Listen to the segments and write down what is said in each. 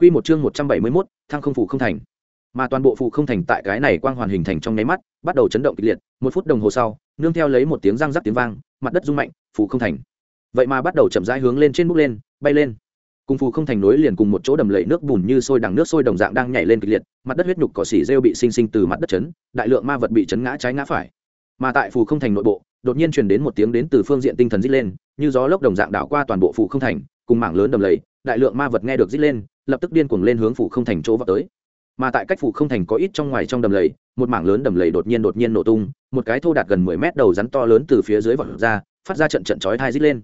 Quy một chương 171, thăng không phụ không thành. Mà toàn bộ phụ không thành tại cái này quang hoàn hình thành trong nháy mắt, bắt đầu chấn động kịch liệt, một phút đồng hồ sau, nương theo lấy một tiếng răng rắc tiếng vang, mặt đất rung mạnh, phụ không thành. Vậy mà bắt đầu chậm rãi hướng lên trên bốc lên, bay lên. Cùng phủ không thành nối liền cùng một chỗ đầm lầy nước bùn như sôi đằng nước sôi đồng dạng đang nhảy lên kịch liệt, mặt đất huyết nhục cỏ xỉ rêu bị sinh sinh từ mặt đất chấn, đại lượng ma vật bị chấn ngã trái ngã phải. Mà tại phủ không thành nội bộ, đột nhiên truyền đến một tiếng đến từ phương diện tinh thần rít lên, như gió lốc đồng dạng đảo qua toàn bộ phủ không thành, cùng mảng lớn đầm lầy, đại lượng ma vật nghe được rít lên, lập tức điên cuồng lên hướng phủ không thành chỗ vào tới. Mà tại cách phủ không thành có ít trong ngoài trong đầm lầy một mảng lớn đầm lầy đột nhiên đột nhiên nổ tung một cái thô đạt gần mười mét đầu rắn to lớn từ phía dưới vọt ra phát ra trận trận chói thai rít lên.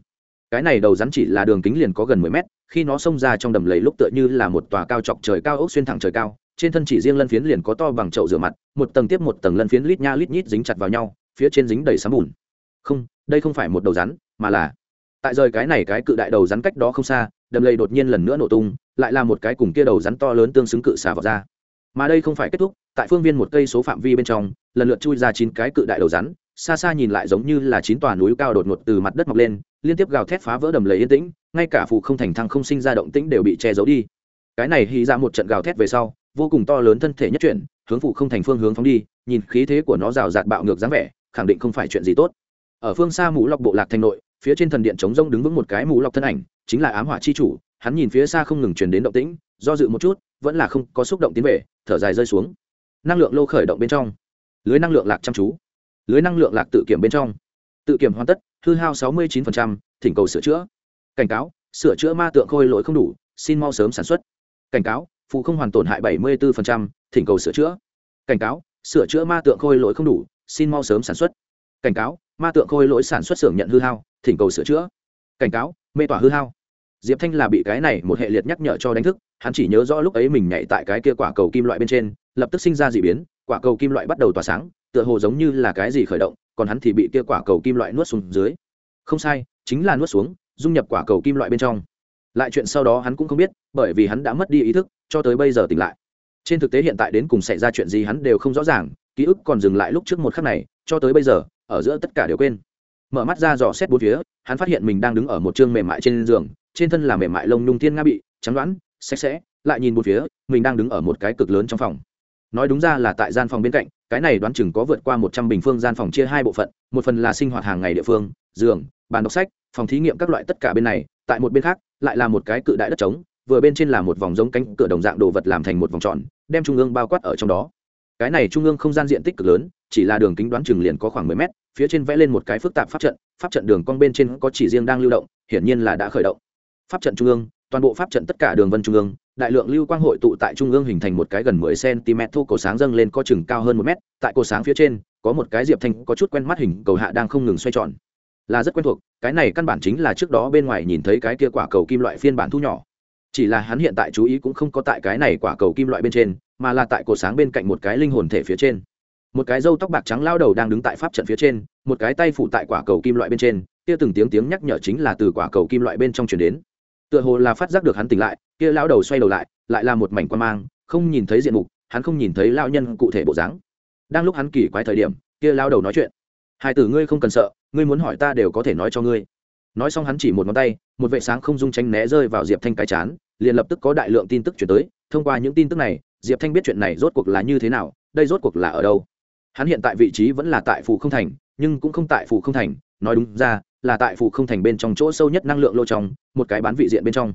Cái này đầu rắn chỉ là đường kính liền có gần mười mét khi nó xông ra trong đầm lầy lúc tựa như là một tòa cao chọc trời cao ốc xuyên thẳng trời cao trên thân chỉ riêng lân phiến liền có to bằng chậu rửa mặt một tầng tiếp một tầng lân phiến lít nha lít nhít dính chặt vào nhau phía trên dính đầy sám bùn. Không đây không phải một đầu rắn mà là tại rời cái này cái cự đại đầu rắn cách đó không xa đầm lầy đột nhiên lần nữa nổ tung, lại là một cái cùng kia đầu rắn to lớn tương xứng cự xà vào ra. Mà đây không phải kết thúc, tại phương viên một cây số phạm vi bên trong, lần lượt chui ra chín cái cự đại đầu rắn, xa xa nhìn lại giống như là chín tòa núi cao đột ngột từ mặt đất mọc lên, liên tiếp gào thét phá vỡ đầm lầy yên tĩnh, ngay cả phụ không thành thăng không sinh ra động tĩnh đều bị che giấu đi. Cái này hy ra một trận gào thét về sau, vô cùng to lớn thân thể nhất chuyển, hướng phụ không thành phương hướng phóng đi, nhìn khí thế của nó rào rạt bạo ngược dáng vẻ, khẳng định không phải chuyện gì tốt. Ở phương xa mũ lọc bộ lạc thành nội phía trên thần điện chống rông đứng vững một cái mũ lọc thân ảnh chính là ám hỏa chi chủ hắn nhìn phía xa không ngừng truyền đến động tĩnh do dự một chút vẫn là không có xúc động tiến về thở dài rơi xuống. Năng lượng lô khởi động bên trong. Lưới năng lượng lạc chăm chú. Lưới năng lượng lạc tự kiểm bên trong. Tự kiểm hoàn tất hư hao sáu mươi 69%, thỉnh cầu sửa chữa. Cảnh cáo sửa chữa ma tượng khôi lỗi không đủ xin mau sớm sản xuất. Cảnh cáo phụ không hoàn tổn hại bảy mươi 74%, thỉnh cầu sửa chữa. Cảnh cáo sửa chữa ma tượng khôi lỗi không đủ xin mau sớm sản xuất. Cảnh cáo ma tượng khôi lỗi sản xuất xưởng nhận hư hao, thỉnh cầu sửa chữa. Cảnh cáo, mê tỏa hư hao. Diệp thanh là bị cái này một hệ liệt nhắc nhở cho đánh thức, hắn chỉ nhớ rõ lúc ấy mình nhảy tại cái kia quả cầu kim loại bên trên, lập tức sinh ra d ị biến, quả cầu kim loại bắt đầu tỏa sáng, tựa hồ giống như là cái gì khởi động, còn hắn thì bị kia quả cầu kim loại nuốt xuống dưới. Không sai, chính là nuốt xuống, dung nhập quả cầu kim loại bên trong. Lại chuyện sau đó hắn cũng không biết, bởi vì hắn đã mất đi ý thức, cho tới bây giờ tỉnh lại. Trên thực tế hiện tại đến cùng xảy ra chuyện gì hắn đều không rõ ràng, ký ức còn dừng lại lúc trước một khắc này cho tới bây giờ, ở giữa tất cả đều quên. Mở mắt ra dò xét bốn phía, hắn phát hiện mình đang đứng ở một chương mềm mại trên giường, trên thân là mềm mại lông nhung thiên nga bị, trắng đoán sạch sẽ, lại nhìn một phía, mình đang đứng ở một cái cực lớn trong phòng. Nói đúng ra là tại gian phòng bên cạnh, cái này đoán chừng có vượt qua một trăm bình phương gian phòng chia hai bộ phận, một phần là sinh hoạt hàng ngày địa phương, giường, bàn đọc sách, phòng thí nghiệm các loại tất cả bên này, tại một bên khác, lại là một cái cự đại đất trống, vừa bên trên là một vòng giống cánh cửa đồng dạng đồ vật làm thành một vòng tròn, đem trung ương bao quát ở trong đó cái này trung ương không gian diện tích cực lớn, chỉ là đường kính đoán chừng liền có khoảng mười mét, phía trên vẽ lên một cái phức tạp pháp trận pháp trận đường cong bên trên có chỉ riêng đang lưu động, hiển nhiên là đã khởi động. Pháp trận trung ương, toàn bộ pháp trận tất cả đường vân trung ương, đại lượng lưu quang hội tụ tại trung ương hình thành một cái gần mười cm thu cổ sáng dâng lên có chừng cao hơn một mét, tại cổ sáng phía trên, có một cái diệp thanh có chút quen mắt hình cầu hạ đang không ngừng xoay tròn. Là rất quen thuộc, cái này căn bản chính là trước đó bên ngoài nhìn thấy cái kia quả cầu kim loại phiên bản thu nhỏ. Chỉ là hắn hiện tại chú ý cũng không có tại cái này quả cầu kim loại bên trên mà là tại cổ sáng bên cạnh một cái linh hồn thể phía trên. Một cái râu tóc bạc trắng lao đầu đang đứng tại pháp trận phía trên, một cái tay phủ tại quả cầu kim loại bên trên, kia từng tiếng tiếng nhắc nhở chính là từ quả cầu kim loại bên trong chuyển đến. Tựa hồ là phát giác được hắn tỉnh lại, kia lão đầu xoay đầu lại lại là một mảnh quan mang, không nhìn thấy diện mục, hắn không nhìn thấy lao nhân cụ thể bộ dáng. Đang lúc hắn kỳ quái thời điểm, kia lao đầu nói chuyện. Hai tử ngươi không cần sợ, ngươi muốn hỏi ta đều có thể nói cho ngươi. Nói xong hắn chỉ một ngón tay, một vệ sáng không dung tranh né rơi vào diệp thanh cái chán, liền lập tức có đại lượng tin tức chuyển tới. Thông qua những tin tức này diệp thanh biết chuyện này rốt cuộc là như thế nào, đây rốt cuộc là ở đâu? Hắn hiện tại vị trí vẫn là tại phủ không thành, nhưng cũng không tại phủ không thành, nói đúng ra, là tại phủ không thành bên trong chỗ sâu nhất năng lượng lô trong, một cái bán vị diện bên trong.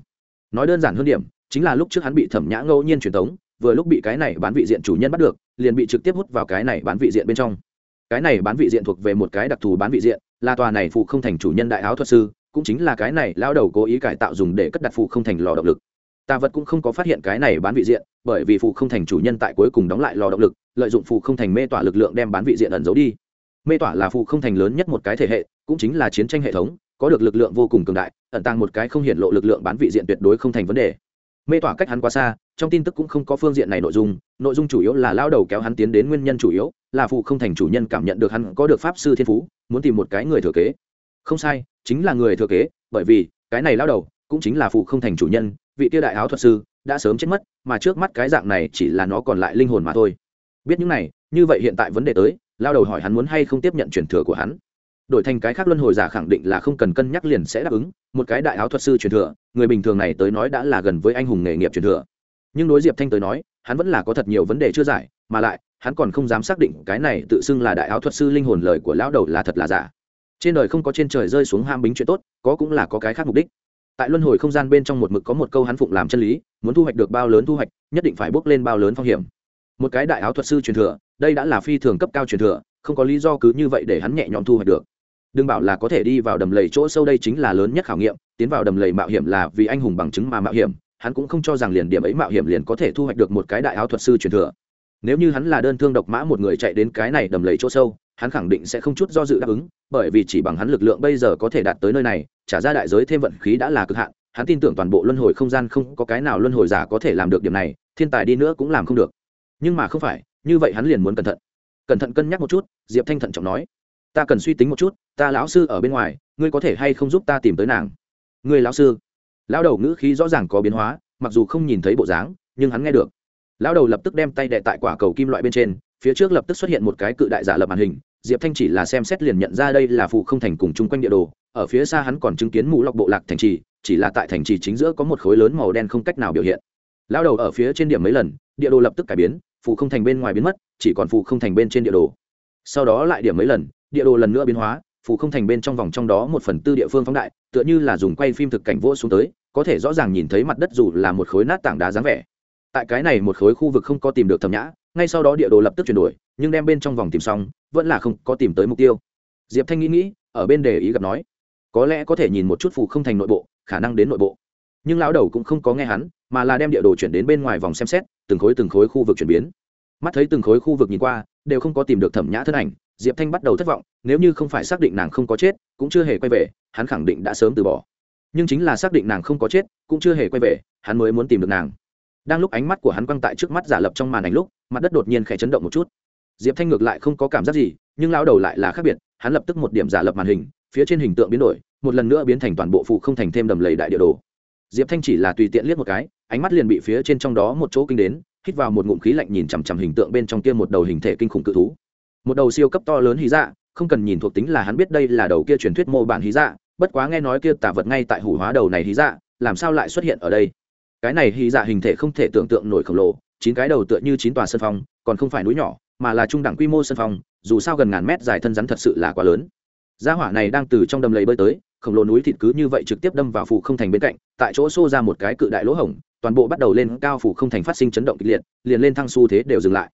Nói đơn giản hơn điểm, chính là lúc trước hắn bị thẩm nhã ngẫu nhiên truyền tống, vừa lúc bị cái này bán vị diện chủ nhân bắt được, liền bị trực tiếp hút vào cái này bán vị diện bên trong. Cái này bán vị diện thuộc về một cái đặc thù bán vị diện, là tòa này phụ không thành chủ nhân đại áo thuật sư, cũng chính là cái này lao đầu cố ý cải tạo dùng để cất đặt phụ không thành lò động lực. Tà vật cũng không có phát hiện cái này bán vị diện bởi vì phụ không thành chủ nhân tại cuối cùng đóng lại lò động lực, lợi dụng phụ không thành mê tỏa lực lượng đem bán vị diện ẩn giấu đi. Mê tỏa là phụ không thành lớn nhất một cái thể hệ, cũng chính là chiến tranh hệ thống, có được lực lượng vô cùng cường đại, ẩn tàng một cái không hiện lộ lực lượng bán vị diện tuyệt đối không thành vấn đề. Mê tỏa cách hắn quá xa, trong tin tức cũng không có phương diện này nội dung nội dung chủ yếu là lao đầu kéo hắn tiến đến nguyên nhân chủ yếu, là phụ không thành chủ nhân cảm nhận được hắn có được pháp sư thiên phú, muốn tìm một cái người thừa kế. Không sai, chính là người thừa kế, bởi vì cái này lao đầu cũng chính là phụ không thành chủ nhân, vị tiêu đại áo thuật sư đã sớm chết mất, mà trước mắt cái dạng này chỉ là nó còn lại linh hồn mà thôi. Biết những này, như vậy hiện tại vấn đề tới, lao đầu hỏi hắn muốn hay không tiếp nhận truyền thừa của hắn. Đổi thành cái khác luân hồi giả khẳng định là không cần cân nhắc liền sẽ đáp ứng, một cái đại áo thuật sư truyền thừa, người bình thường này tới nói đã là gần với anh hùng nghề nghiệp truyền thừa. Nhưng đối diệp thanh tới nói, hắn vẫn là có thật nhiều vấn đề chưa giải, mà lại, hắn còn không dám xác định cái này tự xưng là đại áo thuật sư linh hồn lời của lão đầu là thật là giả. Trên đời không có trên trời rơi xuống ham bính chuyện tốt, có cũng là có cái khác mục đích tại luân hồi không gian bên trong một mực có một câu hắn phụng làm chân lý, muốn thu hoạch được bao lớn thu hoạch, nhất định phải bước lên bao lớn phong hiểm. Một cái đại áo thuật sư truyền thừa, đây đã là phi thường cấp cao truyền thừa, không có lý do cứ như vậy để hắn nhẹ nhõm thu hoạch được. Đừng bảo là có thể đi vào đầm lầy chỗ sâu đây chính là lớn nhất khảo nghiệm, tiến vào đầm lầy mạo hiểm là vì anh hùng bằng chứng mà mạo hiểm, hắn cũng không cho rằng liền điểm ấy mạo hiểm liền có thể thu hoạch được một cái đại áo thuật sư truyền thừa. Nếu như hắn là đơn thương độc mã một người chạy đến cái này đầm lầy chỗ sâu hắn khẳng định sẽ không chút do dự đáp ứng, bởi vì chỉ bằng hắn lực lượng bây giờ có thể đạt tới nơi này, trả ra đại giới thêm vận khí đã là cực hạn, hắn tin tưởng toàn bộ luân hồi không gian không có cái nào luân hồi giả có thể làm được điểm này, thiên tài đi nữa cũng làm không được. Nhưng mà không phải, như vậy hắn liền muốn cẩn thận. Cẩn thận cân nhắc một chút, diệp thanh thận trọng nói, ta cần suy tính một chút, ta lão sư ở bên ngoài, ngươi có thể hay không giúp ta tìm tới nàng? Ngươi lão sư? Lão đầu ngữ khí rõ ràng có biến hóa, mặc dù không nhìn thấy bộ dáng, nhưng hắn nghe được. Lão đầu lập tức đem tay đệ tại quả cầu kim loại bên trên, phía trước lập tức xuất hiện một cái cự đại giả lập màn hình diệp thanh chỉ là xem xét liền nhận ra đây là phụ không thành cùng chung quanh địa đồ, ở phía xa hắn còn chứng kiến mũ lọc bộ lạc thành trì, chỉ là tại thành trì chính giữa có một khối lớn màu đen không cách nào biểu hiện. Lao đầu ở phía trên điểm mấy lần, địa đồ lập tức cải biến phụ không thành bên ngoài biến mất, chỉ còn phụ không thành bên trên địa đồ. Sau đó lại điểm mấy lần, địa đồ lần nữa biến hóa phụ không thành bên trong vòng trong đó một phần tư địa phương phóng đại, tựa như là dùng quay phim thực cảnh vô xuống tới, có thể rõ ràng nhìn thấy mặt đất dù là một khối nát tảng đá dáng vẻ. Tại cái này một khối khu vực không có tìm được thẩm nhã, ngay sau đó địa đồ lập tức chuyển đổi, nhưng đem bên trong vòng tìm xong vẫn là không có tìm tới mục tiêu. Diệp thanh nghĩ nghĩ, ở bên đề ý gặp nói, có lẽ có thể nhìn một chút phụ không thành nội bộ, khả năng đến nội bộ. Nhưng lão đầu cũng không có nghe hắn, mà là đem địa đồ chuyển đến bên ngoài vòng xem xét, từng khối từng khối khu vực chuyển biến. Mắt thấy từng khối khu vực nhìn qua, đều không có tìm được thẩm nhã thân ảnh, diệp thanh bắt đầu thất vọng, nếu như không phải xác định nàng không có chết, cũng chưa hề quay về, hắn khẳng định đã sớm từ bỏ. Nhưng chính là xác định nàng không có chết, cũng chưa hề quay về, hắn mới muốn tìm được nàng. Đang lúc ánh mắt của hắn quăng tại trước mắt giả lập trong màn ảnh lúc, mặt đất đột nhiên khẽ chấn động một chút diệp thanh ngược lại không có cảm giác gì, nhưng lao đầu lại là khác biệt, hắn lập tức một điểm giả lập màn hình, phía trên hình tượng biến đổi, một lần nữa biến thành toàn bộ phụ không thành thêm đầm lầy đại địa đồ. Diệp thanh chỉ là tùy tiện liếc một cái, ánh mắt liền bị phía trên trong đó một chỗ kinh đến, hít vào một ngụm khí lạnh nhìn chằm chằm hình tượng bên trong kia một đầu hình thể kinh khủng cự thú. Một đầu siêu cấp to lớn hí dạ không cần nhìn thuộc tính là hắn biết đây là đầu kia truyền thuyết mô bản hí dạ bất quá nghe nói kia tả vật ngay tại hủ hóa đầu này hí dạ làm sao lại xuất hiện ở đây? Cái này hí dạ hình thể không thể tưởng tượng nổi khổng lồ, chín cái đầu tựa như chín tòa sân phong còn không phải núi nhỏ mà là trung đẳng quy mô sân phòng, dù sao gần ngàn mét dài thân rắn thật sự là quá lớn. Gia hỏa này đang từ trong đầm lầy bơi tới, khổng lồ núi thịt cứ như vậy trực tiếp đâm vào phủ không thành bên cạnh, tại chỗ xô ra một cái cự đại lỗ hổng, toàn bộ bắt đầu lên cao phủ không thành phát sinh chấn động kịch liệt, liền lên thăng xu thế đều dừng lại.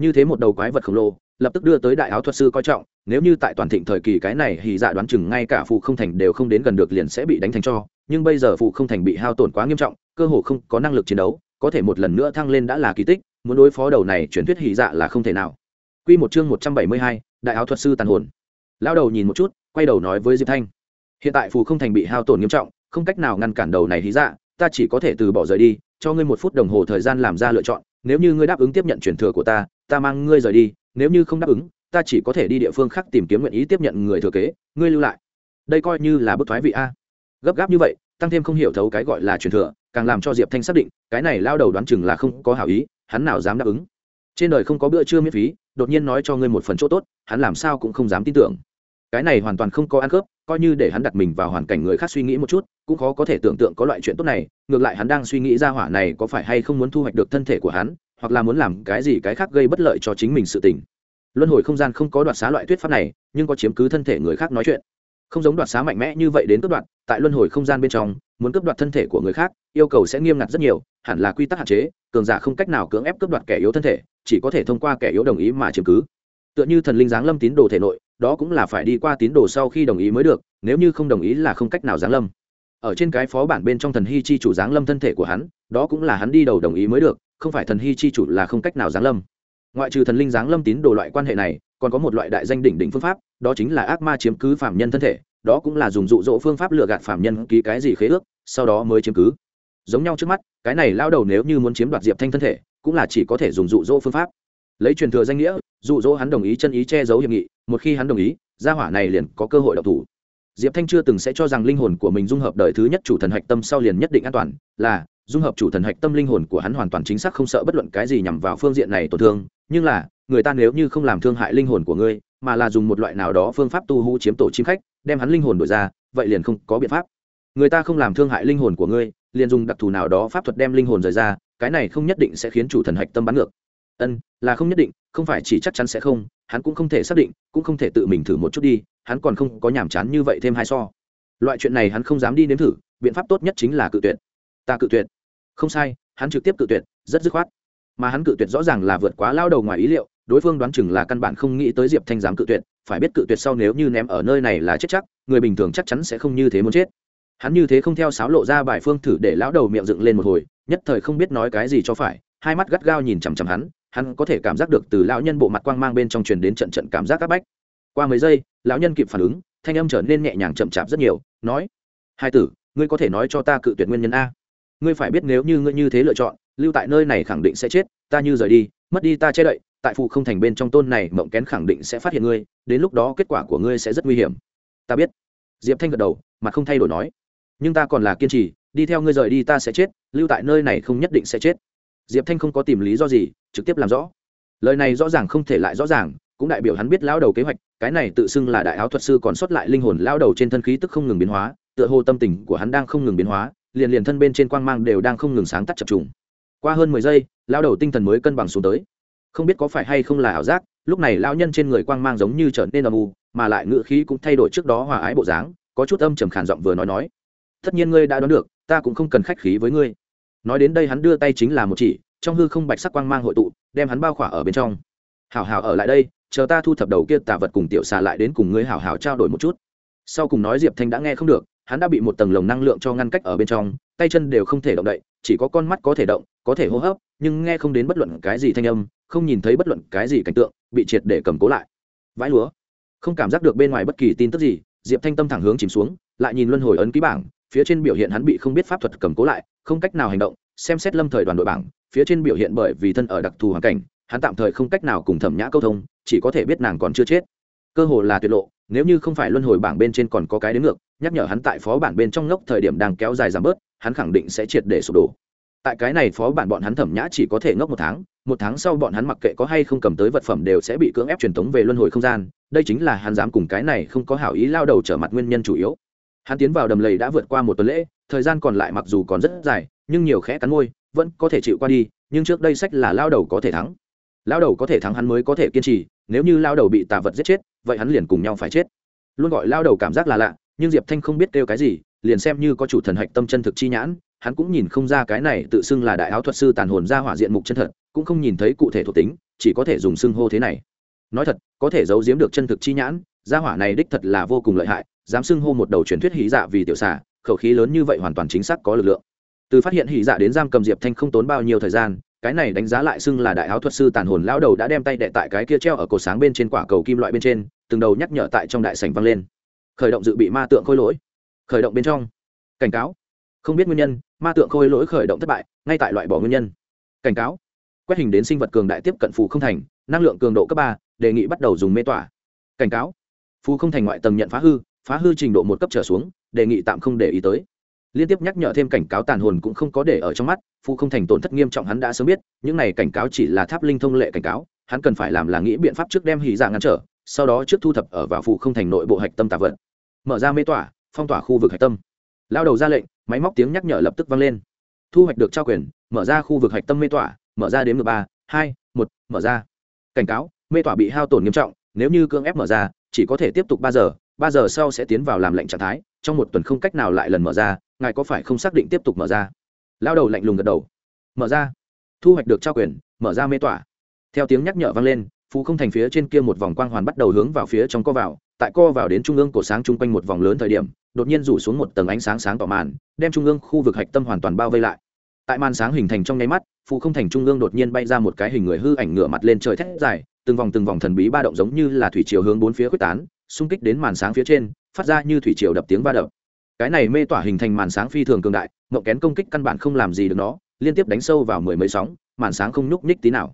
Như thế một đầu quái vật khổng lồ, lập tức đưa tới đại áo thuật sư coi trọng, nếu như tại toàn thịnh thời kỳ cái này thì dạ đoán chừng ngay cả phụ không thành đều không đến gần được liền sẽ bị đánh thành cho, nhưng bây giờ phụ không thành bị hao tổn quá nghiêm trọng, cơ hồ không có năng lực chiến đấu, có thể một lần nữa thăng lên đã là kỳ tích muốn đối phó đầu này truyền thuyết hỉ dạ là không thể nào. Quy một chương một trăm bảy mươi hai, đại áo thuật sư tàn hồn. Lão đầu nhìn một chút, quay đầu nói với Diệp Thanh: "Hiện tại phù không thành bị hao tổn nghiêm trọng, không cách nào ngăn cản đầu này hí dạ, ta chỉ có thể từ bỏ rời đi, cho ngươi một phút đồng hồ thời gian làm ra lựa chọn, nếu như ngươi đáp ứng tiếp nhận truyền thừa của ta, ta mang ngươi rời đi, nếu như không đáp ứng ta chỉ có thể đi địa phương khác tìm kiếm nguyện ý tiếp nhận người thừa kế ngươi lưu lại. Đây coi như là bức thoái vị a. Gấp gáp như vậy tăng thêm không hiểu thấu cái gọi là truyền thừa càng làm cho diệp thanh xác định cái này lao đầu đoán chừng là không có hảo ý hắn nào dám đáp ứng? Trên đời không có bữa trưa miễn phí, đột nhiên nói cho ngươi một phần chỗ tốt, hắn làm sao cũng không dám tin tưởng. Cái này hoàn toàn không có ăn khớp, coi như để hắn đặt mình vào hoàn cảnh người khác suy nghĩ một chút, cũng khó có thể tưởng tượng có loại chuyện tốt này, ngược lại hắn đang suy nghĩ ra hỏa này có phải hay không muốn thu hoạch được thân thể của hắn, hoặc là muốn làm cái gì cái khác gây bất lợi cho chính mình sự tình. Luân hồi không gian không có đoạt xá loại thuyết pháp này, nhưng có chiếm cứ thân thể người khác nói chuyện không giống đoạt xá mạnh mẽ như vậy đến cướp đoạt, tại luân hồi không gian bên trong, muốn cướp đoạt thân thể của người khác, yêu cầu sẽ nghiêm ngặt rất nhiều, hẳn là quy tắc hạn chế, cường giả không cách nào cưỡng ép cướp đoạt kẻ yếu thân thể, chỉ có thể thông qua kẻ yếu đồng ý mà chiếm cứ. Tựa như thần linh giáng lâm tín đồ thể nội, đó cũng là phải đi qua tín đồ sau khi đồng ý mới được, nếu như không đồng ý là không cách nào giáng lâm. Ở trên cái phó bản bên trong thần hy chi chủ giáng lâm thân thể của hắn, đó cũng là hắn đi đầu đồng ý mới được, không phải thần hy chi chủ là không cách nào giáng lâm. Ngoại trừ thần linh giáng lâm tín đồ loại quan hệ này, còn có một loại đại danh đỉnh đỉnh phương pháp đó chính là ác ma chiếm cứ phạm nhân thân thể, đó cũng là dùng dụ dỗ phương pháp lừa gạt phạm nhân ký cái gì khế ước, sau đó mới chiếm cứ. Giống nhau trước mắt, cái này lao đầu nếu như muốn chiếm đoạt diệp thanh thân thể, cũng là chỉ có thể dùng dụ dỗ phương pháp. Lấy truyền thừa danh nghĩa, dụ dỗ hắn đồng ý chân ý che giấu hiệp nghị, một khi hắn đồng ý, gia hỏa này liền có cơ hội độc thủ. Diệp thanh chưa từng sẽ cho rằng linh hồn của mình dung hợp đời thứ nhất chủ thần hạch tâm sau liền nhất định an toàn, là, dung hợp chủ thần hạch tâm linh hồn của hắn hoàn toàn chính xác không sợ bất luận cái gì nhằm vào phương diện này tổn thương, nhưng là, người ta nếu như không làm thương hại linh hồn của ngươi mà là dùng một loại nào đó phương pháp tu hú chiếm tổ chim khách, đem hắn linh hồn đổi ra, vậy liền không có biện pháp. Người ta không làm thương hại linh hồn của ngươi, liền dùng đặc thù nào đó pháp thuật đem linh hồn rời ra, cái này không nhất định sẽ khiến chủ thần hạch tâm bắn ngược. Ân, là không nhất định, không phải chỉ chắc chắn sẽ không, hắn cũng không thể xác định, cũng không thể tự mình thử một chút đi, hắn còn không có nhàm chán như vậy thêm hai so. Loại chuyện này hắn không dám đi nếm thử, biện pháp tốt nhất chính là cự tuyệt. Ta cự tuyệt. Không sai, hắn trực tiếp cự tuyệt, rất dứt khoát. Mà hắn cự tuyệt rõ ràng là vượt quá lao đầu ngoài ý liệu đối phương đoán chừng là căn bản không nghĩ tới diệp thanh dám cự tuyệt, phải biết cự tuyệt sau nếu như ném ở nơi này là chết chắc, người bình thường chắc chắn sẽ không như thế muốn chết. Hắn như thế không theo sáo lộ ra bài phương thử để lão đầu miệng dựng lên một hồi, nhất thời không biết nói cái gì cho phải, hai mắt gắt gao nhìn chằm chằm hắn hắn có thể cảm giác được từ lão nhân bộ mặt quang mang bên trong truyền đến trận trận cảm giác áp bách. Qua mấy giây, lão nhân kịp phản ứng, thanh âm trở nên nhẹ nhàng chậm chạp rất nhiều, nói, hai tử, ngươi có thể nói cho ta cự tuyệt nguyên nhân a. Ngươi phải biết nếu như ngươi như thế lựa chọn, lưu tại nơi này khẳng định sẽ chết, ta như rời đi, mất đi ta che đậy tại phụ không thành bên trong tôn này, mộng kén khẳng định sẽ phát hiện ngươi, đến lúc đó kết quả của ngươi sẽ rất nguy hiểm. Ta biết. Diệp thanh gật đầu mà không thay đổi nói. Nhưng ta còn là kiên trì, đi theo ngươi rời đi ta sẽ chết, lưu tại nơi này không nhất định sẽ chết. Diệp thanh không có tìm lý do gì, trực tiếp làm rõ. Lời này rõ ràng không thể lại rõ ràng, cũng đại biểu hắn biết lao đầu kế hoạch, cái này tự xưng là đại áo thuật sư còn sót lại linh hồn lao đầu trên thân khí tức không ngừng biến hóa, tựa hồ tâm tình của hắn đang không ngừng biến hóa, liền liền thân bên trên quang mang đều đang không ngừng sáng tắt chập trùng. Qua hơn mười giây lao đầu tinh thần mới cân bằng xuống tới không biết có phải hay không là ảo giác, lúc này lão nhân trên người quang mang giống như trở nên âm u, mà lại ngựa khí cũng thay đổi trước đó hòa ái bộ dáng, có chút âm trầm khản giọng vừa nói nói, tất nhiên ngươi đã đoán được, ta cũng không cần khách khí với ngươi. Nói đến đây hắn đưa tay chính là một chỉ, trong hư không bạch sắc quang mang hội tụ, đem hắn bao khỏa ở bên trong. Hảo hảo ở lại đây, chờ ta thu thập đầu kia tà vật cùng tiểu xà lại đến cùng ngươi hảo hảo trao đổi một chút. Sau cùng nói diệp thanh đã nghe không được, hắn đã bị một tầng lồng năng lượng cho ngăn cách ở bên trong, tay chân đều không thể động đậy, chỉ có con mắt có thể động, có thể hô hấp, nhưng nghe không đến bất luận cái gì thanh âm không nhìn thấy bất luận cái gì cảnh tượng, bị triệt để cầm cố lại. Vãi lúa. Không cảm giác được bên ngoài bất kỳ tin tức gì, diệp thanh tâm thẳng hướng chìm xuống, lại nhìn luân hồi ấn ký bảng, phía trên biểu hiện hắn bị không biết pháp thuật cầm cố lại, không cách nào hành động, xem xét lâm thời đoàn đội bảng, phía trên biểu hiện bởi vì thân ở đặc thù hoàn cảnh, hắn tạm thời không cách nào cùng thẩm nhã câu thông, chỉ có thể biết nàng còn chưa chết. Cơ hồ là tuyệt lộ, nếu như không phải luân hồi bảng bên trên còn có cái đến ngược, nhắc nhở hắn tại phó bản bên trong ngốc thời điểm đang kéo dài giảm bớt, hắn khẳng định sẽ triệt để sụp đổ tại cái này phó bản bọn hắn thẩm nhã chỉ có thể ngốc một tháng một tháng sau bọn hắn mặc kệ có hay không cầm tới vật phẩm đều sẽ bị cưỡng ép truyền tống về luân hồi không gian, đây chính là hắn dám cùng cái này không có hảo ý lao đầu trở mặt nguyên nhân chủ yếu. Hắn tiến vào đầm lầy đã vượt qua một tuần lễ, thời gian còn lại mặc dù còn rất dài, nhưng nhiều khẽ cắn môi, vẫn có thể chịu qua đi, nhưng trước đây sách là lao đầu có thể thắng. Lao đầu có thể thắng hắn mới có thể kiên trì, nếu như lao đầu bị tà vật giết chết, vậy hắn liền cùng nhau phải chết. Luôn gọi lao đầu cảm giác là lạ, nhưng diệp thanh không biết kêu cái gì, liền xem như có chủ thần hạch tâm chân thực chi nhãn hắn cũng nhìn không ra cái này tự xưng là đại áo thuật sư tàn hồn ra hỏa diện mục chân thật, cũng không nhìn thấy cụ thể thuộc tính, chỉ có thể dùng xưng hô thế này. Nói thật, có thể giấu giếm được chân thực chi nhãn gia hỏa này đích thật là vô cùng lợi hại, dám xưng hô một đầu truyền thuyết hí dạ vì tiểu xà, khẩu khí lớn như vậy hoàn toàn chính xác có lực lượng. Từ phát hiện hí dạ đến giam cầm diệp thanh không tốn bao nhiêu thời gian, cái này đánh giá lại xưng là đại áo thuật sư tàn hồn lão đầu đã đem tay đệ tại cái kia treo ở cột sáng bên trên quả cầu kim loại bên trên, từng đầu nhắc nhở tại trong đại sảnh vang lên. Khởi động dự bị ma tượng khôi lỗi. Khởi động bên trong. Cảnh cáo không biết nguyên nhân, ma tượng khôi lỗi khởi động thất bại, ngay tại loại bỏ nguyên nhân. Cảnh cáo. Quét hình đến sinh vật cường đại tiếp cận phù không thành, năng lượng cường độ cấp ba, đề nghị bắt đầu dùng mê tỏa. Cảnh cáo. Phù không thành ngoại tầng nhận phá hư phá hư trình độ một cấp trở xuống, đề nghị tạm không để ý tới. Liên tiếp nhắc nhở thêm cảnh cáo tàn hồn cũng không có để ở trong mắt, phù không thành tổn thất nghiêm trọng hắn đã sớm biết, những này cảnh cáo chỉ là tháp linh thông lệ cảnh cáo, hắn cần phải làm là nghĩ biện pháp trước đem hỉ dạ ngăn trở, sau đó trước thu thập ở vào phù không thành nội bộ hạch tâm tà vật. Mở ra mê tỏa, phong tỏa khu vực hạch tâm. Lao đầu ra lệnh máy móc tiếng nhắc nhở lập tức vang lên. Thu hoạch được trao quyền, mở ra khu vực hạch tâm mê tỏa, mở ra đến ngược ba, hai, một, mở ra. Cảnh cáo, mê tỏa bị hao tổn nghiêm trọng, nếu như cưỡng ép mở ra, chỉ có thể tiếp tục ba giờ ba giờ sau sẽ tiến vào làm lệnh trạng thái, trong một tuần không cách nào lại lần mở ra, ngài có phải không xác định tiếp tục mở ra? Lao đầu lạnh lùng gật đầu. Mở ra. Thu hoạch được trao quyền, mở ra mê tỏa. Theo tiếng nhắc nhở vang lên, phú không thành phía trên kia một vòng quang hoàn bắt đầu hướng vào phía trong co vào, tại co vào đến trung ương cổ sáng chung quanh một vòng lớn thời điểm đột nhiên rủ xuống một tầng ánh sáng sáng tỏ màn, đem trung ương khu vực hạch tâm hoàn toàn bao vây lại. Tại màn sáng hình thành trong nháy mắt phụ không thành trung ương đột nhiên bay ra một cái hình người hư ảnh ngửa mặt lên trời thét dài, từng vòng từng vòng thần bí ba động giống như là thủy chiều hướng bốn phía quyết tán, xung kích đến màn sáng phía trên, phát ra như thủy chiều đập tiếng ba đập. Cái này mê tỏa hình thành màn sáng phi thường cường đại ngậu kén công kích căn bản không làm gì được nó, liên tiếp đánh sâu vào mười mấy sóng, màn sáng không nhúc nhích tí nào.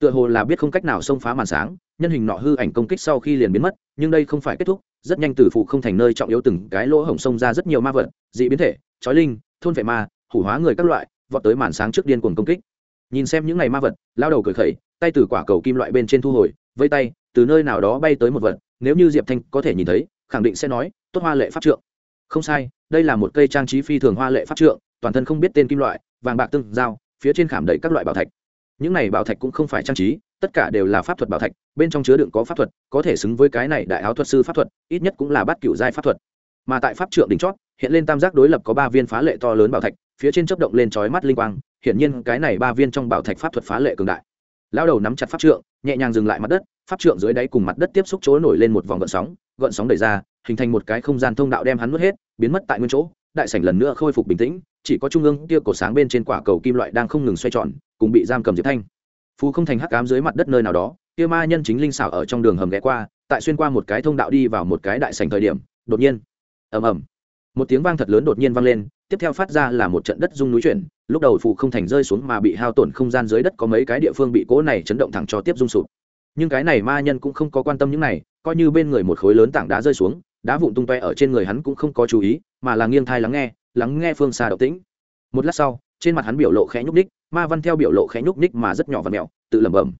Tựa hồ là biết không cách nào xông phá màn sáng, nhân hình nọ hư ảnh công kích sau khi liền biến mất, nhưng đây không phải kết thúc rất nhanh từ phụ không thành nơi trọng yếu từng cái lỗ hổng sông ra rất nhiều ma vật, dị biến thể trói linh, thôn vệ ma, hủ hóa người các loại, vọt tới màn sáng trước điên cuồng công kích. Nhìn xem những ngày ma vật, lao đầu cười khẩy, tay từ quả cầu kim loại bên trên thu hồi, vây tay, từ nơi nào đó bay tới một vật, nếu như diệp thanh có thể nhìn thấy, khẳng định sẽ nói, tốt hoa lệ pháp trượng. Không sai, đây là một cây trang trí phi thường hoa lệ pháp trượng, toàn thân không biết tên kim loại, vàng bạc tương giao, phía trên khảm đầy các loại bảo thạch. Những này bảo thạch cũng không phải trang trí tất cả đều là pháp thuật bảo thạch, bên trong chứa đựng có pháp thuật, có thể xứng với cái này đại áo thuật sư pháp thuật, ít nhất cũng là bát cựu giai pháp thuật. Mà tại pháp trượng đỉnh chót, hiện lên tam giác đối lập có ba viên phá lệ to lớn bảo thạch, phía trên chấp động lên trói mắt linh quang, hiển nhiên cái này ba viên trong bảo thạch pháp thuật phá lệ cường đại. Lao đầu nắm chặt pháp trượng, nhẹ nhàng dừng lại mặt đất, pháp trượng dưới đáy cùng mặt đất tiếp xúc chỗ nổi lên một vòng gợn sóng gợn sóng đẩy ra, hình thành một cái không gian thông đạo đem hắn nuốt hết, biến mất tại nguyên chỗ, đại sảnh lần nữa khôi phục bình tĩnh, chỉ có trung ương kia cổ sáng bên trên quả cầu kim loại đang không ngừng xoay tròn, cùng bị giam cầm diệp thanh phù không thành hắc cám dưới mặt đất nơi nào đó, kia ma nhân chính linh xảo ở trong đường hầm ghé qua, tại xuyên qua một cái thông đạo đi vào một cái đại sảnh thời điểm, đột nhiên, ầm ầm, một tiếng vang thật lớn đột nhiên vang lên, tiếp theo phát ra là một trận đất rung núi chuyển, lúc đầu phù không thành rơi xuống mà bị hao tổn không gian dưới đất có mấy cái địa phương bị cỗ này chấn động thẳng cho tiếp rung sụp. Nhưng cái này ma nhân cũng không có quan tâm những này, coi như bên người một khối lớn tảng đá rơi xuống, đá vụn tung toe ở trên người hắn cũng không có chú ý, mà là nghiêng thai lắng nghe lắng nghe phương xa động tĩnh. Một lát sau trên mặt hắn biểu lộ khẽ nhúc ních ma văn theo biểu lộ khẽ nhúc ních mà rất nhỏ và mẹo tự lẩm bẩm.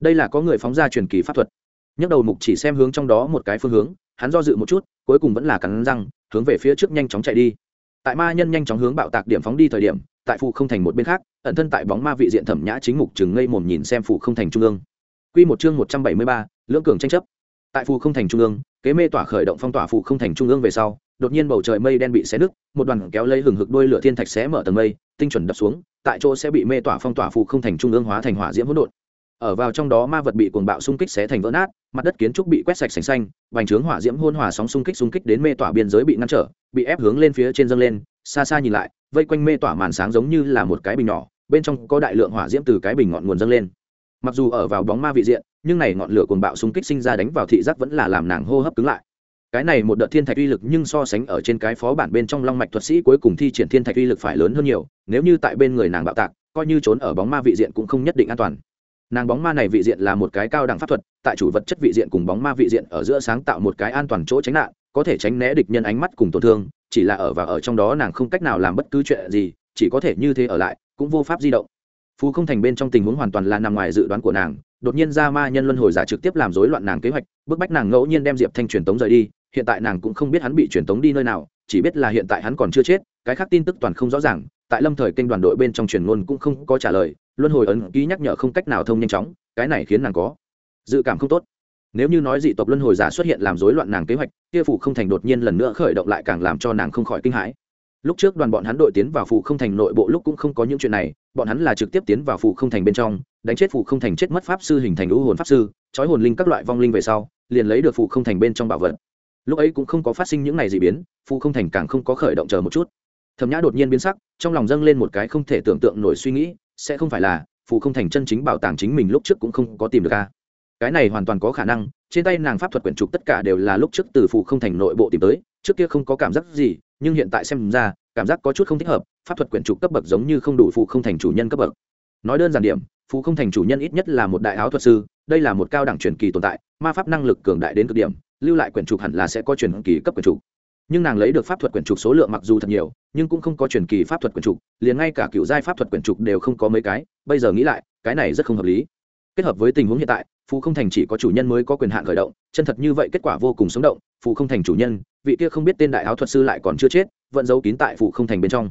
Đây là có người phóng ra truyền kỳ pháp thuật. Nhấc đầu mục chỉ xem hướng trong đó một cái phương hướng hắn do dự một chút cuối cùng vẫn là cắn răng hướng về phía trước nhanh chóng chạy đi. Tại ma nhân nhanh chóng hướng bạo tạc điểm phóng đi thời điểm tại phụ không thành một bên khác ẩn thân tại bóng ma vị diện thẩm nhã chính mục chừng ngây mồm nhìn xem phụ không thành trung ương. Quy một chương một trăm bảy mươi ba, lưỡng cường tranh chấp. Tại phụ không thành trung ương, kế mê tỏa khởi động phong tỏa phụ không thành trung ương về sau, đột nhiên bầu trời mây đen bị xé nứt, một đoàn kéo lấy hừng hực đuôi lửa thiên thạch xé mở tầng mây, tinh chuẩn đập xuống, tại chỗ sẽ bị mê tỏa phong tỏa phù không thành trung ương hóa thành hỏa diễm hỗn độn. Ở vào trong đó ma vật bị cuồng bạo xung kích xé thành vỡ nát, mặt đất kiến trúc bị quét sạch sành xanh, bành trướng hỏa diễm hôn hỏa sóng xung kích xung kích đến mê tỏa biên giới bị ngăn trở, bị ép hướng lên phía trên dâng lên, xa xa nhìn lại, vây quanh mê tỏa màn sáng giống như là một cái bình nhỏ, bên trong có đại lượng hỏa diễm từ cái bình ngọn nguồn dâng lên mặc dù ở vào bóng ma vị diện nhưng này ngọn lửa cuồng bạo xung kích sinh ra đánh vào thị giác vẫn là làm nàng hô hấp cứng lại cái này một đợt thiên thạch uy lực nhưng so sánh ở trên cái phó bản bên trong long mạch thuật sĩ cuối cùng thi triển thiên thạch uy lực phải lớn hơn nhiều, nếu như tại bên người nàng bạo tạc, coi như trốn ở bóng ma vị diện cũng không nhất định an toàn. Nàng bóng ma này vị diện là một cái cao đẳng pháp thuật, tại chủ vật chất vị diện cùng bóng ma vị diện ở giữa sáng tạo một cái an toàn chỗ tránh nạn, có thể tránh né địch nhân ánh mắt cùng tổn thương, chỉ là ở và ở trong đó nàng không cách nào làm bất cứ chuyện gì, chỉ có thể như thế ở lại, cũng vô pháp di động phú không thành bên trong tình huống hoàn toàn là nằm ngoài dự đoán của nàng, đột nhiên ra ma nhân luân hồi giả trực tiếp làm rối loạn nàng kế hoạch, bức bách nàng ngẫu nhiên đem diệp thanh truyền tống rời đi, hiện tại nàng cũng không biết hắn bị truyền tống đi nơi nào, chỉ biết là hiện tại hắn còn chưa chết, cái khác tin tức toàn không rõ ràng, tại lâm thời kênh đoàn đội bên trong truyền ngôn cũng không có trả lời, luân hồi ấn ký nhắc nhở không cách nào thông nhanh chóng, cái này khiến nàng có dự cảm không tốt. Nếu như nói dị tộc luân hồi giả xuất hiện làm rối loạn nàng kế hoạch, kia phủ không thành đột nhiên lần nữa khởi động lại càng làm cho nàng không khỏi kinh hãi lúc trước đoàn bọn hắn đội tiến vào phụ không thành nội bộ lúc cũng không có những chuyện này, bọn hắn là trực tiếp tiến vào phụ không thành bên trong, đánh chết phụ không thành chết mất pháp sư hình thành lũ hồn pháp sư, trói hồn linh các loại vong linh về sau, liền lấy được phụ không thành bên trong bảo vật. Lúc ấy cũng không có phát sinh những này dị biến phụ không thành càng không có khởi động chờ một chút. Thẩm nhã đột nhiên biến sắc, trong lòng dâng lên một cái không thể tưởng tượng nổi suy nghĩ, sẽ không phải là phụ không thành chân chính bảo tàng chính mình lúc trước cũng không có tìm được a. Cái này hoàn toàn có khả năng, trên tay nàng pháp thuật quyển trục tất cả đều là lúc trước từ phụ không thành nội bộ tìm tới trước kia không có cảm giác gì, nhưng hiện tại xem ra, cảm giác có chút không thích hợp, pháp thuật quyển trục cấp bậc giống như không đủ phụ không thành chủ nhân cấp bậc. Nói đơn giản điểm phụ không thành chủ nhân ít nhất là một đại áo thuật sư, đây là một cao đẳng truyền kỳ tồn tại, ma pháp năng lực cường đại đến cực điểm, lưu lại quyển trục hẳn là sẽ có truyền kỳ cấp quyển trục. Nhưng nàng lấy được pháp thuật quyển trục số lượng mặc dù thật nhiều, nhưng cũng không có truyền kỳ pháp thuật quyển trục, liền ngay cả cựu giai pháp thuật quyển trục đều không có mấy cái, bây giờ nghĩ lại, cái này rất không hợp lý. Kết hợp với tình huống hiện tại phụ không thành chỉ có chủ nhân mới có quyền hạn khởi động, chân thật như vậy kết quả vô cùng sống động phụ không thành chủ nhân vị kia không biết tên đại áo thuật sư lại còn chưa chết, vẫn giấu kín tại phụ không thành bên trong.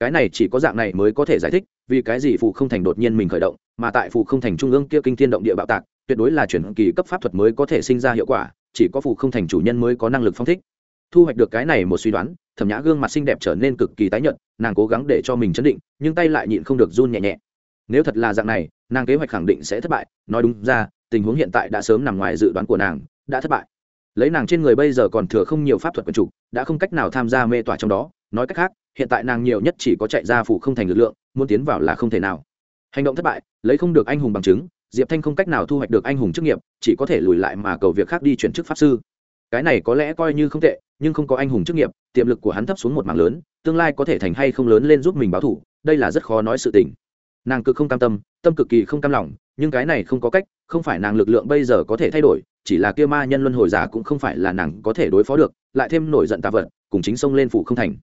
Cái này chỉ có dạng này mới có thể giải thích vì cái gì phụ không thành đột nhiên mình khởi động, mà tại phụ không thành trung ương kia kinh thiên động địa bạo tạc, tuyệt đối là chuyển kỳ cấp pháp thuật mới có thể sinh ra hiệu quả, chỉ có phụ không thành chủ nhân mới có năng lực phong thích. Thu hoạch được cái này một suy đoán, thẩm nhã gương mặt xinh đẹp trở nên cực kỳ tái nhợt, nàng cố gắng để cho mình chấn định, nhưng tay lại nhịn không được run nhẹ nhẹ. Nếu thật là dạng này, nàng kế hoạch khẳng định sẽ thất bại, nói đúng ra, tình huống hiện tại đã sớm nằm ngoài dự đoán của nàng, đã thất bại lấy nàng trên người bây giờ còn thừa không nhiều pháp thuật quần trục đã không cách nào tham gia mê tỏa trong đó. Nói cách khác, hiện tại nàng nhiều nhất chỉ có chạy ra phủ không thành lực lượng, muốn tiến vào là không thể nào. Hành động thất bại, lấy không được anh hùng bằng chứng, diệp thanh không cách nào thu hoạch được anh hùng chức nghiệp, chỉ có thể lùi lại mà cầu việc khác đi chuyển chức pháp sư. Cái này có lẽ coi như không tệ, nhưng không có anh hùng chức nghiệp, tiềm lực của hắn thấp xuống một mảng lớn, tương lai có thể thành hay không lớn lên giúp mình báo thủ, đây là rất khó nói sự tình. Nàng cực không cam tâm tâm cực kỳ không cam lòng, nhưng cái này không có cách, không phải nàng lực lượng bây giờ có thể thay đổi chỉ là kia ma nhân luân hồi giả cũng không phải là nàng có thể đối phó được, lại thêm nổi giận tà vật, cùng chính xông lên phủ không thành.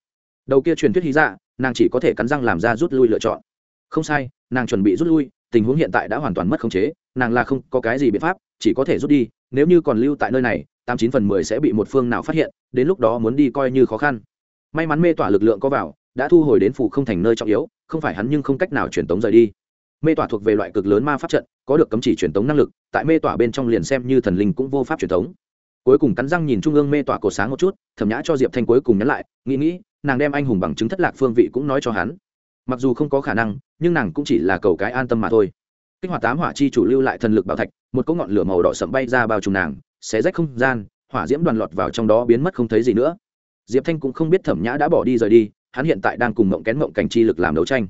Đầu kia truyền thuyết hí dạ nàng chỉ có thể cắn răng làm ra rút lui lựa chọn. Không sai, nàng chuẩn bị rút lui, tình huống hiện tại đã hoàn toàn mất khống chế, nàng là không có cái gì biện pháp, chỉ có thể rút đi, nếu như còn lưu tại nơi này, tám chín phần mười sẽ bị một phương nào phát hiện, đến lúc đó muốn đi coi như khó khăn. May mắn mê tỏa lực lượng có vào, đã thu hồi đến phủ không thành nơi trọng yếu, không phải hắn nhưng không cách nào truyền tống rời đi mê tỏa thuộc về loại cực lớn ma pháp trận, có được cấm chỉ truyền tống năng lực, tại mê tỏa bên trong liền xem như thần linh cũng vô pháp truyền tống. Cuối cùng cắn răng nhìn trung ương mê tỏa cổ sáng một chút, thẩm nhã cho diệp thanh cuối cùng nhắn lại, nghĩ nghĩ, nàng đem anh hùng bằng chứng thất lạc phương vị cũng nói cho hắn. Mặc dù không có khả năng, nhưng nàng cũng chỉ là cầu cái an tâm mà thôi. Kích hoạt tám hỏa chi chủ lưu lại thần lực bảo thạch, một cỗ ngọn lửa màu đỏ sậm bay ra bao trùm nàng, xé rách không gian, hỏa diễm đoàn lọt vào trong đó biến mất không thấy gì nữa. Diệp thanh cũng không biết thẩm nhã đã bỏ đi rời đi, hắn hiện tại đang cùng mộng kén mộng cảnh chi lực làm đấu tranh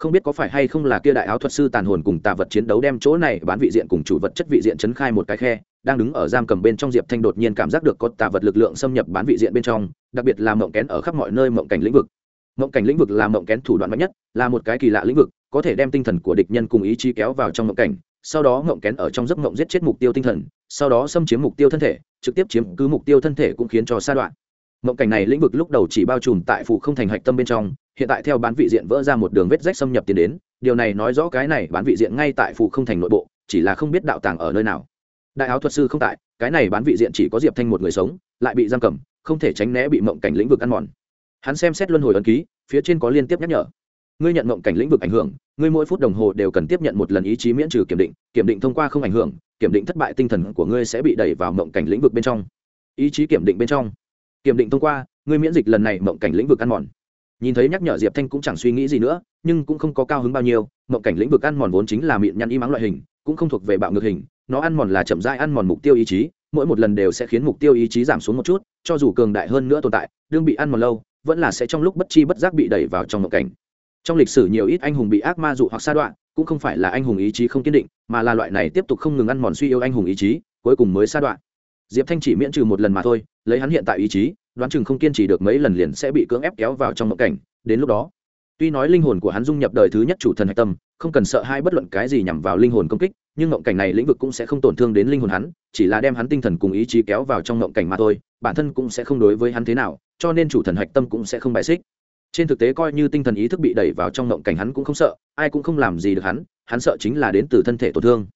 không biết có phải hay không là kia đại áo thuật sư tàn hồn cùng tà vật chiến đấu đem chỗ này bán vị diện cùng chủ vật chất vị diện chấn khai một cái khe, đang đứng ở giam cầm bên trong diệp thanh đột nhiên cảm giác được có tà vật lực lượng xâm nhập bán vị diện bên trong, đặc biệt là mộng kén ở khắp mọi nơi mộng cảnh lĩnh vực. Mộng cảnh lĩnh vực là mộng kén thủ đoạn mạnh nhất, là một cái kỳ lạ lĩnh vực, có thể đem tinh thần của địch nhân cùng ý chí kéo vào trong mộng cảnh, sau đó mộng kén ở trong giấc mộng giết chết mục tiêu tinh thần, sau đó xâm chiếm mục tiêu thân thể, trực tiếp chiếm cứ mục tiêu thân thể cũng khiến cho sa đoạn mộng cảnh này lĩnh vực lúc đầu chỉ bao trùm tại phụ không thành hạch tâm bên trong, hiện tại theo bán vị diện vỡ ra một đường vết rách xâm nhập tiến đến, điều này nói rõ cái này bán vị diện ngay tại phụ không thành nội bộ, chỉ là không biết đạo tàng ở nơi nào. Đại áo thuật sư không tại, cái này bán vị diện chỉ có diệp thanh một người sống, lại bị giam cầm, không thể tránh né bị mộng cảnh lĩnh vực ăn mòn. Hắn xem xét luân hồi ấn ký, phía trên có liên tiếp nhắc nhở. Ngươi nhận mộng cảnh lĩnh vực ảnh hưởng, ngươi mỗi phút đồng hồ đều cần tiếp nhận một lần ý chí miễn trừ kiểm định kiểm định thông qua không ảnh hưởng, kiểm định thất bại tinh thần của ngươi sẽ bị đẩy vào mộng cảnh lĩnh vực bên trong. Ý chí kiểm định bên trong kiểm định thông qua người miễn dịch lần này mộng cảnh lĩnh vực ăn mòn. Nhìn thấy nhắc nhở diệp thanh cũng chẳng suy nghĩ gì nữa, nhưng cũng không có cao hứng bao nhiêu. Mộng cảnh lĩnh vực ăn mòn vốn chính là miệng nhăn y mắng loại hình, cũng không thuộc về bạo ngược hình. Nó ăn mòn là chậm dai ăn mòn mục tiêu ý chí. Mỗi một lần đều sẽ khiến mục tiêu ý chí giảm xuống một chút, cho dù cường đại hơn nữa tồn tại, đương bị ăn mòn lâu, vẫn là sẽ trong lúc bất chi bất giác bị đẩy vào trong mộng cảnh. Trong lịch sử nhiều ít anh hùng bị ác ma dụ hoặc sa đoạn cũng không phải là anh hùng ý chí không kiên định, mà là loại này tiếp tục không ngừng ăn mòn suy yếu anh hùng ý chí, cuối cùng mới sa đoạn diệp thanh chỉ miễn trừ một lần mà thôi, lấy hắn hiện tại ý chí, đoán chừng không kiên trì được mấy lần liền sẽ bị cưỡng ép kéo vào trong mộng cảnh. Đến lúc đó, tuy nói linh hồn của hắn dung nhập đời thứ nhất chủ thần hạch tâm, không cần sợ hai bất luận cái gì nhằm vào linh hồn công kích, nhưng mộng cảnh này lĩnh vực cũng sẽ không tổn thương đến linh hồn hắn, chỉ là đem hắn tinh thần cùng ý chí kéo vào trong mộng cảnh mà thôi, bản thân cũng sẽ không đối với hắn thế nào, cho nên chủ thần hạch tâm cũng sẽ không bài xích. Trên thực tế coi như tinh thần ý thức bị đẩy vào trong mộng cảnh hắn cũng không sợ, ai cũng không làm gì được hắn hắn sợ chính là đến từ thân thể tổn thương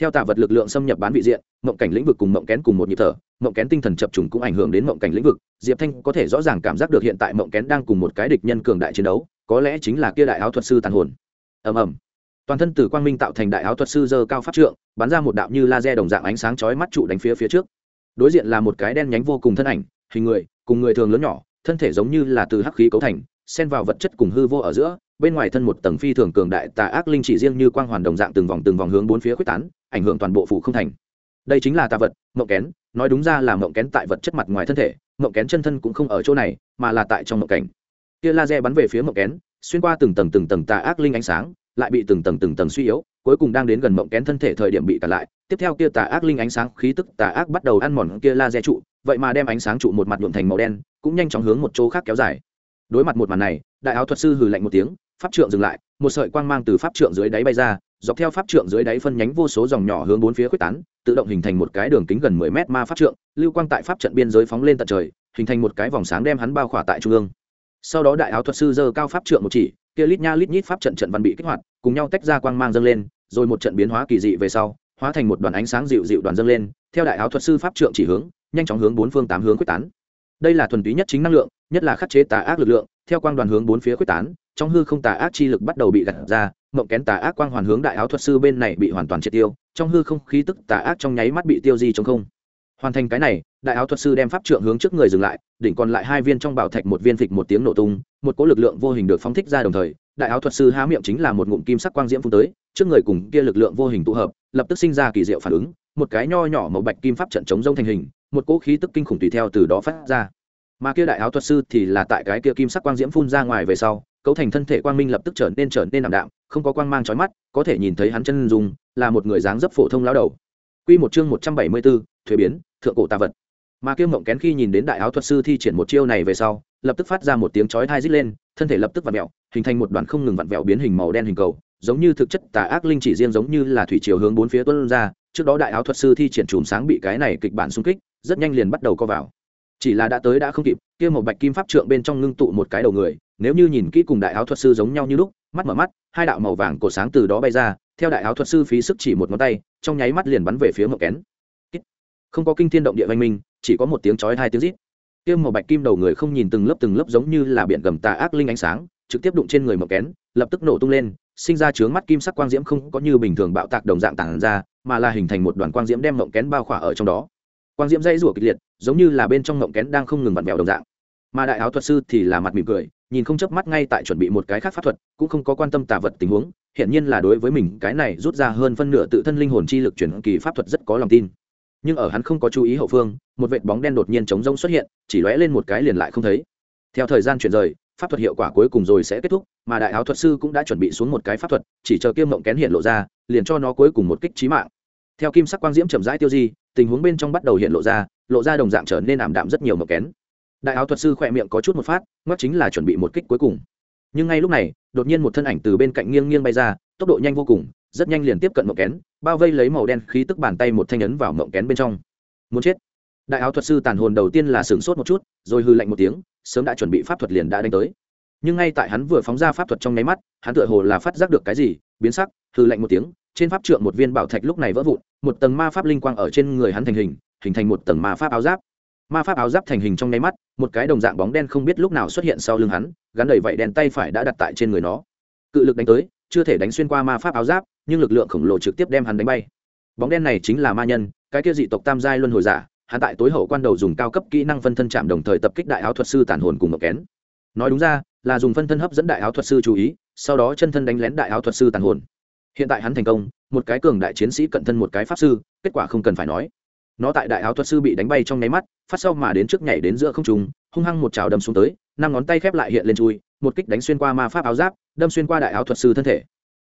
theo tạ vật lực lượng xâm nhập bán vị diện, mộng cảnh lĩnh vực cùng mộng kén cùng một nhịp thở, mộng kén tinh thần chập trùng cũng ảnh hưởng đến mộng cảnh lĩnh vực. Diệp thanh có thể rõ ràng cảm giác được hiện tại mộng kén đang cùng một cái địch nhân cường đại chiến đấu, có lẽ chính là kia đại áo thuật sư tàn hồn. Ầm ầm. Toàn thân từ quang minh tạo thành đại áo thuật sư dơ cao phát trượng, bắn ra một đạo như laser đồng dạng ánh sáng chói mắt trụ đánh phía phía trước. Đối diện là một cái đen nhánh vô cùng thân ảnh, hình người, cùng người thường lớn nhỏ, thân thể giống như là từ hắc khí cấu thành xen vào vật chất cùng hư vô ở giữa, bên ngoài thân một tầng phi thường cường đại tà ác linh chỉ riêng như quang hoàn đồng dạng từng vòng từng vòng hướng bốn phía quyết tán, ảnh hưởng toàn bộ phủ không thành. Đây chính là tà vật, mộng kén, nói đúng ra là mộng kén tại vật chất mặt ngoài thân thể, mộng kén chân thân cũng không ở chỗ này, mà là tại trong mộng cảnh. Kia laser bắn về phía mộng kén, xuyên qua từng tầng từng tầng tà ác linh ánh sáng, lại bị từng tầng từng tầng suy yếu, cuối cùng đang đến gần mộng kén thân thể thời điểm bị cản lại. Tiếp theo kia tà ác linh ánh sáng khí tức tà ác bắt đầu ăn mòn kia laser trụ, vậy mà đem ánh sáng trụ một mặt nhuộm thành màu đen, cũng nhanh chóng hướng một chỗ khác kéo dài đối mặt một màn này, đại áo thuật sư hừ lạnh một tiếng, pháp trượng dừng lại, một sợi quang mang từ pháp trượng dưới đáy bay ra, dọc theo pháp trượng dưới đáy phân nhánh vô số dòng nhỏ hướng bốn phía quyết tán, tự động hình thành một cái đường kính gần mười mét ma pháp trượng, lưu quang tại pháp trận biên giới phóng lên tận trời, hình thành một cái vòng sáng đem hắn bao khỏa tại trung ương. Sau đó đại áo thuật sư giơ cao pháp trượng một chỉ, kia lít nha lít nhít pháp trận trận văn bị kích hoạt, cùng nhau tách ra quang mang dâng lên, rồi một trận biến hóa kỳ dị về sau, hóa thành một đoàn ánh sáng dịu dịu đoàn dâng lên, theo đại áo thuật sư pháp trượng chỉ hướng, nhanh chóng hướng bốn phương tám hướng quyết tán đây là thuần túy nhất chính năng lượng, nhất là khắc chế tà ác lực lượng, theo quang đoàn hướng bốn phía quyết tán, trong hư không tà ác chi lực bắt đầu bị gặt ra, mộng kén tà ác quang hoàn hướng đại áo thuật sư bên này bị hoàn toàn triệt tiêu, trong hư không khí tức tà ác trong nháy mắt bị tiêu di trong không. Hoàn thành cái này, đại áo thuật sư đem pháp trượng hướng trước người dừng lại, đỉnh còn lại hai viên trong bảo thạch một viên phịch một tiếng nổ tung, một cỗ lực lượng vô hình được phóng thích ra đồng thời, đại áo thuật sư há miệng chính là một ngụm kim sắc quang diễm phun tới, trước người cùng kia lực lượng vô hình tụ hợp, lập tức sinh ra kỳ diệu phản ứng, một cái nho nhỏ màu bạch kim pháp trận chống rông thành hình một cỗ khí tức kinh khủng tùy theo từ đó phát ra mà kia đại áo thuật sư thì là tại cái kia kim sắc quang diễm phun ra ngoài về sau cấu thành thân thể quang minh lập tức trở nên trở nên ảm đạm không có quang mang trói mắt có thể nhìn thấy hắn chân dùng là một người dáng dấp phổ thông lao đầu Quy một chương một trăm bảy mươi 174, thuế biến, thượng cổ tà vật. Mà Kiêu Mộng Kén khi nhìn đến đại áo thuật sư thi triển một chiêu này về sau, lập tức phát ra một tiếng chói tai rít lên, thân thể lập tức vặn vẹo, hình thành một đoàn không ngừng vặn vẹo biến hình màu đen hình cầu, giống như thực chất tà ác linh chỉ riêng giống như là thủy chiều hướng bốn phía tuôn ra, trước đó đại áo thuật sư thi triển chùm sáng bị cái này kịch bản xung kích, rất nhanh liền bắt đầu co vào. Chỉ là đã tới đã không kịp, kia một bạch kim pháp trượng bên trong ngưng tụ một cái đầu người, nếu như nhìn kỹ cùng đại áo thuật sư giống nhau như lúc, mắt mở mắt, hai đạo màu vàng cổ sáng từ đó bay ra, theo đại áo thuật sư phí sức chỉ một ngón tay, trong nháy mắt liền bắn về phía mậu kén. Không có kinh thiên động địa văn minh, chỉ có một tiếng chói hai tiếng rít. Kia màu bạch kim đầu người không nhìn từng lớp từng lớp giống như là biển gầm tà ác linh ánh sáng, trực tiếp đụng trên người mậu kén, lập tức nổ tung lên, sinh ra chướng mắt kim sắc quang diễm không có như bình thường bạo tạc đồng dạng tản ra, mà là hình thành một đoàn quang diễm đem mậu kén bao khỏa ở trong đó quang diễm dây rủa kịch liệt, giống như là bên trong ngộng kén đang không ngừng vặn vẹo đồng dạng. Mà đại áo thuật sư thì là mặt mỉm cười, nhìn không chớp mắt ngay tại chuẩn bị một cái khác pháp thuật, cũng không có quan tâm tà vật tình huống hiện nhiên là đối với mình cái này rút ra hơn phân nửa tự thân linh hồn chi lực chuyển kỳ pháp thuật rất có lòng tin. Nhưng ở hắn không có chú ý hậu phương, một vệt bóng đen đột nhiên chống rông xuất hiện, chỉ lóe lên một cái liền lại không thấy. Theo thời gian chuyển rời, pháp thuật hiệu quả cuối cùng rồi sẽ kết thúc, mà đại áo thuật sư cũng đã chuẩn bị xuống một cái pháp thuật, chỉ chờ kim mộng kén hiện lộ ra, liền cho nó cuối cùng một kích trí mạng. Theo kim sắc quang diễm chậm rãi tiêu di tình huống bên trong bắt đầu hiện lộ ra lộ ra đồng dạng trở nên ảm đạm rất nhiều mộng kén. Đại áo thuật sư khỏe miệng có chút một phát ngoắc chính là chuẩn bị một kích cuối cùng. Nhưng ngay lúc này, đột nhiên một thân ảnh từ bên cạnh nghiêng nghiêng bay ra, tốc độ nhanh vô cùng, rất nhanh liền tiếp cận mộng kén, bao vây lấy màu đen khí tức bàn tay một thanh ấn vào mộng kén bên trong. Muốn chết. Đại áo thuật sư tàn hồn đầu tiên là sửng sốt một chút, rồi hư lạnh một tiếng, sớm đã chuẩn bị pháp thuật liền đã đánh tới. Nhưng ngay tại hắn vừa phóng ra pháp thuật trong nháy mắt, hắn tựa hồ là phát giác được cái gì, biến sắc hư lạnh một tiếng trên pháp trượng một viên bảo thạch lúc này vỡ vụn, một tầng ma pháp linh quang ở trên người hắn thành hình hình thành một tầng ma pháp áo giáp. Ma pháp áo giáp thành hình trong nháy mắt, một cái đồng dạng bóng đen không biết lúc nào xuất hiện sau lưng hắn, gắn đầy vậy đèn tay phải đã đặt tại trên người nó. Cự lực đánh tới, chưa thể đánh xuyên qua ma pháp áo giáp, nhưng lực lượng khổng lồ trực tiếp đem hắn đánh bay. Bóng đen này chính là ma nhân, cái kia dị tộc tam giai luân hồi giả, hắn tại tối hậu quan đầu dùng cao cấp kỹ năng phân thân chạm đồng thời tập kích đại áo thuật sư tàn hồn cùng một kén. Nói đúng ra, là dùng phân thân hấp dẫn đại áo thuật sư chú ý, sau đó chân thân đánh lén đại áo thuật sư tàn hồn hiện tại hắn thành công, một cái cường đại chiến sĩ cận thân một cái pháp sư, kết quả không cần phải nói. Nó tại đại áo thuật sư bị đánh bay trong nháy mắt, phát sau mà đến trước nhảy đến giữa không trùng hung hăng một trào đâm xuống tới, năm ngón tay khép lại hiện lên chui, một kích đánh xuyên qua ma pháp áo giáp, đâm xuyên qua đại áo thuật sư thân thể.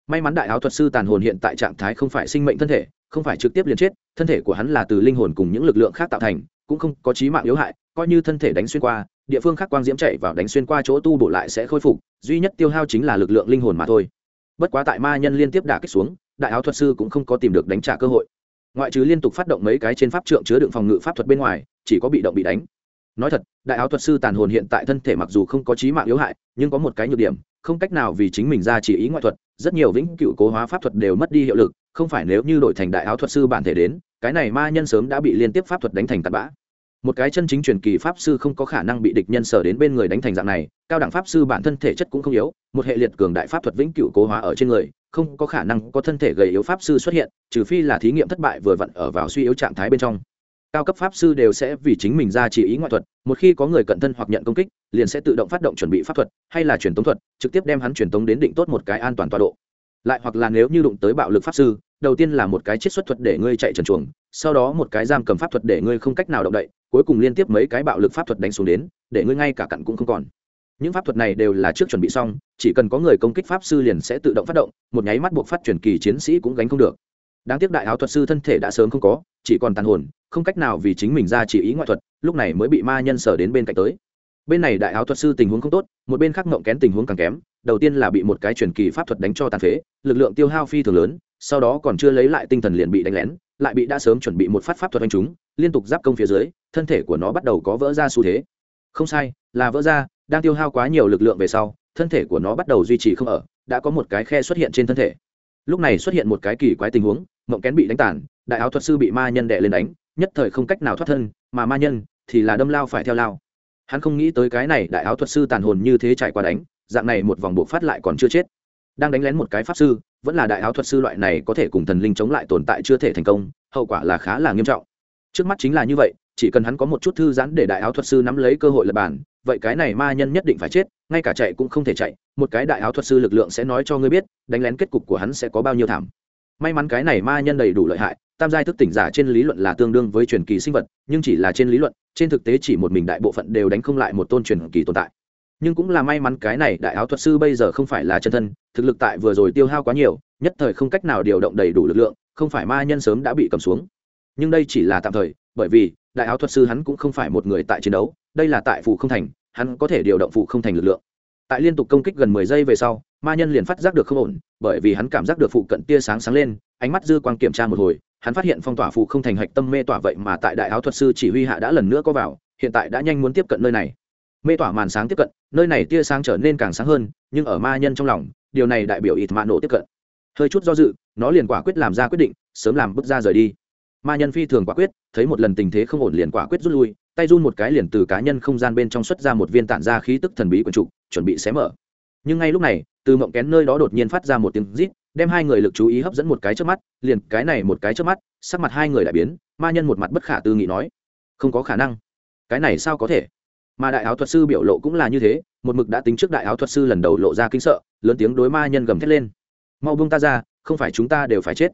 May mắn đại áo thuật sư tàn hồn hiện tại trạng thái không phải sinh mệnh thân thể, không phải trực tiếp liền chết, thân thể của hắn là từ linh hồn cùng những lực lượng khác tạo thành, cũng không có trí mạng yếu hại, coi như thân thể đánh xuyên qua, địa phương khác quang diễm chạy vào đánh xuyên qua chỗ tu bổ lại sẽ khôi phục, duy nhất tiêu hao chính là lực lượng linh hồn mà thôi bất quá tại ma nhân liên tiếp đả kích xuống, đại áo thuật sư cũng không có tìm được đánh trả cơ hội. Ngoại trừ liên tục phát động mấy cái trên pháp trượng chứa đựng phòng ngự pháp thuật bên ngoài, chỉ có bị động bị đánh. Nói thật, đại áo thuật sư tàn hồn hiện tại thân thể mặc dù không có trí mạng yếu hại, nhưng có một cái nhược điểm, không cách nào vì chính mình ra chỉ ý ngoại thuật, rất nhiều vĩnh cựu cố hóa pháp thuật đều mất đi hiệu lực, không phải nếu như đổi thành đại áo thuật sư bản thể đến, cái này ma nhân sớm đã bị liên tiếp pháp thuật đánh thành tạt bã một cái chân chính truyền kỳ pháp sư không có khả năng bị địch nhân sở đến bên người đánh thành dạng này, cao đẳng pháp sư bản thân thể chất cũng không yếu, một hệ liệt cường đại pháp thuật vĩnh cửu cố hóa ở trên người, không có khả năng có thân thể gầy yếu pháp sư xuất hiện, trừ phi là thí nghiệm thất bại vừa vặn ở vào suy yếu trạng thái bên trong. Cao cấp pháp sư đều sẽ vì chính mình ra chỉ ý ngoại thuật, một khi có người cận thân hoặc nhận công kích, liền sẽ tự động phát động chuẩn bị pháp thuật, hay là truyền tống thuật, trực tiếp đem hắn truyền tống đến định tốt một cái an toàn tọa độ. Lại hoặc là nếu như đụng tới bạo lực pháp sư, đầu tiên là một cái chiết xuất thuật để ngươi chạy trần chuồng, sau đó một cái giam cầm pháp thuật để ngươi không cách nào động đậy cuối cùng liên tiếp mấy cái bạo lực pháp thuật đánh xuống đến, để ngươi ngay cả cặn cũng không còn. Những pháp thuật này đều là trước chuẩn bị xong, chỉ cần có người công kích pháp sư liền sẽ tự động phát động, một nháy mắt buộc phát truyền kỳ chiến sĩ cũng gánh không được. Đáng tiếc đại áo thuật sư thân thể đã sớm không có, chỉ còn tàn hồn, không cách nào vì chính mình ra chỉ ý ngoại thuật, lúc này mới bị ma nhân sở đến bên cạnh tới. Bên này đại áo thuật sư tình huống không tốt, một bên khác ngộng kén tình huống càng kém, đầu tiên là bị một cái truyền kỳ pháp thuật đánh cho tàn phế, lực lượng tiêu hao phi thường lớn, sau đó còn chưa lấy lại tinh thần liền bị đánh lén, lại bị đã sớm chuẩn bị một phát pháp thuật đánh chúng liên tục giáp công phía dưới, thân thể của nó bắt đầu có vỡ ra xu thế. Không sai, là vỡ ra, đang tiêu hao quá nhiều lực lượng về sau, thân thể của nó bắt đầu duy trì không ở, đã có một cái khe xuất hiện trên thân thể. Lúc này xuất hiện một cái kỳ quái tình huống, mộng kén bị đánh tàn, đại áo thuật sư bị ma nhân đệ lên đánh, nhất thời không cách nào thoát thân, mà ma nhân thì là đâm lao phải theo lao. Hắn không nghĩ tới cái này đại áo thuật sư tàn hồn như thế chạy qua đánh, dạng này một vòng buộc phát lại còn chưa chết. Đang đánh lén một cái pháp sư, vẫn là đại áo thuật sư loại này có thể cùng thần linh chống lại tồn tại chưa thể thành công, hậu quả là khá là nghiêm trọng trước mắt chính là như vậy, chỉ cần hắn có một chút thư giãn để đại áo thuật sư nắm lấy cơ hội lập bản vậy cái này ma nhân nhất định phải chết, ngay cả chạy cũng không thể chạy, một cái đại áo thuật sư lực lượng sẽ nói cho ngươi biết, đánh lén kết cục của hắn sẽ có bao nhiêu thảm. May mắn cái này ma nhân đầy đủ lợi hại, tam giai thức tỉnh giả trên lý luận là tương đương với truyền kỳ sinh vật, nhưng chỉ là trên lý luận, trên thực tế chỉ một mình đại bộ phận đều đánh không lại một tôn truyền kỳ tồn tại. Nhưng cũng là may mắn cái này đại áo thuật sư bây giờ không phải là chân thân, thực lực tại vừa rồi tiêu hao quá nhiều, nhất thời không cách nào điều động đầy đủ lực lượng, không phải ma nhân sớm đã bị cầm xuống nhưng đây chỉ là tạm thời, bởi vì đại áo thuật sư hắn cũng không phải một người tại chiến đấu, đây là tại phụ không thành, hắn có thể điều động phụ không thành lực lượng. Tại liên tục công kích gần mười giây về sau, ma nhân liền phát giác được không ổn, bởi vì hắn cảm giác được phụ cận tia sáng sáng lên, ánh mắt dư quang kiểm tra một hồi, hắn phát hiện phong tỏa phụ không thành hạch tâm mê tỏa vậy mà tại đại áo thuật sư chỉ huy hạ đã lần nữa có vào, hiện tại đã nhanh muốn tiếp cận nơi này. Mê tỏa màn sáng tiếp cận, nơi này tia sáng trở nên càng sáng hơn, nhưng ở ma nhân trong lòng, điều này đại biểu ít mạ nổ tiếp cận. Hơi chút do dự, nó liền quả quyết làm ra quyết định, sớm làm bước ra rời đi ma nhân phi thường quả quyết, thấy một lần tình thế không ổn liền quả quyết rút lui, tay run một cái liền từ cá nhân không gian bên trong xuất ra một viên tản ra khí tức thần bí quần trục chuẩn bị xé mở. Nhưng ngay lúc này, từ mộng kén nơi đó đột nhiên phát ra một tiếng rít, đem hai người lực chú ý hấp dẫn một cái trước mắt, liền cái này một cái trước mắt, sắc mặt hai người đại biến, ma nhân một mặt bất khả tư nghị nói, không có khả năng. Cái này sao có thể? Mà đại áo thuật sư biểu lộ cũng là như thế, một mực đã tính trước đại áo thuật sư lần đầu lộ ra kinh sợ, lớn tiếng đối ma nhân gầm thét lên, mau buông ta ra, không phải chúng ta đều phải chết.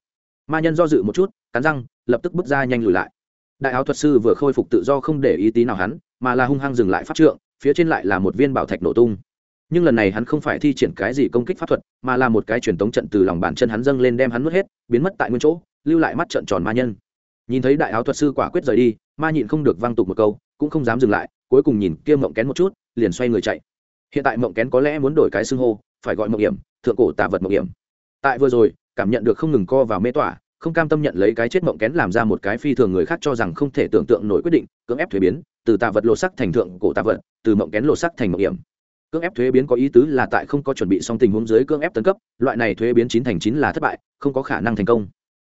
Ma nhân do dự một chút, cắn răng lập tức bước ra nhanh lùi lại. Đại áo thuật sư vừa khôi phục tự do không để ý tí nào hắn, mà là hung hăng dừng lại phát trượng, phía trên lại là một viên bảo thạch nổ tung. Nhưng lần này hắn không phải thi triển cái gì công kích pháp thuật, mà là một cái truyền tống trận từ lòng bàn chân hắn dâng lên đem hắn nuốt hết, biến mất tại nguyên chỗ, lưu lại mắt trận tròn ma nhân. Nhìn thấy đại áo thuật sư quả quyết rời đi, ma nhịn không được văng tục một câu, cũng không dám dừng lại, cuối cùng nhìn kia mộng kén một chút, liền xoay người chạy. Hiện tại mộng kén có lẽ muốn đổi cái xưng hô, phải gọi mộng hiểm, thượng cổ tà vật mộng hiểm. Tại vừa rồi, cảm nhận được không ngừng co vào mê tỏa không cam tâm nhận lấy cái chết mộng kén làm ra một cái phi thường người khác cho rằng không thể tưởng tượng nổi quyết định, cưỡng ép thuế biến, từ tà vật lột sắc thành thượng cổ tà vật, từ mộng kén lột sắc thành mộng hiểm. Cưỡng ép thuế biến có ý tứ là tại không có chuẩn bị xong tình huống dưới cưỡng ép tấn cấp, loại này thuế biến chín thành chín là thất bại, không có khả năng thành công.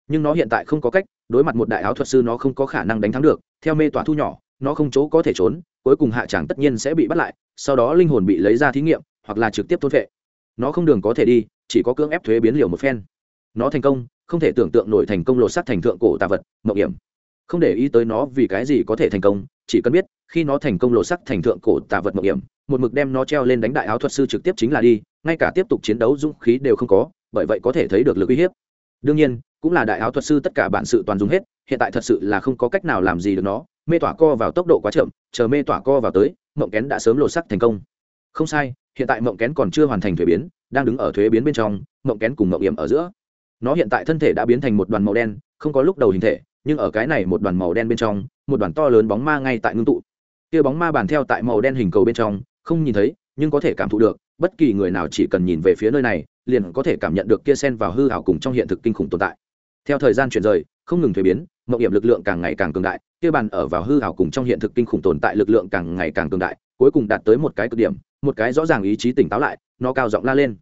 Nhưng nó hiện tại không có cách, đối mặt một đại áo thuật sư nó không có khả năng đánh thắng được, theo mê tỏa thu nhỏ, nó không chỗ có thể trốn, cuối cùng hạ tràng tất nhiên sẽ bị bắt lại, sau đó linh hồn bị lấy ra thí nghiệm, hoặc là trực tiếp thôn vệ nó không đường có thể đi, chỉ có cưỡng ép thuế biến liều một phen. Nó thành công không thể tưởng tượng nổi thành công lột sắt thành thượng cổ tà vật mộng hiểm. Không để ý tới nó vì cái gì có thể thành công, chỉ cần biết, khi nó thành công lột sắc thành thượng cổ tà vật mộng hiểm, một mực đem nó treo lên đánh đại áo thuật sư trực tiếp chính là đi, ngay cả tiếp tục chiến đấu dũng khí đều không có, bởi vậy có thể thấy được lực uy hiếp. Đương nhiên, cũng là đại áo thuật sư tất cả bản sự toàn dùng hết, hiện tại thật sự là không có cách nào làm gì được nó, mê tỏa co vào tốc độ quá chậm, chờ mê tỏa co vào tới, mộng kén đã sớm lột sắc thành công. Không sai, hiện tại mộng kén còn chưa hoàn thành thuế biến, đang đứng ở thuế biến bên trong, mộng kén cùng mộng hiểm ở giữa nó hiện tại thân thể đã biến thành một đoàn màu đen, không có lúc đầu hình thể, nhưng ở cái này một đoàn màu đen bên trong, một đoàn to lớn bóng ma ngay tại ngưng tụ. Kia bóng ma bàn theo tại màu đen hình cầu bên trong, không nhìn thấy, nhưng có thể cảm thụ được, bất kỳ người nào chỉ cần nhìn về phía nơi này, liền có thể cảm nhận được kia sen vào hư hảo cùng trong hiện thực kinh khủng tồn tại. Theo thời gian chuyển rời, không ngừng thuế biến mậu hiểm lực lượng càng ngày càng cường đại, kia bàn ở vào hư hảo cùng trong hiện thực kinh khủng tồn tại lực lượng càng ngày càng cường đại, cuối cùng đạt tới một cái cực điểm, một cái rõ ràng ý chí tỉnh táo lại, nó cao giọng la lên.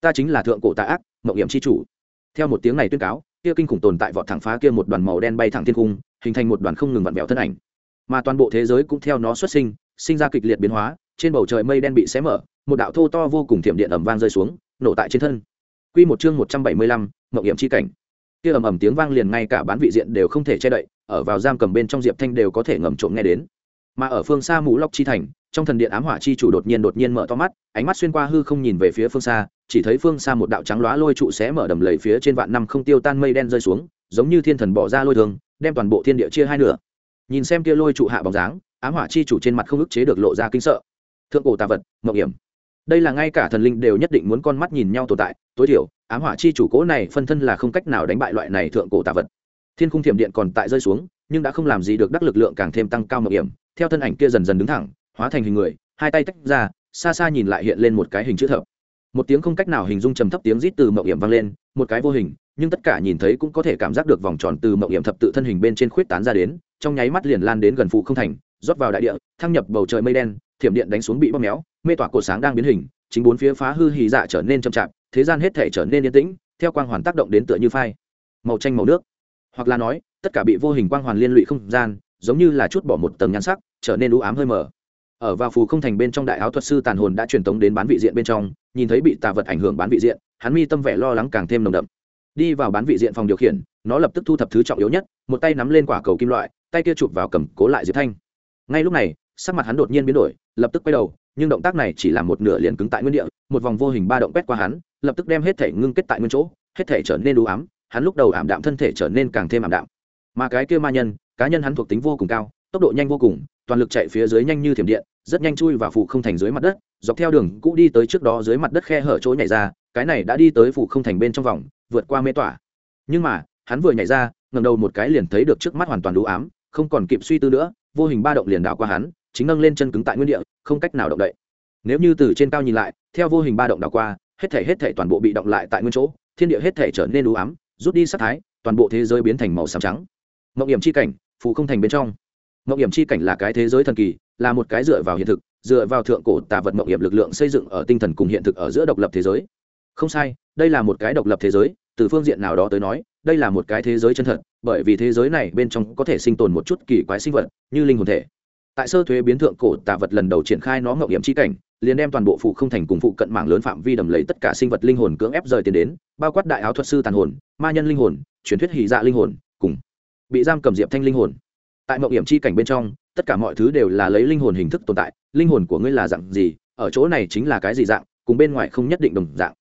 Ta chính là thượng cổ tạ ác mậu hiểm c chủ theo một tiếng này tuyên cáo kia kinh khủng tồn tại vọt thẳng phá kia một đoàn màu đen bay thẳng thiên cung hình thành một đoàn không ngừng vặn vẹo thân ảnh mà toàn bộ thế giới cũng theo nó xuất sinh sinh ra kịch liệt biến hóa trên bầu trời mây đen bị xé mở một đạo thô to vô cùng thiểm điện ẩm vang rơi xuống nổ tại trên thân Quy một chương một trăm bảy mươi lăm, Mộng Nghiệm chi cảnh. Kia ầm ầm tiếng vang liền ngay cả bán vị diện đều không thể che đậy, ở vào giam cầm bên trong Diệp Thanh đều có thể ngầm trộm nghe đến. Mà ở phương xa Mũ lóc chi thành, trong thần điện ám hỏa chi chủ đột nhiên đột nhiên mở to mắt, ánh mắt xuyên qua hư không nhìn về phía phương xa, chỉ thấy phương xa một đạo trắng lóa lôi trụ xé mở đầm lầy phía trên vạn năm không tiêu tan mây đen rơi xuống, giống như thiên thần bỏ ra lôi thường, đem toàn bộ thiên địa chia hai nửa. Nhìn xem kia lôi trụ hạ bóng dáng, ám hỏa chi chủ trên mặt không ức chế được lộ ra kinh sợ. Thượng cổ tà vật, mậu hiểm đây là ngay cả thần linh đều nhất định muốn con mắt nhìn nhau tồn tại tối thiểu ám hỏa chi chủ cố này phân thân là không cách nào đánh bại loại này thượng cổ tà vật thiên khung thiểm điện còn tại rơi xuống nhưng đã không làm gì được đắc lực lượng càng thêm tăng cao mậu hiểm theo thân ảnh kia dần dần đứng thẳng hóa thành hình người hai tay tách ra xa xa nhìn lại hiện lên một cái hình chữ thập một tiếng không cách nào hình dung trầm thấp tiếng rít từ mậu hiểm vang lên, một cái vô hình, nhưng tất cả nhìn thấy cũng có thể cảm giác được vòng tròn từ mậu hiểm thập tự thân hình bên trên khuyết tán ra đến, trong nháy mắt liền lan đến gần phụ không thành, rót vào đại địa, thăng nhập bầu trời mây đen, thiểm điện đánh xuống bị bóp méo, mê tỏa cột sáng đang biến hình, chính bốn phía phá hư hì dạ trở nên chậm chạp, thế gian hết thể trở nên yên tĩnh, theo quang hoàn tác động đến tựa như phai. Màu tranh màu nước. Hoặc là nói, tất cả bị vô hình quang hoàn liên lụy không gian, giống như là chút bỏ một tầng nhan sắc, trở nên u ám hơi mờ ở vào phù không thành bên trong đại áo thuật sư tàn hồn đã truyền tống đến bán vị diện bên trong, nhìn thấy bị tà vật ảnh hưởng bán vị diện, hắn mi tâm vẻ lo lắng càng thêm nồng đậm. Đi vào bán vị diện phòng điều khiển, nó lập tức thu thập thứ trọng yếu nhất, một tay nắm lên quả cầu kim loại, tay kia chụp vào cầm cố lại diệp thanh. Ngay lúc này, sắc mặt hắn đột nhiên biến đổi, lập tức quay đầu, nhưng động tác này chỉ là một nửa liền cứng tại nguyên địa, một vòng vô hình ba động quét qua hắn, lập tức đem hết thể ngưng kết tại nguyên chỗ, hết thể trở nên đủ ám, hắn lúc đầu ảm đạm thân thể trở nên càng thêm ảm đạm. Mà cái kia ma nhân, cá nhân hắn thuộc tính vô cùng cao, tốc độ nhanh vô cùng toàn lực chạy phía dưới nhanh như thiểm điện, rất nhanh chui vào phủ không thành dưới mặt đất, dọc theo đường cũ đi tới trước đó dưới mặt đất khe hở chỗ nhảy ra, cái này đã đi tới phủ không thành bên trong vòng, vượt qua mê tỏa. Nhưng mà, hắn vừa nhảy ra ngầm đầu một cái liền thấy được trước mắt hoàn toàn đủ ám, không còn kịp suy tư nữa, vô hình ba động liền đảo qua hắn, chính nâng lên chân cứng tại nguyên địa, không cách nào động đậy. Nếu như từ trên cao nhìn lại, theo vô hình ba động đảo qua, hết thể hết thể toàn bộ bị động lại tại nguyên chỗ, thiên địa hết thể trở nên đủ ám, rút đi sắc thái, toàn bộ thế giới biến thành màu xám trắng. Mộng hiểm chi cảnh phù không thành bên trong mộng hiểm chi cảnh là cái thế giới thần kỳ, là một cái dựa vào hiện thực, dựa vào thượng cổ tà vật mộng hiểm lực lượng xây dựng ở tinh thần cùng hiện thực ở giữa độc lập thế giới. Không sai, đây là một cái độc lập thế giới, từ phương diện nào đó tới nói, đây là một cái thế giới chân thật, bởi vì thế giới này bên trong có thể sinh tồn một chút kỳ quái sinh vật, như linh hồn thể. Tại sơ thuế biến thượng cổ tà vật lần đầu triển khai nó mộng hiểm chi cảnh, liền đem toàn bộ phụ không thành cùng phụ cận mạng lớn phạm vi đầm lấy tất cả sinh vật linh hồn cưỡng ép rời tiền đến, bao quát đại áo thuật sư tàn hồn, ma nhân linh hồn, truyền thuyết hì dạ linh hồn, cùng bị giam cầm diệp thanh linh hồn tại mậu hiểm chi cảnh bên trong, tất cả mọi thứ đều là lấy linh hồn hình thức tồn tại. Linh hồn của ngươi là dạng gì? Ở chỗ này chính là cái gì dạng? Cùng bên ngoài không nhất định đồng dạng.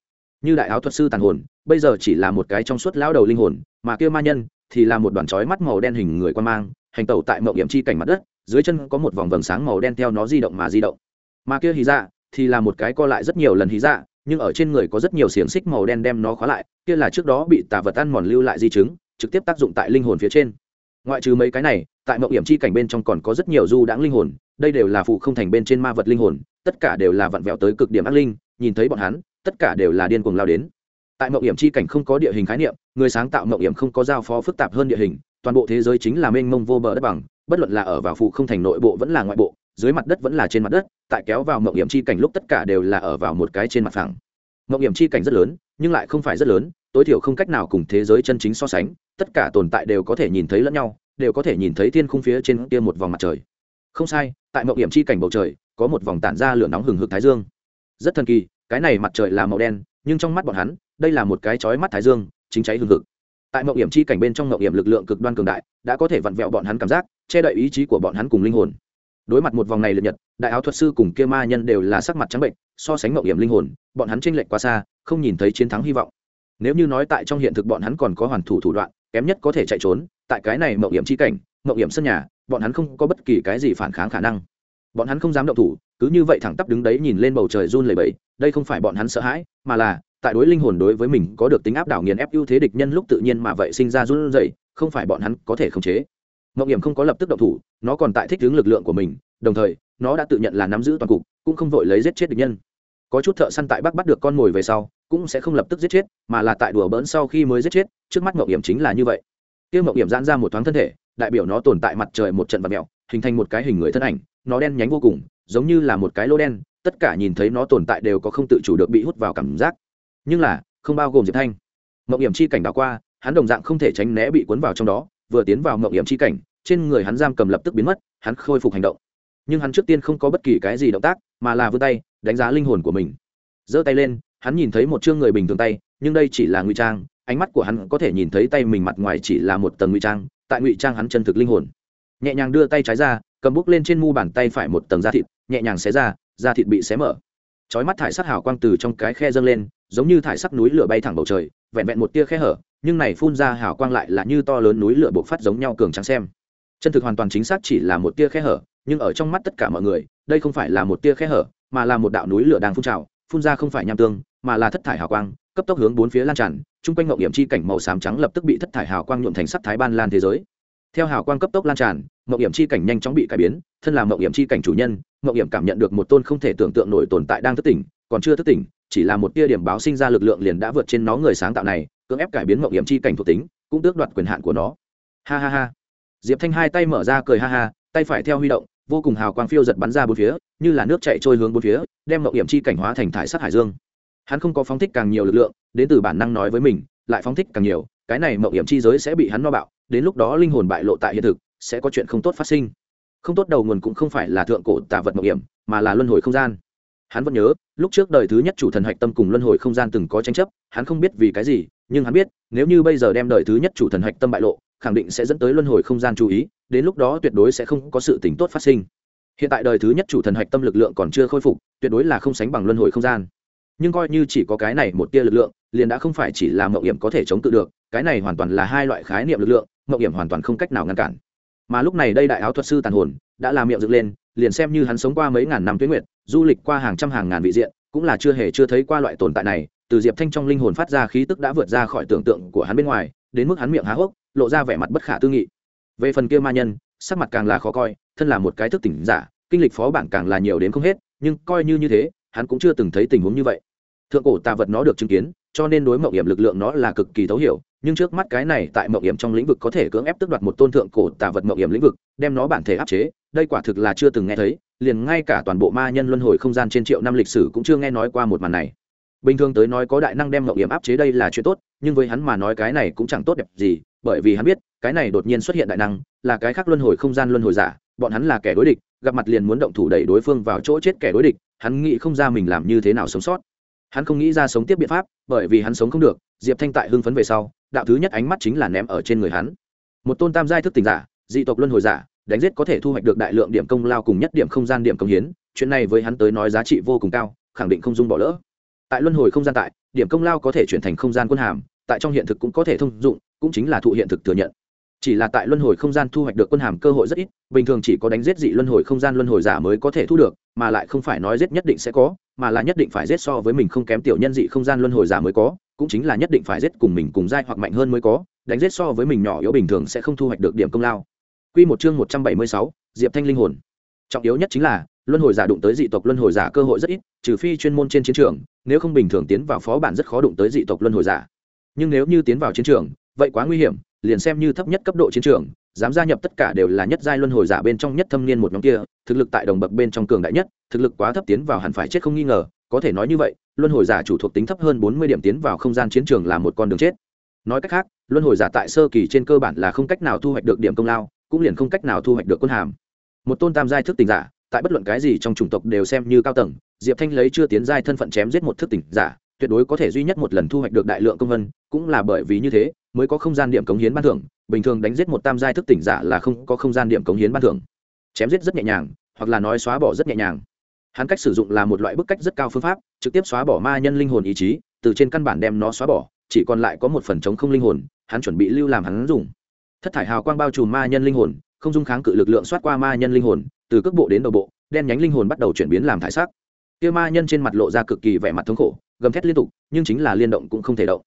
Như đại áo thuật sư tàn hồn, bây giờ chỉ là một cái trong suốt lão đầu linh hồn, mà kia ma nhân thì là một đoàn chói mắt màu đen hình người quan mang, hành tẩu tại mậu hiểm chi cảnh mặt đất, dưới chân có một vòng vầng sáng màu đen theo nó di động mà di động. Mà kia hí dạ thì là một cái co lại rất nhiều lần hí dạ nhưng ở trên người có rất nhiều xiềng xích màu đen đem nó khóa lại, kia là trước đó bị tà vật ăn mòn lưu lại di chứng, trực tiếp tác dụng tại linh hồn phía trên ngoại trừ mấy cái này, tại mậu hiểm chi cảnh bên trong còn có rất nhiều du đãng linh hồn, đây đều là phụ không thành bên trên ma vật linh hồn, tất cả đều là vặn vẹo tới cực điểm ác linh, nhìn thấy bọn hắn, tất cả đều là điên cuồng lao đến. Tại mậu hiểm chi cảnh không có địa hình khái niệm, người sáng tạo mậu hiểm không có giao phó phức tạp hơn địa hình, toàn bộ thế giới chính là mênh mông vô bờ đất bằng, bất luận là ở vào phụ không thành nội bộ vẫn là ngoại bộ, dưới mặt đất vẫn là trên mặt đất, tại kéo vào mậu hiểm chi cảnh lúc tất cả đều là ở vào một cái trên mặt phẳng mộng hiểm chi cảnh rất lớn, nhưng lại không phải rất lớn, tối thiểu không cách nào cùng thế giới chân chính so sánh, tất cả tồn tại đều có thể nhìn thấy lẫn nhau, đều có thể nhìn thấy thiên khung phía trên kia một vòng mặt trời. Không sai, tại mộng hiểm chi cảnh bầu trời, có một vòng tản ra lửa nóng hừng hực thái dương. Rất thần kỳ, cái này mặt trời là màu đen, nhưng trong mắt bọn hắn, đây là một cái chói mắt thái dương, chính cháy hừng hực. Tại mộng hiểm chi cảnh bên trong mộng hiểm lực lượng cực đoan cường đại, đã có thể vặn vẹo bọn hắn cảm giác, che đậy ý chí của bọn hắn cùng linh hồn đối mặt một vòng này liệt nhật, đại áo thuật sư cùng kia ma nhân đều là sắc mặt trắng bệnh, so sánh mậu hiểm linh hồn, bọn hắn tranh lệch quá xa, không nhìn thấy chiến thắng hy vọng. Nếu như nói tại trong hiện thực bọn hắn còn có hoàn thủ thủ đoạn, kém nhất có thể chạy trốn, tại cái này mậu hiểm chi cảnh mậu hiểm sân nhà, bọn hắn không có bất kỳ cái gì phản kháng khả năng. Bọn hắn không dám động thủ, cứ như vậy thẳng tắp đứng đấy nhìn lên bầu trời run lầy bẫy đây không phải bọn hắn sợ hãi, mà là, tại đối linh hồn đối với mình có được tính áp đảo nghiền ép ưu thế địch nhân lúc tự nhiên mà vậy sinh ra run rẩy, không phải bọn hắn có thể khống chế mộng hiểm không có lập tức động thủ, nó còn tại thích hướng lực lượng của mình, đồng thời, nó đã tự nhận là nắm giữ toàn cục, cũng không vội lấy giết chết địch nhân. Có chút thợ săn tại bắc bắt được con mồi về sau, cũng sẽ không lập tức giết chết, mà là tại đùa bỡn sau khi mới giết chết, trước mắt mộng hiểm chính là như vậy. Tiêu mộng hiểm giãn ra một thoáng thân thể, đại biểu nó tồn tại mặt trời một trận và mèo hình thành một cái hình người thân ảnh, nó đen nhánh vô cùng, giống như là một cái lô đen, tất cả nhìn thấy nó tồn tại đều có không tự chủ được bị hút vào cảm giác. Nhưng là, không bao gồm diệp thanh. Mộng hiểm chi cảnh đảo qua, hắn đồng dạng không thể tránh né bị cuốn vào trong đó, vừa tiến vào mộng hiểm chi cảnh trên người hắn giam cầm lập tức biến mất, hắn khôi phục hành động. Nhưng hắn trước tiên không có bất kỳ cái gì động tác, mà là vươn tay, đánh giá linh hồn của mình. Giơ tay lên, hắn nhìn thấy một chương người bình thường tay, nhưng đây chỉ là ngụy trang, ánh mắt của hắn có thể nhìn thấy tay mình mặt ngoài chỉ là một tầng ngụy trang, tại ngụy trang hắn chân thực linh hồn. Nhẹ nhàng đưa tay trái ra, cầm bút lên trên mu bàn tay phải một tầng da thịt, nhẹ nhàng xé ra, da thịt bị xé mở. Chói mắt thải sắc hào quang từ trong cái khe dâng lên, giống như thải sắc núi lửa bay thẳng bầu trời, vẹn vẹn một tia khe hở, nhưng này phun ra hào quang lại là như to lớn núi lửa bộc phát giống nhau cường trắng xem chân thực hoàn toàn chính xác chỉ là một tia khe hở, nhưng ở trong mắt tất cả mọi người, đây không phải là một tia khe hở, mà là một đạo núi lửa đang phun trào, phun ra không phải nham tương, mà là thất thải hào quang, cấp tốc hướng bốn phía lan tràn, chung quanh ngậu hiểm chi cảnh màu xám trắng lập tức bị thất thải hào quang nhuộm thành sắc thái ban lan thế giới. Theo hào quang cấp tốc lan tràn ngậu hiểm chi cảnh nhanh chóng bị cải biến, thân là ngậu hiểm chi cảnh chủ nhân ngậu hiểm cảm nhận được một tôn không thể tưởng tượng nổi tồn tại đang thức tỉnh, còn chưa thức tỉnh, chỉ là một tia điểm báo sinh ra lực lượng liền đã vượt trên nó người sáng tạo này, cưỡng ép cải biến ngậu hiểm chi cảnh thuộc tính, cũng tước đoạt quyền hạn của nó. Ha ha ha diệp thanh hai tay mở ra cười ha ha, tay phải theo huy động, vô cùng hào quang phiêu giật bắn ra bốn phía, như là nước chạy trôi hướng bốn phía, đem mậu hiểm chi cảnh hóa thành thải sát hải dương. Hắn không có phóng thích càng nhiều lực lượng, đến từ bản năng nói với mình, lại phóng thích càng nhiều, cái này mậu hiểm chi giới sẽ bị hắn no bạo, đến lúc đó linh hồn bại lộ tại hiện thực, sẽ có chuyện không tốt phát sinh. Không tốt đầu nguồn cũng không phải là thượng cổ tà vật mậu hiểm, mà là luân hồi không gian. Hắn vẫn nhớ, lúc trước đời thứ nhất chủ thần hạch tâm cùng luân hồi không gian từng có tranh chấp, hắn không biết vì cái gì, nhưng hắn biết, nếu như bây giờ đem đời thứ nhất chủ thần hạch tâm bại lộ khẳng định sẽ dẫn tới luân hồi không gian chú ý, đến lúc đó tuyệt đối sẽ không có sự tính tốt phát sinh. Hiện tại đời thứ nhất chủ thần hạch tâm lực lượng còn chưa khôi phục, tuyệt đối là không sánh bằng luân hồi không gian. Nhưng coi như chỉ có cái này một tia lực lượng, liền đã không phải chỉ là mậu hiểm có thể chống cự được, cái này hoàn toàn là hai loại khái niệm lực lượng mậu hiểm hoàn toàn không cách nào ngăn cản. Mà lúc này đây đại áo thuật sư tàn hồn, đã làm miệng dựng lên, liền xem như hắn sống qua mấy ngàn năm tuyến nguyệt, du lịch qua hàng trăm hàng ngàn vị diện, cũng là chưa hề chưa thấy qua loại tồn tại này, từ diệp thanh trong linh hồn phát ra khí tức đã vượt ra khỏi tưởng tượng của hắn bên ngoài đến mức hắn miệng há hốc, lộ ra vẻ mặt bất khả tư nghị. Về phần kia ma nhân, sắc mặt càng là khó coi, thân là một cái thức tỉnh giả, kinh lịch phó bản càng là nhiều đến không hết, nhưng coi như như thế, hắn cũng chưa từng thấy tình huống như vậy. Thượng cổ tà vật nó được chứng kiến, cho nên đối mậu hiểm lực lượng nó là cực kỳ thấu hiểu, nhưng trước mắt cái này tại mậu hiểm trong lĩnh vực có thể cưỡng ép tước đoạt một tôn thượng cổ tà vật mậu hiểm lĩnh vực, đem nó bản thể áp chế, đây quả thực là chưa từng nghe thấy, liền ngay cả toàn bộ ma nhân luân hồi không gian trên triệu năm lịch sử cũng chưa nghe nói qua một màn này bình thường tới nói có đại năng đem ngậu hiểm áp chế đây là chuyện tốt, nhưng với hắn mà nói cái này cũng chẳng tốt đẹp gì, bởi vì hắn biết, cái này đột nhiên xuất hiện đại năng, là cái khác luân hồi không gian luân hồi giả, bọn hắn là kẻ đối địch, gặp mặt liền muốn động thủ đẩy đối phương vào chỗ chết kẻ đối địch, hắn nghĩ không ra mình làm như thế nào sống sót. Hắn không nghĩ ra sống tiếp biện pháp, bởi vì hắn sống không được, diệp thanh tại hưng phấn về sau, đạo thứ nhất ánh mắt chính là ném ở trên người hắn. Một tôn tam giai thức tỉnh giả, dị tộc luân hồi giả, đánh giết có thể thu hoạch được đại lượng điểm công lao cùng nhất điểm không gian điểm công hiến, chuyện này với hắn tới nói giá trị vô cùng cao, khẳng định không dung bỏ lỡ tại luân hồi không gian tại điểm công lao có thể chuyển thành không gian quân hàm tại trong hiện thực cũng có thể thông dụng cũng chính là thụ hiện thực thừa nhận chỉ là tại luân hồi không gian thu hoạch được quân hàm cơ hội rất ít bình thường chỉ có đánh giết dị luân hồi không gian luân hồi giả mới có thể thu được mà lại không phải nói giết nhất định sẽ có mà là nhất định phải giết so với mình không kém tiểu nhân dị không gian luân hồi giả mới có cũng chính là nhất định phải giết cùng mình cùng giai hoặc mạnh hơn mới có đánh giết so với mình nhỏ yếu bình thường sẽ không thu hoạch được điểm công lao Quy một chương một trăm bảy mươi sáu, Diệp Thanh linh hồn. Trọng yếu nhất chính là, luân hồi giả đụng tới dị tộc luân hồi giả cơ hội rất ít, trừ phi chuyên môn trên chiến trường, nếu không bình thường tiến vào phó bản rất khó đụng tới dị tộc luân hồi giả. Nhưng nếu như tiến vào chiến trường, vậy quá nguy hiểm, liền xem như thấp nhất cấp độ chiến trường, dám gia nhập tất cả đều là nhất giai luân hồi giả bên trong nhất thâm niên một nhóm kia, thực lực tại đồng bậc bên trong cường đại nhất, thực lực quá thấp tiến vào hẳn phải chết không nghi ngờ, có thể nói như vậy, luân hồi giả chủ thuộc tính thấp hơn bốn mươi điểm tiến vào không gian chiến trường là một con đường chết. Nói cách khác, luân hồi giả tại sơ kỳ trên cơ bản là không cách nào thu hoạch được điểm công lao, cũng liền không cách nào thu hoạch được quân hàm một tôn tam giai thức tình giả tại bất luận cái gì trong chủng tộc đều xem như cao tầng, diệp thanh lấy chưa tiến giai thân phận chém giết một thức tỉnh giả, tuyệt đối có thể duy nhất một lần thu hoạch được đại lượng công vân, cũng là bởi vì như thế, mới có không gian điểm cống hiến ban thưởng, bình thường đánh giết một tam giai thức tỉnh giả là không có không gian điểm cống hiến ban thưởng. Chém giết rất nhẹ nhàng, hoặc là nói xóa bỏ rất nhẹ nhàng. Hắn cách sử dụng là một loại bức cách rất cao phương pháp, trực tiếp xóa bỏ ma nhân linh hồn ý chí, từ trên căn bản đem nó xóa bỏ, chỉ còn lại có một phần chống không linh hồn, hắn chuẩn bị lưu làm hắn dùng. Thất thải hào quang bao trùm ma nhân linh hồn, không dung kháng cự lực lượng xoát qua ma nhân linh hồn từ cước bộ đến đầu bộ, đen nhánh linh hồn bắt đầu chuyển biến làm thải sắc. Kia ma nhân trên mặt lộ ra cực kỳ vẻ mặt thống khổ, gầm thét liên tục, nhưng chính là liên động cũng không thể động.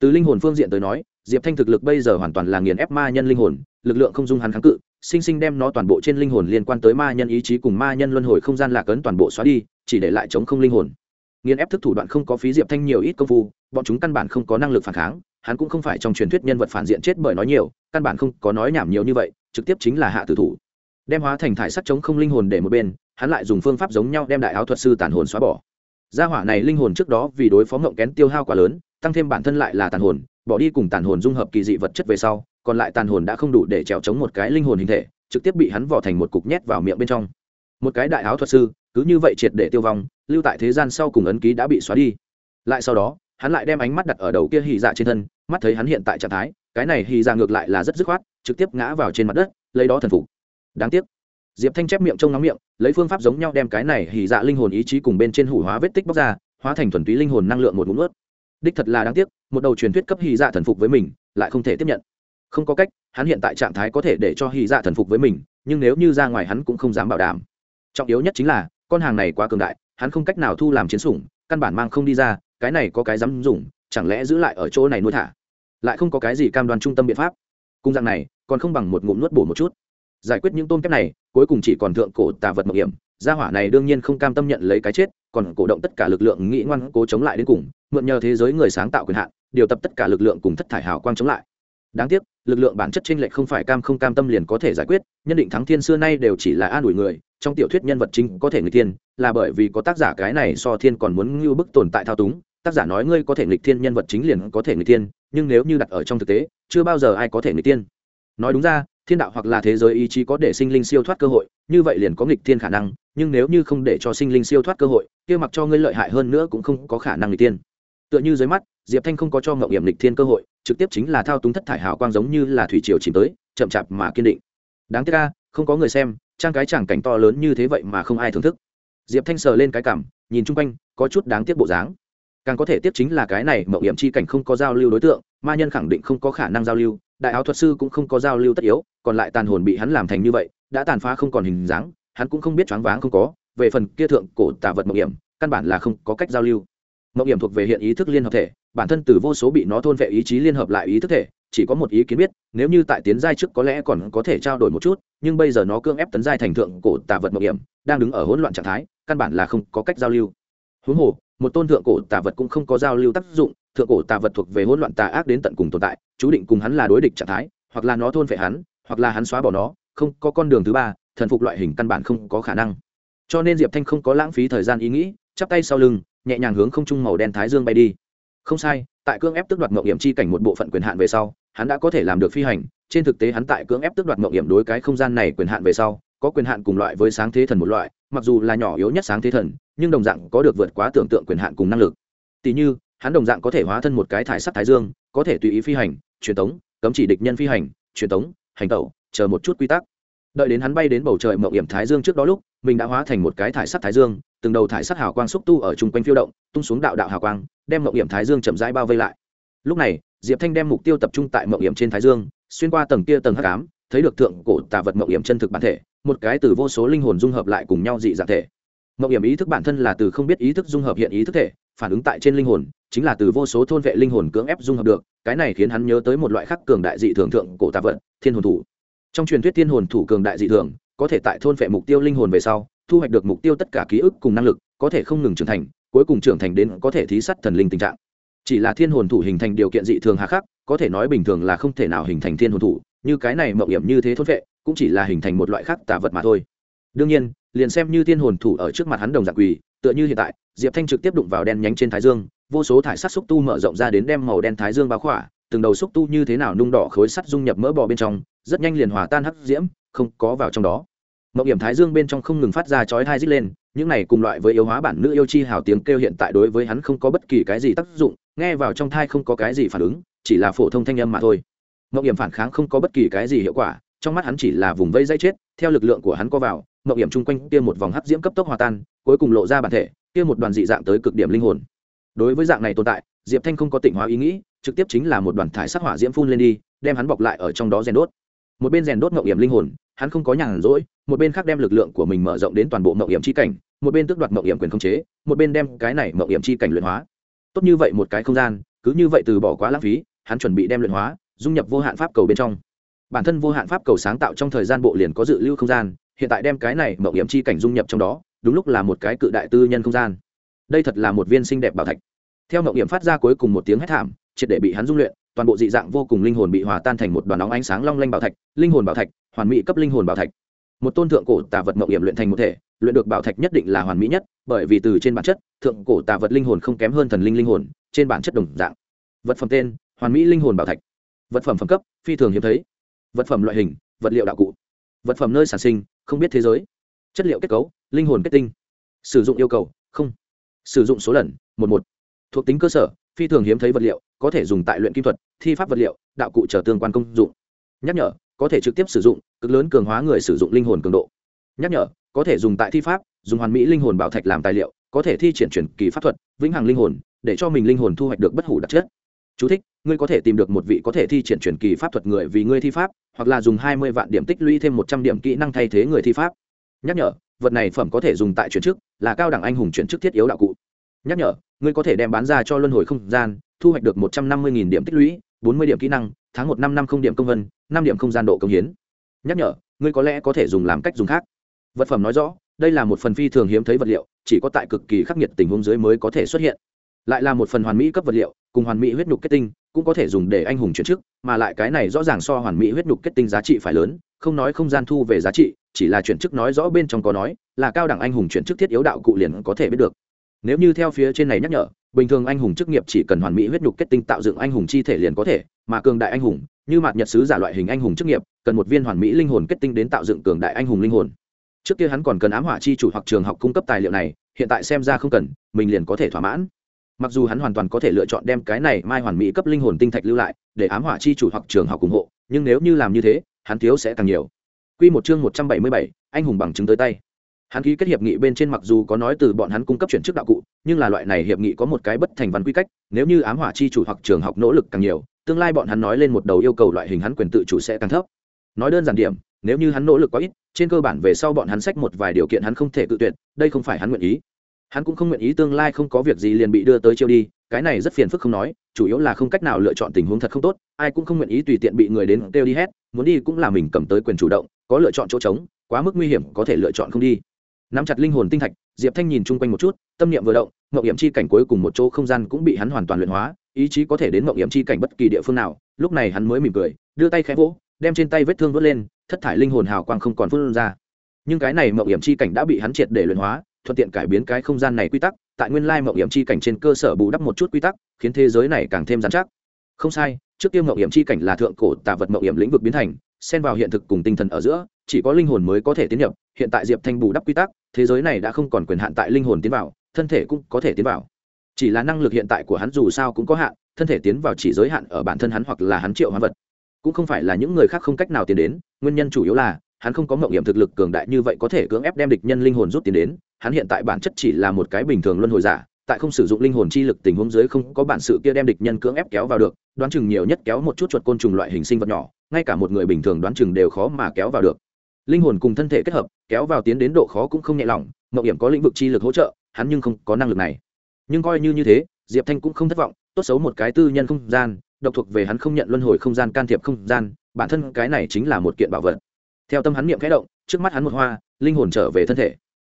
Từ linh hồn phương diện tới nói, diệp thanh thực lực bây giờ hoàn toàn là nghiền ép ma nhân linh hồn, lực lượng không dung hắn kháng cự, sinh sinh đem nó toàn bộ trên linh hồn liên quan tới ma nhân ý chí cùng ma nhân luân hồi không gian lạc ấn toàn bộ xóa đi, chỉ để lại chống không linh hồn. Nghiền ép thức thủ đoạn không có phí diệp thanh nhiều ít công phu, bọn chúng căn bản không có năng lực phản kháng, hắn cũng không phải trong truyền thuyết nhân vật phản diện chết bởi nói nhiều, căn bản không có nói nhảm nhiều như vậy, trực tiếp chính là hạ tử thủ đem hóa thành thải sắc chống không linh hồn để một bên, hắn lại dùng phương pháp giống nhau đem đại áo thuật sư tàn hồn xóa bỏ. Gia hỏa này linh hồn trước đó vì đối phó ngộng kén tiêu hao quá lớn, tăng thêm bản thân lại là tàn hồn, bỏ đi cùng tàn hồn dung hợp kỳ dị vật chất về sau, còn lại tàn hồn đã không đủ để trèo chống một cái linh hồn hình thể, trực tiếp bị hắn vỏ thành một cục nhét vào miệng bên trong. Một cái đại áo thuật sư, cứ như vậy triệt để tiêu vong, lưu tại thế gian sau cùng ấn ký đã bị xóa đi. Lại sau đó, hắn lại đem ánh mắt đặt ở đầu kia hì dạ trên thân, mắt thấy hắn hiện tại trạng thái, cái này hì dạ ngược lại là rất dứt khoát, trực tiếp ngã vào trên mặt đất, lấy đó thần phục đáng tiếc. Diệp thanh chép miệng trông nóng miệng, lấy phương pháp giống nhau đem cái này hì dạ linh hồn ý chí cùng bên trên hủ hóa vết tích bóc ra, hóa thành thuần túy linh hồn năng lượng một ngụm ướt đích thật là đáng tiếc, một đầu truyền thuyết cấp hì dạ thần phục với mình, lại không thể tiếp nhận. Không có cách, hắn hiện tại trạng thái có thể để cho hì dạ thần phục với mình, nhưng nếu như ra ngoài hắn cũng không dám bảo đảm. Trọng yếu nhất chính là, con hàng này quá cường đại, hắn không cách nào thu làm chiến sủng, căn bản mang không đi ra, cái này có cái dám dùng, chẳng lẽ giữ lại ở chỗ này nuôi thả? Lại không có cái gì cam đoan trung tâm biện pháp. Cung dạng này, còn không bằng một ngụm nuốt bổ một chút giải quyết những tôm kép này, cuối cùng chỉ còn thượng cổ tà vật mộng hiểm. Gia hỏa này đương nhiên không cam tâm nhận lấy cái chết, còn cổ động tất cả lực lượng nghĩ ngoan cố chống lại đến cùng, mượn nhờ thế giới người sáng tạo quyền hạn, điều tập tất cả lực lượng cùng thất thải hào quang chống lại. Đáng tiếc, lực lượng bản chất tranh lệch không phải cam không cam tâm liền có thể giải quyết, nhân định thắng thiên xưa nay đều chỉ là an ủi người, trong tiểu thuyết nhân vật chính có thể người thiên, là bởi vì có tác giả cái này so thiên còn muốn ngưu bức tồn tại thao túng, tác giả nói ngươi có thể nghịch thiên, nhân vật chính liền có thể nghịch thiên, nhưng nếu như đặt ở trong thực tế, chưa bao giờ ai có thể nghịch thiên. Nói đúng ra thiên đạo hoặc là thế giới ý chí có để sinh linh siêu thoát cơ hội, như vậy liền có nghịch thiên khả năng, nhưng nếu như không để cho sinh linh siêu thoát cơ hội, kia mặc cho ngươi lợi hại hơn nữa cũng không có khả năng nghịch thiên. Tựa như dưới mắt, diệp thanh không có cho ngậu hiểm nghịch thiên cơ hội, trực tiếp chính là thao túng thất thải hào quang giống như là thủy triều chìm tới, chậm chạp mà kiên định. Đáng tiếc ca không có người xem, trang cái chẳng cảnh to lớn như thế vậy mà không ai thưởng thức. Diệp thanh sờ lên cái cảm, nhìn chung quanh, có chút đáng tiếc bộ dáng. Càng có thể tiếp chính là cái này mậu hiểm chi cảnh không có giao lưu đối tượng, ma nhân khẳng định không có khả năng giao lưu đại áo thuật sư cũng không có giao lưu tất yếu, còn lại tàn hồn bị hắn làm thành như vậy, đã tàn phá không còn hình dáng, hắn cũng không biết choáng váng không có, về phần kia thượng cổ tạ vật mộng hiểm, căn bản là không có cách giao lưu. Mộng hiểm thuộc về hiện ý thức liên hợp thể, bản thân từ vô số bị nó thôn vệ ý chí liên hợp lại ý thức thể, chỉ có một ý kiến biết, nếu như tại tiến giai trước có lẽ còn có thể trao đổi một chút, nhưng bây giờ nó cưỡng ép tấn giai thành thượng cổ tạ vật mộng hiểm, đang đứng ở hỗn loạn trạng thái, căn bản là không có cách giao lưu. Huống hồ, một tôn thượng cổ tạ vật cũng không có giao lưu tác dụng, thượng cổ tà vật thuộc về hỗn loạn tà ác đến tận cùng tồn tại chú định cùng hắn là đối địch trạng thái, hoặc là nó thôn phệ hắn, hoặc là hắn xóa bỏ nó, không có con đường thứ ba, thần phục loại hình căn bản không có khả năng. Cho nên diệp thanh không có lãng phí thời gian ý nghĩ, chắp tay sau lưng, nhẹ nhàng hướng không trung màu đen thái dương bay đi. Không sai, tại cưỡng ép tước đoạt mậu hiểm chi cảnh một bộ phận quyền hạn về sau, hắn đã có thể làm được phi hành. Trên thực tế hắn tại cưỡng ép tước đoạt mậu hiểm đối cái không gian này quyền hạn về sau, có quyền hạn cùng loại với sáng thế thần một loại, mặc dù là nhỏ yếu nhất sáng thế thần, nhưng đồng dạng có được vượt quá tưởng tượng quyền hạn cùng năng lực. Tỷ như, hắn đồng dạng có thể hóa thân một cái thải sắc thái dương, có thể tùy ý phi hành truyền tống, cấm chỉ địch nhân phi hành, truyền tống, hành tẩu, chờ một chút quy tắc. Đợi đến hắn bay đến bầu trời mậu hiểm thái dương trước đó lúc, mình đã hóa thành một cái thải sắt thái dương, từng đầu thải sắt hào quang xúc tu ở chung quanh phiêu động, tung xuống đạo đạo hào quang, đem mậu hiểm thái dương chậm rãi bao vây lại. Lúc này, diệp thanh đem mục tiêu tập trung tại mậu hiểm trên thái dương, xuyên qua tầng kia tầng hắc ám, thấy được thượng cổ tà vật mậu hiểm chân thực bản thể, một cái từ vô số linh hồn dung hợp lại cùng nhau dị dạng thể. Mậu hiểm ý thức bản thân là từ không biết ý thức dung hợp hiện ý thức thể phản ứng tại trên linh hồn, chính là từ vô số thôn vệ linh hồn cưỡng ép dung hợp được, cái này khiến hắn nhớ tới một loại khắc cường đại dị thường thượng cổ tà vật, thiên hồn thủ. Trong truyền thuyết thiên hồn thủ cường đại dị thường, có thể tại thôn vệ mục tiêu linh hồn về sau, thu hoạch được mục tiêu tất cả ký ức cùng năng lực, có thể không ngừng trưởng thành, cuối cùng trưởng thành đến có thể thí sát thần linh tình trạng. Chỉ là thiên hồn thủ hình thành điều kiện dị thường hà khắc, có thể nói bình thường là không thể nào hình thành thiên hồn thủ, như cái này mậu hiểm như thế thôn vệ, cũng chỉ là hình thành một loại khác tà vật mà thôi. Đương nhiên liền xem như thiên hồn thủ ở trước mặt hắn đồng dạng quỳ, tựa như hiện tại, diệp thanh trực tiếp đụng vào đen nhánh trên thái dương, vô số thải sắt xúc tu mở rộng ra đến đem màu đen thái dương bao khỏa, từng đầu xúc tu như thế nào nung đỏ khối sắt dung nhập mỡ bò bên trong, rất nhanh liền hòa tan hắc diễm, không có vào trong đó. Mộng hiểm thái dương bên trong không ngừng phát ra chói thai rít lên, những này cùng loại với yếu hóa bản nữ yêu chi hào tiếng kêu hiện tại đối với hắn không có bất kỳ cái gì tác dụng, nghe vào trong thai không có cái gì phản ứng, chỉ là phổ thông thanh âm mà thôi. Mộng hiểm phản kháng không có bất kỳ cái gì hiệu quả, trong mắt hắn chỉ là vùng vây dây chết, theo lực lượng của hắn có vào mậu hiểm chung quanh kia một vòng hắc diễm cấp tốc hòa tan, cuối cùng lộ ra bản thể, kia một đoàn dị dạng tới cực điểm linh hồn. Đối với dạng này tồn tại, diệp thanh không có tỉnh hóa ý nghĩ, trực tiếp chính là một đoàn thải sắc hỏa diễm phun lên đi, đem hắn bọc lại ở trong đó rèn đốt. Một bên rèn đốt mậu hiểm linh hồn, hắn không có nhàn rỗi, một bên khác đem lực lượng của mình mở rộng đến toàn bộ mậu hiểm chi cảnh, một bên tước đoạt mậu hiểm quyền khống chế, một bên đem cái này mậu hiểm chi cảnh luyện hóa. Tốt như vậy một cái không gian, cứ như vậy từ bỏ quá lãng phí, hắn chuẩn bị đem luyện hóa, dung nhập vô hạn pháp cầu bên trong. Bản thân vô hạn pháp cầu sáng tạo trong thời gian bộ liền có dự lưu không gian hiện tại đem cái này mậu hiểm chi cảnh dung nhập trong đó, đúng lúc là một cái cự đại tư nhân không gian. Đây thật là một viên xinh đẹp bảo thạch. Theo mậu hiểm phát ra cuối cùng một tiếng hét thảm, triệt để bị hắn dung luyện, toàn bộ dị dạng vô cùng linh hồn bị hòa tan thành một đoàn óng ánh sáng long lanh bảo thạch, linh hồn bảo thạch, hoàn mỹ cấp linh hồn bảo thạch. Một tôn thượng cổ tà vật mậu hiểm luyện thành một thể, luyện được bảo thạch nhất định là hoàn mỹ nhất, bởi vì từ trên bản chất, thượng cổ tà vật linh hồn không kém hơn thần linh linh hồn, trên bản chất đồng dạng. Vật phẩm tên, hoàn mỹ linh hồn bảo thạch. Vật phẩm phẩm cấp, phi thường hiếm thấy. Vật phẩm loại hình, vật liệu đạo cụ. Vật phẩm nơi sản sinh không biết thế giới. Chất liệu kết cấu, linh hồn kết tinh. Sử dụng yêu cầu, không. Sử dụng số lần, một một. Thuộc tính cơ sở, phi thường hiếm thấy vật liệu, có thể dùng tại luyện kim thuật, thi pháp vật liệu, đạo cụ trở tương quan công dụng. Nhắc nhở, có thể trực tiếp sử dụng, cực lớn cường hóa người sử dụng linh hồn cường độ. Nhắc nhở, có thể dùng tại thi pháp, dùng hoàn mỹ linh hồn bảo thạch làm tài liệu, có thể thi triển chuyển kỳ pháp thuật, vĩnh hằng linh hồn, để cho mình linh hồn thu hoạch được bất hủ đặc chất. Chú thích, ngươi có thể tìm được một vị có thể thi triển chuyển kỳ pháp thuật người vì ngươi thi pháp hoặc là dùng hai mươi vạn điểm tích lũy thêm một trăm điểm kỹ năng thay thế người thi pháp. Nhắc nhở vật này phẩm có thể dùng tại chuyển chức là cao đẳng anh hùng chuyển chức thiết yếu đạo cụ. Nhắc nhở ngươi có thể đem bán ra cho luân hồi không gian thu hoạch được một trăm năm mươi điểm tích lũy bốn mươi điểm kỹ năng tháng một năm năm không điểm công vân năm điểm không gian độ công hiến. Nhắc nhở ngươi có lẽ có thể dùng làm cách dùng khác. Vật phẩm nói rõ đây là một phần phi thường hiếm thấy vật liệu chỉ có tại cực kỳ khắc nghiệt tình huống dưới mới có thể xuất hiện lại là một phần hoàn mỹ cấp vật liệu, cùng hoàn mỹ huyết nhục kết tinh, cũng có thể dùng để anh hùng chuyển chức, mà lại cái này rõ ràng so hoàn mỹ huyết nhục kết tinh giá trị phải lớn, không nói không gian thu về giá trị, chỉ là chuyển chức nói rõ bên trong có nói, là cao đẳng anh hùng chuyển chức thiết yếu đạo cụ liền có thể biết được. Nếu như theo phía trên này nhắc nhở, bình thường anh hùng chức nghiệp chỉ cần hoàn mỹ huyết nhục kết tinh tạo dựng anh hùng chi thể liền có thể, mà cường đại anh hùng, như mạt nhật sứ giả loại hình anh hùng chức nghiệp, cần một viên hoàn mỹ linh hồn kết tinh đến tạo dựng cường đại anh hùng linh hồn. Trước kia hắn còn cần ám hỏa chi chủ hoặc trường học cung cấp tài liệu này, hiện tại xem ra không cần, mình liền có thể thỏa mãn mặc dù hắn hoàn toàn có thể lựa chọn đem cái này mai hoàn mỹ cấp linh hồn tinh thạch lưu lại để ám hỏa chi chủ hoặc trường học ủng hộ nhưng nếu như làm như thế hắn thiếu sẽ càng nhiều. Quy một chương một trăm bảy mươi bảy, anh hùng bằng chứng tới tay. Hắn ký kết hiệp nghị bên trên mặc dù có nói từ bọn hắn cung cấp chuyển chức đạo cụ nhưng là loại này hiệp nghị có một cái bất thành văn quy cách nếu như ám hỏa chi chủ hoặc trường học nỗ lực càng nhiều tương lai bọn hắn nói lên một đầu yêu cầu loại hình hắn quyền tự chủ sẽ càng thấp. Nói đơn giản điểm nếu như hắn nỗ lực quá ít trên cơ bản về sau bọn hắn sách một vài điều kiện hắn không thể tự tuyệt đây không phải hắn nguyện ý hắn cũng không nguyện ý tương lai không có việc gì liền bị đưa tới chiêu đi, cái này rất phiền phức không nói, chủ yếu là không cách nào lựa chọn tình huống thật không tốt, ai cũng không nguyện ý tùy tiện bị người đến kêu đi hết, muốn đi cũng là mình cầm tới quyền chủ động, có lựa chọn chỗ trống, quá mức nguy hiểm có thể lựa chọn không đi. Nắm chặt linh hồn tinh thạch, diệp thanh nhìn chung quanh một chút, tâm niệm vừa động ngậu hiểm chi cảnh cuối cùng một chỗ không gian cũng bị hắn hoàn toàn luyện hóa, ý chí có thể đến ngậu hiểm chi cảnh bất kỳ địa phương nào, lúc này hắn mới mỉm cười, đưa tay khẽ vỗ, đem trên tay vết thương vớt lên, thất thải linh hồn hào quang không còn phun ra. Nhưng cái này ngậu hiểm chi cảnh đã bị hắn triệt để luyện hóa thuận tiện cải biến cái không gian này quy tắc, tại nguyên lai mậu hiểm chi cảnh trên cơ sở bù đắp một chút quy tắc, khiến thế giới này càng thêm giám chắc. Không sai, trước tiên mậu hiểm chi cảnh là thượng cổ tà vật mậu hiểm lĩnh vực biến thành, xen vào hiện thực cùng tinh thần ở giữa, chỉ có linh hồn mới có thể tiến nhập, hiện tại diệp thanh bù đắp quy tắc, thế giới này đã không còn quyền hạn tại linh hồn tiến vào, thân thể cũng có thể tiến vào. Chỉ là năng lực hiện tại của hắn dù sao cũng có hạn, thân thể tiến vào chỉ giới hạn ở bản thân hắn hoặc là hắn triệu hóa vật. Cũng không phải là những người khác không cách nào tiến đến, nguyên nhân chủ yếu là, hắn không có mộng hiểm thực lực cường đại như vậy có thể cưỡng ép đem địch nhân linh hồn rút tiến đến hắn hiện tại bản chất chỉ là một cái bình thường luân hồi giả, tại không sử dụng linh hồn chi lực tình huống dưới không có bản sự kia đem địch nhân cưỡng ép kéo vào được, đoán chừng nhiều nhất kéo một chút chuột côn trùng loại hình sinh vật nhỏ, ngay cả một người bình thường đoán chừng đều khó mà kéo vào được. Linh hồn cùng thân thể kết hợp, kéo vào tiến đến độ khó cũng không nhẹ lòng mậu hiểm có lĩnh vực chi lực hỗ trợ, hắn nhưng không có năng lực này. Nhưng coi như như thế, diệp thanh cũng không thất vọng, tốt xấu một cái tư nhân không gian, độc thuộc về hắn không nhận luân hồi không gian, can thiệp không gian, bản thân cái này chính là một kiện bảo vật. Theo tâm hắn niệm khẽ động, trước mắt hắn một hoa, linh hồn trở về thân thể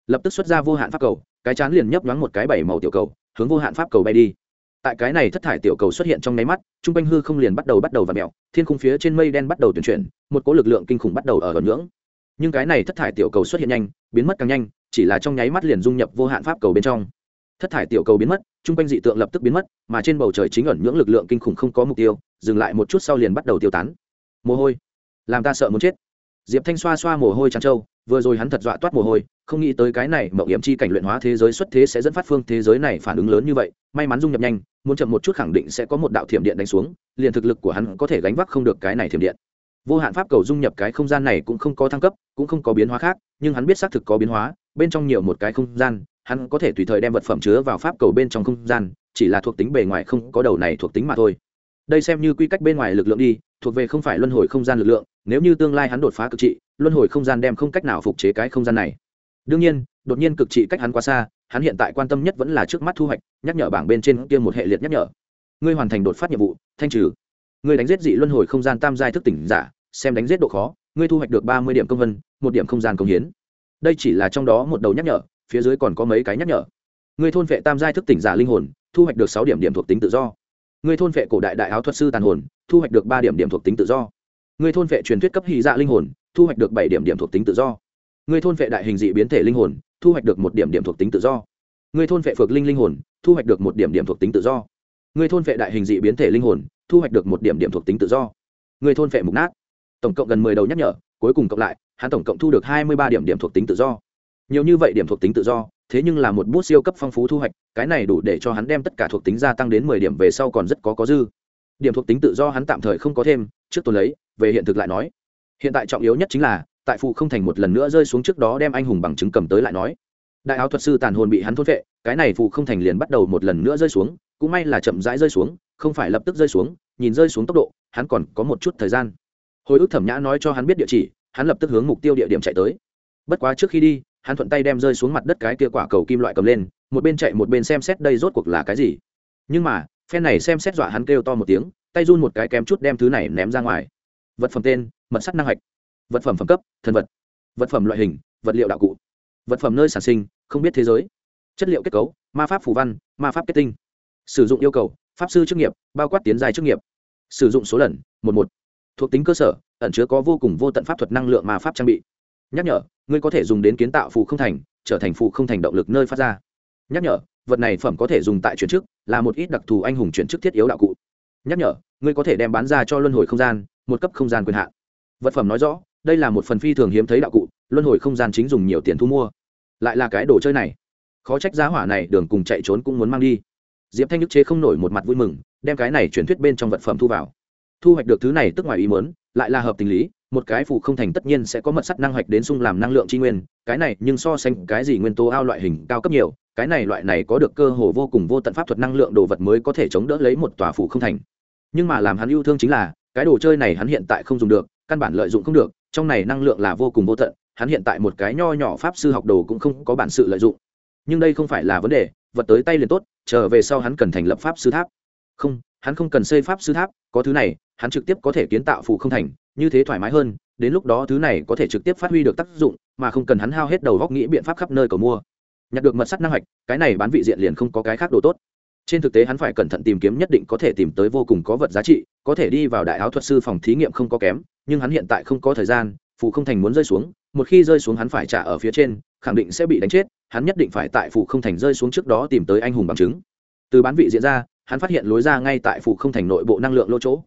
lập tức xuất ra vô hạn pháp cầu, cái chán liền nhấp nhoáng một cái bảy màu tiểu cầu, hướng vô hạn pháp cầu bay đi. Tại cái này thất thải tiểu cầu xuất hiện trong nháy mắt t r u n g quanh hư không liền bắt đầu bắt đầu và mẹo thiên khung phía trên mây đen bắt đầu tuyển chuyển, một cỗ lực lượng kinh khủng bắt đầu ở gần ngưỡng. Nhưng cái này thất thải tiểu cầu xuất hiện nhanh, biến mất càng nhanh, chỉ là trong nháy mắt liền dung nhập vô hạn pháp cầu bên trong. Thất thải tiểu cầu biến mất t r u n g quanh dị tượng lập tức biến mất, mà trên bầu trời chính ẩn nhưỡng lực lượng kinh khủng không có mục tiêu, dừng lại một chút sau liền bắt đầu tiêu tán. Mồ hôi, làm ta sợ muốn chết. Diệp thanh xoa xoa mồ hôi tràn trâu vừa rồi hắn thật dọa toát mồ hôi, không nghĩ tới cái này mậu hiểm chi cảnh luyện hóa thế giới xuất thế sẽ dẫn phát phương thế giới này phản ứng lớn như vậy. May mắn dung nhập nhanh, muốn chậm một chút khẳng định sẽ có một đạo thiểm điện đánh xuống, liền thực lực của hắn có thể gánh vác không được cái này thiểm điện. Vô hạn pháp cầu dung nhập cái không gian này cũng không có thăng cấp, cũng không có biến hóa khác, nhưng hắn biết xác thực có biến hóa, bên trong nhiều một cái không gian, hắn có thể tùy thời đem vật phẩm chứa vào pháp cầu bên trong không gian, chỉ là thuộc tính bề ngoài không có đầu này thuộc tính mà thôi. Đây xem như quy cách bên ngoài lực lượng đi, thuộc về không phải luân hồi không gian lực lượng nếu như tương lai hắn đột phá cực trị, luân hồi không gian đem không cách nào phục chế cái không gian này. Đương nhiên, đột nhiên cực trị cách hắn quá xa, hắn hiện tại quan tâm nhất vẫn là trước mắt thu hoạch, nhắc nhở bảng bên trên kia một hệ liệt nhắc nhở. Ngươi hoàn thành đột phát nhiệm vụ, thanh trừ. Ngươi đánh giết dị luân hồi không gian tam giai thức tỉnh giả, xem đánh giết độ khó, ngươi thu hoạch được ba mươi điểm công vân, một điểm không gian công hiến. Đây chỉ là trong đó một đầu nhắc nhở, phía dưới còn có mấy cái nhắc nhở. Ngươi thôn vệ tam giai thức tỉnh giả linh hồn, thu hoạch được sáu điểm điểm thuộc tính tự do. Ngươi thôn vệ cổ đại đại áo thuật sư tàn hồn, thu hoạch được ba điểm điểm thuộc tính tự do. Người thôn vệ truyền thuyết cấp hy dạ linh hồn, thu hoạch được bảy điểm điểm thuộc tính tự do. Người thôn vệ đại hình dị biến thể linh hồn, thu hoạch được một điểm điểm thuộc tính tự do. Người thôn vệ phược linh linh hồn, thu hoạch được một điểm điểm thuộc tính tự do. Người thôn vệ đại hình dị biến thể linh hồn, thu hoạch được một điểm điểm thuộc tính tự do. Người thôn vệ mục nát. Tổng cộng gần mười đầu nhắc nhở, cuối cùng cộng lại, hắn tổng cộng thu được hai mươi ba điểm điểm thuộc tính tự do. Nhiều như vậy điểm thuộc tính tự do, thế nhưng là một bút siêu cấp phong phú thu hoạch, cái này đủ để cho hắn đem tất cả thuộc tính gia tăng đến mười điểm về sau còn rất có có dư. Điểm thuộc tính tự do hắn tạm thời không có thêm, trước tôi lấy về hiện thực lại nói. Hiện tại trọng yếu nhất chính là, tại phụ không thành một lần nữa rơi xuống trước đó đem anh hùng bằng chứng cầm tới lại nói. Đại áo thuật sư tàn hồn bị hắn thôn vệ cái này phụ không thành liền bắt đầu một lần nữa rơi xuống, cũng may là chậm rãi rơi xuống, không phải lập tức rơi xuống, nhìn rơi xuống tốc độ, hắn còn có một chút thời gian. Hồi ức thẩm nhã nói cho hắn biết địa chỉ, hắn lập tức hướng mục tiêu địa điểm chạy tới. Bất quá trước khi đi, hắn thuận tay đem rơi xuống mặt đất cái kia quả cầu kim loại cầm lên, một bên chạy một bên xem xét đây rốt cuộc là cái gì. Nhưng mà, phen này xem xét dọa hắn kêu to một tiếng, tay run một cái kém chút đem thứ này ném ra ngoài vật phẩm tên, mật sắt năng hạch, vật phẩm phẩm cấp, thần vật vật phẩm loại hình, vật liệu đạo cụ, vật phẩm nơi sản sinh, không biết thế giới, chất liệu kết cấu, ma pháp phù văn, ma pháp kết tinh, sử dụng yêu cầu, pháp sư chức nghiệp, bao quát tiến dài chức nghiệp, sử dụng số lần, một một, thuộc tính cơ sở, ẩn chứa có vô cùng vô tận pháp thuật năng lượng ma pháp trang bị. Nhắc nhở, ngươi có thể dùng đến kiến tạo phù không thành, trở thành phù không thành động lực nơi phát ra. Nhắc nhở, vật này phẩm có thể dùng tại chuyển chức, là một ít đặc thù anh hùng chuyển chức thiết yếu đạo cụ. Nhắc nhở, ngươi có thể đem bán ra cho luân hồi không gian một cấp không gian quyền hạn. Vật phẩm nói rõ, đây là một phần phi thường hiếm thấy đạo cụ, luân hồi không gian chính dùng nhiều tiền thu mua. Lại là cái đồ chơi này. Khó trách giá hỏa này đường cùng chạy trốn cũng muốn mang đi. Diệp thanh nhức chế không nổi một mặt vui mừng, đem cái này truyền thuyết bên trong vật phẩm thu vào. Thu hoạch được thứ này tức ngoài ý muốn, lại là hợp tình lý, một cái phụ không thành tất nhiên sẽ có mật sắt năng hoạch đến sung làm năng lượng tri nguyên, cái này nhưng so sánh cái gì nguyên tố ao loại hình cao cấp nhiều, cái này loại này có được cơ hồ vô cùng vô tận pháp thuật năng lượng đồ vật mới có thể chống đỡ lấy một tòa phụ không thành. Nhưng mà làm hắn yêu thương chính là cái đồ chơi này hắn hiện tại không dùng được, căn bản lợi dụng không được, trong này năng lượng là vô cùng vô tận, hắn hiện tại một cái nho nhỏ pháp sư học đồ cũng không có bản sự lợi dụng. Nhưng đây không phải là vấn đề, vật tới tay liền tốt, trở về sau hắn cần thành lập pháp sư tháp. Không, hắn không cần xây pháp sư tháp, có thứ này, hắn trực tiếp có thể kiến tạo phù không thành, như thế thoải mái hơn, đến lúc đó thứ này có thể trực tiếp phát huy được tác dụng, mà không cần hắn hao hết đầu góc nghĩ biện pháp khắp nơi cầu mua. Nhặt được mật sắt năng hạch, cái này bán vị diện liền không có cái khác đồ tốt trên thực tế hắn phải cẩn thận tìm kiếm nhất định có thể tìm tới vô cùng có vật giá trị, có thể đi vào đại áo thuật sư phòng thí nghiệm không có kém, nhưng hắn hiện tại không có thời gian phụ không thành muốn rơi xuống, một khi rơi xuống hắn phải trả ở phía trên, khẳng định sẽ bị đánh chết, hắn nhất định phải tại phụ không thành rơi xuống trước đó tìm tới anh hùng bằng chứng. Từ bán vị diện ra, hắn phát hiện lối ra ngay tại phụ không thành nội bộ năng lượng lô chỗ.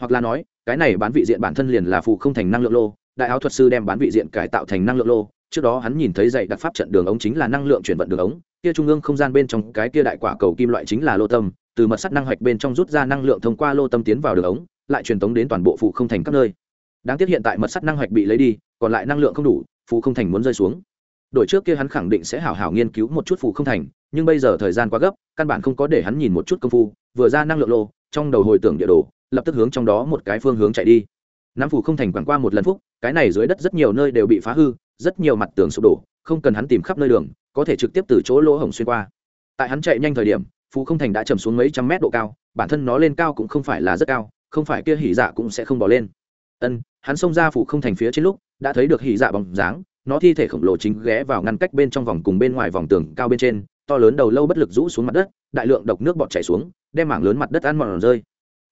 Hoặc là nói, cái này bán vị diện bản thân liền là phụ không thành năng lượng lô, đại áo thuật sư đem bán vị diện cải tạo thành năng lượng lô, trước đó hắn nhìn thấy dạy đặc pháp trận đường ống chính là năng lượng chuyển vận đường ống kia trung ương không gian bên trong cái kia đại quả cầu kim loại chính là lô tâm, từ mật sắt năng hoạch bên trong rút ra năng lượng thông qua lô tâm tiến vào đường ống, lại truyền tống đến toàn bộ phụ không thành các nơi. Đáng tiếc hiện tại mật sắt năng hoạch bị lấy đi, còn lại năng lượng không đủ phụ không thành muốn rơi xuống. Đổi trước kia hắn khẳng định sẽ hảo hảo nghiên cứu một chút phụ không thành, nhưng bây giờ thời gian quá gấp, căn bản không có để hắn nhìn một chút công phu, vừa ra năng lượng lô, trong đầu hồi tưởng địa đồ, lập tức hướng trong đó một cái phương hướng chạy đi. Nam phủ không thành quảng qua một lần phúc, cái này dưới đất rất nhiều nơi đều bị phá hư rất nhiều mặt tường sụp đổ, không cần hắn tìm khắp nơi đường, có thể trực tiếp từ chỗ lỗ hổng xuyên qua. Tại hắn chạy nhanh thời điểm, phú không thành đã chầm xuống mấy trăm mét độ cao, bản thân nó lên cao cũng không phải là rất cao, không phải kia hỉ dạ cũng sẽ không bỏ lên. Ân, hắn xông ra phủ không thành phía trên lúc, đã thấy được hỉ dạ bóng dáng, nó thi thể khổng lồ chính ghé vào ngăn cách bên trong vòng cùng bên ngoài vòng tường cao bên trên, to lớn đầu lâu bất lực rũ xuống mặt đất, đại lượng độc nước bọt chảy xuống, đem mảng lớn mặt đất ăn mòn rơi.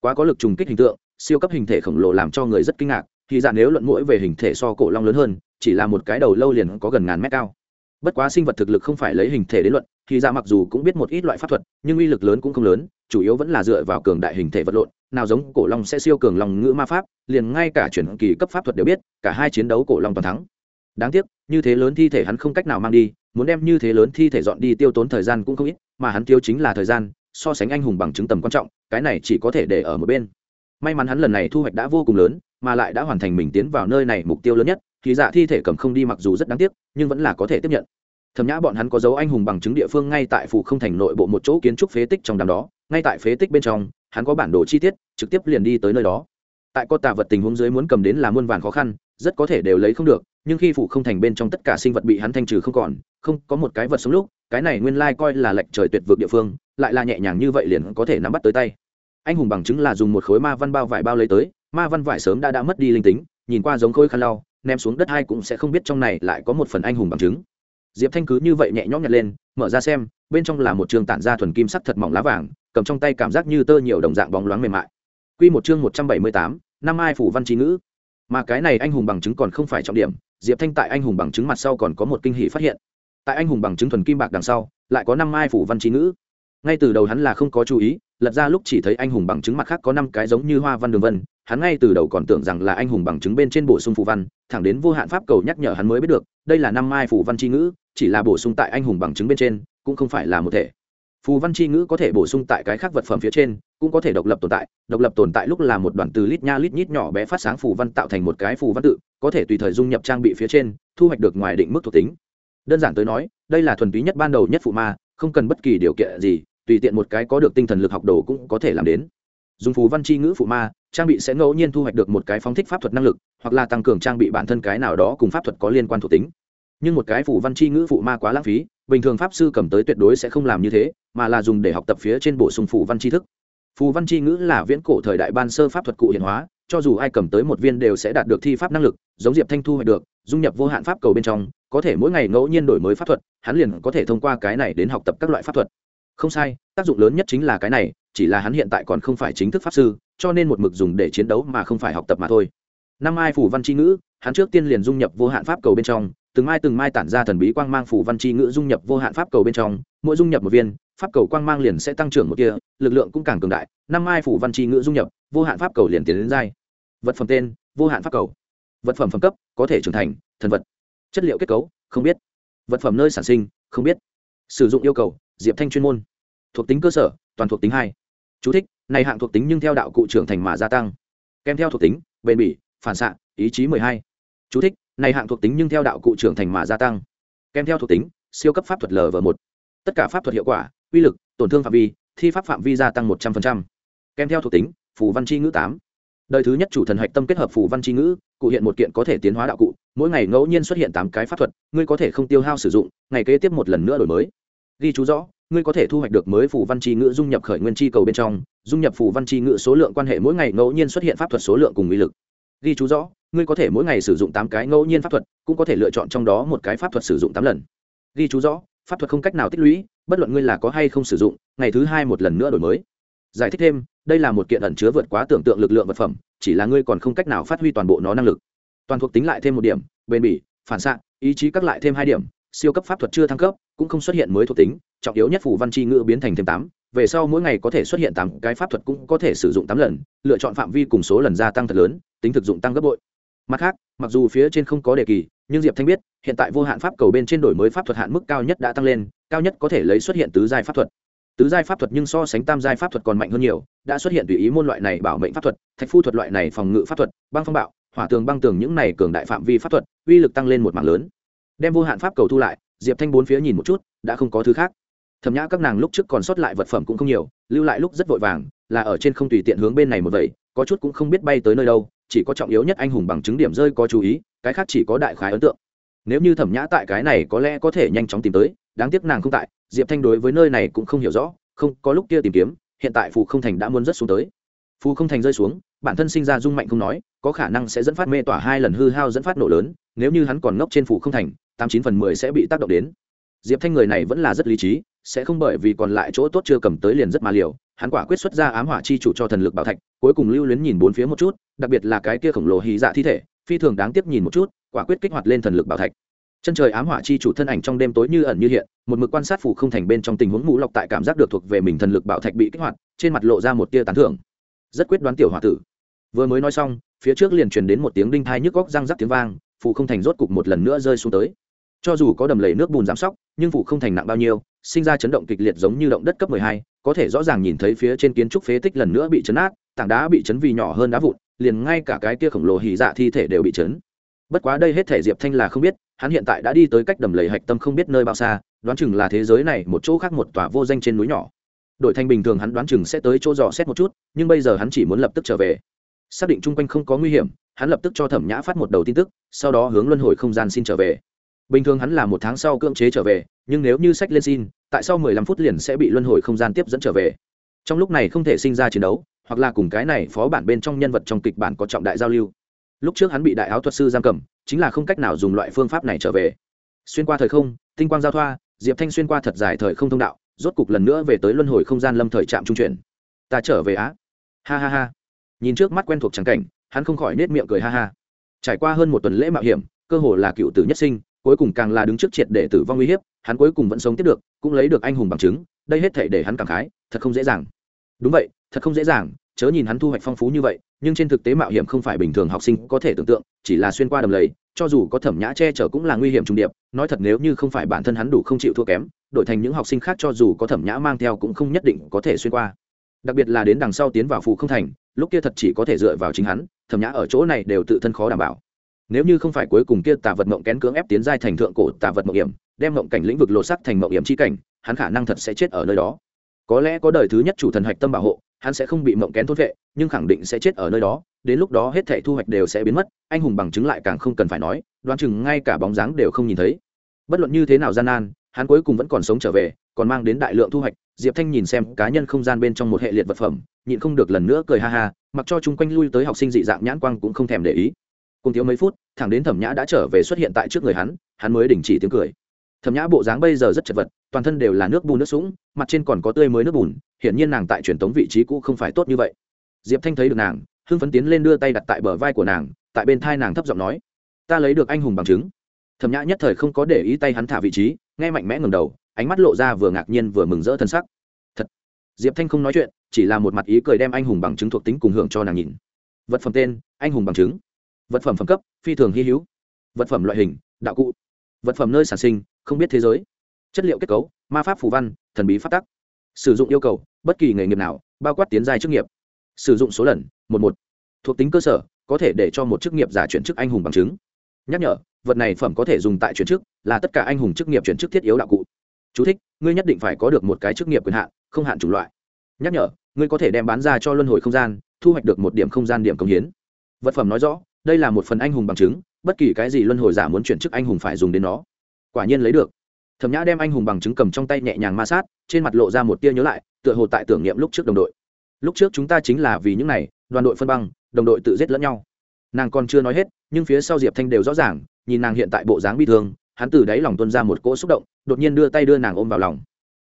Quá có lực trùng kích hình tượng, siêu cấp hình thể khổng lồ làm cho người rất kinh ngạc thì dạ nếu luận mũi về hình thể so cổ long lớn hơn chỉ là một cái đầu lâu liền có gần ngàn mét cao. Bất quá sinh vật thực lực không phải lấy hình thể đến luận, thì ra mặc dù cũng biết một ít loại pháp thuật, nhưng uy lực lớn cũng không lớn, chủ yếu vẫn là dựa vào cường đại hình thể vật lộn, nào giống cổ long sẽ siêu cường lòng ngữ ma pháp, liền ngay cả chuyển kỳ cấp pháp thuật đều biết, cả hai chiến đấu cổ long toàn thắng. Đáng tiếc, như thế lớn thi thể hắn không cách nào mang đi, muốn đem như thế lớn thi thể dọn đi tiêu tốn thời gian cũng không ít, mà hắn tiêu chính là thời gian, so sánh anh hùng bằng chứng tầm quan trọng, cái này chỉ có thể để ở một bên. May mắn hắn lần này thu hoạch đã vô cùng lớn, mà lại đã hoàn thành mình tiến vào nơi này mục tiêu lớn nhất thì dạ thi thể cầm không đi mặc dù rất đáng tiếc, nhưng vẫn là có thể tiếp nhận. Thẩm nhã bọn hắn có dấu anh hùng bằng chứng địa phương ngay tại phủ không thành nội bộ một chỗ kiến trúc phế tích trong đám đó, ngay tại phế tích bên trong, hắn có bản đồ chi tiết, trực tiếp liền đi tới nơi đó. Tại có tà vật tình huống dưới muốn cầm đến là muôn vàn khó khăn, rất có thể đều lấy không được, nhưng khi phủ không thành bên trong tất cả sinh vật bị hắn thanh trừ không còn, không có một cái vật sống lúc, cái này nguyên lai coi là lệnh trời tuyệt vực địa phương, lại là nhẹ nhàng như vậy liền có thể nắm bắt tới tay. Anh hùng bằng chứng là dùng một khối ma văn bao vải bao lấy tới, ma văn vải sớm đã đã mất đi linh tính, nhìn qua giống khối khăn lau ném xuống đất hai cũng sẽ không biết trong này lại có một phần anh hùng bằng chứng. Diệp thanh cứ như vậy nhẹ nhõm nhặt lên, mở ra xem, bên trong là một trường tản ra thuần kim sắc thật mỏng lá vàng, cầm trong tay cảm giác như tơ nhiều đồng dạng bóng loáng mềm mại. Quy một chương một trăm bảy mươi tám, năm ai phủ văn trí ngữ. Mà cái này anh hùng bằng chứng còn không phải trọng điểm, diệp thanh tại anh hùng bằng chứng mặt sau còn có một kinh hỷ phát hiện. Tại anh hùng bằng chứng thuần kim bạc đằng sau, lại có năm mai phủ văn trí ngữ. Ngay từ đầu hắn là không có chú ý, lật ra lúc chỉ thấy anh hùng bằng chứng mặt khác có năm cái giống như hoa văn đường vân hắn ngay từ đầu còn tưởng rằng là anh hùng bằng chứng bên trên bổ sung phù văn, thẳng đến vô hạn pháp cầu nhắc nhở hắn mới biết được, đây là năm mai phù văn c h i ngữ, chỉ là bổ sung tại anh hùng bằng chứng bên trên, cũng không phải là một thể. Phù văn c h i ngữ có thể bổ sung tại cái khác vật phẩm phía trên, cũng có thể độc lập tồn tại, độc lập tồn tại lúc là một đoàn từ lít nha lít nhít nhỏ bé phát sáng phù văn tạo thành một cái phù văn tự, có thể tùy thời dung nhập trang bị phía trên, thu hoạch được ngoài định mức thuộc tính. Đơn giản tới nói, đây là thuần túy nhất ban đầu nhất phụ ma, không cần bất kỳ điều kiện gì, tùy tiện một cái có được tinh thần lực học đồ cũng có thể làm đến dùng phù văn chi ngữ phụ ma, trang bị sẽ ngẫu nhiên thu hoạch được một cái phóng thích pháp thuật năng lực, hoặc là tăng cường trang bị bản thân cái nào đó cùng pháp thuật có liên quan thuộc tính. Nhưng một cái phù văn chi ngữ phụ ma quá lãng phí, bình thường pháp sư cầm tới tuyệt đối sẽ không làm như thế, mà là dùng để học tập phía trên bổ sung phù văn chi thức. Phù văn chi ngữ là viễn cổ thời đại ban sơ pháp thuật cụ hiện hóa, cho dù ai cầm tới một viên đều sẽ đạt được thi pháp năng lực, giống diệp thanh thu hoạch được, dung nhập vô hạn pháp cầu bên trong, có thể mỗi ngày ngẫu nhiên đổi mới pháp thuật, hắn liền có thể thông qua cái này đến học tập các loại pháp thuật. Không sai, tác dụng lớn nhất chính là cái này chỉ là hắn hiện tại còn không phải chính thức pháp sư, cho nên một mực dùng để chiến đấu mà không phải học tập mà thôi. Năm ai phủ văn c h i ngữ, hắn trước tiên liền dung nhập vô hạn pháp cầu bên trong, từng mai từng mai tản ra thần bí quang mang phủ văn c h i ngữ dung nhập vô hạn pháp cầu bên trong, mỗi dung nhập một viên, pháp cầu quang mang liền sẽ tăng trưởng một kia lực lượng cũng càng cường đại. Năm mai phủ văn c h i ngữ dung nhập, vô hạn pháp cầu liền tiến đến dai vật phẩm tên, vô hạn pháp cầu. Vật phẩm phẩm cấp, có thể trưởng thành, thần vật. Chất liệu kết cấu, không biết. Vật phẩm nơi sản sinh, không biết. Sử dụng yêu cầu, diệp thanh chuyên môn. Thuộc tính cơ sở, toàn thuộc tính hai. Chú thích, này hạng thuộc tính nhưng theo đạo cụ trưởng thành mà gia tăng. Kèm theo thuộc tính bền bỉ phản xạ ý chí mười hai. Chú thích, này hạng thuộc tính nhưng theo đạo cụ trưởng thành mà gia tăng. Kèm theo thuộc tính siêu cấp pháp thuật l v một. Tất cả pháp thuật hiệu quả uy lực tổn thương phạm vi thi pháp phạm vi gia tăng một trăm linh kèm theo thuộc tính phù văn chi ngữ tám. Đời thứ nhất chủ thần hạch tâm kết hợp phù văn chi ngữ cụ hiện một kiện có thể tiến hóa đạo cụ mỗi ngày ngẫu nhiên xuất hiện tám cái pháp thuật ngươi có thể không tiêu hao sử dụng ngày kế tiếp một lần nữa đổi mới. Ghi chú rõ ngươi có thể thu hoạch được mới phù văn chi ngữ dung nhập khởi nguyên chi cầu bên trong, dung nhập phù văn chi ngữ số lượng quan hệ mỗi ngày ngẫu nhiên xuất hiện pháp thuật số lượng cùng uy lực. Ghi chú rõ, ngươi có thể mỗi ngày sử dụng tám cái ngẫu nhiên pháp thuật, cũng có thể lựa chọn trong đó một cái pháp thuật sử dụng tám lần. Ghi chú rõ, pháp thuật không cách nào tích lũy, bất luận ngươi là có hay không sử dụng, ngày thứ hai một lần nữa đổi mới. Giải thích thêm, đây là một kiện ẩn chứa vượt quá tưởng tượng lực lượng vật phẩm, chỉ là ngươi còn không cách nào phát huy toàn bộ nó năng lực. Toàn thuộc tính lại thêm một điểm, bền bỉ, phản xạ, ý chí các lại thêm hai điểm, siêu cấp pháp thuật chưa thăng cấp cũng không xuất hiện mới thuộc tính, trọng yếu nhất phù văn chi ngữ biến thành thêm tám, về sau mỗi ngày có thể xuất hiện tám cái pháp thuật cũng có thể sử dụng tám lần, lựa chọn phạm vi cùng số lần gia tăng thật lớn, tính thực dụng tăng gấp bội. Mặt khác, mặc dù phía trên không có đề kỳ, nhưng diệp thanh biết, hiện tại vô hạn pháp cầu bên trên đổi mới pháp thuật hạn mức cao nhất đã tăng lên, cao nhất có thể lấy xuất hiện tứ giai pháp thuật. Tứ giai pháp thuật nhưng so sánh tam giai pháp thuật còn mạnh hơn nhiều, đã xuất hiện tùy ý môn loại này bảo mệnh pháp thuật, thạch phu thuật loại này phòng ngự pháp thuật, băng phong bạo, hỏa tường băng tường những này cường đại phạm vi pháp thuật, uy lực tăng lên một mạng lớn. Đem vô hạn pháp cầu thu lại diệp thanh bốn phía nhìn một chút, đã không có thứ khác. Thẩm nhã các nàng lúc trước còn sót lại vật phẩm cũng không nhiều, lưu lại lúc rất vội vàng, là ở trên không tùy tiện hướng bên này một vậy có chút cũng không biết bay tới nơi đâu, chỉ có trọng yếu nhất anh hùng bằng chứng điểm rơi có chú ý, cái khác chỉ có đại khái ấn tượng. Nếu như thẩm nhã tại cái này có lẽ có thể nhanh chóng tìm tới, đáng tiếc nàng không tại, diệp thanh đối với nơi này cũng không hiểu rõ, không, có lúc kia tìm kiếm, hiện tại phù không thành đã muốn rất xuống tới. Phù không thành rơi xuống, bản thân sinh ra dung mạnh không nói, có khả năng sẽ dẫn phát mê tỏa hai lần hư hao dẫn phát nổ lớn, nếu như hắn còn ngốc trên phù không thành tám chín phần mười sẽ bị tác động đến. Diệp thanh người này vẫn là rất lý trí, sẽ không bởi vì còn lại chỗ tốt chưa cầm tới liền rất mà liều, hắn quả quyết xuất ra ám hỏa chi chủ cho thần lực bảo thạch, cuối cùng lưu luyến nhìn bốn phía một chút, đặc biệt là cái kia khổng lồ hí dạ thi thể, phi thường đáng tiếc nhìn một chút, quả quyết kích hoạt lên thần lực bảo thạch. Chân trời ám hỏa chi chủ thân ảnh trong đêm tối như ẩn như hiện, một mực quan sát phủ không thành bên trong tình huống mũ lọc tại cảm giác được thuộc về mình thần lực bảo thạch bị kích hoạt, trên mặt lộ ra một tia tán thưởng. Rất quyết đoán tiểu hòa tử. Vừa mới nói xong, phía trước liền truyền đến một tiếng đinh thai nhức góc răng rắc tiếng vang, phủ không thành rốt cục một lần nữa rơi xuống tới cho dù có đầm lầy nước bùn giám sóc nhưng phủ không thành nặng bao nhiêu sinh ra chấn động kịch liệt giống như động đất cấp 12, có thể rõ ràng nhìn thấy phía trên kiến trúc phế tích lần nữa bị chấn át tảng đá bị chấn vì nhỏ hơn đá vụn liền ngay cả cái kia khổng lồ hỉ dạ thi thể đều bị chấn. Bất quá đây hết thể diệp thanh là không biết hắn hiện tại đã đi tới cách đầm lầy hạch tâm không biết nơi bao xa đoán chừng là thế giới này một chỗ khác một tòa vô danh trên núi nhỏ. Đội thanh bình thường hắn đoán chừng sẽ tới chỗ dò xét một chút nhưng bây giờ hắn chỉ muốn lập tức trở về. Xác định chung quanh không có nguy hiểm hắn lập tức cho thẩm nhã phát một đầu tin tức sau đó hướng luân hồi không gian xin trở về bình thường hắn là một tháng sau cưỡng chế trở về, nhưng nếu như sách lên xin, tại sau mười lăm phút liền sẽ bị luân hồi không gian tiếp dẫn trở về. Trong lúc này không thể sinh ra chiến đấu, hoặc là cùng cái này phó bản bên trong nhân vật trong kịch bản có trọng đại giao lưu. Lúc trước hắn bị đại áo thuật sư giam cầm, chính là không cách nào dùng loại phương pháp này trở về. Xuyên qua thời không, tinh quang giao thoa, diệp thanh xuyên qua thật dài thời không thông đạo, rốt cục lần nữa về tới luân hồi không gian lâm thời trạm trung chuyển. Ta trở về á. Ha ha ha. Nhìn trước mắt quen thuộc trắng cảnh, hắn không khỏi nết miệng cười ha ha. Trải qua hơn một tuần lễ mạo hiểm, cơ hồ là cựu tử nhất sinh cuối cùng càng là đứng trước triệt để tử vong uy hiếp, hắn cuối cùng vẫn sống tiếp được, cũng lấy được anh hùng bằng chứng, đây hết thể để hắn cảm khái, thật không dễ dàng. Đúng vậy, thật không dễ dàng, chớ nhìn hắn thu hoạch phong phú như vậy, nhưng trên thực tế mạo hiểm không phải bình thường học sinh có thể tưởng tượng, chỉ là xuyên qua đầm lầy, cho dù có thẩm nhã che chở cũng là nguy hiểm trùng điệp, nói thật nếu như không phải bản thân hắn đủ không chịu thua kém, đổi thành những học sinh khác cho dù có thẩm nhã mang theo cũng không nhất định có thể xuyên qua. Đặc biệt là đến đằng sau tiến vào phù không thành, lúc kia thật chỉ có thể dựa vào chính hắn, thẩm nhã ở chỗ này đều tự thân khó đảm bảo nếu như không phải cuối cùng kia tà vật mộng kén cưỡng ép tiến giai thành thượng cổ tà vật mộng hiểm, đem mộng cảnh lĩnh vực lộ sắc thành mộng hiểm chi cảnh, hắn khả năng thật sẽ chết ở nơi đó. Có lẽ có đời thứ nhất chủ thần hạch tâm bảo hộ, hắn sẽ không bị mộng kén thốt vệ, nhưng khẳng định sẽ chết ở nơi đó, đến lúc đó hết thể thu hoạch đều sẽ biến mất, anh hùng bằng chứng lại càng không cần phải nói, đoán chừng ngay cả bóng dáng đều không nhìn thấy. Bất luận như thế nào gian nan, hắn cuối cùng vẫn còn sống trở về, còn mang đến đại lượng thu hoạch. Diệp thanh nhìn xem cá nhân không gian bên trong một hệ liệt vật phẩm, nhịn không được lần nữa cười ha ha, mặc cho chung quanh lui tới học sinh dị dạng nhãn quang cũng không thèm để ý cùng thiếu mấy phút, thẳng đến thẩm nhã đã trở về xuất hiện tại trước người hắn hắn mới đình chỉ tiếng cười. Thẩm nhã bộ dáng bây giờ rất chật vật, toàn thân đều là nước bùn nước sũng, mặt trên còn có tươi mới nước bùn, hiển nhiên nàng tại truyền thống vị trí cũ không phải tốt như vậy. Diệp thanh thấy được nàng, hưng phấn tiến lên đưa tay đặt tại bờ vai của nàng, tại bên thai nàng thấp giọng nói, ta lấy được anh hùng bằng chứng. Thẩm nhã nhất thời không có để ý tay hắn thả vị trí, nghe mạnh mẽ ngầm đầu, ánh mắt lộ ra vừa ngạc nhiên vừa mừng rỡ thân sắc. Thật. Diệp thanh không nói chuyện, chỉ là một mặt ý cười đem anh hùng bằng chứng thuộc tính cùng hưởng cho nàng nhìn. Vật phẩm tên, anh hùng bằng chứng vật phẩm phẩm cấp phi thường hy hữu. Vật phẩm loại hình đạo cụ. Vật phẩm nơi sản sinh không biết thế giới. Chất liệu kết cấu ma pháp phù văn thần bí phát tắc. Sử dụng yêu cầu bất kỳ nghề nghiệp nào bao quát tiến giai chức nghiệp. Sử dụng số lần một một. Thuộc tính cơ sở có thể để cho một chức nghiệp giả chuyển chức anh hùng bằng chứng. Nhắc nhở vật này phẩm có thể dùng tại chuyển chức là tất cả anh hùng chức nghiệp chuyển chức thiết yếu đạo cụ. Chú thích, ngươi nhất định phải có được một cái chức nghiệp quyền hạn không hạn chủng loại. Nhắc nhở ngươi có thể đem bán ra cho luân hồi không gian thu hoạch được một điểm không gian điểm công hiến. Vật phẩm nói rõ đây là một phần anh hùng bằng chứng, bất kỳ cái gì luân hồi giả muốn chuyển chức anh hùng phải dùng đến nó. Quả nhiên lấy được. Thẩm nhã đem anh hùng bằng chứng cầm trong tay nhẹ nhàng ma sát, trên mặt lộ ra một tia nhớ lại, tựa hồ tại tưởng niệm lúc trước đồng đội. Lúc trước chúng ta chính là vì những này, đoàn đội phân băng, đồng đội tự giết lẫn nhau. Nàng còn chưa nói hết, nhưng phía sau diệp thanh đều rõ ràng, nhìn nàng hiện tại bộ dáng bi thương, hắn từ đáy lòng tuân ra một cỗ xúc động, đột nhiên đưa tay đưa nàng ôm vào lòng.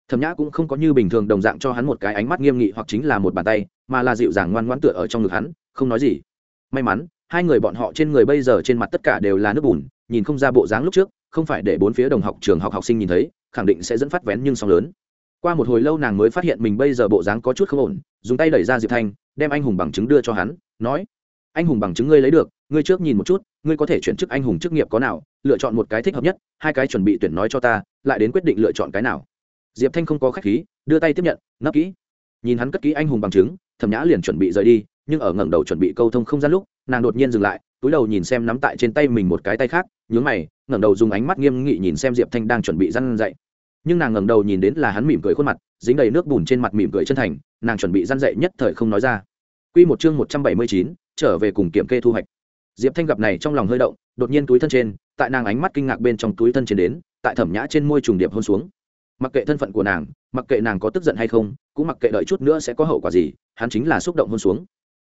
Thẩm nhã cũng không có như bình thường đồng dạng cho hắn một cái ánh mắt nghiêm nghị hoặc chính là một bàn tay, mà là dịu dàng ngoan ngoãn tựa ở trong ngực hắn, không nói gì. May mắn hai người bọn họ trên người bây giờ trên mặt tất cả đều là nước bùn, nhìn không ra bộ dáng lúc trước, không phải để bốn phía đồng học, trường học học sinh nhìn thấy, khẳng định sẽ dẫn phát vén nhưng song lớn. Qua một hồi lâu nàng mới phát hiện mình bây giờ bộ dáng có chút không ổn, dùng tay đẩy ra diệp thanh, đem anh hùng bằng chứng đưa cho hắn, nói, anh hùng bằng chứng ngươi lấy được, ngươi trước nhìn một chút, ngươi có thể chuyển chức anh hùng chức nghiệp có nào, lựa chọn một cái thích hợp nhất, hai cái chuẩn bị tuyển nói cho ta, lại đến quyết định lựa chọn cái nào. Diệp thanh không có khách khí, đưa tay tiếp nhận nấp kỹ. Nhìn hắn cất kỹ anh hùng bằng chứng, thẩm nhã liền chuẩn bị rời đi nhưng ở ngẩng đầu chuẩn bị câu thông không gian lúc nàng đột nhiên dừng lại túi đầu nhìn xem nắm tại trên tay mình một cái tay khác nhướng mày ngẩng đầu dùng ánh mắt nghiêm nghị nhìn xem diệp thanh đang chuẩn bị răn dậy nhưng nàng ngẩng đầu nhìn đến là hắn mỉm cười khuôn mặt dính đầy nước bùn trên mặt mỉm cười chân thành nàng chuẩn bị răn dậy nhất thời không nói ra Quy một chương một trăm bảy mươi chín, trở về cùng kiểm kê thu hoạch. Diệp Thanh gặp này trong lòng hơi động, đột nhiên túi thân trên, tại nàng ánh mắt kinh ngạc bên trong túi thân trên đến, tại Thẩm Nhã trên môi trùng điệp hôn xuống. Mặc kệ thân phận của nàng, mặc kệ nàng có tức giận hay không, cũng mặc kệ đợi chút nữa sẽ có hậu quả gì, hắn chính là xúc động hôn xuống.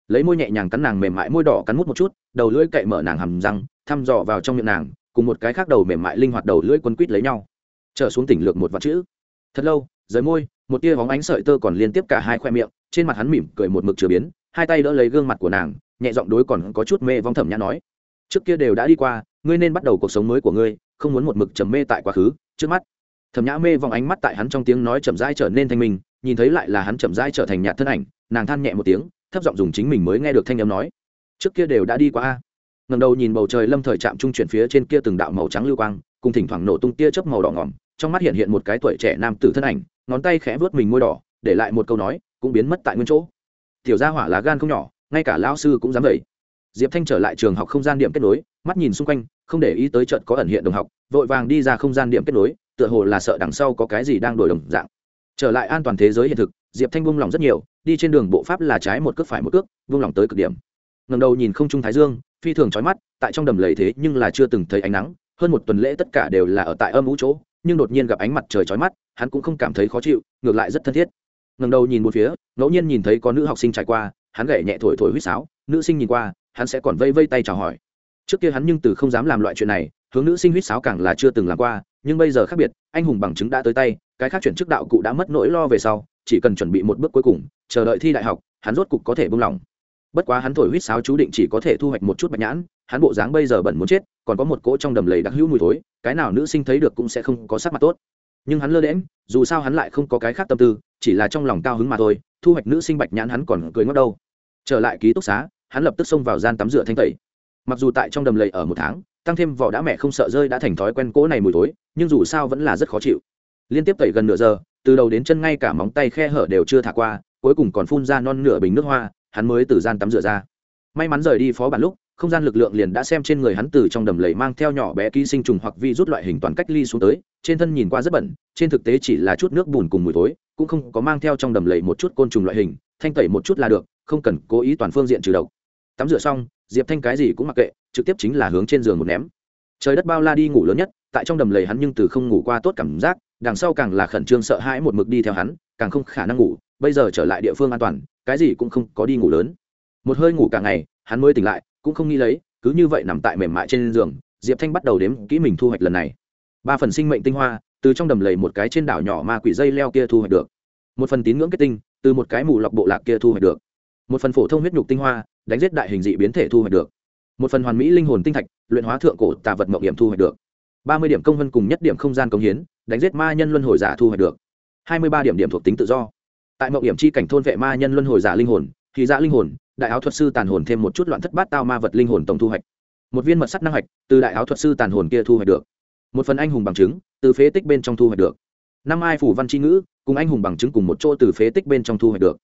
Lấy môi nhẹ nhàng cắn nàng mềm mại môi đỏ cắn mút một chút, đầu lưỡi cậy mở nàng hầm răng, thăm dò vào trong miệng nàng, cùng một cái khác đầu mềm mại linh hoạt đầu lưỡi quấn quít lấy nhau. Trở xuống tỉnh lược một vạn chữ. Thật lâu, dưới môi, một tia hóng ánh sợi tơ còn liên tiếp cả hai khoe miệng, trên mặt hắn mỉm cười một mực chưa biến, hai tay đỡ lấy gương mặt của nàng nhẹ giọng đối còn có chút mê vong thẩm nhã nói trước kia đều đã đi qua ngươi nên bắt đầu cuộc sống mới của ngươi không muốn một mực trầm mê tại quá khứ trước mắt thẩm nhã mê vong ánh mắt tại hắn trong tiếng nói chậm rãi trở nên thanh minh nhìn thấy lại là hắn chậm rãi trở thành nhạt thân ảnh nàng than nhẹ một tiếng thấp giọng dùng chính mình mới nghe được thanh âm nói, trước kia đều đã đi qua a. Ngầm đầu nhìn bầu trời lâm thời chạm trung chuyển phía trên kia từng đạo màu trắng lưu quang, cùng thỉnh thoảng nổ tung tia chớp màu đỏ ngỏm, trong mắt hiện hiện một cái tuổi trẻ nam tử thân ảnh, ngón tay khẽ vớt mình môi đỏ, để lại một câu nói, cũng biến mất tại nguyên chỗ. Tiểu gia hỏa lá gan không nhỏ, ngay cả lão sư cũng dám vậy. Diệp thanh trở lại trường học không gian điểm kết nối, mắt nhìn xung quanh, không để ý tới trận có ẩn hiện đồng học, vội vàng đi ra không gian điểm kết nối, tựa hồ là sợ đằng sau có cái gì đang đổi đồng dạng. Trở lại an toàn thế giới hiện thực, diệp thanh buông lòng rất nhiều đi trên đường bộ pháp là trái một cước phải một cước, vung lòng tới cực điểm. Ngầm đầu nhìn không trung thái dương, phi thường trói mắt, tại trong đầm lầy thế nhưng là chưa từng thấy ánh nắng, hơn một tuần lễ tất cả đều là ở tại âm ú chỗ, nhưng đột nhiên gặp ánh mặt trời trói mắt, hắn cũng không cảm thấy khó chịu, ngược lại rất thân thiết. Ngầm đầu nhìn một phía, ngẫu nhiên nhìn thấy có nữ học sinh trải qua, hắn gậy nhẹ thổi thổi huýt sáo, nữ sinh nhìn qua, hắn sẽ còn vây vây tay chào hỏi. Trước kia hắn nhưng từ không dám làm loại chuyện này, hướng nữ sinh huýt sáo càng là chưa từng làm qua, nhưng bây giờ khác biệt, anh hùng bằng chứng đã tới tay, cái khác chuyển chức đạo cụ đã mất nỗi lo về sau chỉ cần chuẩn bị một bước cuối cùng chờ đợi thi đại học hắn rốt cục có thể buông lỏng. Bất quá hắn thổi huýt sáo chú định chỉ có thể thu hoạch một chút bạch nhãn hắn bộ dáng bây giờ bẩn muốn chết còn có một cỗ trong đầm lầy đặc hữu mùi thối cái nào nữ sinh thấy được cũng sẽ không có sắc mặt tốt. Nhưng hắn lơ đễm dù sao hắn lại không có cái khác tâm tư chỉ là trong lòng cao hứng mà thôi thu hoạch nữ sinh bạch nhãn hắn còn cười ngốc đâu. Trở lại ký túc xá hắn lập tức xông vào gian tắm rửa thanh tẩy. Mặc dù tại trong đầm lầy ở một tháng tăng thêm vỏ đã mẹ không sợ rơi đã thành thói quen cỗ này mùi thối, nhưng dù sao vẫn là rất khó chịu. Liên tiếp tẩy gần nửa giờ từ đầu đến chân ngay cả móng tay khe hở đều chưa thả qua, cuối cùng còn phun ra non nửa bình nước hoa, hắn mới từ gian tắm rửa ra. May mắn rời đi phó bản lúc, không gian lực lượng liền đã xem trên người hắn từ trong đầm lầy mang theo nhỏ bé ký sinh trùng hoặc vi rút loại hình toàn cách ly xuống tới, trên thân nhìn qua rất bẩn, trên thực tế chỉ là chút nước bùn cùng mùi tối cũng không có mang theo trong đầm lầy một chút côn trùng loại hình, thanh tẩy một chút là được, không cần cố ý toàn phương diện trừ độc. Tắm rửa xong, diệp thanh cái gì cũng mặc kệ, trực tiếp chính là hướng trên giường một ném. Trời đất bao la đi ngủ lớn nhất, tại trong đầm lầy hắn nhưng từ không ngủ qua tốt cảm giác đằng sau càng là khẩn trương sợ hãi một mực đi theo hắn, càng không khả năng ngủ, bây giờ trở lại địa phương an toàn, cái gì cũng không có đi ngủ lớn. Một hơi ngủ cả ngày, hắn mới tỉnh lại, cũng không nghĩ lấy, cứ như vậy nằm tại mềm mại trên giường, diệp thanh bắt đầu đếm kỹ mình thu hoạch lần này. Ba phần sinh mệnh tinh hoa, từ trong đầm lầy một cái trên đảo nhỏ ma quỷ dây leo kia thu hoạch được. Một phần tín ngưỡng kết tinh, từ một cái mù lọc bộ lạc kia thu hoạch được. Một phần phổ thông huyết nhục tinh hoa, đánh giết đại hình dị biến thể thu hoạch được. Một phần hoàn mỹ linh hồn tinh thạch, luyện hóa thượng cổ tà vật mộng điểm thu hoạch được ba mươi điểm công vân cùng nhất điểm không gian công hiến, đánh giết ma nhân luân hồi giả thu hoạch được. Hai mươi ba điểm điểm thuộc tính tự do. Tại mộng điểm chi cảnh thôn vệ ma nhân luân hồi giả linh hồn, thì dạ linh hồn, đại áo thuật sư tàn hồn thêm một chút loạn thất bát tao ma vật linh hồn tổng thu hoạch. Một viên mật sắt năng hoạch, từ đại áo thuật sư tàn hồn kia thu hoạch được. Một phần anh hùng bằng chứng, từ phế tích bên trong thu hoạch được. Năm ai phủ văn c h i ngữ, cùng anh hùng bằng chứng cùng một chỗ từ phế tích bên trong thu hoạch được.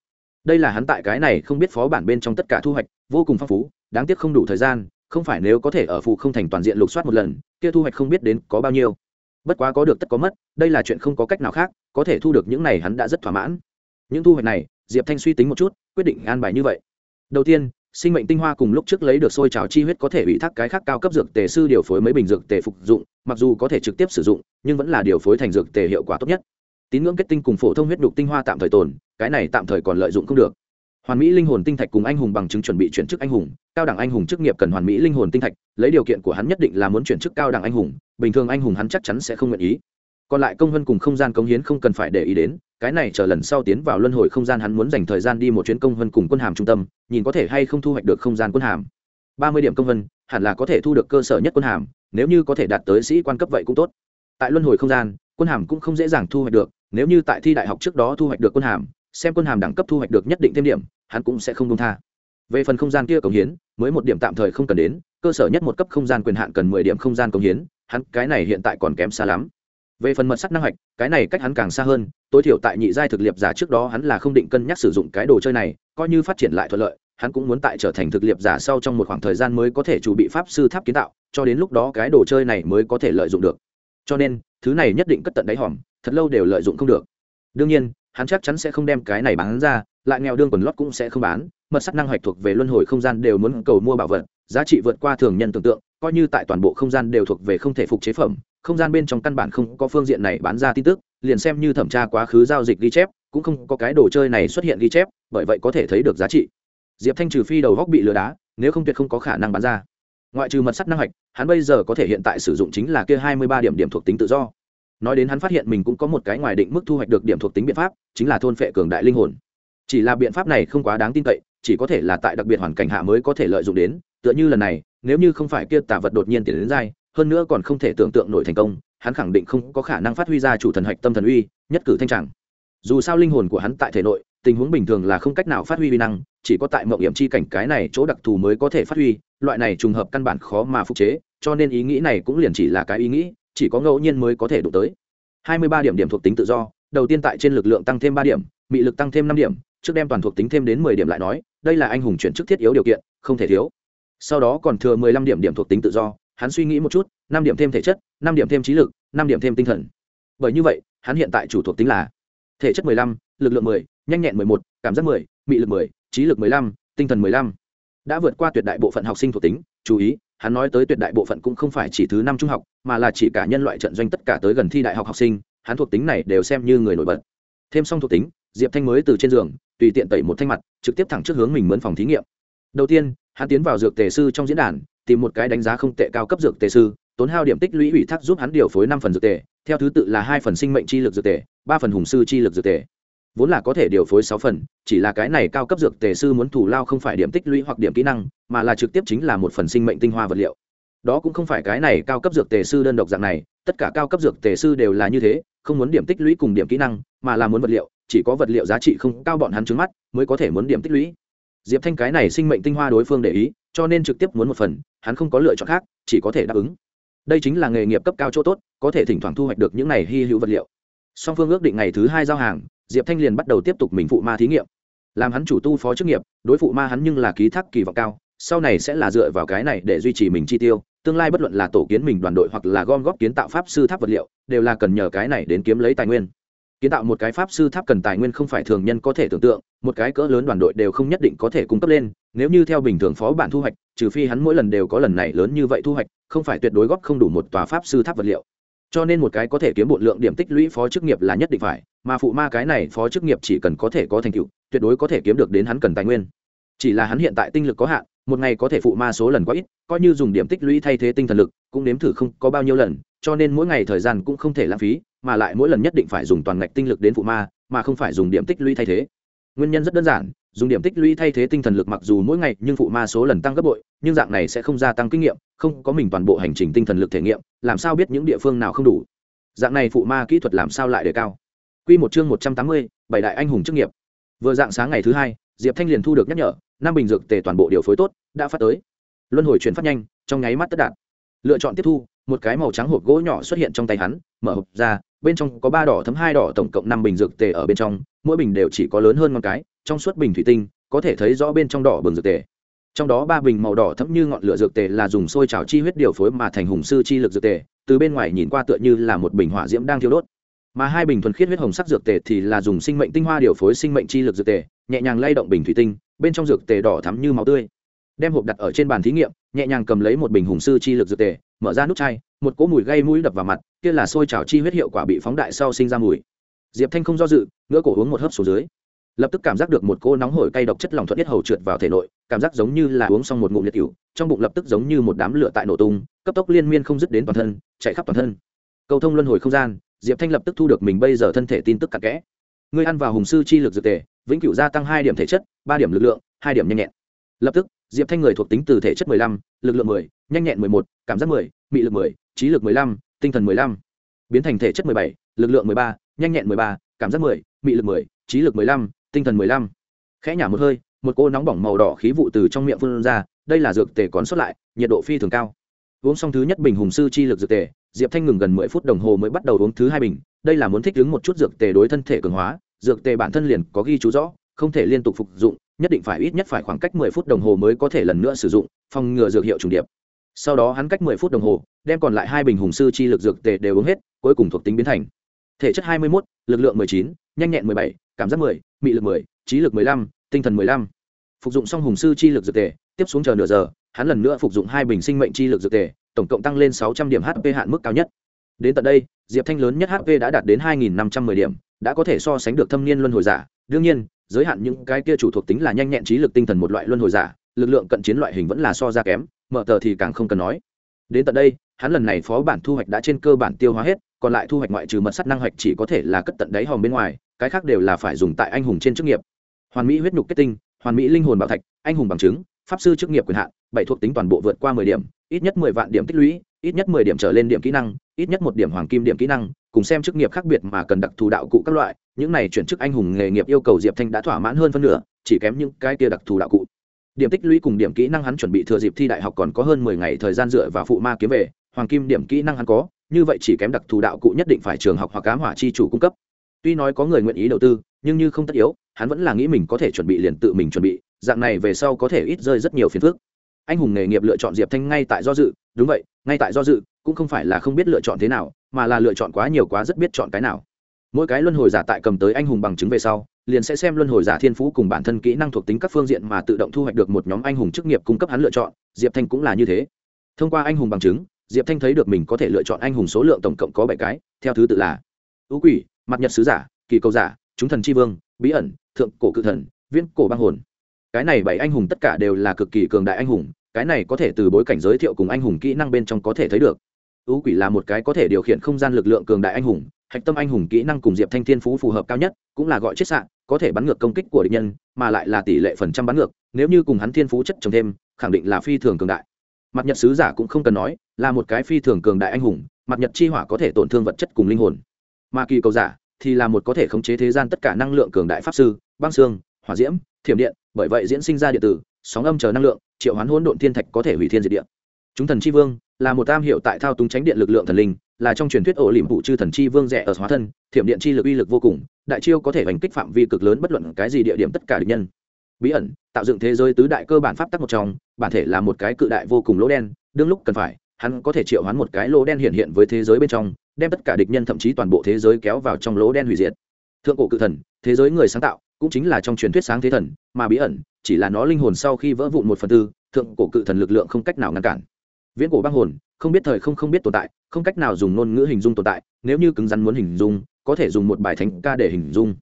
Đây là hắn tại cái này không biết phó bản bên trong tất cả thu hoạch, vô cùng phong phú, đáng tiếc không đủ thời gian không phải nếu có thể ở phụ không thành toàn diện lục soát một lần, kia thu hoạch không biết đến có bao nhiêu. Bất quá có được tất có mất, đây là chuyện không có cách nào khác, có thể thu được những này hắn đã rất thỏa mãn. Những thu hoạch này, diệp thanh suy tính một chút, quyết định an bài như vậy. Đầu tiên, sinh mệnh tinh hoa cùng lúc trước lấy được sôi trào chi huyết có thể ủy thác cái khác cao cấp dược tề sư điều phối mấy bình dược tề phục dụng, mặc dù có thể trực tiếp sử dụng, nhưng vẫn là điều phối thành dược tề hiệu quả tốt nhất. Tín ngưỡng kết tinh cùng phổ thông huyết đục tinh hoa tạm thời tồn, cái này tạm thời còn lợi dụng không được hoàn mỹ linh hồn tinh thạch cùng anh hùng bằng chứng chuẩn bị chuyển chức anh hùng, cao đẳng anh hùng chức nghiệp cần hoàn mỹ linh hồn tinh thạch, lấy điều kiện của hắn nhất định là muốn chuyển chức cao đẳng anh hùng, bình thường anh hùng hắn chắc chắn sẽ không nguyện ý. Còn lại công vân cùng không gian công hiến không cần phải để ý đến, cái này chờ lần sau tiến vào luân hồi không gian hắn muốn dành thời gian đi một chuyến công vân cùng quân hàm trung tâm, nhìn có thể hay không thu hoạch được không gian quân hàm. Ba mươi điểm công vân, hẳn là có thể thu được cơ sở nhất quân hàm, nếu như có thể đạt tới sĩ quan cấp vậy cũng tốt. Tại luân hồi không gian, quân hàm cũng không dễ dàng thu hoạch được, nếu như tại thi đại học trước đó thu hoạch được quân hàm xem quân hàm đẳng cấp thu hoạch được nhất định thêm điểm, hắn cũng sẽ không công tha. Về phần không gian kia cống hiến, mới một điểm tạm thời không cần đến, cơ sở nhất một cấp không gian quyền hạn cần mười điểm không gian công hiến, hắn cái này hiện tại còn kém xa lắm. Về phần mật sắc năng hạch, cái này cách hắn càng xa hơn, tối thiểu tại nhị giai thực liệp giả trước đó hắn là không định cân nhắc sử dụng cái đồ chơi này, coi như phát triển lại thuận lợi, hắn cũng muốn tại trở thành thực liệp giả sau trong một khoảng thời gian mới có thể chủ bị pháp sư tháp kiến tạo, cho đến lúc đó cái đồ chơi này mới có thể lợi dụng được. Cho nên, thứ này nhất định cất tận đáy hòm, thật lâu đều lợi dụng không được. Đương nhiên hắn chắc chắn sẽ không đem cái này bán ra, lại nghèo đương quần lót cũng sẽ không bán, mật sắc năng hoạch thuộc về luân hồi không gian đều muốn cầu mua bảo vật, giá trị vượt qua thường nhân tưởng tượng, coi như tại toàn bộ không gian đều thuộc về không thể phục chế phẩm, không gian bên trong căn bản không có phương diện này bán ra tin tức, liền xem như thẩm tra quá khứ giao dịch ghi chép, cũng không có cái đồ chơi này xuất hiện ghi chép, bởi vậy có thể thấy được giá trị. Diệp thanh trừ phi đầu góc bị lừa đá, nếu không tuyệt không có khả năng bán ra. Ngoại trừ mật sắt năng hạch hắn bây giờ có thể hiện tại sử dụng chính là kia hai mươi ba điểm điểm thuộc tính tự do nói đến hắn phát hiện mình cũng có một cái ngoài định mức thu hoạch được điểm thuộc tính biện pháp, chính là thôn phệ cường đại linh hồn. Chỉ là biện pháp này không quá đáng tin cậy, chỉ có thể là tại đặc biệt hoàn cảnh hạ mới có thể lợi dụng đến, tựa như lần này, nếu như không phải kia tả vật đột nhiên tiến đến dai, hơn nữa còn không thể tưởng tượng nổi thành công, hắn khẳng định không có khả năng phát huy ra chủ thần hạch tâm thần uy, nhất cử thanh trạng dù sao linh hồn của hắn tại thể nội, tình huống bình thường là không cách nào phát huy uy năng, chỉ có tại mộng hiểm chi cảnh cái này chỗ đặc thù mới có thể phát huy, loại này trùng hợp căn bản khó mà phục chế, cho nên ý nghĩ này cũng liền chỉ là cái ý nghĩ chỉ có ngẫu nhiên mới có thể đụng tới. Hai mươi ba điểm điểm thuộc tính tự do, đầu tiên tại trên lực lượng tăng thêm ba điểm, mị lực tăng thêm năm điểm, trước đem toàn thuộc tính thêm đến mười điểm lại nói, đây là anh hùng chuyển chức thiết yếu điều kiện, không thể thiếu. Sau đó còn thừa mười lăm điểm điểm thuộc tính tự do, hắn suy nghĩ một chút, năm điểm thêm thể chất, năm điểm thêm trí lực, năm điểm thêm tinh thần. Bởi như vậy, hắn hiện tại chủ thuộc tính là thể chất mười lăm, lực lượng mười, nhanh nhẹn mười một, cảm giác mười, mị lực mười, trí lực mười lăm, tinh thần mười lăm. Đã vượt qua tuyệt đại bộ phận học sinh thuộc tính, chú ý hắn nói tới tuyệt đại bộ phận cũng không phải chỉ thứ năm trung học, mà là chỉ cả nhân loại trận doanh tất cả tới gần thi đại học học sinh, hắn thuộc tính này đều xem như người nổi bật. Thêm xong thuộc tính, diệp thanh mới từ trên giường, tùy tiện tẩy một thanh mặt, trực tiếp thẳng trước hướng mình mướn phòng thí nghiệm. Đầu tiên, hắn tiến vào dược tề sư trong diễn đàn, tìm một cái đánh giá không tệ cao cấp dược tề sư, tốn hao điểm tích lũy ủy thác giúp hắn điều phối năm phần dược tề, theo thứ tự là hai phần sinh mệnh chi lực dược tề, ba phần hùng sư chi lực dược tề vốn là có thể điều phối sáu phần, chỉ là cái này cao cấp dược tề sư muốn thủ lao không phải điểm tích lũy hoặc điểm kỹ năng, mà là trực tiếp chính là một phần sinh mệnh tinh hoa vật liệu. Đó cũng không phải cái này cao cấp dược tề sư đơn độc dạng này, tất cả cao cấp dược tề sư đều là như thế, không muốn điểm tích lũy cùng điểm kỹ năng, mà là muốn vật liệu, chỉ có vật liệu giá trị không cao bọn hắn trứng mắt, mới có thể muốn điểm tích lũy. Diệp thanh cái này sinh mệnh tinh hoa đối phương để ý, cho nên trực tiếp muốn một phần, hắn không có lựa chọn khác, chỉ có thể đáp ứng. Đây chính là nghề nghiệp cấp cao chỗ tốt, có thể thỉnh thoảng thu hoạch được những này hy hữu vật liệu. Song phương ước định ngày thứ hai giao hàng diệp thanh liền bắt đầu tiếp tục mình phụ ma thí nghiệm. Làm hắn chủ tu phó chức nghiệp, đối phụ ma hắn nhưng là ký thác kỳ vọng cao, sau này sẽ là dựa vào cái này để duy trì mình chi tiêu, tương lai bất luận là tổ kiến mình đoàn đội hoặc là gom góp kiến tạo pháp sư tháp vật liệu, đều là cần nhờ cái này đến kiếm lấy tài nguyên. Kiến tạo một cái pháp sư tháp cần tài nguyên không phải thường nhân có thể tưởng tượng, một cái cỡ lớn đoàn đội đều không nhất định có thể cung cấp lên, nếu như theo bình thường phó bản thu hoạch, trừ phi hắn mỗi lần đều có lần này lớn như vậy thu hoạch, không phải tuyệt đối góp không đủ một tòa pháp sư tháp vật liệu cho nên một cái có thể kiếm bộn lượng điểm tích lũy phó chức nghiệp là nhất định phải, mà phụ ma cái này phó chức nghiệp chỉ cần có thể có thành tựu, tuyệt đối có thể kiếm được đến hắn cần tài nguyên. Chỉ là hắn hiện tại tinh lực có hạn, một ngày có thể phụ ma số lần quá ít, coi như dùng điểm tích lũy thay thế tinh thần lực, cũng nếm thử không có bao nhiêu lần, cho nên mỗi ngày thời gian cũng không thể lãng phí, mà lại mỗi lần nhất định phải dùng toàn ngạch tinh lực đến phụ ma, mà không phải dùng điểm tích lũy thay thế. Nguyên nhân rất đơn giản, dùng điểm tích lũy thay thế tinh thần lực mặc dù mỗi ngày, nhưng phụ ma số lần tăng gấp bội nhưng dạng này sẽ không gia tăng kinh nghiệm, không có mình toàn bộ hành trình tinh thần lực thể nghiệm, làm sao biết những địa phương nào không đủ? Dạng này phụ ma kỹ thuật làm sao lại đề cao? Q một chương một trăm tám mươi, bảy đại anh hùng chức nghiệp. Vừa dạng sáng ngày thứ hai, diệp thanh liền thu được nhắc nhở, năm bình dược tề toàn bộ điều phối tốt, đã phát tới. Luân hồi chuyển phát nhanh, trong nháy mắt tất đạt. Lựa chọn tiếp thu, một cái màu trắng hộp gỗ nhỏ xuất hiện trong tay hắn, mở hộp ra, bên trong có ba đỏ thấm hai đỏ tổng cộng năm bình dược tề ở bên trong, mỗi bình đều chỉ có lớn hơn một cái, trong suốt bình thủy tinh, có thể thấy rõ bên trong đỏ bừng dược tề trong đó ba bình màu đỏ thẫm như ngọn lửa dược tề là dùng sôi trào chi huyết điều phối mà thành hùng sư chi lực dược tề, từ bên ngoài nhìn qua tựa như là một bình hỏa diễm đang thiêu đốt. Mà hai bình thuần khiết huyết hồng sắc dược tề thì là dùng sinh mệnh tinh hoa điều phối sinh mệnh chi lực dược tề, nhẹ nhàng lay động bình thủy tinh, bên trong dược tề đỏ thắm như máu tươi. Đem hộp đặt ở trên bàn thí nghiệm, nhẹ nhàng cầm lấy một bình hùng sư chi lực dược tề, mở ra nút chai, một cỗ mùi gây mũi đập vào mặt, kia là sôi trào chi huyết hiệu quả bị phóng đại sau sinh ra mùi. Diệp thanh không do dự ngỡ cổ uống một hớp xuống dưới lập tức cảm giác được một cô nóng hổi cay độc chất lỏng thuận nhất hầu trượt vào thể nội, cảm giác giống như là uống xong một ngụm liệt cựu trong bụng lập tức giống như một đám lửa tại nổ tung, cấp tốc liên miên không dứt đến toàn thân, chạy khắp toàn thân. Cầu thông luân hồi không gian, diệp thanh lập tức thu được mình bây giờ thân thể tin tức cặn kẽ. Ngươi ăn vào hùng sư chi lực dược tề, vĩnh cửu gia tăng hai điểm thể chất, ba điểm lực lượng, hai điểm nhanh nhẹn. Lập tức, diệp thanh người thuộc tính từ thể chất mười lăm, lực lượng mười, nhanh nhẹn mười một, cảm giác mười, mị lực mười, trí lực mười lăm, tinh thần mười lăm. Biến thành thể chất mười bảy, lực lượng mười ba, nhanh nhẹn mười ba, cảm giác mười, mị lực mười, trí lực mười lăm tinh thần mười lăm. Khẽ nhả một hơi một cô nóng bỏng màu đỏ khí vụ từ trong miệng phun ra đây là dược tề còn sót lại nhiệt độ phi thường cao. Uống xong thứ nhất bình hùng sư chi lực dược tề diệp thanh ngừng gần mười phút đồng hồ mới bắt đầu uống thứ hai bình đây là muốn thích ứng một chút dược tề đối thân thể cường hóa dược tề bản thân liền có ghi chú rõ không thể liên tục phục dụng nhất định phải ít nhất phải khoảng cách mười phút đồng hồ mới có thể lần nữa sử dụng phòng ngừa dược hiệu trùng điệp. Sau đó hắn cách mười phút đồng hồ đem còn lại hai bình hùng sư chi lực dược tề đều uống hết cuối cùng thuộc tính biến thành. Thể chất hai mươi 21, lực lượng mười chín, nhanh nhẹn mười bảy, cảm giác mười, mị lực mười, trí lực mười lăm, tinh thần mười lăm. phục dụng xong hùng sư chi lực dược tề tiếp xuống chờ nửa giờ hắn lần nữa phục dụng hai bình sinh mệnh chi lực dược tề tổng cộng tăng lên sáu trăm điểm hp hạn mức cao nhất. Đến tận đây diệp thanh lớn nhất hp đã đạt đến hai nghìn năm trăm mười điểm đã có thể so sánh được thâm niên luân hồi giả. Đương nhiên giới hạn những cái kia chủ thuộc tính là nhanh nhẹn trí lực tinh thần một loại luân hồi giả lực lượng cận chiến loại hình vẫn là so ra kém mở tờ thì càng không cần nói. Đến tận đây hắn lần này phó bản thu hoạch đã trên cơ bản tiêu hóa hết còn lại thu hoạch ngoại trừ mật sắt năng hoạch chỉ có thể là cất tận đáy hòm bên ngoài cái khác đều là phải dùng tại anh hùng trên chức nghiệp. Hoàn mỹ huyết nhục kết tinh, hoàn mỹ linh hồn bảo thạch, anh hùng bằng chứng, pháp sư chức nghiệp quyền hạn, bảy thuộc tính toàn bộ vượt qua mười điểm, ít nhất mười vạn điểm tích lũy, ít nhất mười điểm trở lên điểm kỹ năng, ít nhất một điểm hoàng kim điểm kỹ năng, cùng xem chức nghiệp khác biệt mà cần đặc thù đạo cụ các loại, những này chuyển chức anh hùng nghề nghiệp yêu cầu diệp thanh đã thỏa mãn hơn phân nửa, chỉ kém những cái kia đặc thù đạo cụ. Điểm tích lũy cùng điểm kỹ năng hắn chuẩn bị thừa dịp thi đại học còn có hơn mười ngày thời gian dựa vào phụ ma kiếm về, hoàng kim điểm kỹ năng hắn có, như vậy chỉ kém đặc thù đạo cụ nhất định phải trường học hoặc cám hỏa chi chủ cung cấp tuy nói có người nguyện ý đầu tư, nhưng như không tất yếu, hắn vẫn là nghĩ mình có thể chuẩn bị liền tự mình chuẩn bị, dạng này về sau có thể ít rơi rất nhiều phiền phức. Anh hùng nghề nghiệp lựa chọn diệp thanh ngay tại do dự, đúng vậy, ngay tại do dự, cũng không phải là không biết lựa chọn thế nào, mà là lựa chọn quá nhiều quá rất biết chọn cái nào. Mỗi cái luân hồi giả tại cầm tới anh hùng bằng chứng về sau, liền sẽ xem luân hồi giả thiên phú cùng bản thân kỹ năng thuộc tính các phương diện mà tự động thu hoạch được một nhóm anh hùng chức nghiệp cung cấp hắn lựa chọn, diệp thanh cũng là như thế. Thông qua anh hùng bằng chứng, diệp thanh thấy được mình có thể lựa chọn anh hùng số lượng tổng cộng có bảy cái, theo thứ tự là ưu quỷ mặt nhật sứ giả, kỳ cầu giả, chúng thần tri vương, bí ẩn, thượng cổ cự thần, viễn cổ băng hồn. Cái này bảy anh hùng tất cả đều là cực kỳ cường đại anh hùng, cái này có thể từ bối cảnh giới thiệu cùng anh hùng kỹ năng bên trong có thể thấy được. Ưu quỷ là một cái có thể điều khiển không gian lực lượng cường đại anh hùng, hạch tâm anh hùng kỹ năng cùng diệp thanh thiên phú phù hợp cao nhất, cũng là gọi chết sạn có thể bắn ngược công kích của địch nhân, mà lại là tỷ lệ phần trăm bắn ngược, nếu như cùng hắn thiên phú chất trồng thêm, khẳng định là phi thường cường đại. Mặt nhật sứ giả cũng không cần nói, là một cái phi thường cường đại anh hùng, mặt nhật chi hỏa có thể tổn thương vật chất cùng linh hồn mà kỳ cầu giả thì là một có thể khống chế thế gian tất cả năng lượng cường đại pháp sư, băng xương, hỏa diễm, thiểm điện, bởi vậy diễn sinh ra điện tử, sóng âm chờ năng lượng, triệu hoán hỗn độn thiên thạch có thể hủy thiên diệt điện chúng thần chi vương là một tam hiệu tại thao túng tránh điện lực lượng thần linh, là trong truyền thuyết ổ liềm vụ chư thần chi vương rẻ ở hóa thân, thiểm điện chi lực uy lực vô cùng, đại chiêu có thể hành kích phạm vi cực lớn bất luận cái gì địa điểm tất cả địch nhân. Bí ẩn, tạo dựng thế giới tứ đại cơ bản pháp tắc một trong, bản thể là một cái cự đại vô cùng lỗ đen, đương lúc cần phải, hắn có thể triệu hoán một cái lỗ đen hiện hiện với thế giới bên trong đem tất cả địch nhân thậm chí toàn bộ thế giới kéo vào trong lỗ đen hủy diệt. Thượng cổ cự thần, thế giới người sáng tạo, cũng chính là trong truyền thuyết sáng thế thần, mà bí ẩn, chỉ là nó linh hồn sau khi vỡ vụn một phần tư, thượng cổ cự thần lực lượng không cách nào ngăn cản. Viễn cổ băng hồn, không biết thời không không biết tồn tại, không cách nào dùng ngôn ngữ hình dung tồn tại, nếu như cứng rắn muốn hình dung, có thể dùng một bài thánh ca để hình dung.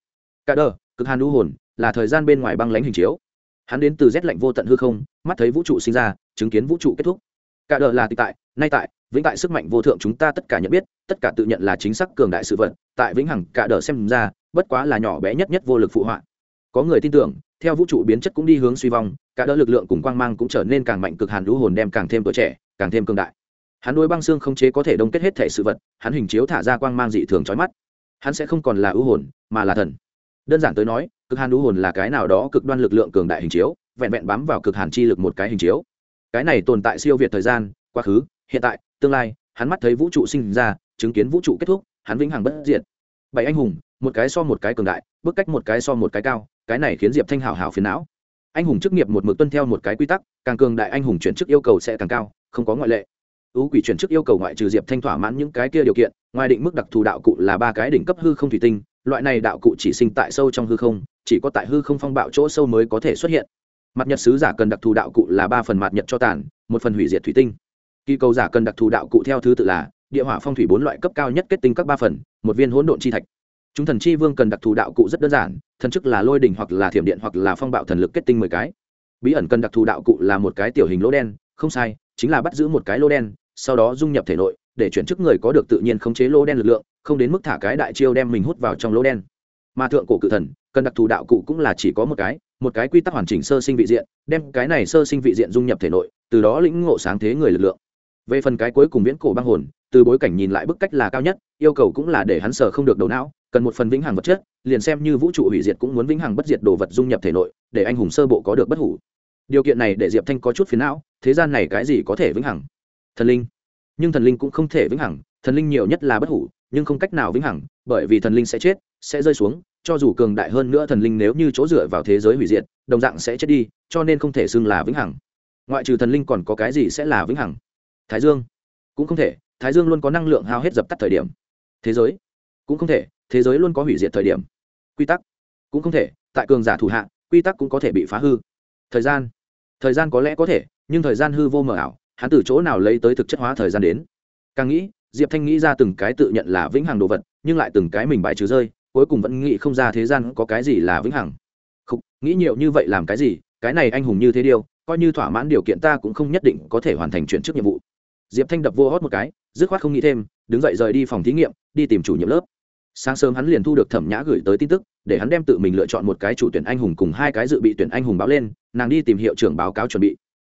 Ca đơ cực hàn lũ hồn, là thời gian bên ngoài băng lãnh hình chiếu. Hắn đến từ rét lạnh vô tận hư không, mắt thấy vũ trụ sinh ra, chứng kiến vũ trụ kết thúc. Cả đờ là tịch tại, nay tại vĩnh tại sức mạnh vô thượng chúng ta tất cả nhận biết, tất cả tự nhận là chính xác cường đại sự vật, tại vĩnh hằng cả đờ xem ra, bất quá là nhỏ bé nhất nhất vô lực phụ họa. Có người tin tưởng, theo vũ trụ biến chất cũng đi hướng suy vong, cả đỡ lực lượng cùng quang mang cũng trở nên càng mạnh cực hàn lũ hồn đem càng thêm tuổi trẻ, càng thêm cường đại. Hắn đôi băng xương không chế có thể đông kết hết thể sự vật, hắn hình chiếu thả ra quang mang dị thường trói mắt. Hắn sẽ không còn là ưu hồn, mà là thần. Đơn giản tới nói, cực hàn ưu hồn là cái nào đó cực đoan lực lượng cường đại hình chiếu, vẹn vẹn bám vào cực hàn chi lực một cái hình chiếu. Cái này tồn tại siêu việt thời gian, quá khứ, hiện tại tương lai, hắn mắt thấy vũ trụ sinh ra, chứng kiến vũ trụ kết thúc, hắn vĩnh hằng bất diệt. Bảy anh hùng, một cái so một cái cường đại, bước cách một cái so một cái cao, cái này khiến diệp thanh hảo hảo phiền não. Anh hùng chức nghiệp một mực tuân theo một cái quy tắc, càng cường đại anh hùng chuyển chức yêu cầu sẽ càng cao, không có ngoại lệ. Ưu quỷ chuyển chức yêu cầu ngoại trừ diệp thanh thỏa mãn những cái kia điều kiện, ngoài định mức đặc thù đạo cụ là ba cái đỉnh cấp hư không thủy tinh, loại này đạo cụ chỉ sinh tại sâu trong hư không, chỉ có tại hư không phong bạo chỗ sâu mới có thể xuất hiện. Mặt nhật sứ giả cần đặc thù đạo cụ là ba phần mặt nhật cho tàn, một phần hủy diệt thủy tinh kỳ cầu giả cần đặc thù đạo cụ theo thứ tự là, địa hỏa phong thủy bốn loại cấp cao nhất kết tinh các ba phần, một viên hỗn độn chi thạch. Chúng thần chi vương cần đặc thù đạo cụ rất đơn giản, thần chức là lôi đỉnh hoặc là thiểm điện hoặc là phong bạo thần lực kết tinh mười cái. Bí ẩn cần đặc thù đạo cụ là một cái tiểu hình lỗ đen, không sai, chính là bắt giữ một cái lỗ đen, sau đó dung nhập thể nội, để chuyển chức người có được tự nhiên khống chế lỗ đen lực lượng, không đến mức thả cái đại chiêu đem mình hút vào trong lỗ đen. Mà thượng cổ cự thần, cần đặc thù đạo cụ cũng là chỉ có một cái một cái quy tắc hoàn chỉnh sơ sinh vị diện, đem cái này sơ sinh vị diện dung nhập thể nội, từ đó lĩnh ngộ sáng thế người lực lượng về phần cái cuối cùng viễn cổ băng hồn, từ bối cảnh nhìn lại bức cách là cao nhất, yêu cầu cũng là để hắn sở không được đầu não, cần một phần vĩnh hằng vật chất, liền xem như vũ trụ hủy diệt cũng muốn vĩnh hằng bất diệt đồ vật dung nhập thể nội, để anh hùng sơ bộ có được bất hủ. Điều kiện này để diệp thanh có chút phiền não, thế gian này cái gì có thể vĩnh hằng? Thần linh. Nhưng thần linh cũng không thể vĩnh hằng, thần linh nhiều nhất là bất hủ, nhưng không cách nào vĩnh hằng, bởi vì thần linh sẽ chết, sẽ rơi xuống, cho dù cường đại hơn nữa thần linh nếu như chỗ dựa vào thế giới hủy diệt, đồng dạng sẽ chết đi, cho nên không thể xưng là vĩnh hằng. Ngoại trừ thần linh còn có cái gì sẽ là vĩnh hằng? Thái dương. Cũng không thể, thái dương luôn có năng lượng hao hết dập tắt thời điểm. Thế giới. Cũng không thể, thế giới luôn có hủy diệt thời điểm. Quy tắc. Cũng không thể, tại cường giả thủ hạ, quy tắc cũng có thể bị phá hư. Thời gian. Thời gian có lẽ có thể, nhưng thời gian hư vô mờ ảo, hắn từ chỗ nào lấy tới thực chất hóa thời gian đến? Càng nghĩ, diệp thanh nghĩ ra từng cái tự nhận là vĩnh hằng đồ vật, nhưng lại từng cái mình bại trừ rơi, cuối cùng vẫn nghĩ không ra thế gian có cái gì là vĩnh hằng. Không nghĩ nhiều như vậy làm cái gì? Cái này anh hùng như thế điều coi như thỏa mãn điều kiện ta cũng không nhất định có thể hoàn thành chuyển chức nhiệm vụ diệp thanh đập vô hót một cái, dứt khoát không nghĩ thêm, đứng dậy rời đi phòng thí nghiệm, đi tìm chủ nhiệm lớp. Sáng sớm hắn liền thu được thẩm nhã gửi tới tin tức, để hắn đem tự mình lựa chọn một cái chủ tuyển anh hùng cùng hai cái dự bị tuyển anh hùng báo lên, nàng đi tìm hiệu trưởng báo cáo chuẩn bị.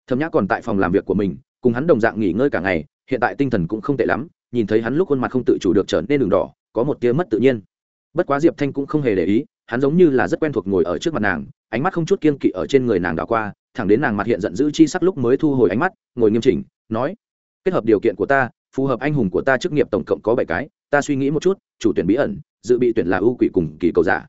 Thẩm nhã còn tại phòng làm việc của mình, cùng hắn đồng dạng nghỉ ngơi cả ngày, hiện tại tinh thần cũng không tệ lắm, nhìn thấy hắn lúc khuôn mặt không tự chủ được trở nên đường đỏ, có một tia mất tự nhiên. Bất quá diệp thanh cũng không hề để ý, hắn giống như là rất quen thuộc ngồi ở trước mặt nàng, ánh mắt không chút kiên kỵ ở trên người nàng đảo qua, thẳng đến nàng mặt hiện giận dữ chi sắc lúc mới thu hồi ánh mắt, ngồi nghiêm chỉnh, nói kết hợp điều kiện của ta, phù hợp anh hùng của ta chức nghiệp tổng cộng có bảy cái, ta suy nghĩ một chút, chủ tuyển bí ẩn, dự bị tuyển là ưu quỷ cùng kỳ cầu giả.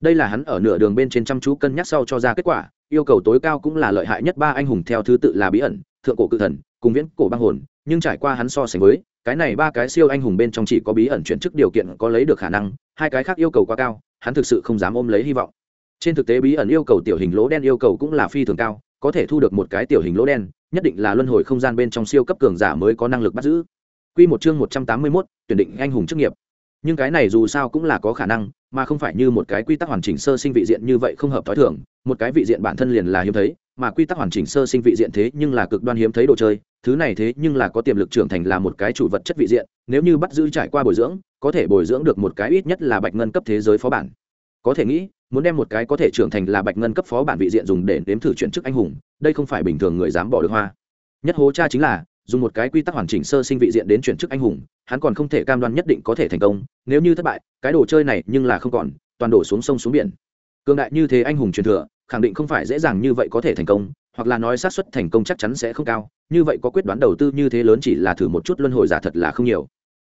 Đây là hắn ở nửa đường bên trên chăm chú cân nhắc sau cho ra kết quả, yêu cầu tối cao cũng là lợi hại nhất ba anh hùng theo thứ tự là bí ẩn, thượng cổ cự thần, cùng viễn cổ băng hồn, nhưng trải qua hắn so sánh với, cái này ba cái siêu anh hùng bên trong chỉ có bí ẩn chuyển chức điều kiện có lấy được khả năng, hai cái khác yêu cầu quá cao, hắn thực sự không dám ôm lấy hy vọng. Trên thực tế bí ẩn yêu cầu tiểu hình lỗ đen yêu cầu cũng là phi thường cao, có thể thu được một cái tiểu hình lỗ đen nhất định là luân hồi không gian bên trong siêu cấp cường giả mới có năng lực bắt giữ Quy một chương 181, tuyển định anh hùng chức nghiệp. Nhưng cái này dù sao cũng là có khả năng, mà không phải như một cái quy tắc hoàn chỉnh sơ sinh vị diện như vậy không hợp tối thường, một cái vị diện bản thân liền là hiếm thấy, mà quy tắc hoàn chỉnh sơ sinh vị diện thế nhưng là cực đoan hiếm thấy đồ chơi, thứ này thế nhưng là có tiềm lực trưởng thành là một cái chủ vật chất vị diện, nếu như bắt giữ trải qua bồi dưỡng, có thể bồi dưỡng được một cái ít nhất là bạch ngân cấp thế giới phó bản. Có thể nghĩ, muốn đem một cái có thể trưởng thành là bạch ngân cấp phó bản vị diện dùng để nếm thử chuyển chức anh hùng, đây không phải bình thường người dám bỏ được hoa. Nhất hố cha chính là, dùng một cái quy tắc hoàn chỉnh sơ sinh vị diện đến chuyển chức anh hùng hắn còn không thể cam đoan nhất định có thể thành công nếu như thất bại cái đồ chơi này nhưng là không còn toàn đổ xuống sông xuống biển cường đại như thế anh hùng truyền thừa khẳng định không phải dễ dàng như vậy có thể thành công hoặc là nói sát suất thành công chắc chắn sẽ không cao như vậy có quyết đoán đầu tư như thế lớn chỉ là thử một chút luân hồi giả thật là không nhiều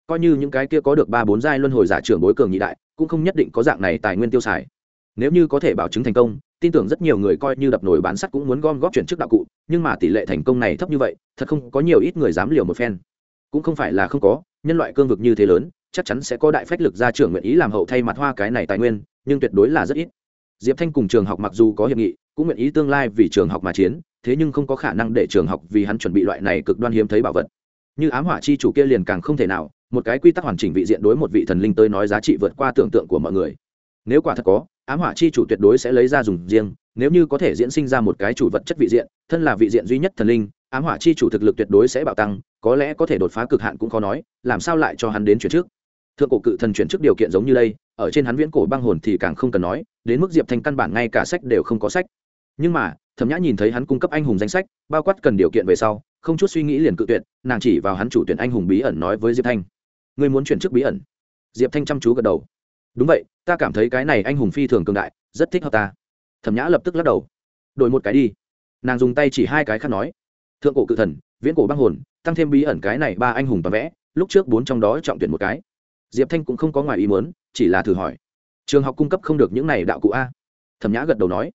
coi như những cái kia có được ba bốn giai luân hồi giả trưởng bối cường nhị đại cũng không nhất định có dạng này tài nguyên tiêu xài. Nếu như có thể bảo chứng thành công, tin tưởng rất nhiều người coi như đập nổi bán sắt cũng muốn gom góp chuyển chức đạo cụ, nhưng mà tỷ lệ thành công này thấp như vậy, thật không có nhiều ít người dám liều một phen. Cũng không phải là không có, nhân loại cương vực như thế lớn, chắc chắn sẽ có đại phách lực gia trưởng nguyện ý làm hậu thay mặt hoa cái này tài nguyên, nhưng tuyệt đối là rất ít. Diệp thanh cùng trường học mặc dù có hiệp nghị, cũng nguyện ý tương lai vì trường học mà chiến, thế nhưng không có khả năng để trường học vì hắn chuẩn bị loại này cực đoan hiếm thấy bảo vật như ám hỏa chi chủ kia liền càng không thể nào, một cái quy tắc hoàn chỉnh vị diện đối một vị thần linh tới nói giá trị vượt qua tưởng tượng của mọi người. Nếu quả thật có, ám hỏa chi chủ tuyệt đối sẽ lấy ra dùng riêng, nếu như có thể diễn sinh ra một cái chủ vật chất vị diện, thân là vị diện duy nhất thần linh, ám hỏa chi chủ thực lực tuyệt đối sẽ bạo tăng, có lẽ có thể đột phá cực hạn cũng khó nói, làm sao lại cho hắn đến chuyển trước? Thượng cổ cự thần chuyển trước điều kiện giống như đây, ở trên hắn viễn cổ băng hồn thì càng không cần nói, đến mức diệp thành căn bản ngay cả sách đều không có sách. Nhưng mà, thẩm nhã nhìn thấy hắn cung cấp anh hùng danh sách, bao quát cần điều kiện về sau không chút suy nghĩ liền cự tuyệt, nàng chỉ vào hắn chủ tuyển anh hùng bí ẩn nói với diệp thanh. Ngươi muốn chuyển chức bí ẩn? Diệp thanh chăm chú gật đầu. Đúng vậy, ta cảm thấy cái này anh hùng phi thường cường đại, rất thích hợp ta. Thẩm nhã lập tức lắc đầu. Đổi một cái đi. Nàng dùng tay chỉ hai cái khác nói. Thượng cổ cự thần, viễn cổ băng hồn, tăng thêm bí ẩn cái này ba anh hùng toàn vẽ, lúc trước bốn trong đó trọng tuyển một cái. Diệp thanh cũng không có ngoài ý muốn, chỉ là thử hỏi. Trường học cung cấp không được những này đạo cụ a? Thẩm nhã gật đầu nói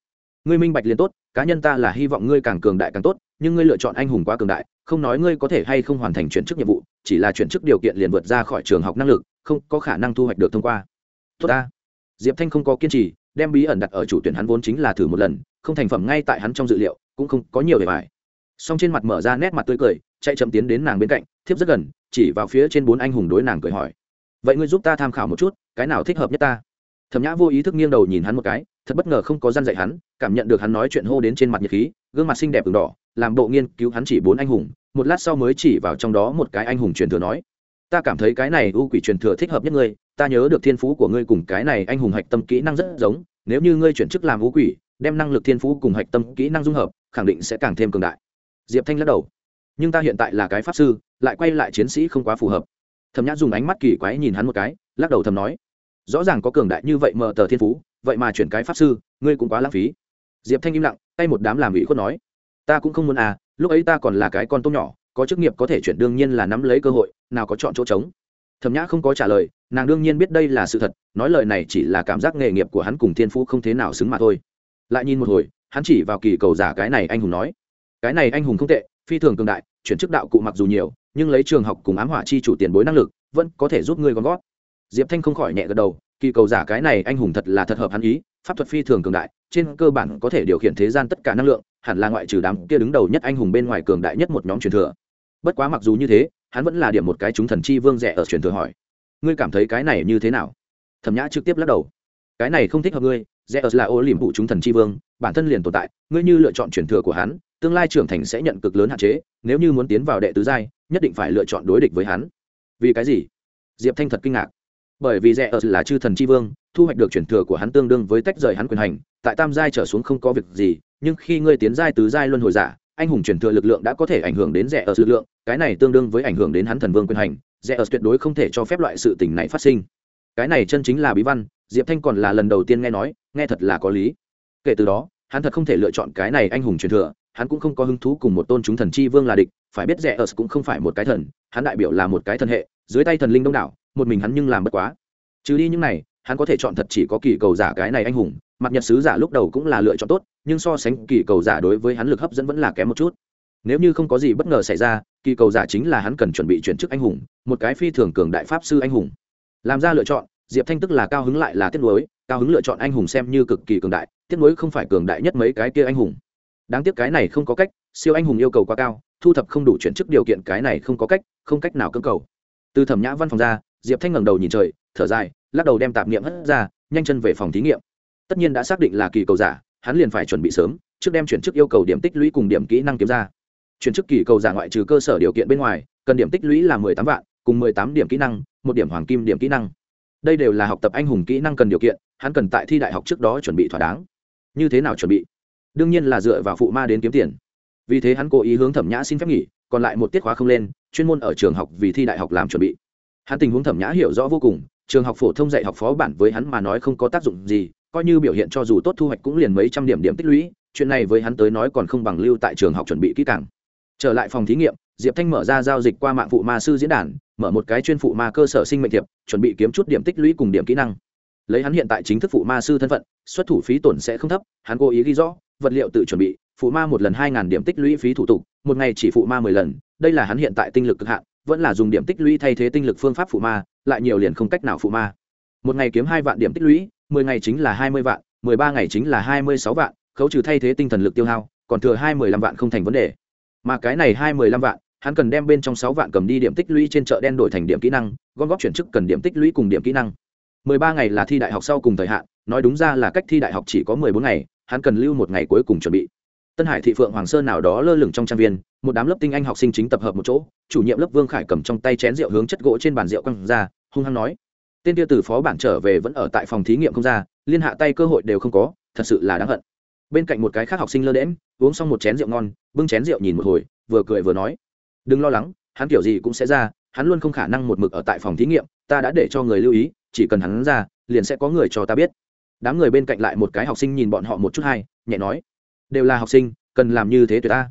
ngươi minh bạch liền tốt, cá nhân ta là hy vọng ngươi càng cường đại càng tốt, nhưng ngươi lựa chọn anh hùng quá cường đại, không nói ngươi có thể hay không hoàn thành chuyển chức nhiệm vụ, chỉ là chuyển chức điều kiện liền vượt ra khỏi trường học năng lực, không có khả năng thu hoạch được thông qua. Tốt ta. Diệp thanh không có kiên trì, đem bí ẩn đặt ở chủ tuyển hắn vốn chính là thử một lần, không thành phẩm ngay tại hắn trong dự liệu, cũng không có nhiều để bài. Song trên mặt mở ra nét mặt tươi cười, chạy chậm tiến đến nàng bên cạnh, thiếp rất gần, chỉ vào phía trên bốn anh hùng đối nàng cười hỏi. Vậy ngươi giúp ta tham khảo một chút, cái nào thích hợp nhất ta? Thẩm nhã vô ý thức nghiêng đầu nhìn hắn một cái thật bất ngờ không có gian dạy hắn, cảm nhận được hắn nói chuyện hô đến trên mặt nhiệt khí, gương mặt xinh đẹp ửng đỏ, làm bộ nghiên cứu hắn chỉ bốn anh hùng, một lát sau mới chỉ vào trong đó một cái anh hùng truyền thừa nói, ta cảm thấy cái này ưu quỷ truyền thừa thích hợp nhất ngươi, ta nhớ được thiên phú của ngươi cùng cái này anh hùng hạch tâm kỹ năng rất giống, nếu như ngươi chuyển chức làm ưu quỷ, đem năng lực thiên phú cùng hạch tâm kỹ năng dung hợp, khẳng định sẽ càng thêm cường đại. Diệp thanh lắc đầu, nhưng ta hiện tại là cái pháp sư, lại quay lại chiến sĩ không quá phù hợp. Thẩm nhã dùng ánh mắt kỳ quái nhìn hắn một cái, lắc đầu thầm nói, rõ ràng có cường đại như vậy mờ tờ thiên phú vậy mà chuyển cái pháp sư, ngươi cũng quá lãng phí. Diệp thanh im lặng, tay một đám làm ủy khuất nói, ta cũng không muốn à lúc ấy ta còn là cái con tôm nhỏ, có chức nghiệp có thể chuyển đương nhiên là nắm lấy cơ hội, nào có chọn chỗ trống. Thẩm nhã không có trả lời, nàng đương nhiên biết đây là sự thật, nói lời này chỉ là cảm giác nghề nghiệp của hắn cùng thiên phú không thế nào xứng mà thôi. Lại nhìn một hồi, hắn chỉ vào kỳ cầu giả cái này anh hùng nói, cái này anh hùng không tệ, phi thường cường đại, chuyển chức đạo cụ mặc dù nhiều, nhưng lấy trường học cùng ám hỏa chi chủ tiền bối năng lực, vẫn có thể giúp ngươi gom gót diệp thanh không khỏi nhẹ gật đầu kỳ cầu giả cái này anh hùng thật là thật hợp hắn ý, pháp thuật phi thường cường đại, trên cơ bản có thể điều khiển thế gian tất cả năng lượng, hẳn là ngoại trừ đám kia đứng đầu nhất anh hùng bên ngoài cường đại nhất một nhóm truyền thừa. Bất quá mặc dù như thế, hắn vẫn là điểm một cái chúng thần chi vương rẻ ở truyền thừa hỏi. Ngươi cảm thấy cái này như thế nào? Thẩm nhã trực tiếp lắc đầu. Cái này không thích hợp ngươi rẽ là ô liềm vụ chúng thần chi vương, bản thân liền tồn tại, ngươi như lựa chọn truyền thừa của hắn, tương lai trưởng thành sẽ nhận cực lớn hạn chế, nếu như muốn tiến vào đệ tứ giai, nhất định phải lựa chọn đối địch với hắn. Vì cái gì? Diệp thanh thật kinh ngạc bởi vì rẽ là chư thần chi vương, thu hoạch được truyền thừa của hắn tương đương với tách rời hắn quyền hành, tại tam giai trở xuống không có việc gì, nhưng khi ngươi tiến giai tứ giai luân hồi giả, anh hùng truyền thừa lực lượng đã có thể ảnh hưởng đến rẽ ở lực lượng, cái này tương đương với ảnh hưởng đến hắn thần vương quyền hành rẽ ở tuyệt đối không thể cho phép loại sự tình này phát sinh. Cái này chân chính là bí văn, diệp thanh còn là lần đầu tiên nghe nói, nghe thật là có lý. Kể từ đó, hắn thật không thể lựa chọn cái này anh hùng truyền thừa, hắn cũng không có hứng thú cùng một tôn chúng thần chi vương là địch, phải biết rẽ ở cũng không phải một cái thần, hắn đại biểu là một cái thần hệ, dưới tay thần linh đông đảo một mình hắn nhưng làm bất quá. Trừ đi những này, hắn có thể chọn thật chỉ có kỳ cầu giả cái này anh hùng, mặt nhật sứ giả lúc đầu cũng là lựa chọn tốt, nhưng so sánh kỳ cầu giả đối với hắn lực hấp dẫn vẫn là kém một chút. Nếu như không có gì bất ngờ xảy ra, kỳ cầu giả chính là hắn cần chuẩn bị chuyển chức anh hùng, một cái phi thường cường đại pháp sư anh hùng. Làm ra lựa chọn, diệp thanh tức là cao hứng lại là tiếc nuối, cao hứng lựa chọn anh hùng xem như cực kỳ cường đại, tiếc nuối không phải cường đại nhất mấy cái kia anh hùng. Đáng tiếc cái này không có cách, siêu anh hùng yêu cầu quá cao, thu thập không đủ chuyển chức điều kiện cái này không có cách, không cách nào cưỡng cầu. Từ thẩm nhã văn phòng ra diệp thanh ngẩng đầu nhìn trời, thở dài, lắc đầu đem tạp niệm hất ra, nhanh chân về phòng thí nghiệm. Tất nhiên đã xác định là kỳ cầu giả, hắn liền phải chuẩn bị sớm, trước đem chuyển chức yêu cầu điểm tích lũy cùng điểm kỹ năng kiếm ra. Chuyển chức kỳ cầu giả ngoại trừ cơ sở điều kiện bên ngoài, cần điểm tích lũy là mười tám vạn, cùng mười tám điểm kỹ năng, một điểm hoàng kim điểm kỹ năng. Đây đều là học tập anh hùng kỹ năng cần điều kiện, hắn cần tại thi đại học trước đó chuẩn bị thỏa đáng. Như thế nào chuẩn bị? Đương nhiên là dựa vào phụ ma đến kiếm tiền. Vì thế hắn cố ý hướng thẩm nhã xin phép nghỉ, còn lại một tiết khóa không lên, chuyên môn ở trường học vì thi đại học làm chuẩn bị hắn tình huống thẩm nhã hiểu rõ vô cùng, trường học phổ thông dạy học phó bản với hắn mà nói không có tác dụng gì, coi như biểu hiện cho dù tốt thu hoạch cũng liền mấy trăm điểm điểm tích lũy, chuyện này với hắn tới nói còn không bằng lưu tại trường học chuẩn bị kỹ càng. Trở lại phòng thí nghiệm, diệp thanh mở ra giao dịch qua mạng phụ ma sư diễn đàn, mở một cái chuyên phụ ma cơ sở sinh mệnh thiệp, chuẩn bị kiếm chút điểm tích lũy cùng điểm kỹ năng. Lấy hắn hiện tại chính thức phụ ma sư thân phận, xuất thủ phí tổn sẽ không thấp, hắn cố ý ghi rõ, vật liệu tự chuẩn bị, phụ ma một lần hai điểm tích lũy phí thủ tục, một ngày chỉ phụ ma mười lần, đây là hắn hiện tại tinh lực cực hạn vẫn là dùng điểm tích lũy thay thế tinh lực phương pháp phụ ma, lại nhiều liền không cách nào phụ ma. Một ngày kiếm hai vạn điểm tích lũy, mười ngày chính là hai mươi vạn, mười ba ngày chính là hai mươi sáu vạn, khấu trừ thay thế tinh thần lực tiêu hao, còn thừa hai mười lăm vạn không thành vấn đề. Mà cái này hai mười lăm vạn, hắn cần đem bên trong sáu vạn cầm đi điểm tích lũy trên chợ đen đổi thành điểm kỹ năng, gom góp chuyển chức cần điểm tích lũy cùng điểm kỹ năng. Mười ba ngày là thi đại học sau cùng thời hạn, nói đúng ra là cách thi đại học chỉ có mười bốn ngày, hắn cần lưu một ngày cuối cùng chuẩn bị tân hải thị phượng hoàng sơn nào đó lơ lửng trong trang viên, một đám lớp tinh anh học sinh chính tập hợp một chỗ, chủ nhiệm lớp vương khải cầm trong tay chén rượu hướng chất gỗ trên bàn rượu quăng ra, hung hăng nói, tên kia từ phó bản trở về vẫn ở tại phòng thí nghiệm không ra, liên hạ tay cơ hội đều không có, thật sự là đáng hận. Bên cạnh một cái khác học sinh lơ đễm uống xong một chén rượu ngon, bưng chén rượu nhìn một hồi, vừa cười vừa nói, đừng lo lắng, hắn kiểu gì cũng sẽ ra, hắn luôn không khả năng một mực ở tại phòng thí nghiệm, ta đã để cho người lưu ý, chỉ cần hắn ra, liền sẽ có người cho ta biết. Đám người bên cạnh lại một cái học sinh nhìn bọn họ một chút hai, nhẹ nói đều là học sinh, cần làm như thế tuyệt ta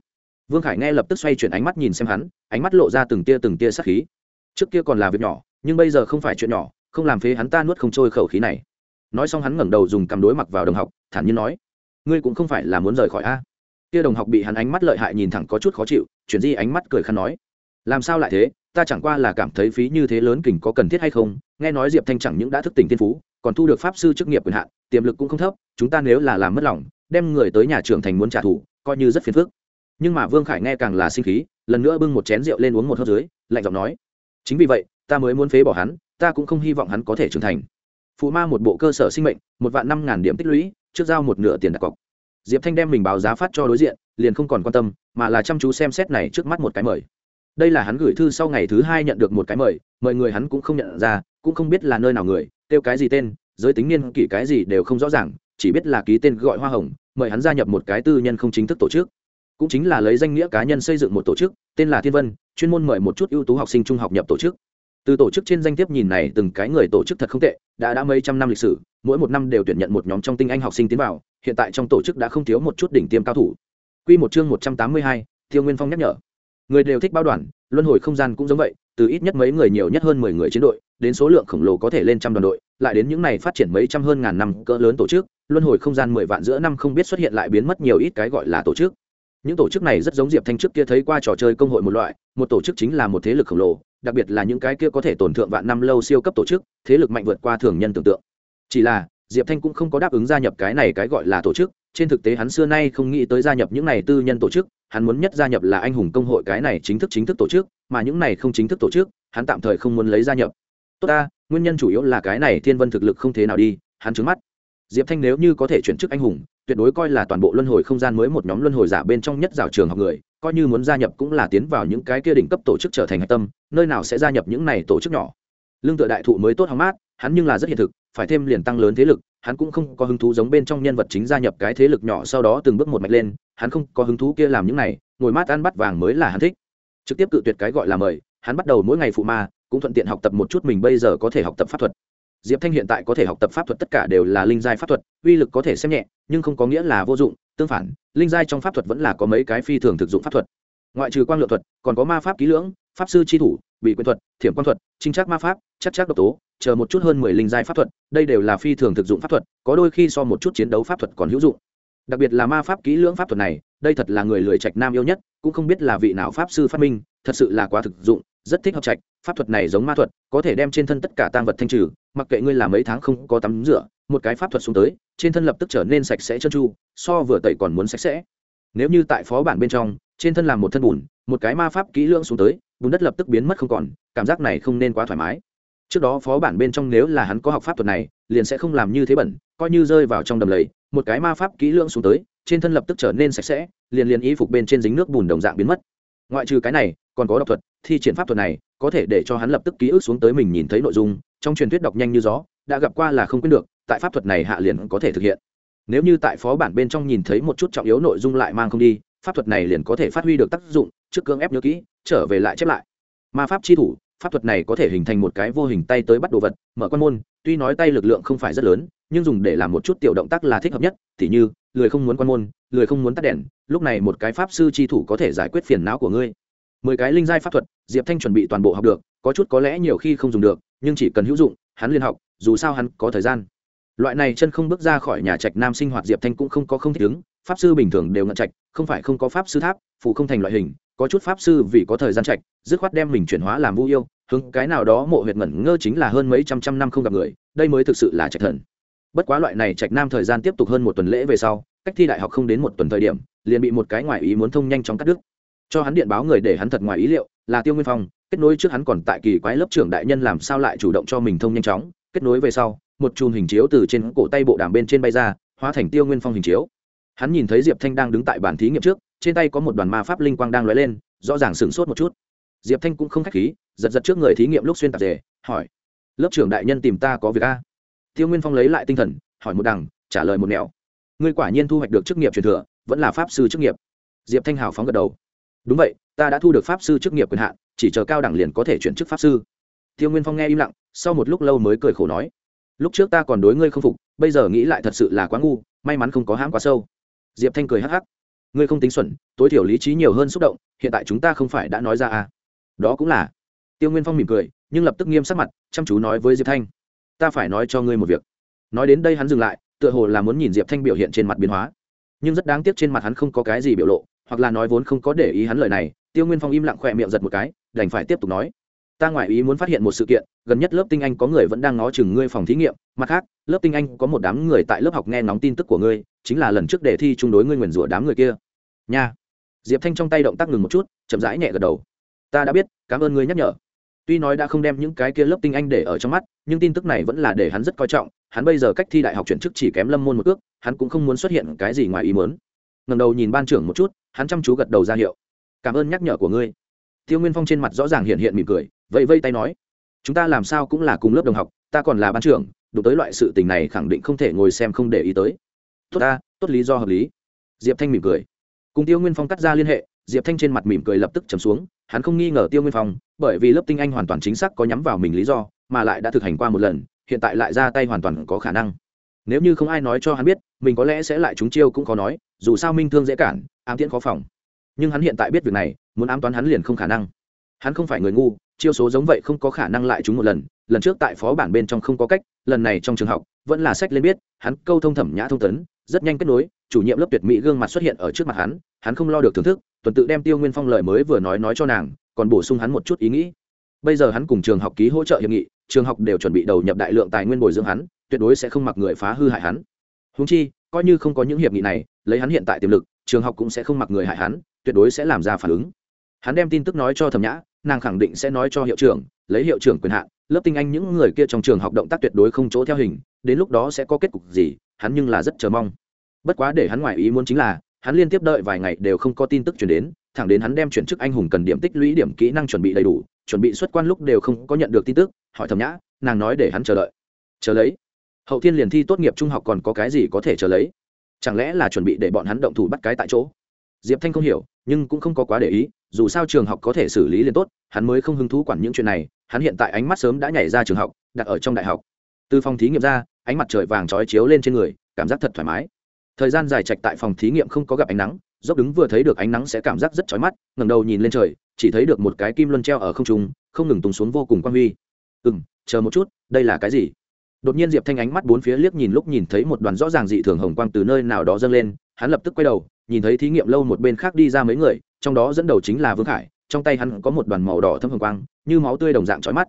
vương khải nghe lập tức xoay chuyển ánh mắt nhìn xem hắn, ánh mắt lộ ra từng tia từng tia sắc khí. Trước kia còn là việc nhỏ, nhưng bây giờ không phải chuyện nhỏ, không làm phế hắn ta nuốt không trôi khẩu khí này. Nói xong hắn ngẩng đầu dùng cằm đối mặc vào đồng học, thản nhiên nói, ngươi cũng không phải là muốn rời khỏi a. Kia đồng học bị hắn ánh mắt lợi hại nhìn thẳng có chút khó chịu, chuyển di ánh mắt cười khăn nói, làm sao lại thế? Ta chẳng qua là cảm thấy phí như thế lớn kình có cần thiết hay không? Nghe nói diệp thanh chẳng những đã thức tỉnh tiên phú, còn thu được pháp sư chức nghiệp quyền hạn, tiềm lực cũng không thấp, chúng ta nếu là làm mất lòng đem người tới nhà trưởng thành muốn trả thù, coi như rất phiền phức. Nhưng mà vương khải nghe càng là sinh khí, lần nữa bưng một chén rượu lên uống một hớp dưới, lạnh giọng nói, chính vì vậy, ta mới muốn phế bỏ hắn, ta cũng không hy vọng hắn có thể trưởng thành. Phụ ma một bộ cơ sở sinh mệnh, một vạn năm ngàn điểm tích lũy, trước giao một nửa tiền đặt cọc. Diệp thanh đem mình báo giá phát cho đối diện, liền không còn quan tâm, mà là chăm chú xem xét này trước mắt một cái mời. Đây là hắn gửi thư sau ngày thứ hai nhận được một cái mời mời người hắn cũng không nhận ra, cũng không biết là nơi nào người, kêu cái gì tên, giới tính niên kỷ cái gì đều không rõ ràng chỉ biết là ký tên gọi hoa hồng mời hắn gia nhập một cái tư nhân không chính thức tổ chức. Cũng chính là lấy danh nghĩa cá nhân xây dựng một tổ chức tên là thiên vân chuyên môn mời một chút ưu tú học sinh trung học nhập tổ chức. Từ tổ chức trên danh thiếp nhìn này từng cái người tổ chức thật không tệ đã đã mấy trăm năm lịch sử mỗi một năm đều tuyển nhận một nhóm trong tinh anh học sinh tiến vào hiện tại trong tổ chức đã không thiếu một chút đỉnh tiêm cao thủ. Quy một chương một trăm tám mươi hai, Tiêu Nguyên Phong nhắc nhở. Người đều thích bao đoàn, luân hồi không gian cũng giống vậy, từ ít nhất mấy người nhiều nhất hơn mười người chiến đội, đến số lượng khổng lồ có thể lên trăm đoàn đội, lại đến những này phát triển mấy trăm hơn ngàn năm cỡ lớn tổ chức, luân hồi không gian mười vạn giữa năm không biết xuất hiện lại biến mất nhiều ít cái gọi là tổ chức. Những tổ chức này rất giống Diệp Thanh trước kia thấy qua trò chơi công hội một loại, một tổ chức chính là một thế lực khổng lồ, đặc biệt là những cái kia có thể tổn thượng vạn năm lâu siêu cấp tổ chức, thế lực mạnh vượt qua thường nhân tưởng tượng. Chỉ là, Diệp Thanh cũng không có đáp ứng gia nhập cái này cái gọi là tổ chức, trên thực tế hắn xưa nay không nghĩ tới gia nhập những này tư nhân tổ chức, hắn muốn nhất gia nhập là anh hùng công hội cái này chính thức chính thức tổ chức, mà những này không chính thức tổ chức, hắn tạm thời không muốn lấy gia nhập. Tốt ta, nguyên nhân chủ yếu là cái này Thiên Vân thực lực không thế nào đi, hắn trứng mắt. Diệp Thanh nếu như có thể chuyển chức anh hùng, tuyệt đối coi là toàn bộ luân hồi không gian mới một nhóm luân hồi giả bên trong nhất giáo trường học người, coi như muốn gia nhập cũng là tiến vào những cái kia đỉnh cấp tổ chức trở thành hạch tâm, nơi nào sẽ gia nhập những này tổ chức nhỏ. Lương tựa đại thụ mới tốt hóng mát, hắn nhưng là rất hiện thực, phải thêm liền tăng lớn thế lực, hắn cũng không có hứng thú giống bên trong nhân vật chính gia nhập cái thế lực nhỏ sau đó từng bước một mạch lên hắn không có hứng thú kia làm những này ngồi mát ăn bắt vàng mới là hắn thích trực tiếp cự tuyệt cái gọi là mời hắn bắt đầu mỗi ngày phụ ma cũng thuận tiện học tập một chút mình bây giờ có thể học tập pháp thuật diệp thanh hiện tại có thể học tập pháp thuật tất cả đều là linh giai pháp thuật, uy lực có thể xem nhẹ, nhưng không có nghĩa là vô dụng, tương phản, linh giai trong pháp thuật vẫn là có mấy cái phi thường thực dụng pháp thuật. Ngoại trừ quang lượng thuật, còn có ma pháp ký lưỡng, pháp sư tri thủ, bị quyền thuật, thiểm quan thuật, trinh trác ma pháp, chắc chắc độc tố, chờ một chút hơn mười linh giai pháp thuật, đây đều là phi thường thực dụng pháp thuật, có đôi khi so một chút chiến đấu pháp thuật còn hữu dụng. Đặc biệt là ma pháp kỹ lưỡng pháp thuật này, đây thật là người lười trạch nam yêu nhất, cũng không biết là vị nào pháp sư phát minh, thật sự là quá thực dụng, rất thích hợp trạch, pháp thuật này giống ma thuật, có thể đem trên thân tất cả tang vật thanh trừ mặc kệ ngươi là mấy tháng không có tắm rửa, một cái pháp thuật xuống tới, trên thân lập tức trở nên sạch sẽ trơn tru, so vừa tẩy còn muốn sạch sẽ. Nếu như tại phó bản bên trong, trên thân làm một thân bùn, một cái ma pháp kỹ lưỡng xuống tới, bùn đất lập tức biến mất không còn, cảm giác này không nên quá thoải mái. Trước đó phó bản bên trong nếu là hắn có học pháp thuật này, liền sẽ không làm như thế bẩn, coi như rơi vào trong đầm lầy, một cái ma pháp kỹ lưỡng xuống tới, trên thân lập tức trở nên sạch sẽ, liền liền y phục bên trên dính nước bùn đồng dạng biến mất. Ngoại trừ cái này, còn có độc thuật, thi triển pháp thuật này có thể để cho hắn lập tức ký ức xuống tới mình nhìn thấy nội dung, trong truyền thuyết đọc nhanh như gió, đã gặp qua là không quyết được, tại pháp thuật này hạ liền có thể thực hiện. Nếu như tại phó bản bên trong nhìn thấy một chút trọng yếu nội dung lại mang không đi, pháp thuật này liền có thể phát huy được tác dụng, trước cưỡng ép nhớ kỹ, trở về lại chép lại. Ma pháp chi thủ, pháp thuật này có thể hình thành một cái vô hình tay tới bắt đồ vật, mở quan môn, tuy nói tay lực lượng không phải rất lớn, nhưng dùng để làm một chút tiểu động tác là thích hợp nhất t h như, lười không muốn quan môn, lười không muốn tắt đèn, lúc này một cái pháp sư chi thủ có thể giải quyết phiền não của ngươi mười cái linh giai pháp thuật, diệp thanh chuẩn bị toàn bộ học được, có chút có lẽ nhiều khi không dùng được, nhưng chỉ cần hữu dụng, hắn liên học, dù sao hắn có thời gian. Loại này chân không bước ra khỏi nhà trạch nam sinh hoạt diệp thanh cũng không có không thích ứng, pháp sư bình thường đều ngận trạch, không phải không có pháp sư tháp phụ không thành loại hình, có chút pháp sư vì có thời gian trạch, dứt khoát đem mình chuyển hóa làm vu yêu, hướng cái nào đó mộ huyệt ngẩn ngơ chính là hơn mấy trăm trăm năm không gặp người, đây mới thực sự là trạch thần. Bất quá loại này trạch nam thời gian tiếp tục hơn một tuần lễ về sau, cách thi đại học không đến một tuần thời điểm, liền bị một cái ngoại ý muốn thông nhanh chóng cắt đứt cho hắn điện báo người để hắn thật ngoài ý liệu, là tiêu nguyên phong, kết nối trước hắn còn tại kỳ quái lớp trưởng đại nhân làm sao lại chủ động cho mình thông nhanh chóng. Kết nối về sau, một chùm hình chiếu từ trên cổ tay bộ đàm bên trên bay ra, hóa thành tiêu nguyên phong hình chiếu. Hắn nhìn thấy diệp thanh đang đứng tại bàn thí nghiệm trước, trên tay có một đoàn ma pháp linh quang đang lóe lên, rõ ràng sửng sốt một chút. Diệp thanh cũng không k h á c h khí, giật giật trước người thí nghiệm lúc xuyên tạp rể hỏi, lớp trưởng đại nhân tìm ta có việc a? Tiêu nguyên phong lấy lại tinh thần, hỏi một đằng, trả lời một nẻo, ngươi quả nhiên thu hoạch được chức nghiệp truyền thừa, vẫn là pháp sư chức nghiệp. Diệp thanh hào phóng gật đầu đúng vậy, ta đã thu được pháp sư chức nghiệp quyền hạn, chỉ chờ cao đẳng liền có thể chuyển chức pháp sư. Tiêu nguyên phong nghe im lặng, sau một lúc lâu mới cười khổ nói, lúc trước ta còn đối ngươi không phục, bây giờ nghĩ lại thật sự là quá ngu, may mắn không có hãm quá sâu. Diệp thanh cười hắc hắc, ngươi không tính xuẩn, tối thiểu lý trí nhiều hơn xúc động, hiện tại chúng ta không phải đã nói ra à? Đó cũng là. Tiêu nguyên phong mỉm cười, nhưng lập tức nghiêm sắc mặt, chăm chú nói với diệp thanh, ta phải nói cho ngươi một việc. Nói đến đây hắn dừng lại, tựa hồ là muốn nhìn diệp thanh biểu hiện trên mặt biến hóa, nhưng rất đáng tiếc trên mặt hắn không có cái gì biểu lộ hoặc là nói vốn không có để ý hắn lời này, tiêu nguyên phong im lặng khỏe miệng giật một cái, đành phải tiếp tục nói. Ta ngoại ý muốn phát hiện một sự kiện, gần nhất lớp tinh anh có người vẫn đang ngó chừng ngươi phòng thí nghiệm, mặt khác, lớp tinh anh có một đám người tại lớp học nghe ngóng tin tức của ngươi, chính là lần trước đề thi chung đối ngươi nguyền rủa đám người kia. Nha. Diệp thanh trong tay động tác ngừng một chút, chậm rãi nhẹ gật đầu. Ta đã biết, cảm ơn ngươi nhắc nhở. Tuy nói đã không đem những cái kia lớp tinh anh để ở trong mắt, nhưng tin tức này vẫn là để hắn rất coi trọng, hắn bây giờ cách thi đại học chuyển chức chỉ kém lâm môn một ước hắn cũng không muốn xuất hiện cái gì ngoài ý muốn ngầm đầu nhìn ban trưởng một chút, hắn chăm chú gật đầu ra hiệu. Cảm ơn nhắc nhở của ngươi. Tiêu nguyên phong trên mặt rõ ràng hiện hiện mỉm cười, vẫy vây tay nói, chúng ta làm sao cũng là cùng lớp đồng học, ta còn là ban trưởng, đụng tới loại sự tình này khẳng định không thể ngồi xem không để ý tới. Tốt ta, tốt lý do hợp lý. Diệp thanh mỉm cười. Cùng tiêu nguyên phong cắt ra liên hệ, diệp thanh trên mặt mỉm cười lập tức trầm xuống, hắn không nghi ngờ tiêu nguyên phong, bởi vì lớp tinh anh hoàn toàn chính xác có nhắm vào mình lý do, mà lại đã thực hành qua một lần, hiện tại lại ra tay hoàn toàn có khả năng. Nếu như không ai nói cho hắn biết, mình có lẽ sẽ lại trúng chiêu cũng khó nói dù sao minh thương dễ cản, ám tiễn khó phòng. Nhưng hắn hiện tại biết việc này, muốn ám toán hắn liền không khả năng. Hắn không phải người ngu, chiêu số giống vậy không có khả năng lại chúng một lần. Lần trước tại phó bản bên trong không có cách, lần này trong trường học, vẫn là sách lên biết, hắn câu thông thẩm nhã thông tấn, rất nhanh kết nối, chủ nhiệm lớp tuyệt mỹ gương mặt xuất hiện ở trước mặt hắn hắn không lo được thưởng thức, tuần tự đem tiêu nguyên phong lời mới vừa nói nói cho nàng, còn bổ sung hắn một chút ý nghĩ. Bây giờ hắn cùng trường học ký hỗ trợ hiệp nghị, trường học đều chuẩn bị đầu nhập đại lượng tài nguyên bồi dưỡng hắn, tuyệt đối sẽ không mặc người phá hư hại hắn. Húng chi coi như không có những hiệp nghị này, lấy hắn hiện tại tiềm lực, trường học cũng sẽ không mặc người hại hắn, tuyệt đối sẽ làm ra phản ứng. Hắn đem tin tức nói cho thẩm nhã, nàng khẳng định sẽ nói cho hiệu trưởng, lấy hiệu trưởng quyền hạn, lớp tinh anh những người kia trong trường học động tác tuyệt đối không chỗ theo hình, đến lúc đó sẽ có kết cục gì, hắn nhưng là rất chờ mong. Bất quá để hắn ngoài ý muốn chính là, hắn liên tiếp đợi vài ngày đều không có tin tức chuyển đến, thẳng đến hắn đem chuyển chức anh hùng cần điểm tích lũy điểm kỹ năng chuẩn bị đầy đủ, chuẩn bị xuất quan lúc đều không có nhận được tin tức, hỏi thẩm nhã, nàng nói để hắn chờ đợi. Chờ lấy hậu thiên liền thi tốt nghiệp trung học còn có cái gì có thể chờ lấy? Chẳng lẽ là chuẩn bị để bọn hắn động thủ bắt cái tại chỗ? Diệp thanh không hiểu, nhưng cũng không có quá để ý, dù sao trường học có thể xử lý liền tốt, hắn mới không hứng thú quản những chuyện này, hắn hiện tại ánh mắt sớm đã nhảy ra trường học, đặt ở trong đại học. Từ phòng thí nghiệm ra, ánh mặt trời vàng trói chiếu lên trên người, cảm giác thật thoải mái. Thời gian dài trạch tại phòng thí nghiệm không có gặp ánh nắng, dốc đứng vừa thấy được ánh nắng sẽ cảm giác rất chói mắt, ngẩng đầu nhìn lên trời, chỉ thấy được một cái kim luân treo ở không trung, không ngừng tung xuống vô cùng quang huy. Ừ chờ một chút, đây là cái gì? Đột nhiên diệp thanh ánh mắt bốn phía liếc nhìn lúc nhìn thấy một đoàn rõ ràng dị thường hồng quang từ nơi nào đó dâng lên, hắn lập tức quay đầu, nhìn thấy thí nghiệm lâu một bên khác đi ra mấy người, trong đó dẫn đầu chính là vương khải, trong tay hắn có một đoàn màu đỏ thâm hồng quang, như máu tươi đồng dạng trói mắt.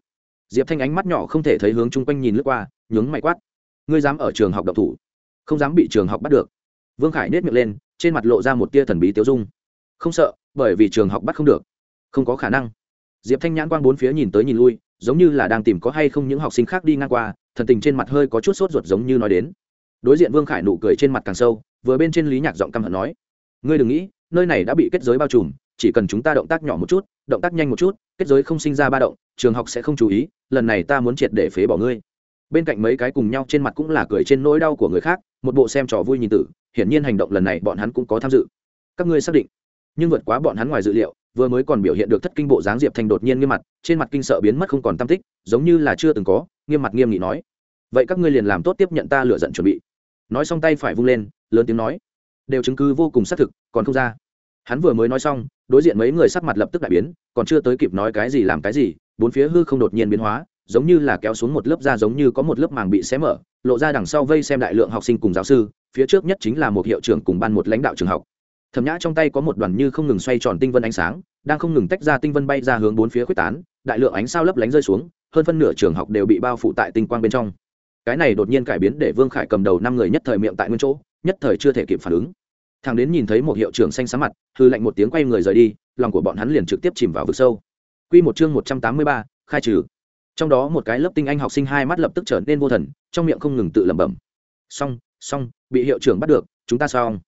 Diệp thanh ánh mắt nhỏ không thể thấy hướng chung quanh nhìn lướt qua, nhướng mày quát. Ngươi dám ở trường học độc thủ? Không dám bị trường học bắt được? Vương khải nết miệng lên, trên mặt lộ ra một tia thần bí tiêu dung. Không sợ, bởi vì trường học bắt không được. Không có khả năng. Diệp thanh nhãn quang bốn phía nhìn tới nhìn lui giống như là đang tìm có hay không những học sinh khác đi ngang qua, thần tình trên mặt hơi có chút sốt ruột giống như nói đến. Đối diện vương khải nụ cười trên mặt càng sâu, vừa bên trên lý nhạc giọng căm hận nói, ngươi đừng nghĩ, nơi này đã bị kết giới bao trùm, chỉ cần chúng ta động tác nhỏ một chút, động tác nhanh một chút, kết giới không sinh ra ba động, trường học sẽ không chú ý, lần này ta muốn triệt để phế bỏ ngươi. Bên cạnh mấy cái cùng nhau trên mặt cũng là cười trên nỗi đau của người khác, một bộ xem trò vui nhìn tử, hiển nhiên hành động lần này bọn hắn cũng có tham dự. Các ngươi xác định, nhưng vượt quá bọn hắn ngoài dự liệu vừa mới còn biểu hiện được thất kinh bộ dáng diệp thành đột nhiên nghiêm mặt, trên mặt kinh sợ biến mất không còn tam tích, giống như là chưa từng có, nghiêm mặt nghiêm nghị nói. Vậy các ngươi liền làm tốt tiếp nhận ta lựa giận chuẩn bị. Nói xong tay phải vung lên, lớn tiếng nói. Đều chứng cứ vô cùng xác thực, còn không ra. Hắn vừa mới nói xong, đối diện mấy người sắc mặt lập tức đại biến, còn chưa tới kịp nói cái gì làm cái gì, bốn phía hư không đột nhiên biến hóa, giống như là kéo xuống một lớp da giống như có một lớp màng bị xé mở, lộ ra đằng sau vây xem đại lượng học sinh cùng giáo sư, phía trước nhất chính là một hiệu trưởng cùng ban một lãnh đạo trường học thẩm nhã trong tay có một đoàn như không ngừng xoay tròn tinh vân ánh sáng, đang không ngừng tách ra tinh vân bay ra hướng bốn phía quyết tán, đại lượng ánh sao lấp lánh rơi xuống, hơn phân nửa trường học đều bị bao phủ tại tinh quang bên trong. Cái này đột nhiên cải biến để vương khải cầm đầu năm người nhất thời miệng tại nguyên chỗ, nhất thời chưa thể kịp phản ứng. Thằng đến nhìn thấy một hiệu trưởng xanh xám mặt, hư lạnh một tiếng quay người rời đi, lòng của bọn hắn liền trực tiếp chìm vào vực sâu. Q một chương một trăm tám mươi ba, khai trừ. Trong đó một cái lớp tinh anh học sinh hai mắt lập tức trở nên vô thần, trong miệng không ngừng tự lẩm bẩm. Xong xong, bị hiệu trưởng bắt được, chúng ta xong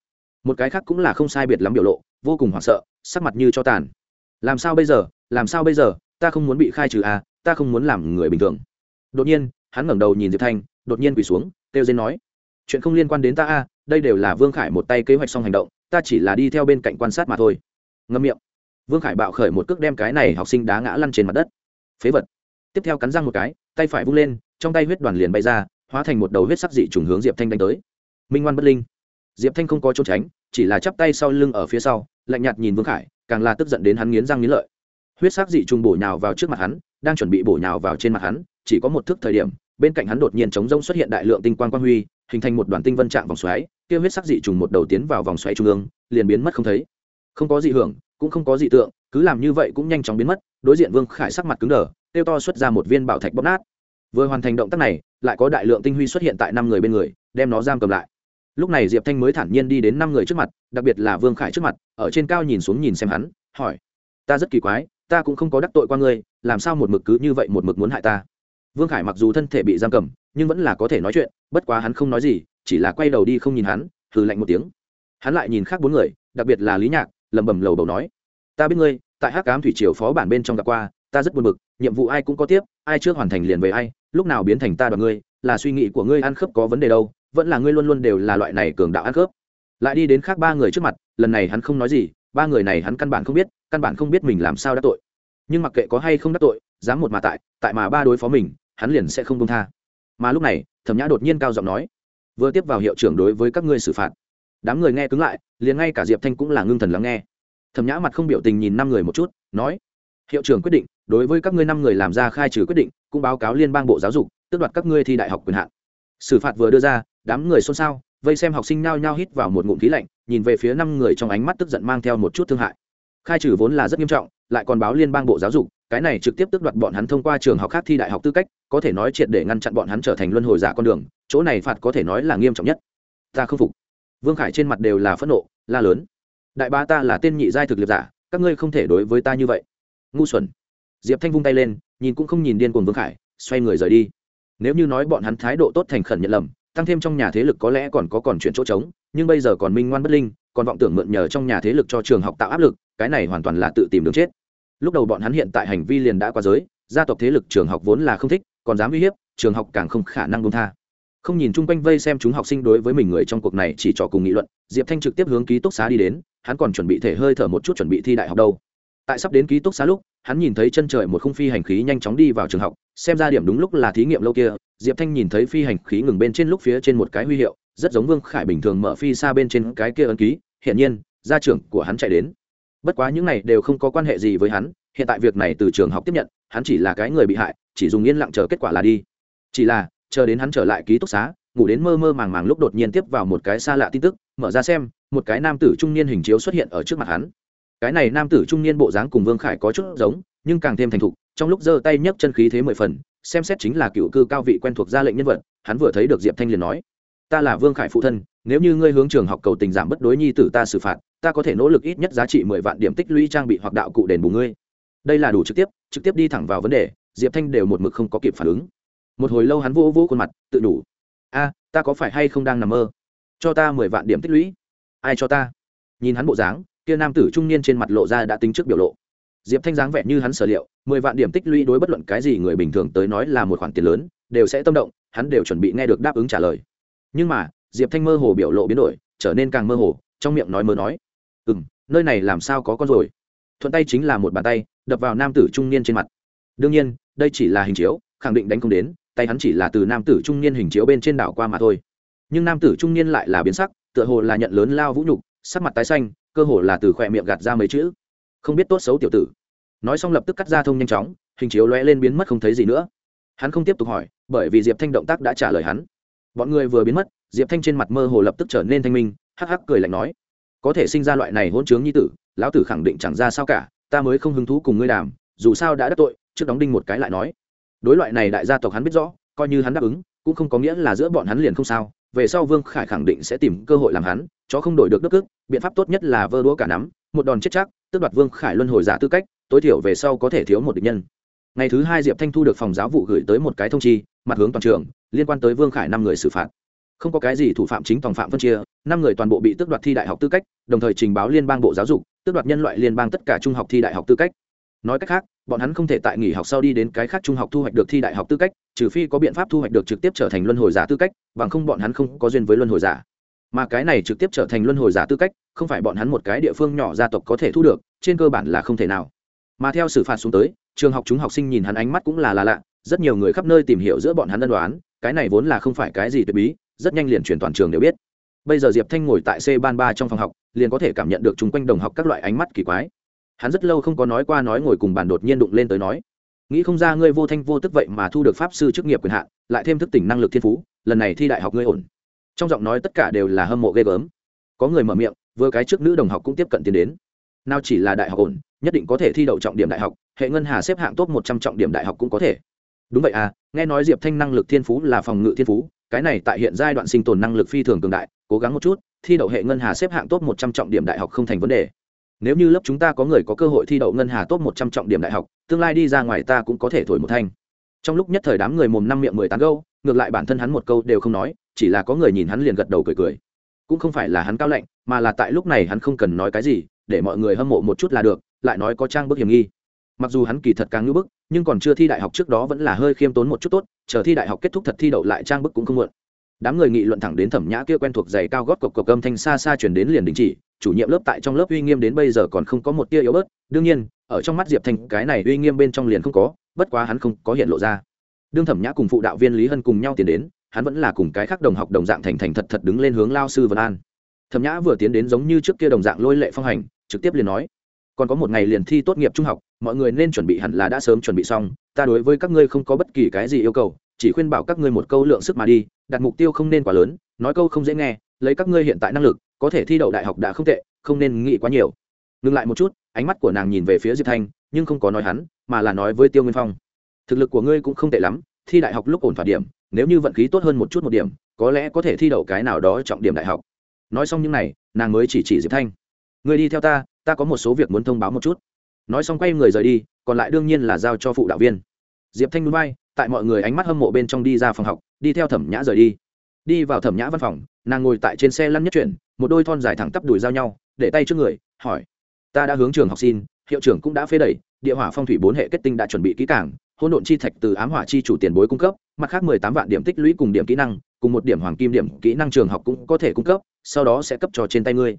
một cái khác cũng là không sai biệt lắm biểu lộ, vô cùng hoảng sợ, sắc mặt như cho tàn. Làm sao bây giờ, làm sao bây giờ, ta không muốn bị khai trừ à ta không muốn làm người bình thường. Đột nhiên, hắn ngẩng đầu nhìn diệp thanh, đột nhiên quỳ xuống, kêu dên nói, chuyện không liên quan đến ta a đây đều là vương khải một tay kế hoạch xong hành động, ta chỉ là đi theo bên cạnh quan sát mà thôi. Ngâm miệng. Vương khải bạo khởi một cước đem cái này học sinh đá ngã lăn trên mặt đất. Phế vật. Tiếp theo cắn răng một cái, tay phải vung lên, trong tay huyết đoàn liền bay ra, hóa thành một đầu huyết sắc dị trùng hướng diệp thanh đánh tới. Minh ngoan bất linh diệp thanh không có trốn tránh, chỉ là chắp tay sau lưng ở phía sau, lạnh nhạt nhìn vương khải, càng là tức giận đến hắn nghiến răng nghiến lợi. Huyết sắc dị trùng bổ nhào vào trước mặt hắn, đang chuẩn bị bổ nhào vào trên mặt hắn, chỉ có một thước thời điểm, bên cạnh hắn đột nhiên chống rông xuất hiện đại lượng tinh quang quang huy, hình thành một đoàn tinh vân trạng vòng xoáy, kia huyết sắc dị trùng một đầu tiến vào vòng xoáy trung ương, liền biến mất không thấy. Không có dị hưởng, cũng không có dị tượng, cứ làm như vậy cũng nhanh chóng biến mất, đối diện vương khải sắc mặt cứng đờ, tiêu to xuất ra một viên bảo thạch bóp nát. Vừa hoàn thành động tác này, lại có đại lượng tinh huy xuất hiện tại năm người bên người, đem nó giam cầm lại lúc này diệp thanh mới thản nhiên đi đến năm người trước mặt, đặc biệt là vương khải trước mặt, ở trên cao nhìn xuống nhìn xem hắn, hỏi, ta rất kỳ quái, ta cũng không có đắc tội qua ngươi, làm sao một mực cứ như vậy một mực muốn hại ta? Vương khải mặc dù thân thể bị giam cầm, nhưng vẫn là có thể nói chuyện, bất quá hắn không nói gì, chỉ là quay đầu đi không nhìn hắn, hừ lạnh một tiếng. Hắn lại nhìn khác bốn người, đặc biệt là lý nhạc, lẩm bẩm lầu bầu nói, ta biết ngươi, tại hắc cám thủy triều phó bản bên trong gặp qua, ta rất buồn bực, nhiệm vụ ai cũng có tiếp, ai trước hoàn thành liền về ai, lúc nào biến thành ta đoạt ngươi, là suy nghĩ của ngươi ăn khớp có vấn đề đâu vẫn là ngươi luôn luôn đều là loại này cường đạo ăn khớp. Lại đi đến khác ba người trước mặt, lần này hắn không nói gì, ba người này hắn căn bản không biết, căn bản không biết mình làm sao đắc tội. Nhưng mặc kệ có hay không đắc tội, dám một mà tại tại mà ba đối phó mình, hắn liền sẽ không công tha. Mà lúc này, thẩm nhã đột nhiên cao giọng nói, vừa tiếp vào hiệu trưởng đối với các ngươi xử phạt. Đám người nghe cứng lại, liền ngay cả diệp thanh cũng là ngưng thần lắng nghe. Thẩm nhã mặt không biểu tình nhìn năm người một chút, nói, hiệu trưởng quyết định, đối với các ngươi năm người làm ra khai trừ quyết định, cũng báo cáo liên bang bộ giáo dục, tước đoạt các ngươi thi đại học quyền hạn. Xử phạt vừa đưa ra đám người xôn xao, vây xem học sinh nao nhao hít vào một ngụm khí lạnh, nhìn về phía năm người trong ánh mắt tức giận mang theo một chút thương hại. Khai trừ vốn là rất nghiêm trọng, lại còn báo liên bang bộ giáo dục, cái này trực tiếp tước đoạt bọn hắn thông qua trường học khác thi đại học tư cách, có thể nói triệt để ngăn chặn bọn hắn trở thành luân hồi giả con đường, chỗ này phạt có thể nói là nghiêm trọng nhất. Ta không phục. Vương khải trên mặt đều là phẫn nộ, la lớn. Đại ba ta là tên nhị giai thực liệt giả, các ngươi không thể đối với ta như vậy. Ngu xuẩn. Diệp thanh vung tay lên, nhìn cũng không nhìn điên cuồng vương khải, xoay người rời đi. Nếu như nói bọn hắn thái độ tốt thành khẩn nhận lầm tăng thêm trong nhà thế lực có lẽ còn có còn chuyện chỗ trống, nhưng bây giờ còn minh ngoan bất linh, còn vọng tưởng mượn nhờ trong nhà thế lực cho trường học tạo áp lực, cái này hoàn toàn là tự tìm đường chết. Lúc đầu bọn hắn hiện tại hành vi liền đã qua giới, gia tộc thế lực trường học vốn là không thích, còn dám uy hiếp, trường học càng không khả năng buông tha. Không nhìn chung quanh vây xem chúng học sinh đối với mình người trong cuộc này chỉ trò cùng nghị luận, diệp thanh trực tiếp hướng ký túc xá đi đến, hắn còn chuẩn bị thể hơi thở một chút chuẩn bị thi đại học đâu. Tại sắp đến ký túc xá lúc hắn nhìn thấy chân trời một khung phi hành khí nhanh chóng đi vào trường học, xem ra điểm đúng lúc là thí nghiệm lâu kia, diệp thanh nhìn thấy phi hành khí ngừng bên trên lúc phía trên một cái huy hiệu, rất giống vương khải bình thường mở phi xa bên trên cái kia ấn ký, hiển nhiên, gia trưởng của hắn chạy đến. Bất quá những này đều không có quan hệ gì với hắn, hiện tại việc này từ trường học tiếp nhận, hắn chỉ là cái người bị hại, chỉ dùng yên lặng chờ kết quả là đi. Chỉ là, chờ đến hắn trở lại ký túc xá, ngủ đến mơ mơ màng màng lúc đột nhiên tiếp vào một cái xa lạ tin tức, mở ra xem, một cái nam tử trung niên hình chiếu xuất hiện ở trước mặt hắn cái này nam tử trung niên bộ dáng cùng vương khải có chút giống, nhưng càng thêm thành thục, trong lúc giơ tay nhấc chân khí thế mười phần, xem xét chính là cựu cư cao vị quen thuộc ra lệnh nhân vật, hắn vừa thấy được diệp thanh liền nói, ta là vương khải phụ thân, nếu như ngươi hướng trường học cầu tình giảm bất đối nhi tử ta xử phạt, ta có thể nỗ lực ít nhất giá trị mười vạn điểm tích lũy trang bị hoặc đạo cụ đền bù ngươi. Đây là đủ trực tiếp trực tiếp đi thẳng vào vấn đề, diệp thanh đều một mực không có kịp phản ứng. Một hồi lâu hắn vô vô khuôn mặt, tự đủ a, ta có phải hay không đang nằm mơ? Cho ta mười vạn điểm tích lũy. Ai cho ta? Nhìn hắn bộ dáng kia nam tử trung niên trên mặt lộ ra đã tính trước biểu lộ. Diệp thanh dáng vẻ như hắn sở liệu, mười vạn điểm tích lũy đối bất luận cái gì người bình thường tới nói là một khoản tiền lớn, đều sẽ tâm động, hắn đều chuẩn bị nghe được đáp ứng trả lời. Nhưng mà, diệp thanh mơ hồ biểu lộ biến đổi, trở nên càng mơ hồ, trong miệng nói mơ nói. Ừ m nơi này làm sao có con rồi? Thuận tay chính là một bàn tay, đập vào nam tử trung niên trên mặt. Đương nhiên, đây chỉ là hình chiếu, khẳng định đánh không đến, tay hắn chỉ là từ nam tử trung niên hình chiếu bên trên đảo qua mà thôi. Nhưng nam tử trung niên lại là biến sắc, tựa hồ là nhận lớn lao vũ nhục, sắc mặt tái xanh cơ hồ là từ khỏe miệng gạt ra mấy chữ. Không biết tốt xấu tiểu tử. Nói xong lập tức cắt ra thông nhanh chóng, hình chiếu lóe lên biến mất không thấy gì nữa. Hắn không tiếp tục hỏi, bởi vì diệp thanh động tác đã trả lời hắn. Bọn người vừa biến mất, diệp thanh trên mặt mơ hồ lập tức trở nên thanh minh, hắc hắc cười lạnh nói, có thể sinh ra loại này hỗn chướng như tử, lão tử khẳng định chẳng ra sao cả, ta mới không hứng thú cùng ngươi đàm, dù sao đã đắc tội, trước đóng đinh một cái lại nói. Đối loại này đại gia tộc hắn biết rõ, coi như hắn đáp ứng, cũng không có nghĩa là giữa bọn hắn liền không sao về sau vương khải khẳng định sẽ tìm cơ hội làm hắn, chó không đổi được đức ức biện pháp tốt nhất là vơ đũa cả nắm, một đòn chết chắc, tước đoạt vương khải luân hồi giả tư cách, tối thiểu về sau có thể thiếu một địch nhân. Ngày thứ hai diệp thanh thu được phòng giáo vụ gửi tới một cái thông chi, mặt hướng toàn trường, liên quan tới vương khải năm người xử phạt. Không có cái gì thủ phạm chính tòng phạm phân chia, năm người toàn bộ bị tước đoạt thi đại học tư cách, đồng thời trình báo liên bang bộ giáo dục, tước đoạt nhân loại liên bang tất cả trung học thi đại học tư cách. Nói cách khác bọn hắn không thể tại nghỉ học sau đi đến cái khác trung học thu hoạch được thi đại học tư cách, trừ phi có biện pháp thu hoạch được trực tiếp trở thành luân hồi giả tư cách, bằng không bọn hắn không có duyên với luân hồi giả. Mà cái này trực tiếp trở thành luân hồi giả tư cách, không phải bọn hắn một cái địa phương nhỏ gia tộc có thể thu được, trên cơ bản là không thể nào. Mà theo xử phạt xuống tới, trường học chúng học sinh nhìn hắn ánh mắt cũng là là lạ, rất nhiều người khắp nơi tìm hiểu giữa bọn hắn ân đoán, cái này vốn là không phải cái gì tuyệt bí, rất nhanh liền chuyển toàn trường đều biết. Bây giờ diệp thanh ngồi tại c ban ba trong phòng học, liền có thể cảm nhận được chung quanh đồng học các loại ánh mắt kỳ quái hắn rất lâu không có nói qua nói ngồi cùng bàn đột nhiên đụng lên tới nói. Nghĩ không ra ngươi vô thanh vô tức vậy mà thu được pháp sư chức nghiệp quyền hạn, lại thêm thức tỉnh năng lực thiên phú, lần này thi đại học ngươi ổn. Trong giọng nói tất cả đều là hâm mộ ghê gớm. Có người mở miệng, vừa cái trước nữ đồng học cũng tiếp cận tiến đến. Nào chỉ là đại học ổn, nhất định có thể thi đậu trọng điểm đại học, hệ ngân hà xếp hạng top một trăm trọng điểm đại học cũng có thể. Đúng vậy à nghe nói diệp thanh năng lực thiên phú là phòng ngự thiên phú, cái này tại hiện giai đoạn sinh tồn năng lực phi thường cường đại, cố gắng một chút, thi đậu hệ ngân hà xếp hạng top một trăm trọng điểm đại học không thành vấn đề nếu như lớp chúng ta có người có cơ hội thi đậu ngân hà top một trăm trọng điểm đại học, tương lai đi ra ngoài ta cũng có thể thổi một thanh. Trong lúc nhất thời đám người mồm năm miệng mười tán gâu, ngược lại bản thân hắn một câu đều không nói, chỉ là có người nhìn hắn liền gật đầu cười cười. Cũng không phải là hắn cao lạnh, mà là tại lúc này hắn không cần nói cái gì, để mọi người hâm mộ một chút là được, lại nói có trang bức hiểm nghi. Mặc dù hắn kỳ thật càng ngưỡng bức, nhưng còn chưa thi đại học trước đó vẫn là hơi khiêm tốn một chút tốt, chờ thi đại học kết thúc thật thi đậu lại trang bức cũng không muộn. Đám người nghị luận thẳng đến thẩm nhã kia quen thuộc giày cao gót cộc cộc âm thanh xa xa chuyển đến liền đình chỉ chủ nhiệm lớp tại trong lớp uy nghiêm đến bây giờ còn không có một tia yếu bớt. Đương nhiên, ở trong mắt diệp thanh cái này uy nghiêm bên trong liền không có, bất quá hắn không có hiện lộ ra. Đương thẩm nhã cùng phụ đạo viên lý hân cùng nhau tiến đến, hắn vẫn là cùng cái khác đồng học đồng dạng thành thành thật thật đứng lên hướng lao sư vân an. Thẩm nhã vừa tiến đến giống như trước kia đồng dạng lôi lệ phong hành, trực tiếp liền nói, còn có một ngày liền thi tốt nghiệp trung học, mọi người nên chuẩn bị hẳn là đã sớm chuẩn bị xong, ta đối với các ngươi không có bất kỳ cái gì yêu cầu, chỉ khuyên bảo các ngươi một câu lượng sức mà đi, đặt mục tiêu không nên quá lớn, nói câu không dễ nghe, lấy các ngươi hiện tại năng lực có thể thi đậu đại học đã không tệ, không nên nghĩ quá nhiều. Ngừng lại một chút, ánh mắt của nàng nhìn về phía diệp thanh, nhưng không có nói hắn, mà là nói với tiêu nguyên phong. Thực lực của ngươi cũng không tệ lắm, thi đại học lúc ổn thỏa điểm, nếu như vận khí tốt hơn một chút một điểm, có lẽ có thể thi đậu cái nào đó trọng điểm đại học. Nói xong những n à y nàng mới chỉ chỉ diệp thanh. Người đi theo ta ta có một số việc muốn thông báo một chút. Nói xong quay người rời đi, còn lại đương nhiên là giao cho phụ đạo viên. Diệp thanh núi bay, tại mọi người ánh mắt hâm mộ bên trong đi ra phòng học, đi theo thẩm nhã rời đi. Đi vào thẩm nhã văn phòng, nàng ngồi tại trên xe lăn nhất chuyển một đôi thon dài thẳng tắp đùi giao nhau, để tay trước người, hỏi, ta đã hướng trường học xin, hiệu trưởng cũng đã phê đẩy, địa hỏa phong thủy bốn hệ kết tinh đã chuẩn bị kỹ cảng hỗn độn chi thạch từ ám hỏa chi chủ tiền bối cung cấp, mặt khác mười tám vạn điểm tích lũy cùng điểm kỹ năng, cùng một điểm hoàng kim điểm kỹ năng trường học cũng có thể cung cấp, sau đó sẽ cấp cho trên tay ngươi.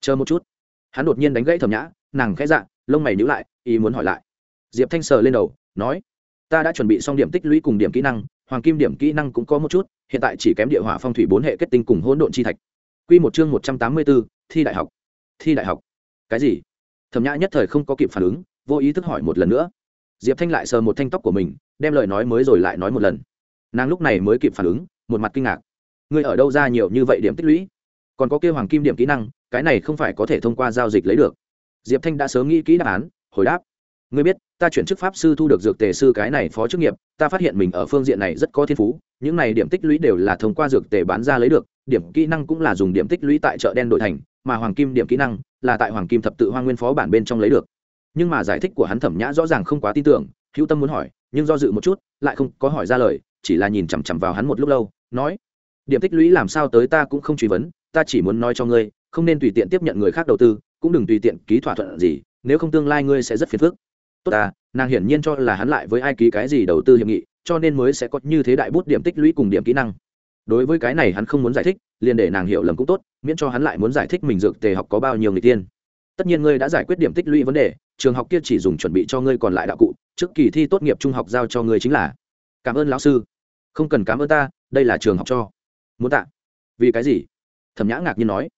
Chờ một chút. Hắn đột nhiên đánh gãy thẩm nhã, nàng khẽ dạ lông mày nhữ lại, ý muốn hỏi lại. Diệp thanh sờ lên đầu, nói, ta đã chuẩn bị xong điểm tích lũy cùng điểm kỹ năng, hoàng kim điểm kỹ năng cũng có một chút, hiện tại chỉ kém địa hỏa phong thủy bốn hệ kết tinh cùng hỗn độn chi thạch. Quy một chương một trăm tám mươi b ố thi đại học. Thi đại học. Cái gì? Thẩm nhã nhất thời không có kịp phản ứng, vô ý thức hỏi một lần nữa. Diệp thanh lại sờ một thanh tóc của mình, đem lời nói mới rồi lại nói một lần. Nàng lúc này mới kịp phản ứng, một mặt kinh ngạc. Ngươi ở đâu ra nhiều như vậy điểm tích lũy? Còn có kêu hoàng kim điểm kỹ năng, cái này không phải có thể thông qua giao dịch lấy được. Diệp thanh đã sớm nghĩ kỹ đáp án, hồi đáp. Ngươi biết, ta chuyển chức pháp sư thu được dược tề sư cái này phó chức nghiệp, ta phát hiện mình ở phương diện này rất có thiên phú, những này điểm tích lũy đều là thông qua dược tề bán ra lấy được điểm kỹ năng cũng là dùng điểm tích lũy tại chợ đen đổi thành, mà hoàng kim điểm kỹ năng là tại hoàng kim thập tự hoa nguyên phó bản bên trong lấy được. Nhưng mà giải thích của hắn thẩm nhã rõ ràng không quá tin tưởng, hữu tâm muốn hỏi, nhưng do dự một chút, lại không có hỏi ra lời, chỉ là nhìn chằm chằm vào hắn một lúc lâu, nói, điểm tích lũy làm sao tới ta cũng không truy vấn, ta chỉ muốn nói cho ngươi, không nên tùy tiện tiếp nhận người khác đầu tư, cũng đừng tùy tiện ký thỏa thuận gì, nếu không tương lai ngươi sẽ rất phiền phức. Tốt ta, nàng hiển nhiên cho là hắn lại với ai ký cái gì đầu tư hiệp nghị, cho nên mới sẽ có như thế đại bút điểm tích lũy cùng điểm kỹ năng đối với cái này hắn không muốn giải thích, liền để nàng hiểu lầm cũng tốt, miễn cho hắn lại muốn giải thích mình dược tề học có bao nhiêu người tiên. Tất nhiên ngươi đã giải quyết điểm tích lũy vấn đề, trường học kia chỉ dùng chuẩn bị cho ngươi còn lại đạo cụ, trước kỳ thi tốt nghiệp trung học giao cho ngươi chính là. Cảm ơn lão sư. Không cần cảm ơn ta, đây là trường học cho. Muốn tạ. Vì cái gì? Thẩm nhã ngạc nhiên nói.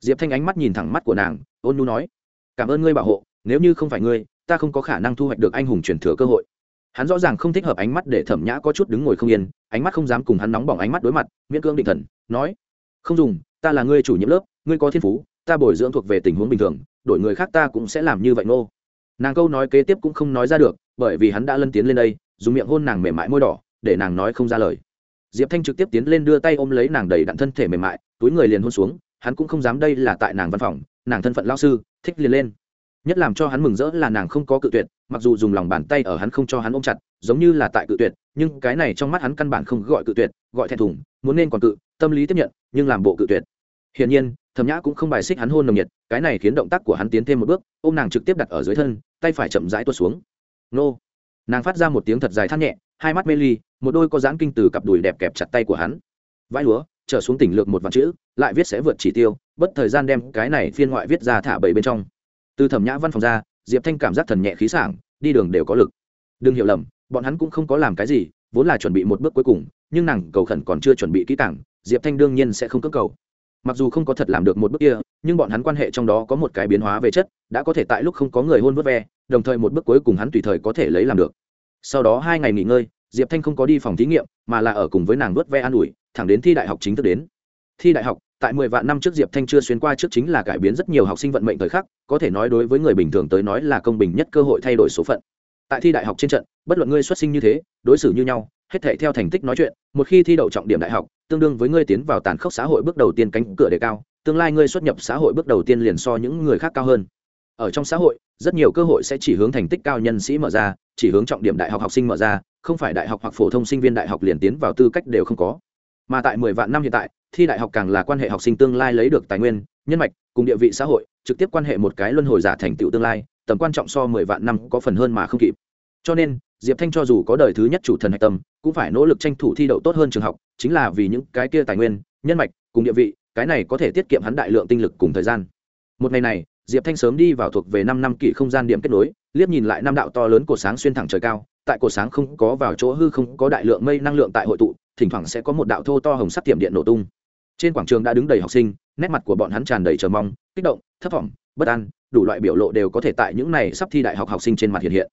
Diệp thanh ánh mắt nhìn thẳng mắt của nàng, ôn nhu nói. Cảm ơn ngươi bảo hộ, nếu như không phải ngươi, ta không có khả năng thu hoạch được anh hùng truyền thừa cơ hội hắn rõ ràng không thích hợp ánh mắt để thẩm nhã có chút đứng ngồi không yên, ánh mắt không dám cùng hắn nóng bỏng ánh mắt đối mặt, miễn cương định thần, nói, không dùng, ta là người chủ nhiệm lớp, ngươi có thiên phú, ta bồi dưỡng thuộc về tình huống bình thường, đổi người khác ta cũng sẽ làm như vậy ngô nàng câu nói kế tiếp cũng không nói ra được, bởi vì hắn đã lân tiến lên đây, dùng miệng hôn nàng mềm mại môi đỏ, để nàng nói không ra lời. Diệp thanh trực tiếp tiến lên đưa tay ôm lấy nàng đầy đặn thân thể mềm mại, túi người liền hôn xuống, hắn cũng không dám đây là tại nàng văn phòng, nàng thân phận lao sư, thích liền lên. Nhất làm cho hắn mừng rỡ là nàng không có cự tuyệt mặc dù dùng lòng bàn tay ở hắn không cho hắn ôm chặt, giống như là tại cự tuyệt, nhưng cái này trong mắt hắn căn bản không gọi cự tuyệt, gọi thẹn thùng, muốn nên còn cự, tâm lý tiếp nhận, nhưng làm bộ cự tuyệt. Hiển nhiên, thẩm nhã cũng không bài xích hắn hôn nồng nhiệt, cái này khiến động tác của hắn tiến thêm một bước ô m nàng trực tiếp đặt ở dưới thân, tay phải chậm rãi tuột xuống. Nô! Nàng phát ra một tiếng thật dài thắt nhẹ, hai mắt mê ly, một đôi có dáng kinh từ cặp đùi đẹp kẹp chặt tay của hắn. Vãi lúa, trở xuống tỉnh lược một vạn chữ, lại viết sẽ vượt chỉ tiêu, bất thời gian đem cái này phiên ngoại viết ra thả bảy bên trong. Từ thẩm nhã văn phòng ra diệp thanh cảm giác thần nhẹ khí sảng, đi đường đều có lực. Đừng hiểu lầm, bọn hắn cũng không có làm cái gì, vốn là chuẩn bị một bước cuối cùng, nhưng nàng cầu khẩn còn chưa chuẩn bị kỹ càng, diệp thanh đương nhiên sẽ không cưỡng cầu. Mặc dù không có thật làm được một bước kia, nhưng bọn hắn quan hệ trong đó có một cái biến hóa về chất, đã có thể tại lúc không có người hôn vớt ve, đồng thời một bước cuối cùng hắn tùy thời có thể lấy làm được. Sau đó hai ngày nghỉ ngơi, diệp thanh không có đi phòng thí nghiệm, mà là ở cùng với nàng vớt ve an ủi, thẳng đến thi đại học chính thức đến. Thi đại học tại mười vạn năm trước diệp thanh chưa xuyên qua trước chính là cải biến rất nhiều học sinh vận mệnh thời khắc, có thể nói đối với người bình thường tới nói là công bình nhất cơ hội thay đổi số phận. Tại thi đại học trên trận, bất luận ngươi xuất sinh như thế, đối xử như nhau, hết thể theo thành tích nói chuyện, một khi thi đậu trọng điểm đại học, tương đương với ngươi tiến vào tàn khốc xã hội bước đầu tiên cánh cửa đề cao, tương lai ngươi xuất nhập xã hội bước đầu tiên liền so những người khác cao hơn. Ở trong xã hội, rất nhiều cơ hội sẽ chỉ hướng thành tích cao nhân sĩ mở ra, chỉ hướng trọng điểm đại học học sinh mở ra, không phải đại học hoặc phổ thông sinh viên đại học liền tiến vào tư cách đều không có mà tại mười vạn năm hiện tại, thi đại học càng là quan hệ học sinh tương lai lấy được tài nguyên, nhân mạch, cùng địa vị xã hội, trực tiếp quan hệ một cái luân hồi giả thành tựu tương lai, tầm quan trọng so mười vạn năm có phần hơn mà không kịp. Cho nên, diệp thanh cho dù có đời thứ nhất chủ thần hạch tâm, cũng phải nỗ lực tranh thủ thi đậu tốt hơn trường học, chính là vì những cái kia tài nguyên, nhân mạch, cùng địa vị, cái này có thể tiết kiệm hắn đại lượng tinh lực cùng thời gian. Một ngày này, diệp thanh sớm đi vào thuộc về năm năm kỷ không gian điểm kết nối, liếc nhìn lại năm đạo to lớn của sáng xuyên thẳng trời cao tại cột sáng không có vào chỗ hư không có đại lượng mây năng lượng tại hội tụ, thỉnh thoảng sẽ có một đạo thô to hồng sắt tiệm điện nổ tung. Trên quảng trường đã đứng đầy học sinh, nét mặt của bọn hắn tràn đầy chờ mong, kích động thất vọng bất an, đủ loại biểu lộ đều có thể tại những này sắp thi đại học học sinh trên mặt hiện hiện.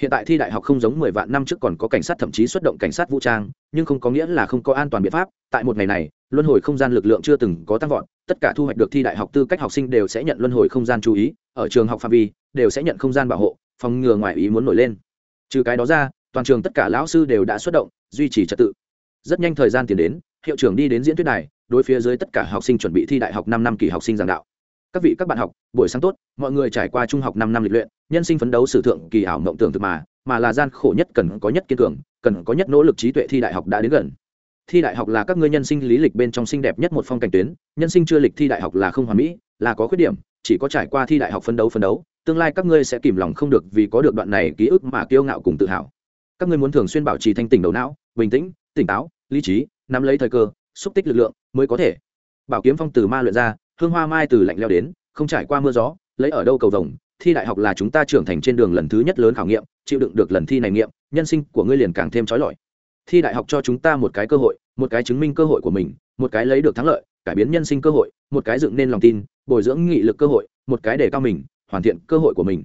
Hiện tại thi đại học không giống mười vạn năm trước còn có cảnh sát thậm chí xuất động cảnh sát vũ trang, nhưng không có nghĩa là không có an toàn biện pháp, tại một ngày này, luân hồi không gian lực lượng chưa từng có tăng vọt, tất cả thu hoạch được thi đại học tư cách học sinh đều sẽ nhận luân hồi không gian chú ý, ở trường học phạm vi, đều sẽ nhận không gian bảo hộ, phòng ngừa ngoài ý muốn nổi lên trừ cái đó ra, toàn trường tất cả lão sư đều đã xuất động, duy trì trật tự. Rất nhanh thời gian tiến đến, hiệu trưởng đi đến diễn thuyết này đối phía dưới tất cả học sinh chuẩn bị thi đại học năm năm kỳ học sinh giảng đạo. Các vị, các bạn học, buổi sáng tốt, mọi người trải qua trung học năm năm lịch luyện, nhân sinh phấn đấu sử thượng kỳ ảo mộng tưởng thực mà mà là gian khổ nhất cần có nhất kiên cường, cần có nhất nỗ lực trí tuệ thi đại học đã đến gần. Thi đại học là các ngươi nhân sinh lý lịch bên trong xinh đẹp nhất một phong cảnh tuyến, nhân sinh chưa lịch thi đại học là không hoàn mỹ, là có khuyết điểm, chỉ có trải qua thi đại học phấn đấu phấn đấu tương lai các ngươi sẽ kìm lòng không được vì có được đoạn này ký ức mà kiêu ngạo cùng tự hào. Các ngươi muốn thường xuyên bảo trì thanh tỉnh đầu não, bình tĩnh, tỉnh táo, lý trí, nắm lấy thời cơ, xúc tích lực lượng mới có thể. Bảo kiếm phong từ ma luyện ra, hương hoa mai từ lạnh leo đến, không trải qua mưa gió, lấy ở đâu cầu vồng, thi đại học là chúng ta trưởng thành trên đường lần thứ nhất lớn khảo nghiệm, chịu đựng được lần thi này nghiệm, nhân sinh của ngươi liền càng thêm trói lọi. Thi đại học cho chúng ta một cái cơ hội, một cái chứng minh cơ hội của mình, một cái lấy được thắng lợi, cải biến nhân sinh cơ hội, một cái dựng nên lòng tin, bồi dưỡng nghị lực cơ hội, một cái để cao mình hoàn thiện cơ hội của mình.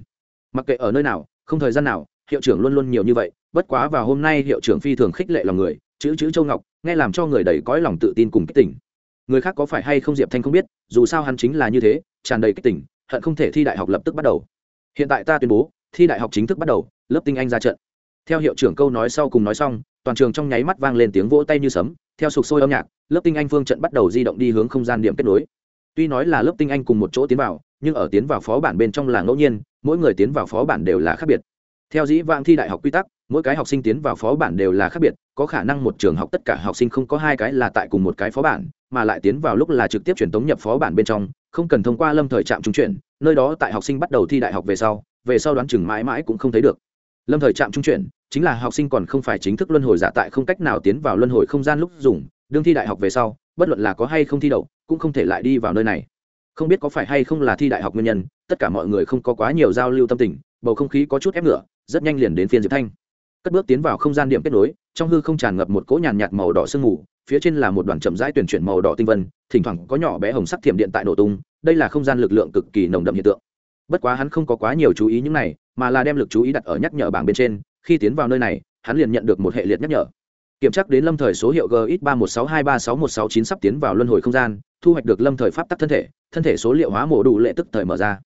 Mặc kệ ở nơi nào, không thời gian nào, hiệu trưởng luôn luôn nhiều như vậy, bất quá vào hôm nay hiệu trưởng phi thường khích lệ lòng người, chữ chữ châu ngọc, nghe làm cho người đầy cõi lòng tự tin cùng kích tỉnh người khác có phải hay không diệp thanh không biết, dù sao hắn chính là như thế, tràn đầy kích tỉnh hận không thể thi đại học lập tức bắt đầu. Hiện tại ta tuyên bố, thi đại học chính thức bắt đầu, lớp tinh anh ra trận. Theo hiệu trưởng câu nói sau cùng nói xong, toàn trường trong nháy mắt vang lên tiếng vỗ tay như sấm, theo sục sôi âm nhạc, lớp tinh anh phương trận bắt đầu di động đi hướng không gian điểm kết nối. Tuy nói là lớp tinh anh cùng một chỗ tiến vào nhưng ở tiến vào phó bản bên trong là ngẫu nhiên, mỗi người tiến vào phó bản đều là khác biệt. Theo dĩ vãng thi đại học quy tắc, mỗi cái học sinh tiến vào phó bản đều là khác biệt, có khả năng một trường học tất cả học sinh không có hai cái là tại cùng một cái phó bản, mà lại tiến vào lúc là trực tiếp truyền tống nhập phó bản bên trong, không cần thông qua lâm thời trạm trung chuyển, nơi đó tại học sinh bắt đầu thi đại học về sau về sau đoán chừng mãi mãi cũng không thấy được. Lâm thời trạm trung chuyển, chính là học sinh còn không phải chính thức luân hồi giả tại không cách nào tiến vào luân hồi không gian lúc dùng, đương thi đại học về sau, bất luận là có hay không thi đậu, cũng không thể lại đi vào nơi này không biết có phải hay không là thi đại học nguyên nhân, tất cả mọi người không có quá nhiều giao lưu tâm tình, bầu không khí có chút ép ngựa, rất nhanh liền đến phiên diệp thanh. Cất bước tiến vào không gian điểm kết nối, trong hư không tràn ngập một cỗ nhàn nhạt màu đỏ sương mù, phía trên là một đoàn chậm rãi tuyển chuyển màu đỏ tinh vân, thỉnh thoảng có nhỏ bé hồng sắc thiểm điện tại nổ tung, đây là không gian lực lượng cực kỳ nồng đậm hiện tượng. Bất quá hắn không có quá nhiều chú ý những này, mà là đem lực chú ý đặt ở nhắc nhở bảng bên trên, khi tiến vào nơi này, hắn liền nhận được một hệ liệt nhắc nhở kiểm tra đến lâm thời số hiệu gx ba một sáu hai ba sáu một sáu chín sắp tiến vào luân hồi không gian, thu hoạch được lâm thời pháp tắc thân thể thân thể số liệu hóa mổ đủ lệ tức thời mở ra.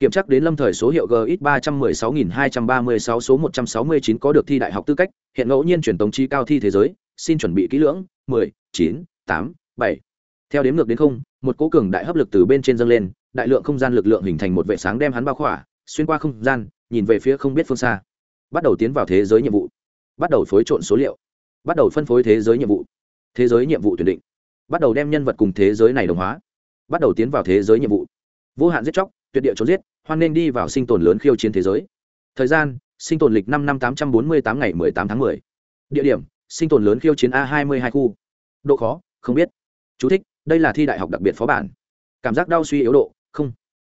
Kiểm tra đến lâm thời số hiệu gx ba trăm mười sáu nghìn hai trăm ba mươi sáu số một trăm sáu mươi chín có được thi đại học tư cách, hiện ngẫu nhiên truyền tống chi cao thi thế giới, xin chuẩn bị kỹ lưỡng, mười, chín, tám, bảy. Theo đếm ngược đến không, một cố cường đại hấp lực từ bên trên dâng lên, đại lượng không gian lực lượng hình thành một vệ sáng đem hắn bao khỏa, xuyên qua không gian, nhìn về phía không biết phương xa. Bắt đầu tiến vào thế giới nhiệm vụ. Bắt đầu phối trộn số liệu bắt đầu phân phối thế giới nhiệm vụ. Thế giới nhiệm vụ tuyển định. Bắt đầu đem nhân vật cùng thế giới này đồng hóa. Bắt đầu tiến vào thế giới nhiệm vụ. Vô hạn giết chóc tuyệt địa trốn giết hoan nên đi vào sinh tồn lớn khiêu chiến thế giới. Thời gian sinh tồn lịch năm năm tám trăm bốn mươi tám ngày mười tám tháng mười. Địa điểm sinh tồn lớn khiêu chiến a hai mươi hai khu. Độ khó không biết. Chú thích, đây là thi đại học đặc biệt phó bản. Cảm giác đau suy yếu độ không.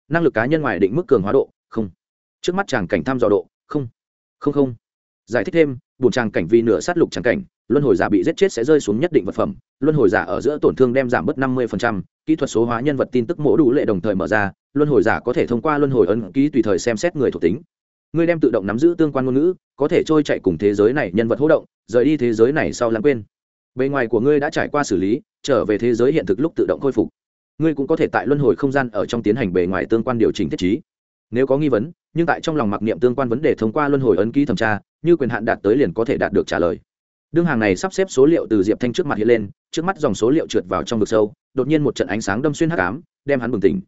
Năng lực cá nhân ngoài định mức cường hóa độ không. Trước mắt chàng cảnh thăm dò độ không. Không không. Giải thích thêm bùn tràng cảnh vì nửa sát lục tràng cảnh luân hồi giả bị giết chết sẽ rơi xuống nhất định vật phẩm. Luân hồi giả ở giữa tổn thương đem giảm bớt năm mươi kỹ thuật số hóa nhân vật tin tức mổ đủ lệ đồng thời mở ra. Luân hồi giả có thể thông qua luân hồi ấn ký tùy thời xem xét người thuộc tính. Ngươi đem tự động nắm giữ tương quan ngôn ngữ, có thể trôi chạy cùng thế giới này nhân vật hỗ động, rời đi thế giới này sau lãng quên. Bề ngoài của ngươi đã trải qua xử lý, trở về thế giới hiện thực lúc tự động khôi phục. Ngươi cũng có thể tại luân hồi không gian ở trong tiến hành bề ngoài tương quan điều chỉnh thiết trí. Nếu có nghi vấn, nhưng tại trong lòng mặc niệm tương quan vấn đề thông qua luân hồi ấn ký thẩm tra, như quyền hạn đạt tới liền có thể đạt được trả lời đương hàng này sắp xếp số liệu từ diệp thanh trước mặt hiện lên trước mắt dòng số liệu trượt vào trong vực sâu đột nhiên một trận ánh sáng đâm xuyên hắc ám đem hắn bừng tỉnh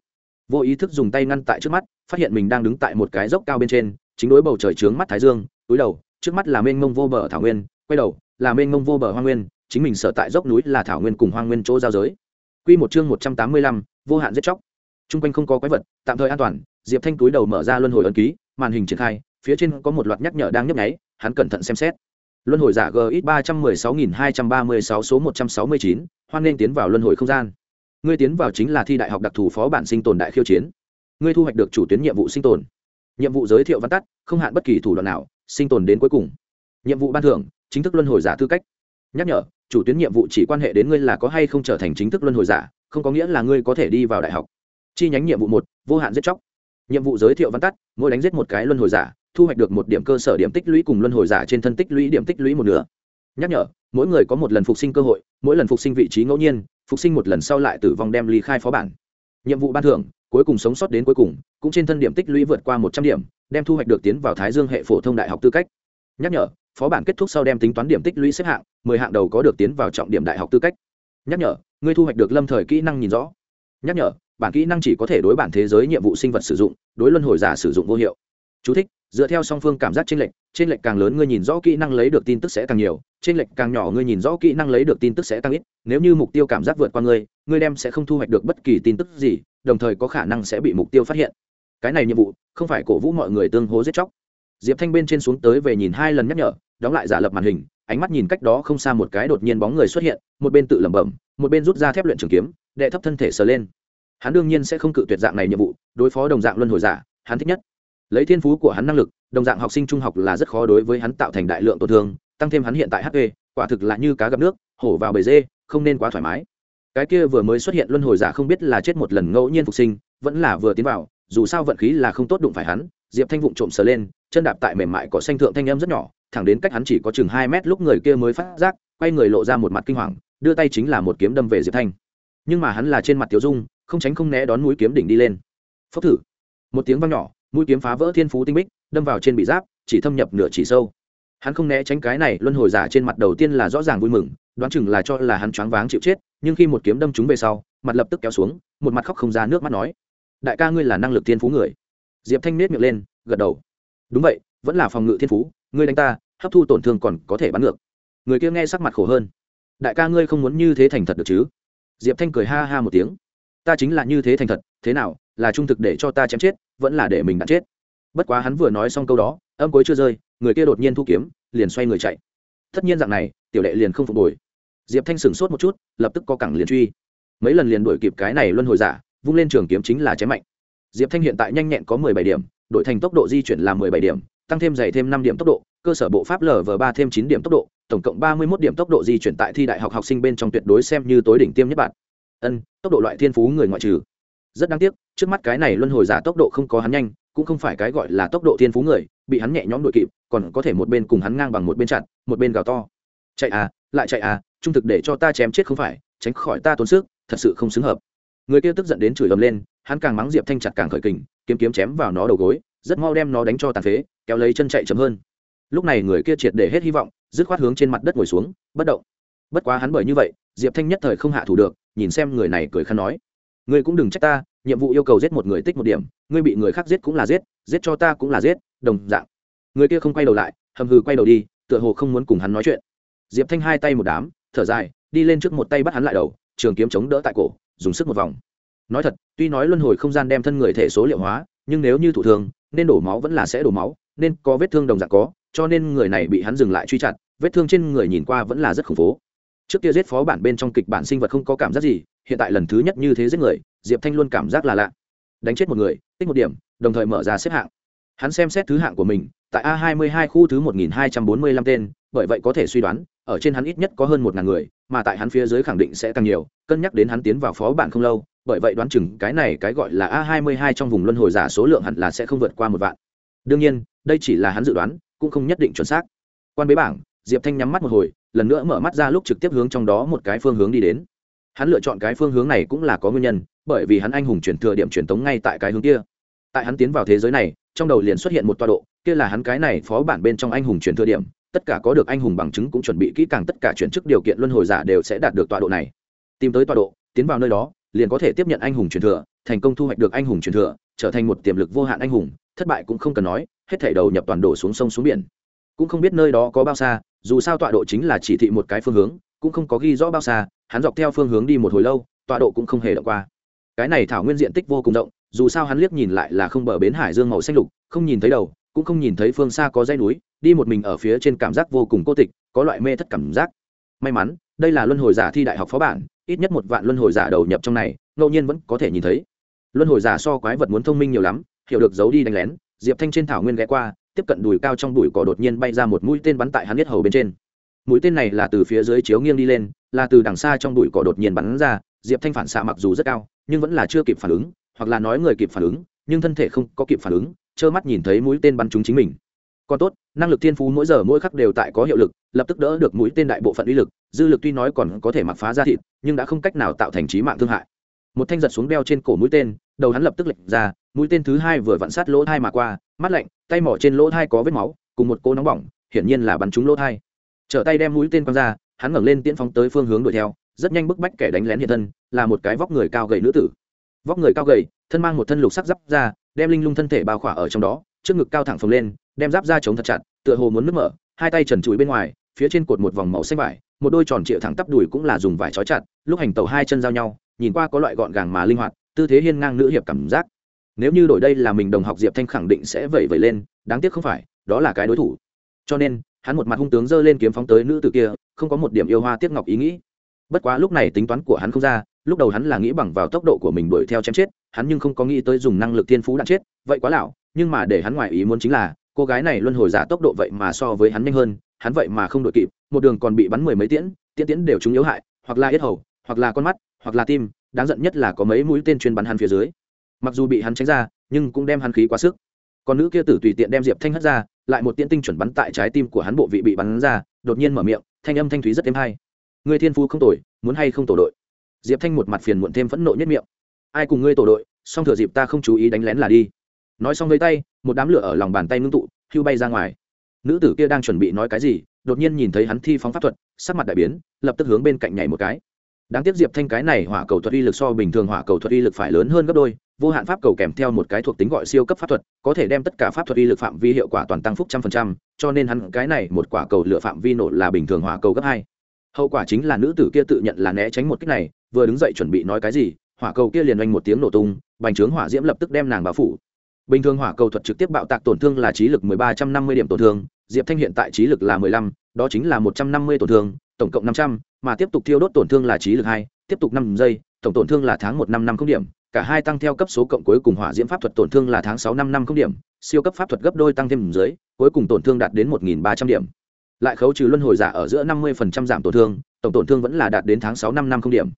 vô ý thức dùng tay ngăn tại trước mắt phát hiện mình đang đứng tại một cái dốc cao bên trên chính đối bầu trời trướng mắt thái dương túi đầu trước mắt là mênh mông vô bờ thảo nguyên quay đầu là mênh mông vô bờ hoa nguyên chính mình sở tại dốc núi là thảo nguyên cùng hoa nguyên chỗ giao giới Quy một chương một trăm tám mươi lăm, vô hạn giết chóc. Trung quanh không có quái vật, tạm thời an toàn, Diệp Thanh túi đầu mở ra luân hồi ấn ký, màn hình triển khai, phía trên có một loạt nhắc nhở đang nhấp nháy, hắn cẩn thận xem xét. Luân hồi giả GX ba trăm mười sáu nghìn hai trăm ba mươi sáu số một trăm sáu mươi chín, hoan nên tiến vào luân hồi không gian. Ngươi tiến vào chính là thi đại học đặc thù phó bản sinh tồn đại khiêu chiến. Ngươi thu hoạch được chủ tuyến nhiệm vụ sinh tồn. Nhiệm vụ giới thiệu văn tắt, không hạn bất kỳ thủ đoạn nào, sinh tồn đến cuối cùng. Nhiệm vụ ban thưởng, chính thức luân hồi giả tư cách. Nhắc nhở, chủ tuyến nhiệm vụ chỉ quan hệ đến ngươi là có hay không trở thành chính thức luân hồi giả không có nghĩa là ngươi có thể đi vào đại học chi nhánh nhiệm vụ một vô hạn giết chóc nhiệm vụ giới thiệu văn tắt mỗi đánh giết một cái luân hồi giả thu hoạch được một điểm cơ sở điểm tích lũy cùng luân hồi giả trên thân tích lũy điểm tích lũy một nửa. Nhắc nhở mỗi người có một lần phục sinh cơ hội mỗi lần phục sinh vị trí ngẫu nhiên phục sinh một lần sau lại tử vong đem ly khai phó bản. Nhiệm vụ ban thưởng cuối cùng sống sót đến cuối cùng cũng trên thân điểm tích lũy vượt qua một trăm điểm đem thu hoạch được tiến vào thái dương hệ phổ thông đại học tư cách. Nhắc nhở phó bản kết thúc sau đem tính toán điểm tích lũy xếp hạng mười hạng đầu có được tiến vào trọng điểm đại học tư cách. Nhắc nhở ngươi thu hoạch được lâm thời kỹ năng nhìn rõ. Nhắc nhở bản kỹ năng chỉ có thể đối bản thế giới nhiệm vụ sinh vật sử dụng đối luân hồi giả sử dụng vô hiệu. Chú thích, dựa theo song phương cảm giác trên lệch trên lệch càng lớn ngươi nhìn rõ kỹ năng lấy được tin tức sẽ càng nhiều trên lệch càng nhỏ ngươi nhìn rõ kỹ năng lấy được tin tức sẽ tăng ít. Nếu như mục tiêu cảm giác vượt qua ngươi ngươi đem sẽ không thu hoạch được bất kỳ tin tức gì, đồng thời có khả năng sẽ bị mục tiêu phát hiện. Cái này nhiệm vụ, không phải cổ vũ mọi người tương hố giết chóc. Diệp thanh bên trên xuống tới về nhìn hai lần nhắc nhở, đóng lại giả lập màn hình, ánh mắt nhìn cách đó không xa một cái đột nhiên bóng người xuất hiện, một bên tự lẩm bẩm, một bên rút ra thép luyện trường kiếm, đệ thấp thân thể sờ lên. Hắn đương nhiên sẽ không cự tuyệt dạng này nhiệm vụ, đối phó đồng dạng luân hồi giả, hắn thích nhất lấy thiên phú của hắn năng lực, đồng dạng học sinh trung học là rất khó đối với hắn tạo thành đại lượng tổn thương, tăng thêm hắn hiện tại hp quả thực là như cá gặp nước, hổ vào bể dê, không nên quá thoải mái. Cái kia vừa mới xuất hiện luân hồi giả không biết là chết một lần ngẫu nhiên phục sinh, vẫn là vừa tiến vào, dù sao vận khí là không tốt đụng phải hắn, diệp thanh vụng trộm sờ lên, chân đạp tại mềm mại có xanh thượng thanh âm rất nhỏ, thẳng đến cách hắn chỉ có chừng hai mét lúc người kia mới phát giác, quay người lộ ra một mặt kinh hoàng, đưa tay chính là một kiếm đâm về diệp thanh. Nhưng mà hắn là trên mặt tiểu dung, không tránh không né đón mũi kiếm đỉnh đi lên. Phốc thử. Một tiếng vang nhỏ mũi kiếm phá vỡ thiên phú tinh bích, đâm vào trên bị giáp, chỉ thâm nhập nửa chỉ sâu. Hắn không né tránh cái này, luân hồi giả trên mặt đầu tiên là rõ ràng vui mừng, đoán chừng là cho là hắn choáng váng chịu chết, nhưng khi một kiếm đâm chúng về sau, mặt lập tức kéo xuống, một mặt khóc không ra nước mắt nói, đại ca ngươi là năng lực thiên phú người. Diệp thanh nết miệng lên, gật đầu. Đúng vậy, vẫn là phòng ngự thiên phú, ngươi đánh ta, hấp thu tổn thương còn có thể bắn ngược. Người kia nghe sắc mặt khổ hơn. Đại ca ngươi không muốn như thế thành thật được chứ? Diệp thanh cười ha ha một tiếng ta chính là như thế thành thật, thế nào, là trung thực để cho ta chém chết, vẫn là để mình đã chết. Bất quá hắn vừa nói xong câu đó, âm cuối chưa rơi, người kia đột nhiên thu kiếm, liền xoay người chạy. Tất nhiên dạng này, tiểu đệ liền không phục hồi. Diệp thanh sửng sốt một chút, lập tức có cẳng liền truy. Mấy lần liền đuổi kịp cái này luân hồi giả, vung lên trường kiếm chính là chém mạnh. Diệp thanh hiện tại nhanh nhẹn có mười bảy điểm đổi thành tốc độ di chuyển là mười bảy điểm, tăng thêm dày thêm năm điểm tốc độ, cơ sở bộ pháp lv ba thêm chín điểm tốc độ, tổng cộng ba mươi một điểm tốc độ di chuyển tại thi đại học học sinh bên trong tuyệt đối xem như tối đỉnh tiêm nhất bạn ân, tốc độ loại thiên phú người ngoại trừ. Rất đáng tiếc, trước mắt cái này luân hồi giả tốc độ không có hắn nhanh, cũng không phải cái gọi là tốc độ thiên phú người, bị hắn nhẹ nhõm đội kịp, còn có thể một bên cùng hắn ngang bằng một bên chặn một bên gào to. Chạy à lại chạy à trung thực để cho ta chém chết không phải, tránh khỏi ta tốn sức, thật sự không xứng hợp. Người kia tức giận đến chửi ầm lên, hắn càng mắng diệp thanh chặt càng khởi kình, kiếm kiếm chém vào nó đầu gối, rất mau đem nó đánh cho tàn phế, kéo lấy chân chạy chậm hơn. Lúc này người kia triệt để hết hy vọng, dứt khoát hướng trên mặt đất ngồi xuống, bất động. Bất quá hắn bởi như vậy diệp thanh nhất thời không hạ thủ được, nhìn xem người này cười khăn nói. Ngươi cũng đừng trách ta, nhiệm vụ yêu cầu giết một người tích một điểm, ngươi bị người khác giết cũng là giết giết cho ta cũng là giết, đồng dạng. Người kia không quay đầu lại, hầm hừ quay đầu đi, tựa hồ không muốn cùng hắn nói chuyện. Diệp thanh hai tay một đám, thở dài, đi lên trước một tay bắt hắn lại đầu, trường kiếm chống đỡ tại cổ, dùng sức một vòng. Nói thật, tuy nói luân hồi không gian đem thân người thể số liệu hóa, nhưng nếu như thủ thường nên đổ máu vẫn là sẽ đổ máu, nên có vết thương đồng dạng có, cho nên người này bị hắn dừng lại truy chặt, vết thương trên người nhìn qua vẫn là rất khủng phố trước kia giết phó bản bên trong kịch bản sinh vật không có cảm giác gì, hiện tại lần thứ nhất như thế giết người, diệp thanh luôn cảm giác là lạ. Đánh chết một người, tích một điểm, đồng thời mở ra xếp hạng. Hắn xem xét thứ hạng của mình, tại a 22 khu thứ 1245 tên, bởi vậy có thể suy đoán, ở trên hắn ít nhất có hơn một ngàn người, mà tại hắn phía dưới khẳng định sẽ càng nhiều, cân nhắc đến hắn tiến vào phó bản không lâu, bởi vậy đoán chừng cái này cái gọi là a 22 trong vùng luân hồi giả số lượng hẳn là sẽ không vượt qua một vạn. Đương nhiên, đây chỉ là hắn dự đoán, cũng không nhất định chuẩn xác. Quan bế bảng, diệp thanh nhắm mắt một hồi lần nữa mở mắt ra lúc trực tiếp hướng trong đó một cái phương hướng đi đến. Hắn lựa chọn cái phương hướng này cũng là có nguyên nhân, bởi vì hắn anh hùng chuyển thừa điểm truyền tống ngay tại cái hướng kia. Tại hắn tiến vào thế giới này, trong đầu liền xuất hiện một tọa độ, kia là hắn cái này phó bản bên trong anh hùng chuyển thừa điểm, tất cả có được anh hùng bằng chứng cũng chuẩn bị kỹ càng tất cả chuyển chức điều kiện luân hồi giả đều sẽ đạt được tọa độ này. Tìm tới tọa độ, tiến vào nơi đó, liền có thể tiếp nhận anh hùng truyền thừa, thành công thu hoạch được anh hùng truyền thừa, trở thành một tiềm lực vô hạn anh hùng, thất bại cũng không cần nói, hết thảy đầu nhập toàn đổ xuống sông xuống biển. Cũng không biết nơi đó có bao xa dù sao tọa độ chính là chỉ thị một cái phương hướng, cũng không có ghi rõ bao xa, hắn dọc theo phương hướng đi một hồi lâu, tọa độ cũng không hề động qua. Cái này thảo nguyên diện tích vô cùng rộng, dù sao hắn liếc nhìn lại là không bờ bến hải dương màu xanh lục, không nhìn thấy đầu, cũng không nhìn thấy phương xa có dãy núi, đi một mình ở phía trên cảm giác vô cùng cô tịch, có loại mê thất cảm giác. May mắn, đây là luân hồi giả thi đại học phó bản, ít nhất một vạn luân hồi giả đầu nhập trong này, ngẫu nhiên vẫn có thể nhìn thấy. Luân hồi giả so quái vật muốn thông minh nhiều lắm, hiểu được giấu đi đánh lén, diệp thanh trên thảo nguyên ghé qua tiếp cận đùi cao trong bụi cỏ đột nhiên bay ra một mũi tên bắn tại hắn biết hầu bên trên. Mũi tên này là từ phía dưới chiếu nghiêng đi lên, là từ đằng xa trong bụi cỏ đột nhiên bắn ra, diệp thanh phản xạ mặc dù rất cao, nhưng vẫn là chưa kịp phản ứng, hoặc là nói người kịp phản ứng, nhưng thân thể không có kịp phản ứng, trơ mắt nhìn thấy mũi tên bắn trúng chính mình. Còn tốt, năng lực thiên phú mỗi giờ mỗi khắc đều tại có hiệu lực, lập tức đỡ được mũi tên đại bộ phận uy lực, dư lực tuy nói còn có thể mặc phá ra thịt, nhưng đã không cách nào tạo thành trí mạng thương hại. Một thanh giật xuống đeo trên cổ mũi tên, đầu hắn lập tức lệch ra, mũi tên thứ hai vừa vặn sát lỗ hai mà qua mắt lạnh, tay mỏ trên lỗ thai có vết máu, cùng một cô nóng bỏng, hiển nhiên là bắn trúng lỗ thai. Trở tay đem mũi tên quăng ra, hắn ngẩng lên tiễn phóng tới phương hướng đuổi theo, rất nhanh bức bách kẻ đánh lén hiện thân, là một cái vóc người cao gầy nữ tử. Vóc người cao gầy, thân mang một thân lục sắc giáp ra đem linh lung thân thể bao khỏa ở trong đó, trước ngực cao thẳng phồng lên, đem giáp ra chống thật chặt, tựa hồ muốn nước mở, hai tay trần trụi bên ngoài, phía trên cột một vòng màu xanh vải, một đôi tròn trịa thẳng tắp đùi cũng là dùng vải trói chặt, lúc hành tàu hai chân giao nhau, nhìn qua có loại gọn gàng mà linh hoạt, tư thế hiên ngang nữ hiệp cảm giác nếu như đổi đây là mình đồng học diệp thanh khẳng định sẽ vẩy vẩy lên, đáng tiếc không phải, đó là cái đối thủ. Cho nên, hắn một mặt hung tướng giơ lên kiếm phóng tới nữ tử kia, không có một điểm yêu hoa tiếc ngọc ý nghĩ. Bất quá lúc này tính toán của hắn không ra, lúc đầu hắn là nghĩ bằng vào tốc độ của mình đuổi theo chém chết, hắn nhưng không có nghĩ tới dùng năng lực thiên phú đạn chết, vậy quá lão nhưng mà để hắn ngoài ý muốn chính là, cô gái này luân hồi giả tốc độ vậy mà so với hắn nhanh hơn, hắn vậy mà không đội kịp, một đường còn bị bắn mười mấy tiễn tiễn tiễn đều chúng yếu hại, hoặc là yết hầu, hoặc là con mắt, hoặc là tim, đáng giận nhất là có mấy mũi tên chuyên bắn hắn phía dưới mặc dù bị hắn tránh ra, nhưng cũng đem hắn khí quá sức. Còn nữ kia tử tùy tiện đem diệp thanh hất ra, lại một tiễn tinh chuẩn bắn tại trái tim của hắn bộ vị bị bắn ra, đột nhiên mở miệng, thanh âm thanh thúy rất êm hay. Người thiên phú không tội muốn hay không tổ đội? Diệp thanh một mặt phiền muộn thêm phẫn nộ nhất miệng. Ai cùng ngươi tổ đội, song thừa dịp ta không chú ý đánh lén là đi. Nói xong với tay, một đám lửa ở lòng bàn tay ngưng tụ, hưu bay ra ngoài. Nữ tử kia đang chuẩn bị nói cái gì, đột nhiên nhìn thấy hắn thi phóng pháp thuật, sắc mặt đại biến, lập tức hướng bên cạnh nhảy một cái đáng tiếc diệp thanh cái này hỏa cầu thuật uy lực so bình thường hỏa cầu thuật uy lực phải lớn hơn gấp đôi, vô hạn pháp cầu kèm theo một cái thuộc tính gọi siêu cấp pháp thuật, có thể đem tất cả pháp thuật uy lực phạm vi hiệu quả toàn tăng phúc trăm phần trăm, cho nên hắn cái này một quả cầu lựa phạm vi nổ là bình thường hỏa cầu gấp hai. Hậu quả chính là nữ tử kia tự nhận là né tránh một cách này, vừa đứng dậy chuẩn bị nói cái gì, hỏa cầu kia liền oanh một tiếng nổ tung, bành trướng hỏa diễm lập tức đem nàng báo phủ. Bình thường hỏa cầu thuật trực tiếp bạo tạc tổn thương là trí lực mười ba trăm năm mươi điểm tổn thương, diệp thanh hiện tại trí lực là mười lăm, đó chính là một trăm năm mươi tổn thương tổng cộng năm trăm, mà tiếp tục thiêu đốt tổn thương là trí lực hai, tiếp tục năm giây, tổng tổn thương là tháng một năm năm không điểm. Cả hai tăng theo cấp số cộng cuối cùng hỏa diễm pháp thuật tổn thương là tháng sáu năm năm không điểm, siêu cấp pháp thuật gấp đôi tăng thêm dưới, cuối cùng tổn thương đạt đến một ba trăm điểm. Lại khấu trừ luân hồi giả ở giữa năm mươi giảm tổn thương, tổng tổn thương vẫn là đạt đến tháng sáu năm năm không điểm.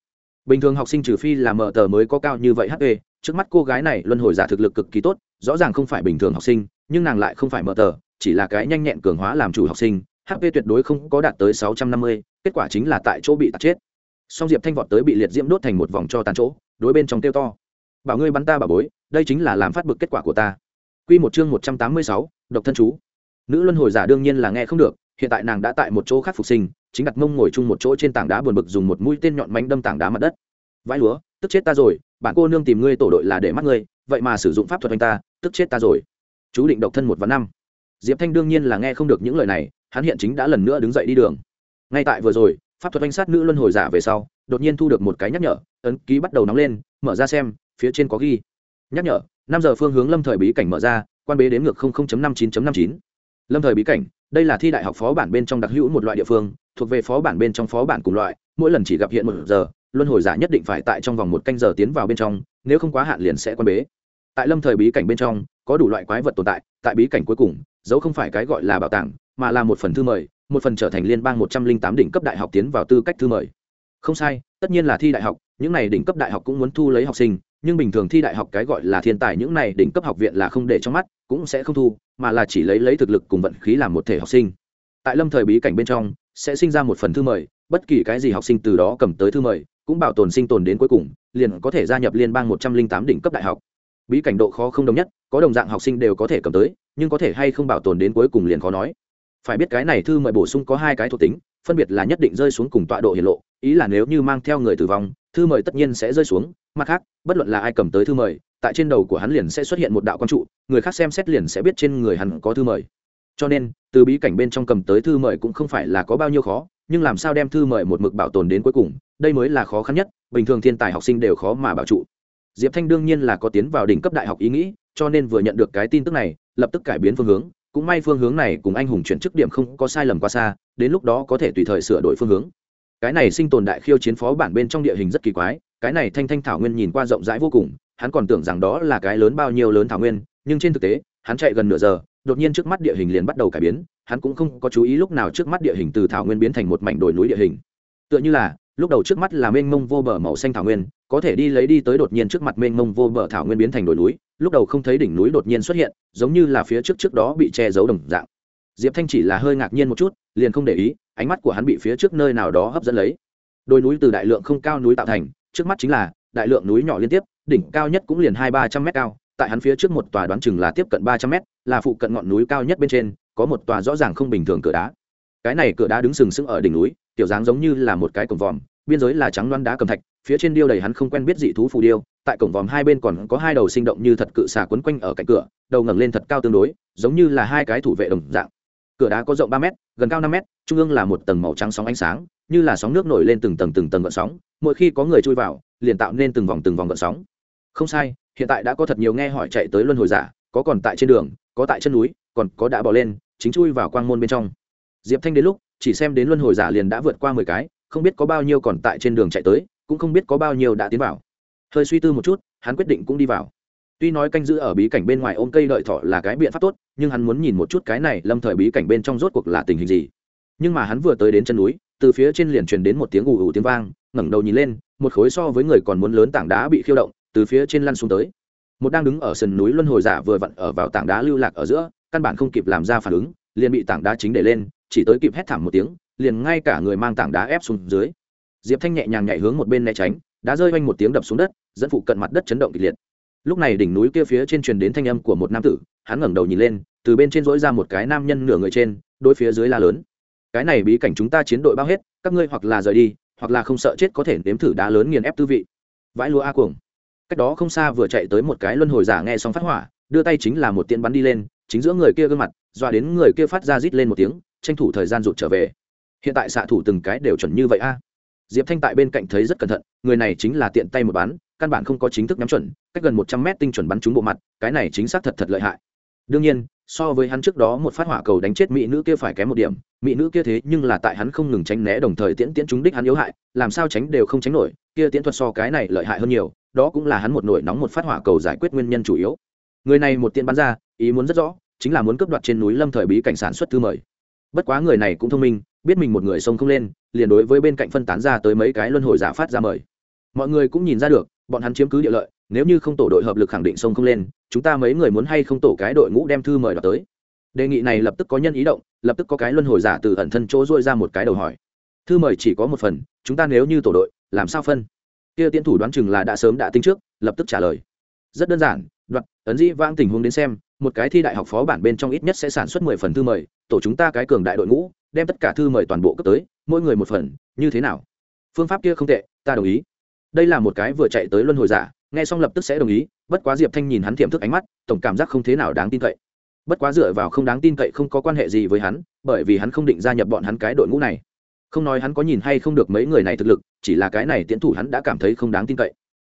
Bình thường học sinh trừ phi là mở tờ mới có cao như vậy hp trước mắt cô gái này luân hồi giả thực lực cực kỳ tốt, rõ ràng không phải bình thường học sinh, nhưng nàng lại không phải mở tờ, chỉ là cái nhanh nhẹn cường hóa làm chủ học sinh hp tuyệt đối không có đạt tới sáu trăm năm mươi, kết quả chính là tại chỗ bị tạt chết. Song diệp thanh vọt tới bị liệt diễm đốt thành một vòng cho tàn chỗ, đối bên trong tiêu to. Bảo ngươi bắn ta bà bối, đây chính là làm phát bực kết quả của ta. Q một chương một trăm tám mươi sáu, độc thân chú. Nữ luân hồi giả đương nhiên là nghe không được, hiện tại nàng đã tại một chỗ khác phục sinh, chính đặt mông ngồi chung một chỗ trên tảng đá buồn bực dùng một mũi tên nhọn mánh đâm tảng đá mặt đất. Vãi lúa, tức chết ta rồi, bạn cô nương tìm ngươi tổ đội là để mắt ngươi, vậy mà sử dụng pháp thuật anh ta, tức chết ta rồi. Chú định độc thân một và năm. Diệp thanh đương nhiên là nghe không được những lời này hắn hiện chính đã lần nữa đứng dậy đi đường. Ngay tại vừa rồi, pháp thuật oanh sát nữ luân hồi giả về sau, đột nhiên thu được một cái nhắc nhở, ấn ký bắt đầu nóng lên, mở ra xem, phía trên có ghi. Nhắc nhở, năm giờ phương hướng lâm thời bí cảnh mở ra, quan bế đến ngược năm chín năm chín. Lâm thời bí cảnh, đây là thi đại học phó bản bên trong đặc hữu một loại địa phương, thuộc về phó bản bên trong phó bản cùng loại, mỗi lần chỉ gặp hiện một giờ, luân hồi giả nhất định phải tại trong vòng một canh giờ tiến vào bên trong, nếu không quá hạn liền sẽ quan bế. Tại lâm thời bí cảnh bên trong, có đủ loại quái vật tồn tại tại bí cảnh cuối cùng dấu không phải cái gọi là bảo tàng mà là một phần thư mời, một phần trở thành liên bang một trăm linh tám đỉnh cấp đại học tiến vào tư cách thư mời. Không sai, tất nhiên là thi đại học, những này đỉnh cấp đại học cũng muốn thu lấy học sinh, nhưng bình thường thi đại học cái gọi là thiên tài những này đỉnh cấp học viện là không để trong mắt, cũng sẽ không thu, mà là chỉ lấy lấy thực lực cùng vận khí làm một thể học sinh. Tại lâm thời bí cảnh bên trong, sẽ sinh ra một phần thư mời, bất kỳ cái gì học sinh từ đó cầm tới thư mời, cũng bảo tồn sinh tồn đến cuối cùng, liền có thể gia nhập liên bang một trăm linh tám đỉnh cấp đại học. Bí cảnh độ khó không đồng nhất, có đồng dạng học sinh đều có thể cầm tới, nhưng có thể hay không bảo tồn đến cuối cùng liền khó nói phải biết cái này thư mời bổ sung có hai cái thuộc tính, phân biệt là nhất định rơi xuống cùng tọa độ hiển lộ, ý là nếu như mang theo người tử vong, thư mời tất nhiên sẽ rơi xuống, mặt khác, bất luận là ai cầm tới thư mời, tại trên đầu của hắn liền sẽ xuất hiện một đạo quang trụ, người khác xem xét liền sẽ biết trên người hắn có thư mời. Cho nên, từ bí cảnh bên trong cầm tới thư mời cũng không phải là có bao nhiêu khó, nhưng làm sao đem thư mời một mực bảo tồn đến cuối cùng, đây mới là khó khăn nhất, bình thường thiên tài học sinh đều khó mà bảo trụ. Diệp thanh đương nhiên là có tiến vào đỉnh cấp đại học ý nghĩ, cho nên vừa nhận được cái tin tức này, lập tức cải biến phương hướng cũng may phương hướng này cùng anh hùng chuyển chức điểm không có sai lầm quá xa, đến lúc đó có thể tùy thời sửa đổi phương hướng. Cái này sinh tồn đại khiêu chiến phó bản bên trong địa hình rất kỳ quái, cái này thanh thanh thảo nguyên nhìn qua rộng rãi vô cùng, hắn còn tưởng rằng đó là cái lớn bao nhiêu lớn thảo nguyên, nhưng trên thực tế, hắn chạy gần nửa giờ, đột nhiên trước mắt địa hình liền bắt đầu cải biến, hắn cũng không có chú ý lúc nào trước mắt địa hình từ thảo nguyên biến thành một mảnh đồi núi địa hình. Tựa như là, lúc đầu trước mắt là mênh mông vô bờ màu xanh thảo nguyên có thể đi lấy đi tới đột nhiên trước mặt mênh mông vô bờ thảo nguyên biến thành đồi núi, lúc đầu không thấy đỉnh núi đột nhiên xuất hiện, giống như là phía trước trước đó bị che giấu đồng dạng. Diệp thanh chỉ là hơi ngạc nhiên một chút, liền không để ý, ánh mắt của hắn bị phía trước nơi nào đó hấp dẫn lấy. Đồi núi từ đại lượng không cao núi tạo thành, trước mắt chính là đại lượng núi nhỏ liên tiếp, đỉnh cao nhất cũng liền hai ba trăm mét cao, tại hắn phía trước một tòa đoán chừng là tiếp cận ba trăm mét, là phụ cận ngọn núi cao nhất bên trên, có một tòa rõ ràng không bình thường cửa đá. Cái này cửa đá đứng sừng sững ở đỉnh núi kiểu dáng giống như là một cái cổng vòm biên giới là trắng loan đá cầm thạch, phía trên điêu đầy hắn không quen biết dị thú phù điêu, tại cổng vòm hai bên còn có hai đầu sinh động như thật cự xà quấn quanh ở cạnh cửa, đầu ngẩng lên thật cao tương đối, giống như là hai cái thủ vệ đồng dạng. Cửa đá có rộng ba m gần cao năm m trung ương là một tầng màu trắng sóng ánh sáng, như là sóng nước nổi lên từng tầng từng tầng gợn sóng, mỗi khi có người chui vào, liền tạo nên từng vòng từng vòng gợn sóng. Không sai, hiện tại đã có thật nhiều nghe hỏi chạy tới luân hồi giả, có còn tại trên đường, có tại chân núi, còn có đã bỏ lên, chính chui vào quang môn bên trong. Diệp thanh đến lúc, chỉ xem đến luân hồi giả liền đã vượt qua mười cái không biết có bao nhiêu còn tại trên đường chạy tới, cũng không biết có bao nhiêu đã tiến vào. Hơi suy tư một chút, hắn quyết định cũng đi vào. Tuy nói canh giữ ở bí cảnh bên ngoài ôm cây đợi thọ là cái biện pháp tốt, nhưng hắn muốn nhìn một chút cái này lâm thời bí cảnh bên trong rốt cuộc là tình hình gì. Nhưng mà hắn vừa tới đến chân núi, từ phía trên liền truyền đến một tiếng ù ù tiếng vang, ngẩng đầu nhìn lên, một khối so với người còn muốn lớn tảng đá bị khiêu động, từ phía trên lăn xuống tới. Một đang đứng ở sườn núi luân hồi giả vừa vặn ở vào tảng đá lưu lạc ở giữa, căn bản không kịp làm ra phản ứng, liền bị tảng đá chính để lên, chỉ tới kịp hét thảm một tiếng liền ngay cả người mang tảng đá ép xuống dưới. Diệp thanh nhẹ nhàng nhảy hướng một bên né tránh, đá rơi oanh một tiếng đập xuống đất, dẫn phụ cận mặt đất chấn động kịch liệt. Lúc này đỉnh núi kia phía trên truyền đến thanh âm của một nam tử, hắn ngẩng đầu nhìn lên, từ bên trên dỗi ra một cái nam nhân nửa người trên đôi phía dưới la lớn. Cái này bí cảnh chúng ta chiến đội bao hết, các ngươi hoặc là rời đi, hoặc là không sợ chết có thể nếm thử đá lớn nghiền ép tư vị. Vãi lúa a cuồng. Cách đó không xa vừa chạy tới một cái luân hồi giả nghe xong phát hỏa, đưa tay chính là một tiện bắn đi lên, chính giữa người kia gương mặt, dọa đến người kia phát ra rít lên một tiếng, tranh thủ thời gian rụt trở về hiện tại xạ thủ từng cái đều chuẩn như vậy a. Diệp thanh tại bên cạnh thấy rất cẩn thận, người này chính là tiện tay một bắn, căn bản không có chính thức nhắm chuẩn, cách gần một trăm mét tinh chuẩn bắn trúng bộ mặt, cái này chính xác thật thật lợi hại. Đương nhiên, so với hắn trước đó một phát hỏa cầu đánh chết mỹ nữ kia phải kém một điểm, mỹ nữ kia thế nhưng là tại hắn không ngừng tránh né đồng thời tiễn tiễn chúng đích hắn yếu hại, làm sao tránh đều không tránh nổi, kia tiễn thuật so cái này lợi hại hơn nhiều, đó cũng là hắn một nổi nóng một phát hỏa cầu giải quyết nguyên nhân chủ yếu. Người này một tiễn bắn ra, ý muốn rất rõ, chính là muốn cướp đoạt trên núi lâm thời bí cảnh sản xuất thư mời. Bất quá người này cũng thông minh biết mình một người sông không lên, liền đối với bên cạnh phân tán ra tới mấy cái luân hồi giả phát ra mời. Mọi người cũng nhìn ra được, bọn hắn chiếm cứ địa lợi, nếu như không tổ đội hợp lực khẳng định sông không lên, chúng ta mấy người muốn hay không tổ cái đội ngũ đem thư mời đoạt tới? Đề nghị này lập tức có nhân ý động, lập tức có cái luân hồi giả từ ẩn thân chỗ dôi ra một cái đầu hỏi. Thư mời chỉ có một phần, chúng ta nếu như tổ đội, làm sao phân? Kia tiến thủ đoán chừng là đã sớm đã tính trước, lập tức trả lời. Rất đơn giản, đoạt, ấn dĩ vãng tình huống đến xem, một cái thi đại học phó bản bên trong ít nhất sẽ sản xuất mười phần thư mời, tổ chúng ta cái cường đại đội ngũ đem tất cả thư mời toàn bộ cấp tới, mỗi người một phần, như thế nào? Phương pháp kia không tệ, ta đồng ý. Đây là một cái vừa chạy tới luân hồi giả, nghe xong lập tức sẽ đồng ý, bất quá diệp thanh nhìn hắn tiềm thức ánh mắt, tổng cảm giác không thế nào đáng tin cậy. Bất quá dựa vào không đáng tin cậy không có quan hệ gì với hắn, bởi vì hắn không định gia nhập bọn hắn cái đội ngũ này. Không nói hắn có nhìn hay không được mấy người này thực lực, chỉ là cái này tiến thủ hắn đã cảm thấy không đáng tin cậy.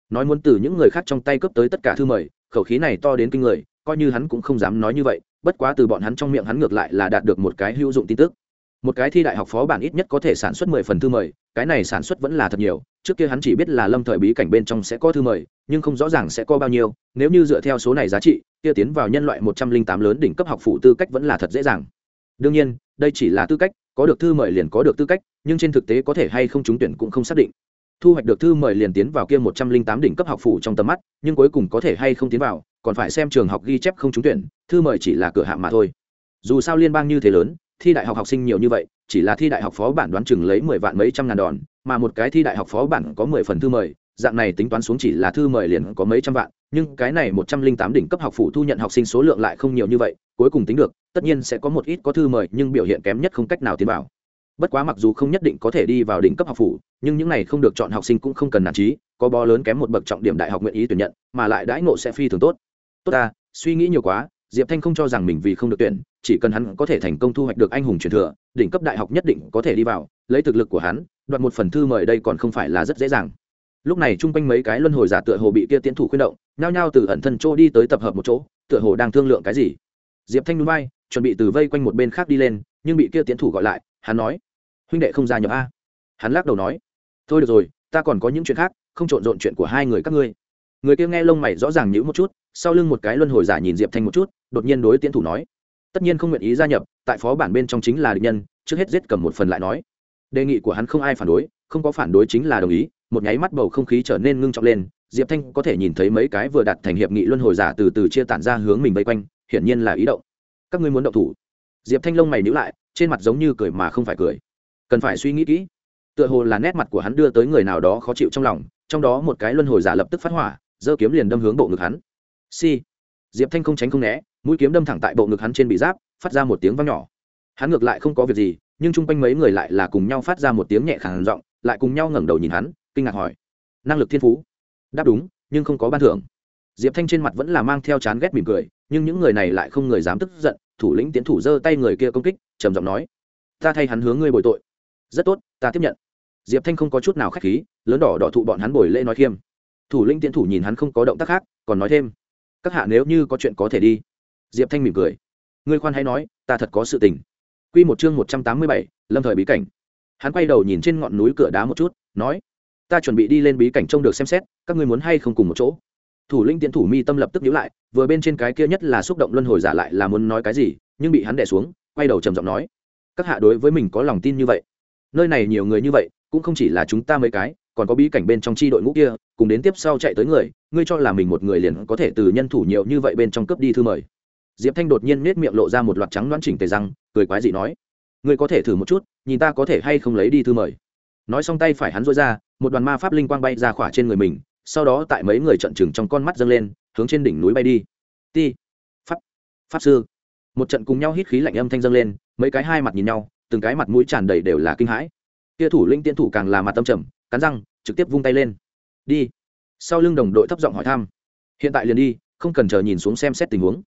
Nói muốn từ những người khác trong tay cướp tới tất cả thư mời, khẩu khí này to đến kinh người, coi như hắn cũng không dám nói như vậy, bất quá từ bọn hắn trong miệng hắn ngược lại là đạt được một cái hữu dụng tin tức một cái thi đại học phó bản ít nhất có thể sản xuất mười phần thư mời, cái này sản xuất vẫn là thật nhiều, trước kia hắn chỉ biết là lâm thời bí cảnh bên trong sẽ có thư mời, nhưng không rõ ràng sẽ có bao nhiêu, nếu như dựa theo số này giá trị, kia tiến vào nhân loại một trăm linh tám lớn đỉnh cấp học phụ tư cách vẫn là thật dễ dàng. Đương nhiên, đây chỉ là tư cách, có được thư mời liền có được tư cách, nhưng trên thực tế có thể hay không trúng tuyển cũng không xác định. Thu hoạch được thư mời liền tiến vào kia một trăm linh tám đỉnh cấp học phủ trong tầm mắt, nhưng cuối cùng có thể hay không tiến vào, còn phải xem trường học ghi chép không trúng tuyển, thư mời chỉ là cửa hạng mà thôi. Dù sao liên bang như thế lớn thi đại học học sinh nhiều như vậy, chỉ là thi đại học phó bản đoán chừng lấy mười vạn mấy trăm ngàn đòn, mà một cái thi đại học phó bản có mười phần thư mời, dạng này tính toán xuống chỉ là thư mời liền có mấy trăm vạn, nhưng cái này một trăm linh tám đỉnh cấp học phủ thu nhận học sinh số lượng lại không nhiều như vậy, cuối cùng tính được, tất nhiên sẽ có một ít có thư mời nhưng biểu hiện kém nhất không cách nào tiến vào. Bất quá mặc dù không nhất định có thể đi vào đỉnh cấp học phủ, nhưng những này không được chọn học sinh cũng không cần nản trí, có bó lớn kém một bậc trọng điểm đại học nguyện ý tuyển nhận, mà lại đãi ngộ sẽ phi thường tốt. Tốt ta, suy nghĩ nhiều quá diệp thanh không cho rằng mình vì không được tuyển, chỉ cần hắn có thể thành công thu hoạch được anh hùng truyền thừa, đỉnh cấp đại học nhất định có thể đi vào, lấy thực lực của hắn, đoạt một phần thư mời đây còn không phải là rất dễ dàng. Lúc này chung quanh mấy cái luân hồi giả tựa hồ bị kia tiến thủ khuyên động, nhao nhao từ ẩn thân chỗ đi tới tập hợp một chỗ, tựa hồ đang thương lượng cái gì. Diệp thanh núi bay, chuẩn bị từ vây quanh một bên khác đi lên, nhưng bị kia tiến thủ gọi lại, hắn nói, huynh đệ không gia nhập a? Hắn lắc đầu nói, thôi được rồi, ta còn có những chuyện khác, không trộn rộn chuyện của hai người các ngươi. Người kia nghe lông mày rõ ràng nhữ một chút sau lưng một cái luân hồi giả nhìn diệp thanh một chút đột nhiên đối tiến thủ nói tất nhiên không nguyện ý gia nhập tại phó bản bên trong chính là địch nhân trước hết giết cầm một phần lại nói đề nghị của hắn không ai phản đối không có phản đối chính là đồng ý một nháy mắt bầu không khí trở nên ngưng trọng lên diệp thanh có thể nhìn thấy mấy cái vừa đặt thành hiệp nghị luân hồi giả từ từ chia tản ra hướng mình vây quanh hiển nhiên là ý động các ngươi muốn động thủ diệp thanh lông mày nhữ lại trên mặt giống như cười mà không phải cười cần phải suy nghĩ kỹ tựa hồ là nét mặt của hắn đưa tới người nào đó khó chịu trong lòng trong đó một cái luân hồi giả lập tức phát hỏa giơ kiếm liền đâm hướng bộ ngực hắn si. Diệp thanh không tránh không né, mũi kiếm đâm thẳng tại bộ ngực hắn trên bị giáp, phát ra một tiếng vang nhỏ. Hắn ngược lại không có việc gì, nhưng chung quanh mấy người lại là cùng nhau phát ra một tiếng nhẹ khàn giọng, lại cùng nhau ngẩng đầu nhìn hắn, kinh ngạc hỏi. Năng lực thiên phú? Đáp đúng, nhưng không có ban thưởng. Diệp thanh trên mặt vẫn là mang theo chán ghét mỉm cười, nhưng những người này lại không người dám tức giận, thủ lĩnh tiến thủ giơ tay người kia công kích, trầm giọng nói. Ta thay hắn hướng ngươi bồi tội. Rất tốt, ta tiếp nhận. Diệp thanh không có chút nào k h á c h khí, lớn đỏ đỏ thụ bọn hắn bồi lễ nói khiêm. Thủ lĩnh tiến thủ nhìn hắn không có động tác khác, còn nói thêm các hạ nếu như có chuyện có thể đi. Diệp thanh mỉm cười. Ngươi khoan hay nói, ta thật có sự tình. Q một chương một trăm tám mươi bảy, lâm thời bí cảnh. Hắn quay đầu nhìn trên ngọn núi cửa đá một chút, nói, ta chuẩn bị đi lên bí cảnh trông được xem xét, các ngươi muốn hay không cùng một chỗ. Thủ lĩnh tiến thủ mi tâm lập tức nhíu lại, vừa bên trên cái kia nhất là xúc động luân hồi giả lại là muốn nói cái gì, nhưng bị hắn đẻ xuống, quay đầu trầm giọng nói, các hạ đối với mình có lòng tin như vậy. Nơi này nhiều người như vậy, cũng không chỉ là chúng ta mấy cái còn có bí cảnh bên trong chi đội ngũ kia, cùng đến tiếp sau chạy tới người, ngươi cho là mình một người liền có thể từ nhân thủ nhiều như vậy bên trong cướp đi thư mời. Diệp thanh đột nhiên nết miệng lộ ra một loạt trắng đoán chỉnh tề răng, cười quái dị nói, ngươi có thể thử một chút, nhìn ta có thể hay không lấy đi thư mời. Nói xong tay phải hắn dối ra, một đoàn ma pháp linh quang bay ra khỏa trên người mình, sau đó tại mấy người trận chừng trong con mắt dâng lên, hướng trên đỉnh núi bay đi. Ti, pháp pháp sư. Một trận cùng nhau hít khí lạnh âm thanh dâng lên, mấy cái hai mặt nhìn nhau, từng cái mặt mũi tràn đầy đều là kinh hãi. Kia thủ linh tiên thủ càng là mặt tâm trầm, cắn răng trực tiếp vung tay lên. Đi. Sau lưng đồng đội thấp giọng hỏi thăm. Hiện tại liền đi, không cần chờ nhìn xuống xem xét tình huống.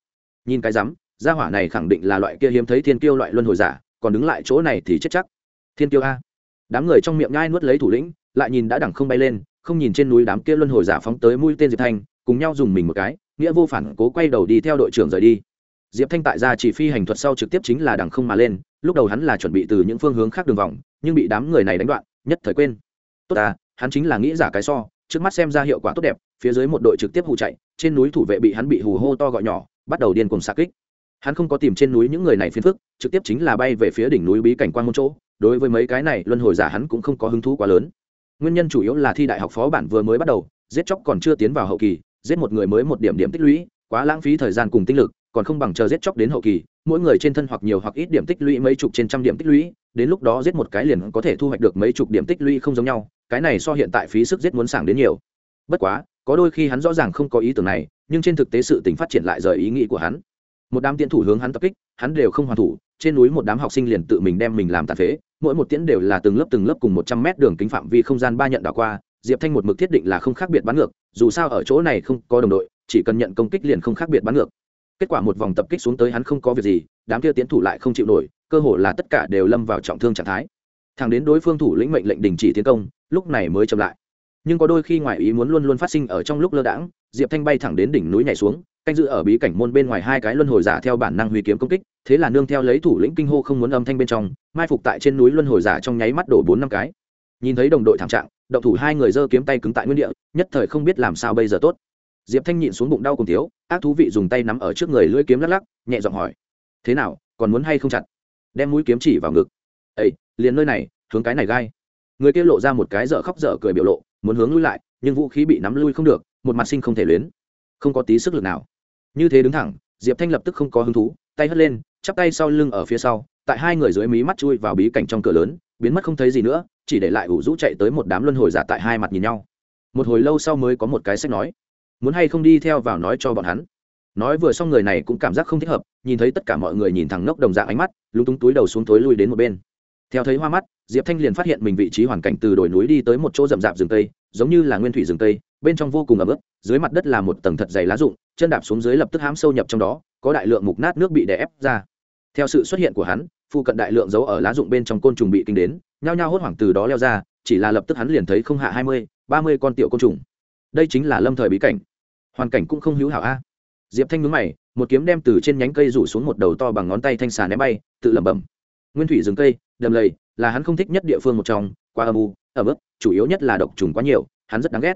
Nhìn cái rắm, gia hỏa này khẳng định là loại kia hiếm thấy thiên kiêu loại luân hồi giả, còn đứng lại chỗ này thì chết chắc. Thiên kiêu a. Đám người trong miệng nhai nuốt lấy thủ lĩnh, lại nhìn đã đẳng không bay lên, không nhìn trên núi đám kia luân hồi giả phóng tới mũi tên diệp thanh, cùng nhau dùng mình một cái, nghĩa vô phản cố quay đầu đi theo đội trưởng rời đi. Diệp thanh tại ra chỉ phi hành thuật sau trực tiếp chính là đằng không mà lên, lúc đầu hắn là chuẩn bị từ những phương hướng khác đường vòng, nhưng bị đám người này đánh đoạn, nhất thời quên. Tốt à hắn chính là nghĩ giả cái so, trước mắt xem ra hiệu quả tốt đẹp, phía dưới một đội trực tiếp hù chạy, trên núi thủ vệ bị hắn bị hù hô to gọi nhỏ, bắt đầu điên cùng xa kích. Hắn không có tìm trên núi những người này phiền phức, trực tiếp chính là bay về phía đỉnh núi bí cảnh quan một chỗ, đối với mấy cái này, luân hồi giả hắn cũng không có hứng thú quá lớn. Nguyên nhân chủ yếu là thi đại học phó bản vừa mới bắt đầu, giết chóc còn chưa tiến vào hậu kỳ, giết một người mới một điểm điểm tích lũy, quá lãng phí thời gian cùng tinh lực, còn không bằng chờ giết chóc đến hậu kỳ, mỗi người trên thân hoặc nhiều hoặc ít điểm tích lũy mấy chục trên trăm điểm tích lũy đến lúc đó giết một cái liền có thể thu hoạch được mấy chục điểm tích lũy không giống nhau, cái này so hiện tại phí sức giết muốn sảng đến nhiều. Bất quá, có đôi khi hắn rõ ràng không có ý tưởng này, nhưng trên thực tế sự tình phát triển lại rời ý nghĩ của hắn. Một đám tiễn thủ hướng hắn tập kích, hắn đều không hoàn thủ, trên núi một đám học sinh liền tự mình đem mình làm tàn phế, mỗi một tiễn đều là từng lớp từng lớp cùng một trăm mét đường kính phạm vi không gian ba nhận đảo qua, diệp thanh một mực thiết định là không khác biệt bắn ngược, dù sao ở chỗ này không có đồng đội, chỉ cần nhận công kích liền không khác biệt bắn ngược kết quả một vòng tập kích xuống tới hắn không có việc gì, đám kia tiến thủ lại không chịu nổi, cơ hồ là tất cả đều lâm vào trọng thương trạng thái. Thẳng đến đối phương thủ lĩnh mệnh lệnh đình chỉ tiến công, lúc này mới chậm lại. Nhưng có đôi khi ngoại ý muốn luôn luôn phát sinh ở trong lúc lơ đãng, diệp thanh bay thẳng đến đỉnh núi nhảy xuống, canh giữ ở bí cảnh môn bên ngoài hai cái luân hồi giả theo bản năng huy kiếm công kích, thế là nương theo lấy thủ lĩnh kinh hô không muốn âm thanh bên trong, mai phục tại trên núi luân hồi giả trong nháy mắt đổ bốn năm cái. Nhìn thấy đồng đội thảm trạng, động thủ hai người giơ kiếm tay cứng tại nguyên địa, nhất thời không biết làm sao bây giờ tốt diệp thanh nhịn xuống bụng đau cùng thiếu, ác thú vị dùng tay nắm ở trước người lưỡi kiếm lắc lắc, nhẹ giọng hỏi, thế nào, còn muốn hay không chặt? Đem mũi kiếm chỉ vào ngực. Ấy liền nơi này, hướng cái này gai. Người kia lộ ra một cái dở khóc dở cười biểu lộ, muốn hướng lui lại, nhưng vũ khí bị nắm lui không được, một mặt sinh không thể luyến. Không có tí sức lực nào. Như thế đứng thẳng, diệp thanh lập tức không có hứng thú, tay hất lên, chắp tay sau lưng ở phía sau, tại hai người dưới mí mắt chui vào bí cảnh trong cửa lớn, biến mất không thấy gì nữa, chỉ để lại ủ rũ chạy tới một đám luân hồi giả tại hai mặt nhìn nhau. Một hồi lâu sau mới có một cái sách nói muốn hay không đi theo vào nói cho bọn hắn. Nói vừa xong người này cũng cảm giác không thích hợp, nhìn thấy tất cả mọi người nhìn thẳng ngốc đồng dạng ánh mắt, lúng túng túi đầu xuống tối lui đến một bên. Theo thấy hoa mắt, diệp thanh liền phát hiện mình vị trí hoàn cảnh từ đồi núi đi tới một chỗ rậm rạp rừng tây giống như là nguyên thủy rừng tây bên trong vô cùng ấm ướt, dưới mặt đất là một tầng thật dày lá rụng, chân đạp xuống dưới lập tức hám sâu nhập trong đó, có đại lượng mục nát nước bị đè ép ra. Theo sự xuất hiện của hắn phụ cận đại lượng giấu ở lá rụng bên trong côn trùng bị kinh đến, nhao nhao hốt hoảng từ đó leo ra, chỉ là lập tức hắn liền thấy không hạ hai mươi, ba mươi con tiểu côn trùng. Đây chính là lâm thời bí cảnh hoàn cảnh cũng không hữu hảo a. Diệp thanh nhướng mày, một kiếm đem từ trên nhánh cây rủ xuống một đầu to bằng ngón tay thanh xà ném bay, tự lẩm bẩm. Nguyên thủy rừng cây, đầm lầy, là hắn không thích nhất địa phương một trong qua âm u ở mức chủ yếu nhất là độc trùng quá nhiều, hắn rất đáng ghét.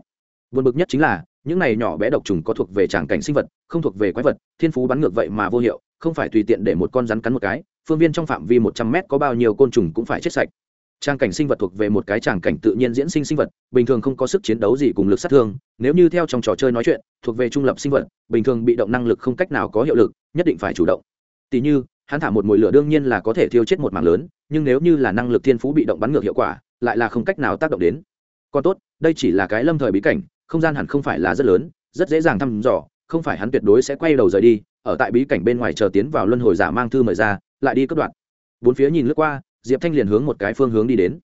Vượt bực nhất chính là, những này nhỏ bé độc trùng có thuộc về tràng cảnh sinh vật, không thuộc về quái vật, thiên phú bắn ngược vậy mà vô hiệu, không phải tùy tiện để một con rắn cắn một cái, phương viên trong phạm vi một trăm mét có bao nhiêu côn trùng cũng phải chết sạch trang cảnh sinh vật thuộc về một cái tràng cảnh tự nhiên diễn sinh sinh vật, bình thường không có sức chiến đấu gì cùng lực sát thương, nếu như theo trong trò chơi nói chuyện, thuộc về trung lập sinh vật, bình thường bị động năng lực không cách nào có hiệu lực, nhất định phải chủ động. Tỉ như, hắn thả một mùi lửa đương nhiên là có thể thiêu chết một mạng lớn, nhưng nếu như là năng lực thiên phú bị động bắn ngược hiệu quả, lại là không cách nào tác động đến. Còn tốt, đây chỉ là cái lâm thời bí cảnh, không gian hẳn không phải là rất lớn, rất dễ dàng thăm dò, không phải hắn tuyệt đối sẽ quay đầu rời đi, ở tại bí cảnh bên ngoài chờ tiến vào luân hồi giả mang thư mời ra, lại đi cất đoạn bốn phía nhìn lướt qua diệp thanh liền hướng một cái phương hướng đi đến.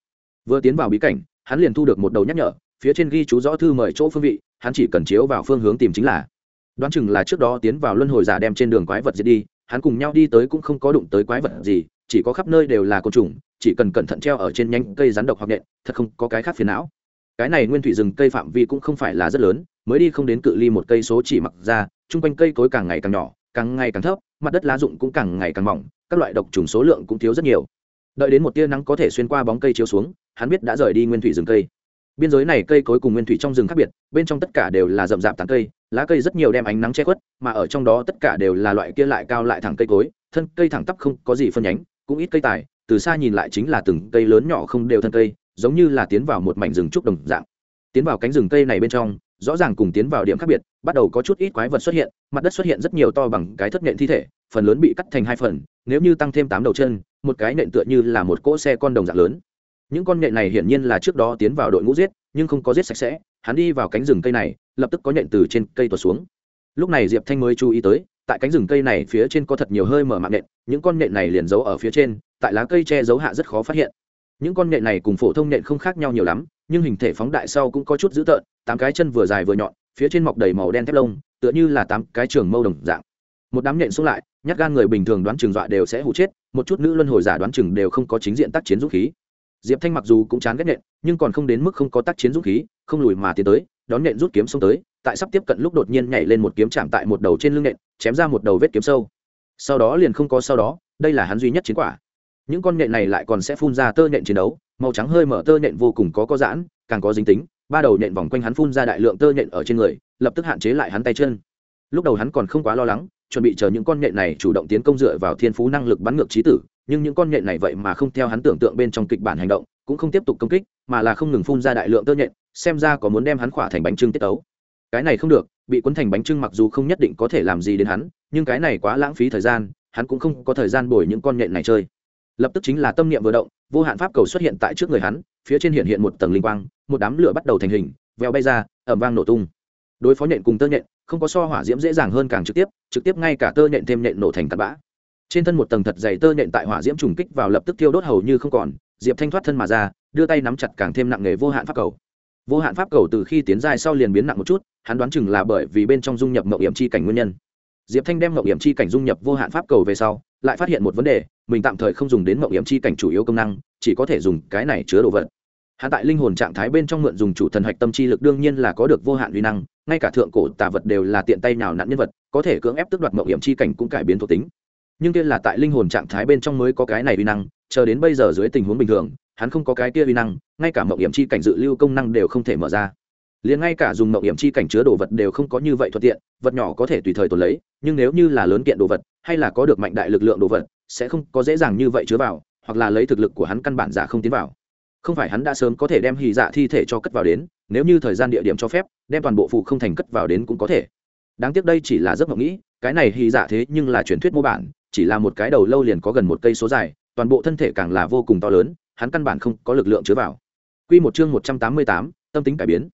Vừa tiến vào bí cảnh, hắn liền thu được một đầu nhắc nhở, phía trên ghi chú rõ thư mời chỗ phương vị, hắn chỉ cần chiếu vào phương hướng tìm chính là. Đoán chừng là trước đó tiến vào luân hồi giả đem trên đường quái vật diệt đi, hắn cùng nhau đi tới cũng không có đụng tới quái vật gì, chỉ có khắp nơi đều là côn trùng, chỉ cần cẩn thận treo ở trên nhánh cây rắn độc hoặc nện, thật không có cái khác phiền não. Cái này nguyên thủy rừng cây phạm vi cũng không phải là rất lớn, mới đi không đến cự ly một cây số chỉ mặc ra, chung quanh cây cối càng ngày càng nhỏ, càng ngày càng thấp, mặt đất lá rụng cũng càng ngày càng mỏng, các loại độc trùng số lượng cũng thiếu rất nhiều đợi đến một tia nắng có thể xuyên qua bóng cây chiếu xuống, hắn biết đã rời đi nguyên thủy rừng cây. Biên giới này cây cối cùng nguyên thủy trong rừng khác biệt, bên trong tất cả đều là rậm rạp tán cây, lá cây rất nhiều đem ánh nắng che khuất, mà ở trong đó tất cả đều là loại kia lại cao lại thẳng cây cối, thân cây thẳng tắp không có gì phân nhánh, cũng ít cây tài, từ xa nhìn lại chính là từng cây lớn nhỏ không đều thân cây, giống như là tiến vào một mảnh rừng trúc đồng dạng. Tiến vào cánh rừng cây này bên trong, rõ ràng cùng tiến vào điểm khác biệt, bắt đầu có chút ít quái vật xuất hiện, mặt đất xuất hiện rất nhiều to bằng cái thất nện thi thể, phần lớn bị cắt thành hai phần, nếu như tăng thêm tám đầu chân một cái nện tựa như là một cỗ xe con đồng dạng lớn. Những con nện này hiển nhiên là trước đó tiến vào đội ngũ giết, nhưng không có giết sạch sẽ, hắn đi vào cánh rừng cây này, lập tức có nện từ trên cây tuột xuống. Lúc này diệp thanh mới chú ý tới, tại cánh rừng cây này phía trên có thật nhiều hơi mở mạng nện, những con nện này liền giấu ở phía trên, tại lá cây che giấu hạ rất khó phát hiện. Những con nện này cùng phổ thông nện không khác nhau nhiều lắm, nhưng hình thể phóng đại sau cũng có chút dữ tợn, tám cái chân vừa dài vừa nhọn, phía trên mọc đầy màu đen thép lông, tựa như là tám cái trường mâu đồng dạng. Một đám nện xuống lại nhát gan người bình thường đoán chừng dọa đều sẽ hụ chết một chút nữ luân hồi giả đoán chừng đều không có chính diện tác chiến dũng khí. Diệp thanh mặc dù cũng chán ghét nện, nhưng còn không đến mức không có tác chiến dũng khí không lùi mà tiến tới đón nện rút kiếm xông tới tại sắp tiếp cận lúc đột nhiên nhảy lên một kiếm chạm tại một đầu trên lưng nện, chém ra một đầu vết kiếm sâu. Sau đó liền không có sau đó đây là hắn duy nhất chiến quả. Những con nện này lại còn sẽ phun ra tơ nện chiến đấu màu trắng hơi mở tơ nện vô cùng có có giãn càng có dính tính ba đầu nện vòng quanh hắn phun ra đại lượng tơ nện ở trên người lập tức hạn chế lại hắn tay chân. Lúc đầu hắn còn không quá lo lắng chuẩn bị chờ những con nhện này chủ động tiến công dựa vào thiên phú năng lực bắn ngược trí tử, nhưng những con nhện này vậy mà không theo hắn tưởng tượng bên trong kịch bản hành động, cũng không tiếp tục công kích, mà là không ngừng phun ra đại lượng tơ nhện, xem ra có muốn đem hắn khỏa thành bánh trưng tiết tấu. Cái này không được, bị cuốn thành bánh trưng mặc dù không nhất định có thể làm gì đến hắn, nhưng cái này quá lãng phí thời gian, hắn cũng không có thời gian bồi những con nhện này chơi. Lập tức chính là tâm niệm vừa động, vô hạn pháp cầu xuất hiện tại trước người hắn, phía trên hiện hiện một tầng linh quang, một đám lửa bắt đầu thành hình veo bay ra ẩm vang nổ tung. Đối phó nhện cùng tơ nhện không có so hỏa diễm dễ dàng hơn càng trực tiếp trực tiếp ngay cả tơ nhện thêm nhện nổ thành tạt bã. Trên thân một tầng thật dày tơ nhện tại hỏa diễm trùng kích vào lập tức tiêu đốt hầu như không còn, diệp thanh thoát thân mà ra, đưa tay nắm chặt càng thêm nặng nghề vô hạn pháp cầu. Vô hạn pháp cầu từ khi tiến dài sau liền biến nặng một chút, hắn đoán chừng là bởi vì bên trong dung nhập mậu hiểm chi cảnh nguyên nhân. Diệp thanh đem mậu hiểm chi cảnh dung nhập vô hạn pháp cầu về sau, lại phát hiện một vấn đề, mình tạm thời không dùng đến mậu hiểm chi cảnh chủ yếu công năng, chỉ có thể dùng cái này chứa đồ vật. Hắn tại linh hồn trạng thái bên trong mượn dùng chủ thần hạch tâm chi lực đương nhiên là có được vô hạn uy năng ngay cả thượng cổ tà vật đều là tiện tay nào nặn nhân vật, có thể cưỡng ép tước đoạt mậu hiểm chi cảnh cũng cải biến thuộc tính. Nhưng kia là tại linh hồn trạng thái bên trong mới có cái này uy năng, chờ đến bây giờ dưới tình huống bình thường, hắn không có cái kia uy năng, ngay cả mậu hiểm chi cảnh dự lưu công năng đều không thể mở ra. Liền ngay cả dùng mậu hiểm chi cảnh chứa đồ vật đều không có như vậy thuận tiện, vật nhỏ có thể tùy thời tồn lấy, nhưng nếu như là lớn kiện đồ vật, hay là có được mạnh đại lực lượng đồ vật, sẽ không có dễ dàng như vậy chứa vào, hoặc là lấy thực lực của hắn căn bản giả không tiến vào không phải hắn đã sớm có thể đem hì dạ thi thể cho cất vào đến nếu như thời gian địa điểm cho phép đem toàn bộ phụ không thành cất vào đến cũng có thể. Đáng tiếc đây chỉ là giấc mộng nghĩ cái này hì dạ thế nhưng là truyền thuyết mô bản chỉ là một cái đầu lâu liền có gần một cây số dài toàn bộ thân thể càng là vô cùng to lớn hắn căn bản không có lực lượng chứa vào. Quy một chương một trăm tám mươi tám, tâm tính cải biến.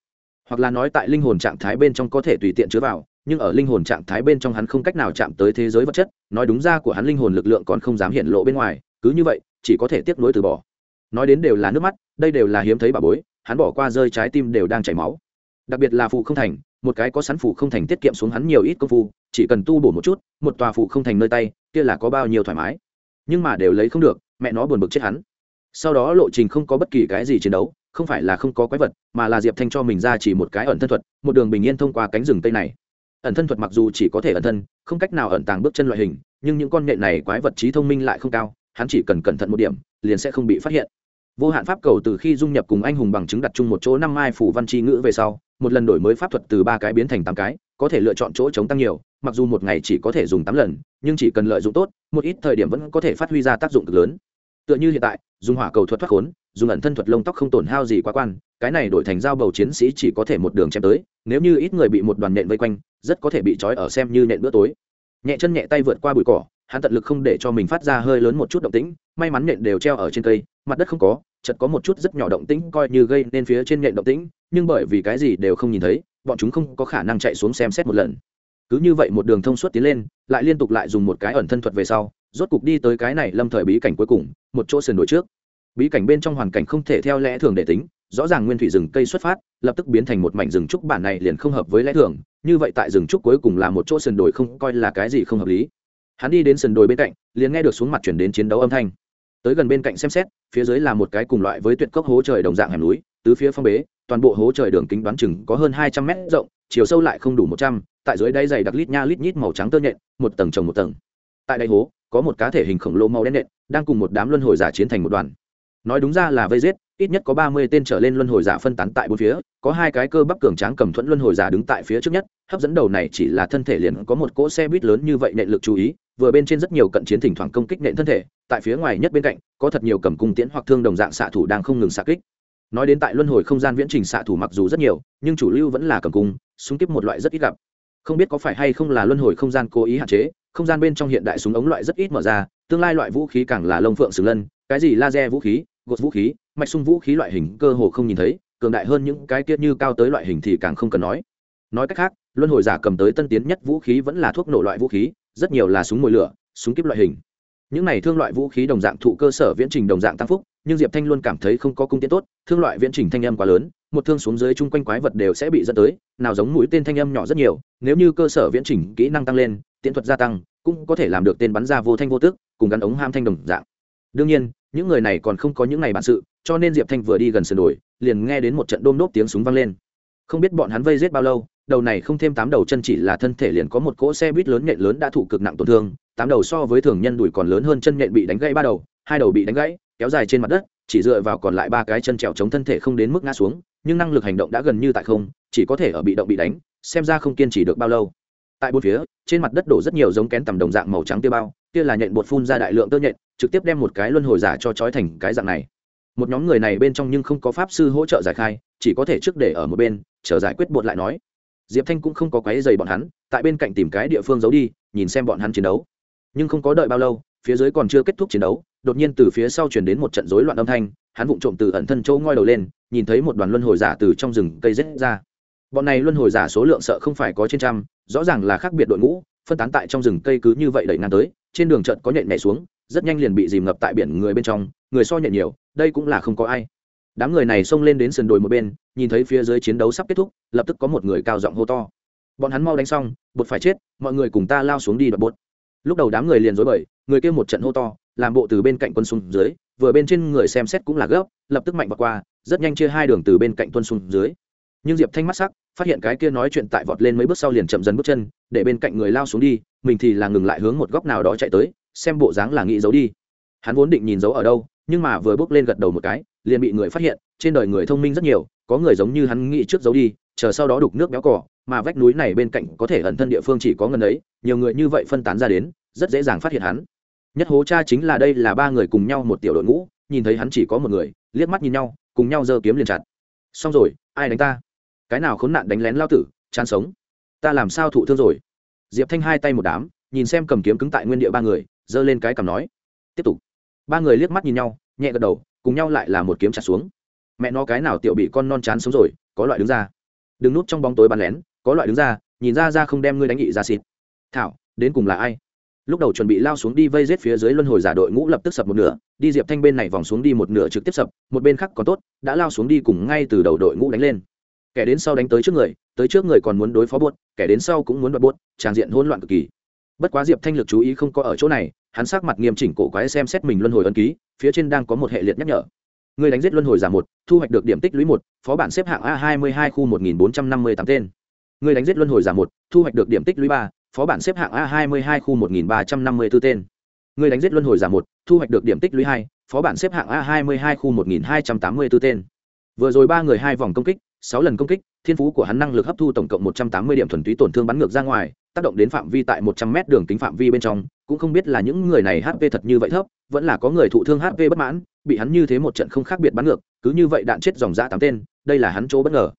Hoặc là nói tại linh hồn trạng thái bên trong có thể tùy tiện chứa vào, nhưng ở linh hồn trạng thái bên trong hắn không cách nào chạm tới thế giới vật chất, nói đúng ra của hắn linh hồn lực lượng còn không dám hiện lộ bên ngoài, cứ như vậy, chỉ có thể tiếp nối từ bỏ nói đến đều là nước mắt, đây đều là hiếm thấy bà bối, hắn bỏ qua rơi trái tim đều đang chảy máu. Đặc biệt là phụ không thành, một cái có sắn phụ không thành tiết kiệm xuống hắn nhiều ít công phu, chỉ cần tu bổ một chút, một tòa phụ không thành nơi tay, kia là có bao nhiêu thoải mái. Nhưng mà đều lấy không được, mẹ nó buồn bực chết hắn. Sau đó lộ trình không có bất kỳ cái gì chiến đấu, không phải là không có quái vật, mà là diệp thanh cho mình ra chỉ một cái ẩn thân thuật, một đường bình yên thông qua cánh rừng tây này. Ẩn thân thuật mặc dù chỉ có thể ẩn thân, không cách nào ẩn tàng bước chân loại hình, nhưng những con nghệ này quái vật trí thông minh lại không cao, hắn chỉ cần cẩn thận một điểm, liền sẽ không bị phát hiện vô hạn pháp cầu từ khi dung nhập cùng anh hùng bằng chứng đặt chung một chỗ năm mai phủ văn tri ngữ về sau, một lần đổi mới pháp thuật từ ba cái biến thành tám cái, có thể lựa chọn chỗ chống tăng nhiều, mặc dù một ngày chỉ có thể dùng tám lần, nhưng chỉ cần lợi dụng tốt, một ít thời điểm vẫn có thể phát huy ra tác dụng cực lớn. Tựa như hiện tại, dùng hỏa cầu thuật thoát khốn, dùng ẩn thân thuật lông tóc không tổn hao gì quá quan, cái này đổi thành dao bầu chiến sĩ chỉ có thể một đường chém tới, nếu như ít người bị một đoàn nện vây quanh, rất có thể bị trói ở xem như nện bữa tối. Nhẹ chân nhẹ tay vượt qua bụi cỏ, hắn tận lực không để cho mình phát ra hơi lớn một chút động tĩnh, may mắn nện đều treo ở trên cây, mặt đất không có chật có một chút rất nhỏ động tĩnh coi như gây nên phía trên nhện động tĩnh, nhưng bởi vì cái gì đều không nhìn thấy, bọn chúng không có khả năng chạy xuống xem xét một lần. Cứ như vậy một đường thông suốt tiến lên, lại liên tục lại dùng một cái ẩn thân thuật về sau, rốt cục đi tới cái này lâm thời bí cảnh cuối cùng, một chỗ sườn đồi trước. Bí cảnh bên trong hoàn cảnh không thể theo lẽ thường để tính, rõ ràng nguyên thủy rừng cây xuất phát, lập tức biến thành một mảnh rừng trúc bản này liền không hợp với lẽ thường, như vậy tại rừng trúc cuối cùng là một chỗ sườn đồi không coi là cái gì không hợp lý. Hắn đi đến sườn đồi bên cạnh, liền nghe được xuống mặt chuyển đến chiến đấu âm thanh. Tới gần bên cạnh xem xét phía dưới là một cái cùng loại với tuyệt cốc hố trời đồng dạng hẻm núi, tứ phía phong bế, toàn bộ hố trời đường kính đoán chừng có hơn hai trăm mét rộng, chiều sâu lại không đủ một trăm, tại dưới đây dày đặc lít nha lít nhít màu trắng tơ nhện, một tầng trồng một tầng. Tại đây hố, có một cá thể hình khổng lồ màu đen nện, đang cùng một đám luân hồi giả chiến thành một đoàn. Nói đúng ra là vây giết, ít nhất có ba mươi tên trở lên luân hồi giả phân tán tại bốn phía, có hai cái cơ bắp cường tráng cầm thuẫn luân hồi giả đứng tại phía trước nhất, hấp dẫn đầu này chỉ là thân thể liền có một cỗ xe buýt lớn như vậy nện lực chú ý vừa bên trên rất nhiều cận chiến thỉnh thoảng công kích nện thân thể, tại phía ngoài nhất bên cạnh, có thật nhiều cầm cung tiễn hoặc thương đồng dạng xạ thủ đang không ngừng xạ kích. Nói đến tại luân hồi không gian viễn trình xạ thủ mặc dù rất nhiều, nhưng chủ lưu vẫn là cầm cung, súng kíp một loại rất ít gặp. Không biết có phải hay không là luân hồi không gian cố ý hạn chế, không gian bên trong hiện đại súng ống loại rất ít mở ra, tương lai loại vũ khí càng là lông phượng xứng lân, cái gì laser vũ khí, gột vũ khí, mạch sung vũ khí loại hình cơ hồ không nhìn thấy, cường đại hơn những cái tiết như cao tới loại hình thì càng không cần nói. Nói cách khác, luân hồi giả cầm tới tân tiến nhất vũ khí vẫn là thuốc nổ loại vũ khí rất nhiều là súng mồi lửa, súng kíp loại hình. Những này thương loại vũ khí đồng dạng thụ cơ sở viễn trình đồng dạng tăng phúc, nhưng diệp thanh luôn cảm thấy không có cung tiến tốt, thương loại viễn trình thanh âm quá lớn, một thương xuống dưới chung quanh quái vật đều sẽ bị dẫn tới, nào giống mũi tên thanh âm nhỏ rất nhiều, nếu như cơ sở viễn trình kỹ năng tăng lên, tiễn thuật gia tăng, cũng có thể làm được tên bắn ra vô thanh vô tức, cùng gắn ống ham thanh đồng dạng. Đương nhiên, những người này còn không có những này bản sự, cho nên diệp thanh vừa đi gần sườn đồi, liền nghe đến một trận đôm nốt tiếng súng vang lên. Không biết bọn hắn vây giết bao lâu đầu này không thêm tám đầu chân chỉ là thân thể liền có một cỗ xe buýt lớn nhện lớn đã thụ cực nặng tổn thương, tám đầu so với thường nhân đùi còn lớn hơn chân nhện bị đánh gãy ba đầu, hai đầu bị đánh gãy, kéo dài trên mặt đất, chỉ dựa vào còn lại ba cái chân trèo chống thân thể không đến mức ngã xuống, nhưng năng lực hành động đã gần như tại không, chỉ có thể ở bị động bị đánh, xem ra không kiên trì được bao lâu. Tại bốn phía, trên mặt đất đổ rất nhiều giống kén tầm đồng dạng màu trắng tiêu bao, kia là nhện bột phun ra đại lượng tơ nhện, trực tiếp đem một cái luân hồi giả cho trói thành cái dạng này. Một nhóm người này bên trong nhưng không có pháp sư hỗ trợ giải khai, chỉ có thể trước để ở một bên, chờ giải quyết bột lại nói diệp thanh cũng không có quấy dày bọn hắn, tại bên cạnh tìm cái địa phương giấu đi, nhìn xem bọn hắn chiến đấu. Nhưng không có đợi bao lâu, phía dưới còn chưa kết thúc chiến đấu, đột nhiên từ phía sau chuyển đến một trận rối loạn âm thanh, hắn vụng trộm từ ẩn thân châu ngoi đầu lên, nhìn thấy một đoàn luân hồi giả từ trong rừng cây rết ra. Bọn này luân hồi giả số lượng sợ không phải có trên trăm, rõ ràng là khác biệt đội ngũ, phân tán tại trong rừng cây cứ như vậy đẩy ngang tới, trên đường trận có nhện nhảy xuống, rất nhanh liền bị dìm ngập tại biển người bên trong, người so nhện nhiều, đây cũng là không có ai đám người này xông lên đến sườn đồi một bên, nhìn thấy phía dưới chiến đấu sắp kết thúc, lập tức có một người cao giọng hô to. Bọn hắn mau đánh xong, bột phải chết, mọi người cùng ta lao xuống đi đoạt bột. Lúc đầu đám người liền dối bời, người kia một trận hô to, làm bộ từ bên cạnh quân xuống dưới, vừa bên trên người xem xét cũng là gấp, lập tức mạnh vọt qua, rất nhanh chia hai đường từ bên cạnh tuân xuống dưới. Nhưng diệp thanh mắt sắc, phát hiện cái kia nói chuyện tại vọt lên mấy bước sau liền chậm dần bước chân, để bên cạnh người lao xuống đi, mình thì là ngừng lại hướng một góc nào đó chạy tới, xem bộ dáng là nghĩ giấu đi. Hắn vốn định nhìn giấu ở đâu, nhưng mà vừa bước lên gật đầu một cái liền bị người phát hiện, trên đời người thông minh rất nhiều, có người giống như hắn nghĩ trước giấu đi, chờ sau đó đục nước béo cỏ mà vách núi này bên cạnh có thể ẩn thân địa phương chỉ có ngần ấy, nhiều người như vậy phân tán ra đến, rất dễ dàng phát hiện hắn. Nhất hố cha chính là đây là ba người cùng nhau một tiểu đội ngũ, nhìn thấy hắn chỉ có một người, liếc mắt nhìn nhau, cùng nhau giơ kiếm liền chặt. Xong rồi, ai đánh ta? Cái nào khốn nạn đánh lén lao tử, chán sống. Ta làm sao thụ thương rồi? Diệp thanh hai tay một đám, nhìn xem cầm kiếm cứng tại nguyên địa ba người, giơ lên cái cầm nói. Tiếp tục. Ba người liếc mắt nhìn nhau, nhẹ gật đầu cùng nhau lại là một kiếm chặt xuống. Mẹ nó cái nào tiểu bị con non chán sống rồi, có loại đứng ra. Đừng núp trong bóng tối bắn lén, có loại đứng ra, nhìn ra ra không đem ngươi đánh nghị ra xịt. Thảo, đến cùng là ai? Lúc đầu chuẩn bị lao xuống đi vây rết phía dưới luân hồi giả đội ngũ lập tức sập một nửa, đi diệp thanh bên này vòng xuống đi một nửa trực tiếp sập, một bên khác còn tốt, đã lao xuống đi cùng ngay từ đầu đội ngũ đánh lên. Kẻ đến sau đánh tới trước người, tới trước người còn muốn đối phó buốt, kẻ đến sau cũng muốn đoạt buốt tràng diện hỗn loạn cực kỳ. Bất quá diệp thanh lực chú ý không có ở chỗ này, hắn sắc mặt nghiêm chỉnh cổ quái xem xét mình luân hồi ấn ký phía trên đang có một hệ liệt nhắc nhở. Người đánh giết luân hồi giả một, thu hoạch được điểm tích lũy một, phó bản xếp hạng a hai mươi hai khu một nghìn bốn trăm năm mươi tám tên. Người đánh giết luân hồi giả một, thu hoạch được điểm tích lũy ba, phó bản xếp hạng a hai mươi hai khu một nghìn ba trăm năm mươi b ố tên. Người đánh giết luân hồi giả một, thu hoạch được điểm tích lũy hai, phó bản xếp hạng a hai mươi hai khu một nghìn hai trăm tám mươi b ố tên. Vừa rồi ba người hai vòng công kích, sáu lần công kích, thiên phú của hắn năng lực hấp thu tổng cộng một trăm tám mươi điểm thuần túy tổn thương bắn ngược ra ngoài tác động đến phạm vi tại một trăm mét đường kính phạm vi bên trong, cũng không biết là những người này hp thật như vậy thấp, vẫn là có người thụ thương hp bất mãn, bị hắn như thế một trận không khác biệt bắn ngược, cứ như vậy đạn chết dòng ra tám tên, đây là hắn chỗ bất ngờ.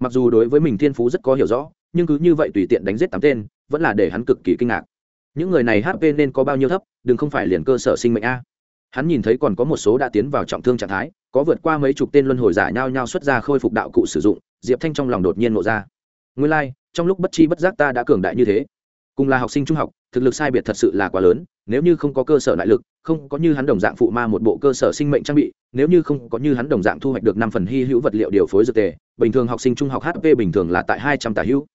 Mặc dù đối với mình thiên phú rất có hiểu rõ, nhưng cứ như vậy tùy tiện đánh giết tám tên, vẫn là để hắn cực kỳ kinh ngạc. Những người này hp nên có bao nhiêu thấp, đừng không phải liền cơ sở sinh mệnh a. Hắn nhìn thấy còn có một số đã tiến vào trọng thương trạng thái, có vượt qua mấy chục tên luân hồi giả nhao nhao xuất ra khôi phục đạo cụ sử dụng, diệp thanh trong lòng đột nhiên nộ ra. Nguyên Lai trong lúc bất chi bất giác ta đã cường đại như thế. Cùng là học sinh trung học, thực lực sai biệt thật sự là quá lớn, nếu như không có cơ sở đại lực, không có như hắn đồng dạng phụ ma một bộ cơ sở sinh mệnh trang bị, nếu như không có như hắn đồng dạng thu hoạch được năm phần hy hữu vật liệu điều phối dược tề, bình thường học sinh trung học hp bình thường là tại hai trăm tà hữu.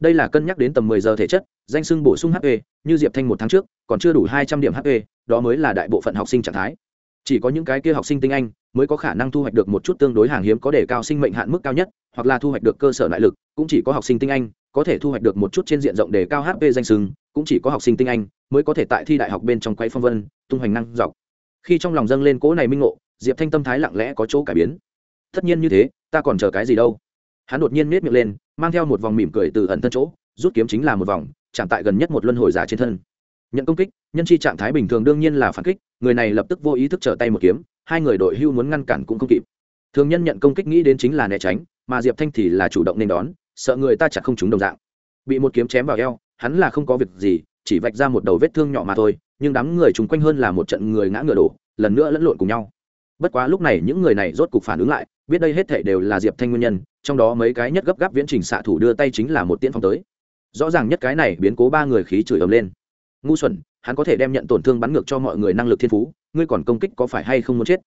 Đây là cân nhắc đến tầm mười giờ thể chất, danh sưng bổ sung hp như diệp thanh một tháng trước, còn chưa đủ hai trăm điểm hp đó mới là đại bộ phận học sinh trạng thái. Chỉ có những cái kia học sinh tinh anh, mới có khả năng thu hoạch được một chút tương đối hàng hiếm có đề cao sinh mệnh hạn mức cao nhất, hoặc là thu hoạch được cơ sở đại lực, cũng chỉ có học sinh tinh anh có thể thu hoạch được một chút trên diện rộng đề cao hp danh sừng, cũng chỉ có học sinh tinh anh mới có thể tại thi đại học bên trong quay phong vân, tung hoành năng dọc. Khi trong lòng dâng lên cỗ này minh ngộ, diệp thanh tâm thái lặng lẽ có chỗ cải biến. Tất nhiên như thế, ta còn chờ cái gì đâu? Hắn đột nhiên nết miệng lên, mang theo một vòng mỉm cười từ ẩn thân chỗ, rút kiếm chính là một vòng, chạm tại gần nhất một luân hồi giả trên thân. Nhận công kích, nhân chi trạng thái bình thường đương nhiên là phản kích, người này lập tức vô ý thức trở tay một kiếm, hai người đội hưu muốn ngăn cản cũng không kịp. Thường nhân nhận công kích nghĩ đến chính là né tránh, mà diệp thanh thì là chủ động nên đón sợ người ta chặt không trúng đồng dạng. Bị một kiếm chém vào eo, hắn là không có việc gì, chỉ vạch ra một đầu vết thương nhỏ mà thôi, nhưng đám người chung quanh hơn là một trận người ngã ngựa đổ, lần nữa lẫn lộn cùng nhau. Bất quá lúc này những người này rốt cục phản ứng lại, biết đây hết thể đều là diệp thanh nguyên nhân, trong đó mấy cái nhất gấp gáp viễn trình xạ thủ đưa tay chính là một tiễn phong tới. Rõ ràng nhất cái này biến cố ba người khí chửi ầm lên. Ngu xuẩn, hắn có thể đem nhận tổn thương bắn ngược cho mọi người năng lực thiên phú, ngươi còn công kích có phải hay không muốn chết?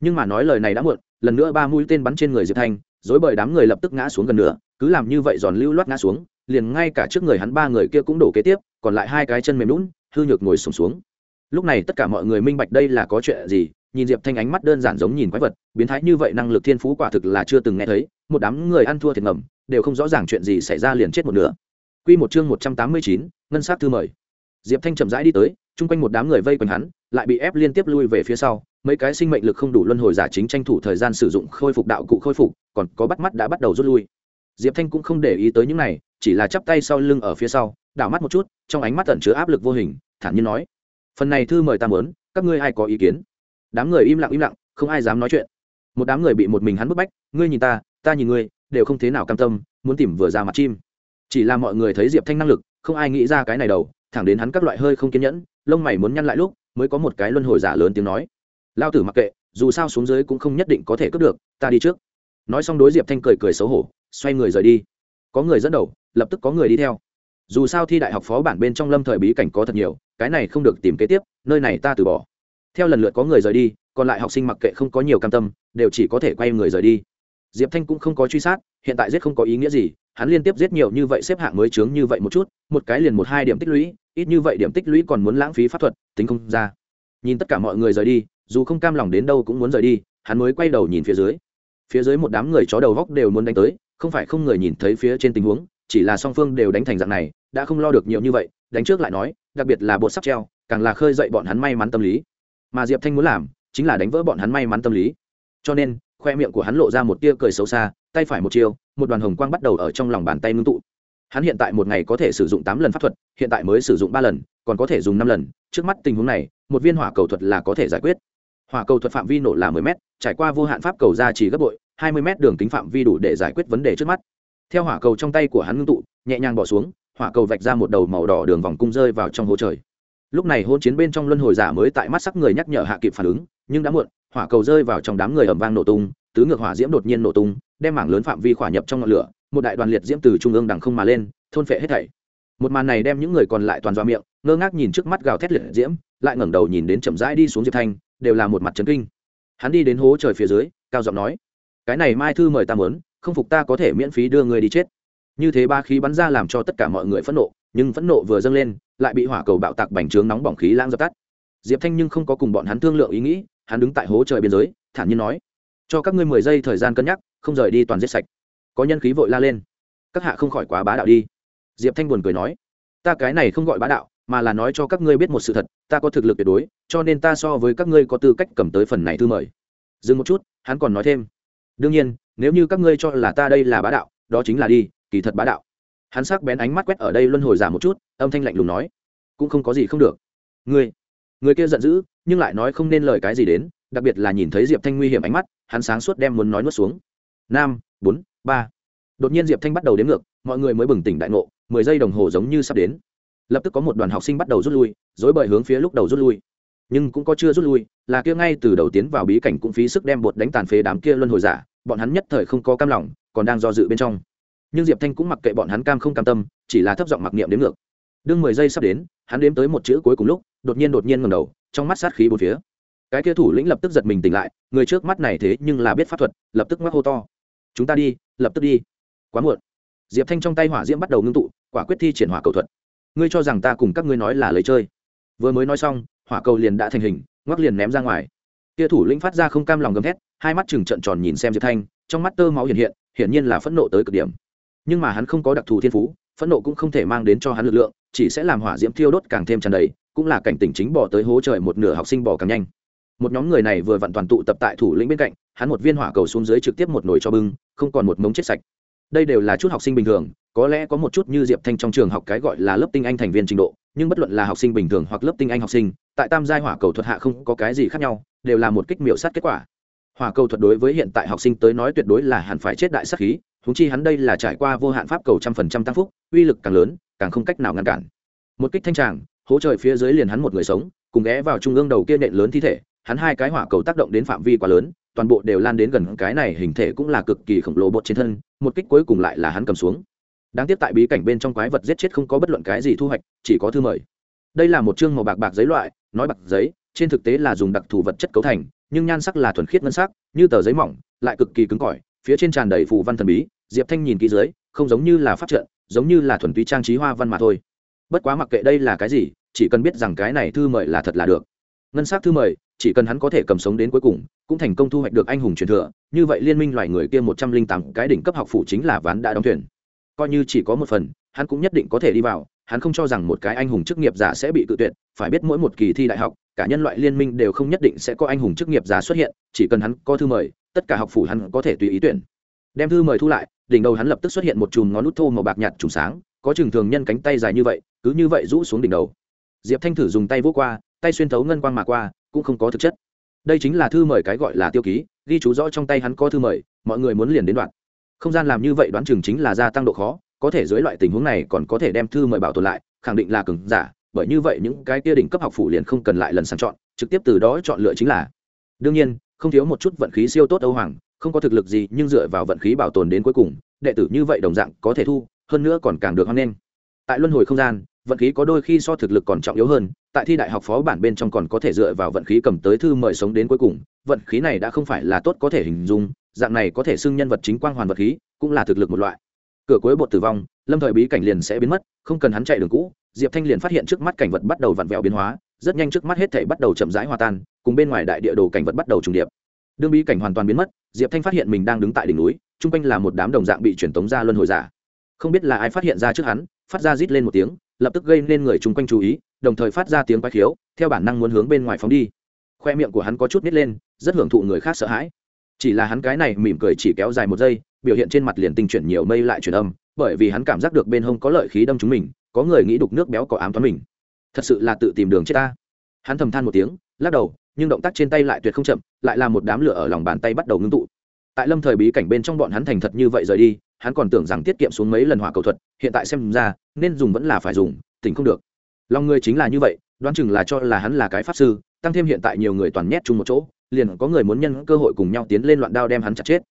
Nhưng mà nói lời này đã muộn, lần nữa ba mũi tên bắn trên người diệp thanh dối bởi đám người lập tức ngã xuống gần nửa cứ làm như vậy giòn lưu loát ngã xuống liền ngay cả trước người hắn ba người kia cũng đổ kế tiếp còn lại hai cái chân mềm lún hư nhược ngồi sùng xuống, xuống lúc này tất cả mọi người minh bạch đây là có chuyện gì nhìn diệp thanh ánh mắt đơn giản giống nhìn quái vật biến thái như vậy năng lực thiên phú quả thực là chưa từng nghe thấy một đám người ăn thua thiệt ngầm đều không rõ ràng chuyện gì xảy ra liền chết một nửa Quy một chương một trăm tám mươi chín, ngân sát thư mời. Diệp Thanh chậm rãi đi tới, chung quanh một đám người vây quanh hắn, lại bị ép liên tiếp lui về phía sau, mấy cái sinh mệnh lực không đủ luân hồi giả chính tranh thủ thời gian sử dụng khôi phục đạo cụ khôi phục, còn có bắt mắt đã bắt đầu rút lui. Diệp Thanh cũng không để ý tới những này, chỉ là chắp tay sau lưng ở phía sau, đảo mắt một chút, trong ánh mắt ẩn chứa áp lực vô hình, thản nhiên nói: "Phần này thư mời ta muốn, các ngươi ai có ý kiến?" Đám người im lặng im lặng, không ai dám nói chuyện. Một đám người bị một mình hắn bức bách, ngươi nhìn ta, ta nhìn ngươi, đều không thế nào cam tâm, muốn tìm vừa ra mặt chim chỉ là mọi người thấy diệp thanh năng lực không ai nghĩ ra cái này đầu thẳng đến hắn các loại hơi không kiên nhẫn lông mày muốn nhăn lại lúc mới có một cái luân hồi giả lớn tiếng nói lao tử mặc kệ dù sao xuống dưới cũng không nhất định có thể cướp được ta đi trước nói xong đối diệp thanh cười cười xấu hổ xoay người rời đi. Có người dẫn đầu, lập tức có người đi theo. Dù sao thi đại học phó bản bên trong lâm thời bí cảnh có thật nhiều, cái này không được tìm kế tiếp, nơi này ta từ bỏ. Theo lần lượt có người rời đi, còn lại học sinh mặc kệ không có nhiều cam tâm, đều chỉ có thể quay người rời đi. Diệp thanh cũng không có truy sát, hiện tại giết không có ý nghĩa gì, hắn liên tiếp giết nhiều như vậy xếp hạng mới chướng như vậy một chút, một cái liền một hai điểm tích lũy, ít như vậy điểm tích lũy còn muốn lãng phí pháp thuật, tính không ra. Nhìn tất cả mọi người rời đi, dù không cam lòng đến đâu cũng muốn rời đi, hắn mới quay đầu nhìn phía dưới. Phía dưới một đám người chó đầu góc đều muốn đánh tới không phải không người nhìn thấy phía trên tình huống, chỉ là song phương đều đánh thành dạng này, đã không lo được nhiều như vậy, đánh trước lại nói, đặc biệt là bột sắp treo, càng là khơi dậy bọn hắn may mắn tâm lý. Mà diệp thanh muốn làm, chính là đánh vỡ bọn hắn may mắn tâm lý. Cho nên, khoe miệng của hắn lộ ra một tia cười xấu xa, tay phải một chiêu, một đoàn hồng quang bắt đầu ở trong lòng bàn tay ngưng tụ. Hắn hiện tại một ngày có thể sử dụng tám lần pháp thuật, hiện tại mới sử dụng ba lần, còn có thể dùng năm lần. Trước mắt tình huống này, một viên hỏa cầu thuật là có thể giải quyết. Hỏa cầu thuật phạm vi nổ là mười m trải qua vô hạn pháp cầu ra chỉ gấp bội hai mươi mét đường kính phạm vi đủ để giải quyết vấn đề trước mắt. Theo hỏa cầu trong tay của hắn ngưng tụ, nhẹ nhàng bỏ xuống, hỏa cầu vạch ra một đầu màu đỏ đường vòng cung rơi vào trong hố trời. Lúc này hôn chiến bên trong luân hồi giả mới tại mắt sắc người nhắc nhở hạ kịp phản ứng, nhưng đã muộn, hỏa cầu rơi vào trong đám người ẩm vang nổ tung, tứ ngược hỏa diễm đột nhiên nổ tung, đem mảng lớn phạm vi khỏa nhập trong ngọn lửa, một đại đoàn liệt diễm từ trung ương đằng không mà lên, thôn phệ hết thảy. Một màn này đem những người còn lại toàn do miệng, ngơ ngác nhìn trước mắt gào thét liệt diễm, lại ngẩng đầu nhìn đến chậm rãi đi xuống diệp thanh, đều là một mặt trấn kinh. Hắn đi đến hố trời phía dưới, cao giọng nói cái này mai thư mời ta muốn, không phục ta có thể miễn phí đưa người đi chết. Như thế ba khí bắn ra làm cho tất cả mọi người phẫn nộ nhưng phẫn nộ vừa dâng lên lại bị hỏa cầu bạo tạc bành trướng nóng bỏng khí lãng dập tắt. Diệp thanh nhưng không có cùng bọn hắn thương lượng ý nghĩ hắn đứng tại hố trời biên giới thản nhiên nói cho các ngươi mười giây thời gian cân nhắc không rời đi toàn giết sạch. Có nhân khí vội la lên các hạ không khỏi quá bá đạo đi. Diệp thanh buồn cười nói ta cái này không gọi bá đạo mà là nói cho các ngươi biết một sự thật ta có thực lực tuyệt đối cho nên ta so với các ngươi có tư cách cầm tới phần này thư mời. Dừng một chút hắn còn nói thêm đương nhiên, nếu như các ngươi cho là ta đây là bá đạo, đó chính là đi, kỳ thật bá đạo. Hắn sắc bén ánh mắt quét ở đây luân hồi giả một chút, âm thanh lạnh lùng nói, cũng không có gì không được. Người người kia giận dữ, nhưng lại nói không nên lời cái gì đến, đặc biệt là nhìn thấy diệp thanh nguy hiểm ánh mắt, hắn sáng suốt đem muốn nói nuốt xuống. Năm bốn, ba. Đột nhiên diệp thanh bắt đầu đếm ngược, mọi người mới bừng tỉnh đại ngộ, mười giây đồng hồ giống như sắp đến. Lập tức có một đoàn học sinh bắt đầu rút lui dối bời hướng phía lúc đầu rút lui. Nhưng cũng có chưa rút lui, là kia ngay từ đầu tiến vào bí cảnh cũng phí sức đem bột đánh tàn phế đám kia luân hồi giả bọn hắn nhất thời không có cam lòng, còn đang do dự bên trong. Nhưng diệp thanh cũng mặc kệ bọn hắn cam không cam tâm, chỉ là thấp giọng mặc niệm đến ngược. Đương mười giây sắp đến, hắn đếm tới một chữ cuối cùng lúc, đột nhiên đột nhiên ngầm đầu, trong mắt sát khí bốn phía. Cái kia thủ lĩnh lập tức giật mình tỉnh lại, người trước mắt này thế nhưng là biết pháp thuật, lập tức mắc hô to. Chúng ta đi, lập tức đi. Quá muộn. Diệp thanh trong tay hỏa diễm bắt đầu ngưng tụ, quả quyết thi triển hỏa cầu thuật. Ngươi cho rằng ta cùng các ngươi nói là lấy chơi? Vừa mới nói xong, hỏa cầu liền đã thành hình, ngoắc liền ném ra ngoài. Kia thủ lĩnh phát ra không cam lòng gầm thét hai mắt chừng trận tròn nhìn xem diệp thanh trong mắt tơ máu hiện hiện hiển nhiên là phẫn nộ tới cực điểm nhưng mà hắn không có đặc thù thiên phú phẫn nộ cũng không thể mang đến cho hắn lực lượng chỉ sẽ làm hỏa diễm thiêu đốt càng thêm tràn đầy cũng là cảnh tỉnh chính bỏ tới hố trời một nửa học sinh bỏ càng nhanh một nhóm người này vừa vặn toàn tụ tập tại thủ lĩnh bên cạnh hắn một viên hỏa cầu xuống dưới trực tiếp một nồi cho bưng không còn một mống chết sạch đây đều là chút học sinh bình thường có lẽ có một chút như diệp thanh trong trường học cái gọi là lớp tinh anh thành viên trình độ nhưng bất luận là học sinh bình thường hoặc lớp tinh anh học sinh tại tam giai hỏa cầu thuật hạ không có cái gì khác nhau đều là một kích miểu sát kết quả hỏa cầu thuật đối với hiện tại học sinh tới nói tuyệt đối là hẳn phải chết đại sắc khí húng chi hắn đây là trải qua vô hạn pháp cầu trăm phần trăm tăng phúc, uy lực càng lớn, càng không cách nào ngăn cản. Một kích thanh tràng hỗ trời phía dưới liền hắn một người sống, cùng ghé vào trung ương đầu kia nện lớn thi thể, hắn hai cái hỏa cầu tác động đến phạm vi quá lớn, toàn bộ đều lan đến gần cái này hình thể cũng là cực kỳ khổng lồ bột trên thân, một kích cuối cùng lại là hắn cầm xuống. Đáng tiếc tại bí cảnh bên trong quái vật giết chết không có bất luận cái gì thu hoạch, chỉ có thư mời. Đây là một chương màu bạc bạc giấy loại, nói bạc giấy, trên thực tế là dùng đặc thù vật chất cấu thành nhưng nhan sắc là thuần khiết ngân sắc, như tờ giấy mỏng, lại cực kỳ cứng cỏi, phía trên tràn đầy phù văn thần bí, diệp thanh nhìn kỹ dưới, không giống như là pháp trận, giống như là thuần túy trang trí hoa văn mà thôi. Bất quá mặc kệ đây là cái gì, chỉ cần biết rằng cái này thư mời là thật là được. Ngân sắc thư mời, chỉ cần hắn có thể cầm sống đến cuối cùng, cũng thành công thu hoạch được anh hùng truyền thừa, như vậy liên minh loài người kia một trăm linh tám cái đỉnh cấp học phủ chính là ván đã đóng thuyền. Coi như chỉ có một phần, hắn cũng nhất định có thể đi vào, hắn không cho rằng một cái anh hùng chức nghiệp giả sẽ bị tự tuyệt, phải biết mỗi một kỳ thi đại học cả nhân loại liên minh đều không nhất định sẽ có anh hùng chức nghiệp giá xuất hiện, chỉ cần hắn có thư mời, tất cả học phủ hắn có thể tùy ý tuyển. Đem thư mời thu lại, đỉnh đầu hắn lập tức xuất hiện một chùm ngón nút thô màu bạc nhạt trùng sáng, có chừng thường nhân cánh tay dài như vậy, cứ như vậy rũ xuống đỉnh đầu. Diệp thanh thử dùng tay vỗ qua, tay xuyên thấu ngân quang mà qua, cũng không có thực chất. Đây chính là thư mời cái gọi là tiêu ký, ghi chú rõ trong tay hắn có thư mời, mọi người muốn liền đến đoạn. Không gian làm như vậy đoán chừng chính là gia tăng độ khó, có thể dưới loại tình huống này còn có thể đem thư mời bảo tồn lại, khẳng định là cứng giả bởi như vậy những cái kia đỉnh cấp học phủ liền không cần lại lần sàng chọn, trực tiếp từ đó chọn lựa chính là. Đương nhiên, không thiếu một chút vận khí siêu tốt âu hoàng, không có thực lực gì nhưng dựa vào vận khí bảo tồn đến cuối cùng, đệ tử như vậy đồng dạng có thể thu, hơn nữa còn càng được hoan nghênh. Tại luân hồi không gian, vận khí có đôi khi so thực lực còn trọng yếu hơn, tại thi đại học phó bản bên trong còn có thể dựa vào vận khí cầm tới thư mời sống đến cuối cùng, vận khí này đã không phải là tốt có thể hình dung, dạng này có thể xưng nhân vật chính quang hoàn vật khí, cũng là thực lực một loại. Cửa cuối bột tử vong lâm thời bí cảnh liền sẽ biến mất, không cần hắn chạy đường cũ, diệp thanh liền phát hiện trước mắt cảnh vật bắt đầu vặn vẹo biến hóa, rất nhanh trước mắt hết thể bắt đầu chậm rãi hòa tan, cùng bên ngoài đại địa đồ cảnh vật bắt đầu trùng điệp. Đương bí cảnh hoàn toàn biến mất, diệp thanh phát hiện mình đang đứng tại đỉnh núi, chung quanh là một đám đồng dạng bị truyền tống ra luân hồi giả. Không biết là ai phát hiện ra trước hắn, phát ra rít lên một tiếng, lập tức gây nên người chung quanh chú ý, đồng thời phát ra tiếng quái khiếu, theo bản năng muốn hướng bên ngoài phóng đi. Khoe miệng của hắn có chút nít lên, rất hưởng thụ người khác sợ hãi. Chỉ là hắn cái này mỉm cười chỉ kéo dài một giây biểu hiện trên mặt liền tinh chuyển nhiều mây lại chuyển âm, bởi vì hắn cảm giác được bên hông có lợi khí đâm chúng mình, có người nghĩ đục nước béo có ám toán mình. Thật sự là tự tìm đường chết ta. Hắn thầm than một tiếng, lắc đầu, nhưng động tác trên tay lại tuyệt không chậm, lại là một đám lửa ở lòng bàn tay bắt đầu ngưng tụ. Tại lâm thời bí cảnh bên trong bọn hắn thành thật như vậy rời đi, hắn còn tưởng rằng tiết kiệm xuống mấy lần hỏa cầu thuật, hiện tại xem ra, nên dùng vẫn là phải dùng, tỉnh không được. Lòng người chính là như vậy, đoán chừng là cho là hắn là cái pháp sư, tăng thêm hiện tại nhiều người toàn nhét chung một chỗ, liền có người muốn nhân cơ hội cùng nhau tiến lên loạn đao đem hắn chặt chết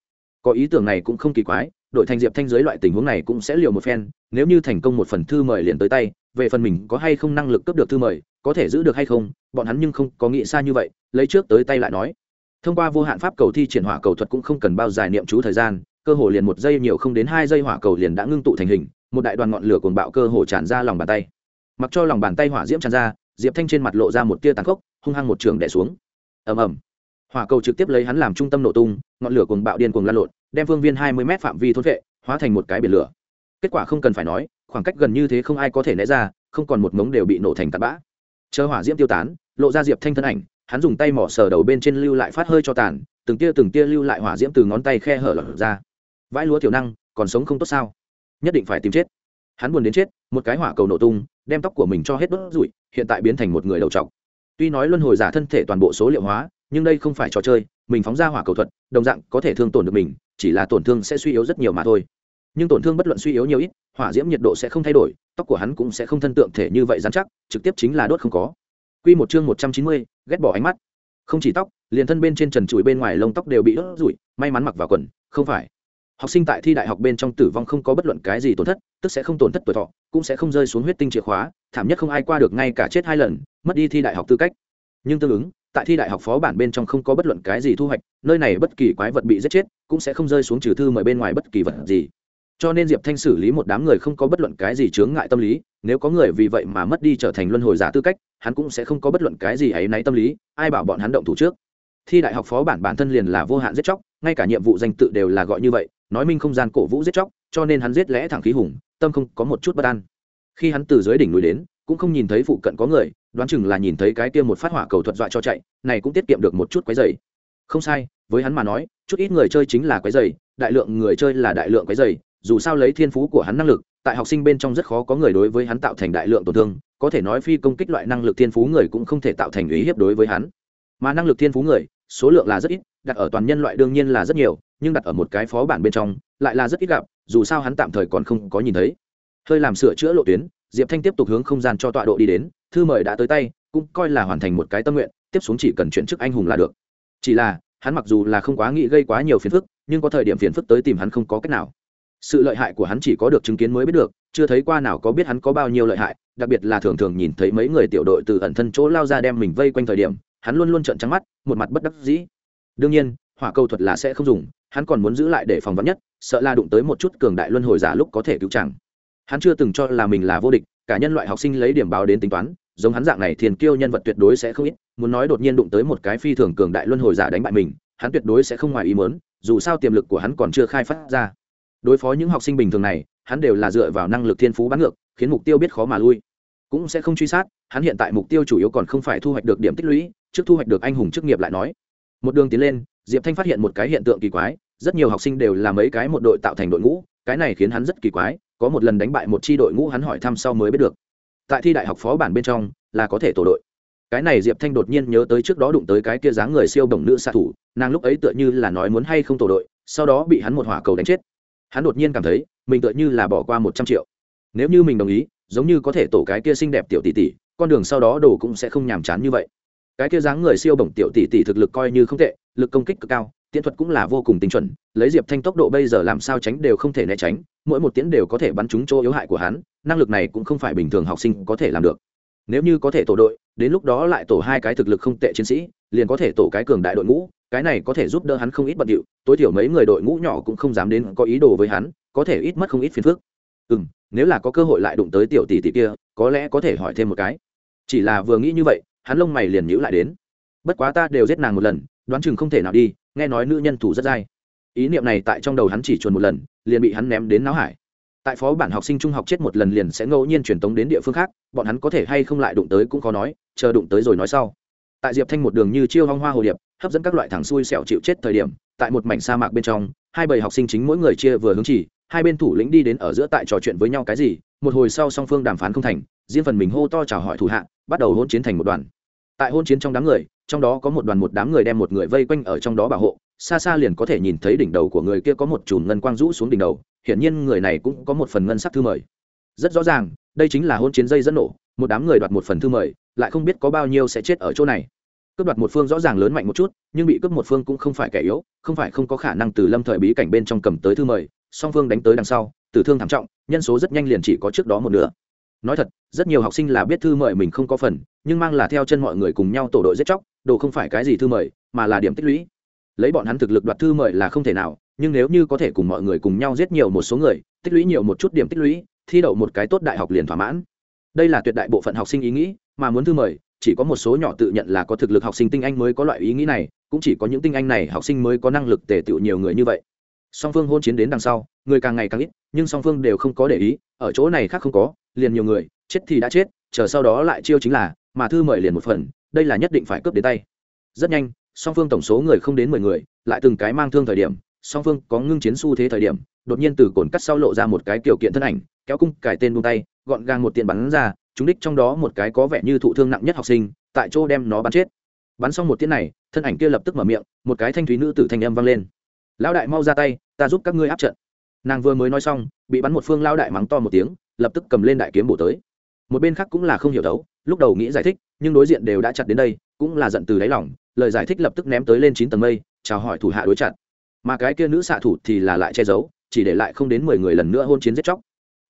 có ý tưởng này cũng không kỳ quái, đội thành diệp thanh giới loại tình huống này cũng sẽ liều một phen, nếu như thành công một phần thư mời liền tới tay, về phần mình có hay không năng lực cấp được thư mời, có thể giữ được hay không, bọn hắn nhưng không có nghĩ xa như vậy, lấy trước tới tay lại nói. Thông qua vô hạn pháp cầu thi triển hỏa cầu thuật cũng không cần bao dài niệm chú thời gian, cơ hồ liền một giây nhiều không đến hai giây hỏa cầu liền đã ngưng tụ thành hình, một đại đoàn ngọn lửa cuồng bạo cơ hồ tràn ra lòng bàn tay. Mặc cho lòng bàn tay hỏa diễm tràn ra, diệp thanh trên mặt lộ ra một tia tàn khốc, hung hăng một trường đẻ xuống. Ầm ầm hỏa cầu trực tiếp lấy hắn làm trung tâm nổ tung, ngọn lửa cùng bạo điên cuồng lan lộn, đem phương viên hai mươi m phạm vi thôn vệ, hóa thành một cái biển lửa. Kết quả không cần phải nói, khoảng cách gần như thế không ai có thể né ra, không còn một mống đều bị nổ thành tạt bã. Chờ hỏa diễm tiêu tán, lộ ra diệp thanh thân ảnh, hắn dùng tay mỏ sờ đầu bên trên lưu lại phát hơi cho tàn, từng tia từng tia lưu lại hỏa diễm từ ngón tay khe hở lở ra. Vãi lúa thiểu năng, còn sống không tốt sao? Nhất định phải tìm chết. Hắn buồn đến chết, một cái hỏa cầu nổ tung, đem tóc của mình cho hết đốt rụi, hiện tại biến thành một người đầu trọc. Tuy nói luân hồi giả thân thể toàn bộ số liệu hóa nhưng đây không phải trò chơi mình phóng ra hỏa cầu thuật đồng dạng có thể thương tổn được mình chỉ là tổn thương sẽ suy yếu rất nhiều mà thôi nhưng tổn thương bất luận suy yếu nhiều ít hỏa diễm nhiệt độ sẽ không thay đổi tóc của hắn cũng sẽ không thân tượng thể như vậy dán chắc trực tiếp chính là đốt không có Quy một chương một trăm chín mươi, ghét bỏ ánh mắt. Không chỉ tóc, liền thân bên trên trần trụi bên ngoài lông tóc đều bị đốt rủi, may mắn mặc vào quần, không phải. Học sinh tại thi đại học bên trong tử vong không có bất luận cái gì tổn thất, tức sẽ không tổn thất tuổi thọ, cũng sẽ không rơi xuống huyết tinh chìa khóa, thảm nhất không ai qua được ngay cả chết hai lần, mất đi thi đại học tư cách. Nhưng tương ứng, tại thi đại học phó bản bên trong không có bất luận cái gì thu hoạch, nơi này bất kỳ quái vật bị giết chết, cũng sẽ không rơi xuống trừ thư mời bên ngoài bất kỳ vật gì. Cho nên diệp thanh xử lý một đám người không có bất luận cái gì chướng ngại tâm lý nếu có người vì vậy mà mất đi trở thành luân hồi giả tư cách hắn cũng sẽ không có bất luận cái gì ấy náy tâm lý ai bảo bọn hắn động thủ trước. Thi đại học phó bản bản thân liền là vô hạn giết chóc ngay cả nhiệm vụ danh tự đều là gọi như vậy nói minh không gian cổ vũ giết chóc cho nên hắn giết lẽ thẳng khí hùng tâm không có một chút bất an. Khi hắn từ dưới đỉnh núi đến cũng không nhìn thấy phụ cận có người, đoán chừng là nhìn thấy cái kia một phát hỏa cầu thuật dọa cho chạy, này cũng tiết kiệm được một chút quái dày. Không sai, với hắn mà nói, chút ít người chơi chính là quái dày, đại lượng người chơi là đại lượng quái dày, dù sao lấy thiên phú của hắn năng lực, tại học sinh bên trong rất khó có người đối với hắn tạo thành đại lượng tổn thương, có thể nói phi công kích loại năng lực thiên phú người cũng không thể tạo thành ý hiếp đối với hắn. Mà năng lực thiên phú người, số lượng là rất ít, đặt ở toàn nhân loại đương nhiên là rất nhiều, nhưng đặt ở một cái phó bản bên trong, lại là rất ít gặp, dù sao hắn tạm thời còn không có nhìn thấy. Hơi làm sửa chữa lộ tuyến diệp thanh tiếp tục hướng không gian cho tọa độ đi đến, thư mời đã tới tay, cũng coi là hoàn thành một cái tâm nguyện, tiếp xuống chỉ cần chuyển chức anh hùng là được. Chỉ là, hắn mặc dù là không quá nghĩ gây quá nhiều phiền phức, nhưng có thời điểm phiền phức tới tìm hắn không có cách nào. Sự lợi hại của hắn chỉ có được chứng kiến mới biết được, chưa thấy qua nào có biết hắn có bao nhiêu lợi hại, đặc biệt là thường thường nhìn thấy mấy người tiểu đội từ ẩn thân chỗ lao ra đem mình vây quanh thời điểm, hắn luôn luôn trợn trắng mắt, một mặt bất đắc dĩ. Đương nhiên, hỏa cầu thuật là sẽ không dùng, hắn còn muốn giữ lại để phòng vắn nhất, sợ la đụng tới một chút cường đại luân hồi giả lúc có thể cứu chẳng hắn chưa từng cho là mình là vô địch, cả nhân loại học sinh lấy điểm báo đến tính toán, giống hắn dạng này thiền kiêu nhân vật tuyệt đối sẽ không ít, muốn nói đột nhiên đụng tới một cái phi thường cường đại luân hồi giả đánh bại mình, hắn tuyệt đối sẽ không ngoài ý mớn dù sao tiềm lực của hắn còn chưa khai phát ra. Đối phó những học sinh bình thường này, hắn đều là dựa vào năng lực thiên phú bắn ngược, khiến mục tiêu biết khó mà lui. Cũng sẽ không truy sát, hắn hiện tại mục tiêu chủ yếu còn không phải thu hoạch được điểm tích lũy, trước thu hoạch được anh hùng chức nghiệp lại nói. Một đường tiến lên, diệp thanh phát hiện một cái hiện tượng kỳ quái, rất nhiều học sinh đều là mấy cái một đội tạo thành đội ngũ, cái này khiến hắn rất kỳ quái có một lần đánh bại một chi đội ngũ hắn hỏi thăm sau mới biết được. Tại thi đại học phó bản bên trong, là có thể tổ đội. Cái này diệp thanh đột nhiên nhớ tới trước đó đụng tới cái kia dáng người siêu bổng nữ xạ thủ, nàng lúc ấy tựa như là nói muốn hay không tổ đội, sau đó bị hắn một hỏa cầu đánh chết. Hắn đột nhiên cảm thấy, mình tựa như là bỏ qua một trăm triệu. Nếu như mình đồng ý, giống như có thể tổ cái kia xinh đẹp tiểu tỷ tỷ, con đường sau đó đồ cũng sẽ không nhàm chán như vậy. Cái kia dáng người siêu bổng tiểu tỷ tỷ thực lực coi như không tệ, lực công kích cực cao, tiễn thuật cũng là vô cùng tinh chuẩn, lấy diệp thanh tốc độ bây giờ làm sao tránh đều không thể né tránh mỗi một tiễn đều có thể bắn trúng chỗ yếu hại của hắn, năng lực này cũng không phải bình thường học sinh có thể làm được. Nếu như có thể tổ đội, đến lúc đó lại tổ hai cái thực lực không tệ chiến sĩ, liền có thể tổ cái cường đại đội ngũ, cái này có thể giúp đỡ hắn không ít bận điệu, tối thiểu mấy người đội ngũ nhỏ cũng không dám đến có ý đồ với hắn, có thể ít mất không ít phiền phức. Ừ m nếu là có cơ hội lại đụng tới tiểu tỷ tỷ kia, có lẽ có thể hỏi thêm một cái. Chỉ là vừa nghĩ như vậy, hắn lông mày liền nhữ lại đến. Bất quá ta đều giết nàng một lần, đoán chừng không thể nào đi, nghe nói nữ nhân thủ rất dai ý niệm này tại trong đầu hắn chỉ chuồn một lần, liền bị hắn ném đến não hải. Tại phó bản học sinh trung học chết một lần liền sẽ ngẫu nhiên truyền tống đến địa phương khác, bọn hắn có thể hay không lại đụng tới cũng khó nói, chờ đụng tới rồi nói sau. Tại diệp thanh một đường như chiêu hong hoa hồ điệp, hấp dẫn các loại thằng xui xẻo chịu chết thời điểm, tại một mảnh sa mạc bên trong, hai bầy học sinh chính mỗi người chia vừa hướng chỉ, hai bên thủ lĩnh đi đến ở giữa tại trò chuyện với nhau cái gì, một hồi sau song phương đàm phán không thành, riêng phần mình hô to chào hỏi thủ hạ, bắt đầu hôn chiến thành một đoàn. Tại hôn chiến trong đám người, trong đó có một đoàn một đám người đem một người vây quanh ở trong đó bảo hộ xa xa liền có thể nhìn thấy đỉnh đầu của người kia có một chùm ngân quang rũ xuống đỉnh đầu, hiển nhiên người này cũng có một phần ngân sắc thư mời. Rất rõ ràng, đây chính là hôn chiến dây dẫn nổ, một đám người đoạt một phần thư mời, lại không biết có bao nhiêu sẽ chết ở chỗ này. Cướp đoạt một phương rõ ràng lớn mạnh một chút, nhưng bị cướp một phương cũng không phải kẻ yếu, không phải không có khả năng từ lâm thời bí cảnh bên trong cầm tới thư mời, song phương đánh tới đằng sau, tử thương thảm trọng, nhân số rất nhanh liền chỉ có trước đó một nửa. Nói thật, rất nhiều học sinh là biết thư mời mình không có phần, nhưng mang là theo chân mọi người cùng nhau tổ đội giết chóc, đồ không phải cái gì thư mời, mà là điểm tích lũy lấy bọn hắn thực lực đoạt thư mời là không thể nào, nhưng nếu như có thể cùng mọi người cùng nhau giết nhiều một số người, tích lũy nhiều một chút điểm tích lũy, thi đậu một cái tốt đại học liền thỏa mãn. Đây là tuyệt đại bộ phận học sinh ý nghĩ, mà muốn thư mời, chỉ có một số nhỏ tự nhận là có thực lực học sinh tinh anh mới có loại ý nghĩ này, cũng chỉ có những tinh anh này học sinh mới có năng lực tề tựu nhiều người như vậy. Song phương hôn chiến đến đằng sau, người càng ngày càng ít, nhưng song phương đều không có để ý, ở chỗ này khác không có, liền nhiều người, chết thì đã chết, chờ sau đó lại chiêu chính là, mà thư mời liền một phần, đây là nhất định phải cướp đến tay. Rất nhanh song phương tổng số người không đến mười người, lại từng cái mang thương thời điểm, song phương có ngưng chiến xu thế thời điểm, đột nhiên từ cồn cắt sau lộ ra một cái kiểu kiện thân ảnh, kéo cung cải tên buông tay, gọn gàng một tiện bắn ra trúng đích trong đó một cái có vẻ như thụ thương nặng nhất học sinh, tại chỗ đem nó bắn chết. Bắn xong một tiếng này, thân ảnh kia lập tức mở miệng, một cái thanh thúy nữ tử thanh âm vang lên. Lão đại mau ra tay, ta giúp các ngươi áp trận. Nàng vừa mới nói xong, bị bắn một phương lão đại mắng to một tiếng, lập tức cầm lên đại kiếm bổ tới. Một bên khác cũng là không hiểu đấu, lúc đầu nghĩ giải thích, nhưng đối diện đều đã chặt đến đây, cũng là giận từ đáy lòng lời giải thích lập tức ném tới lên chín tầng mây, chào hỏi thủ hạ đối chặt mà cái kia nữ xạ thủ thì là lại che giấu, chỉ để lại không đến mười người lần nữa hôn chiến giết chóc.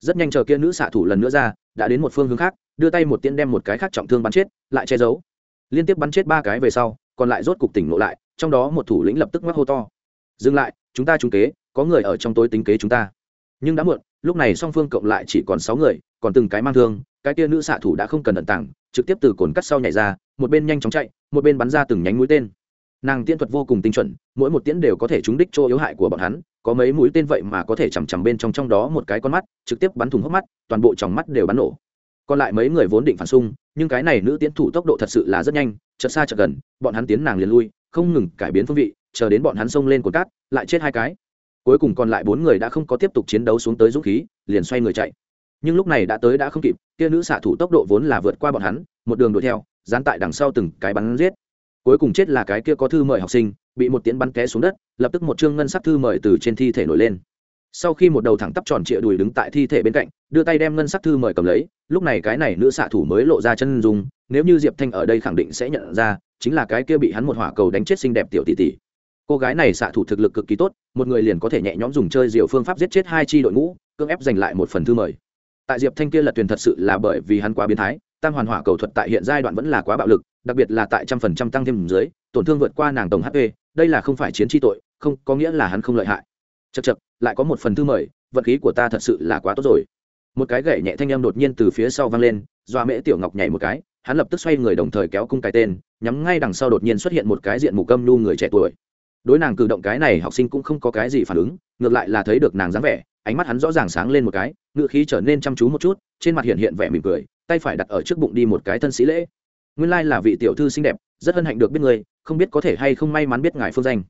Rất nhanh chờ kia nữ xạ thủ lần nữa ra, đã đến một phương hướng khác, đưa tay một tiên đem một cái khác trọng thương bắn chết, lại che giấu. Liên tiếp bắn chết ba cái về sau, còn lại rốt cục tỉnh lộ lại, trong đó một thủ lĩnh lập tức mắc hô to. Dừng lại, chúng ta trúng kế, có người ở trong tối tính kế chúng ta. Nhưng đã muộn, lúc này song phương cộng lại chỉ còn sáu người, còn từng cái mang thương cái kia nữ xạ thủ đã không cần ẩn tàng, trực tiếp từ cồn cắt sau nhảy ra, một bên nhanh chóng chạy, một bên bắn ra từng nhánh mũi tên. Nàng tiên thuật vô cùng tinh chuẩn, mỗi một tiễn đều có thể trúng đích chỗ yếu hại của bọn hắn, có mấy mũi tên vậy mà có thể chằm chằm bên trong trong đó một cái con mắt, trực tiếp bắn thùng hốc mắt, toàn bộ tròng mắt đều bắn nổ. Còn lại mấy người vốn định phản xung, nhưng cái này nữ tiến thủ tốc độ thật sự là rất nhanh, chợt xa chợt gần, bọn hắn tiến nàng liền lui, không ngừng cải biến phương vị, chờ đến bọn hắn xông lên cồn cát, lại chết hai cái. Cuối cùng còn lại bốn người đã không có tiếp tục chiến đấu xuống tới dũng khí, liền xoay người chạy nhưng lúc này đã tới đã không kịp, kia nữ xạ thủ tốc độ vốn là vượt qua bọn hắn, một đường đuổi theo, dán tại đằng sau từng cái bắn giết. Cuối cùng chết là cái kia có thư mời học sinh, bị một tiễn bắn té xuống đất, lập tức một chương ngân sắc thư mời từ trên thi thể nổi lên. Sau khi một đầu thẳng tắp tròn trịa đùi đứng tại thi thể bên cạnh, đưa tay đem ngân sắc thư mời cầm lấy, lúc này cái này nữ xạ thủ mới lộ ra chân dung, nếu như diệp thanh ở đây khẳng định sẽ nhận ra, chính là cái kia bị hắn một hỏa cầu đánh chết xinh đẹp tiểu tỷ tỷ. Cô gái này xạ thủ thực lực cực kỳ tốt, một người liền có thể nhẹ nhõm dùng chơi diệu phương pháp giết chết hai chi đội ngũ, cưỡng ép giành lại một phần thư mời tại diệp thanh kia lật tuyển thật sự là bởi vì hắn quá biến thái, tam hoàn hỏa cầu thuật tại hiện giai đoạn vẫn là quá bạo lực, đặc biệt là tại trăm phần trăm tăng thêm dưới, tổn thương vượt qua nàng tổng hp đây là không phải chiến tri tội, không, có nghĩa là hắn không lợi hại. Chật chật lại có một phần thư mời, vật khí của ta thật sự là quá tốt rồi. Một cái gậy nhẹ thanh em đột nhiên từ phía sau vang lên, doa mễ tiểu ngọc nhảy một cái, hắn lập tức xoay người đồng thời kéo cung cái tên, nhắm ngay đằng sau đột nhiên xuất hiện một cái diện mù câm nu người trẻ tuổi. Đối nàng cử động cái này học sinh cũng không có cái gì phản ứng, ngược lại là thấy được nàng dáng vẻ ánh mắt hắn rõ ràng sáng lên một cái ngự khí trở nên chăm chú một chút, trên mặt hiện hiện vẻ mỉm cười, tay phải đặt ở trước bụng đi một cái thân sĩ lễ. Nguyên lai là vị tiểu thư xinh đẹp, rất hân hạnh được biết người, không biết có thể hay không may mắn biết ngài phương danh.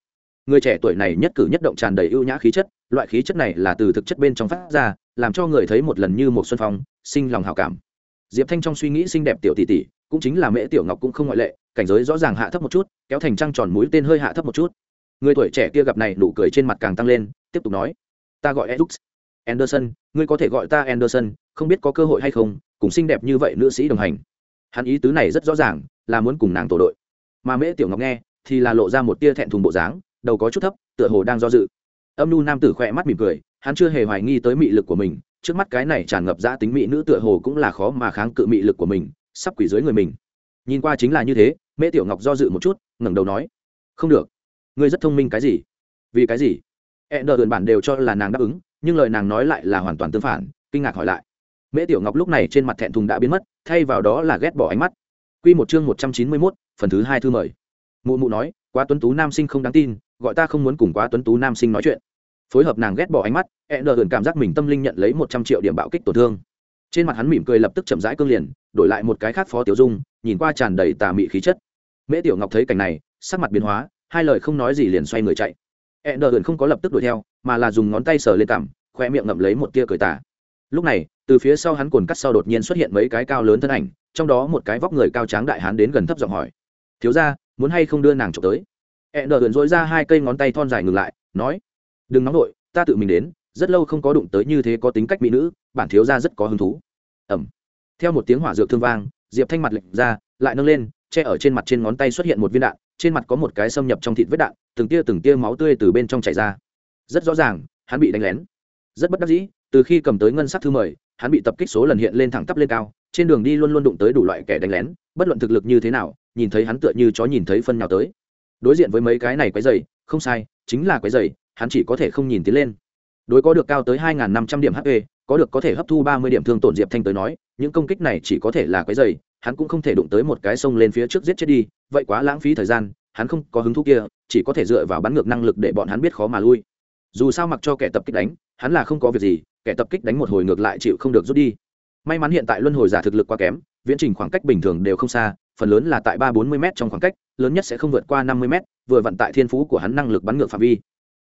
Người trẻ tuổi này nhất cử nhất động tràn đầy ưu nhã khí chất, loại khí chất này là từ thực chất bên trong phát ra, làm cho người thấy một lần như một xuân phong, sinh lòng hào cảm. Diệp thanh trong suy nghĩ xinh đẹp tiểu tỷ tỷ, cũng chính là mễ tiểu ngọc cũng không ngoại lệ, cảnh giới rõ ràng hạ thấp một chút, kéo thành trăng tròn mũi tên hơi hạ thấp một chút. Người tuổi trẻ kia gặp này nụ cười trên mặt càng tăng lên, tiếp tục nói, ta gọi edux anderson, ngươi có thể gọi ta anderson, không biết có cơ hội hay không, cùng xinh đẹp như vậy nữ sĩ đồng hành. Hắn ý tứ này rất rõ ràng, là muốn cùng nàng tổ đội. Mà mễ tiểu ngọc nghe, thì là lộ ra một tia thẹn thùng bộ dáng, đầu có chút thấp, tựa hồ đang do dự. Âm nu nam tử khỏe mắt mỉm cười, hắn chưa hề hoài nghi tới mị lực của mình, trước mắt cái này tràn ngập ra tính mỹ nữ tựa hồ cũng là khó mà kháng cự mị lực của mình, sắp quỷ dưới người mình. Nhìn qua chính là như thế, mễ tiểu ngọc do dự một chút, ngẩng đầu nói, không được. Ngươi rất thông minh cái gì? Vì cái gì? E đờ bản đều cho là nàng đáp ứng nhưng lời nàng nói lại là hoàn toàn tương phản, kinh ngạc hỏi lại. Mễ tiểu ngọc lúc này trên mặt thẹn thùng đã biến mất, thay vào đó là ghét bỏ ánh mắt. Q một chương một trăm chín mươi mốt, phần thứ hai thư mời. Mụ mụ nói, quá tuấn tú nam sinh không đáng tin, gọi ta không muốn cùng quá tuấn tú nam sinh nói chuyện. Phối hợp nàng ghét bỏ ánh mắt e hưởng cảm giác mình tâm linh nhận lấy một trăm triệu điểm bạo kích tổn thương. Trên mặt hắn mỉm cười lập tức chậm rãi cương liền, đổi lại một cái khác phó tiểu dung, nhìn qua tràn đầy tà mị khí chất. Mễ tiểu ngọc thấy cảnh này, sắc mặt biến hóa, hai lời không nói gì liền xoay người chạy e nờ không có lập tức đuổi theo, mà là dùng ngón tay sờ lên cằm khoe miệng ngậm lấy một tia cười tả. lúc này, từ phía sau hắn cồn cắt sau đột nhiên xuất hiện mấy cái cao lớn thân ảnh, trong đó một cái vóc người cao tráng đại hán đến gần thấp giọng hỏi, thiếu ra muốn hay không đưa nàng trộm tới? E đờ ườn dối ra hai cây ngón tay thon dài ngừng lại, nói, đừng nóng vội ta tự mình đến, rất lâu không có đụng tới như thế có tính cách mỹ nữ, bản thiếu ra rất có hứng thú. Ẩm theo một tiếng hỏa dược thương vang, diệp thanh mặt lệnh ra, lại nâng lên, che ở trên mặt trên ngón tay xuất hiện một viên đạn trên mặt có một cái xâm nhập trong thịt vết đạn, từng tia từng tia máu tươi từ bên trong chảy ra. Rất rõ ràng, hắn bị đánh lén. Rất bất đắc dĩ, từ khi cầm tới ngân sắc thư mời, hắn bị tập kích số lần hiện lên thẳng tắp lên cao, trên đường đi luôn luôn đụng tới đủ loại kẻ đánh lén, bất luận thực lực như thế nào, nhìn thấy hắn tựa như chó nhìn thấy phân nào tới. Đối diện với mấy cái này quái dày, không sai, chính là quái dày, hắn chỉ có thể không nhìn tiến lên. Đối có được cao tới hai năm trăm điểm hp có được có thể hấp thu ba mươi điểm thương tổn diệp thanh tới nói, những công kích này chỉ có thể là quái dày hắn cũng không thể đụng tới một cái sông lên phía trước giết chết đi, vậy quá lãng phí thời gian, hắn không có hứng thú kia, chỉ có thể dựa vào bắn ngược năng lực để bọn hắn biết khó mà lui. Dù sao mặc cho kẻ tập kích đánh, hắn là không có việc gì, kẻ tập kích đánh một hồi ngược lại chịu không được rút đi. May mắn hiện tại luân hồi giả thực lực quá kém, viễn trình khoảng cách bình thường đều không xa, phần lớn là tại ba bốn mươi m trong khoảng cách, lớn nhất sẽ không vượt qua năm mươi m vừa vận tại thiên phú của hắn năng lực bắn ngược phạm vi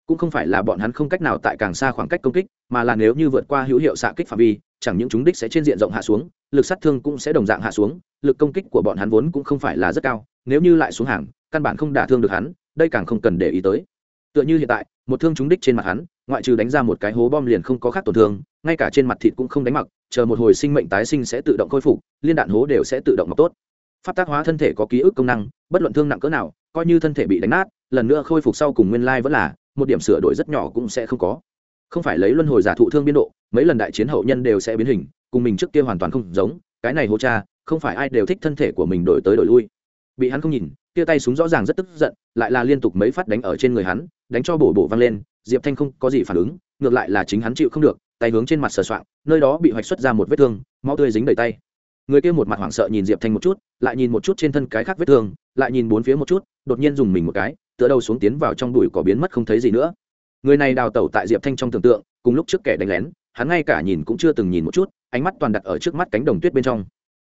cũng không phải là bọn hắn không cách nào tại càng xa khoảng cách công kích, mà là nếu như vượt qua hữu hiệu xạ kích phạm vi, chẳng những chúng đích sẽ trên diện rộng hạ xuống, lực sát thương cũng sẽ đồng dạng hạ xuống, lực công kích của bọn hắn vốn cũng không phải là rất cao, nếu như lại xuống hàng, căn bản không đả thương được hắn, đây càng không cần để ý tới. Tựa như hiện tại, một thương chúng đích trên mặt hắn, ngoại trừ đánh ra một cái hố bom liền không có khác tổn thương, ngay cả trên mặt thịt cũng không đánh mặc, chờ một hồi sinh mệnh tái sinh sẽ tự động khôi phục, liên đạn hố đều sẽ tự động mọc tốt. Phát tác hóa thân thể có ký ức công năng, bất luận thương nặng cỡ nào, coi như thân thể bị đánh nát, lần nữa khôi phục sau cùng nguyên lai vẫn là một điểm sửa đổi rất nhỏ cũng sẽ không có. Không phải lấy luân hồi giả thụ thương biên độ, mấy lần đại chiến hậu nhân đều sẽ biến hình, cùng mình trước kia hoàn toàn không giống, cái này hô cha, không phải ai đều thích thân thể của mình đổi tới đổi lui. Bị hắn không nhìn, kia tay súng rõ ràng rất tức giận, lại là liên tục mấy phát đánh ở trên người hắn, đánh cho bổ bổ văng lên, diệp thanh không có gì phản ứng, ngược lại là chính hắn chịu không được, tay hướng trên mặt sờ soạng, nơi đó bị hoạch xuất ra một vết thương, máu tươi dính đầy tay. Người kia một mặt hoảng sợ nhìn diệp thanh một chút, lại nhìn một chút trên thân cái khác vết thương, lại nhìn bốn phía một chút, đột nhiên dùng mình một cái tựa đầu xuống tiến vào trong đùi cỏ biến mất không thấy gì nữa. Người này đào tẩu tại diệp thanh trong tưởng tượng, cùng lúc trước kẻ đánh lén, hắn ngay cả nhìn cũng chưa từng nhìn một chút, ánh mắt toàn đặt ở trước mắt cánh đồng tuyết bên trong.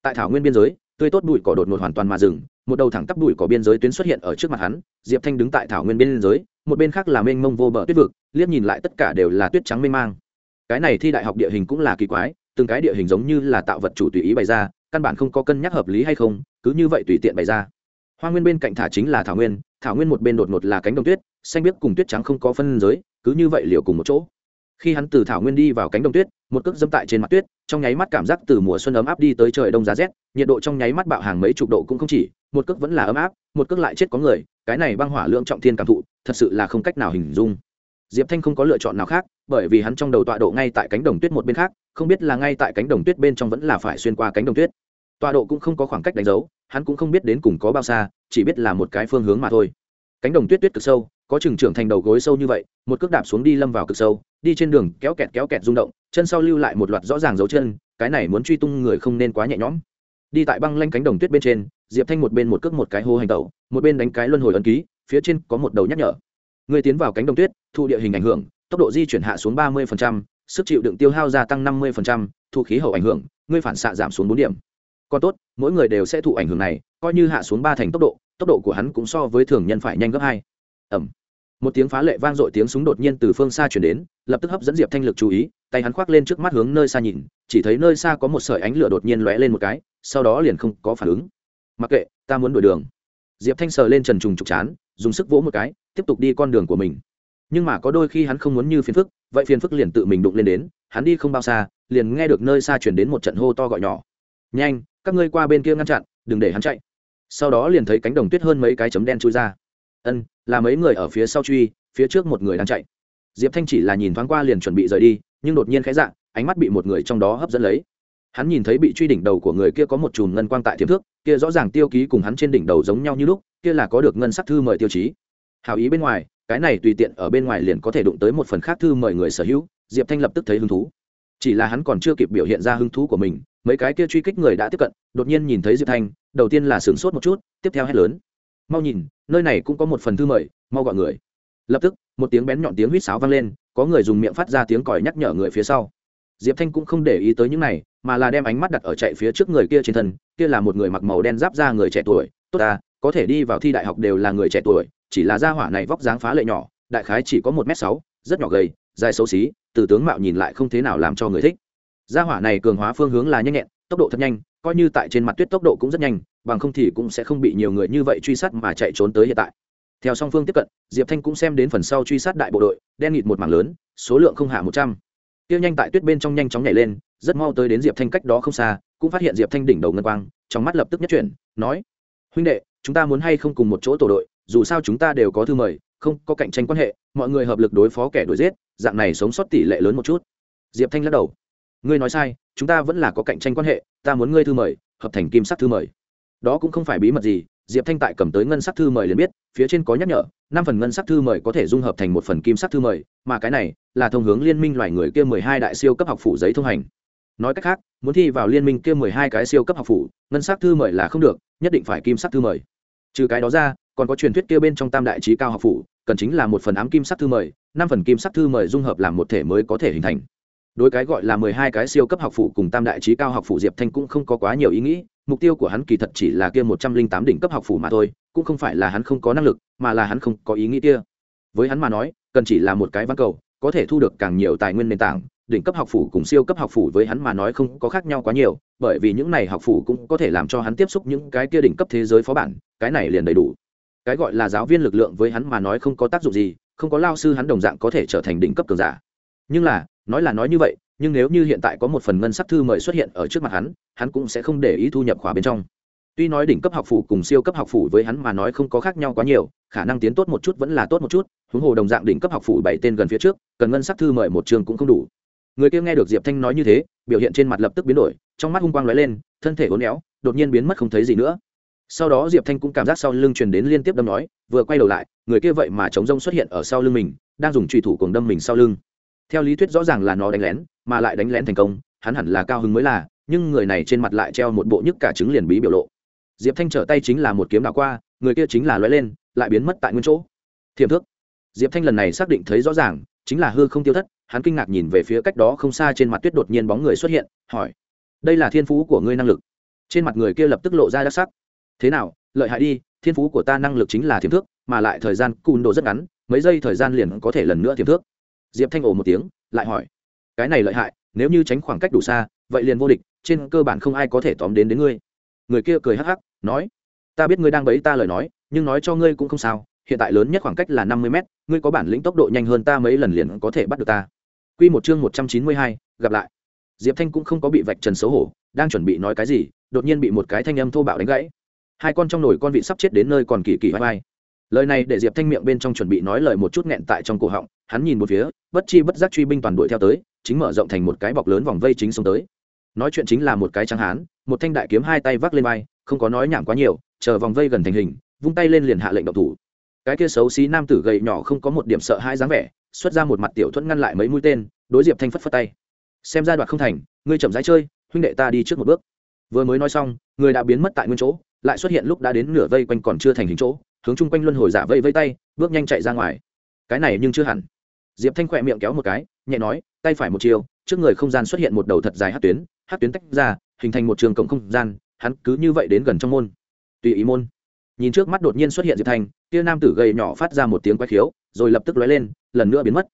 Tại thảo nguyên biên giới, tươi tốt bụi cỏ đột ngột hoàn toàn mà dừng, một đầu thẳng tắp bụi cỏ biên giới tuyến xuất hiện ở trước mặt hắn, diệp thanh đứng tại thảo nguyên biên giới, một bên khác là mênh mông vô bờ tuyết vực, liếc nhìn lại tất cả đều là tuyết trắng mênh mang. Cái này thi đại học địa hình cũng là kỳ quái, từng cái địa hình giống như là tạo vật chủ tùy ý bày ra, căn bản không có cân nhắc hợp lý hay không, cứ như vậy tùy tiện bày ra hoa nguyên bên cạnh thả chính là thảo nguyên thảo nguyên một bên đột ngột là cánh đồng tuyết, xanh biếc cùng tuyết trắng không có phân giới, cứ như vậy liều cùng một chỗ. Khi hắn từ thảo nguyên đi vào cánh đồng tuyết, một cước dâm tại trên mặt tuyết, trong nháy mắt cảm giác từ mùa xuân ấm áp đi tới trời đông giá rét, nhiệt độ trong nháy mắt bạo hàng mấy chục độ cũng không chỉ, một cước vẫn là ấm áp, một cước lại chết có người, cái này băng hỏa lượng trọng thiên cảm thụ, thật sự là không cách nào hình dung. Diệp thanh không có lựa chọn nào khác, bởi vì hắn trong đầu tọa độ ngay tại cánh đồng tuyết một bên khác, không biết là ngay tại cánh đồng tuyết bên trong vẫn là phải xuyên qua cánh đồng tuyết tọa độ cũng không có khoảng cách đánh dấu, hắn cũng không biết đến cùng có bao xa, chỉ biết là một cái phương hướng mà thôi. Cánh đồng tuyết tuyết cực sâu, có chừng trưởng thành đầu gối sâu như vậy, một cước đạp xuống đi lâm vào cực sâu, đi trên đường kéo kẹt kéo kẹt rung động, chân sau lưu lại một loạt rõ ràng dấu chân, cái này muốn truy tung người không nên quá nhẹ nhõm. Đi tại băng lanh cánh đồng tuyết bên trên, diệp thanh một bên một cước một cái hô hành tẩu, một bên đánh cái luân hồi ấn ký, phía trên có một đầu nhắc nhở. Người tiến vào cánh đồng tuyết thụ địa hình ảnh hưởng, tốc độ di chuyển hạ xuống ba mươi sức chịu đựng tiêu hao gia tăng năm mươi thụ khí hậu ảnh hưởng ngươi phản xạ giảm xuống bốn điểm còn tốt, mỗi người đều sẽ thụ ảnh hưởng này, coi như hạ xuống ba thành tốc độ tốc độ của hắn cũng so với thường nhân phải nhanh gấp hai. Ẩm. Một tiếng phá lệ vang dội tiếng súng đột nhiên từ phương xa chuyển đến, lập tức hấp dẫn diệp thanh lực chú ý, tay hắn khoác lên trước mắt hướng nơi xa nhìn, chỉ thấy nơi xa có một sợi ánh lửa đột nhiên lóe lên một cái, sau đó liền không có phản ứng. Mặc kệ, ta muốn đổi đường. Diệp thanh sờ lên trần trùng trục chán, dùng sức vỗ một cái, tiếp tục đi con đường của mình. Nhưng mà có đôi khi hắn không muốn như phiền phức, vậy phiền phức liền tự mình đụng lên đến, hắn đi không bao xa, liền nghe được nơi xa chuyển đến một trận hô to gọi nhỏ. Nhanh các ngươi qua bên kia ngăn chặn, đừng để hắn chạy. Sau đó liền thấy cánh đồng tuyết hơn mấy cái chấm đen chui ra. Ân, là mấy người ở phía sau truy, phía trước một người đang chạy. Diệp thanh chỉ là nhìn thoáng qua liền chuẩn bị rời đi, nhưng đột nhiên khẽ dạng ánh mắt bị một người trong đó hấp dẫn lấy. Hắn nhìn thấy bị truy đỉnh đầu của người kia có một chùm ngân quang tại thiếm thước kia rõ ràng tiêu ký cùng hắn trên đỉnh đầu giống nhau như lúc, kia là có được ngân sắc thư mời tiêu chí. Hào ý bên ngoài, cái này tùy tiện ở bên ngoài liền có thể đụng tới một phần khác thư mời người sở hữu, diệp thanh lập tức thấy hứng thú chỉ là hắn còn chưa kịp biểu hiện ra hứng thú của mình, mấy cái kia truy kích người đã tiếp cận, đột nhiên nhìn thấy diệp thanh đầu tiên là sửng sốt một chút, tiếp theo hét lớn. Mau nhìn, nơi này cũng có một phần thư mời, mau gọi người. Lập tức, một tiếng bén nhọn tiếng huýt sáo vang lên, có người dùng miệng phát ra tiếng còi nhắc nhở người phía sau. Diệp thanh cũng không để ý tới những này, mà là đem ánh mắt đặt ở chạy phía trước người kia trên thân, kia là một người mặc màu đen giáp ra người trẻ tuổi. Tốt ta, có thể đi vào thi đại học đều là người trẻ tuổi, chỉ là gia hỏa này vóc dáng phá lệ nhỏ, đại khái chỉ có một m sáu, rất nhỏ gầy, dài xấu xí từ tướng mạo nhìn lại không thế nào làm cho người thích. Gia hỏa này cường hóa phương hướng là nhanh nhẹn, tốc độ thật nhanh, coi như tại trên mặt tuyết tốc độ cũng rất nhanh, bằng không thì cũng sẽ không bị nhiều người như vậy truy sát mà chạy trốn tới hiện tại. Theo song phương tiếp cận, diệp thanh cũng xem đến phần sau truy sát đại bộ đội, đen nghịt một mảng lớn, số lượng không hạ một trăm. Tiêu nhanh tại tuyết bên trong nhanh chóng nhảy lên, rất mau tới đến diệp thanh cách đó không xa, cũng phát hiện diệp thanh đỉnh đầu ngân quang, trong mắt lập tức nhất chuyển, nói, huynh đệ, chúng ta muốn hay không cùng một chỗ tổ đội, dù sao chúng ta đều có thư mời không có cạnh tranh quan hệ, mọi người hợp lực đối phó kẻ đuổi giết, dạng này sống sót tỷ lệ lớn một chút. Diệp thanh lắc đầu. Ngươi nói sai, chúng ta vẫn là có cạnh tranh quan hệ, ta muốn ngươi thư mời, hợp thành kim sắc thư mời. Đó cũng không phải bí mật gì, diệp thanh tại cầm tới ngân sắc thư mời liền biết, phía trên có nhắc nhở, năm phần ngân sắc thư mời có thể dung hợp thành một phần kim sắc thư mời, mà cái này là thông hướng liên minh loài người kia mười hai đại siêu cấp học phủ giấy thông hành. Nói cách khác, muốn thi vào liên minh kia mười hai cái siêu cấp học phủ, ngân sắc thư mời là không được, nhất định phải kim sắc thư mời. Trừ cái đó ra, còn có truyền thuyết kia bên trong tam đại trí cao học phủ cần chính là một phần ám kim sắc thư mời, năm phần kim sắc thư mời dung hợp làm một thể mới có thể hình thành. Đối cái gọi là mười hai cái siêu cấp học phủ cùng tam đại trí cao học phủ diệp thanh cũng không có quá nhiều ý nghĩ, mục tiêu của hắn kỳ thật chỉ là kia một trăm linh tám đỉnh cấp học phủ mà thôi, cũng không phải là hắn không có năng lực, mà là hắn không có ý nghĩ kia. Với hắn mà nói, cần chỉ là một cái văn cầu, có thể thu được càng nhiều tài nguyên nền tảng, đỉnh cấp học phủ cùng siêu cấp học phủ với hắn mà nói không có khác nhau quá nhiều, bởi vì những này học phủ cũng có thể làm cho hắn tiếp xúc những cái kia đỉnh cấp thế giới phó bản, cái này liền đầy đủ cái gọi là giáo viên lực lượng với hắn mà nói không có tác dụng gì, không có lao sư hắn đồng dạng có thể trở thành đỉnh cấp cường giả. Nhưng là, nói là nói như vậy, nhưng nếu như hiện tại có một phần ngân sắc thư mời xuất hiện ở trước mặt hắn hắn cũng sẽ không để ý thu nhập khóa bên trong. Tuy nói đỉnh cấp học phủ cùng siêu cấp học phủ với hắn mà nói không có khác nhau quá nhiều, khả năng tiến tốt một chút vẫn là tốt một chút, huống hồ đồng dạng đỉnh cấp học phủ bảy tên gần phía trước, cần ngân sắc thư mời một trường cũng không đủ. Người kia nghe được diệp thanh nói như thế, biểu hiện trên mặt lập tức biến đổi, trong mắt hung quang lóe lên, thân thể uốn éo, đột nhiên biến mất không thấy gì nữa sau đó diệp thanh cũng cảm giác sau lưng truyền đến liên tiếp đâm nói, vừa quay đầu lại, người kia vậy mà chống rông xuất hiện ở sau lưng mình, đang dùng trùy thủ cùng đâm mình sau lưng. Theo lý thuyết rõ ràng là nó đánh lén, mà lại đánh lén thành công, hắn hẳn là cao hứng mới là, nhưng người này trên mặt lại treo một bộ nhức cả trứng liền bí biểu lộ. Diệp thanh trở tay chính là một kiếm đảo qua, người kia chính là lóe lên, lại biến mất tại nguyên chỗ. Thiềm thước. Diệp thanh lần này xác định thấy rõ ràng, chính là hư không tiêu thất, hắn kinh ngạc nhìn về phía cách đó không xa trên mặt tuyết đột nhiên bóng người xuất hiện, hỏi, đây là thiên phú của ngươi năng lực? Trên mặt người kia lập tức lộ ra đắc sắc thế nào lợi hại đi thiên phú của ta năng lực chính là thiềm thước mà lại thời gian cùn độ rất ngắn mấy giây thời gian liền có thể lần nữa thiềm thước diệp thanh ổ một tiếng lại hỏi cái này lợi hại nếu như tránh khoảng cách đủ xa vậy liền vô địch trên cơ bản không ai có thể tóm đến đến ngươi người kia cười hắc hắc nói ta biết ngươi đang bấy ta lời nói nhưng nói cho ngươi cũng không sao hiện tại lớn nhất khoảng cách là năm mươi mét ngươi có bản lĩnh tốc độ nhanh hơn ta mấy lần liền có thể bắt được ta Quy một chương một trăm chín mươi hai, gặp lại. Diệp Thanh cũng không có bị vạch trần xấu hổ, đang chuẩn bị nói cái gì, đột nhiên bị một cái thanh âm thô bạo đánh gãy. Hai con trong nồi con vị sắp chết đến nơi còn kỳ kỳ vai vai. Lời này để Diệp Thanh miệng bên trong chuẩn bị nói lời một chút nghẹn tại trong cổ họng, hắn nhìn một phía, bất chi bất giác truy binh toàn đội theo tới, chính mở rộng thành một cái bọc lớn vòng vây chính xuống tới. Nói chuyện chính là một cái trắng hán, một thanh đại kiếm hai tay vác lên vai, không có nói nhảm quá nhiều, chờ vòng vây gần thành hình, vung tay lên liền hạ lệnh động thủ. Cái kia xấu xí nam tử gầy nhỏ không có một điểm sợ hãi dáng vẻ, xuất ra một mặt tiểu thuẫn ngăn lại mấy mũi tên, đối diệp thanh phất phất tay xem ra đoạn không thành ngươi chậm rãi chơi huynh đệ ta đi trước một bước vừa mới nói xong người đã biến mất tại nguyên chỗ lại xuất hiện lúc đã đến nửa vây quanh còn chưa thành hình chỗ, hướng chung quanh luân hồi giả vây vây tay, bước nhanh chạy ra ngoài. Cái này nhưng chưa hẳn. Diệp thanh khỏe miệng kéo một cái, nhẹ nói, tay phải một chiều, trước người không gian xuất hiện một đầu thật dài hát tuyến hát tuyến tách ra, hình thành một trường cộng không gian, hắn cứ như vậy đến gần trong môn. Tùy ý môn. Nhìn trước mắt đột nhiên xuất hiện diệp thanh kia nam tử gầy nhỏ phát ra một tiếng quay khiếu, rồi lập tức lóe lên, lần nữa biến mất.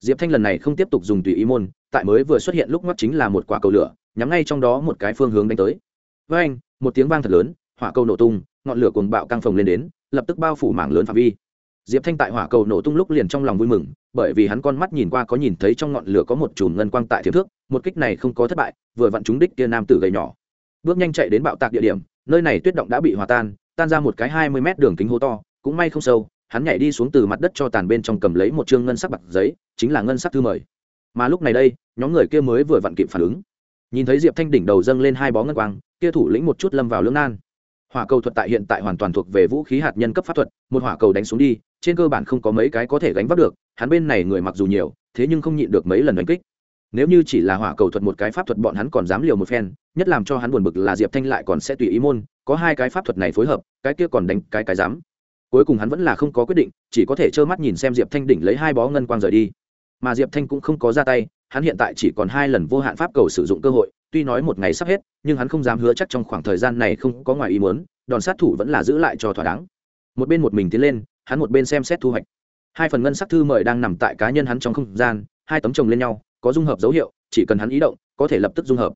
Diệp thanh lần này không tiếp tục dùng tùy ý môn, tại mới vừa xuất hiện lúc mắt chính là một quả cầu lửa, nhắm ngay trong đó một cái phương hướng đánh tới. Với anh một tiếng vang thật lớn hỏa cầu nổ tung, ngọn lửa cuồng bạo căng phồng lên đến, lập tức bao phủ mảng lớn phạm vi. Diệp thanh tại hỏa cầu nổ tung lúc liền trong lòng vui mừng, bởi vì hắn con mắt nhìn qua có nhìn thấy trong ngọn lửa có một chùm ngân quang tại thiếp thước, một kích này không có thất bại, vừa vặn trúng đích kia nam tử gầy nhỏ. Bước nhanh chạy đến bạo tạc địa điểm, nơi này tuyết động đã bị hòa tan tan ra một cái hai mươi mét đường kính hố to, cũng may không sâu, hắn nhảy đi xuống từ mặt đất cho tàn bên trong cầm lấy một chương ngân sắc bạc giấy, chính là ngân sắc thư mời. Mà lúc này đây, nhóm người kia mới vừa vặn kịp phản ứng. Nhìn thấy diệp thanh đỉnh đầu dâng lên hai bó ngân quang, kia thủ lĩnh một chút lâm vào lưỡng nan hỏa cầu thuật tại hiện tại hoàn toàn thuộc về vũ khí hạt nhân cấp pháp thuật, một hỏa cầu đánh xuống đi, trên cơ bản không có mấy cái có thể gánh vác được, hắn bên này người mặc dù nhiều, thế nhưng không nhịn được mấy lần đánh kích. Nếu như chỉ là hỏa cầu thuật một cái pháp thuật bọn hắn còn dám liều một phen, nhất làm cho hắn buồn bực là diệp thanh lại còn sẽ tùy ý môn, có hai cái pháp thuật này phối hợp, cái kia còn đánh cái cái dám. Cuối cùng hắn vẫn là không có quyết định, chỉ có thể trơ mắt nhìn xem diệp thanh đỉnh lấy hai bó ngân quang rời đi. Mà diệp thanh cũng không có ra tay, hắn hiện tại chỉ còn hai lần vô hạn pháp cầu sử dụng cơ hội tuy nói một ngày sắp hết, nhưng hắn không dám hứa chắc trong khoảng thời gian này không có ngoài ý muốn, đòn sát thủ vẫn là giữ lại cho thỏa đáng. Một bên một mình tiến lên, hắn một bên xem xét thu hoạch. Hai phần ngân sắc thư mời đang nằm tại cá nhân hắn trong không gian, hai tấm chồng lên nhau, có dung hợp dấu hiệu, chỉ cần hắn ý động, có thể lập tức dung hợp.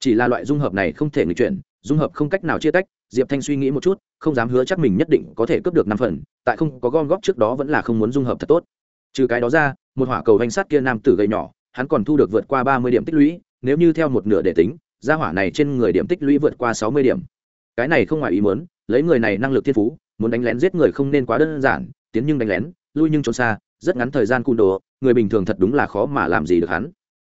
Chỉ là loại dung hợp này không thể nghịch chuyển dung hợp không cách nào chia tách, diệp thanh suy nghĩ một chút, không dám hứa chắc mình nhất định có thể cướp được năm phần, tại không có gom góp trước đó vẫn là không muốn dung hợp thật tốt. Trừ cái đó ra, một hỏa cầu danh sát kia nam tử gầy nhỏ, hắn còn thu được vượt qua ba mươi điểm tích lũy nếu như theo một nửa để tính, gia hỏa này trên người điểm tích lũy vượt qua sáu mươi điểm. Cái này không ngoài ý muốn, lấy người này năng lực thiên phú, muốn đánh lén giết người không nên quá đơn giản, tiến nhưng đánh lén, lui nhưng trốn xa, rất ngắn thời gian cung đồ, người bình thường thật đúng là khó mà làm gì được hắn.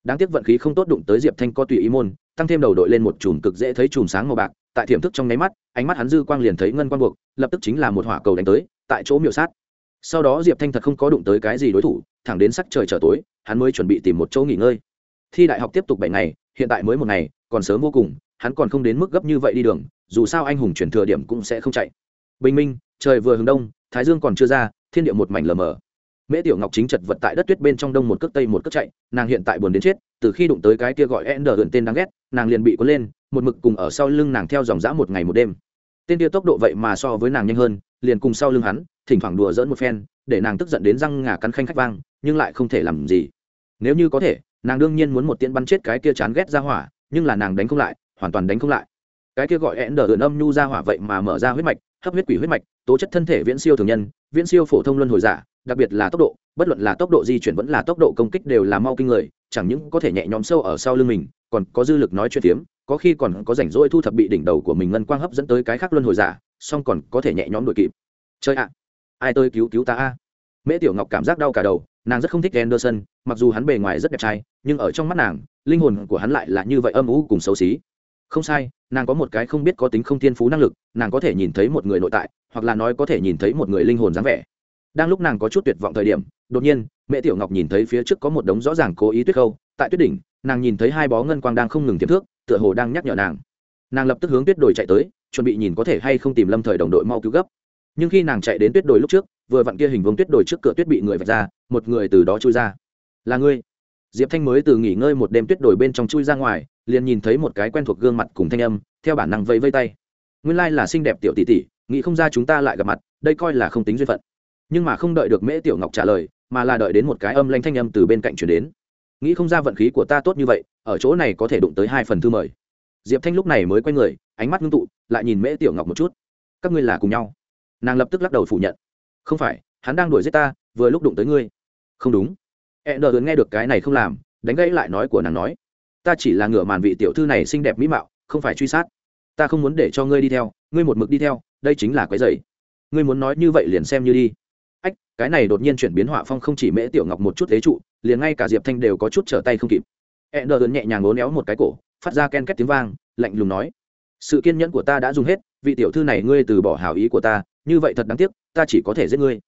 Đáng tiếc vận khí không tốt đụng tới diệp thanh có tùy ý môn, tăng thêm đầu đội lên một chùm cực dễ thấy chùm sáng màu bạc, tại thiểm thức trong nháy mắt, ánh mắt hắn dư quang liền thấy ngân quang buộc, lập tức chính là một hỏa cầu đánh tới, tại chỗ miểu sát. Sau đó diệp thanh thật không có đụng tới cái gì đối thủ, thẳng đến sắc trời trở tối, hắn mới chuẩn bị tìm một chỗ nghỉ ngơi thi đại học tiếp tục bảy ngày, hiện tại mới một ngày, còn sớm vô cùng, hắn còn không đến mức gấp như vậy đi đường, dù sao anh hùng chuyển thừa điểm cũng sẽ không chạy. Bình minh, trời vừa hướng đông, thái dương còn chưa ra, thiên địa một mảnh lờ mờ. Mễ tiểu ngọc chính chật vật tại đất tuyết bên trong đông một cước tây một cước chạy, nàng hiện tại buồn đến chết, từ khi đụng tới cái kia gọi e nở tên đáng ghét, nàng liền bị cuốn lên, một mực cùng ở sau lưng nàng theo dòng dã một ngày một đêm. Tên kia tốc độ vậy mà so với nàng nhanh hơn, liền cùng sau lưng hắn, thỉnh thoảng đùa dỡn một phen, để nàng tức giận đến răng ngà cắn khanh khách vang, nhưng lại không thể làm gì. Nếu như có thể nàng đương nhiên muốn một tiễn bắn chết cái kia chán ghét ra hỏa, nhưng là nàng đánh không lại, hoàn toàn đánh không lại. Cái kia gọi ẹn đờ ẩn âm nhu ra hỏa vậy mà mở ra huyết mạch, hấp huyết quỷ huyết mạch, tố chất thân thể viễn siêu thường nhân, viễn siêu phổ thông luân hồi giả, đặc biệt là tốc độ, bất luận là tốc độ di chuyển vẫn là tốc độ công kích đều là mau kinh người, chẳng những có thể nhẹ nhõm sâu ở sau lưng mình, còn có dư lực nói chuyện tiếm có khi còn có rảnh rỗi thu thập bị đỉnh đầu của mình ngân quang hấp dẫn tới cái khác luân hồi giả, song còn có thể nhẹ nhõm đội kịp. Chơi ạ. Ai tôi cứu cứu ta a? Mễ tiểu ngọc cảm giác đau cả đầu, nàng rất không thích anderson, mặc dù hắn bề ngoài rất đẹp trai, nhưng ở trong mắt nàng, linh hồn của hắn lại là như vậy âm u cùng xấu xí. Không sai, nàng có một cái không biết có tính không thiên phú năng lực, nàng có thể nhìn thấy một người nội tại, hoặc là nói có thể nhìn thấy một người linh hồn dáng vẻ. Đang lúc nàng có chút tuyệt vọng thời điểm, đột nhiên mẹ tiểu ngọc nhìn thấy phía trước có một đống rõ ràng cố ý tuyết khâu. Tại tuyết đỉnh, nàng nhìn thấy hai bó ngân quang đang không ngừng tiềm thước tựa hồ đang nhắc nhở nàng. Nàng lập tức hướng tuyết đồi chạy tới, chuẩn bị nhìn có thể hay không tìm lâm thời đồng đội mau cứu gấp. Nhưng khi nàng chạy đến tuyết đồi lúc trước vừa vặn kia hình vương tuyết đồi trước cửa tuyết bị người vạch ra, một người từ đó chui ra. Là ngươi. Diệp thanh mới từ nghỉ ngơi một đêm tuyết đồi bên trong chui ra ngoài, liền nhìn thấy một cái quen thuộc gương mặt cùng thanh âm, theo bản năng vẫy vây tay. Nguyên lai là xinh đẹp tiểu tỷ tỷ, nghĩ không ra chúng ta lại gặp mặt, đây coi là không tính duyên phận. Nhưng mà không đợi được mễ tiểu ngọc trả lời, mà là đợi đến một cái âm lanh thanh âm từ bên cạnh chuyển đến. Nghĩ không ra vận khí của ta tốt như vậy, ở chỗ này có thể đụng tới hai phần thư mời. Diệp thanh lúc này mới quay người, ánh mắt ngưng tụ, lại nhìn mễ tiểu ngọc một chút. Các ngươi là cùng nhau? Nàng lập tức lắc đầu phủ nhận không phải, hắn đang đuổi giết ta, vừa lúc đụng tới ngươi. Không đúng. E nờ nghe được cái này không làm, đánh gãy lại nói của nàng nói, ta chỉ là ngửa màn vị tiểu thư này xinh đẹp mỹ mạo, không phải truy sát. Ta không muốn để cho ngươi đi theo, ngươi một mực đi theo, đây chính là cái dày. Ngươi muốn nói như vậy liền xem như đi. Ách, cái này đột nhiên chuyển biến họa phong không chỉ mễ tiểu ngọc một chút thế trụ, liền ngay cả diệp thanh đều có chút trở tay không kịp. E đờ nhẹ nhàng ngốn éo một cái cổ, phát ra ken két tiếng vang, lạnh lùng nói sự kiên nhẫn của ta đã dùng hết, vị tiểu thư này ngươi từ bỏ hảo ý của ta, như vậy thật đáng tiếc, ta chỉ có thể giết ngươi.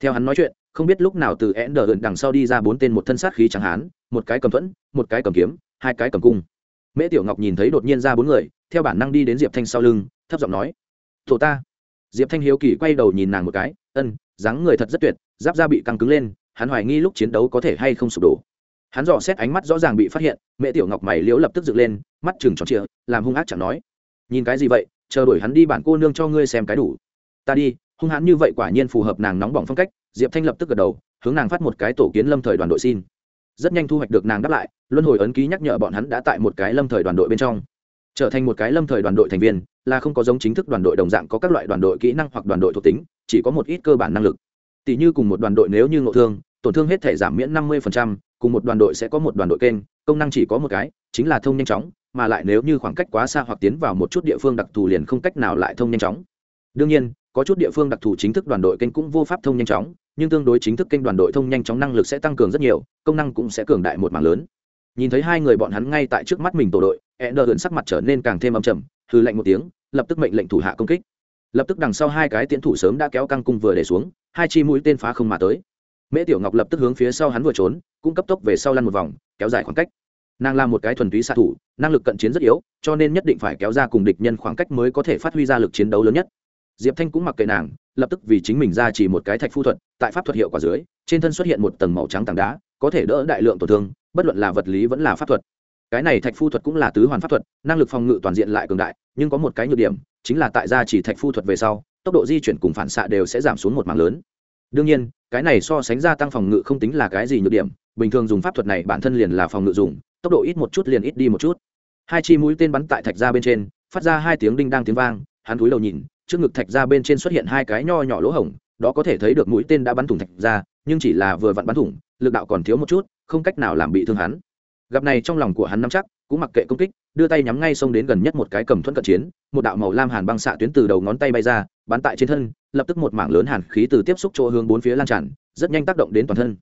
Theo hắn nói chuyện, không biết lúc nào từ én đờ đằng sau đi ra bốn tên một thân sát khí chẳng hán, một cái cầm thuẫn, một cái cầm kiếm, hai cái cầm cung. Mễ tiểu ngọc nhìn thấy đột nhiên ra bốn người, theo bản năng đi đến diệp thanh sau lưng, thấp giọng nói thổ ta. Diệp thanh hiếu kỳ quay đầu nhìn nàng một cái, ân, dáng người thật rất tuyệt, giáp da bị căng cứng lên, hắn hoài nghi lúc chiến đấu có thể hay không sụp đổ. Hắn dò xét ánh mắt rõ ràng bị phát hiện mẹ tiểu ngọc mày liễu lập tức dựng lên, mắt chừng tròn trịa, làm hung ác chẳng nói nhìn cái gì vậy? Chờ đuổi hắn đi bản cô nương cho ngươi xem cái đủ. Ta đi. Hung hãn như vậy quả nhiên phù hợp nàng nóng bỏng phong cách, diệp thanh lập tức gật đầu, hướng nàng phát một cái tổ kiến lâm thời đoàn đội xin. Rất nhanh thu hoạch được nàng đáp lại, luân hồi ấn ký nhắc nhở bọn hắn đã tại một cái lâm thời đoàn đội bên trong. Trở thành một cái lâm thời đoàn đội thành viên, là không có giống chính thức đoàn đội đồng dạng có các loại đoàn đội kỹ năng hoặc đoàn đội thuộc tính, chỉ có một ít cơ bản năng lực. Tỷ như cùng một đoàn đội nếu như ngộ thương, tổn thương hết thể giảm miễn năm mươi cùng một đoàn đội sẽ có một đoàn đội kênh, công năng chỉ có một cái, chính là thông nhanh chóng mà lại nếu như khoảng cách quá xa hoặc tiến vào một chút địa phương đặc thù liền không cách nào lại thông nhanh chóng. Đương nhiên, có chút địa phương đặc thù chính thức đoàn đội kênh cũng vô pháp thông nhanh chóng, nhưng tương đối chính thức kênh đoàn đội thông nhanh chóng năng lực sẽ tăng cường rất nhiều, công năng cũng sẽ cường đại một mảng lớn. Nhìn thấy hai người bọn hắn ngay tại trước mắt mình tổ đội e đờ sắc mặt trở nên càng thêm âm trầm hư lạnh một tiếng, lập tức mệnh lệnh thủ hạ công kích. Lập tức đằng sau hai cái tiến thủ sớm đã kéo căng cung vừa để xuống, hai chi mũi tên phá không mà tới. Mễ tiểu ngọc lập tức hướng phía sau hắn vừa trốn, cũng cấp tốc về sau lăn một vòng, kéo dài khoảng cách nàng là một cái thuần túy xạ thủ, năng lực cận chiến rất yếu, cho nên nhất định phải kéo ra cùng địch nhân khoảng cách mới có thể phát huy ra lực chiến đấu lớn nhất. Diệp thanh cũng mặc kệ nàng, lập tức vì chính mình ra chỉ một cái thạch phu thuật, tại pháp thuật hiệu quả dưới, trên thân xuất hiện một tầng màu trắng tảng đá, có thể đỡ đại lượng tổn thương, bất luận là vật lý vẫn là pháp thuật. Cái này thạch phu thuật cũng là tứ hoàn pháp thuật, năng lực phòng ngự toàn diện lại cường đại, nhưng có một cái nhược điểm, chính là tại gia chỉ thạch phu thuật về sau, tốc độ di chuyển cùng phản xạ đều sẽ giảm xuống một mảng lớn. Đương nhiên, cái này so sánh gia tăng phòng ngự không tính là cái gì nhược điểm, bình thường dùng pháp thuật này bản thân liền là phòng ngự dùng tốc độ ít một chút liền ít đi một chút. Hai chi mũi tên bắn tại thạch ra bên trên, phát ra hai tiếng đinh đang tiếng vang, hắn cúi đầu nhìn, trước ngực thạch ra bên trên xuất hiện hai cái nho nhỏ lỗ hổng, đó có thể thấy được mũi tên đã bắn thủng thạch ra nhưng chỉ là vừa vặn bắn thủng, lực đạo còn thiếu một chút, không cách nào làm bị thương hắn. Gặp này trong lòng của hắn nắm chắc, cũng mặc kệ công kích, đưa tay nhắm ngay xông đến gần nhất một cái cầm thuẫn cận chiến, một đạo màu lam hàn băng xạ tuyến từ đầu ngón tay bay ra, bắn tại trên thân, lập tức một mảng lớn hàn khí từ tiếp xúc chỗ hướng bốn phía lan tràn, rất nhanh tác động đến toàn thân.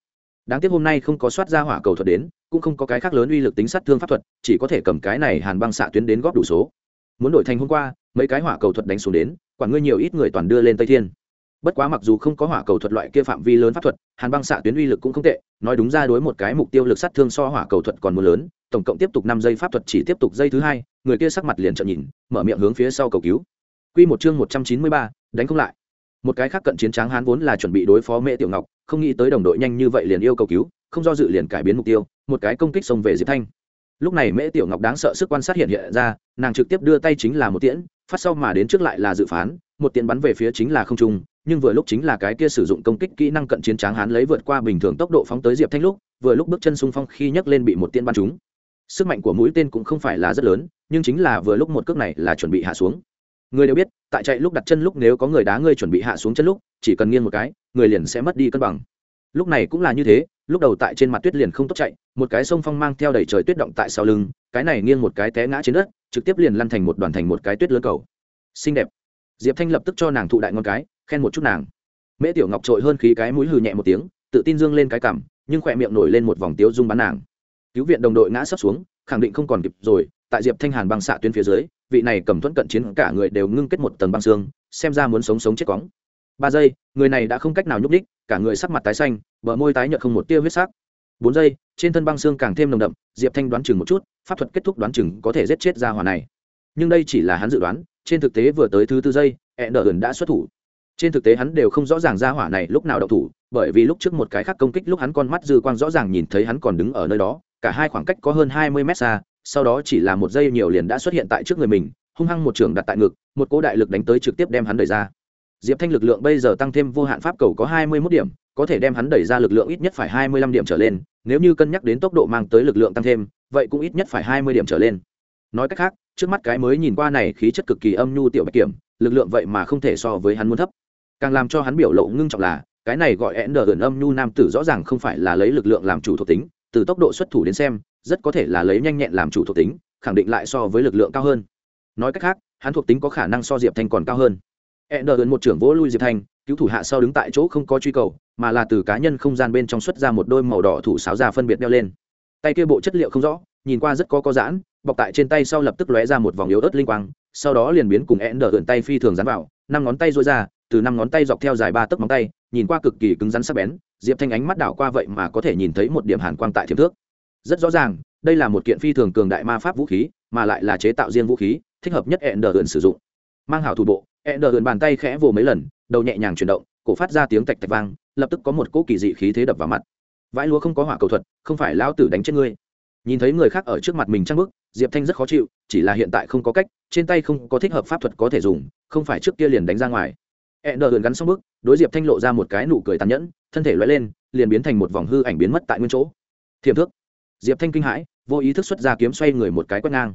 Đáng tiếc hôm nay không có soát ra hỏa cầu thuật đến cũng không có cái khác lớn uy lực tính sát thương pháp thuật chỉ có thể cầm cái này hàn băng xạ tuyến đến góp đủ số. Muốn đổi thành hôm qua mấy cái hỏa cầu thuật đánh xuống đến quản ngươi nhiều ít người toàn đưa lên tây thiên. Bất quá mặc dù không có hỏa cầu thuật loại kia phạm vi lớn pháp thuật hàn băng xạ tuyến uy lực cũng không tệ nói đúng ra đối một cái mục tiêu lực sát thương so hỏa cầu thuật còn mưa lớn tổng cộng tiếp tục năm giây pháp thuật chỉ tiếp tục giây thứ hai người kia sắc mặt liền trợn nhìn mở miệng hướng phía sau cầu cứu. Quy một chương một trăm chín mươi ba, đánh không lại. Một cái khác cận chiến tráng hán vốn là chuẩn bị đối phó mẹ tiểu ngọc không nghĩ tới đồng đội nhanh như vậy liền yêu cầu cứu không do dự liền cải biến mục tiêu, một cái công kích xông về diệp thanh. Lúc này mễ tiểu ngọc đáng sợ sức quan sát hiện hiện ra, nàng trực tiếp đưa tay chính là một tiễn, phát sau mà đến trước lại là dự phán, một tiễn bắn về phía chính là không trung, nhưng vừa lúc chính là cái kia sử dụng công kích kỹ năng cận chiến tráng hán lấy vượt qua bình thường tốc độ phóng tới diệp thanh lúc, vừa lúc bước chân xung phong khi nhấc lên bị một tiễn bắn trúng. Sức mạnh của mũi tên cũng không phải là rất lớn, nhưng chính là vừa lúc một cước này là chuẩn bị hạ xuống. Người đều biết, tại chạy lúc đặt chân lúc nếu có người đá ngươi chuẩn bị hạ xuống chân lúc, chỉ cần nghiêng một cái, người liền sẽ mất đi cân bằng. Lúc này cũng là như thế lúc đầu tại trên mặt tuyết liền không tốt chạy, một cái sông phong mang theo đầy trời tuyết động tại sau lưng, cái này nghiêng một cái té ngã trên đất, trực tiếp liền lăn thành một đoàn thành một cái tuyết lớn cầu. Xinh đẹp. Diệp thanh lập tức cho nàng thụ đại ngon cái, khen một chút nàng. Mễ tiểu ngọc trội hơn khí cái mũi hừ nhẹ một tiếng, tự tin dương lên cái cằm, nhưng khỏe miệng nổi lên một vòng tiếu dung bắn nàng. Cứu viện đồng đội ngã sấp xuống, khẳng định không còn kịp rồi, tại diệp thanh hàn băng xạ tuyến phía dưới, vị này cầm thuẫn cận chiến cả người đều ngưng kết một tầng băng xương, xem ra muốn sống sống chết cóng. Ba giây, người này đã không cách nào nhúc đích cả người sắc mặt tái xanh, bờ môi tái nhợt không một tia huyết sắc. Bốn giây, trên thân băng xương càng thêm nồng đậm, diệp thanh đoán chừng một chút, pháp thuật kết thúc đoán chừng có thể giết chết ra hỏa này. Nhưng đây chỉ là hắn dự đoán, trên thực tế vừa tới thứ tư giây ẹn đờ ẩn đã xuất thủ. Trên thực tế hắn đều không rõ ràng ra hỏa này lúc nào đậu thủ, bởi vì lúc trước một cái khác công kích lúc hắn con mắt dư quang rõ ràng nhìn thấy hắn còn đứng ở nơi đó, cả hai khoảng cách có hơn hai mươi mét xa, sau đó chỉ là một giây nhiều liền đã xuất hiện tại trước người mình, hung hăng một trường đặt tại ngực, một cỗ đại lực đánh tới trực tiếp đem hắn đẩy ra diệp thanh lực lượng bây giờ tăng thêm vô hạn pháp cầu có hai mươi mốt điểm, có thể đem hắn đẩy ra lực lượng ít nhất phải hai mươi lăm điểm trở lên, nếu như cân nhắc đến tốc độ mang tới lực lượng tăng thêm, vậy cũng ít nhất phải hai mươi điểm trở lên. Nói cách khác, trước mắt cái mới nhìn qua này khí chất cực kỳ âm nhu tiểu bạch kiểm, lực lượng vậy mà không thể so với hắn muốn thấp. Càng làm cho hắn biểu lộ ngưng trọng là, cái này gọi én đờ ẩn âm nhu nam tử rõ ràng không phải là lấy lực lượng làm chủ thuộc tính, từ tốc độ xuất thủ đến xem, rất có thể là lấy nhanh nhẹn làm chủ thuộc tính, khẳng định lại so với lực lượng cao hơn. Nói cách khác, hắn thuộc tính có khả năng so diệp thanh còn cao hơn. Ender ấn một trưởng vỗ lui diệp thanh cứu thủ hạ sau đứng tại chỗ không có truy cầu, mà là từ cá nhân không gian bên trong xuất ra một đôi màu đỏ thủ sáo ra phân biệt đeo lên. Tay kia bộ chất liệu không rõ, nhìn qua rất có có giãn, bọc tại trên tay sau lập tức lóe ra một vòng yếu ớt linh quang, sau đó liền biến cùng Ender ấn tay phi thường dán vào, năm ngón tay duỗi ra, từ năm ngón tay dọc theo dài ba tấc móng tay, nhìn qua cực kỳ cứng rắn sắc bén, diệp thanh ánh mắt đảo qua vậy mà có thể nhìn thấy một điểm hàn quang tại thiểm thước. Rất rõ ràng, đây là một kiện phi thường cường đại ma pháp vũ khí, mà lại là chế tạo riêng vũ khí, thích hợp nhất Ender ấn sử dụng. Mang hảo thủ bộ ẹn đờ ườn bàn tay khẽ vồ mấy lần, đầu nhẹ nhàng chuyển động, cổ phát ra tiếng tạch tạch vang, lập tức có một cỗ kỳ dị khí thế đập vào mặt. Vãi lúa không có hỏa cầu thuật, không phải lão tử đánh chết ngươi. Nhìn thấy người khác ở trước mặt mình trăng bức diệp thanh rất khó chịu, chỉ là hiện tại không có cách, trên tay không có thích hợp pháp thuật có thể dùng, không phải trước kia liền đánh ra ngoài. E nờ gắn xong bước, đối diệp thanh lộ ra một cái nụ cười tàn nhẫn, thân thể loay lên, liền biến thành một vòng hư ảnh biến mất tại nguyên chỗ. Thiềm thước. Diệp thanh kinh hãi, vô ý thức xuất ra kiếm xoay người một cái quét ngang.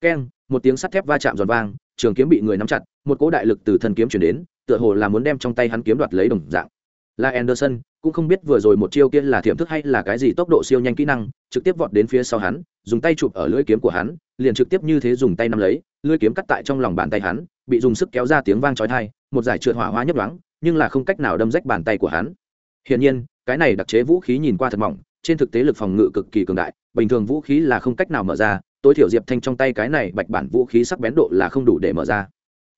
Keng, một tiếng sắt thép va chạm giòn vang, trường kiếm bị người nắm chặt một cỗ đại lực từ thân kiếm chuyển đến, tựa hồ là muốn đem trong tay hắn kiếm đoạt lấy đồng dạng. Là anderson cũng không biết vừa rồi một chiêu kia là thiểm thức hay là cái gì tốc độ siêu nhanh kỹ năng, trực tiếp vọt đến phía sau hắn, dùng tay chụp ở lưỡi kiếm của hắn, liền trực tiếp như thế dùng tay nắm lấy, lưỡi kiếm cắt tại trong lòng bàn tay hắn, bị dùng sức kéo ra tiếng vang chói tai, một giải trượt hỏa hoa nhấp đoáng nhưng là không cách nào đâm rách bàn tay của hắn. Hiển nhiên, cái này đặc chế vũ khí nhìn qua thật mỏng, trên thực tế lực phòng ngự cực kỳ cường đại, bình thường vũ khí là không cách nào mở ra, tối thiểu diệp thanh trong tay cái này bạch bản vũ khí sắc bén độ là không đủ để mở ra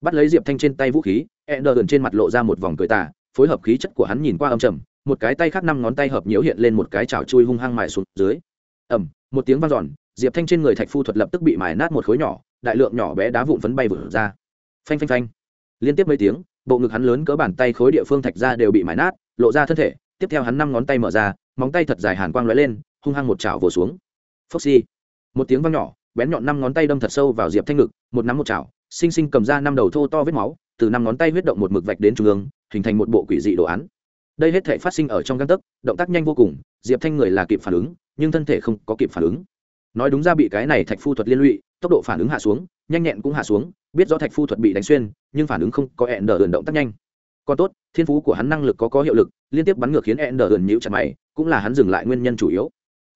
bắt lấy diệp thanh trên tay vũ khí e đờ trên mặt lộ ra một vòng cười tà, phối hợp khí chất của hắn nhìn qua âm trầm, một cái tay khác năm ngón tay hợp nhiễu hiện lên một cái chảo chui hung hăng mài xuống dưới. Ẩm một tiếng vang giòn diệp thanh trên người thạch phu thuật lập tức bị mài nát một khối nhỏ, đại lượng nhỏ bé đá vụn phấn bay vụt ra. Phanh phanh phanh. Liên tiếp mấy tiếng, bộ ngực hắn lớn cỡ bàn tay khối địa phương thạch ra đều bị mài nát, lộ ra thân thể, tiếp theo hắn năm ngón tay mở ra, móng tay thật dài hàn quang lóe lên, hung hăng một chảo vồ xuống. Phốc xi một tiếng vang nhỏ, bén nhọn năm ngón tay đâm thật sâu vào diệp thanh ngực, một nắm một chảo sinh sinh cầm ra năm đầu thô to vết máu, từ năm ngón tay huyết động một mực vạch đến trung ương, hình thành một bộ quỷ dị đồ án. Đây hết thể phát sinh ở trong găng tấc, động tác nhanh vô cùng, diệp thanh người là kịp phản ứng, nhưng thân thể không có kịp phản ứng. Nói đúng ra bị cái này thạch phu thuật liên lụy, tốc độ phản ứng hạ xuống, nhanh nhẹn cũng hạ xuống, biết rõ thạch phu thuật bị đánh xuyên, nhưng phản ứng không có e hẹn đờ ườn động tác nhanh. Còn tốt, thiên phú của hắn năng lực có có hiệu lực, liên tiếp bắn ngược khiến e hẹn đờ ườn nhịu chặt mày, cũng là hắn dừng lại nguyên nhân chủ yếu.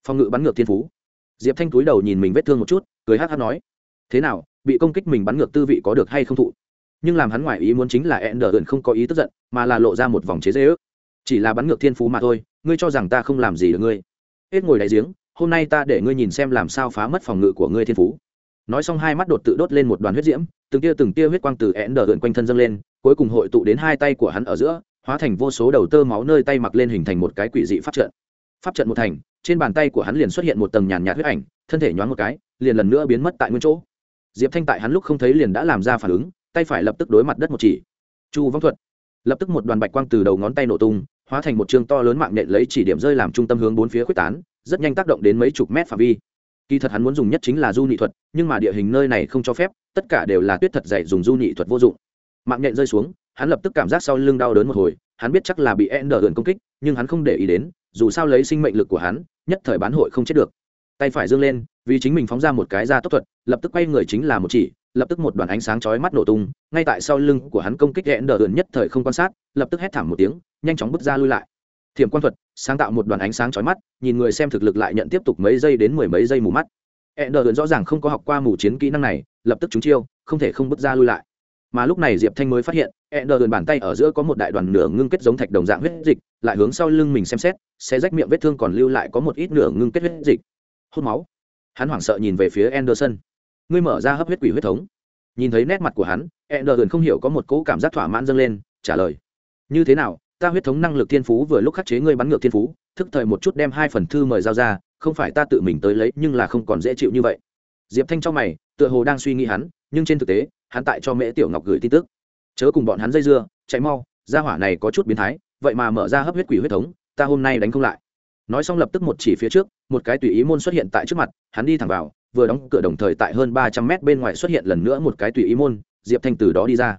Phòng ngự bắn ngược thiên phú. Diệp thanh túi đầu nhìn mình vết thương một chút, cười hát hát nói, thế nào bị công kích mình bắn ngược tư vị có được hay không thụ. Nhưng làm hắn ngoài ý muốn chính là hẹn đờ ẩn không có ý tức giận, mà là lộ ra một vòng chế dễ ước chỉ là bắn ngược thiên phú mà thôi, ngươi cho rằng ta không làm gì được ngươi. Hết ngồi đại giếng, hôm nay ta để ngươi nhìn xem làm sao phá mất phòng ngự của ngươi thiên phú. Nói xong hai mắt đột tự đốt lên một đoàn huyết diễm, từng tia từng tia huyết quang từ én đờ ượn quanh thân dâng lên, cuối cùng hội tụ đến hai tay của hắn ở giữa, hóa thành vô số đầu tơ máu nơi tay mặc lên hình thành một cái quỷ dị pháp trận. Pháp trận một thành, trên bàn tay của hắn liền xuất hiện một tầng nhàn nhạt huyết ảnh, thân thể nhoáng một cái, liền lần nữa biến mất tại nguyên chỗ diệp thanh tại hắn lúc không thấy liền đã làm ra phản ứng, tay phải lập tức đối mặt đất một chỉ. Chu vong thuật. Lập tức một đoàn bạch quang từ đầu ngón tay nổ tung, hóa thành một chương to lớn mạng nện lấy chỉ điểm rơi làm trung tâm hướng bốn phía quyết tán, rất nhanh tác động đến mấy chục mét phạm vi. Kỳ thật hắn muốn dùng nhất chính là du nị thuật, nhưng mà địa hình nơi này không cho phép, tất cả đều là tuyết thật dày dùng du nị thuật vô dụng. Mạng nện rơi xuống, hắn lập tức cảm giác sau lưng đau đớn một hồi, hắn biết chắc là bị e nở công kích, nhưng hắn không để ý đến, dù sao lấy sinh mệnh lực của hắn, nhất thời bán hội không chết được. Tay phải dâng lên vì chính mình phóng ra một cái ra tốc thuật, lập tức quay người chính là một chỉ, lập tức một đoàn ánh sáng chói mắt nổ tung, ngay tại sau lưng của hắn công kích e nở nhất thời không quan sát, lập tức hét thảm một tiếng, nhanh chóng bước ra lui lại. Thiểm quan thuật, sáng tạo một đoàn ánh sáng chói mắt, nhìn người xem thực lực lại nhận tiếp tục mấy giây đến mười mấy giây mù mắt. E nở rõ ràng không có học qua mù chiến kỹ năng này, lập tức trúng chiêu, không thể không bước ra lui lại. Mà lúc này diệp thanh mới phát hiện e nờ bàn tay ở giữa có một đại đoàn nửa ngưng kết giống thạch đồng dạng huyết dịch, lại hướng sau lưng mình xem xét sẽ rách miệng vết thương còn lưu lại có một ít nửa ngưng kết huyết dịch. Hút máu hắn hoảng sợ nhìn về phía anderson. Ngươi mở ra hấp huyết quỷ huyết thống. Nhìn thấy nét mặt của hắn, anderson không hiểu có một cỗ cảm giác thỏa mãn dâng lên, trả lời. Như thế nào, ta huyết thống năng lực thiên phú vừa lúc khắc chế ngươi bắn ngược thiên phú, thức thời một chút đem hai phần thư mời giao ra, không phải ta tự mình tới lấy, nhưng là không còn dễ chịu như vậy. Diệp thanh trong mày, tựa hồ đang suy nghĩ hắn, nhưng trên thực tế, hắn tại cho mễ tiểu ngọc gửi tin tức. Chớ cùng bọn hắn dây dưa, chạy mau, gia hỏa này có chút biến thái, vậy mà mở ra hấp huyết quỷ huyết thống, ta hôm nay đánh không lại nói xong lập tức một chỉ phía trước, một cái tùy ý môn xuất hiện tại trước mặt, hắn đi thẳng vào, vừa đóng cửa đồng thời tại hơn ba trăm mét bên ngoài xuất hiện lần nữa một cái tùy ý môn, diệp thanh từ đó đi ra.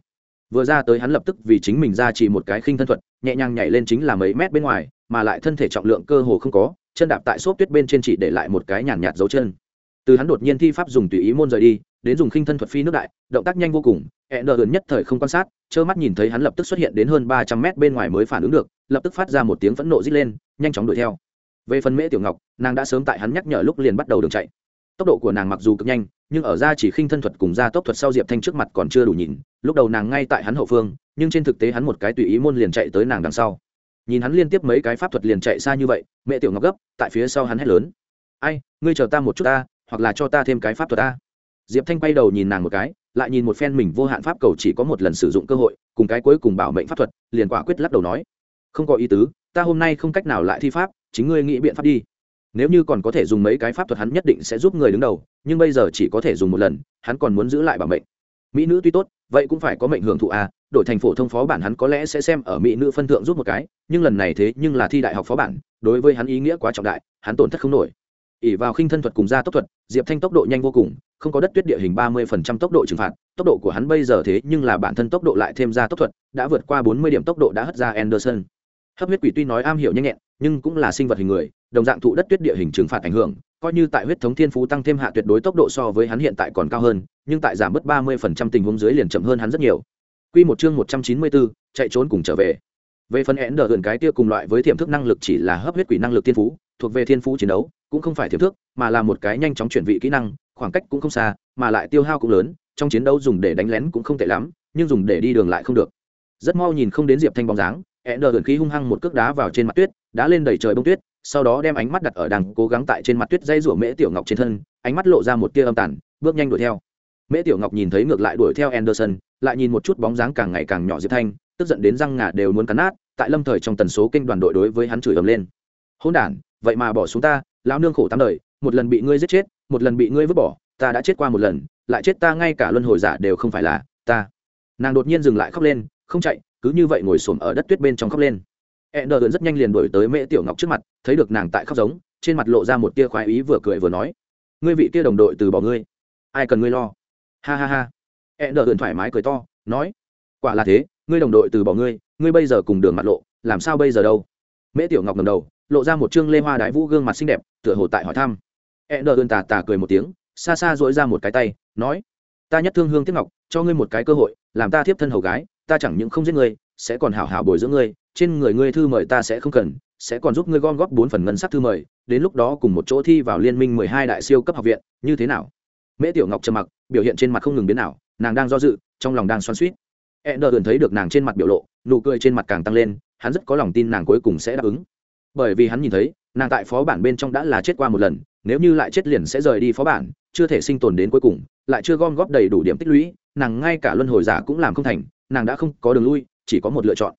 Vừa ra tới hắn lập tức vì chính mình ra chỉ một cái khinh thân thuật, nhẹ nhàng nhảy lên chính là mấy mét bên ngoài, mà lại thân thể trọng lượng cơ hồ không có, chân đạp tại xốp tuyết bên trên chỉ để lại một cái nhàn nhạt dấu chân. Từ hắn đột nhiên thi pháp dùng tùy ý môn rời đi, đến dùng khinh thân thuật phi nước đại, động tác nhanh vô cùng e nờ gần nhất thời không quan sát, trơ mắt nhìn thấy hắn lập tức xuất hiện đến hơn ba trăm mét bên ngoài mới phản ứng được, lập tức phát ra một tiếng phẫn nộ rít lên, nhanh chóng đuổi theo về phần mễ tiểu ngọc, nàng đã sớm tại hắn nhắc nhở lúc liền bắt đầu đường chạy. Tốc độ của nàng mặc dù cực nhanh, nhưng ở ra chỉ khinh thân thuật cùng ra tốc thuật sau diệp thanh trước mặt còn chưa đủ nhìn, lúc đầu nàng ngay tại hắn hậu phương, nhưng trên thực tế hắn một cái tùy ý môn liền chạy tới nàng đằng sau. Nhìn hắn liên tiếp mấy cái pháp thuật liền chạy xa như vậy mẹ tiểu ngọc gấp, tại phía sau hắn hét lớn. Ai, ngươi chờ ta một chút ta, hoặc là cho ta thêm cái pháp thuật ta. Diệp thanh quay đầu nhìn nàng một cái, lại nhìn một phen mình vô hạn pháp cầu chỉ có một lần sử dụng cơ hội, cùng cái cuối cùng bảo mệnh pháp thuật, liền quả quyết lắc đầu nói. Không có ý tứ, ta hôm nay không cách nào lại thi pháp chính ngươi nghĩ biện pháp đi. Nếu như còn có thể dùng mấy cái pháp thuật hắn nhất định sẽ giúp người đứng đầu nhưng bây giờ chỉ có thể dùng một lần hắn còn muốn giữ lại bảo mệnh. Mỹ nữ tuy tốt vậy cũng phải có mệnh hưởng thụ a à, đổi thành phổ thông phó bản hắn có lẽ sẽ xem ở mỹ nữ phân thượng giúp một cái nhưng lần này thế nhưng là thi đại học phó bản đối với hắn ý nghĩa quá trọng đại hắn tổn thất không nổi. Ỉ vào khinh thân thuật cùng gia tốc thuật diệp thanh tốc độ nhanh vô cùng không có đất tuyết địa hình ba mươi phần trăm tốc độ trừng phạt tốc độ của hắn bây giờ thế nhưng là bản thân tốc độ lại thêm ra tốc thuật đã vượt qua bốn mươi điểm tốc độ đã hất ra anderson. Hấp huyết quỷ tuy nói am hiểu nhanh nhẹn nhưng cũng là sinh vật hình người đồng dạng thụ đất tuyết địa hình trừng phạt ảnh hưởng coi như tại huyết thống thiên phú tăng thêm hạ tuyệt đối tốc độ so với hắn hiện tại còn cao hơn nhưng tại giảm bớt ba mươi phần trăm tình huống dưới liền chậm hơn hắn rất nhiều. Quy một chương một trăm chín mươi bốn chạy trốn cùng trở về. Về phần én đờ gần cái tia cùng loại với tiềm thức năng lực chỉ là hấp huyết quỷ năng lực thiên phú thuộc về thiên phú chiến đấu cũng không phải tiềm thức, mà là một cái nhanh chóng chuyển vị kỹ năng khoảng cách cũng không xa mà lại tiêu hao cũng lớn trong chiến đấu dùng để đánh lén cũng không tệ lắm nhưng dùng để đi đường lại không được. Rất mau nhìn không đến diệp thanh bóng dáng e đờ khí hung hăng một cước đá vào trên mặt tuyết, đá lên đầy trời bông tuyết, sau đó đem ánh mắt đặt ở đằng cố gắng tại trên mặt tuyết dây rủa mễ tiểu ngọc trên thân, ánh mắt lộ ra một tia âm tàn, bước nhanh đuổi theo. Mễ tiểu ngọc nhìn thấy ngược lại đuổi theo anderson, lại nhìn một chút bóng dáng càng ngày càng nhỏ diệp thanh, tức giận đến răng ngà đều muốn cắn nát, tại lâm thời trong tần số kênh đoàn đội đối với hắn chửi ầm lên. Hỗn đản, vậy mà bỏ xuống ta, lão nương khổ tám đời, một lần bị ngươi giết chết, một lần bị ngươi vứt bỏ, ta đã chết qua một lần, lại chết ta ngay cả luân hồi giả đều không phải là ta. Nàng đột nhiên dừng lại khóc lên, không chạy cứ như vậy ngồi xổm ở đất tuyết bên trong khóc lên. E đờ rất nhanh liền đổi tới mễ tiểu ngọc trước mặt, thấy được nàng tại khóc giống, trên mặt lộ ra một tia khoái ý vừa cười vừa nói, ngươi vị tia đồng đội từ bỏ ngươi, ai cần ngươi lo? Ha ha ha. E đờ thoải mái cười to, nói, quả là thế, ngươi đồng đội từ bỏ ngươi ngươi bây giờ cùng đường mặt lộ, làm sao bây giờ đâu? Mễ tiểu ngọc ngầm đầu, lộ ra một chương lê hoa đái vũ gương mặt xinh đẹp, tựa hồ tại hỏi thăm. E đờ ơn tà tà cười một tiếng, xa xa dỗi ra một cái tay, nói, ta nhất thương hương tiếc ngọc, cho ngươi một cái cơ hội, làm ta tiếp thân hầu gái ta chẳng những không giết ngươi, sẽ còn hảo hảo bồi dưỡng ngươi, trên người ngươi thư mời ta sẽ không cần, sẽ còn giúp ngươi gom góp bốn phần ngân sắc thư mời, đến lúc đó cùng một chỗ thi vào liên minh mười hai đại siêu cấp học viện, như thế nào? Mễ tiểu ngọc trầm mặc, biểu hiện trên mặt không ngừng biến nào nàng đang do dự, trong lòng đang xoắn suýt e đờ thấy được nàng trên mặt biểu lộ, nụ cười trên mặt càng tăng lên, hắn rất có lòng tin nàng cuối cùng sẽ đáp ứng. Bởi vì hắn nhìn thấy, nàng tại phó bản bên trong đã là chết qua một lần, nếu như lại chết liền sẽ rời đi phó bản, chưa thể sinh tồn đến cuối cùng, lại chưa gom góp đầy đủ điểm tích lũy, nàng ngay cả luân hồi giả cũng làm không thành nàng đã không có đường lui, chỉ có một lựa chọn.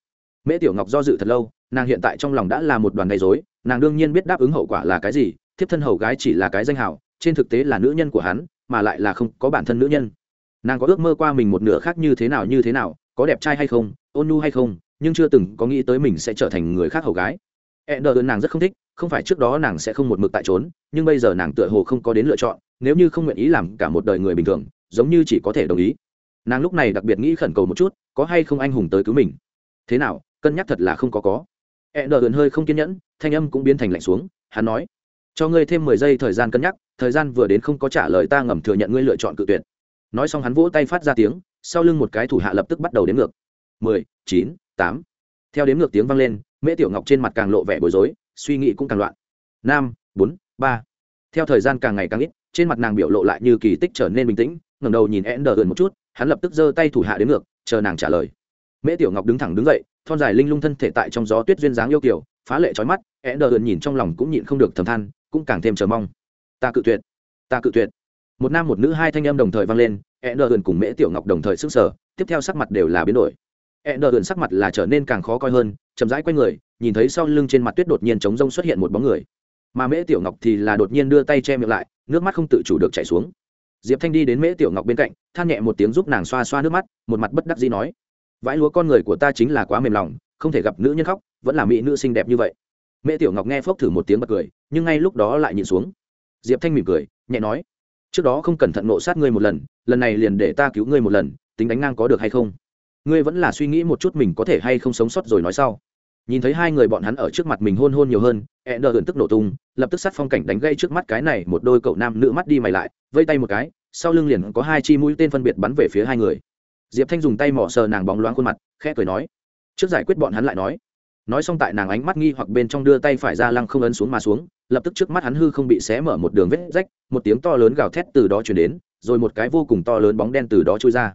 Mễ tiểu ngọc do dự thật lâu, nàng hiện tại trong lòng đã là một đoàn gây dối nàng đương nhiên biết đáp ứng hậu quả là cái gì, thiếp thân hầu gái chỉ là cái danh hào, trên thực tế là nữ nhân của hắn, mà lại là không có bản thân nữ nhân. Nàng có ước mơ qua mình một nửa khác như thế nào như thế nào, có đẹp trai hay không, ôn nu hay không, nhưng chưa từng có nghĩ tới mình sẽ trở thành người khác hầu gái. E đờ nàng rất không thích, không phải trước đó nàng sẽ không một mực tại trốn, nhưng bây giờ nàng tựa hồ không có đến lựa chọn, nếu như không nguyện ý làm cả một đời người bình thường, giống như chỉ có thể đồng ý nàng lúc này đặc biệt nghĩ khẩn cầu một chút, có hay không anh hùng tới cứu mình? Thế nào, cân nhắc thật là không có có. E đờ ẩn hơi không kiên nhẫn, thanh âm cũng biến thành lạnh xuống, hắn nói, cho ngươi thêm mười giây thời gian cân nhắc, thời gian vừa đến không có trả lời ta ngầm thừa nhận ngươi lựa chọn cự tuyệt. Nói xong hắn vỗ tay phát ra tiếng, sau lưng một cái thủ hạ lập tức bắt đầu đếm ngược. Mười, chín, tám. Theo đếm ngược tiếng vang lên, mễ tiểu ngọc trên mặt càng lộ vẻ bối rối, suy nghĩ cũng càng loạn. Năm, bốn, ba. Theo thời gian càng ngày càng ít, trên mặt nàng biểu lộ lại như kỳ tích trở nên bình tĩnh, ngẩng đầu nhìn e đờ ẩn một chút hắn lập tức giơ tay thủ hạ đến ngược, chờ nàng trả lời. Mễ tiểu ngọc đứng thẳng đứng dậy, thon dài linh lung thân thể tại trong gió tuyết duyên dáng yêu kiều, phá lệ trói mắt e đờ ẩn nhìn trong lòng cũng nhịn không được thầm than, cũng càng thêm chờ mong. Ta cự tuyệt, ta cự tuyệt. Một nam một nữ hai thanh em đồng thời vang lên e đờ ẩn cùng mễ tiểu ngọc đồng thời sức sở tiếp theo sắc mặt đều là biến đổi. e đờ ẩn sắc mặt là trở nên càng khó coi hơn, chậm rãi q u a y người, nhìn thấy sau lưng trên mặt tuyết đột nhiên trống rông xuất hiện một bóng người. Mà mễ tiểu ngọc thì là đột nhiên đưa tay che miệng lại, nước mắt không tự chủ được chảy xuống diệp thanh đi đến mễ tiểu ngọc bên cạnh, than nhẹ một tiếng giúp nàng xoa xoa nước mắt, một mặt bất đắc dĩ nói, vãi lúa con người của ta chính là quá mềm lòng, không thể gặp nữ nhân khóc, vẫn là mỹ nữ xinh đẹp như vậy. Mễ tiểu ngọc nghe phốc thử một tiếng bật cười, nhưng ngay lúc đó lại nhìn xuống. Diệp thanh mỉm cười, nhẹ nói, trước đó không cẩn thận nộ sát ngươi một lần lần này liền để ta cứu ngươi một lần, tính đánh ngang có được hay không? Ngươi vẫn là suy nghĩ một chút mình có thể hay không sống sót rồi nói sau. Nhìn thấy hai người bọn hắn ở trước mặt mình hôn hôn nhiều hơn e đờ hưởng tức nổ tung, lập tức sát phong cảnh đánh gây trước mắt cái này một đôi cậu nam nữ mắt đi mày lại vây tay một cái, sau lưng liền có hai chi mũi tên phân biệt bắn về phía hai người. Diệp thanh dùng tay mỏ sờ nàng bóng loáng khuôn mặt, khẽ cười nói, trước giải quyết bọn hắn lại nói. Nói xong tại nàng ánh mắt nghi hoặc bên trong đưa tay phải ra lăng không ấn xuống mà xuống, lập tức trước mắt hắn hư không bị xé mở một đường vết rách, một tiếng to lớn gào thét từ đó chuyển đến, rồi một cái vô cùng to lớn bóng đen từ đó trôi ra.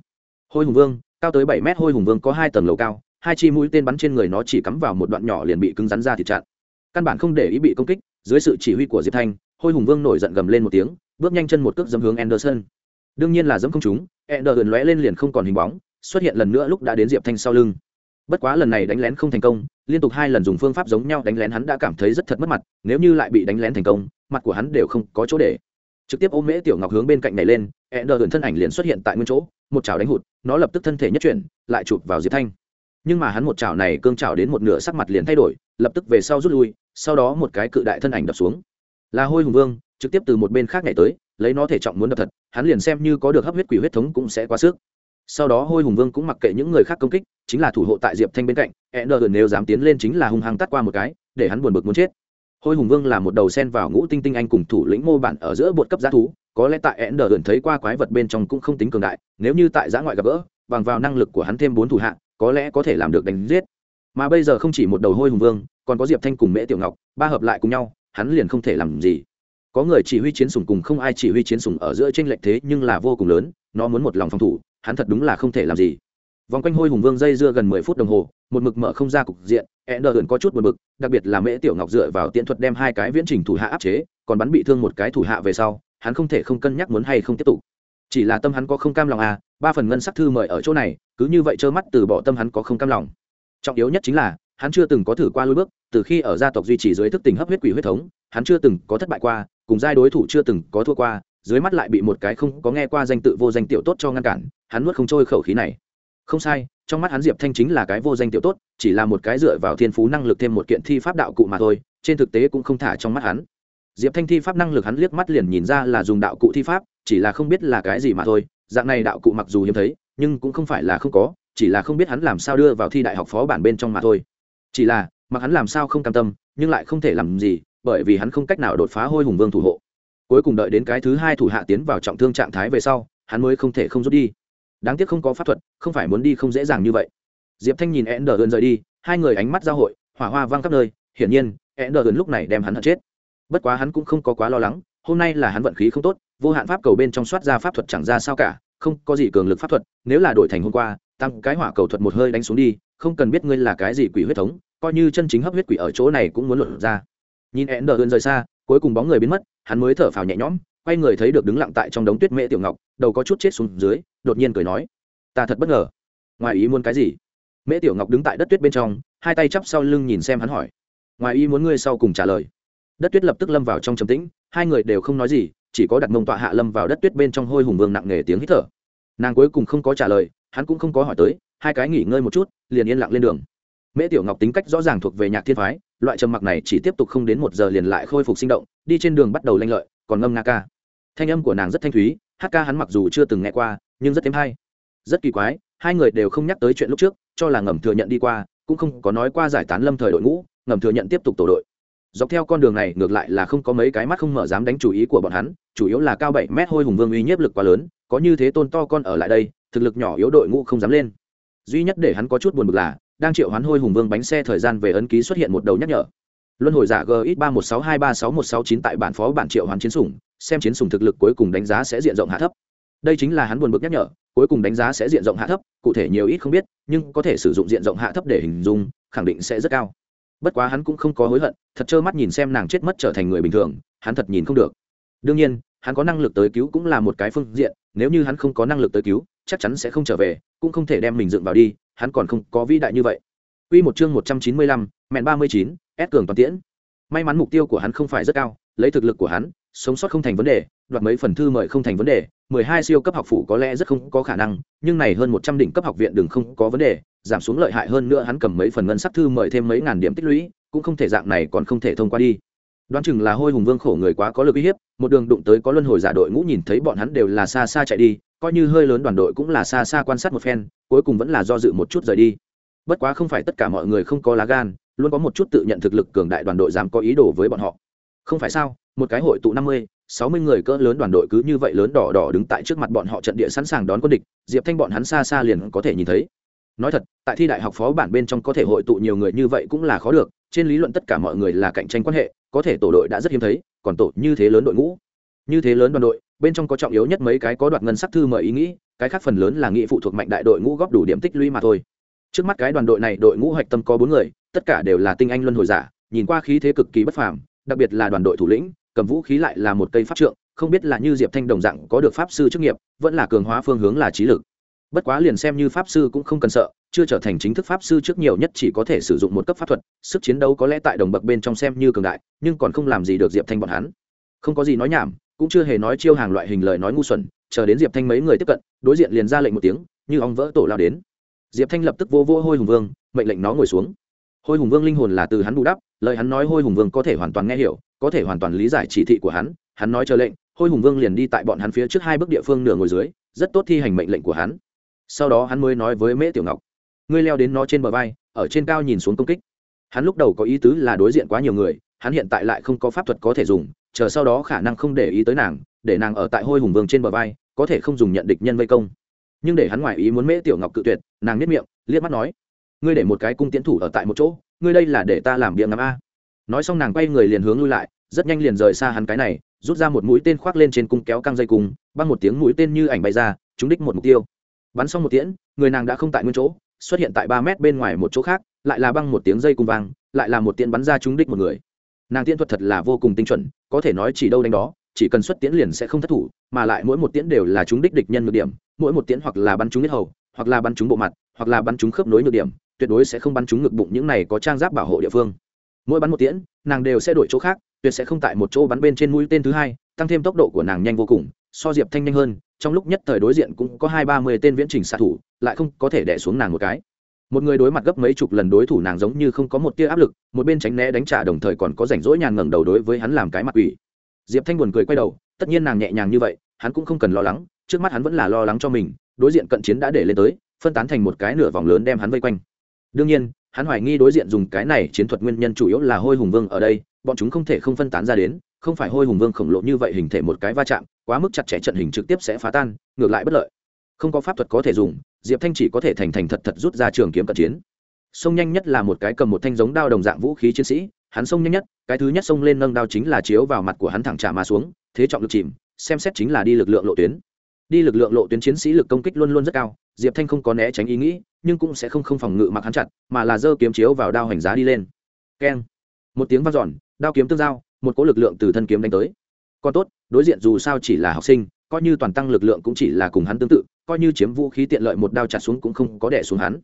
Hôi hùng vương, cao tới bảy mét hôi hùng vương có hai tầng lầu cao, hai chi mũi tên bắn trên người nó chỉ cắm vào một đoạn nhỏ liền bị cứng rắn ra thịt chặn. Căn bản không để ý bị công kích, dưới sự chỉ huy của diệp thanh, hôi hùng vương nổi giận gầm lên một tiếng bước nhanh chân một cước dẫm hướng anderson. Đương nhiên là dẫm không trúng, anderson lóe lên liền không còn hình bóng xuất hiện lần nữa lúc đã đến diệp thanh sau lưng. Bất quá lần này đánh lén không thành công liên tục hai lần dùng phương pháp giống nhau đánh lén hắn đã cảm thấy rất thật mất mặt nếu như lại bị đánh lén thành công mặt của hắn đều không có chỗ để. Trực tiếp ôm mễ tiểu ngọc hướng bên cạnh này lên Anderson thân ảnh liền xuất hiện tại nguyên chỗ một chảo đánh hụt nó lập tức thân thể nhất chuyển lại chụp vào diệp thanh. Nhưng mà hắn một chảo này cương chảo đến một nửa sắc mặt liền thay đổi lập tức về sau rút lui sau đó một cái cự đại thân ảnh đập xuống. Là hôi hùng vương trực tiếp từ một bên khác nhảy tới, lấy nó thể trọng muốn đập thật, hắn liền xem như có được hấp huyết quỷ huyết thống cũng sẽ quá sức. Sau đó hôi hùng vương cũng mặc kệ những người khác công kích, chính là thủ hộ tại diệp thanh bên cạnh e nờ nếu dám tiến lên chính là hung hăng tắt qua một cái, để hắn buồn bực muốn chết. Hôi hùng vương là một đầu sen vào ngũ tinh tinh anh cùng thủ lĩnh mô bản ở giữa bột cấp giá thú, có lẽ tại e nờ thấy qua quái vật bên trong cũng không tính cường đại, nếu như tại giã ngoại gặp gỡ, bằng vào năng lực của hắn thêm bốn thủ hạ, có lẽ có thể làm được đánh giết. Mà bây giờ không chỉ một đầu hôi hùng vương, còn có diệp thanh cùng mễ tiểu ngọc, ba hợp lại cùng nhau, hắn liền không thể làm gì có người chỉ huy chiến sủng cùng không ai chỉ huy chiến sủng ở giữa trên lệch thế nhưng là vô cùng lớn, nó muốn một lòng phòng thủ, hắn thật đúng là không thể làm gì. Vòng quanh hôi hùng vương dây dưa gần mười phút đồng hồ, một mực mở không ra cục diện e đờ có chút một mực đặc biệt là mễ tiểu ngọc dựa vào tiện thuật đem hai cái viễn trình thủ hạ áp chế, còn bắn bị thương một cái thủ hạ về sau, hắn không thể không cân nhắc muốn hay không tiếp tục. Chỉ là tâm hắn có không cam lòng à ba phần ngân sắc thư mời ở chỗ này, cứ như vậy trơ mắt từ bỏ tâm hắn có không cam lòng. Trọng yếu nhất chính là, hắn chưa từng có thử qua lối bước, từ khi ở gia tộc duy trì dưới thức tình hấp huyết quỷ huyết thống, hắn chưa từng có thất bại qua cùng giai đối thủ chưa từng có thua qua, dưới mắt lại bị một cái không có nghe qua danh tự vô danh tiểu tốt cho ngăn cản, hắn nuốt không trôi khẩu khí này. Không sai, trong mắt hắn diệp thanh chính là cái vô danh tiểu tốt, chỉ là một cái dựa vào thiên phú năng lực thêm một kiện thi pháp đạo cụ mà thôi, trên thực tế cũng không thả trong mắt hắn. Diệp thanh thi pháp năng lực hắn liếc mắt liền nhìn ra là dùng đạo cụ thi pháp, chỉ là không biết là cái gì mà thôi, dạng này đạo cụ mặc dù hiếm thấy, nhưng cũng không phải là không có, chỉ là không biết hắn làm sao đưa vào thi đại học phó bản bên trong mà thôi. Chỉ là, mặc hắn làm sao không cam tâm, nhưng lại không thể làm gì bởi vì hắn không cách nào đột phá hôi hùng vương thủ hộ. Cuối cùng đợi đến cái thứ hai thủ hạ tiến vào trọng thương trạng thái về sau, hắn mới không thể không rút đi. Đáng tiếc không có pháp thuật, không phải muốn đi không dễ dàng như vậy. Diệp thanh nhìn ender ơn rời đi, hai người ánh mắt giao hội, hỏa hoa vang khắp nơi, hiển nhiên ender ơn lúc này đem hắn hận chết. Bất quá hắn cũng không có quá lo lắng, hôm nay là hắn vận khí không tốt, vô hạn pháp cầu bên trong soát ra pháp thuật chẳng ra sao cả, không có gì cường lực pháp thuật, nếu là đổi thành hôm qua, tăng cái hỏa cầu thuật một hơi đánh xuống đi, không cần biết ngươi là cái gì quỷ huyết thống, coi như chân chính hấp huyết quỷ ở chỗ này cũng muốn luận ra nhìn ender ơn rời xa, cuối cùng bóng người biến mất, hắn mới thở phào nhẹ nhõm, quay người thấy được đứng lặng tại trong đống tuyết mễ tiểu ngọc, đầu có chút chết xuống dưới, đột nhiên cười nói, ta thật bất ngờ. Ngoài ý muốn cái gì? Mễ tiểu ngọc đứng tại đất tuyết bên trong, hai tay chắp sau lưng nhìn xem hắn hỏi. Ngoài ý muốn ngươi sau cùng trả lời. Đất tuyết lập tức lâm vào trong trầm tĩnh, hai người đều không nói gì, chỉ có đặt mông tọa hạ lâm vào đất tuyết bên trong hôi hùng vương nặng nề tiếng hít thở. Nàng cuối cùng không có trả lời, hắn cũng không có hỏi tới, hai cái nghỉ ngơi một chút, liền yên lặng lên đường. Mễ tiểu ngọc tính cách rõ ràng thuộc về nhạc thiên phái loại trầm mặc này chỉ tiếp tục không đến một giờ liền lại khôi phục sinh động, đi trên đường bắt đầu lanh lợi, còn ngâm nga ca. Thanh âm của nàng rất thanh thúy, hát ca hắn mặc dù chưa từng nghe qua, nhưng rất thêm hay. Rất kỳ quái, hai người đều không nhắc tới chuyện lúc trước, cho là ngầm thừa nhận đi qua, cũng không có nói qua giải tán lâm thời đội ngũ, ngầm thừa nhận tiếp tục tổ đội. Dọc theo con đường này, ngược lại là không có mấy cái mắt không mở dám đánh chủ ý của bọn hắn, chủ yếu là cao bảy mét hôi hùng vương uy nhiếp lực quá lớn, có như thế tôn to con ở lại đây, thực lực nhỏ yếu đội ngũ không dám lên. Duy nhất để hắn có chút buồn bực là đang triệu hoán hôi hùng vương bánh xe thời gian về ấn ký xuất hiện một đầu nhắc nhở. Luân hồi giả gx ba một sáu hai ba sáu một sáu chín tại bản phó bản triệu hoán chiến sủng, xem chiến sủng thực lực cuối cùng đánh giá sẽ diện rộng hạ thấp. Đây chính là hắn buồn bực nhắc nhở, cuối cùng đánh giá sẽ diện rộng hạ thấp, cụ thể nhiều ít không biết, nhưng có thể sử dụng diện rộng hạ thấp để hình dung, khẳng định sẽ rất cao. Bất quá hắn cũng không có hối hận, thật trơ mắt nhìn xem nàng chết mất trở thành người bình thường, hắn thật nhìn không được. Đương nhiên, hắn có năng lực tới cứu cũng là một cái phương diện, nếu như hắn không có năng lực tới cứu, chắc chắn sẽ không trở về, cũng không thể đem mình dựng vào đi hắn còn không có vĩ đại như vậy Quy một chương 195, mẹn 39, S cường toàn tiễn. May mắn mục tiêu của hắn không phải rất cao, lấy thực lực của hắn, sống sót không thành vấn đề, đoạt mấy phần thư mời không thành vấn đề, 12 siêu cấp học phủ có lẽ rất không có khả năng, nhưng này hơn 100 đỉnh cấp học viện đừng không có vấn đề, giảm xuống lợi hại hơn nữa hắn cầm mấy phần ngân sắc thư mời thêm mấy ngàn điểm tích lũy, cũng không thể dạng này còn không thể thông qua đi. Đoán chừng là Hôi Hùng Vương khổ người quá có lực uy hiếp, một đường đụng tới có luân hồi giả đội ngũ nhìn thấy bọn hắn đều là xa xa chạy đi, coi như hơi lớn đoàn đội cũng là xa xa quan sát một phen, cuối cùng vẫn là do dự một chút rời đi. Bất quá không phải tất cả mọi người không có lá gan luôn có một chút tự nhận thực lực cường đại đoàn đội dám có ý đồ với bọn họ. Không phải sao một cái hội tụ năm mươi sáu mươi người cỡ lớn đoàn đội cứ như vậy lớn đỏ đỏ đứng tại trước mặt bọn họ trận địa sẵn sàng đón quân địch diệp thanh bọn hắn xa xa liền có thể nhìn thấy. Nói thật tại thi đại học phó bản bên trong có thể hội tụ nhiều người như vậy cũng là khó được trên lý luận tất cả mọi người là cạnh tranh quan hệ có thể tổ đội đã rất hiếm thấy còn tổ như thế lớn đội ngũ như thế lớn đoàn đội, bên trong có trọng yếu nhất mấy cái có đoạt ngân sắc thư mời ý nghĩ, cái khác phần lớn là nghị phụ thuộc mạnh đại đội ngũ góp đủ điểm tích lũy mà thôi. Trước mắt cái đoàn đội này, đội ngũ hạch tâm có bốn người, tất cả đều là tinh anh luân hồi giả, nhìn qua khí thế cực kỳ bất phàm, đặc biệt là đoàn đội thủ lĩnh, cầm vũ khí lại là một cây pháp trượng, không biết là như diệp thanh đồng dạng có được pháp sư chức nghiệp, vẫn là cường hóa phương hướng là trí lực. Bất quá liền xem như pháp sư cũng không cần sợ, chưa trở thành chính thức pháp sư trước nhiều nhất chỉ có thể sử dụng một cấp pháp thuật, sức chiến đấu có lẽ tại đồng bậc bên trong xem như cường đại, nhưng còn không làm gì được diệp thanh bọn hắn. Không có gì nói nhảm cũng chưa hề nói chiêu hàng loại hình lời nói ngu xuẩn, chờ đến diệp thanh mấy người tiếp cận, đối diện liền ra lệnh một tiếng, như ong vỡ tổ lao đến. Diệp thanh lập tức vô vô hôi hùng vương, mệnh lệnh nó ngồi xuống. Hôi hùng vương linh hồn là từ hắn bù đắp, lời hắn nói hôi hùng vương có thể hoàn toàn nghe hiểu, có thể hoàn toàn lý giải chỉ thị của hắn hắn nói chờ lệnh, hôi hùng vương liền đi tại bọn hắn phía trước hai bước địa phương nửa ngồi dưới, rất tốt thi hành mệnh lệnh của hắn. Sau đó hắn mới nói với mễ tiểu ngọc, ngươi leo đến nó trên bờ vai, ở trên cao nhìn xuống công kích. Hắn lúc đầu có ý tứ là đối diện quá nhiều người, hắn hiện tại lại không có pháp thuật có thể dùng chờ sau đó khả năng không để ý tới nàng, để nàng ở tại hôi hùng vương trên bờ vai, có thể không dùng nhận địch nhân vây công. Nhưng để hắn ngoài ý muốn mễ tiểu ngọc cự tuyệt, nàng nếp miệng, liếc mắt nói, ngươi để một cái cung tiến thủ ở tại một chỗ, ngươi đây là để ta làm biếng ngắm a. Nói xong nàng quay người liền hướng lui lại, rất nhanh liền rời xa hắn cái này, rút ra một mũi tên khoác lên trên cung kéo căng dây cung, băng một tiếng mũi tên như ảnh bay ra, trúng đích một mục tiêu. Bắn xong một tiễn, người nàng đã không tại nguyên chỗ, xuất hiện tại ba mét bên ngoài một chỗ khác, lại là băng một tiếng dây cung vang, lại là một tiễn bắn ra trúng đích một người nàng tiễn thuật thật là vô cùng tinh chuẩn, có thể nói chỉ đâu đánh đó, chỉ cần xuất tiễn liền sẽ không thất thủ, mà lại mỗi một tiễn đều là trúng đích địch nhân ngược điểm, mỗi một tiễn hoặc là bắn chúng nhất hầu, hoặc là bắn chúng bộ mặt, hoặc là bắn chúng khớp nối ngược điểm, tuyệt đối sẽ không bắn chúng ngực bụng những này có trang giáp bảo hộ địa phương. Mỗi bắn một tiễn, nàng đều sẽ đổi chỗ khác, tuyệt sẽ không tại một chỗ bắn bên trên mũi tên thứ hai, tăng thêm tốc độ của nàng nhanh vô cùng, so diệp thanh nhanh hơn, trong lúc nhất thời đối diện cũng có hai ba mươi tên viễn trình xạ thủ, lại không có thể đẻ xuống nàng một cái một người đối mặt gấp mấy chục lần đối thủ nàng giống như không có một tia áp lực, một bên tránh né đánh trả đồng thời còn có rảnh rỗi nhàn ngẩng đầu đối với hắn làm cái mặt ủy diệp thanh buồn cười quay đầu, tất nhiên nàng nhẹ nhàng như vậy, hắn cũng không cần lo lắng, trước mắt hắn vẫn là lo lắng cho mình, đối diện cận chiến đã để lên tới, phân tán thành một cái nửa vòng lớn đem hắn vây quanh. Đương nhiên, hắn hoài nghi đối diện dùng cái này chiến thuật nguyên nhân chủ yếu là hôi hùng vương ở đây, bọn chúng không thể không phân tán ra đến, không phải hôi hùng vương khổng lồ như vậy hình thể một cái va chạm, quá mức chặt chẽ trận hình trực tiếp sẽ phá tan, ngược lại bất lợi. Không có pháp thuật có thể dùng diệp thanh chỉ có thể thành thành thật thật rút ra trường kiếm cận chiến. Sông nhanh nhất là một cái cầm một thanh giống đao đồng dạng vũ khí chiến sĩ, hắn sông nhanh nhất, cái thứ nhất sông lên nâng đao chính là chiếu vào mặt của hắn thẳng trả mà xuống, thế trọng lực chìm, xem xét chính là đi lực lượng lộ tuyến. Đi lực lượng lộ tuyến chiến sĩ lực công kích luôn luôn rất cao, diệp thanh không có né tránh ý nghĩ, nhưng cũng sẽ không không phòng ngự mặc hắn chặt, mà là giơ kiếm chiếu vào đao hành giá đi lên. Keng. Một tiếng vang dọn, đao kiếm tương giao, một cỗ lực lượng từ thân kiếm đánh tới. Còn tốt, đối diện dù sao chỉ là học sinh, coi như toàn tăng lực lượng cũng chỉ là cùng hắn tương tự coi như chiếm vũ khí tiện lợi một đao chặt xuống cũng không có đẻ xuống hắn.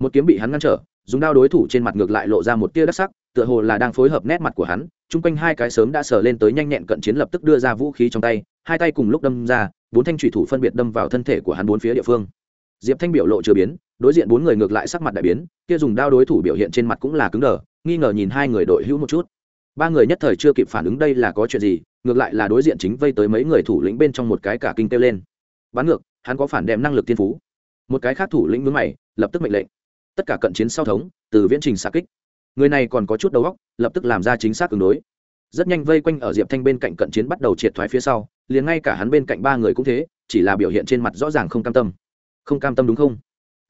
Một kiếm bị hắn ngăn trở, dùng đao đối thủ trên mặt ngược lại lộ ra một tia đắc sắc, tựa hồ là đang phối hợp nét mặt của hắn, chung quanh hai cái sớm đã sờ lên tới nhanh nhẹn cận chiến lập tức đưa ra vũ khí trong tay, hai tay cùng lúc đâm ra, bốn thanh thủy thủ phân biệt đâm vào thân thể của hắn bốn phía địa phương. Diệp thanh biểu lộ chưa biến, đối diện bốn người ngược lại sắc mặt đại biến, kia dùng đao đối thủ biểu hiện trên mặt cũng là cứng đờ, nghi ngờ nhìn hai người đội hữu một chút. Ba người nhất thời chưa kịp phản ứng đây là có chuyện gì, ngược lại là đối diện chính vây tới mấy người thủ lĩnh bên trong một cái cả kinh kêu lên. Bắn ngược hắn có phản đem năng lực tiên phú. Một cái khác thủ lĩnh mướn mày, lập tức mệnh lệnh. Tất cả cận chiến sau thống, từ viễn trình xa kích. Người này còn có chút đầu óc, lập tức làm ra chính xác ứng đối. Rất nhanh vây quanh ở diệp thanh bên cạnh cận chiến bắt đầu triệt thoái phía sau, liền ngay cả hắn bên cạnh ba người cũng thế, chỉ là biểu hiện trên mặt rõ ràng không cam tâm. Không cam tâm đúng không?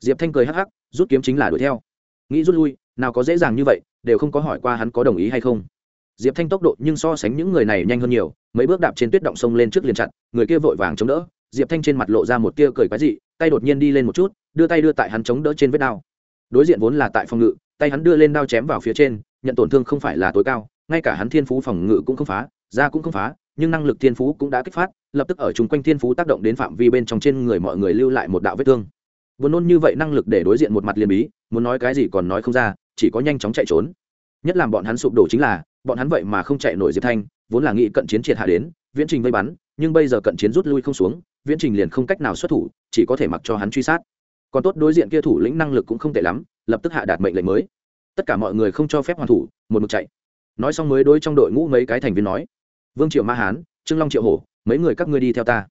Diệp thanh cười hắc hắc, rút kiếm chính là đuổi theo. Nghĩ rút lui, nào có dễ dàng như vậy, đều không có hỏi qua hắn có đồng ý hay không. Diệp thanh tốc độ nhưng so sánh những người này nhanh hơn nhiều, mấy bước đạp trên tuyết động sông lên trước liền chặn, người kia vội vàng chống đỡ diệp thanh trên mặt lộ ra một tia cười quái dị, tay đột nhiên đi lên một chút, đưa tay đưa tại hắn chống đỡ trên vết đao. Đối diện vốn là tại phòng ngự, tay hắn đưa lên đao chém vào phía trên, nhận tổn thương không phải là tối cao, ngay cả hắn thiên phú phòng ngự cũng không phá ra cũng không phá, nhưng năng lực thiên phú cũng đã kích phát, lập tức ở chung quanh thiên phú tác động đến phạm vi bên trong trên người mọi người lưu lại một đạo vết thương. Vốn nôn như vậy năng lực để đối diện một mặt liên bí, muốn nói cái gì còn nói không ra, chỉ có nhanh chóng chạy trốn. Nhất làm bọn hắn sụp đổ chính là, bọn hắn vậy mà không chạy nổi diệp thanh, vốn là nghĩ cận chiến triệt hạ đến, viễn trình vây bắn, nhưng bây giờ cận chiến rút lui không xuống viễn trình liền không cách nào xuất thủ, chỉ có thể mặc cho hắn truy sát. Còn tốt đối diện kia thủ lĩnh năng lực cũng không tệ lắm, lập tức hạ đạt mệnh lệnh mới. Tất cả mọi người không cho phép hoàn thủ, một mực chạy. Nói xong mới đối trong đội ngũ mấy cái thành viên nói, vương triều ma hán, trương long triệu hổ, mấy người các ngươi đi theo ta.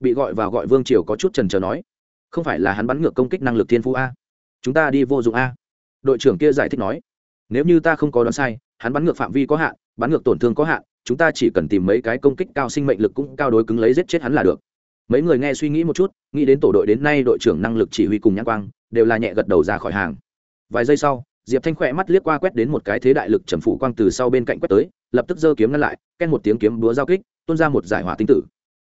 Bị gọi vào gọi vương triều có chút trần trờ nói, không phải là hắn bắn ngược công kích năng lực thiên phú a? Chúng ta đi vô dụng a. Đội trưởng kia giải thích nói, nếu như ta không có đoán sai, hắn bắn ngược phạm vi có hạn, bắn ngược tổn thương có hạn, chúng ta chỉ cần tìm mấy cái công kích cao sinh mệnh lực cũng cao đối cứng lấy giết chết hắn là được mấy người nghe suy nghĩ một chút, nghĩ đến tổ đội đến nay đội trưởng năng lực chỉ huy cùng nhãn quang, đều là nhẹ gật đầu ra khỏi hàng. Vài giây sau, diệp thanh khỏe mắt liếc qua quét đến một cái thế đại lực trầm phủ quang từ sau bên cạnh quét tới, lập tức giơ kiếm ngăn lại, ken một tiếng kiếm búa giao kích, tuôn ra một giải hỏa tinh tử.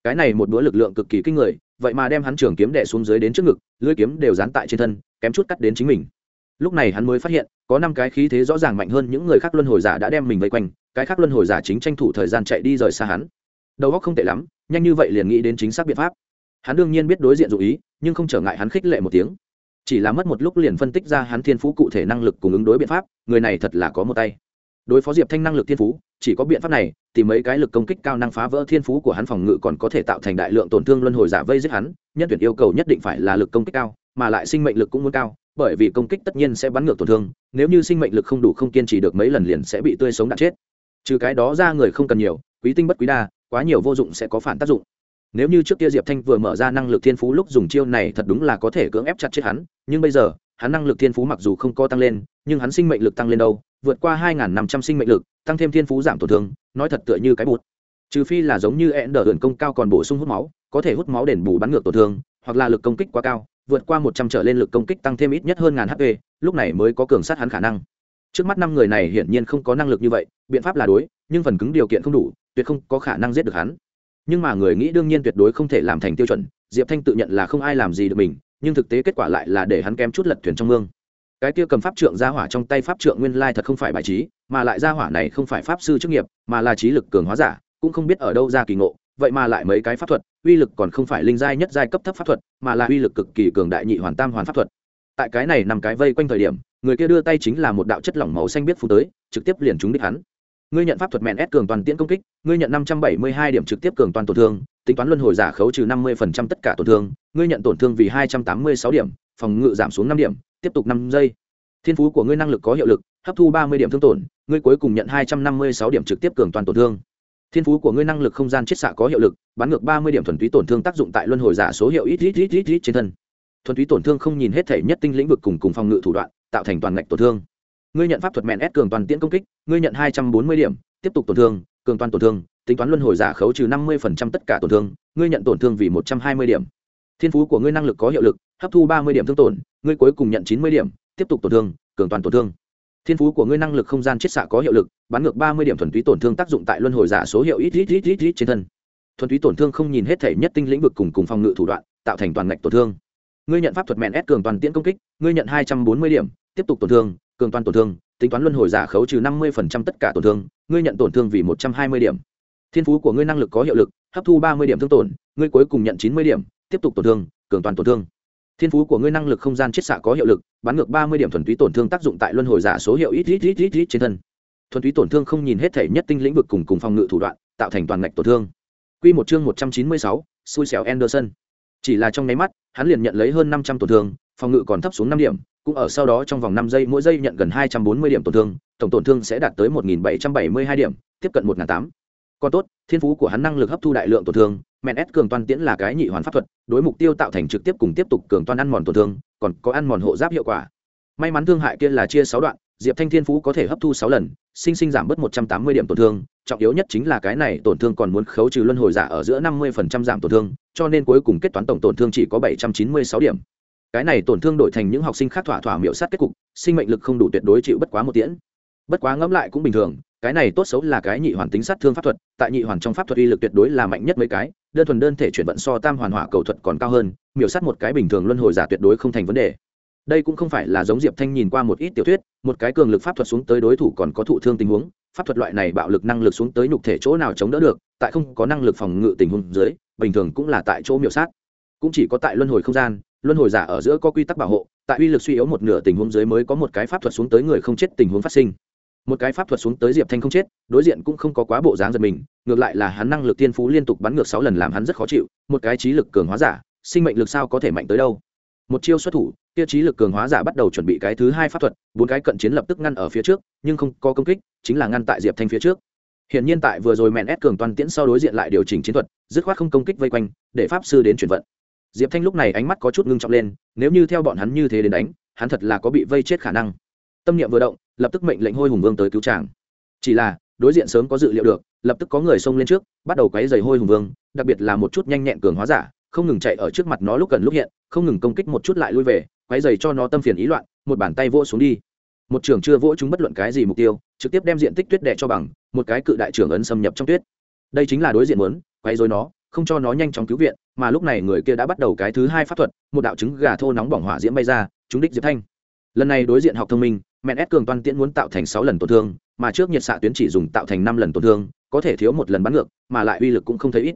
Cái này một búa lực lượng cực kỳ kinh người, vậy mà đem hắn trường kiếm đè xuống dưới đến trước ngực, lưỡi kiếm đều dán tại trên thân, kém chút cắt đến chính mình. Lúc này hắn mới phát hiện, có năm cái khí thế rõ ràng mạnh hơn những người khác luân hồi giả đã đem mình vây quanh, cái khác luân hồi giả chính tranh thủ thời gian chạy đi rời xa hắn đầu óc không tệ lắm, nhanh như vậy liền nghĩ đến chính xác biện pháp. Hắn đương nhiên biết đối diện dụ ý, nhưng không trở ngại hắn khích lệ một tiếng. Chỉ là mất một lúc liền phân tích ra hắn thiên phú cụ thể năng lực cùng ứng đối biện pháp, người này thật là có một tay. Đối phó diệp thanh năng lực thiên phú, chỉ có biện pháp này thì mấy cái lực công kích cao năng phá vỡ thiên phú của hắn phòng ngự còn có thể tạo thành đại lượng tổn thương luân hồi giả vây giết hắn, nhân tuyển yêu cầu nhất định phải là lực công kích cao, mà lại sinh mệnh lực cũng muốn cao, bởi vì công kích tất nhiên sẽ bắn ngược tổn thương, nếu như sinh mệnh lực không đủ không kiên trì được mấy lần liền sẽ bị tươi sống đạn chết. Trừ cái đó ra người không cần nhiều, quý tinh bất quý đa quá nhiều vô dụng sẽ có phản tác dụng. Nếu như trước kia diệp thanh vừa mở ra năng lực thiên phú lúc dùng chiêu này thật đúng là có thể cưỡng ép chặt chết hắn, nhưng bây giờ, hắn năng lực thiên phú mặc dù không có tăng lên, nhưng hắn sinh mệnh lực tăng lên đâu, vượt qua hai năm trăm sinh mệnh lực, tăng thêm thiên phú giảm tổn thương, nói thật tựa như cái bụt. Trừ phi là giống như ẹn đờ hưởng công cao còn bổ sung hút máu, có thể hút máu đền bù bắn ngược tổn thương, hoặc là lực công kích quá cao, vượt qua một trăm trở lên lực công kích tăng thêm ít nhất hơn ngàn hp lúc này mới có cường sát hắn khả năng. Trước mắt năm người này hiển nhiên không có năng lực như vậy, biện pháp là đối, nhưng phần cứng điều kiện không đủ tuyệt không có khả năng giết được hắn. Nhưng mà người nghĩ đương nhiên tuyệt đối không thể làm thành tiêu chuẩn, diệp thanh tự nhận là không ai làm gì được mình, nhưng thực tế kết quả lại là để hắn kém chút lật thuyền trong mương. Cái kia cầm pháp trượng ra hỏa trong tay pháp trượng nguyên lai thật không phải bài trí, mà lại ra hỏa này không phải pháp sư chức nghiệp, mà là trí lực cường hóa giả, cũng không biết ở đâu ra kỳ ngộ, vậy mà lại mấy cái pháp thuật, uy lực còn không phải linh giai nhất giai cấp thấp pháp thuật, mà là uy lực cực kỳ cường đại nhị hoàn tam hoàn pháp thuật. Tại cái này nằm cái vây quanh thời điểm, người kia đưa tay chính là một đạo chất lỏng màu xanh biết phun tới, trực tiếp liền trúng đích hắn ngươi nhận pháp thuật mẹn ép cường toàn tiễn công kích, ngươi nhận năm trăm bảy mươi hai điểm trực tiếp cường toàn tổn thương, tính toán luân hồi giả khấu trừ năm mươi phần trăm tất cả tổn thương, ngươi nhận tổn thương vì hai trăm tám mươi sáu điểm, phòng ngự giảm xuống năm điểm, tiếp tục năm giây. Thiên phú của ngươi năng lực có hiệu lực, hấp thu ba mươi điểm thương tổn, ngươi cuối cùng nhận hai trăm năm mươi sáu điểm trực tiếp cường toàn tổn thương. Thiên phú của ngươi năng lực không gian chiết xạ có hiệu lực, bắn ngược ba mươi điểm thuần túy tổn thương tác dụng tại luân hồi giả số hiệu ít ít ít ít ít trên thân. Thuần túy tổn thương không nhìn hết thể nhất tinh lĩnh vực cùng cùng phòng ngự thủ đoạn, tạo thành toàn ngạch tổn thương ngươi nhận pháp thuật mẹn ép cường toàn tiễn công kích, ngươi nhận hai trăm bốn mươi điểm, tiếp tục tổn thương, cường toàn tổn thương, tính toán luân hồi giả khấu trừ năm mươi tất cả tổn thương, ngươi nhận tổn thương vì một trăm hai mươi điểm. Thiên phú của ngươi năng lực có hiệu lực, hấp thu ba mươi điểm thương tổn, ngươi cuối cùng nhận chín mươi điểm, tiếp tục tổn thương, cường toàn tổn thương. Thiên phú của ngươi năng lực không gian chiết xạ có hiệu lực bán ngược ba mươi điểm thuần túy tổn thương tác dụng tại luân hồi giả số hiệu ít ít ít ít ít trên thân. Thuần túy tổn thương không nhìn hết thể nhất tinh lĩnh vực cùng cùng phòng ngự thủ đoạn, tạo thành toàn ngạch tổn thương. Ngươi nhận pháp thuật mẹn ép cường toàn tiễn công kích, ngươi nhận hai trăm bốn mươi điểm, tiếp tục tổn thương cường toàn tổn thương, tính toán luân hồi giả khấu trừ năm mươi tất cả tổn thương, ngươi nhận tổn thương vì một trăm hai mươi điểm. Thiên phú của ngươi năng lực có hiệu lực, hấp thu ba mươi điểm thương tổn, ngươi cuối cùng nhận chín mươi điểm, tiếp tục tổn thương, cường toàn tổn thương. Thiên phú của ngươi năng lực không gian chiết xạ có hiệu lực, bắn ngược ba mươi điểm thuần túy tổn thương tác dụng tại luân hồi giả số hiệu ít ít ít ít ít trên thân. Thuần túy tổn thương không nhìn hết thể nhất tinh lĩnh vực cùng cùng phòng ngự thủ đoạn, tạo thành toàn ngạch tổn thương. Q một chương một trăm chín mươi sáu, xui xẻo anderson. Chỉ là trong nháy mắt, hắn liền nhận lấy hơn năm trăm tổn thương, phòng ngự còn thấp xuống năm điểm cũng ở sau đó trong vòng năm giây, mỗi giây nhận gần hai trăm bốn mươi điểm tổn thương, tổng tổn thương sẽ đạt tới một nghìn bảy trăm bảy mươi hai điểm, tiếp cận một tám còn tốt, thiên phú của hắn năng lực hấp thu đại lượng tổn thương, mẹn ép cường toàn tiễn là cái nhị hoàn pháp thuật, đối mục tiêu tạo thành trực tiếp cùng tiếp tục cường toàn ăn mòn tổn thương, còn có ăn mòn hộ giáp hiệu quả. May mắn thương hại kia là chia sáu đoạn, diệp thanh thiên phú có thể hấp thu sáu lần, sinh sinh giảm bớt một trăm tám mươi điểm tổn thương, trọng yếu nhất chính là cái này tổn thương còn muốn khấu trừ luân hồi giả ở giữa năm mươi phần trăm giảm tổn thương, cho nên cuối cùng kết toán tổng tổn thương chỉ có bảy trăm chín mươi sáu điểm cái này tổn thương đổi thành những học sinh khác thỏa thỏa miểu sát kết cục, sinh mệnh lực không đủ tuyệt đối chịu bất quá một tiễn. Bất quá ngẫm lại cũng bình thường, cái này tốt xấu là cái nhị hoàn tính sát thương pháp thuật, tại nhị hoàn trong pháp thuật uy lực tuyệt đối là mạnh nhất mấy cái, đơn thuần đơn thể chuyển vận so tam hoàn hỏa cầu thuật còn cao hơn, miểu sát một cái bình thường luân hồi giả tuyệt đối không thành vấn đề. Đây cũng không phải là giống diệp thanh nhìn qua một ít tiểu thuyết, một cái cường lực pháp thuật xuống tới đối thủ còn có thụ thương tình huống, pháp thuật loại này bạo lực năng lực xuống tới nhục thể chỗ nào chống đỡ được, tại không có năng lực phòng ngự tình huống dưới, bình thường cũng là tại chỗ miểu sát. Cũng chỉ có tại luân hồi không gian luân hồi giả ở giữa có quy tắc bảo hộ, tại uy lực suy yếu một nửa tình huống dưới mới có một cái pháp thuật xuống tới người không chết tình huống phát sinh. Một cái pháp thuật xuống tới diệp thanh không chết, đối diện cũng không có quá bộ dáng giật mình, ngược lại là hắn năng lực tiên phú liên tục bắn ngược sáu lần làm hắn rất khó chịu, một cái trí lực cường hóa giả, sinh mệnh lực sao có thể mạnh tới đâu? Một chiêu xuất thủ tiêu trí lực cường hóa giả bắt đầu chuẩn bị cái thứ hai pháp thuật, bốn cái cận chiến lập tức ngăn ở phía trước, nhưng không có công kích, chính là ngăn tại diệp thanh phía trước. Hiện nhiên tại vừa rồi mẹn ép cường toàn tiễn sau đối diện lại điều chỉnh chiến thuật, dứt khoát không công kích vây quanh, để pháp sư đến chuyển vận diệp thanh lúc này ánh mắt có chút ngưng trọng lên, nếu như theo bọn hắn như thế đến đánh, hắn thật là có bị vây chết khả năng. Tâm niệm vừa động, lập tức mệnh lệnh hôi hùng vương tới cứu tràng chỉ là, đối diện sớm có dự liệu được, lập tức có người xông lên trước, bắt đầu quấy giày hôi hùng vương, đặc biệt là một chút nhanh nhẹn cường hóa giả, không ngừng chạy ở trước mặt nó lúc cần lúc hiện, không ngừng công kích một chút lại lui về, quấy giày cho nó tâm phiền ý loạn, một bàn tay vỗ xuống đi. Một trường chưa vỗ chúng bất luận cái gì mục tiêu, trực tiếp đem diện tích tuyết đệ cho bằng, một cái cự đại trưởng ấn xâm nhập trong tuyết. Đây chính là đối diện muốn, quấy dối nó không cho nó nhanh chóng cứu viện mà lúc này người kia đã bắt đầu cái thứ hai pháp thuật một đạo trứng gà thô nóng bỏng hỏa diễm bay ra chúng đích diệp thanh. Lần này đối diện học thông minh mẹn ép cường toan tiễn muốn tạo thành sáu lần tổn thương mà trước nhiệt xạ tuyến chỉ dùng tạo thành năm lần tổn thương có thể thiếu một lần bắn ngược mà lại uy lực cũng không thấy ít.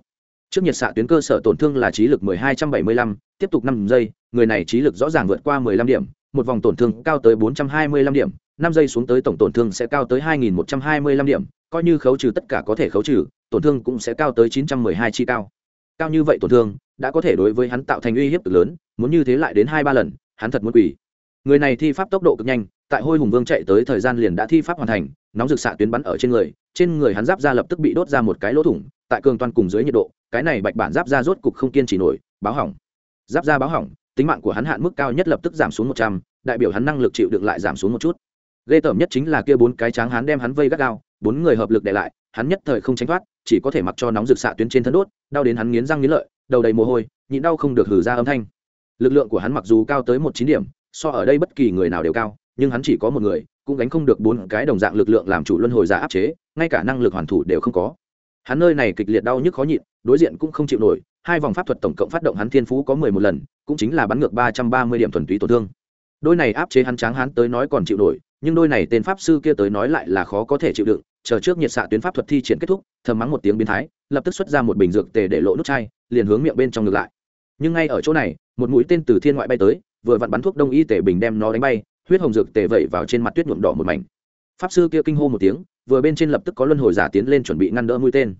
Trước nhiệt xạ tuyến cơ sở tổn thương là trí lực 1275, tiếp tục năm giây người này trí lực rõ ràng vượt qua 15 điểm một vòng tổn thương cao tới 425 điểm năm giây xuống tới tổng tổn thương sẽ cao tới 2125 điểm coi như khấu trừ tất cả có thể khấu trừ, tổn thương cũng sẽ cao tới 912 chi cao. Cao như vậy tổn thương, đã có thể đối với hắn tạo thành uy hiếp cực lớn, muốn như thế lại đến hai ba lần, hắn thật muốn quỷ người này thi pháp tốc độ cực nhanh, tại hôi hùng vương chạy tới thời gian liền đã thi pháp hoàn thành, nóng rực xạ tuyến bắn ở trên người trên người hắn giáp ra lập tức bị đốt ra một cái lỗ thủng, tại cường toàn cùng dưới nhiệt độ, cái này bạch bản giáp ra rốt cục không kiên trì nổi, báo hỏng. Giáp ra báo hỏng, tính mạng của hắn hạn mức cao nhất lập tức giảm xuống một trăm, đại biểu hắn năng lực chịu đựng lại giảm xuống một chút. Ghê tởm nhất chính là kia bốn cái tráng hắn đem hắn vây gắt gao bốn người hợp lực để lại, hắn nhất thời không tránh thoát, chỉ có thể mặc cho nóng rực xạ tuyến trên thân đốt, đau đến hắn nghiến răng nghiến lợi, đầu đầy mồ hôi, nhịn đau không được hử ra âm thanh. Lực lượng của hắn mặc dù cao tới một chín điểm, so ở đây bất kỳ người nào đều cao, nhưng hắn chỉ có một người, cũng gánh không được bốn cái đồng dạng lực lượng làm chủ luân hồi giả áp chế, ngay cả năng lực hoàn thủ đều không có. Hắn nơi này kịch liệt đau nhức khó nhịn, đối diện cũng không chịu nổi, hai vòng pháp thuật tổng cộng phát động hắn thiên phú có mười một lần, cũng chính là bắn ngược ba trăm ba mươi điểm thuần túy tổn thương. Đôi này áp chế hắn tráng hắn tới nói còn chịu nổi, nhưng đôi này tên pháp sư kia tới nói lại là khó có thể chịu đựng chờ trước nhiệt xạ tuyến pháp thuật thi triển kết thúc, thầm mắng một tiếng biến thái, lập tức xuất ra một bình dược tề để lộ nút chai, liền hướng miệng bên trong ngược lại. Nhưng ngay ở chỗ này, một mũi tên từ thiên ngoại bay tới, vừa vặn bắn thuốc đông y tể bình đem nó đánh bay, huyết hồng dược tề vẩy vào trên mặt tuyết nhuộm đỏ một mảnh. Pháp sư kia kinh hô một tiếng, vừa bên trên lập tức có luân hồi giả tiến lên chuẩn bị ngăn đỡ mũi tên.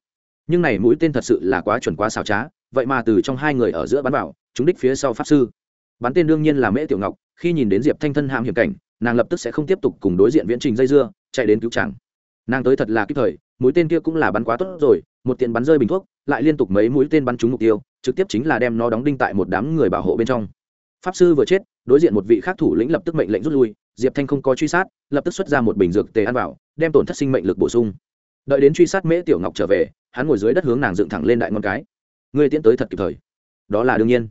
Nhưng này mũi tên thật sự là quá chuẩn quá xảo trá, vậy mà từ trong hai người ở giữa bắn vào chúng đích phía sau pháp sư. Bắn tên đương nhiên là mễ tiểu ngọc, khi nhìn đến diệp thanh thân hàm hiểm cảnh, nàng lập tức sẽ không tiếp tục cùng đối diện viễn trình dây dưa, chạy đến cứu chàng nàng tới thật là kịp thời, mũi tên kia cũng là bắn quá tốt rồi, một tiện bắn rơi bình thuốc, lại liên tục mấy mũi tên bắn trúng mục tiêu, trực tiếp chính là đem nó đóng đinh tại một đám người bảo hộ bên trong. Pháp sư vừa chết, đối diện một vị khác thủ lĩnh lập tức mệnh lệnh rút lui, diệp thanh không có truy sát, lập tức xuất ra một bình dược tề ăn vào, đem tổn thất sinh mệnh lực bổ sung. Đợi đến truy sát mễ tiểu ngọc trở về, hắn ngồi dưới đất hướng nàng dựng thẳng lên đại ngón cái. Ngươi tiến tới thật kịp thời. Đó là đương nhiên.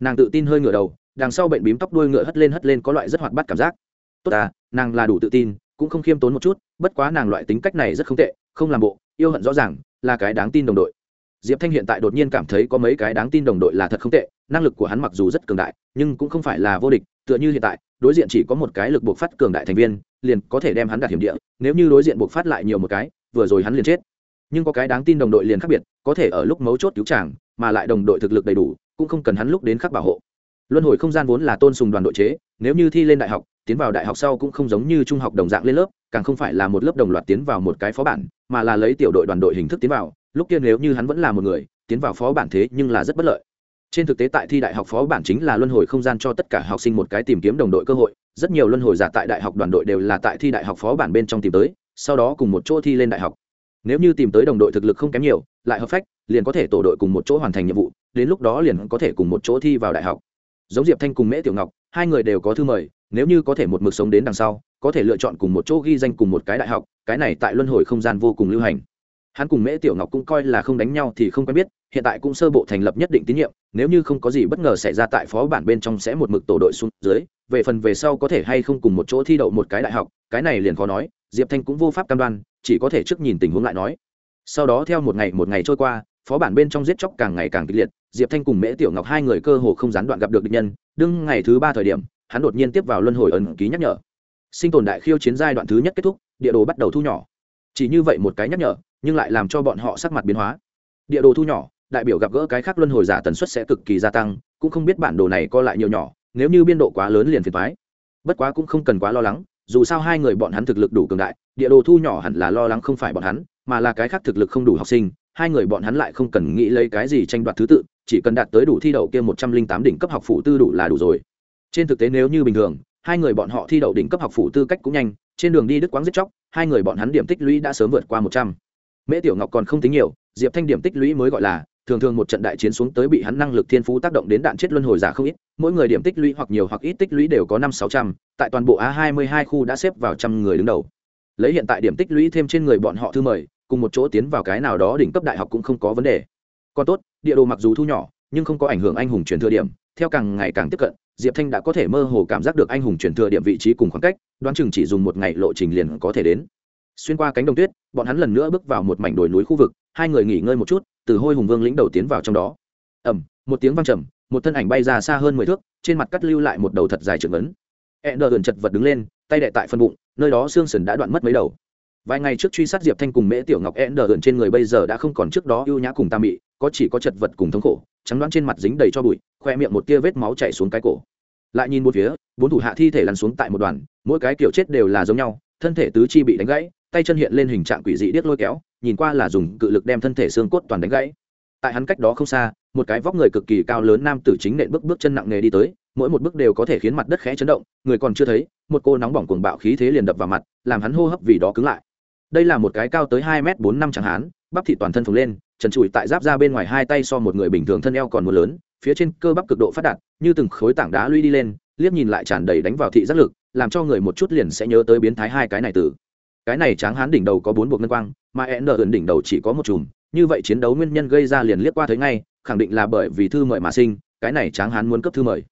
Nàng tự tin hơi ngửa đầu, đằng sau bệnh bím tóc đuôi ngựa hất lên hất lên có loại rất hoạt bát cảm giác. Tốt à nàng là đủ tự tin cũng không khiêm tốn một chút, bất quá nàng loại tính cách này rất không tệ, không làm bộ, yêu hận rõ ràng, là cái đáng tin đồng đội. Diệp thanh hiện tại đột nhiên cảm thấy có mấy cái đáng tin đồng đội là thật không tệ, năng lực của hắn mặc dù rất cường đại, nhưng cũng không phải là vô địch, tựa như hiện tại, đối diện chỉ có một cái lực buộc phát cường đại thành viên, liền có thể đem hắn đạt hiểm địa, nếu như đối diện buộc phát lại nhiều một cái, vừa rồi hắn liền chết. Nhưng có cái đáng tin đồng đội liền khác biệt, có thể ở lúc mấu chốt cứu chàng, mà lại đồng đội thực lực đầy đủ, cũng không cần hắn lúc đến khắc bảo hộ. Luân hồi không gian vốn là tôn sùng đoàn đội chế, nếu như thi lên đại học tiến vào đại học sau cũng không giống như trung học đồng dạng lên lớp, càng không phải là một lớp đồng loạt tiến vào một cái phó bản, mà là lấy tiểu đội đoàn đội hình thức tiến vào. Lúc kia nếu như hắn vẫn là một người, tiến vào phó bản thế nhưng là rất bất lợi. Trên thực tế tại thi đại học phó bản chính là luân hồi không gian cho tất cả học sinh một cái tìm kiếm đồng đội cơ hội. Rất nhiều luân hồi giả tại đại học đoàn đội đều là tại thi đại học phó bản bên trong tìm tới, sau đó cùng một chỗ thi lên đại học. Nếu như tìm tới đồng đội thực lực không kém nhiều, lại hợp phách, liền có thể tổ đội cùng một chỗ hoàn thành nhiệm vụ, đến lúc đó liền có thể cùng một chỗ thi vào đại học. Giống diệp thanh cùng mễ tiểu ngọc, hai người đều có thư mời nếu như có thể một mực sống đến đằng sau, có thể lựa chọn cùng một chỗ ghi danh cùng một cái đại học, cái này tại luân hồi không gian vô cùng lưu hành. Hắn cùng mễ tiểu ngọc cũng coi là không đánh nhau thì không quen biết, hiện tại cũng sơ bộ thành lập nhất định tín nhiệm, nếu như không có gì bất ngờ xảy ra tại phó bản bên trong sẽ một mực tổ đội xuống dưới, về phần về sau có thể hay không cùng một chỗ thi đậu một cái đại học, cái này liền khó nói, diệp thanh cũng vô pháp cam đoan, chỉ có thể trước nhìn tình huống lại nói. Sau đó theo một ngày một ngày trôi qua, phó bản bên trong giết chóc càng ngày càng kịch liệt, diệp thanh cùng mễ tiểu ngọc hai người cơ hồ không gián đoạn gặp được địch nhân, đương ngày thứ ba thời điểm hắn đột nhiên tiếp vào luân hồi ẩn ký nhắc nhở. Sinh tồn đại khiêu chiến giai đoạn thứ nhất kết thúc, địa đồ bắt đầu thu nhỏ. Chỉ như vậy một cái nhắc nhở, nhưng lại làm cho bọn họ sắc mặt biến hóa. Địa đồ thu nhỏ, đại biểu gặp gỡ cái khác luân hồi giả tần suất sẽ cực kỳ gia tăng, cũng không biết bản đồ này co lại nhiều nhỏ, nếu như biên độ quá lớn liền phiền thoái bất quá cũng không cần quá lo lắng, dù sao hai người bọn hắn thực lực đủ cường đại, địa đồ thu nhỏ hẳn là lo lắng không phải bọn hắn, mà là cái khác thực lực không đủ học sinh, hai người bọn hắn lại không cần nghĩ lấy cái gì tranh đoạt thứ tự, chỉ cần đạt tới đủ thi đậu kia một trăm linh tám đỉnh cấp học phụ tư đủ là đủ rồi trên thực tế nếu như bình thường, hai người bọn họ thi đậu đỉnh cấp học phụ tư cách cũng nhanh, trên đường đi đức quáng giết chóc, hai người bọn hắn điểm tích lũy đã sớm vượt qua một trăm. Mễ tiểu ngọc còn không tính nhiều, diệp thanh điểm tích lũy mới gọi là, thường thường một trận đại chiến xuống tới bị hắn năng lực thiên phú tác động đến đạn chết luân hồi giả không ít, mỗi người điểm tích lũy hoặc nhiều hoặc ít tích lũy đều có năm sáu trăm, tại toàn bộ a hai mươi hai khu đã xếp vào trăm người đứng đầu. Lấy hiện tại điểm tích lũy thêm trên người bọn họ thư mời, cùng một chỗ tiến vào cái nào đó đỉnh cấp đại học cũng không có vấn đề. Còn tốt, địa đồ mặc dù thu nhỏ, nhưng không có ảnh hưởng anh hùng truyền thừa điểm, theo càng ngày càng tiếp cận diệp thanh đã có thể mơ hồ cảm giác được anh hùng truyền thừa điểm vị trí cùng khoảng cách, đoán chừng chỉ dùng một ngày lộ trình liền có thể đến. Xuyên qua cánh đồng tuyết, bọn hắn lần nữa bước vào một mảnh đồi núi khu vực, hai người nghỉ ngơi một chút, từ hôi hùng vương lĩnh đầu tiến vào trong đó. Ẩm một tiếng văng trầm, một thân ảnh bay ra xa hơn mười thước, trên mặt cắt lưu lại một đầu thật dài trưởng ấn. E nờ chật vật đứng lên, tay đệ tại phân bụng, nơi đó xương sần đã đoạn mất mấy đầu. Vài ngày trước truy sát diệp thanh cùng mễ tiểu ngọc e nờ trên người bây giờ đã không còn trước đó ưu nhã cùng tam mị, có chỉ có chật vật cùng thống khổ trắng đoán trên mặt dính đầy cho bụi, khoe miệng một tia vết máu chảy xuống cái cổ. Lại nhìn một phía, bốn thủ hạ thi thể lăn xuống tại một đoàn, mỗi cái kiểu chết đều là giống nhau, thân thể tứ chi bị đánh gãy, tay chân hiện lên hình trạng quỷ dị điếc lôi kéo, nhìn qua là dùng cự lực đem thân thể xương cốt toàn đánh gãy. Tại hắn cách đó không xa, một cái vóc người cực kỳ cao lớn nam tử chính nện bước bước chân nặng nề đi tới, mỗi một bước đều có thể khiến mặt đất khẽ chấn động, người còn chưa thấy, một cô nóng bỏng cuồng bạo khí thế liền đập vào mặt, làm hắn hô hấp vì đó cứng lại. Đây là một cái cao tới hai m bốn năm chẳng hắn bắp thịt toàn thân phồng lên trần trụi tại giáp ra bên ngoài hai tay so một người bình thường thân eo còn một lớn, phía trên cơ bắp cực độ phát đạt, như từng khối tảng đá lũy đi lên, liếc nhìn lại tràn đầy đánh vào thị giác lực, làm cho người một chút liền sẽ nhớ tới biến thái hai cái này từ. Cái này tráng hán đỉnh đầu có bốn buộc ngân quang, mà e nờ đỉnh đầu chỉ có một chùm, như vậy chiến đấu nguyên nhân gây ra liền liếc qua thấy ngay, khẳng định là bởi vì thư mời mà sinh, cái này tráng hán muốn cấp thư mời.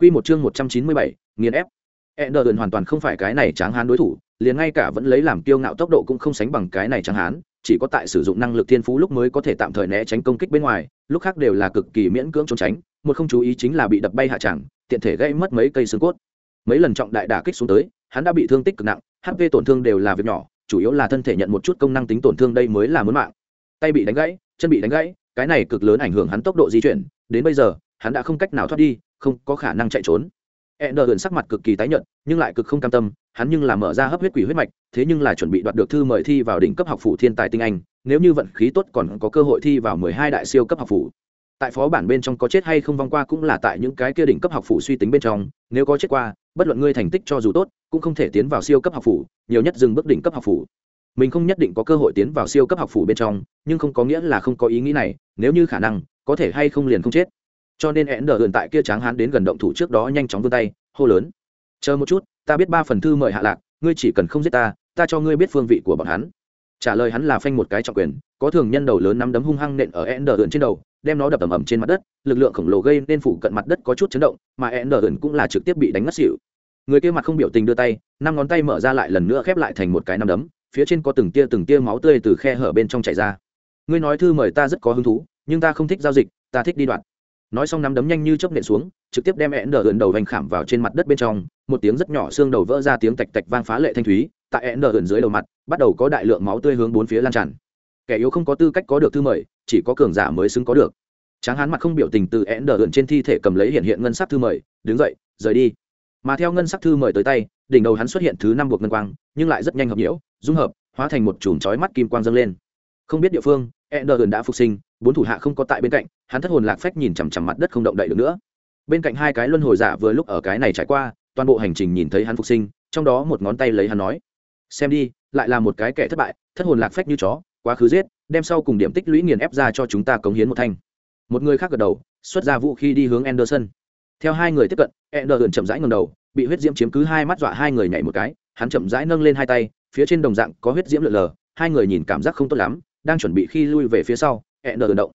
Quy một chương một trăm chín mươi bảy, nghiền ép. E nờ hoàn toàn không phải cái này tráng hán đối thủ, liền ngay cả vẫn lấy làm kiêu ngạo tốc độ cũng không sánh bằng cái này tráng hán chỉ có tại sử dụng năng lực thiên phú lúc mới có thể tạm thời né tránh công kích bên ngoài, lúc khác đều là cực kỳ miễn cưỡng trốn tránh, một không chú ý chính là bị đập bay hạ tràng, tiện thể gây mất mấy cây xương cốt. Mấy lần trọng đại đả kích xuống tới, hắn đã bị thương tích cực nặng hp tổn thương đều là việc nhỏ, chủ yếu là thân thể nhận một chút công năng tính tổn thương đây mới là muốn mạng. Tay bị đánh gãy, chân bị đánh gãy, cái này cực lớn ảnh hưởng hắn tốc độ di chuyển, đến bây giờ, hắn đã không cách nào thoát đi, không có khả năng chạy trốn. E nờ ẩn sắc mặt cực kỳ tái nhợt, nhưng lại cực không cam tâm hắn nhưng là mở ra hấp huyết quỷ huyết mạch, thế nhưng là chuẩn bị đoạt được thư mời thi vào đỉnh cấp học phủ thiên tài tinh anh, nếu như vận khí tốt còn có cơ hội thi vào mười hai đại siêu cấp học phủ. Tại phó bản bên trong có chết hay không vong qua cũng là tại những cái kia đỉnh cấp học phủ suy tính bên trong, nếu có chết qua, bất luận ngươi thành tích cho dù tốt, cũng không thể tiến vào siêu cấp học phủ, nhiều nhất dừng bước đỉnh cấp học phủ. Mình không nhất định có cơ hội tiến vào siêu cấp học phủ bên trong, nhưng không có nghĩa là không có ý nghĩ này, nếu như khả năng, có thể hay không liền không chết. Cho nên én đờ hiện tại kia tráng hán đến gần động thủ trước đó nhanh chóng vươn tay, hô lớn. Chờ một chút ta biết ba phần thư mời hạ lạc, ngươi chỉ cần không giết ta ta cho ngươi biết phương vị của bọn hắn. Trả lời hắn là phanh một cái trọng quyền, có thường nhân đầu lớn nắm đấm hung hăng nện ở én đờ hiện trên đầu, đem nó đập ầm ầm trên mặt đất, lực lượng khổng lồ gây nên phủ cận mặt đất có chút chấn động, mà én đờ hiện cũng là trực tiếp bị đánh ngất xỉu. Người kia mặt không biểu tình đưa tay, năm ngón tay mở ra lại lần nữa khép lại thành một cái nắm đấm, phía trên có từng tia từng tia máu tươi từ khe hở bên trong chảy ra. Ngươi nói thư mời ta rất có hứng thú, nhưng ta không thích giao dịch, ta thích đi đoạn nói xong nắm đấm nhanh như chớp nện xuống trực tiếp đem én đờ gần đầu vành khảm vào trên mặt đất bên trong một tiếng rất nhỏ xương đầu vỡ ra tiếng tạch tạch vang phá lệ thanh thúy tại én đờ gần dưới đầu mặt bắt đầu có đại lượng máu tươi hướng bốn phía lan tràn. Kẻ yếu không có tư cách có được thư mời chỉ có cường giả mới xứng có được. Tráng hán mặt không biểu tình từ én đờ gần trên thi thể cầm lấy hiện hiện ngân sắc thư mời đứng dậy rời đi. Mà theo ngân sắc thư mời tới tay đỉnh đầu hắn xuất hiện thứ năm buộc ngân quang nhưng lại rất nhanh hợp nhiễu dung hợp hóa thành một chùm chói mắt kim quang dâng lên. Không biết địa phương Ender đã phục sinh, bốn thủ hạ không có tại bên cạnh, hắn thất hồn lạc phách nhìn chằm chằm mặt đất không động đậy được nữa. Bên cạnh hai cái luân hồi giả vừa lúc ở cái này trải qua, toàn bộ hành trình nhìn thấy hắn phục sinh, trong đó một ngón tay lấy hắn nói: "Xem đi, lại là một cái kẻ thất bại, thất hồn lạc phách như chó, quá khứ giết, đem sau cùng điểm tích lũy nghiền ép ra cho chúng ta cống hiến một thanh một người khác gật đầu xuất ra vũ khí đi hướng anderson theo hai người tiếp cận anderson chậm rãi ngầm đầu bị huyết diễm chiếm cứ hai mắt dọa hai người nhảy một cái hắn chậm rãi nâng lên hai tay phía trên đồng dạng có huyết diễm lượn lờ hai người nhìn cảm giác không tốt lắm đang chuẩn bị khi lui về phía sau anderson động.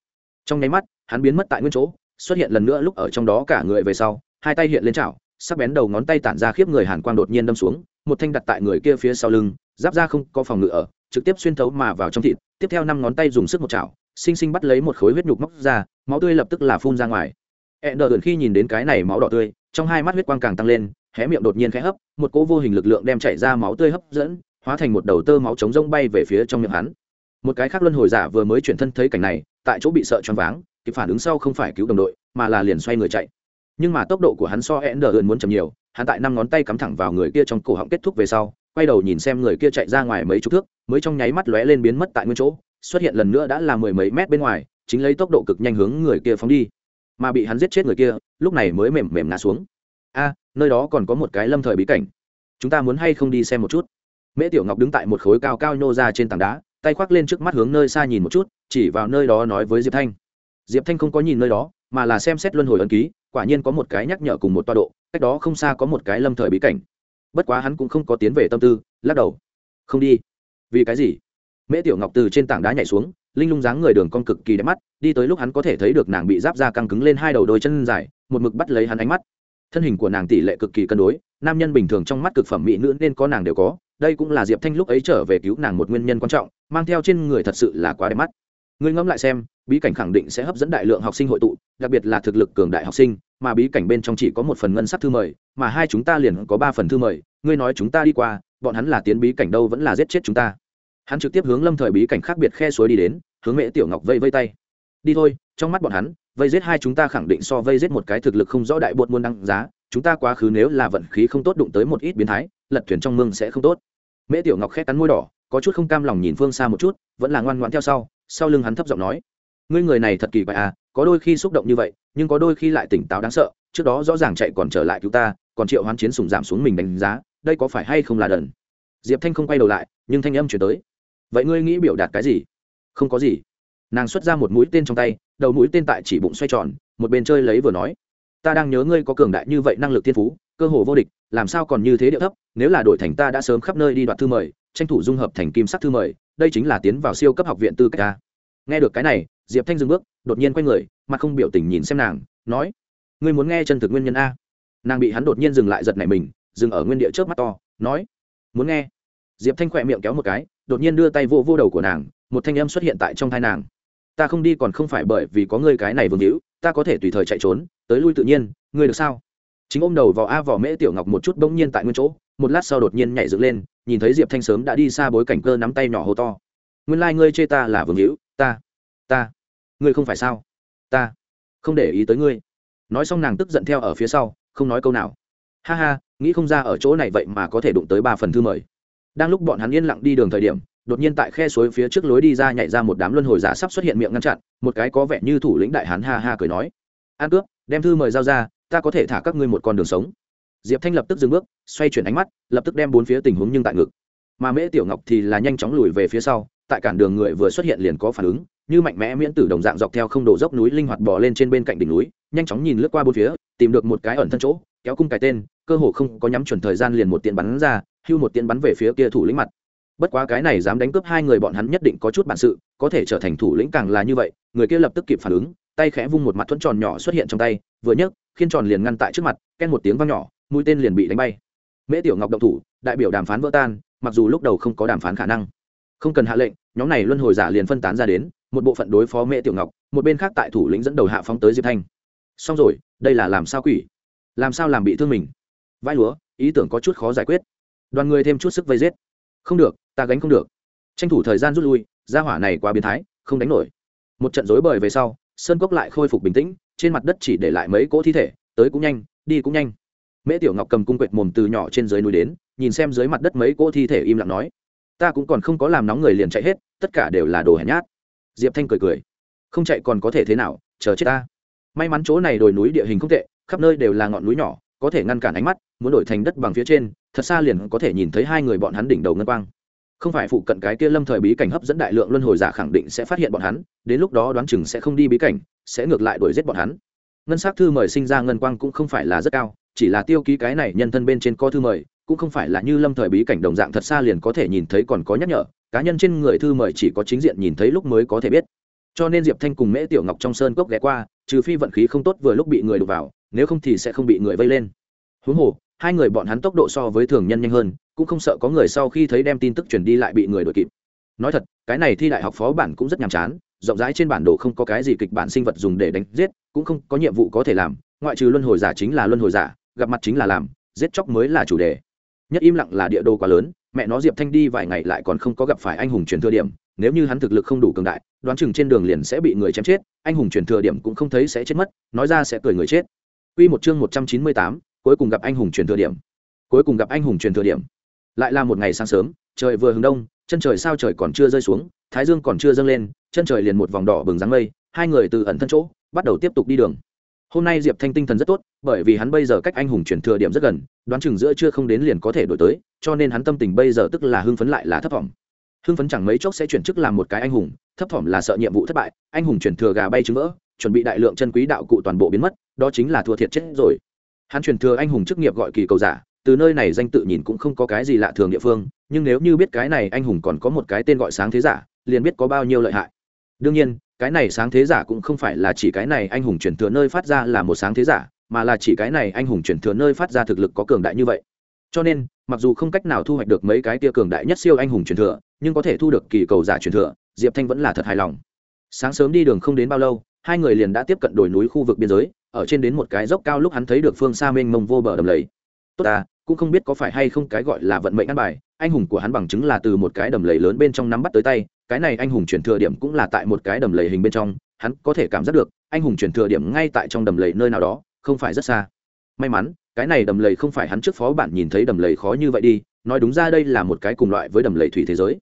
Trong nháy mắt, hắn biến mất tại nguyên chỗ, xuất hiện lần nữa lúc ở trong đó cả người về sau, hai tay hiện lên chảo, sắc bén đầu ngón tay tản ra khiếp người hàn quang đột nhiên đâm xuống, một thanh đặt tại người kia phía sau lưng, giáp ra không có phòng ngự ở, trực tiếp xuyên thấu mà vào trong thịt, tiếp theo năm ngón tay dùng sức một chảo sinh sinh bắt lấy một khối huyết nhục móc ra, máu tươi lập tức là phun ra ngoài. Hẹn đờ khi nhìn đến cái này máu đỏ tươi, trong hai mắt huyết quang càng tăng lên, hé miệng đột nhiên khẽ hấp, một cỗ vô hình lực lượng đem chảy ra máu tươi hấp dẫn, hóa thành một đầu tơ máu trống rông bay về phía trong miệng hắn một cái khác luân hồi giả vừa mới chuyển thân thấy cảnh này, tại chỗ bị sợ choáng váng, kịp phản ứng sau không phải cứu đồng đội, mà là liền xoay người chạy. Nhưng mà tốc độ của hắn so e đờ muốn chậm nhiều, hắn tại năm ngón tay cắm thẳng vào người kia trong cổ họng kết thúc về sau, quay đầu nhìn xem người kia chạy ra ngoài mấy chục thước, mới trong nháy mắt lóe lên biến mất tại nguyên chỗ, xuất hiện lần nữa đã là mười mấy mét bên ngoài, chính lấy tốc độ cực nhanh hướng người kia phóng đi. Mà bị hắn giết chết người kia, lúc này mới mềm mềm ngã xuống. A, nơi đó còn có một cái lâm thời bí cảnh. Chúng ta muốn hay không đi xem một chút? Mễ tiểu ngọc đứng tại một khối cao cao nhô ra trên tảng đá tay khoác lên trước mắt hướng nơi xa nhìn một chút, chỉ vào nơi đó nói với diệp thanh. Diệp thanh không có nhìn nơi đó, mà là xem xét luân hồi ấn ký, quả nhiên có một cái nhắc nhở cùng một toa độ, cách đó không xa có một cái lâm thời bí cảnh. Bất quá hắn cũng không có tiến về tâm tư, lắc đầu. Không đi. Vì cái gì? Mễ tiểu ngọc từ trên tảng đá nhảy xuống, linh lung dáng người đường con cực kỳ đẹp mắt, đi tới lúc hắn có thể thấy được nàng bị giáp ra căng cứng lên hai đầu đôi chân dài, một mực bắt lấy hắn ánh mắt. Thân hình của nàng tỷ lệ cực kỳ cân đối, nam nhân bình thường trong mắt cực phẩm mỹ nữ nên có nàng đều có đây cũng là diệp thanh lúc ấy trở về cứu nàng một nguyên nhân quan trọng, mang theo trên người thật sự là quá đẹp mắt. Ngươi ngẫm lại xem, bí cảnh khẳng định sẽ hấp dẫn đại lượng học sinh hội tụ, đặc biệt là thực lực cường đại học sinh, mà bí cảnh bên trong chỉ có một phần ngân sắc thư mời, mà hai chúng ta liền có ba phần thư mời, ngươi nói chúng ta đi qua, bọn hắn là tiến bí cảnh đâu vẫn là giết chết chúng ta. Hắn trực tiếp hướng lâm thời bí cảnh khác biệt khe suối đi đến, hướng mễ tiểu ngọc vây vây tay. Đi thôi, trong mắt bọn hắn, vây giết hai chúng ta khẳng định so vây giết một cái thực lực không rõ đại bột muôn đăng giá, chúng ta quá khứ nếu là vận khí không tốt đụng tới một ít biến thái, lật thuyền trong mương sẽ không tốt mễ tiểu ngọc khét cắn môi đỏ, có chút không cam lòng nhìn phương xa một chút, vẫn là ngoan ngoãn theo sau. Sau lưng hắn thấp giọng nói, ngươi người này thật kỳ quái à có đôi khi xúc động như vậy, nhưng có đôi khi lại tỉnh táo đáng sợ, trước đó rõ ràng chạy còn trở lại cứu ta, còn triệu hoán chiến sùng giảm xuống mình đánh giá, đây có phải hay không là đần? Diệp thanh không quay đầu lại, nhưng thanh âm chuyển tới, vậy ngươi nghĩ biểu đạt cái gì? Không có gì. Nàng xuất ra một mũi tên trong tay, đầu mũi tên tại chỉ bụng xoay tròn, một bên chơi lấy vừa nói, ta đang nhớ ngươi có cường đại như vậy năng lực thiên phú cơ hồ vô địch, làm sao còn như thế địa thấp, nếu là đổi thành ta đã sớm khắp nơi đi đoạt thư mời, tranh thủ dung hợp thành kim sắc thư mời, đây chính là tiến vào siêu cấp học viện tư cách ta. Nghe được cái này, diệp thanh dừng bước, đột nhiên quay người, mặt không biểu tình nhìn xem nàng, nói, ngươi muốn nghe chân thực nguyên nhân a? Nàng bị hắn đột nhiên dừng lại giật nảy mình, dừng ở nguyên địa trước mắt to, nói, muốn nghe. Diệp thanh khỏe miệng kéo một cái, đột nhiên đưa tay vô vô đầu của nàng, một thanh âm xuất hiện tại trong thai nàng. Ta không đi còn không phải bởi vì có ngươi cái này vương hữu, ta có thể tùy thời chạy trốn, tới lui tự nhiên, ngươi được sao? Chính ôm đầu vào a vỏ mễ tiểu ngọc một chút bỗng nhiên tại nguyên chỗ, một lát sau đột nhiên nhảy dựng lên, nhìn thấy diệp thanh sớm đã đi xa bối cảnh cơ nắm tay nhỏ hô to. Nguyên lai、like、ngươi chê ta là vương hữu, ta ta, ngươi không phải sao? Ta, không để ý tới ngươi. Nói xong nàng tức giận theo ở phía sau, không nói câu nào. Ha ha, nghĩ không ra ở chỗ này vậy mà có thể đụng tới ba phần thư mời. Đang lúc bọn hắn yên lặng đi đường thời điểm, đột nhiên tại khe suối phía trước lối đi ra nhảy ra một đám luân hồi giả sắp xuất hiện miệng ngăn chặn, một cái có vẻ như thủ lĩnh đại hán ha ha cười nói. An cướp, đem thư mời giao ra ta có thể thả các ngươi một con đường sống. Diệp thanh lập tức dừng bước, xoay chuyển ánh mắt, lập tức đem bốn phía tình huống nhưng tại ngực. Mà mễ tiểu ngọc thì là nhanh chóng lùi về phía sau, tại cản đường người vừa xuất hiện liền có phản ứng, như mạnh mẽ miễn tử đồng dạng dọc theo không đổ dốc núi linh hoạt bò lên trên bên cạnh đỉnh núi, nhanh chóng nhìn lướt qua bốn phía, tìm được một cái ẩn thân chỗ, kéo cung cái tên, cơ hồ không có nhắm chuẩn thời gian liền một tiện bắn ra, hưu một tiện bắn về phía kia thủ lĩnh mặt. Bất quá cái này dám đánh cướp hai người bọn hắn nhất định có chút bản sự, có thể trở thành thủ lĩnh càng là như vậy, người kia lập tức kịp phản ứng, tay khẽ vung một mặt thuẫn tròn nhỏ xuất hiện trong tay, vừa nhấc khiên tròn liền ngăn tại trước mặt, ken một tiếng vang nhỏ, mũi tên liền bị đánh bay. Mễ tiểu ngọc động thủ, đại biểu đàm phán vỡ tan, mặc dù lúc đầu không có đàm phán khả năng. Không cần hạ lệnh, nhóm này luân hồi giả liền phân tán ra đến, một bộ phận đối phó mễ tiểu ngọc, một bên khác tại thủ lĩnh dẫn đầu hạ phóng tới diệp thanh. Xong rồi, đây là làm sao quỷ? Làm sao làm bị thương mình? Vai lúa, ý tưởng có chút khó giải quyết. Đoàn người thêm chút sức vây giết. Không được, ta gánh không được. Tranh thủ thời gian rút lui ra hỏa này quá biến thái, không đánh nổi. Một trận dối bời về sau, sơn cốc lại khôi phục bình tĩnh trên mặt đất chỉ để lại mấy cỗ thi thể, tới cũng nhanh, đi cũng nhanh. Mễ tiểu ngọc cầm cung quệt mồm từ nhỏ trên dưới núi đến, nhìn xem dưới mặt đất mấy cỗ thi thể im lặng nói, ta cũng còn không có làm nóng người liền chạy hết, tất cả đều là đồ hèn nhát. Diệp thanh cười cười, không chạy còn có thể thế nào, chờ chết ta. May mắn chỗ này đồi núi địa hình không tệ, khắp nơi đều là ngọn núi nhỏ, có thể ngăn cản ánh mắt, muốn đổi thành đất bằng phía trên, thật xa liền có thể nhìn thấy hai người bọn hắn đỉnh đầu ngân quang. Không phải phụ cận cái kia lâm thời bí cảnh hấp dẫn đại lượng luân hồi giả khẳng định sẽ phát hiện bọn hắn, đến lúc đó đoán chừng sẽ không đi bí cảnh sẽ ngược lại đuổi giết bọn hắn. Ngân s c thư mời sinh ra ngân quang cũng không phải là rất cao, chỉ là tiêu ký cái này nhân thân bên trên co thư mời, cũng không phải là như lâm thời bí cảnh đồng dạng thật xa liền có thể nhìn thấy còn có nhắc nhở, cá nhân trên người thư mời chỉ có chính diện nhìn thấy lúc mới có thể biết. Cho nên diệp thanh cùng mễ tiểu ngọc trong sơn cốc ghé qua, trừ phi vận khí không tốt vừa lúc bị người đục vào, nếu không thì sẽ không bị người vây lên. Huống hồ, hai người bọn hắn tốc độ so với thường nhân nhanh hơn, cũng không sợ có người sau khi thấy đem tin tức truyền đi lại bị người đuổi kịp. Nói thật, cái này thi đại học phó bản cũng rất nhàm chán rộng rãi trên bản đồ không có cái gì kịch bản sinh vật dùng để đánh giết cũng không có nhiệm vụ có thể làm ngoại trừ luân hồi giả chính là luân hồi giả gặp mặt chính là làm giết chóc mới là chủ đề. Nhất im lặng là địa đồ quá lớn mẹ nó diệp thanh đi vài ngày lại còn không có gặp phải anh hùng truyền thừa điểm nếu như hắn thực lực không đủ cường đại đoán chừng trên đường liền sẽ bị người chém chết anh hùng truyền thừa điểm cũng không thấy sẽ chết mất nói ra sẽ cười người chết. Quy một chương một trăm chín mươi tám, cuối cùng gặp anh hùng truyền thừa điểm. Cuối cùng gặp anh hùng truyền thừa điểm. Lại là một ngày sáng sớm trời vừa hướng đông chân trời sao trời còn chưa rơi xuống thái dương còn chưa dâng lên chân trời liền một vòng đỏ bừng dáng mây, hai người từ ẩn thân chỗ, bắt đầu tiếp tục đi đường. Hôm nay diệp thanh tinh thần rất tốt, bởi vì hắn bây giờ cách anh hùng chuyển thừa điểm rất gần, đoán chừng giữa chưa không đến liền có thể đổi tới, cho nên hắn tâm tình bây giờ tức là hưng phấn lại là thấp thỏm. Hưng phấn chẳng mấy chốc sẽ chuyển chức làm một cái anh hùng, thấp thỏm là sợ nhiệm vụ thất bại, anh hùng chuyển thừa gà bay trứng vỡ, chuẩn bị đại lượng chân quý đạo cụ toàn bộ biến mất, đó chính là thua thiệt chết rồi. Hắn chuyển thừa anh hùng chức nghiệp gọi kỳ cầu giả, từ nơi này danh tự nhìn cũng không có cái gì lạ thường địa phương, nhưng nếu như biết cái này anh hùng còn có một cái tên gọi sáng thế giả, liền biết có bao nhiêu lợi hại đương nhiên, cái này sáng thế giả cũng không phải là chỉ cái này anh hùng chuyển thừa nơi phát ra là một sáng thế giả, mà là chỉ cái này anh hùng chuyển thừa nơi phát ra thực lực có cường đại như vậy. Cho nên, mặc dù không cách nào thu hoạch được mấy cái tia cường đại nhất siêu anh hùng truyền thừa, nhưng có thể thu được kỳ cầu giả truyền thừa, diệp thanh vẫn là thật hài lòng. Sáng sớm đi đường không đến bao lâu, hai người liền đã tiếp cận đồi núi khu vực biên giới, ở trên đến một cái dốc cao lúc hắn thấy được phương xa mênh mông vô bờ đầm lầy. Tốt ta, cũng không biết có phải hay không cái gọi là vận mệnh ăn bài, anh hùng của hắn bằng chứng là từ một cái đầm lầy lớn bên trong nắm bắt tới tay cái này anh hùng chuyển thừa điểm cũng là tại một cái đầm lầy hình bên trong, hắn có thể cảm giác được, anh hùng chuyển thừa điểm ngay tại trong đầm lầy nơi nào đó, không phải rất xa. May mắn, cái này đầm lầy không phải hắn trước phó bản nhìn thấy đầm lầy khó như vậy đi, nói đúng ra đây là một cái cùng loại với đầm lầy thủy thế giới.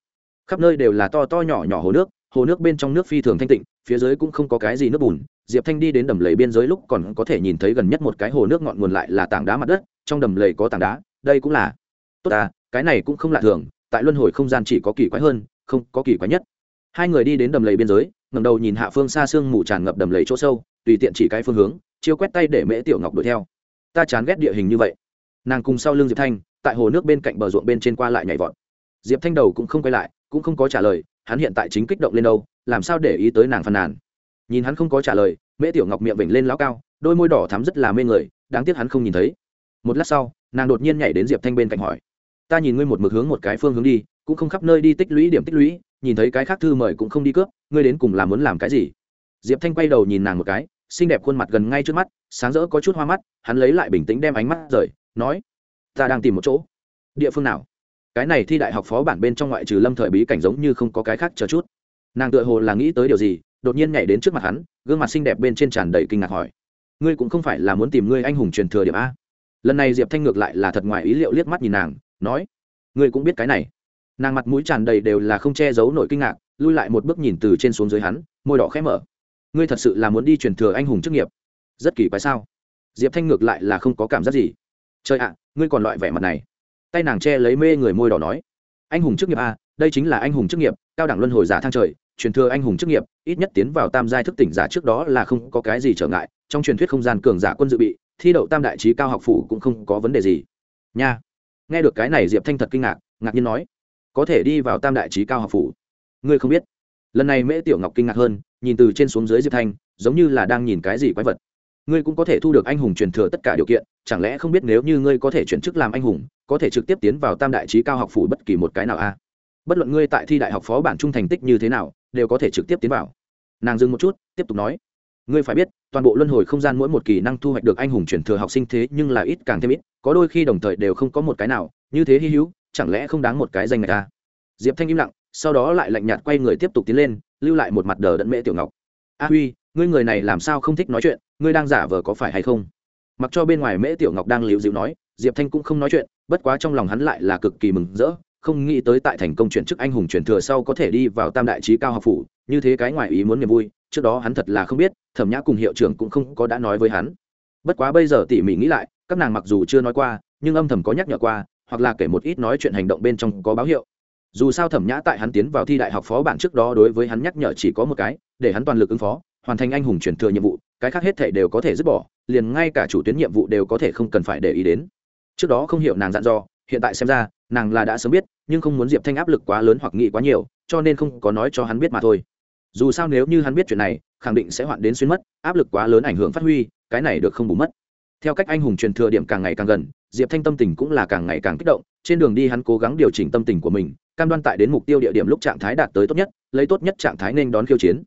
Khắp nơi đều là to to nhỏ nhỏ hồ nước hồ nước bên trong nước phi thường thanh tịnh, phía dưới cũng không có cái gì nước bùn. Diệp thanh đi đến đầm lầy biên giới lúc còn có thể nhìn thấy gần nhất một cái hồ nước ngọn nguồn lại là tảng đá mặt đất, trong đầm lầy có tảng đá, đây cũng là. Tốt à cái này cũng không lạ thường, tại luân hồi không gian chỉ có kỳ quái hơn không có kỳ quái nhất. Hai người đi đến đầm lầy biên giới ngầm đầu nhìn hạ phương xa sương mù tràn ngập đầm lầy chỗ sâu, tùy tiện chỉ cái phương hướng, chiêu quét tay để mễ tiểu ngọc đuổi theo. Ta chán ghét địa hình như vậy. Nàng cùng sau lưng diệp thanh, tại hồ nước bên cạnh bờ ruộng bên trên qua lại nhảy vọt. Diệp thanh đầu cũng không quay lại, cũng không có trả lời, hắn hiện tại chính kích động lên đâu, làm sao để ý tới nàng phàn nàn. Nhìn hắn không có trả lời, mễ tiểu ngọc miệng vểnh lên lao cao, đôi môi đỏ thắm rất là mê người, đáng tiếc hắn không nhìn thấy. Một lát sau, nàng đột nhiên nhảy đến diệp thanh bên cạnh hỏi, ta nhìn ngươi một mực hướng một cái phương hướng đi cũng không khắp nơi đi tích lũy điểm tích lũy, nhìn thấy cái khác thư mời cũng không đi cướp, ngươi đến cùng là muốn làm cái gì? Diệp thanh quay đầu nhìn nàng một cái, xinh đẹp khuôn mặt gần ngay trước mắt, sáng rỡ có chút hoa mắt, hắn lấy lại bình tĩnh đem ánh mắt rời, nói, ta đang tìm một chỗ. Địa phương nào? Cái này thi đại học phó bản bên trong ngoại trừ lâm thời bí cảnh giống như không có cái khác chờ chút. Nàng tựa hồ là nghĩ tới điều gì, đột nhiên nhảy đến trước mặt hắn, gương mặt xinh đẹp bên trên tràn đầy kinh ngạc hỏi, ngươi cũng không phải là muốn tìm ngươi anh hùng truyền thừa điểm a? Lần này diệp thanh ngược lại là thật ngoài ý liệu liếc mắt nhìn nàng, nói, ngươi cũng biết cái này nàng mặt mũi tràn đầy đều là không che giấu nổi kinh ngạc, lui lại một bước nhìn từ trên xuống dưới hắn, môi đỏ khẽ mở. Ngươi thật sự là muốn đi truyền thừa anh hùng chức nghiệp? Rất kỳ quái sao? Diệp thanh ngược lại là không có cảm giác gì. Trời ạ, ngươi còn loại vẻ mặt này. Tay nàng che lấy mê người môi đỏ nói. Anh hùng chức nghiệp a đây chính là anh hùng chức nghiệp, cao đẳng luân hồi giả thang trời, truyền thừa anh hùng chức nghiệp, ít nhất tiến vào tam giai thức tỉnh giả trước đó là không có cái gì trở ngại, trong truyền thuyết không gian cường giả quân dự bị, thi đậu tam đại trí cao học phủ cũng không có vấn đề gì. Nha. Nghe được cái này, diệp thanh thật kinh ngạc ngạc nhiên nói có thể đi vào tam đại trí cao học phủ. Ngươi không biết. Lần này mễ tiểu ngọc kinh ngạc hơn, nhìn từ trên xuống dưới diệp thanh, giống như là đang nhìn cái gì quái vật. Ngươi cũng có thể thu được anh hùng truyền thừa tất cả điều kiện, chẳng lẽ không biết nếu như ngươi có thể chuyển chức làm anh hùng, có thể trực tiếp tiến vào tam đại trí cao học phủ bất kỳ một cái nào a bất luận ngươi tại thi đại học phó bản trung thành tích như thế nào, đều có thể trực tiếp tiến vào. Nàng dừng một chút, tiếp tục nói. Ngươi phải biết, toàn bộ luân hồi không gian mỗi một kỳ năng thu hoạch được anh hùng chuyển thừa học sinh thế nhưng là ít càng thêm ít, có đôi khi đồng thời đều không có một cái nào, như thế hy hữu chẳng lẽ không đáng một cái danh này ta diệp thanh im lặng, sau đó lại lạnh nhạt quay người tiếp tục tiến lên, lưu lại một mặt đờ đẫn mễ tiểu ngọc. A huy, ngươi người này làm sao không thích nói chuyện, ngươi đang giả vờ có phải hay không? Mặc cho bên ngoài mễ tiểu ngọc đang liễu dịu nói, diệp thanh cũng không nói chuyện, bất quá trong lòng hắn lại là cực kỳ mừng rỡ, không nghĩ tới tại thành công chuyển chức anh hùng chuyển thừa sau có thể đi vào tam đại trí cao học phủ, như thế cái ngoài ý muốn niềm vui, trước đó hắn thật là không biết, thẩm nhã cùng hiệu trưởng cũng không có đã nói với hắn. Bất quá bây giờ tỉ mỉ nghĩ lại, các nàng mặc dù chưa nói qua, nhưng âm thầm có nhắc nhở qua hoặc là kể một ít nói chuyện hành động bên trong có báo hiệu. Dù sao thẩm nhã tại hắn tiến vào thi đại học phó bản trước đó đối với hắn nhắc nhở chỉ có một cái, để hắn toàn lực ứng phó, hoàn thành anh hùng truyền thừa nhiệm vụ, cái khác hết thể đều có thể dứt bỏ, liền ngay cả chủ tuyến nhiệm vụ đều có thể không cần phải để ý đến. Trước đó không hiểu nàng dặn dò, hiện tại xem ra, nàng là đã sớm biết, nhưng không muốn diệp thanh áp lực quá lớn hoặc nghĩ quá nhiều, cho nên không có nói cho hắn biết mà thôi. Dù sao nếu như hắn biết chuyện này, khẳng định sẽ hoạn đến xuyên mất, áp lực quá lớn ảnh hưởng phát huy, cái này được không bù mất. Theo cách anh hùng truyền thừa điểm càng ngày càng gần diệp thanh tâm tình cũng là càng ngày càng kích động, trên đường đi hắn cố gắng điều chỉnh tâm tình của mình, cam đoan tại đến mục tiêu địa điểm lúc trạng thái đạt tới tốt nhất, lấy tốt nhất trạng thái nên đón khiêu chiến.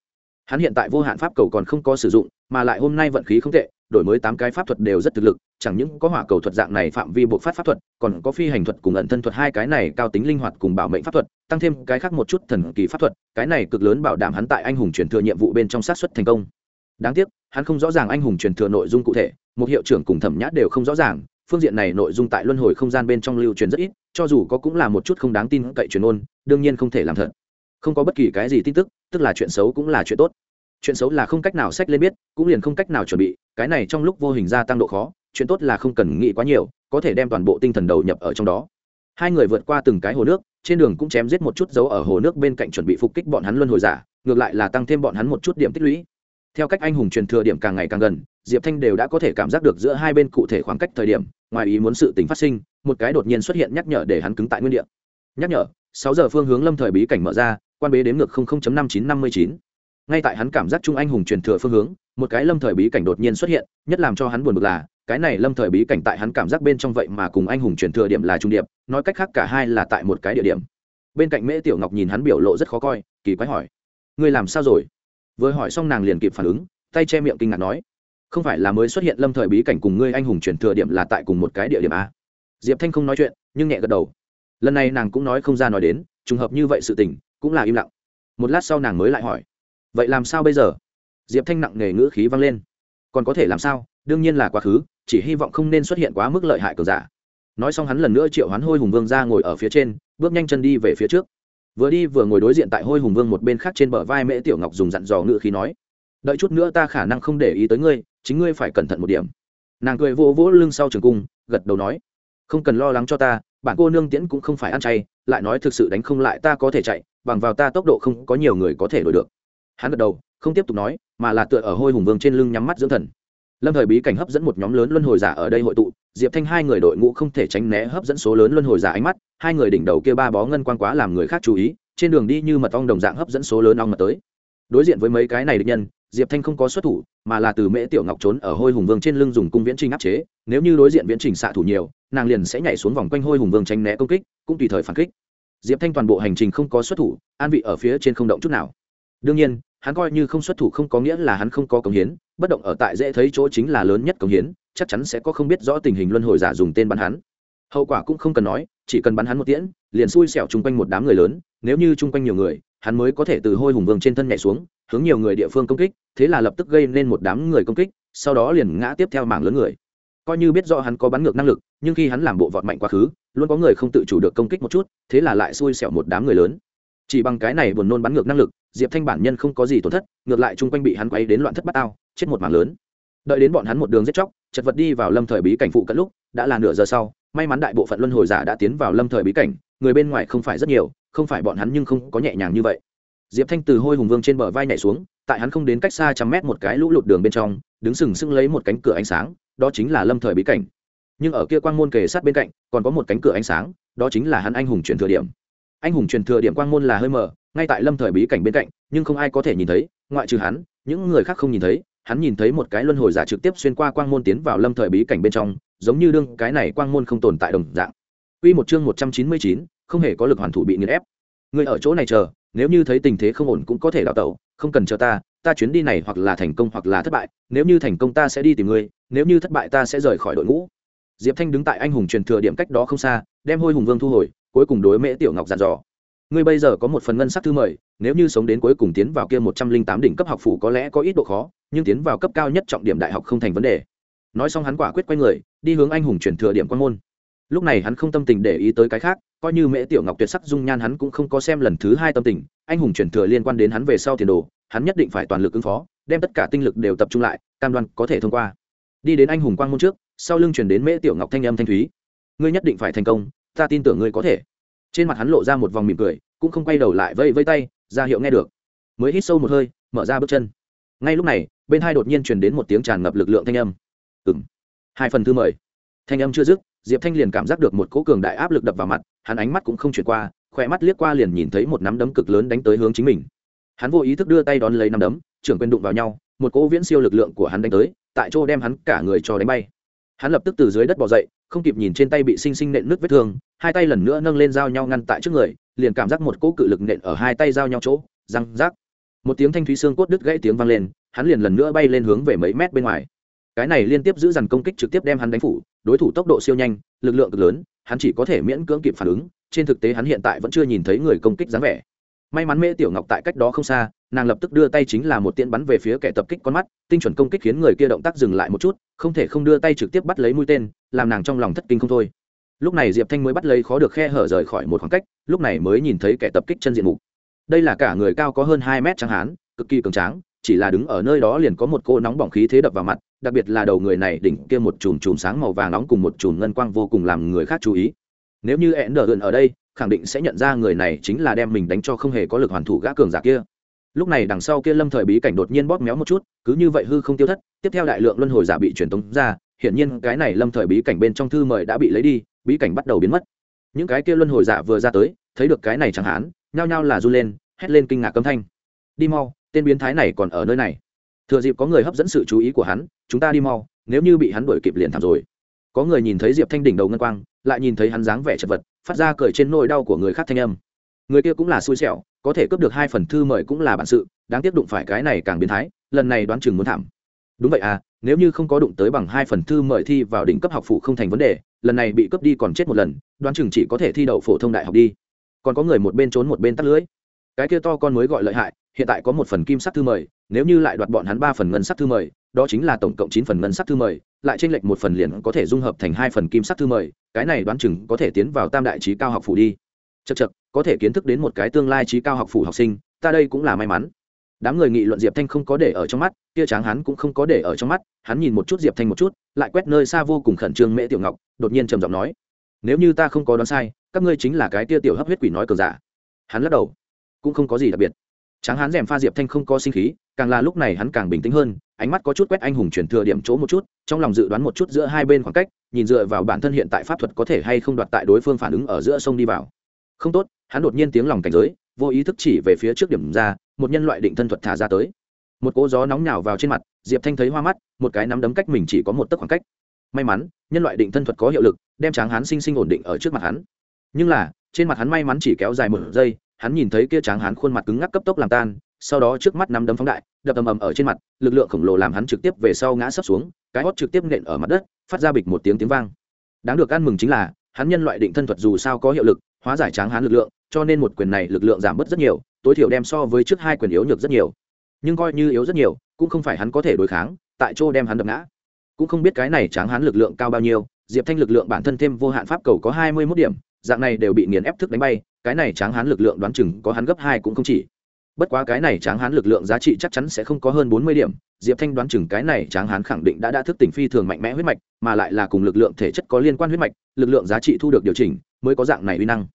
Hắn hiện tại vô hạn pháp cầu còn không có sử dụng, mà lại hôm nay vận khí không tệ, đổi mới tám cái pháp thuật đều rất thực lực, chẳng những có hỏa cầu thuật dạng này phạm vi buộc phát pháp thuật, còn có phi hành thuật cùng ẩn thân thuật hai cái này cao tính linh hoạt cùng bảo mệnh pháp thuật, tăng thêm cái khác một chút thần kỳ pháp thuật, cái này cực lớn bảo đảm hắn tại anh hùng truyền thừa nhiệm vụ bên trong sát xuất thành công. Đáng tiếc, hắn không rõ ràng anh hùng truyền thừa nội dung cụ thể, một hiệu trưởng cùng thẩm nhã đều không rõ ràng phương diện này nội dung tại luân hồi không gian bên trong lưu truyền rất ít, cho dù có cũng là một chút không đáng tin cậy truyền ôn đương nhiên không thể làm thật. Không có bất kỳ cái gì tin tức tức là chuyện xấu cũng là chuyện tốt. Chuyện xấu là không cách nào sách lên biết, cũng liền không cách nào chuẩn bị, cái này trong lúc vô hình gia tăng độ khó, chuyện tốt là không cần nghĩ quá nhiều, có thể đem toàn bộ tinh thần đầu nhập ở trong đó. Hai người vượt qua từng cái hồ nước, trên đường cũng chém giết một chút dấu ở hồ nước bên cạnh chuẩn bị phục kích bọn hắn luân hồi giả, ngược lại là tăng thêm bọn hắn một chút điểm tích lũy. Theo cách anh hùng truyền thừa điểm càng ngày càng gần, diệp thanh đều đã có thể cảm giác được giữa hai bên cụ thể khoảng cách thời điểm ngoài ý muốn sự tình phát sinh, một cái đột nhiên xuất hiện nhắc nhở để hắn cứng tại nguyên địa. Nhắc nhở, sáu giờ phương hướng lâm thời bí cảnh mở ra, quan bế đếm ngược năm chín năm mươi chín. Ngay tại hắn cảm giác trung anh hùng truyền thừa phương hướng, một cái lâm thời bí cảnh đột nhiên xuất hiện, nhất làm cho hắn buồn bực là, cái này lâm thời bí cảnh tại hắn cảm giác bên trong vậy mà cùng anh hùng truyền thừa điểm là trung điệp nói cách khác cả hai là tại một cái địa điểm. Bên cạnh mễ tiểu ngọc nhìn hắn biểu lộ rất khó coi, kỳ quái hỏi, ngươi làm sao rồi? Vừa hỏi xong nàng liền kịp phản ứng, tay che miệng kinh ngạc nói không phải là mới xuất hiện lâm thời bí cảnh cùng ngươi anh hùng chuyển thừa điểm là tại cùng một cái địa điểm a diệp thanh không nói chuyện, nhưng nhẹ gật đầu. Lần này nàng cũng nói không ra nói đến, trùng hợp như vậy sự tình, cũng là im lặng. Một lát sau nàng mới lại hỏi, vậy làm sao bây giờ? Diệp thanh nặng nề ngữ khí vang lên. Còn có thể làm sao? Đương nhiên là quá khứ, chỉ hy vọng không nên xuất hiện quá mức lợi hại cờ giả. Nói xong hắn lần nữa triệu hoán hôi hùng vương ra ngồi ở phía trên, bước nhanh chân đi về phía trước. Vừa đi vừa ngồi đối diện tại hôi hùng vương một bên khác trên bờ vai mễ tiểu ngọc dùng dặn dò ngữ khí nói đợi chút nữa ta khả năng không để ý tới ngươi, chính ngươi phải cẩn thận một điểm. Nàng cười vỗ vỗ lưng sau trường cung, gật đầu nói, không cần lo lắng cho ta bạn cô nương tiễn cũng không phải ăn chay, lại nói thực sự đánh không lại ta có thể chạy, bằng vào ta tốc độ không có nhiều người có thể đổi được. Hắn gật đầu, không tiếp tục nói, mà là tựa ở hôi hùng vương trên lưng nhắm mắt dưỡng thần. Lâm thời bí cảnh hấp dẫn một nhóm lớn luân hồi giả ở đây hội tụ, diệp thanh hai người đội ngũ không thể tránh né hấp dẫn số lớn luân hồi giả ánh mắt, hai người đỉnh đầu kia ba bó ngân quan quá làm người khác chú ý, trên đường đi như mật ong đồng dạng hấp dẫn số lớn ong mật tới. Đối diện với mấy cái này địch nhân diệp thanh không có xuất thủ, mà là từ mễ tiểu ngọc trốn ở hôi hùng vương trên lưng dùng cung viễn trình áp chế. Nếu như đối diện viễn trình xạ thủ nhiều, nàng liền sẽ nhảy xuống vòng quanh hôi hùng vương tránh né công kích, cũng tùy thời phản kích. Diệp thanh toàn bộ hành trình không có xuất thủ, an vị ở phía trên không động chút nào. Đương nhiên, hắn coi như không xuất thủ không có nghĩa là hắn không có công hiến, bất động ở tại dễ thấy chỗ chính là lớn nhất công hiến, chắc chắn sẽ có không biết rõ tình hình luân hồi giả dùng tên bắn hắn. Hậu quả cũng không cần nói, chỉ cần bắn hắn một tiễn, liền xui xẻo chung quanh một đám người lớn, nếu như chung quanh nhiều người hắn mới có thể từ hôi hùng vương trên thân nhảy xuống, hướng nhiều người địa phương công kích, thế là lập tức gây nên một đám người công kích, sau đó liền ngã tiếp theo mảng lớn người. Coi như biết rõ hắn có bắn ngược năng lực, nhưng khi hắn làm bộ vọt mạnh quá khứ, luôn có người không tự chủ được công kích một chút, thế là lại xui xẻo một đám người lớn. Chỉ bằng cái này buồn nôn bắn ngược năng lực, diệp thanh bản nhân không có gì tổn thất, ngược lại chung quanh bị hắn quay đến loạn thất bát ao, chết một mảng lớn. Đợi đến bọn hắn một đường giết chóc, chật vật đi vào lâm thời bí cảnh phụ cận lúc, đã là nửa giờ sau, may mắn đại bộ phận luân hồi giả đã tiến vào lâm thời bí cảnh, người bên ngoài không phải rất nhiều không phải bọn hắn nhưng không có nhẹ nhàng như vậy. Diệp thanh từ hôi hùng vương trên bờ vai nhảy xuống tại hắn không đến cách xa trăm mét một cái lũ lụt đường bên trong đứng sừng sững lấy một cánh cửa ánh sáng đó chính là lâm thời bí cảnh. Nhưng ở kia quang môn kề sát bên cạnh còn có một cánh cửa ánh sáng đó chính là hắn anh hùng truyền thừa điểm. Anh hùng truyền thừa điểm quang môn là hơi mờ ngay tại lâm thời bí cảnh bên cạnh nhưng không ai có thể nhìn thấy ngoại trừ hắn những người khác không nhìn thấy hắn nhìn thấy một cái luân hồi giả trực tiếp xuyên qua quang môn tiến vào lâm thời bí cảnh bên trong giống như đương cái này quang môn không tồn tại đồng dạng. Quy một chương 199, không hề có lực hoàn thủ bị nghiền ép. Người ở chỗ này chờ, nếu như thấy tình thế không ổn cũng có thể đào tẩu, không cần chờ ta, ta chuyến đi này hoặc là thành công hoặc là thất bại, nếu như thành công ta sẽ đi tìm ngươi, nếu như thất bại ta sẽ rời khỏi đội ngũ. Diệp Thanh đứng tại anh hùng truyền thừa điểm cách đó không xa, đem Hôi Hùng Vương thu hồi, cuối cùng đối Mễ Tiểu Ngọc dặn dò. Ngươi bây giờ có một phần ngân sắc thư mời, nếu như sống đến cuối cùng tiến vào kia 108 đỉnh cấp học phủ có lẽ có ít độ khó, nhưng tiến vào cấp cao nhất trọng điểm đại học không thành vấn đề. Nói xong hắn quả quyết quay người, đi hướng anh hùng truyền thừa điểm quan môn lúc này hắn không tâm tình để ý tới cái khác coi như mễ tiểu ngọc tuyệt sắc dung nhan hắn cũng không có xem lần thứ hai tâm tình, anh hùng chuyển thừa liên quan đến hắn về sau tiền đồ, hắn nhất định phải toàn lực ứng phó, đem tất cả tinh lực đều tập trung lại, cam đoan có thể thông qua. Đi đến anh hùng quang môn trước, sau lưng chuyển đến mễ tiểu ngọc thanh âm thanh thúy. Ngươi nhất định phải thành công, ta tin tưởng ngươi có thể. Trên mặt hắn lộ ra một vòng mỉm cười, cũng không quay đầu lại vây vây tay, ra hiệu nghe được. Mới hít sâu một hơi, mở ra bước chân. Ngay lúc này, bên hai đột nhiên truyền đến một tiếng tràn ngập lực lượng thanh âm. Ừ m hai phần thư mời. Thanh âm chưa dứt diệp thanh liền cảm giác được một cỗ cường đại áp lực đập vào mặt, hắn ánh mắt cũng không chuyển qua khỏe mắt liếc qua liền nhìn thấy một nắm đấm cực lớn đánh tới hướng chính mình. Hắn vô ý thức đưa tay đón lấy nắm đấm, trưởng quyền đụng vào nhau, một cỗ viễn siêu lực lượng của hắn đánh tới, tại chỗ đem hắn cả người cho đánh bay. Hắn lập tức từ dưới đất bỏ dậy, không kịp nhìn trên tay bị xinh xinh nện nước vết thương, hai tay lần nữa nâng lên dao nhau ngăn tại trước người, liền cảm giác một cỗ cự lực nện ở hai tay giao nhau chỗ, răng rác. Một tiếng thanh thúy xương cốt đứt gãy tiếng vang lên, hắn liền lần nữa bay lên hướng về mấy mét bên ngoài. Cái này liên tiếp giữ dằn công kích trực tiếp đem hắn đánh phủ đối thủ tốc độ siêu nhanh, lực lượng cực lớn, hắn chỉ có thể miễn cưỡng kịp phản ứng, trên thực tế hắn hiện tại vẫn chưa nhìn thấy người công kích dáng vẻ. May mắn mễ tiểu ngọc tại cách đó không xa, nàng lập tức đưa tay chính là một tiễn bắn về phía kẻ tập kích con mắt, tinh chuẩn công kích khiến người kia động tác dừng lại một chút, không thể không đưa tay trực tiếp bắt lấy mũi tên, làm nàng trong lòng thất kinh không thôi. Lúc này diệp thanh mới bắt lấy khó được khe hở rời khỏi một khoảng cách, lúc này mới nhìn thấy kẻ tập kích chân diện mục. Đây là cả người cao có hơn hai mét trắng hán, cực kỳ cường tráng, chỉ là đứng ở nơi đó liền có một cô nóng bỏng khí thế đập vào mặt đặc biệt là đầu người này đỉnh kia một chùm chùm sáng màu vàng nóng cùng một chùm ngân quang vô cùng làm người khác chú ý. Nếu như ẹn đờ ở đây, khẳng định sẽ nhận ra người này chính là đem mình đánh cho không hề có lực hoàn thủ gã cường giả kia. Lúc này đằng sau kia lâm thời bí cảnh đột nhiên bóp méo một chút, cứ như vậy hư không tiêu thất, tiếp theo đại lượng luân hồi giả bị truyền tống ra, hiển nhiên cái này lâm thời bí cảnh bên trong thư mời đã bị lấy đi, bí cảnh bắt đầu biến mất. Những cái kia luân hồi giả vừa ra tới, thấy được cái này chẳng hạn, nhao nhao là run lên, hét lên kinh ngạc câm thanh. Đi mau, tên biến thái này còn ở nơi này thừa dịp có người hấp dẫn sự chú ý của hắn, chúng ta đi mau, nếu như bị hắn đuổi kịp liền thảm rồi. Có người nhìn thấy diệp thanh đỉnh đầu ngân quang, lại nhìn thấy hắn dáng vẻ chật vật, phát ra cười trên nỗi đau của người khác thanh âm. Người kia cũng là xui xẻo, có thể cướp được hai phần thư mời cũng là bản sự, đáng tiếc đụng phải cái này càng biến thái, lần này đoán chừng muốn thảm. Đúng vậy à nếu như không có đụng tới bằng hai phần thư mời thi vào đỉnh cấp học phụ không thành vấn đề, lần này bị cướp đi còn chết một lần, đoán chừng chỉ có thể thi đậu phổ thông đại học đi. Còn có người một bên trốn một bên tắt lưới. Cái kia to con mới gọi lợi hại, hiện tại có một phần kim sắc thư mời nếu như lại đoạt bọn hắn ba phần ngân sắc thư mời, đó chính là tổng cộng chín phần ngân sắc thư mời, lại tranh lệch một phần liền có thể dung hợp thành hai phần kim sắc thư mời, cái này đoán chừng có thể tiến vào tam đại trí cao học phủ đi. Chật chật có thể kiến thức đến một cái tương lai trí cao học phủ học sinh, ta đây cũng là may mắn. Đám người nghị luận diệp thanh không có để ở trong mắt, kia tráng hắn cũng không có để ở trong mắt, hắn nhìn một chút diệp thanh một chút, lại quét nơi xa vô cùng khẩn trương mễ tiểu ngọc, đột nhiên trầm giọng nói, nếu như ta không có đoán sai, các ngươi chính là cái tia tiểu hấp huyết quỷ nói cờ giả. Hắn lắc đầu, cũng không có gì đặc biệt tráng Hán rèm pha diệp thanh không có sinh khí, càng là lúc này hắn càng bình tĩnh hơn, ánh mắt có chút quét anh hùng chuyển thừa điểm chỗ một chút, trong lòng dự đoán một chút giữa hai bên khoảng cách, nhìn dựa vào bản thân hiện tại pháp thuật có thể hay không đoạt tại đối phương phản ứng ở giữa sông đi vào. Không tốt, hắn đột nhiên tiếng lòng cảnh giới, vô ý thức chỉ về phía trước điểm ra, một nhân loại định thân thuật thả ra tới. Một cỗ gió nóng nhào vào trên mặt, diệp thanh thấy hoa mắt, một cái nắm đấm cách mình chỉ có một tấc khoảng cách. May mắn, nhân loại định thân thuật có hiệu lực, đem tráng hắn sinh sinh ổn định ở trước mặt hắn. Nhưng là, trên mặt hắn may mắn chỉ kéo dài một giây hắn nhìn thấy kia tráng hắn khuôn mặt cứng ngắc cấp tốc làm tan, sau đó trước mắt nắm đấm phóng đại, đập ầm ầm ở trên mặt, lực lượng khổng lồ làm hắn trực tiếp về sau ngã sấp xuống, cái hót trực tiếp nện ở mặt đất, phát ra bịch một tiếng tiếng vang. Đáng được ăn mừng chính là, hắn nhân loại định thân thuật dù sao có hiệu lực, hóa giải tráng hắn lực lượng, cho nên một quyền này lực lượng giảm bớt rất nhiều, tối thiểu đem so với trước hai quyền yếu nhược rất nhiều. Nhưng coi như yếu rất nhiều, cũng không phải hắn có thể đối kháng, tại chỗ đem hắn đập ngã. Cũng không biết cái này tráng hắn lực lượng cao bao nhiêu, diệp thanh lực lượng bản thân thêm vô hạn pháp cầu có hai mươi mốt điểm dạng này đều bị nghiền ép thức đánh bay, cái này tráng hán lực lượng đoán chừng có hắn gấp hai cũng không chỉ. Bất quá cái này tráng hán lực lượng giá trị chắc chắn sẽ không có hơn bốn mươi điểm, diệp thanh đoán chừng cái này tráng hán khẳng định đã đã thức tỉnh phi thường mạnh mẽ huyết mạch, mà lại là cùng lực lượng thể chất có liên quan huyết mạch, lực lượng giá trị thu được điều chỉnh mới có dạng này uy năng.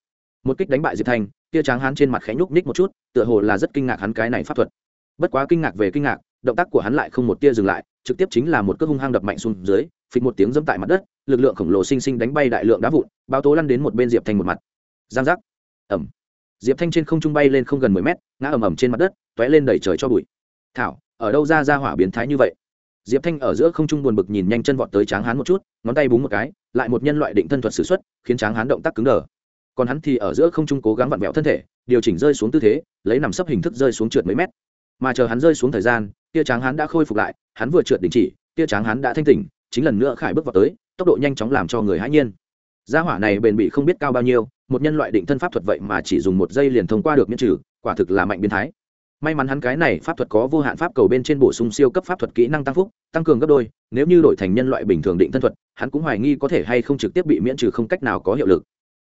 Một kích đánh bại diệp thanh, kia tráng hán trên mặt khẽ nhúc ních một chút, tựa hồ là rất kinh ngạc hắn cái này pháp thuật. Bất quá kinh ngạc về kinh ngạc, động tác của hắn lại không một tia dừng lại, trực tiếp chính là một cước hung hăng đập mạnh xuống dưới, phịch một tiếng dẫm tại mặt đất lực lượng khổng lồ sinh sinh đánh bay đại lượng đá vụn bao tố lăn đến một bên diệp thanh một mặt. Giang giác. Ẩm. Diệp thanh trên không trung bay lên không gần mười mét, ngã ầm ầm trên mặt đất t ó é lên đẩy trời cho bụi. Thảo, ở đâu ra ra hỏa biến thái như vậy? Diệp thanh ở giữa không trung buồn bực nhìn nhanh chân vọt tới tráng hán một chút, ngón tay búng một cái, lại một nhân loại định thân thuật s ử x u ấ t khiến tráng hán động tác cứng đờ. Còn hắn thì ở giữa không trung cố gắng vặn vẹo thân thể, điều chỉnh rơi xuống tư thế, lấy nằm sấp hình thức rơi xuống trượt mấy mét. Mà chờ hắn rơi xuống thời gian tia tráng hán đã khôi phục lại, hắn vừa trượt đình chỉ tia tráng hán đã thanh tỉnh, chính lần nữa khải bước vào tới tốc độ nhanh chóng làm cho người hãi nhiên. Gia hỏa này bền bị không biết cao bao nhiêu, một nhân loại định thân pháp thuật vậy mà chỉ dùng một giây liền thông qua được miễn trừ, quả thực là mạnh biến thái. May mắn hắn cái này pháp thuật có vô hạn pháp cầu bên trên bổ sung siêu cấp pháp thuật kỹ năng tăng phúc, tăng cường gấp đôi, nếu như đổi thành nhân loại bình thường định thân thuật, hắn cũng hoài nghi có thể hay không trực tiếp bị miễn trừ không cách nào có hiệu lực.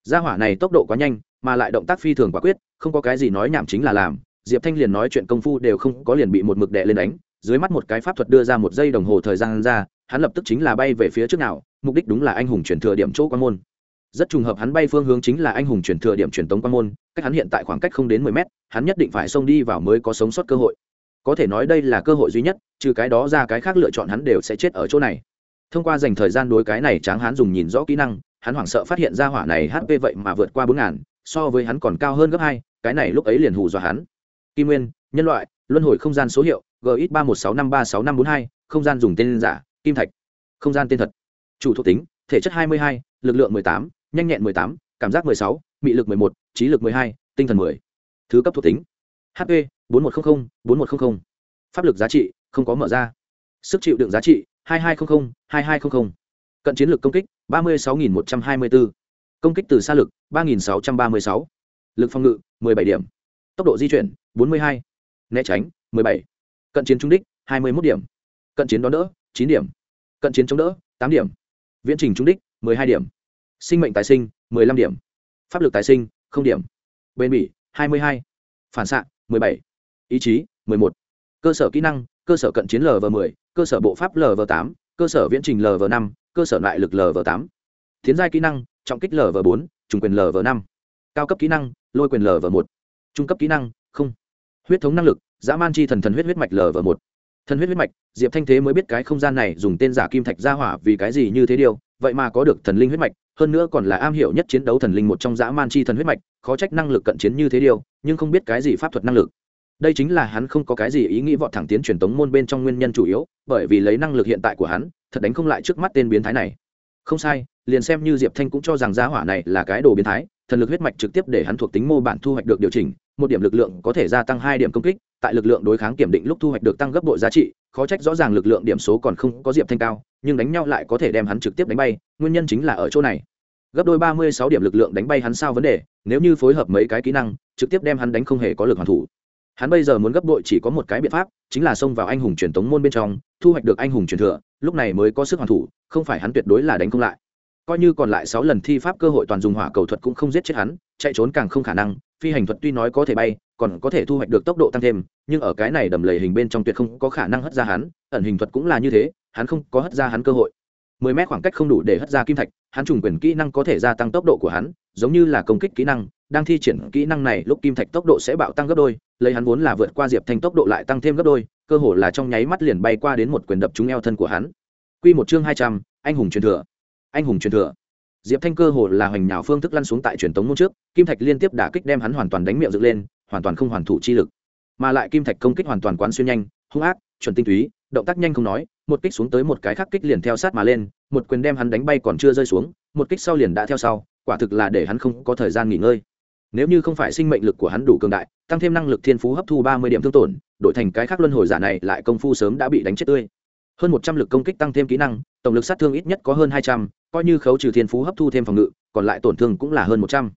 Gia hỏa này tốc độ quá nhanh, mà lại động tác phi thường quả quyết, không có cái gì nói nhảm chính là làm. Diệp thanh liền nói chuyện công phu đều không có liền bị một mực đệ lên đánh, dưới mắt một cái pháp thuật đưa ra một giây đồng hồ thời gian ra hắn lập tức chính là bay về phía trước nào, mục đích đúng là anh hùng chuyển thừa điểm chỗ quan môn. Rất trùng hợp hắn bay phương hướng chính là anh hùng chuyển thừa điểm truyền tống quan môn, cách hắn hiện tại khoảng cách không đến mười mét, hắn nhất định phải xông đi vào mới có sống sót cơ hội. Có thể nói đây là cơ hội duy nhất, trừ cái đó ra cái khác lựa chọn hắn đều sẽ chết ở chỗ này. Thông qua dành thời gian đối cái này tráng hắn dùng nhìn rõ kỹ năng, hắn hoảng sợ phát hiện ra hỏa này hp vậy mà vượt qua bốn ngàn, so với hắn còn cao hơn gấp hai, cái này lúc ấy liền hù dọa hắn. Kim nguyên, nhân loại, luân hồi không gian số hiệu gx ba một sáu năm ba sáu năm bốn hai, không gian dùng tên giả kim thạch không gian tên thật chủ thuộc tính thể chất 22, lực lượng 18, nhanh nhẹn 18, cảm giác 16, mị lực 11, trí lực 12, tinh thần 10. Thứ cấp thuộc tính. HP 4100, 4100. Pháp lực giá trị không có mở ra. Sức chịu đựng giá trị 2200, 2200. Cận chiến lực công kích 36.124, Công kích từ xa lực 3.636, Lực phòng ngự 17 điểm. Tốc độ di chuyển 42. Né tránh 17. Cận chiến trung đích 21 điểm. Cận chiến đón đỡ chín điểm. Cận chiến chống đỡ, tám điểm. Viễn trình trúng đích, mười hai điểm. Sinh mệnh tài sinh, mười lăm điểm. Pháp lực tài sinh, không điểm. Bền bỉ, hai mươi hai. Phản xạ, mười bảy. Ý chí, mười một. Cơ sở kỹ năng, cơ sở cận chiến lv m ộ cơ sở bộ pháp lv tám, cơ sở viễn trình lv năm, cơ sở lại lực lv tám. Tiến giai kỹ năng, trọng kích lv bốn, trùng quyền lv năm. Cao cấp kỹ năng, lôi quyền lv một. Trung cấp kỹ năng, không. Huyết thống năng lực, dã man chi thần thần huyết huyết mạch lv một thần huyết huyết mạch, diệp thanh thế mới biết cái không gian này dùng tên giả kim thạch gia hỏa vì cái gì như thế điều, vậy mà có được thần linh huyết mạch, hơn nữa còn là am hiểu nhất chiến đấu thần linh một trong dã man chi thần huyết mạch, khó trách năng lực cận chiến như thế điều, nhưng không biết cái gì pháp thuật năng lực. Đây chính là hắn không có cái gì ý nghĩ vọt thẳng tiến truyền tống môn bên trong nguyên nhân chủ yếu, bởi vì lấy năng lực hiện tại của hắn, thật đánh không lại trước mắt tên biến thái này. Không sai, liền xem như diệp thanh cũng cho rằng gia hỏa này là cái đồ biến thái, thần lực huyết mạch trực tiếp để hắn thuộc tính mô bản thu hoạch được điều chỉnh một điểm lực lượng có thể gia tăng hai điểm công kích, tại lực lượng đối kháng kiểm định lúc thu hoạch được tăng gấp bội giá trị, khó trách rõ ràng lực lượng điểm số còn không có diệp thanh cao, nhưng đánh nhau lại có thể đem hắn trực tiếp đánh bay, nguyên nhân chính là ở chỗ này. Gấp đôi ba mươi sáu điểm lực lượng đánh bay hắn sao vấn đề, nếu như phối hợp mấy cái kỹ năng, trực tiếp đem hắn đánh không hề có lực hoàn thủ. Hắn bây giờ muốn gấp đội chỉ có một cái biện pháp, chính là xông vào anh hùng truyền thống môn bên trong, thu hoạch được anh hùng truyền thừa, lúc này mới có sức hoàn thủ, không phải hắn tuyệt đối là đánh không lại coi như còn lại sáu lần thi pháp cơ hội toàn dùng hỏa cầu thuật cũng không giết chết hắn, chạy trốn càng không khả năng, phi hành thuật tuy nói có thể bay, còn có thể thu hoạch được tốc độ tăng thêm, nhưng ở cái này đầm lầy hình bên trong tuyệt không có khả năng hất ra hắn, ẩn hình thuật cũng là như thế, hắn không có hất ra hắn cơ hội. Mười mét khoảng cách không đủ để hất ra kim thạch, hắn trùng quyền kỹ năng có thể gia tăng tốc độ của hắn, giống như là công kích kỹ năng, đang thi triển kỹ năng này lúc kim thạch tốc độ sẽ bạo tăng gấp đôi, lấy hắn vốn là vượt qua diệp thanh tốc độ lại tăng thêm gấp đôi, cơ hồ là trong nháy mắt liền bay qua đến một quyền đập trúng eo thân của hắn. Quy một chương hai trăm, anh hùng truyền thừa anh hùng truyền thừa. Diệp thanh cơ hồ là hoành nhào phương thức lăn xuống tại truyền tống môn trước, kim thạch liên tiếp đả kích đem hắn hoàn toàn đánh miệng dựng lên, hoàn toàn không hoàn thủ chi lực. Mà lại kim thạch công kích hoàn toàn quán xuyên nhanh, hung ác, chuẩn tinh túy, động tác nhanh không nói, một kích xuống tới một cái khác kích liền theo sát mà lên, một quyền đem hắn đánh bay còn chưa rơi xuống, một kích sau liền đã theo sau, quả thực là để hắn không có thời gian nghỉ ngơi. Nếu như không phải sinh mệnh lực của hắn đủ cường đại, tăng thêm năng lực thiên phú hấp thu ba mươi điểm thương tổn, đổi thành cái khác luân hồi giả này lại công phu sớm đã bị đánh chết tươi. Hơn một trăm lực công kích tăng thêm kỹ năng, tổng lực sát thương ít nhất có hơn hai trăm coi như khấu trừ thiên phú hấp thu thêm phòng ngự, còn lại tổn thương cũng là hơn một trăm.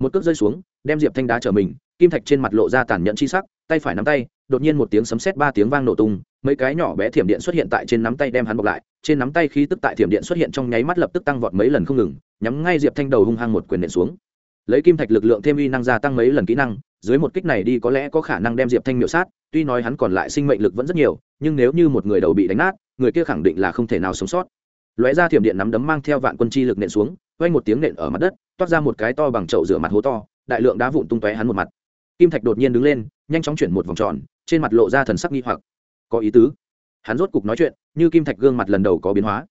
Một cước rơi xuống, đem diệp thanh đá trở mình, kim thạch trên mặt lộ ra tàn nhẫn chi sắc, tay phải nắm tay, đột nhiên một tiếng sấm sét ba tiếng vang nổ tung, mấy cái nhỏ bé thiểm điện xuất hiện tại trên nắm tay đem hắn bọc lại, trên nắm tay khí tức tại thiểm điện xuất hiện trong nháy mắt lập tức tăng vọt mấy lần không ngừng, nhắm ngay diệp thanh đầu hung hăng một quyền nện xuống. Lấy kim thạch lực lượng thêm uy năng gia tăng mấy lần kỹ năng, dưới một kích này đi có lẽ có khả năng đem diệp thanh miểu sát, tuy nói hắn còn lại sinh mệnh lực vẫn rất nhiều, nhưng nếu như một người đầu bị đánh nát, người kia khẳng định là không thể nào sống sót lóe ra thiểm điện nắm đấm mang theo vạn quân chi lực nện xuống, quanh một tiếng nện ở mặt đất, toát ra một cái to bằng chậu rửa mặt hố to, đại lượng đá vụn tung tóe hắn một mặt. Kim thạch đột nhiên đứng lên, nhanh chóng chuyển một vòng tròn, trên mặt lộ ra thần sắc nghi hoặc. Có ý tứ. Hắn rốt cục nói chuyện, như kim thạch gương mặt lần đầu có biến hóa.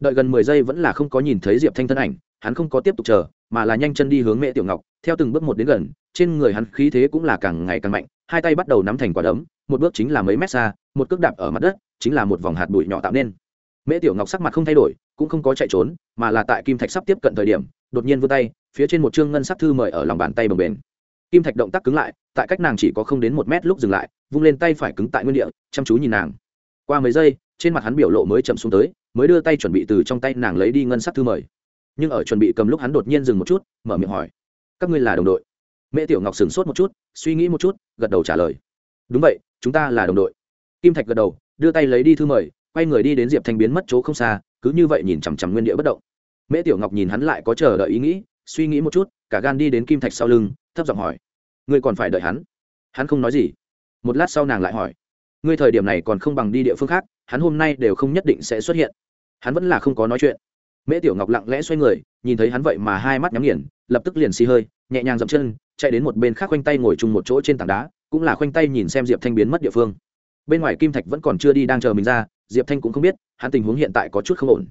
Đợi gần mười giây vẫn là không có nhìn thấy diệp thanh thân ảnh, hắn không có tiếp tục chờ, mà là nhanh chân đi hướng mẹ tiểu ngọc, theo từng bước một đến gần, trên người hắn khí thế cũng là càng ngày càng mạnh, hai tay bắt đầu nắm thành quả đấm, một bước chính là mấy mét xa, một cước đạp ở mặt đất, chính là một vòng hạt bụi nhỏ tạo nên mễ tiểu ngọc sắc mặt không thay đổi, cũng không có chạy trốn, mà là tại kim thạch sắp tiếp cận thời điểm, đột nhiên vươn tay, phía trên một chương ngân sắc thư mời ở lòng bàn tay bồng bền. kim thạch động tác cứng lại, tại cách nàng chỉ có không đến một mét lúc dừng lại, vung lên tay phải cứng tại nguyên địa, chăm chú nhìn nàng. Qua mấy giây, trên mặt hắn biểu lộ mới chậm xuống tới, mới đưa tay chuẩn bị từ trong tay nàng lấy đi ngân sắc thư mời. Nhưng ở chuẩn bị cầm lúc hắn đột nhiên dừng một chút, mở miệng hỏi, các ngươi là đồng đội? Mẹ tiểu ngọc sửng sốt một chút, suy nghĩ một chút, gật đầu trả lời, đúng vậy, chúng ta là đồng đội. Kim thạch gật đầu, đưa tay lấy đi thư mời quay người đi đến diệp thanh biến mất chỗ không xa, cứ như vậy nhìn chằm chằm nguyên địa bất động. Mễ tiểu ngọc nhìn hắn lại có chờ đợi ý nghĩ, suy nghĩ một chút, cả gan đi đến kim thạch sau lưng, thấp giọng hỏi, ngươi còn phải đợi hắn? Hắn không nói gì. Một lát sau nàng lại hỏi, ngươi thời điểm này còn không bằng đi địa phương khác, hắn hôm nay đều không nhất định sẽ xuất hiện. Hắn vẫn là không có nói chuyện. Mễ tiểu ngọc lặng lẽ xoay người, nhìn thấy hắn vậy mà hai mắt nhắm nghiền, lập tức liền xì hơi, nhẹ nhàng dậm chân, chạy đến một bên khác khoanh tay ngồi chung một chỗ trên tảng đá, cũng là khoanh tay nhìn xem diệp thanh biến mất địa phương bên ngoài kim thạch vẫn còn chưa đi đang chờ mình ra, diệp thanh cũng không biết, hắn tình huống hiện tại có chút không ổn.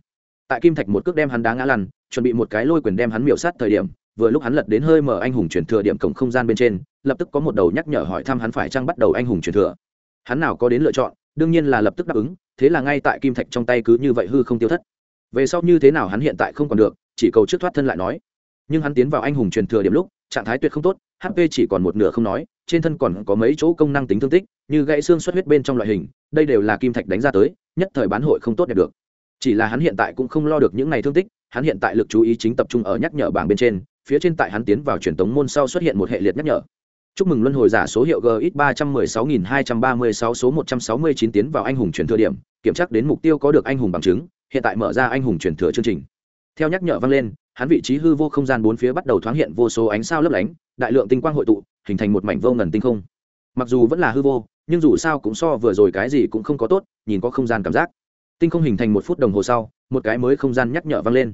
Tại kim thạch một cước đem hắn đá ngã lăn, chuẩn bị một cái lôi quyền đem hắn miểu sát thời điểm, vừa lúc hắn lật đến hơi mở anh hùng chuyển thừa điểm cổng không gian bên trên, lập tức có một đầu nhắc nhở hỏi thăm hắn phải chăng bắt đầu anh hùng chuyển thừa. Hắn nào có đến lựa chọn, đương nhiên là lập tức đáp ứng, thế là ngay tại kim thạch trong tay cứ như vậy hư không tiêu thất. Về sau như thế nào hắn hiện tại không còn được, chỉ cầu trước thoát thân lại nói. Nhưng hắn tiến vào anh hùng truyền thừa điểm lúc trạng thái tuyệt không tốt hp chỉ còn một nửa không nói, trên thân còn có mấy chỗ công năng tính thương tích, như gãy xương xuất huyết bên trong loại hình, đây đều là kim thạch đánh ra tới, nhất thời bán hội không tốt đẹp được. Chỉ là hắn hiện tại cũng không lo được những ngày thương tích, hắn hiện tại lực chú ý chính tập trung ở nhắc nhở bảng bên trên, phía trên tại hắn tiến vào truyền tống môn sau xuất hiện một hệ liệt nhắc nhở. Chúc mừng luân hồi giả số hiệu gx ba trăm mười sáu nghìn hai trăm ba mươi sáu số một trăm sáu mươi chín tiến vào anh hùng truyền thừa điểm, kiểm tra đến mục tiêu có được anh hùng bằng chứng, hiện tại mở ra anh hùng truyền thừa chương trình. Theo nhắc nhở vang lên hắn vị trí hư vô không gian bốn phía bắt đầu thoáng hiện vô số ánh sao lấp lánh, đại lượng tinh quang hội tụ, hình thành một mảnh vô ngần tinh không. Mặc dù vẫn là hư vô, nhưng dù sao cũng so vừa rồi cái gì cũng không có tốt, nhìn có không gian cảm giác. Tinh không hình thành một phút đồng hồ sau, một cái mới không gian nhắc nhở vang lên.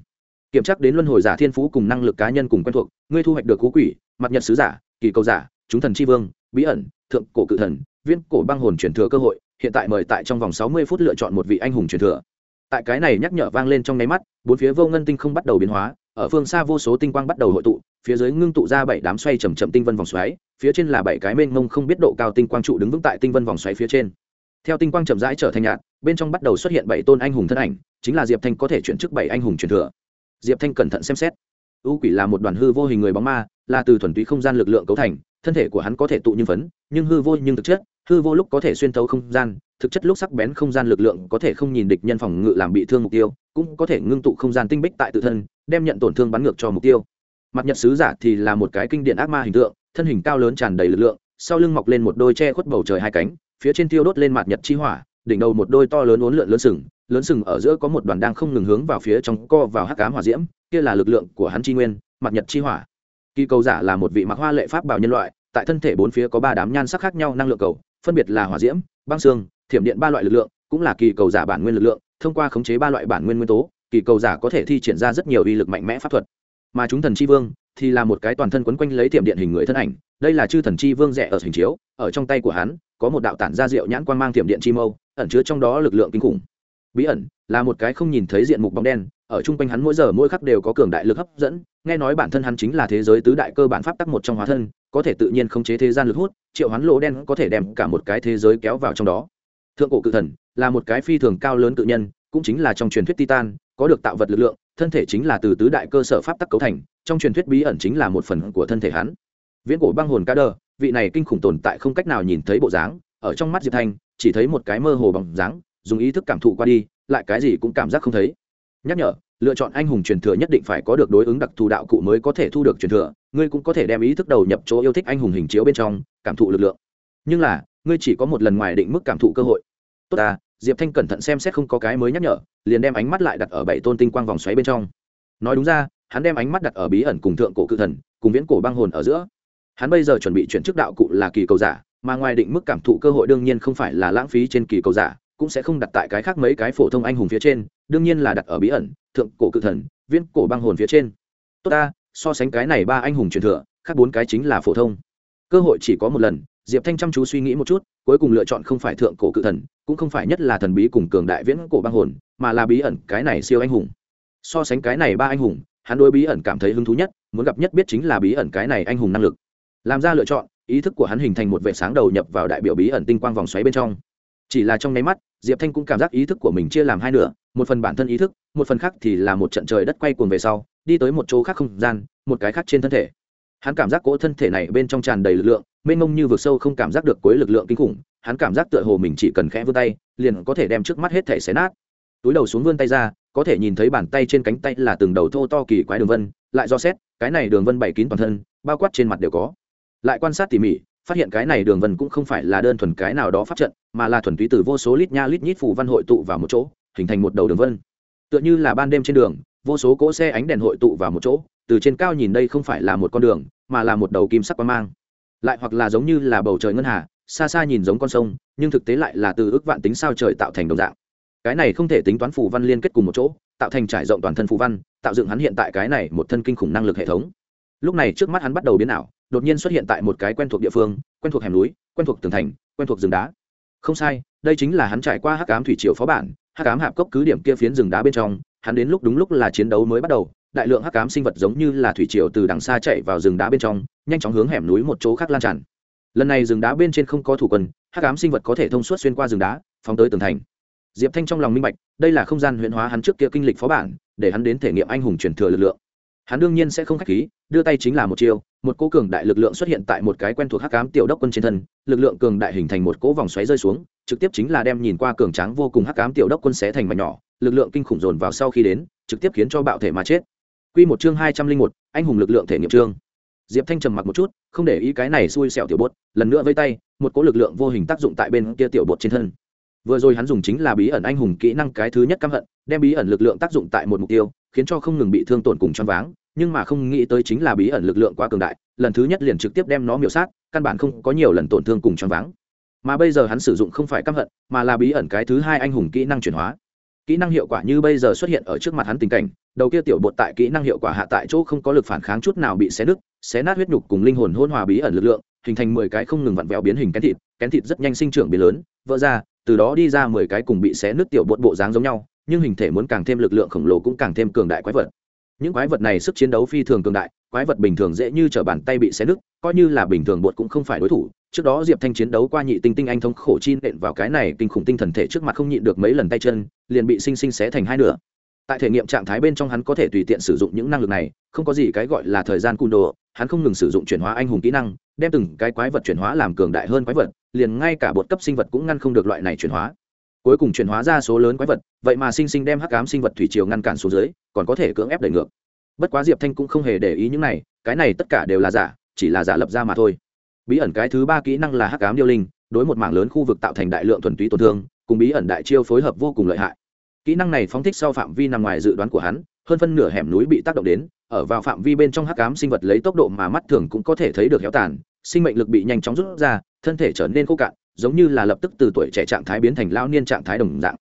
Kiểm tra đến luân hồi giả thiên phú cùng năng lực cá nhân cùng quen thuộc, ngươi thu hoạch được cú quỷ, mặt nhật sứ giả, kỳ cầu giả, chúng thần tri vương, bí ẩn, thượng cổ cự thần viên cổ băng hồn chuyển thừa cơ hội, hiện tại mời tại trong vòng sáu mươi phút lựa chọn một vị anh hùng truyền thừa. Tại cái này nhắc nhở vang lên trong nháy mắt, bốn phía vô ngân tinh không bắt đầu biến hóa ở phương xa vô số tinh quang bắt đầu hội tụ, phía dưới ngưng tụ ra bảy đám xoay chầm chậm tinh vân vòng xoáy, phía trên là bảy cái mênh mông không biết độ cao tinh quang trụ đứng vững tại tinh vân vòng xoáy phía trên. Theo tinh quang chậm rãi trở thành nhạt, bên trong bắt đầu xuất hiện bảy tôn anh hùng thân ảnh, chính là diệp thanh có thể chuyển chức bảy anh hùng truyền thừa. Diệp thanh cẩn thận xem xét. U quỷ là một đoàn hư vô hình người bóng ma, là từ thuần túy không gian lực lượng cấu thành thân thể của hắn có thể tụ như phấn, nhưng hư vô nhưng thực chất, hư vô lúc có thể xuyên thấu không gian, thực chất lúc sắc bén không gian lực lượng có thể không nhìn địch nhân phòng ngự làm bị thương mục tiêu, cũng có thể ngưng tụ không gian tinh bích tại tự thân, đem nhận tổn thương bắn ngược cho mục tiêu. Mặt nhật sứ giả thì là một cái kinh điện ác ma hình tượng, thân hình cao lớn tràn đầy lực lượng, sau lưng mọc lên một đôi che khuất bầu trời hai cánh, phía trên tiêu đốt lên mặt nhật chi hỏa, đỉnh đầu một đôi to lớn uốn lượn lớn sừng lớn sừng ở giữa có một đoàn đang không ngừng hướng vào phía trong co vào hắc cám hỏa diễm, kia là lực lượng của hắn chi nguyên, mặt nhật chi hỏa kỳ cầu giả là một vị mặc hoa lệ pháp bảo nhân loại, tại thân thể bốn phía có ba đám nhan sắc khác nhau năng lượng cầu, phân biệt là hỏa diễm, băng xương, thiểm điện ba loại lực lượng, cũng là kỳ cầu giả bản nguyên lực lượng, thông qua khống chế ba loại bản nguyên nguyên tố, kỳ cầu giả có thể thi triển ra rất nhiều uy lực mạnh mẽ pháp thuật. Mà chúng thần chi vương thì là một cái toàn thân quấn quanh lấy tiệm điện hình người thân ảnh, đây là chư thần chi vương rẻ ở hình chiếu, ở trong tay của hắn, có một đạo tản ra rượu nhãn quan mang tiệm điện chi mâu, ẩn chứa trong đó lực lượng kinh khủng. Bí ẩn là một cái không nhìn thấy diện mục bóng đen, ở chung quanh hắn mỗi giờ mỗi khắc đều có cường đại lực hấp dẫn, nghe nói bản thân hắn chính là thế giới tứ đại cơ bản pháp tắc một trong hóa thân, có thể tự nhiên khống chế thế gian lực hút, triệu hắn lỗ đen có thể đem cả một cái thế giới kéo vào trong đó. Thượng cổ cự thần là một cái phi thường cao lớn cự nhân, cũng chính là trong truyền thuyết titan, có được tạo vật lực lượng, thân thể chính là từ tứ đại cơ sở pháp tắc cấu thành, trong truyền thuyết bí ẩn chính là một phần của thân thể hắn. Viễn cổ băng hồn ca đơ vị này kinh khủng tồn tại không cách nào nhìn thấy bộ dáng, ở trong mắt diệp thanh, chỉ thấy một cái mơ hồ bằng dáng, dùng ý thức cảm thụ qua đi lại cái gì cũng cảm giác không thấy. Nhắc nhở, lựa chọn anh hùng truyền thừa nhất định phải có được đối ứng đặc thù đạo cụ mới có thể thu được truyền thừa, ngươi cũng có thể đem ý thức đầu nhập chỗ yêu thích anh hùng hình chiếu bên trong, cảm thụ lực lượng. Nhưng là, ngươi chỉ có một lần ngoài định mức cảm thụ cơ hội. Tốt ta, diệp thanh cẩn thận xem xét không có cái mới nhắc nhở, liền đem ánh mắt lại đặt ở bảy tôn tinh quang vòng xoáy bên trong. Nói đúng ra, hắn đem ánh mắt đặt ở bí ẩn cùng thượng cổ cự thần, cùng viễn cổ băng hồn ở giữa. Hắn bây giờ chuẩn bị chuyển chức đạo cụ là kỳ cầu giả, mà ngoài định mức cảm thụ cơ hội đương nhiên không phải là lãng phí trên kỳ cầu giả cũng sẽ không đặt tại cái khác mấy cái phổ thông anh hùng phía trên, đương nhiên là đặt ở bí ẩn, thượng cổ cự thần, viễn cổ băng hồn phía trên. Tốt ta, so sánh cái này ba anh hùng truyền thừa, khác bốn cái chính là phổ thông. Cơ hội chỉ có một lần, diệp thanh chăm chú suy nghĩ một chút, cuối cùng lựa chọn không phải thượng cổ cự thần, cũng không phải nhất là thần bí cùng cường đại viễn cổ băng hồn, mà là bí ẩn cái này siêu anh hùng. So sánh cái này ba anh hùng, hắn đối bí ẩn cảm thấy hứng thú nhất, muốn gặp nhất biết chính là bí ẩn cái này anh hùng năng lực. Làm ra lựa chọn, ý thức của hắn hình thành một vệ sáng đầu nhập vào đại biểu bí ẩn tinh quang vòng xoáy bên trong. Chỉ là trong nháy mắt diệp thanh cũng cảm giác ý thức của mình chia làm hai nửa, một phần bản thân ý thức, một phần khác thì là một trận trời đất quay cuồng về sau, đi tới một chỗ khác không gian, một cái khác trên thân thể. Hắn cảm giác cỗ thân thể này bên trong tràn đầy lực lượng, mênh mông như vực sâu không cảm giác được cuối lực lượng kinh khủng, hắn cảm giác tựa hồ mình chỉ cần khẽ vươn tay, liền có thể đem trước mắt hết thể xé nát. Túi đầu xuống vươn tay ra, có thể nhìn thấy bàn tay trên cánh tay là từng đầu thô to kỳ quái đường vân, lại do xét, cái này đường vân bảy kín toàn thân, bao quát trên mặt đều có. Lại quan sát tỉ mỉ phát hiện cái này đường vân cũng không phải là đơn thuần cái nào đó pháp trận, mà là thuần túy từ vô số lít nha lít nhít phù văn hội tụ vào một chỗ, hình thành một đầu đường vân. Tựa như là ban đêm trên đường, vô số cỗ xe ánh đèn hội tụ vào một chỗ, từ trên cao nhìn đây không phải là một con đường, mà là một đầu kim sắc quang mang. Lại hoặc là giống như là bầu trời ngân hà, xa xa nhìn giống con sông, nhưng thực tế lại là từ ước vạn tính sao trời tạo thành đồng dạng. Cái này không thể tính toán phù văn liên kết cùng một chỗ, tạo thành trải rộng toàn thân phù văn, tạo dựng hắn hiện tại cái này một thân kinh khủng năng lực hệ thống lúc này trước mắt hắn bắt đầu biến ảo, đột nhiên xuất hiện tại một cái quen thuộc địa phương, quen thuộc hẻm núi, quen thuộc tường thành, quen thuộc rừng đá. Không sai, đây chính là hắn trải qua hắc ám thủy triều phó bản, hắc ám hạp cốc cứ điểm kia phiến rừng đá bên trong, hắn đến lúc đúng lúc là chiến đấu mới bắt đầu, đại lượng hắc ám sinh vật giống như là thủy triều từ đằng xa chạy vào rừng đá bên trong, nhanh chóng hướng hẻm núi một chỗ khác lan tràn. Lần này rừng đá bên trên không có thủ quân hắc ám sinh vật có thể thông suốt xuyên qua rừng đá, phóng tới tường thành. Diệp thanh trong lòng minh bạch, đây là không gian huyễn hóa hắn trước kia kinh lịch phó bản, để hắn đến thể nghiệm anh hùng truyền thừa lực lượng hắn đương nhiên sẽ không khách khí, đưa tay chính là một chiêu, một cỗ cường đại lực lượng xuất hiện tại một cái quen thuộc hắc ám tiểu đốc quân trên thân, lực lượng cường đại hình thành một cỗ vòng xoáy rơi xuống, trực tiếp chính là đem nhìn qua cường tráng vô cùng hắc ám tiểu đốc quân xé thành mảnh nhỏ, lực lượng kinh khủng dồn vào sau khi đến, trực tiếp khiến cho bạo thể mà chết. Quy một chương hai trăm linh một, anh hùng lực lượng thể nghiệm chương. Diệp thanh trầm mặc một chút, không để ý cái này xui xẹo tiểu bột, lần nữa vây tay, một cỗ lực lượng vô hình tác dụng tại bên kia tiểu bột trên thân vừa rồi hắn dùng chính là bí ẩn anh hùng kỹ năng cái thứ nhất căm hận, đem bí ẩn lực lượng tác dụng tại một mục tiêu, khiến cho không ngừng bị thương tổn cùng choáng váng, nhưng mà không nghĩ tới chính là bí ẩn lực lượng quá cường đại, lần thứ nhất liền trực tiếp đem nó miểu sát, căn bản không có nhiều lần tổn thương cùng choáng váng. Mà bây giờ hắn sử dụng không phải căm hận, mà là bí ẩn cái thứ hai anh hùng kỹ năng chuyển hóa. Kỹ năng hiệu quả như bây giờ xuất hiện ở trước mặt hắn tình cảnh, đầu kia tiểu bột tại kỹ năng hiệu quả hạ tại chỗ không có lực phản kháng chút nào bị xé nứt, xé nát huyết nhục cùng linh hồn hôn hòa bí ẩn lực lượng, hình thành mười cái không ngừng vặn vẹo biến hình kén thịt kén thịt rất nhanh sinh trưởng biến lớn, vỡ ra từ đó đi ra mười cái cùng bị xé nứt tiểu bột bộ dáng giống nhau, nhưng hình thể muốn càng thêm lực lượng khổng lồ cũng càng thêm cường đại quái vật. Những quái vật này sức chiến đấu phi thường cường đại, quái vật bình thường dễ như t r ở bàn tay bị xé nứt, coi như là bình thường bột cũng không phải đối thủ. Trước đó diệp thanh chiến đấu qua nhị tinh tinh anh thống khổ chi nện vào cái này kinh khủng tinh thần thể trước mặt không nhịn được mấy lần tay chân, liền bị sinh sinh xé thành hai nửa. Tại thể nghiệm trạng thái bên trong hắn có thể tùy tiện sử dụng những năng lực này, không có gì cái gọi là thời gian cun đồ, hắn không ngừng sử dụng chuyển hóa anh hùng kỹ năng đem từng cái quái vật chuyển hóa làm cường đại hơn quái vật, liền ngay cả bột cấp sinh vật cũng ngăn không được loại này chuyển hóa. Cuối cùng chuyển hóa ra số lớn quái vật, vậy mà sinh sinh đem hắc ám sinh vật thủy triều ngăn cản xuống dưới, còn có thể cưỡng ép đẩy ngược. Bất quá diệp thanh cũng không hề để ý những này, cái này tất cả đều là giả, chỉ là giả lập ra mà thôi. Bí ẩn cái thứ ba kỹ năng là hắc ám điêu linh, đối một mảng lớn khu vực tạo thành đại lượng thuần túy tổn thương, cùng bí ẩn đại chiêu phối hợp vô cùng lợi hại. Kỹ năng này phóng thích sau phạm vi nằm ngoài dự đoán của hắn, hơn phân nửa hẻm núi bị tác động đến, ở vào phạm vi bên trong hắc ám sinh vật lấy tốc độ mà mắt thường cũng có thể thấy được héo tàn sinh mệnh lực bị nhanh chóng rút ra, thân thể trở nên khô cạn, giống như là lập tức từ tuổi trẻ trạng thái biến thành lao niên trạng thái đồng dạng.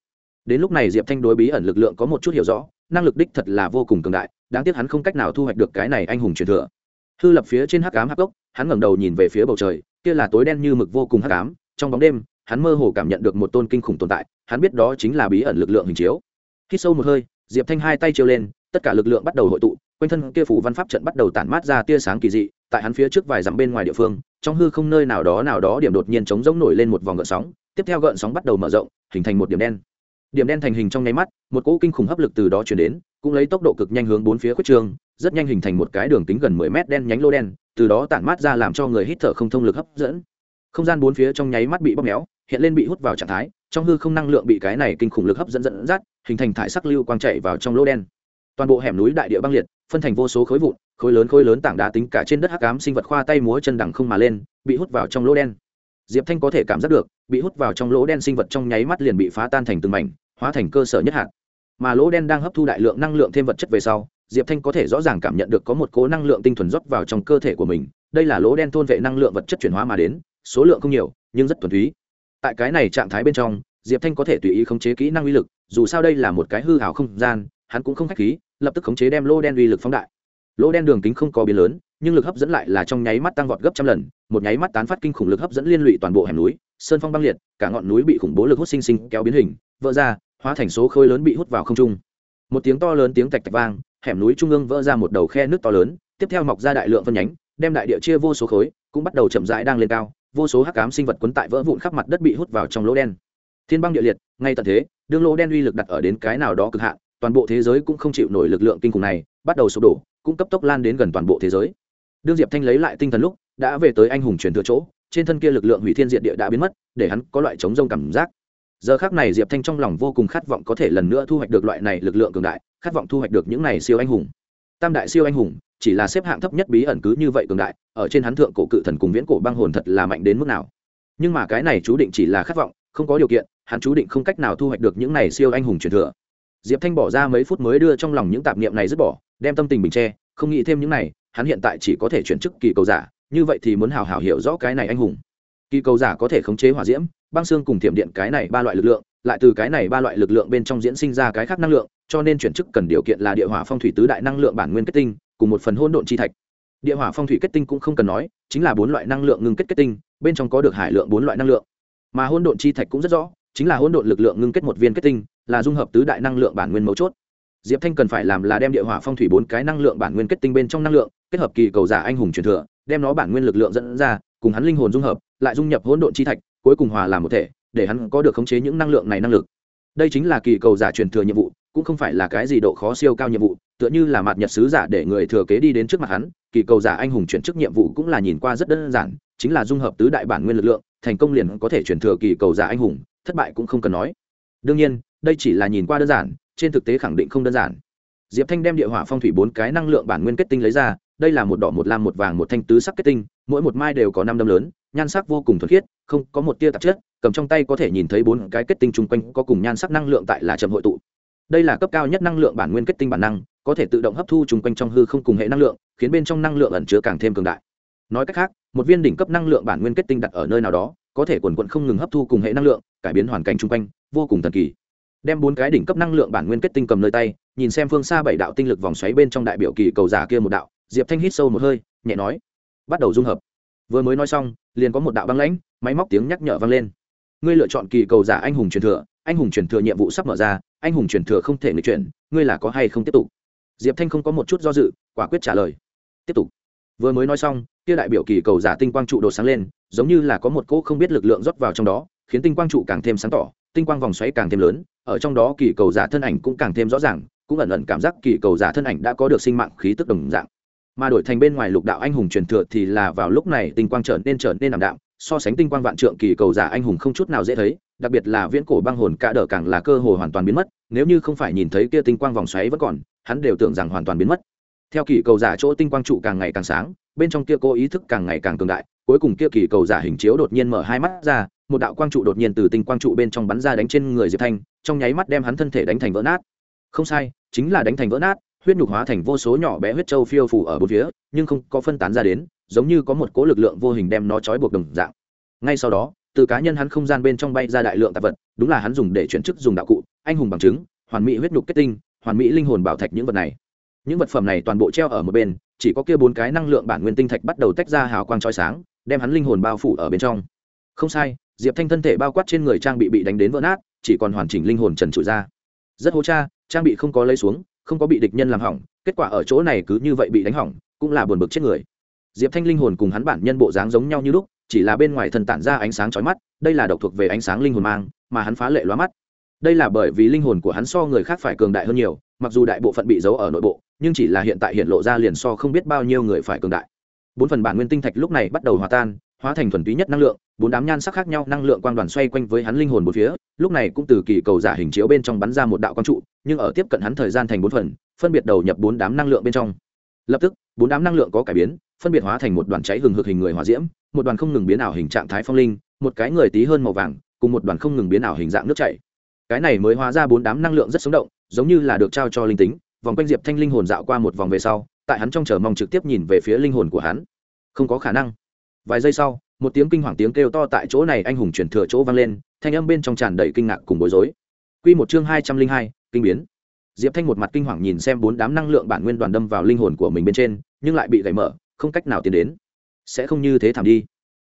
Đến lúc này diệp thanh đối bí ẩn lực lượng có một chút hiểu rõ, năng lực đích thật là vô cùng cường đại, đáng tiếc hắn không cách nào thu hoạch được cái này anh hùng truyền thừa. Hư lập phía trên hắc ám hắc cốc hắn ngẩng đầu nhìn về phía bầu trời, kia là tối đen như mực vô cùng hắc ám, trong bóng đêm, hắn mơ hồ cảm nhận được một tôn kinh khủng tồn tại, hắn biết đó chính là bí ẩn lực lượng hình chiếu. Khi sâu một hơi, diệp thanh hai tay chiêu lên, tất cả lực lượng bắt đầu hội tụ, quanh thân kia phủ văn pháp trận bắt đầu tản mát ra tia sáng kỳ dị tại hắn phía trước vài dặm bên ngoài địa phương, trong hư không nơi nào đó nào đó điểm đột nhiên chống rỗng nổi lên một vòng gợn sóng, tiếp theo gợn sóng bắt đầu mở rộng, hình thành một điểm đen. Điểm đen thành hình trong nháy mắt, một cỗ kinh khủng hấp lực từ đó chuyển đến, cũng lấy tốc độ cực nhanh hướng bốn phía khuất trương, rất nhanh hình thành một cái đường kính gần mười mét đen nhánh lô đen, từ đó tản mát ra làm cho người hít thở không thông lực hấp dẫn. Không gian bốn phía trong nháy mắt bị bóp méo, hiện lên bị hút vào trạng thái, trong hư không năng lượng bị cái này kinh khủng lực hấp dẫn dẫn dắt, hình thành thải sắc lưu quang chạy vào trong lô đen. Toàn bộ hẻm núi đại địa băng liệt phân thành vô số khối vụn, khối lớn khối lớn tảng đá tính cả trên đất hắc ám sinh vật khoa tay múa chân đằng không mà lên, bị hút vào trong lỗ đen. Diệp thanh có thể cảm giác được, bị hút vào trong lỗ đen sinh vật trong nháy mắt liền bị phá tan thành từng mảnh, hóa thành cơ sở nhất hạt. Mà lỗ đen đang hấp thu đại lượng năng lượng thêm vật chất về sau, diệp thanh có thể rõ ràng cảm nhận được có một cố năng lượng tinh thuần rót vào trong cơ thể của mình. Đây là lỗ đen thôn vệ năng lượng vật chất chuyển hóa mà đến, số lượng không nhiều, nhưng rất thuần túy. Tại cái này trạng thái bên trong, diệp thanh có thể tùy ý khống chế kỹ năng uy lực, dù sao đây là một cái hư hảo không gian, hắn cũng không k h á c h khí lập tức khống chế đem lỗ đen uy lực phóng đại. Lỗ đen đường kính không có biến lớn, nhưng lực hấp dẫn lại là trong nháy mắt tăng vọt gấp trăm lần, một nháy mắt tán phát kinh khủng lực hấp dẫn liên lụy toàn bộ hẻm núi, sơn phong băng liệt, cả ngọn núi bị khủng bố lực hút sinh sinh kéo biến hình, vỡ ra, hóa thành số khối lớn bị hút vào không trung. Một tiếng to lớn tiếng tạch tạch vang, hẻm núi trung ương vỡ ra một đầu khe nước to lớn, tiếp theo mọc ra đại lượng phân nhánh, đem đại địa chia vô số khối, cũng bắt đầu chậm rãi đang lên cao, vô số hắc ám sinh vật quấn tại vỡ vụn khắp mặt đất bị hút vào trong lỗ đen. Thiên băng địa liệt, ngay tận thế, đương lỗ đen uy lực đặt ở đến cái nào đó cực hạn toàn bộ thế giới cũng không chịu nổi lực lượng kinh khủng này, bắt đầu sụp đổ, cũng cấp tốc lan đến gần toàn bộ thế giới. Đương diệp thanh lấy lại tinh thần lúc, đã về tới anh hùng truyền thừa chỗ, trên thân kia lực lượng hủy thiên diệt địa đã biến mất, để hắn có loại chống rông cảm giác. Giờ khác này diệp thanh trong lòng vô cùng khát vọng có thể lần nữa thu hoạch được loại này lực lượng cường đại, khát vọng thu hoạch được những này siêu anh hùng. Tam đại siêu anh hùng, chỉ là xếp hạng thấp nhất bí ẩn cứ như vậy cường đại, ở trên hắn thượng cổ cự thần cùng viễn cổ băng hồn thật là mạnh đến mức nào. Nhưng mà cái này chú định chỉ là khát vọng, không có điều kiện, hắn chú định không cách nào thu hoạch được những này siêu anh hùng truyền thừa diệp thanh bỏ ra mấy phút mới đưa trong lòng những tạp niệm này dứt bỏ, đem tâm tình bình che, không nghĩ thêm những này, hắn hiện tại chỉ có thể chuyển chức kỳ cầu giả, như vậy thì muốn hào hào hiểu rõ cái này anh hùng. Kỳ cầu giả có thể khống chế hỏa diễm, băng xương cùng thiểm điện cái này ba loại lực lượng, lại từ cái này ba loại lực lượng bên trong diễn sinh ra cái khác năng lượng, cho nên chuyển chức cần điều kiện là địa hỏa phong thủy tứ đại năng lượng bản nguyên kết tinh, cùng một phần hôn độn chi thạch. Địa hỏa phong thủy kết tinh cũng không cần nói, chính là bốn loại năng lượng ngưng kết kết tinh, bên trong có được hải lượng bốn loại năng lượng. Mà hôn độn chi thạch cũng rất rõ chính là hỗn độn lực lượng ngưng kết một viên kết tinh, là dung hợp tứ đại năng lượng bản nguyên mấu chốt. Diệp thanh cần phải làm là đem địa hỏa phong thủy bốn cái năng lượng bản nguyên kết tinh bên trong năng lượng, kết hợp kỳ cầu giả anh hùng truyền thừa, đem nó bản nguyên lực lượng dẫn ra, cùng hắn linh hồn dung hợp, lại dung nhập hỗn độn chi thạch, cuối cùng hòa làm một thể, để hắn có được khống chế những năng lượng này năng lực. Đây chính là kỳ cầu giả truyền thừa nhiệm vụ, cũng không phải là cái gì độ khó siêu cao nhiệm vụ, tựa như là mặt nhật sứ giả để người thừa kế đi đến trước mặt hắn, kỳ cầu giả anh hùng chuyển chức nhiệm vụ cũng là nhìn qua rất đơn giản, chính là dung hợp tứ đại bản nguyên lực lượng, thành công liền có thể chuyển thừa kỳ cầu giả anh hùng thất bại cũng không cần nói. Đương nhiên, đây chỉ là nhìn qua đơn giản, trên thực tế khẳng định không đơn giản. Diệp thanh đem địa hỏa phong thủy bốn cái năng lượng bản nguyên kết tinh lấy ra, đây là một đỏ, một lam, một vàng, một thanh tứ sắc kết tinh, mỗi một mai đều có năm đâm lớn, nhan sắc vô cùng thuần khiết, không có một tia tạp chất, cầm trong tay có thể nhìn thấy bốn cái kết tinh chung quanh, có cùng nhan sắc năng lượng tại là chậm hội tụ. Đây là cấp cao nhất năng lượng bản nguyên kết tinh bản năng, có thể tự động hấp thu chung quanh trong hư không cùng hệ năng lượng, khiến bên trong năng lượng ẩn chứa càng thêm cường đại. Nói cách khác, một viên đỉnh cấp năng lượng bản nguyên kết tinh đặt ở nơi nào đó có thể quần quận không ngừng hấp thu cùng hệ năng lượng, cải biến hoàn cảnh chung quanh, vô cùng thần kỳ. Đem bốn cái đỉnh cấp năng lượng bản nguyên kết tinh cầm nơi tay, nhìn xem phương xa bảy đạo tinh lực vòng xoáy bên trong đại biểu kỳ cầu giả kia một đạo, diệp thanh hít sâu một hơi, nhẹ nói, bắt đầu dung hợp. Vừa mới nói xong, liền có một đạo băng lãnh, máy móc tiếng nhắc nhở vang lên. Ngươi lựa chọn kỳ cầu giả anh hùng truyền thừa, anh hùng truyền thừa nhiệm vụ sắp mở ra, anh hùng truyền thừa không thể người chuyển, ngươi là có hay không tiếp tục? Diệp thanh không có một chút do dự, quả quyết trả lời. Tiếp tục vừa mới nói xong, kia đại biểu kỳ cầu giả tinh quang trụ đột sáng lên, giống như là có một cỗ không biết lực lượng rót vào trong đó, khiến tinh quang trụ càng thêm sáng tỏ, tinh quang vòng xoáy càng thêm lớn, ở trong đó kỳ cầu giả thân ảnh cũng càng thêm rõ ràng, cũng ẩn ẩn cảm giác kỳ cầu giả thân ảnh đã có được sinh mạng khí tức đồng dạng. Mà đổi thành bên ngoài lục đạo anh hùng truyền thừa thì là vào lúc này tinh quang trở nên trở nên ảm đạm, so sánh tinh quang vạn trượng kỳ cầu giả anh hùng không chút nào dễ thấy, đặc biệt là viễn cổ băng hồn cả đỡ càng là cơ hồ hoàn toàn biến mất, nếu như không phải nhìn thấy kia tinh quang vòng xoáy vẫn còn, hắn đều tưởng rằng hoàn toàn biến mất theo kỳ cầu giả chỗ tinh quang trụ càng ngày càng sáng, bên trong kia cô ý thức càng ngày càng cường đại, cuối cùng kia kỳ cầu giả hình chiếu đột nhiên mở hai mắt ra, một đạo quang trụ đột nhiên từ tinh quang trụ bên trong bắn ra đánh trên người diệp thanh, trong nháy mắt đem hắn thân thể đánh thành vỡ nát. Không sai, chính là đánh thành vỡ nát, huyết nhục hóa thành vô số nhỏ bé huyết châu phiêu phủ ở bốn phía, nhưng không có phân tán ra đến, giống như có một cố lực lượng vô hình đem nó trói buộc đồng dạng. Ngay sau đó, từ cá nhân hắn không gian bên trong bay ra đại lượng tạp vật, đúng là hắn dùng để chuyển chức dùng đạo cụ, anh hùng bằng chứng, hoàn mỹ huyết nhục kết tinh, hoàn mỹ linh hồn bảo thạch những vật này những vật phẩm này toàn bộ treo ở một bên, chỉ có kia bốn cái năng lượng bản nguyên tinh thạch bắt đầu tách ra hào quang trói sáng, đem hắn linh hồn bao phủ ở bên trong. Không sai, diệp thanh thân thể bao quát trên người trang bị bị đánh đến vỡ nát, chỉ còn hoàn chỉnh linh hồn trần trụi ra. Rất hô cha, trang bị không có lấy xuống, không có bị địch nhân làm hỏng, kết quả ở chỗ này cứ như vậy bị đánh hỏng, cũng là buồn bực chết người. Diệp thanh linh hồn cùng hắn bản nhân bộ dáng giống nhau như lúc, chỉ là bên ngoài thần tản ra ánh sáng chói mắt, đây là độc thuộc về ánh sáng linh hồn mang, mà hắn phá lệ lóa mắt. Đây là bởi vì linh hồn của hắn so người khác phải cường đại hơn nhiều, mặc dù đại bộ phận bị giấu ở nội bộ nhưng chỉ là hiện tại hiện lộ ra liền so không biết bao nhiêu người phải cường đại. Bốn phần bản nguyên tinh thạch lúc này bắt đầu hòa tan, hóa thành thuần túy nhất năng lượng, bốn đám nhan sắc khác nhau năng lượng quang đoàn xoay quanh với hắn linh hồn bốn phía, lúc này cũng từ kỳ cầu giả hình chiếu bên trong bắn ra một đạo quang trụ, nhưng ở tiếp cận hắn thời gian thành bốn phần, phân biệt đầu nhập bốn đám năng lượng bên trong. Lập tức, bốn đám năng lượng có cải biến, phân biệt hóa thành một đoàn cháy hừng hực hình người hỏa diễm, một đoàn không ngừng biến ảo hình trạng thái phong linh, một cái người tí hơn màu vàng, cùng một đoàn không ngừng biến ảo hình dạng nước chảy. Cái này mới hóa ra bốn đám năng lượng rất sống động, giống như là được trao cho linh tính vòng quanh diệp thanh linh hồn dạo qua một vòng về sau, tại hắn trong chờ mong trực tiếp nhìn về phía linh hồn của hắn. Không có khả năng. Vài giây sau, một tiếng kinh hoàng tiếng kêu to tại chỗ này anh hùng chuyển thừa chỗ vang lên, thanh âm bên trong tràn đầy kinh ngạc cùng bối rối. Q một chương hai trăm linh hai, kinh biến. Diệp thanh một mặt kinh hoàng nhìn xem bốn đám năng lượng bản nguyên đoàn đâm vào linh hồn của mình bên trên, nhưng lại bị gãy mở, không cách nào tiến đến. Sẽ không như thế thảm đi.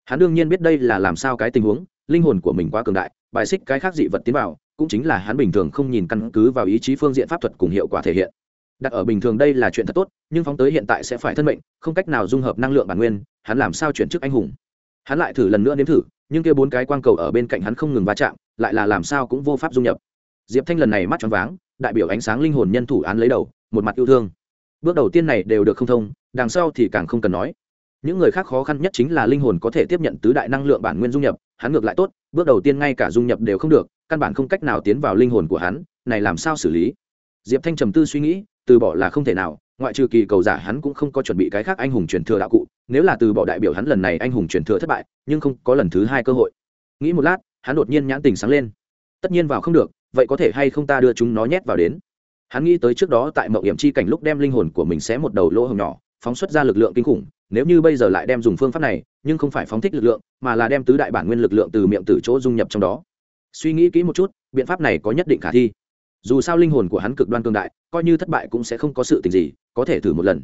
Hắn đương nhiên biết đây là làm sao cái tình huống, linh hồn của mình quá cường đại, bài xích cái khác dị vật tiến vào, cũng chính là hắn bình thường không nhìn căn cứ vào ý chí phương diện pháp thuật cùng hiệu quả thể hiện đặt ở bình thường đây là chuyện thật tốt, nhưng phóng tới hiện tại sẽ phải thân mệnh, không cách nào dung hợp năng lượng bản nguyên, hắn làm sao chuyển chức anh hùng? Hắn lại thử lần nữa nếm thử, nhưng kia bốn cái quang cầu ở bên cạnh hắn không ngừng va chạm, lại là làm sao cũng vô pháp dung nhập. Diệp thanh lần này mắt tròn váng, đại biểu ánh sáng linh hồn nhân thủ án lấy đầu, một mặt yêu thương. Bước đầu tiên này đều được không thông, đằng sau thì càng không cần nói. Những người khác khó khăn nhất chính là linh hồn có thể tiếp nhận tứ đại năng lượng bản nguyên dung nhập, hắn ngược lại tốt, bước đầu tiên ngay cả dung nhập đều không được, căn bản không cách nào tiến vào linh hồn của hắn, này làm sao xử lý? Diệp thanh trầm tư suy nghĩ từ bỏ là không thể nào, ngoại trừ kỳ cầu giả hắn cũng không có chuẩn bị cái khác anh hùng truyền thừa đạo cụ, nếu là từ bỏ đại biểu hắn lần này anh hùng truyền thừa thất bại, nhưng không có lần thứ hai cơ hội. Nghĩ một lát, hắn đột nhiên nhãn tình sáng lên. Tất nhiên vào không được, vậy có thể hay không ta đưa chúng nó nhét vào đến? Hắn nghĩ tới trước đó tại mậu hiểm chi cảnh lúc đem linh hồn của mình xé một đầu lỗ hồng nhỏ, phóng xuất ra lực lượng kinh khủng, nếu như bây giờ lại đem dùng phương pháp này, nhưng không phải phóng thích lực lượng, mà là đem tứ đại bản nguyên lực lượng từ miệng từ chỗ dung nhập trong đó. Suy nghĩ kỹ một chút, biện pháp này có nhất định khả thi dù sao linh hồn của hắn cực đoan cương đại, coi như thất bại cũng sẽ không có sự tình gì, có thể thử một lần.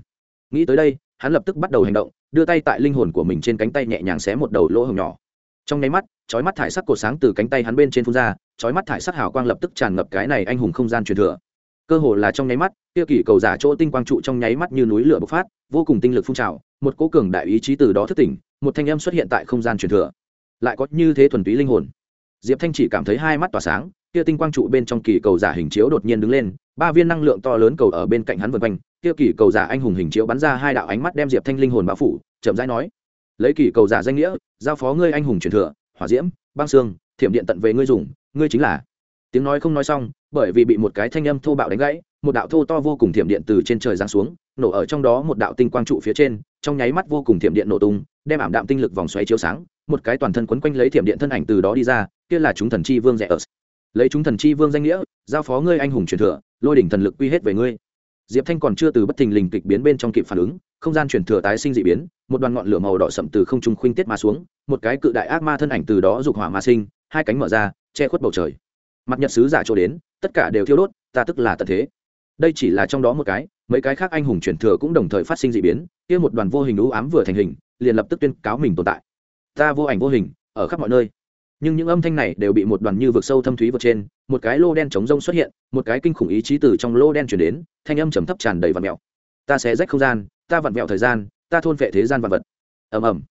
Nghĩ tới đây, hắn lập tức bắt đầu hành động, đưa tay tại linh hồn của mình trên cánh tay nhẹ nhàng xé một đầu lỗ hồng nhỏ. Trong nháy mắt, chói mắt thải sắc cột sáng từ cánh tay hắn bên trên phun ra, chói mắt thải sắc hào quang lập tức tràn ngập cái này anh hùng không gian truyền thừa. Cơ hồ là trong nháy mắt, kia kỷ cầu giả chỗ tinh quang trụ trong nháy mắt như núi lửa bộc phát, vô cùng tinh lực phun trào, một cố cường đại ý chí từ đó thức tỉnh, một thanh âm xuất hiện tại không gian truyền thừa. Lại có như thế thuần túy linh hồn. Diệp thanh chỉ cảm thấy hai mắt tỏa sáng kia tinh quang trụ bên trong kỳ cầu giả hình chiếu đột nhiên đứng lên, ba viên năng lượng to lớn cầu ở bên cạnh hắn vần quanh, kia kỳ cầu giả anh hùng hình chiếu bắn ra hai đạo ánh mắt đem diệp thanh linh hồn bao phủ, chậm rãi nói, lấy kỳ cầu giả danh nghĩa, giao phó ngươi anh hùng truyền thừa, hỏa diễm, băng xương, thiểm điện tận về ngươi dùng, ngươi chính là. Tiếng nói không nói xong, bởi vì bị một cái thanh âm thô bạo đánh gãy, một đạo thô to vô cùng thiểm điện từ trên trời giáng xuống, nổ ở trong đó một đạo tinh quang trụ phía trên, trong nháy mắt vô cùng thiểm điện nổ tung, đem ảm đạm tinh lực vòng xoáy chiếu sáng, một cái toàn thân quấn quanh lấy thiểm điện thân ảnh từ đó đi ra, kia là chúng thần chi vương rẻ ở lấy chúng thần chi vương danh nghĩa, giao phó ngươi anh hùng truyền thừa, lôi đỉnh thần lực quy hết về ngươi. Diệp thanh còn chưa từ bất thình lình kịch biến bên trong kịp phản ứng, không gian truyền thừa tái sinh dị biến, một đoàn ngọn lửa màu đỏ sậm từ không trung khuynh tiết mà xuống, một cái cự đại ác ma thân ảnh từ đó dục hỏa mà sinh, hai cánh mở ra, che khuất bầu trời. Mặt nhật sứ giả chỗ đến, tất cả đều thiêu đốt, ta tức là tận thế. Đây chỉ là trong đó một cái, mấy cái khác anh hùng truyền thừa cũng đồng thời phát sinh dị biến, kia một đoàn vô hình ưu ám vừa thành hình, liền lập tức tuyên cáo mình tồn tại. Ta vô ảnh vô hình, ở khắp mọi nơi nhưng những âm thanh này đều bị một đoàn như vực sâu thâm thúy vượt trên, một cái lô đen chống rông xuất hiện, một cái kinh khủng ý chí từ trong lô đen chuyển đến, thanh âm trầm thấp tràn đầy vạt mẹo. Ta sẽ rách không gian, ta vặn vẹo thời gian, ta thôn vệ thế gian vạn vật. Ầm ầm.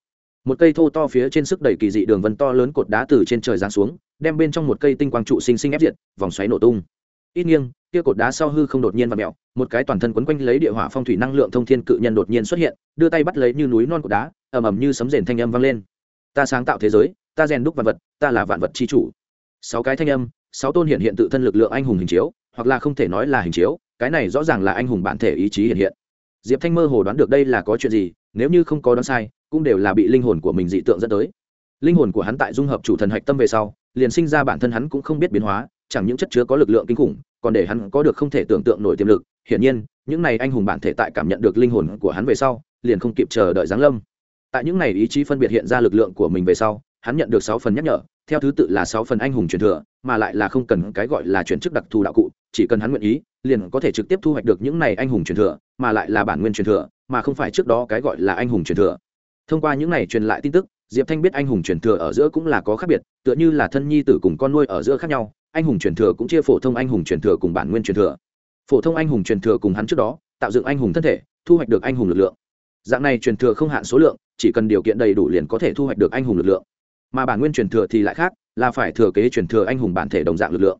Một cây thô to phía trên sức đầy kỳ dị đường vân to lớn cột đá từ trên trời giáng xuống, đem bên trong một cây tinh quang trụ sinh sinh ép diệt, vòng xoáy nổ tung. Ít nghiêng, kia cột đá sau hư không đột nhiên và mẹo, một cái toàn thân quấn quanh lấy địa hỏa phong thủy năng lượng thông thiên cự nhân đột nhiên xuất hiện, đưa tay bắt lấy như núi non cột đá, ầm ầm như sấm rền thanh âm vang lên. Ta sáng tạo thế giới ta rèn đúc vạn vật, ta là vạn vật chi chủ. Sáu cái thanh âm, sáu tôn hiện hiện tự thân lực lượng anh hùng hình chiếu, hoặc là không thể nói là hình chiếu, cái này rõ ràng là anh hùng bản thể ý chí hiện hiện. Diệp thanh mơ hồ đoán được đây là có chuyện gì, nếu như không có đoán sai, cũng đều là bị linh hồn của mình dị tượng dẫn tới. Linh hồn của hắn tại dung hợp chủ thần hạch tâm về sau, liền sinh ra bản thân hắn cũng không biết biến hóa, chẳng những chất chứa có lực lượng kinh khủng, còn để hắn có được không thể tưởng tượng nổi tiềm lực. Hiển nhiên, những này anh hùng bản thể tại cảm nhận được linh hồn của hắn về sau, liền không kịp chờ đợi giáng lâm. Tại những này ý chí phân biệt hiện ra lực lượng của mình về sau hắn nhận được sáu phần nhắc nhở theo thứ tự là sáu phần anh hùng truyền thừa mà lại là không cần cái gọi là chuyển chức đặc thù đạo cụ chỉ cần hắn nguyện ý liền có thể trực tiếp thu hoạch được những này anh hùng truyền thừa mà lại là bản nguyên truyền thừa mà không phải trước đó cái gọi là anh hùng truyền thừa thông qua những này truyền lại tin tức diệp thanh biết anh hùng truyền thừa ở giữa cũng là có khác biệt tựa như là thân nhi tử cùng con nuôi ở giữa khác nhau anh hùng truyền thừa cũng chia phổ thông anh hùng truyền thừa cùng bản nguyên truyền thừa phổ thông anh hùng truyền thừa cùng hắn trước đó tạo dựng anh hùng thân thể thu hoạch được anh hùng lực lượng dạng này truyền thừa không hạn số lượng chỉ cần điều kiện đầy đủ liền có thể thu hoạch được anh hùng lực lượng mà bản nguyên truyền thừa thì lại khác, là phải thừa kế truyền thừa anh hùng bản thể đồng dạng lực lượng.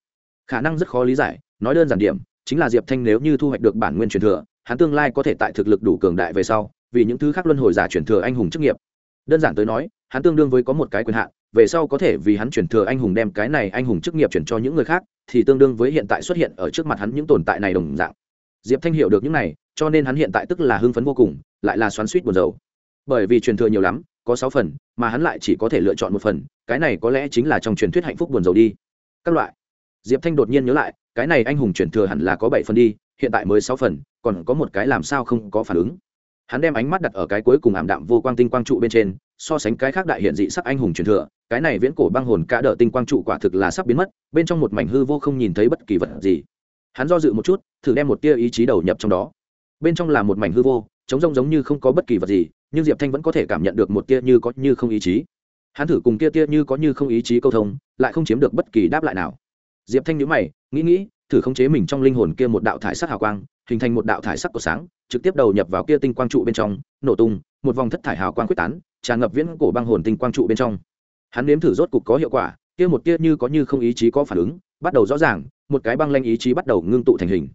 Khả năng rất khó lý giải, nói đơn giản điểm, chính là diệp thanh nếu như thu hoạch được bản nguyên truyền thừa, hắn tương lai có thể tại thực lực đủ cường đại về sau, vì những thứ khác luân hồi giả truyền thừa anh hùng chức nghiệp. Đơn giản tới nói, hắn tương đương với có một cái quyền hạn, về sau có thể vì hắn truyền thừa anh hùng đem cái này anh hùng chức nghiệp chuyển cho những người khác, thì tương đương với hiện tại xuất hiện ở trước mặt hắn những tồn tại này đồng dạng. Diệp thanh hiểu được những này, cho nên hắn hiện tại tức là hưng phấn vô cùng, lại là xoắn suýt buồn dầu bởi vì truyền thừa nhiều lắm có sáu phần, mà hắn lại chỉ có thể lựa chọn một phần, cái này có lẽ chính là trong truyền thuyết hạnh phúc buồn dầu đi. Các loại. Diệp thanh đột nhiên nhớ lại, cái này anh hùng truyền thừa hẳn là có bảy phần đi, hiện tại mới sáu phần, còn có một cái làm sao không có phản ứng. Hắn đem ánh mắt đặt ở cái cuối cùng ảm đạm vô quang tinh quang trụ bên trên, so sánh cái khác đại hiện dị sắc anh hùng truyền thừa, cái này viễn cổ băng hồn cả đỡ tinh quang trụ quả thực là sắp biến mất, bên trong một mảnh hư vô không nhìn thấy bất kỳ vật gì. Hắn do dự một chút, thử đem một tia ý chí đầu nhập trong đó. Bên trong là một mảnh hư vô chống rông giống như không có bất kỳ vật gì nhưng diệp thanh vẫn có thể cảm nhận được một tia như có như không ý chí. Hắn thử cùng tia tia như có như không ý chí câu thông, lại không chiếm được bất kỳ đáp lại nào. Diệp thanh nhữ mày, nghĩ nghĩ, thử khống chế mình trong linh hồn kia một đạo thải sắc hào quang, hình thành một đạo thải sắc của sáng, trực tiếp đầu nhập vào kia tinh quang trụ bên trong, nổ tung, một vòng thất thải hào quang quyết tán, tràn ngập viễn cổ băng hồn tinh quang trụ bên trong. Hắn nếm thử rốt cục có hiệu quả, kia một tia như có như không ý chí có phản ứng, bắt đầu rõ ràng, một cái băng lanh ý chí bắt đầu ngưng tụ thành hình.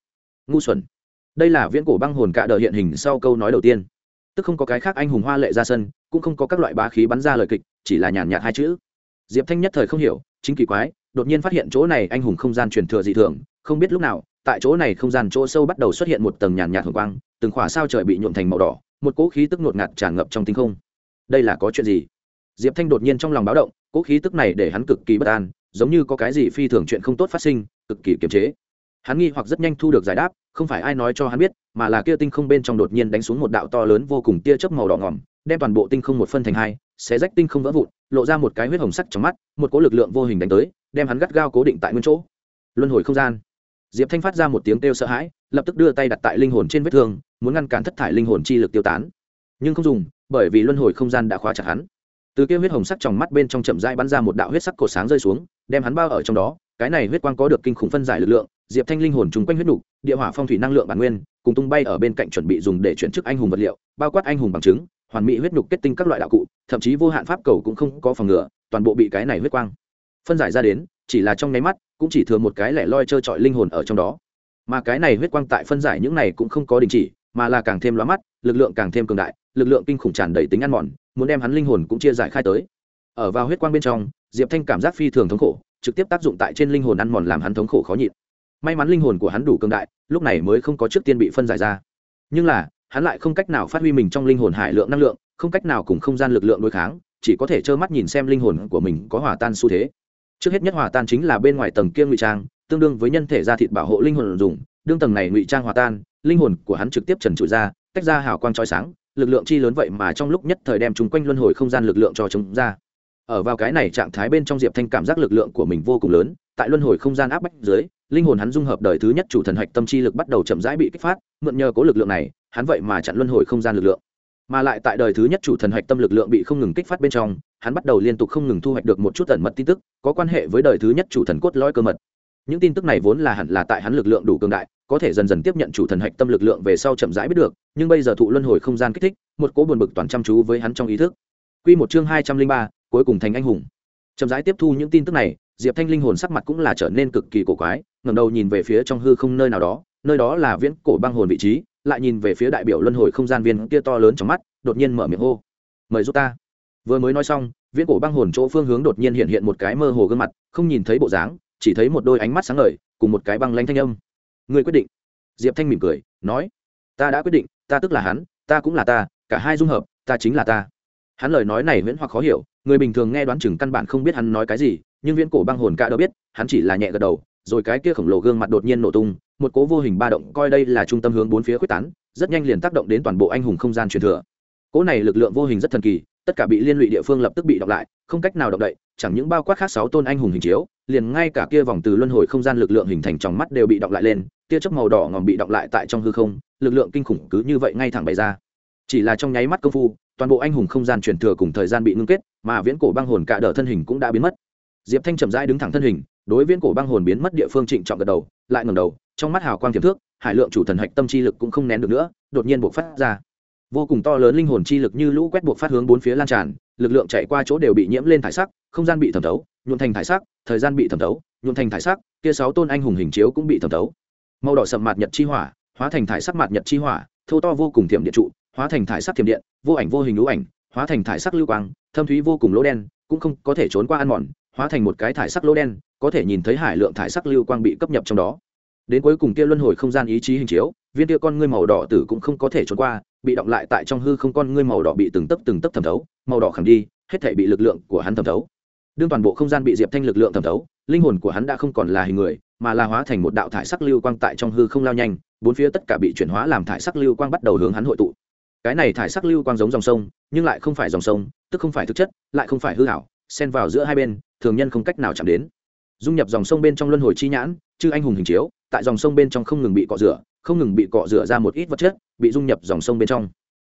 Ngu xuẩn. Đây là viễn cổ băng hồn cạ đờ hiện hình sau câu nói đầu tiên tức không có cái khác anh hùng hoa lệ ra sân, cũng không có các loại bá khí bắn ra lời kịch, chỉ là nhàn nhạt hai chữ. Diệp thanh nhất thời không hiểu, chính kỳ quái, đột nhiên phát hiện chỗ này anh hùng không gian truyền thừa dị thường, không biết lúc nào, tại chỗ này không gian chỗ sâu bắt đầu xuất hiện một tầng nhàn nhạt hồng quang, từng khỏa sao trời bị nhuộm thành màu đỏ, một cỗ khí tức ngột ngạt tràn ngập trong tinh không. Đây là có chuyện gì? Diệp thanh đột nhiên trong lòng báo động, cỗ khí tức này để hắn cực kỳ bất an, giống như có cái gì phi thường chuyện không tốt phát sinh, cực kỳ kiềm chế hắn nghi hoặc rất nhanh thu được giải đáp, không phải ai nói cho hắn biết, mà là kia tinh không bên trong đột nhiên đánh xuống một đạo to lớn vô cùng tia chớp màu đỏ ngỏm đem toàn bộ tinh không một phân thành hai, xé rách tinh không vỡ vụn, lộ ra một cái huyết hồng sắc trong mắt, một cỗ lực lượng vô hình đánh tới, đem hắn gắt gao cố định tại nguyên chỗ. Luân hồi không gian. Diệp thanh phát ra một tiếng kêu sợ hãi, lập tức đưa tay đặt tại linh hồn trên vết thương, muốn ngăn cản thất thải linh hồn chi lực tiêu tán. Nhưng không dùng, bởi vì luân hồi không gian đã khóa chặt hắn. Từ kia huyết hồng sắc trong mắt bên trong chậm rãi bắn ra một đạo huyết sắc cổ sáng rơi xuống, đem hắn bao ở trong đó, cái này huyết quang có được kinh khủng phân giải lực lượng diệp thanh linh hồn chung quanh huyết nục, địa hỏa phong thủy năng lượng bản nguyên, cùng tung bay ở bên cạnh chuẩn bị dùng để chuyển chức anh hùng vật liệu, bao quát anh hùng bằng chứng, hoàn mỹ huyết nục kết tinh các loại đạo cụ, thậm chí vô hạn pháp cầu cũng không có phòng ngừa, toàn bộ bị cái này huyết quang phân giải ra đến, chỉ là trong nháy mắt, cũng chỉ thừa một cái lẻ loi trơ trọi linh hồn ở trong đó. Mà cái này huyết quang tại phân giải những này cũng không có đình chỉ, mà là càng thêm lóa mắt, lực lượng càng thêm cường đại, lực lượng kinh khủng tràn đầy tính ăn mòn, muốn đem hắn linh hồn cũng chia giải khai tới. Ở vào huyết quang bên trong, diệp thanh cảm giác phi thường thống khổ, trực tiếp tác dụng tại trên linh hồn ăn mòn làm hắn thống khổ khó nhịn may mắn linh hồn của hắn đủ cường đại, lúc này mới không có trước tiên bị phân giải ra. Nhưng là, hắn lại không cách nào phát huy mình trong linh hồn hải lượng năng lượng, không cách nào cùng không gian lực lượng đối kháng, chỉ có thể trơ mắt nhìn xem linh hồn của mình có hòa tan xu thế. Trước hết nhất hòa tan chính là bên ngoài tầng kia ngụy trang, tương đương với nhân thể da thịt bảo hộ linh hồn dùng, đương tầng này ngụy trang hòa tan, linh hồn của hắn trực tiếp trần trụi ra, tách ra hào quang trói sáng, lực lượng chi lớn vậy mà trong lúc nhất thời đem chúng quanh luân hồi không gian lực lượng cho chúng ra. Ở vào cái này trạng thái bên trong diệp thanh cảm giác lực lượng của mình vô cùng lớn, tại luân hồi không gian áp bách dưới linh hồn hắn dung hợp đời thứ nhất chủ thần hạch tâm chi lực bắt đầu chậm rãi bị kích phát, mượn nhờ cố lực lượng này, hắn vậy mà chặn luân hồi không gian lực lượng. Mà lại tại đời thứ nhất chủ thần hạch tâm lực lượng bị không ngừng kích phát bên trong, hắn bắt đầu liên tục không ngừng thu hoạch được một chút tẩn mật tin tức, có quan hệ với đời thứ nhất chủ thần cốt lõi cơ mật. Những tin tức này vốn là hẳn là tại hắn lực lượng đủ cường đại, có thể dần dần tiếp nhận chủ thần hạch tâm lực lượng về sau chậm rãi biết được, nhưng bây giờ thụ luân hồi không gian kích thích, một cỗ buồn bực toàn chăm chú với hắn trong ý thức. Q một chương hai trăm linh ba, cuối cùng thành anh hùng. Chậm rãi tiếp thu những tin tức này diệp thanh linh hồn sắc mặt cũng là trở nên cực kỳ cổ quái, ngẩng đầu nhìn về phía trong hư không nơi nào đó, nơi đó là viễn cổ băng hồn vị trí, lại nhìn về phía đại biểu luân hồi không gian viên kia to lớn trong mắt, đột nhiên mở miệng hô, mời giúp ta. Vừa mới nói xong, viễn cổ băng hồn chỗ phương hướng đột nhiên hiện hiện một cái mơ hồ gương mặt, không nhìn thấy bộ dáng, chỉ thấy một đôi ánh mắt sáng ngời, cùng một cái băng lanh thanh âm. Người quyết định. Diệp thanh mỉm cười, nói, ta đã quyết định, ta tức là hắn, ta cũng là ta, cả hai dung hợp, ta chính là ta. Hắn lời nói này viễn hoặc khó hiểu, người bình thường nghe đoán chừng căn bản không biết hắn nói cái gì nhưng viễn cổ băng hồn cả đâu biết, hắn chỉ là nhẹ gật đầu, rồi cái kia khổng lồ gương mặt đột nhiên nổ tung, một cố vô hình ba động coi đây là trung tâm hướng bốn phía quyết tán, rất nhanh liền tác động đến toàn bộ anh hùng không gian truyền thừa. Cố này lực lượng vô hình rất thần kỳ, tất cả bị liên lụy địa phương lập tức bị đọc lại, không cách nào động đậy, chẳng những bao quát khác sáu tôn anh hùng hình chiếu, liền ngay cả kia vòng từ luân hồi không gian lực lượng hình thành trong mắt đều bị đọc lại lên, tia chớp màu đỏ ngòm bị đọc lại tại trong hư không, lực lượng kinh khủng cứ như vậy ngay thẳng bày ra. Chỉ là trong nháy mắt công phu, toàn bộ anh hùng không gian truyền thừa cùng thời gian bị ngưng kết, mà viễn cổ băng hồn cả đờ thân hình cũng đã biến mất diệp thanh chậm rãi đứng thẳng thân hình, đối viễn cổ băng hồn biến mất địa phương trịnh trọng gật đầu, lại ngẩng đầu, trong mắt hào quang tiềm thước, hải lượng chủ thần hạch tâm chi lực cũng không nén được nữa, đột nhiên buộc phát ra. Vô cùng to lớn linh hồn chi lực như lũ quét buộc phát hướng bốn phía lan tràn, lực lượng chạy qua chỗ đều bị nhiễm lên thải sắc, không gian bị thẩm thấu nhuộn thành thải sắc, thời gian bị thẩm thấu nhuộn thành thải sắc, kia sáu tôn anh hùng hình chiếu cũng bị thẩm thấu. Màu đỏ sầm mạt nhật chi hỏa, hóa thành thải sắc mạt nhật chi hỏa, thô to vô cùng thiểm điện trụ, hóa thành thải sắc thiểm điện, vô ảnh vô hình lũ ảnh, hóa thành thải sắc lưu quang, thâm thúy vô cùng lỗ đen, cũng không có thể trốn qua ăn mòn hóa thành một cái thải sắc lỗ đen, có thể nhìn thấy hải lượng thải sắc lưu quang bị cấp nhập trong đó. Đến cuối cùng kia luân hồi không gian ý chí hình chiếu, viên kia con ngươi màu đỏ tử cũng không có thể trốn qua, bị động lại tại trong hư không con ngươi màu đỏ bị từng tấc từng tấc thẩm thấu, màu đỏ khẳng đi, hết thể bị lực lượng của hắn thẩm thấu. Đương toàn bộ không gian bị diệp thanh lực lượng thẩm thấu, linh hồn của hắn đã không còn là hình người, mà là hóa thành một đạo thải sắc lưu quang tại trong hư không lao nhanh, bốn phía tất cả bị chuyển hóa làm thải sắc lưu quang bắt đầu hướng hắn hội tụ. Cái này thải sắc lưu quang giống dòng sông, nhưng lại không phải dòng sông, tức không phải thực chất, lại không phải hư hảo xen vào giữa hai bên thường nhân không cách nào chạm đến. Dung nhập dòng sông bên trong luân hồi chi nhãn, chư anh hùng hình chiếu, tại dòng sông bên trong không ngừng bị cọ rửa, không ngừng bị cọ rửa ra một ít vật chất, bị dung nhập dòng sông bên trong.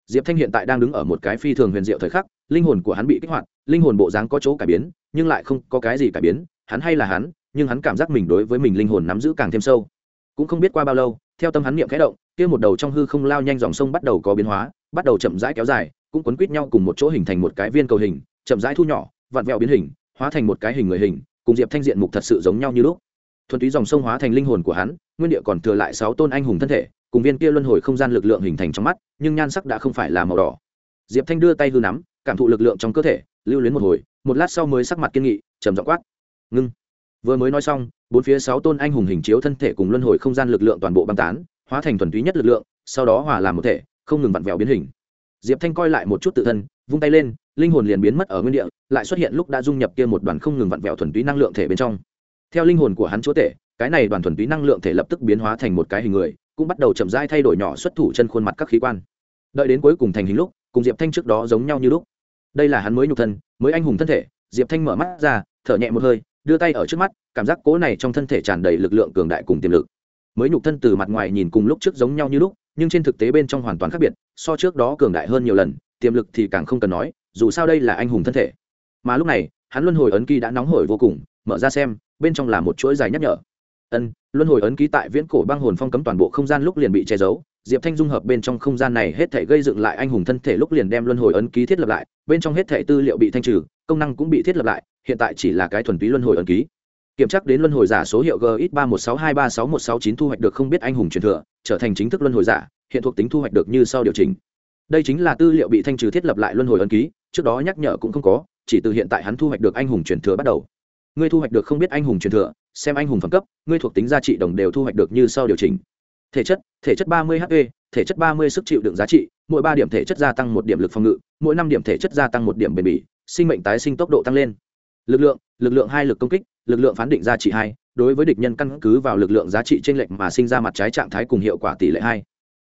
Diệp thanh hiện tại đang đứng ở một cái phi thường huyền diệu thời khắc, linh hồn của hắn bị kích hoạt, linh hồn bộ dáng có chỗ cải biến, nhưng lại không có cái gì cải biến, hắn hay là hắn, nhưng hắn cảm giác mình đối với mình linh hồn nắm giữ càng thêm sâu. Cũng không biết qua bao lâu, theo tâm hắn niệm khẽ động, kia một đầu trong hư không lao nhanh dòng sông bắt đầu có biến hóa, bắt đầu chậm rãi kéo dài, cũng quấn quýt nhau cùng một chỗ hình thành một cái viên cầu hình, chậm rãi thu nhỏ, vặn vẹo biến hình hóa thành một cái hình người hình, cùng diệp thanh diện mục thật sự giống nhau như lúc. Thuần túy dòng sông hóa thành linh hồn của hắn, nguyên địa còn thừa lại sáu tôn anh hùng thân thể, cùng viên kia luân hồi không gian lực lượng hình thành trong mắt, nhưng nhan sắc đã không phải là màu đỏ. Diệp thanh đưa tay hư nắm, cảm thụ lực lượng trong cơ thể, lưu luyến một hồi, một lát sau mới sắc mặt kiên nghị, trầm dọ quát. Ngưng. Vừa mới nói xong, bốn phía sáu tôn anh hùng hình chiếu thân thể cùng luân hồi không gian lực lượng toàn bộ băng tán, hóa thành thuần túy nhất lực lượng, sau đó hòa làm một thể, không ngừng vặn vẹo biến hình. Diệp thanh coi lại một chút tự thân vung tay lên, linh hồn liền biến mất ở nguyên địa, lại xuất hiện lúc đã dung nhập kia một đoàn không ngừng vặn vẹo thuần túy năng lượng thể bên trong. Theo linh hồn của hắn chúa tể, cái này đoàn thuần túy năng lượng thể lập tức biến hóa thành một cái hình người, cũng bắt đầu chậm rãi thay đổi nhỏ xuất thủ chân khuôn mặt các khí quan. Đợi đến cuối cùng thành hình lúc, cùng diệp thanh trước đó giống nhau như lúc. Đây là hắn mới nhục thân, mới anh hùng thân thể, diệp thanh mở mắt ra, thở nhẹ một hơi, đưa tay ở trước mắt, cảm giác cố này trong thân thể tràn đầy lực lượng cường đại cùng tiềm lực. Mới nhục thân từ mặt ngoài nhìn cùng lúc trước giống nhau như lúc, nhưng trên thực tế bên trong hoàn toàn khác biệt, so trước đó cường đại hơn nhiều lần tiềm lực thì càng không cần nói, dù sao đây là anh hùng thân thể. Mà lúc này, hắn luân hồi ấn ký đã nóng hổi vô cùng, mở ra xem, bên trong là một chuỗi dài nhắc nhở. Ân, luân hồi ấn ký tại viễn cổ băng hồn phong cấm toàn bộ không gian lúc liền bị che giấu, diệp thanh dung hợp bên trong không gian này hết thể gây dựng lại anh hùng thân thể lúc liền đem luân hồi ấn ký thiết lập lại, bên trong hết thể tư liệu bị thanh trừ, công năng cũng bị thiết lập lại, hiện tại chỉ là cái thuần túy luân hồi ấn ký. Kiểm tra đến luân hồi giả số hiệu gx ba một sáu hai ba sáu một sáu chín thu hoạch được không biết anh hùng truyền thừa, trở thành chính thức luân hồi giả, hiện thuộc tính thu hoạch được như sau điều chỉnh đây chính là tư liệu bị thanh trừ thiết lập lại luân hồi ấn ký, trước đó nhắc nhở cũng không có, chỉ từ hiện tại hắn thu hoạch được anh hùng truyền thừa bắt đầu. Ngươi thu hoạch được không biết anh hùng truyền thừa, xem anh hùng phẩm cấp, ngươi thuộc tính giá trị đồng đều thu hoạch được như sau điều chỉnh. Thể chất thể chất ba mươi hp thể chất ba mươi sức chịu đựng giá trị, mỗi ba điểm thể chất gia tăng một điểm lực phòng ngự, mỗi năm điểm thể chất gia tăng một điểm bền bỉ, sinh mệnh tái sinh tốc độ tăng lên. Lực lượng lực lượng hai lực công kích, lực lượng phán định giá trị hai, đối với địch nhân căn cứ vào lực lượng giá trị trên lệnh lệch mà sinh ra mặt trái trạng thái cùng hiệu quả tỷ lệ hai.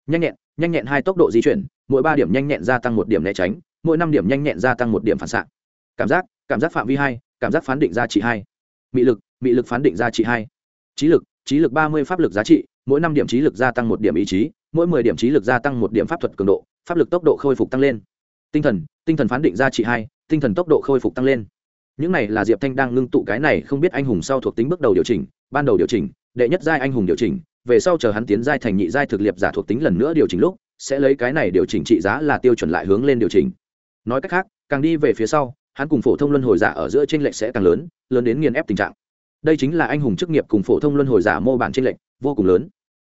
Nhanh nhẹn nhanh nhẹn hai tốc độ di chuyển, mỗi ba điểm nhanh nhẹn gia tăng một điểm né tránh, mỗi năm điểm nhanh nhẹn gia tăng một điểm phản xạ. Cảm giác cảm giác phạm vi hai, cảm giác phán định giá trị hai. Mị lực mị lực phán định giá trị hai. Trí lực trí lực ba mươi pháp lực giá trị, mỗi năm điểm trí lực gia tăng một điểm ý chí, mỗi mười điểm trí lực gia tăng một điểm pháp thuật cường độ, pháp lực tốc độ khôi phục tăng lên. Tinh thần tinh thần phán định giá trị hai, tinh thần tốc độ khôi phục tăng lên. Những này là diệp thanh đang ngưng tụ cái này không biết anh hùng sau thuộc tính bước đầu điều chỉnh, ban đầu điều chỉnh, đệ nhất giai anh hùng điều chỉnh về sau chờ hắn tiến giai thành nhị giai thực liệp giả thuộc tính lần nữa điều chỉnh lúc, sẽ lấy cái này điều chỉnh trị giá là tiêu chuẩn lại hướng lên điều chỉnh. Nói cách khác, càng đi về phía sau, hắn cùng phổ thông luân hồi giả ở giữa tranh lệch sẽ càng lớn lớn đến nghiền ép tình trạng. Đây chính là anh hùng chức nghiệp cùng phổ thông luân hồi giả mô bản tranh lệch vô cùng lớn.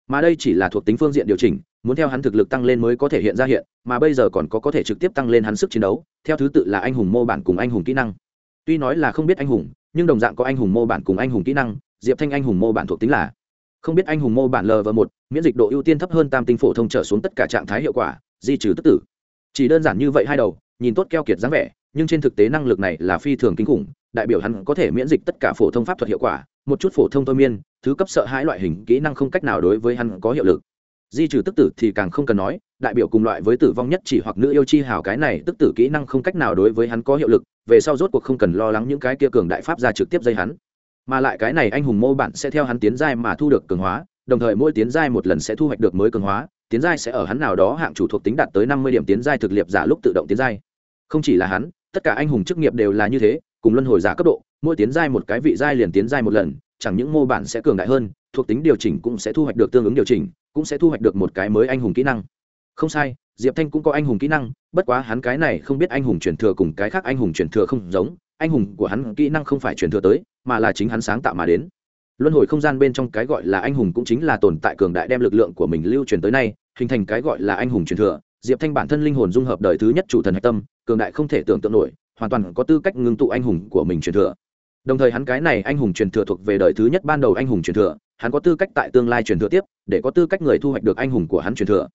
Mà đây chỉ là thuộc tính phương diện điều chỉnh, muốn theo hắn thực lực tăng lên mới có thể hiện ra hiện, mà bây giờ còn có có thể trực tiếp tăng lên hắn sức chiến đấu, theo thứ tự là anh hùng mô bản cùng anh hùng kỹ năng. Tuy nói là không biết anh hùng, nhưng đồng dạng có anh hùng mô bản cùng anh hùng kỹ năng, diệp thanh anh hùng mô bản thuộc tính là không biết anh hùng mô bản lv một, miễn dịch độ ưu tiên thấp hơn tam tinh phổ thông trở xuống tất cả trạng thái hiệu quả, di trừ tức tử. Chỉ đơn giản như vậy hai đầu, nhìn tốt keo kiệt dáng vẻ, nhưng trên thực tế năng lực này là phi thường kinh khủng, đại biểu hắn có thể miễn dịch tất cả phổ thông pháp thuật hiệu quả, một chút phổ thông thôi miên, thứ cấp sợ hãi loại hình kỹ năng không cách nào đối với hắn có hiệu lực. Di trừ tức tử thì càng không cần nói, đại biểu cùng loại với tử vong nhất chỉ hoặc nữ yêu chi hào cái này tức tử kỹ năng không cách nào đối với hắn có hiệu lực, về sau rốt cuộc không cần lo lắng những cái kia cường đại pháp ra trực tiếp dây hắn mà lại cái này anh hùng mô bản sẽ theo hắn tiến giai mà thu được cường hóa, đồng thời mỗi tiến giai một lần sẽ thu hoạch được mới cường hóa, tiến giai sẽ ở hắn nào đó hạng chủ thuộc tính đạt tới năm mươi điểm tiến giai thực liệp giả lúc tự động tiến giai. Không chỉ là hắn, tất cả anh hùng chức nghiệp đều là như thế, cùng luân hồi giả cấp độ, mỗi tiến giai một cái vị giai liền tiến giai một lần, chẳng những mô bản sẽ cường đại hơn, thuộc tính điều chỉnh cũng sẽ thu hoạch được tương ứng điều chỉnh, cũng sẽ thu hoạch được một cái mới anh hùng kỹ năng. Không sai, diệp thanh cũng có anh hùng kỹ năng, bất quá hắn cái này không biết anh hùng truyền thừa cùng cái khác anh hùng truyền thừa không giống anh hùng của hắn kỹ năng không phải truyền thừa tới, mà là chính hắn sáng tạo mà đến. Luân hồi không gian bên trong cái gọi là anh hùng cũng chính là tồn tại cường đại đem lực lượng của mình lưu truyền tới nay, hình thành cái gọi là anh hùng truyền thừa. Diệp thanh bản thân linh hồn dung hợp đời thứ nhất chủ thần hạch tâm, cường đại không thể tưởng tượng nổi, hoàn toàn có tư cách ngưng tụ anh hùng của mình truyền thừa. Đồng thời hắn cái này anh hùng truyền thừa thuộc về đời thứ nhất ban đầu anh hùng truyền thừa, hắn có tư cách tại tương lai truyền thừa tiếp, để có tư cách người thu hoạch được anh hùng của hắn truyền thừa.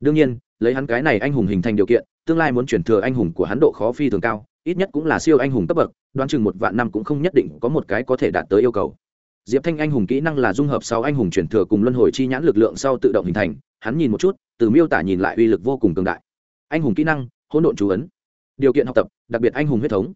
Đương nhiên, lấy hắn cái này anh hùng hình thành điều kiện, tương lai muốn truyền thừa anh hùng của hắn độ khó phi thường cao ít nhất cũng là siêu anh hùng cấp bậc, đoán chừng một vạn năm cũng không nhất định có một cái có thể đạt tới yêu cầu. Diệp thanh anh hùng kỹ năng là dung hợp sáu anh hùng truyền thừa cùng luân hồi chi nhãn lực lượng sau tự động hình thành, hắn nhìn một chút, từ miêu tả nhìn lại uy lực vô cùng cường đại. Anh hùng kỹ năng, hỗn độn chú ấn. Điều kiện học tập, đặc biệt anh hùng huyết thống.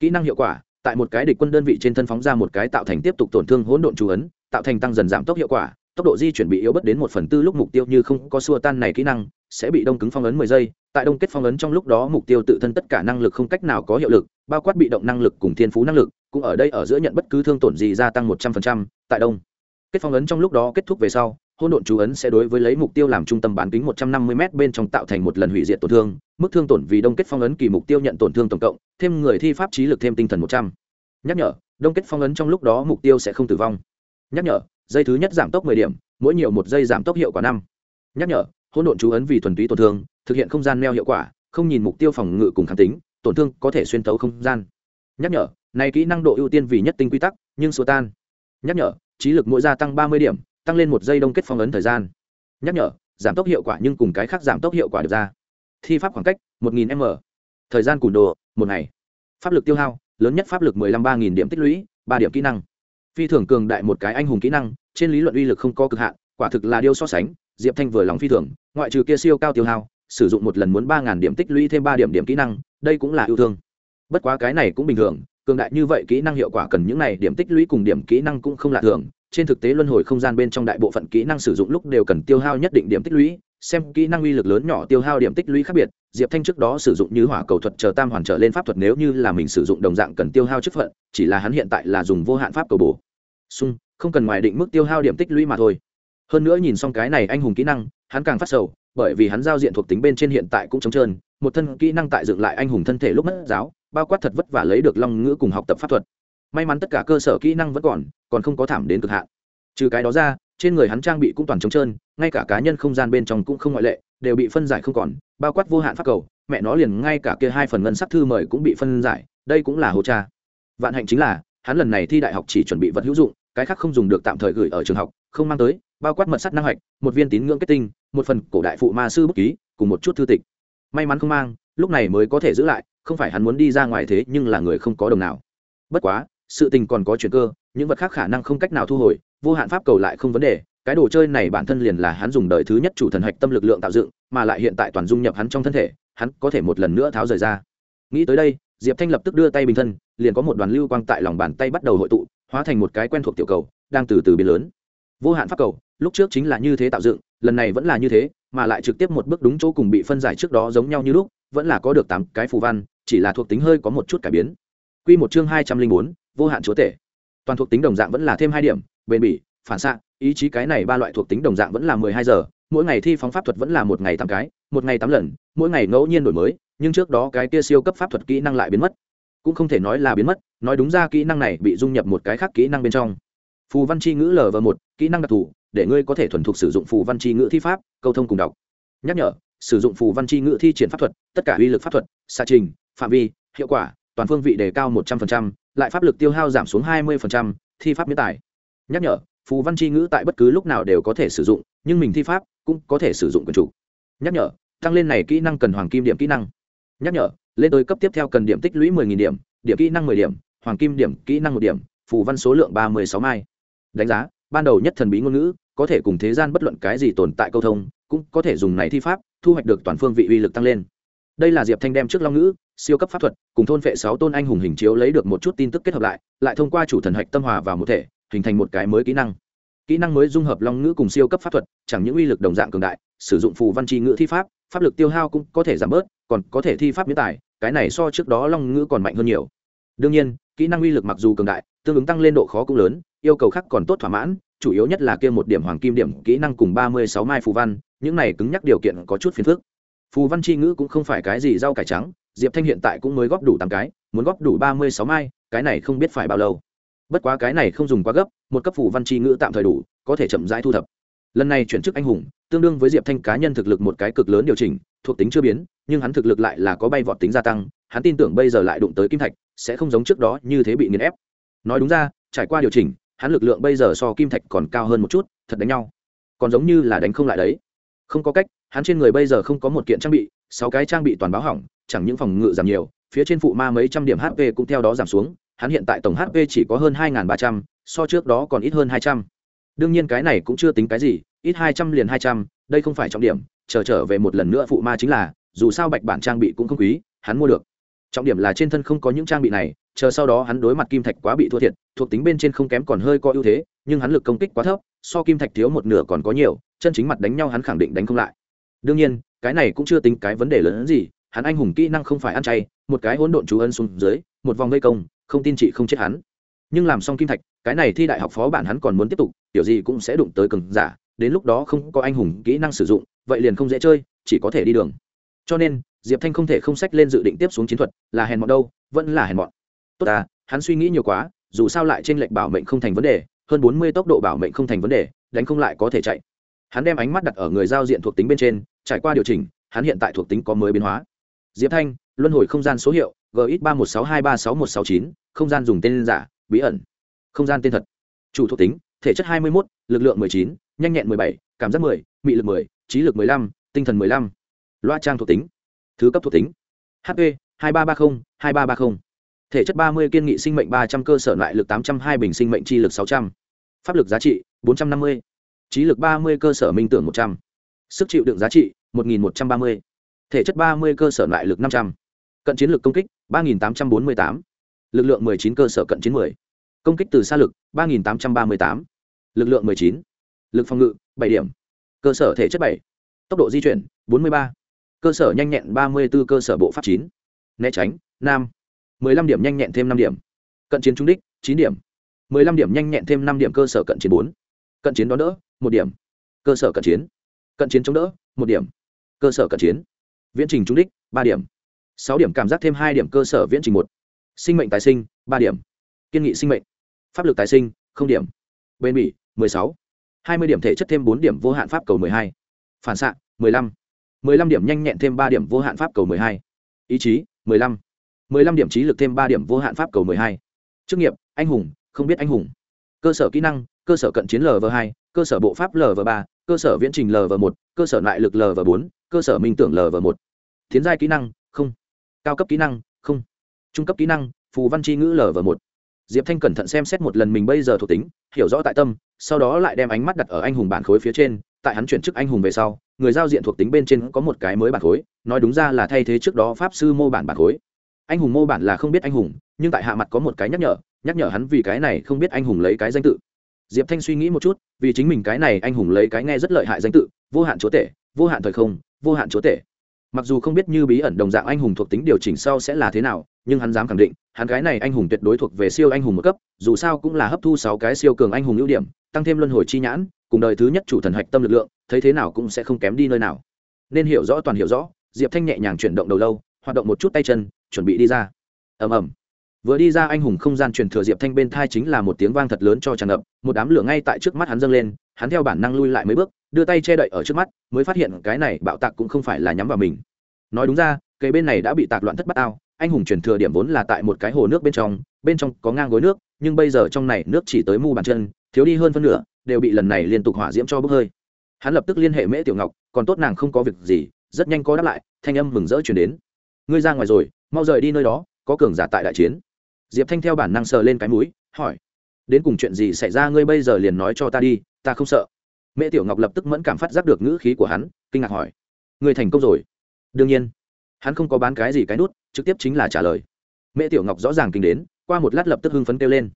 Kỹ năng hiệu quả, tại một cái địch quân đơn vị trên thân phóng ra một cái tạo thành tiếp tục tổn thương hỗn độn chú ấn, tạo thành tăng dần giảm tốc hiệu quả, tốc độ di chuyển bị yếu bất đến một phần tư lúc mục tiêu như không có xua tan này kỹ năng sẽ bị đông cứng phong ấn mười giây. Tại đông kết phong ấn trong lúc đó, mục tiêu tự thân tất cả năng lực không cách nào có hiệu lực, bao quát bị động năng lực cùng thiên phú năng lực, cũng ở đây ở giữa nhận bất cứ thương tổn gì gia tăng một trăm phần trăm. Tại đông kết phong ấn trong lúc đó kết thúc về sau hôn độn chú ấn sẽ đối với lấy mục tiêu làm trung tâm bán kính một trăm năm mươi m bên trong tạo thành một lần hủy diệt tổn thương. Mức thương tổn vì đông kết phong ấn kỳ mục tiêu nhận tổn thương tổng cộng, thêm người thi pháp trí lực thêm tinh thần một trăm. Nhắc nhở, đông kết phong ấn trong lúc đó mục tiêu sẽ không tử vong. Nhắc nhở dây thứ nhất giảm tốc mười điểm, mỗi nhiều một giây giảm tốc hiệu quả năm. Nhắc nhở hỗn độn chú ấn vì thuần túy tổn thương, thực hiện không gian neo hiệu quả, không nhìn mục tiêu phòng ngự cùng kháng tính, tổn thương có thể xuyên tấu không gian. Nhắc nhở, này kỹ năng độ ưu tiên vì nhất tinh quy tắc, nhưng xua tan. Nhắc nhở, trí lực mỗi gia tăng ba mươi điểm, tăng lên một giây đông kết phong ấn thời gian. Nhắc nhở, giảm tốc hiệu quả nhưng cùng cái khác giảm tốc hiệu quả được ra. Thi pháp khoảng cách, một nghìn m. Thời gian cùn đồ, một ngày. Pháp lực tiêu hao, lớn nhất pháp lực mười lăm ba nghìn điểm tích lũy, ba điểm kỹ năng. Phi thường cường đại một cái anh hùng kỹ năng, trên lý luận uy lực không có cực hạn, quả thực là điều so sánh diệp thanh vừa lòng phi thường, ngoại trừ kia siêu cao tiêu hao, sử dụng một lần muốn ba ngàn điểm tích lũy thêm ba điểm điểm kỹ năng, đây cũng là yêu thương. Bất quá cái này cũng bình thường, cường đại như vậy kỹ năng hiệu quả cần những này điểm tích lũy cùng điểm kỹ năng cũng không lạ thường. Trên thực tế luân hồi không gian bên trong đại bộ phận kỹ năng sử dụng lúc đều cần tiêu hao nhất định điểm tích lũy, xem kỹ năng uy lực lớn nhỏ tiêu hao điểm tích lũy khác biệt, diệp thanh trước đó sử dụng như hỏa cầu thuật chờ tam hoàn trở lên pháp thuật nếu như là mình sử dụng đồng dạng cần tiêu hao chức phận, chỉ là hắn hiện tại là dùng vô hạn pháp cầu bổ. Sung không cần ngoài định mức tiêu hao điểm tích lũy mà thôi hơn nữa nhìn xong cái này anh hùng kỹ năng, hắn càng phát sầu, bởi vì hắn giao diện thuộc tính bên trên hiện tại cũng trống trơn, một thân kỹ năng tại dựng lại anh hùng thân thể lúc mất giáo, bao quát thật vất vả lấy được long ngữ cùng học tập pháp thuật. May mắn tất cả cơ sở kỹ năng vẫn còn còn không có thảm đến cực hạn. Trừ cái đó ra, trên người hắn trang bị cũng toàn trống trơn, ngay cả cá nhân không gian bên trong cũng không ngoại lệ, đều bị phân giải không còn, bao quát vô hạn pháp cầu, mẹ nó liền ngay cả kia hai phần ngân sắc thư mời cũng bị phân giải, đây cũng là hô cha. Vạn hạnh chính là, hắn lần này thi đại học chỉ chuẩn bị vật hữu dụng cái khác không dùng được tạm thời gửi ở trường học, không mang tới, bao quát mật sắt năng hạch, một viên tín ngưỡng kết tinh, một phần cổ đại phụ ma sư bút ký, cùng một chút thư tịch. May mắn không mang, lúc này mới có thể giữ lại, không phải hắn muốn đi ra ngoài thế nhưng là người không có đồng nào. Bất quá, sự tình còn có chuyện cơ, những vật khác khả năng không cách nào thu hồi, vô hạn pháp cầu lại không vấn đề, cái đồ chơi này bản thân liền là hắn dùng đời thứ nhất chủ thần hạch tâm lực lượng tạo dựng, mà lại hiện tại toàn dung nhập hắn trong thân thể, hắn có thể một lần nữa tháo rời ra. Nghĩ tới đây, diệp thanh lập tức đưa tay bình thân, liền có một đoàn lưu quang tại lòng bàn tay bắt đầu hội tụ hóa thành một cái quen thuộc tiểu cầu, đang từ từ biến lớn. Vô hạn pháp cầu, lúc trước chính là như thế tạo dựng, lần này vẫn là như thế, mà lại trực tiếp một bước đúng chỗ cùng bị phân giải trước đó giống nhau như lúc, vẫn là có được tám cái phù văn, chỉ là thuộc tính hơi có một chút cải biến. Quy một chương hai trăm linh bốn, vô hạn chúa tể. Toàn thuộc tính đồng dạng vẫn là thêm hai điểm, bền bỉ, phản xạ, ý chí cái này ba loại thuộc tính đồng dạng vẫn là mười hai giờ, mỗi ngày thi phóng pháp thuật vẫn là một ngày tám cái, một ngày tám lần, mỗi ngày ngẫu nhiên đổi mới, nhưng trước đó cái kia siêu cấp pháp thuật kỹ năng lại biến mất cũng không thể nói là biến mất, nói đúng ra kỹ năng này bị dung nhập một cái khác kỹ năng bên trong. Phù văn chi ngữ lv một, kỹ năng đặc thù, để ngươi có thể thuần thục sử dụng phù văn chi ngữ thi pháp, câu thông cùng đọc. Nhắc nhở, sử dụng phù văn chi ngữ thi triển pháp thuật, tất cả uy lực pháp thuật, xạ trình, phạm vi, hiệu quả, toàn phương vị đề cao một trăm linh lại pháp lực tiêu hao giảm xuống hai mươi thi pháp miễn tài. Nhắc nhở, phù văn chi ngữ tại bất cứ lúc nào đều có thể sử dụng, nhưng mình thi pháp cũng có thể sử dụng quần chủ. Nhắc nhở, tăng lên này kỹ năng cần hoàng kim điểm kỹ năng. Nhắc nhở lên tới cấp tiếp theo cần điểm tích lũy 10.000 điểm điểm kỹ năng 10 điểm, hoàng kim điểm kỹ năng một điểm, phù văn số lượng ba mươi sáu mai. Đánh giá, ban đầu nhất thần bí ngôn ngữ, có thể cùng thế gian bất luận cái gì tồn tại câu thông, cũng có thể dùng này thi pháp, thu hoạch được toàn phương vị uy lực tăng lên. Đây là diệp thanh đem trước long ngữ, siêu cấp pháp thuật, cùng thôn vệ sáu tôn anh hùng hình chiếu lấy được một chút tin tức kết hợp lại lại thông qua chủ thần hạch tâm hòa vào một thể, hình thành một cái mới kỹ năng. Kỹ năng mới dung hợp long ngữ cùng siêu cấp pháp thuật, chẳng những uy lực đồng dạng cường đại, sử dụng phù văn tri ngữ thi pháp pháp lực tiêu hao cũng có thể giảm bớt, còn có thể thi pháp miễn tài cái này so trước đó long ngữ còn mạnh hơn nhiều. Đương nhiên, kỹ năng uy lực mặc dù cường đại, tương ứng tăng lên độ khó cũng lớn, yêu cầu khác còn tốt thỏa mãn, chủ yếu nhất là kia một điểm hoàng kim điểm kỹ năng cùng ba mươi sáu mai phù văn, những này cứng nhắc điều kiện có chút phiền phức. Phù văn c h i ngữ cũng không phải cái gì rau cải trắng, diệp thanh hiện tại cũng mới góp đủ tám cái, muốn góp đủ ba mươi sáu mai, cái này không biết phải bao lâu. Bất quá cái này không dùng quá gấp, một cấp phù văn c h i ngữ tạm thời đủ, có thể chậm rãi thu thập. Lần này chuyển chức anh hùng, tương đương với diệp thanh cá nhân thực lực một cái cực lớn điều chỉnh thuộc tính chưa biến, nhưng hắn thực lực lại là có bay vọt tính gia tăng, hắn tin tưởng bây giờ lại đụng tới kim thạch, sẽ không giống trước đó như thế bị nghiền ép. Nói đúng ra, trải qua điều chỉnh, hắn lực lượng bây giờ so kim thạch còn cao hơn một chút, thật đánh nhau. Còn giống như là đánh không lại đấy. Không có cách, hắn trên người bây giờ không có một kiện trang bị, sáu cái trang bị toàn báo hỏng, chẳng những phòng ngự giảm nhiều, phía trên phụ ma mấy trăm điểm hp cũng theo đó giảm xuống, hắn hiện tại tổng hp chỉ có hơn hai ba trăm, so trước đó còn ít hơn hai trăm. Đương nhiên cái này cũng chưa tính cái gì, ít hai trăm liền hai trăm, đây không phải trọng điểm chờ trở, trở về một lần nữa phụ ma chính là dù sao bạch bản trang bị cũng không quý hắn mua được. Trọng điểm là trên thân không có những trang bị này chờ sau đó hắn đối mặt kim thạch quá bị thua thiệt thuộc tính bên trên không kém còn hơi có ưu thế nhưng hắn lực công kích quá thấp so kim thạch thiếu một nửa còn có nhiều chân chính mặt đánh nhau hắn khẳng định đánh không lại. Đương nhiên cái này cũng chưa tính cái vấn đề lớn hơn gì hắn anh hùng kỹ năng không phải ăn chay một cái hỗn độn chú ân xuống dưới một vòng gây công không tin chị không chết hắn. Nhưng làm xong kim thạch cái này thi đại học phó bản hắn còn muốn tiếp tục kiểu gì cũng sẽ đụng tới cường giả đến lúc đó không có anh hùng kỹ năng sử dụng, vậy liền không dễ chơi, chỉ có thể đi đường. Cho nên, diệp thanh không thể không sách lên dự định tiếp xuống chiến thuật, là hèn mọn đâu, vẫn là hèn mọn. Tốt à hắn suy nghĩ nhiều quá, dù sao lại trên lệnh bảo mệnh không thành vấn đề, hơn bốn mươi tốc độ bảo mệnh không thành vấn đề, đánh không lại có thể chạy. Hắn đem ánh mắt đặt ở người giao diện thuộc tính bên trên, trải qua điều chỉnh, hắn hiện tại thuộc tính có mới biến hóa. Diệp thanh, luân hồi không gian số hiệu gx ba một sáu hai ba sáu một sáu chín, không gian dùng tên giả, bí ẩn. Không gian tên thật. Chủ thuộc tính thể chất hai mươi một lực lượng mười chín, nhanh nhẹn mười bảy, cảm giác mười, mị lực mười, trí lực mười lăm, tinh thần mười lăm. Loa trang thuộc tính. Thứ cấp thuộc tính. Hp hai ba ba mươi hai ba ba mươi thể chất ba mươi, kiên nghị sinh mệnh ba trăm, cơ sở lại lực tám trăm hai, bình sinh mệnh chi lực sáu trăm. Pháp lực giá trị bốn trăm năm mươi, trí lực ba mươi, cơ sở minh tưởng một trăm. Sức chịu đựng giá trị một nghìn một trăm ba mươi. Thể chất ba mươi, cơ sở lại lực năm trăm. Cận chiến lược công kích ba nghìn tám trăm bốn mươi tám. Lực lượng mười chín, cơ sở cận chiến mười công kích từ xa lực, ba nghìn tám trăm ba mươi tám. Lực lượng 19. lực phòng ngự 7 điểm. Cơ sở thể chất 7. tốc độ di chuyển 43. cơ sở nhanh nhẹn 34 cơ sở bộ pháp 9. né tránh nam 15 điểm nhanh nhẹn, thêm 5 điểm. Cận chiến trung đích 9 điểm. 15 điểm nhanh nhẹn, thêm 5 điểm, cơ sở cận chiến 4. cận chiến đón đỡ 1 điểm. Cơ sở cận chiến. Cận chiến chống đỡ 1 điểm. Cơ sở cận chiến. Viễn trình trung đích 3 điểm. 6 điểm cảm giác, thêm 2 điểm, cơ sở viễn trình 1. sinh mệnh tái sinh 3 điểm. Kiên nghị sinh mệnh pháp lực tái sinh, không điểm. Bên bỉ, mười sáu. Hai mươi điểm thể chất thêm bốn điểm vô hạn pháp cầu mười hai. Phản xạ, mười lăm. mười lăm điểm nhanh nhẹn thêm ba điểm vô hạn pháp cầu mười hai. Ý chí, mười lăm. mười lăm điểm trí lực thêm ba điểm vô hạn pháp cầu mười hai. Chức nghiệp, anh hùng, không biết anh hùng. Cơ sở kỹ năng, cơ sở cận chiến lv hai, cơ sở bộ pháp lv ba, cơ sở viễn trình lv một, cơ sở lại lực lv bốn, cơ sở minh tưởng lv một. Tiến giai kỹ năng, không. Cao cấp kỹ năng, không. Trung cấp kỹ năng, phù văn c h i ngữ lv một diệp thanh cẩn thận xem xét một lần mình bây giờ thuộc tính, hiểu rõ tại tâm, sau đó lại đem ánh mắt đặt ở anh hùng bản khối phía trên, tại hắn chuyển chức anh hùng về sau, người giao diện thuộc tính bên trên có một cái mới bản khối, nói đúng ra là thay thế trước đó pháp sư mô bản bản khối. Anh hùng mô bản là không biết anh hùng, nhưng tại hạ mặt có một cái nhắc nhở nhắc nhở hắn vì cái này không biết anh hùng lấy cái danh tự. Diệp thanh suy nghĩ một chút, vì chính mình cái này anh hùng lấy cái nghe rất lợi hại danh tự, vô hạn chúa tể, vô hạn thời không, vô hạn chúa tể. Mặc dù không biết như bí ẩn đồng dạng anh hùng thuộc tính điều chỉnh sau sẽ là thế nào, nhưng hắn dám khẳng định hắn gái này anh hùng tuyệt đối thuộc về siêu anh hùng một cấp, dù sao cũng là hấp thu sáu cái siêu cường anh hùng ưu điểm, tăng thêm luân hồi chi nhãn, cùng đời thứ nhất chủ thần hạch tâm lực lượng, thấy thế nào cũng sẽ không kém đi nơi nào. Nên hiểu rõ toàn hiểu rõ, diệp thanh nhẹ nhàng chuyển động đầu lâu, hoạt động một chút tay chân, chuẩn bị đi ra. Ầm ầm. Vừa đi ra anh hùng không gian truyền thừa diệp thanh bên thai chính là một tiếng vang thật lớn cho tràn ngập, một đám lửa ngay tại trước mắt hắn dâng lên, hắn theo bản năng lui lại mấy bước, đưa tay che đậy ở trước mắt, mới phát hiện cái này bạo tạc cũng không phải là nhắm vào mình. Nói đúng ra cây bên này đã bị tạc loạn thất bát ao anh hùng truyền thừa điểm vốn là tại một cái hồ nước bên trong bên trong có ngang gối nước, nhưng bây giờ trong này nước chỉ tới mu bàn chân, thiếu đi hơn phân nửa, đều bị lần này liên tục hỏa diễm cho bốc hơi. Hắn lập tức liên hệ mễ tiểu ngọc, còn tốt nàng không có việc gì, rất nhanh có đáp lại, thanh âm mừng rỡ chuyển đến. Ngươi ra ngoài rồi, mau rời đi nơi đó, có cường giả tại đại chiến. Diệp thanh theo bản năng sờ lên cái mũi, hỏi, đến cùng chuyện gì xảy ra, ngươi bây giờ liền nói cho ta đi, ta không sợ. Mễ tiểu ngọc lập tức mẫn cảm phát giác được ngữ khí của hắn, kinh ngạc hỏi, ngươi thành công rồi. Đương nhiên hắn không có bán cái gì cái nút, trực tiếp chính là trả lời. Mẹ tiểu ngọc rõ ràng kinh đến, qua một lát lập tức hưng phấn kêu lên.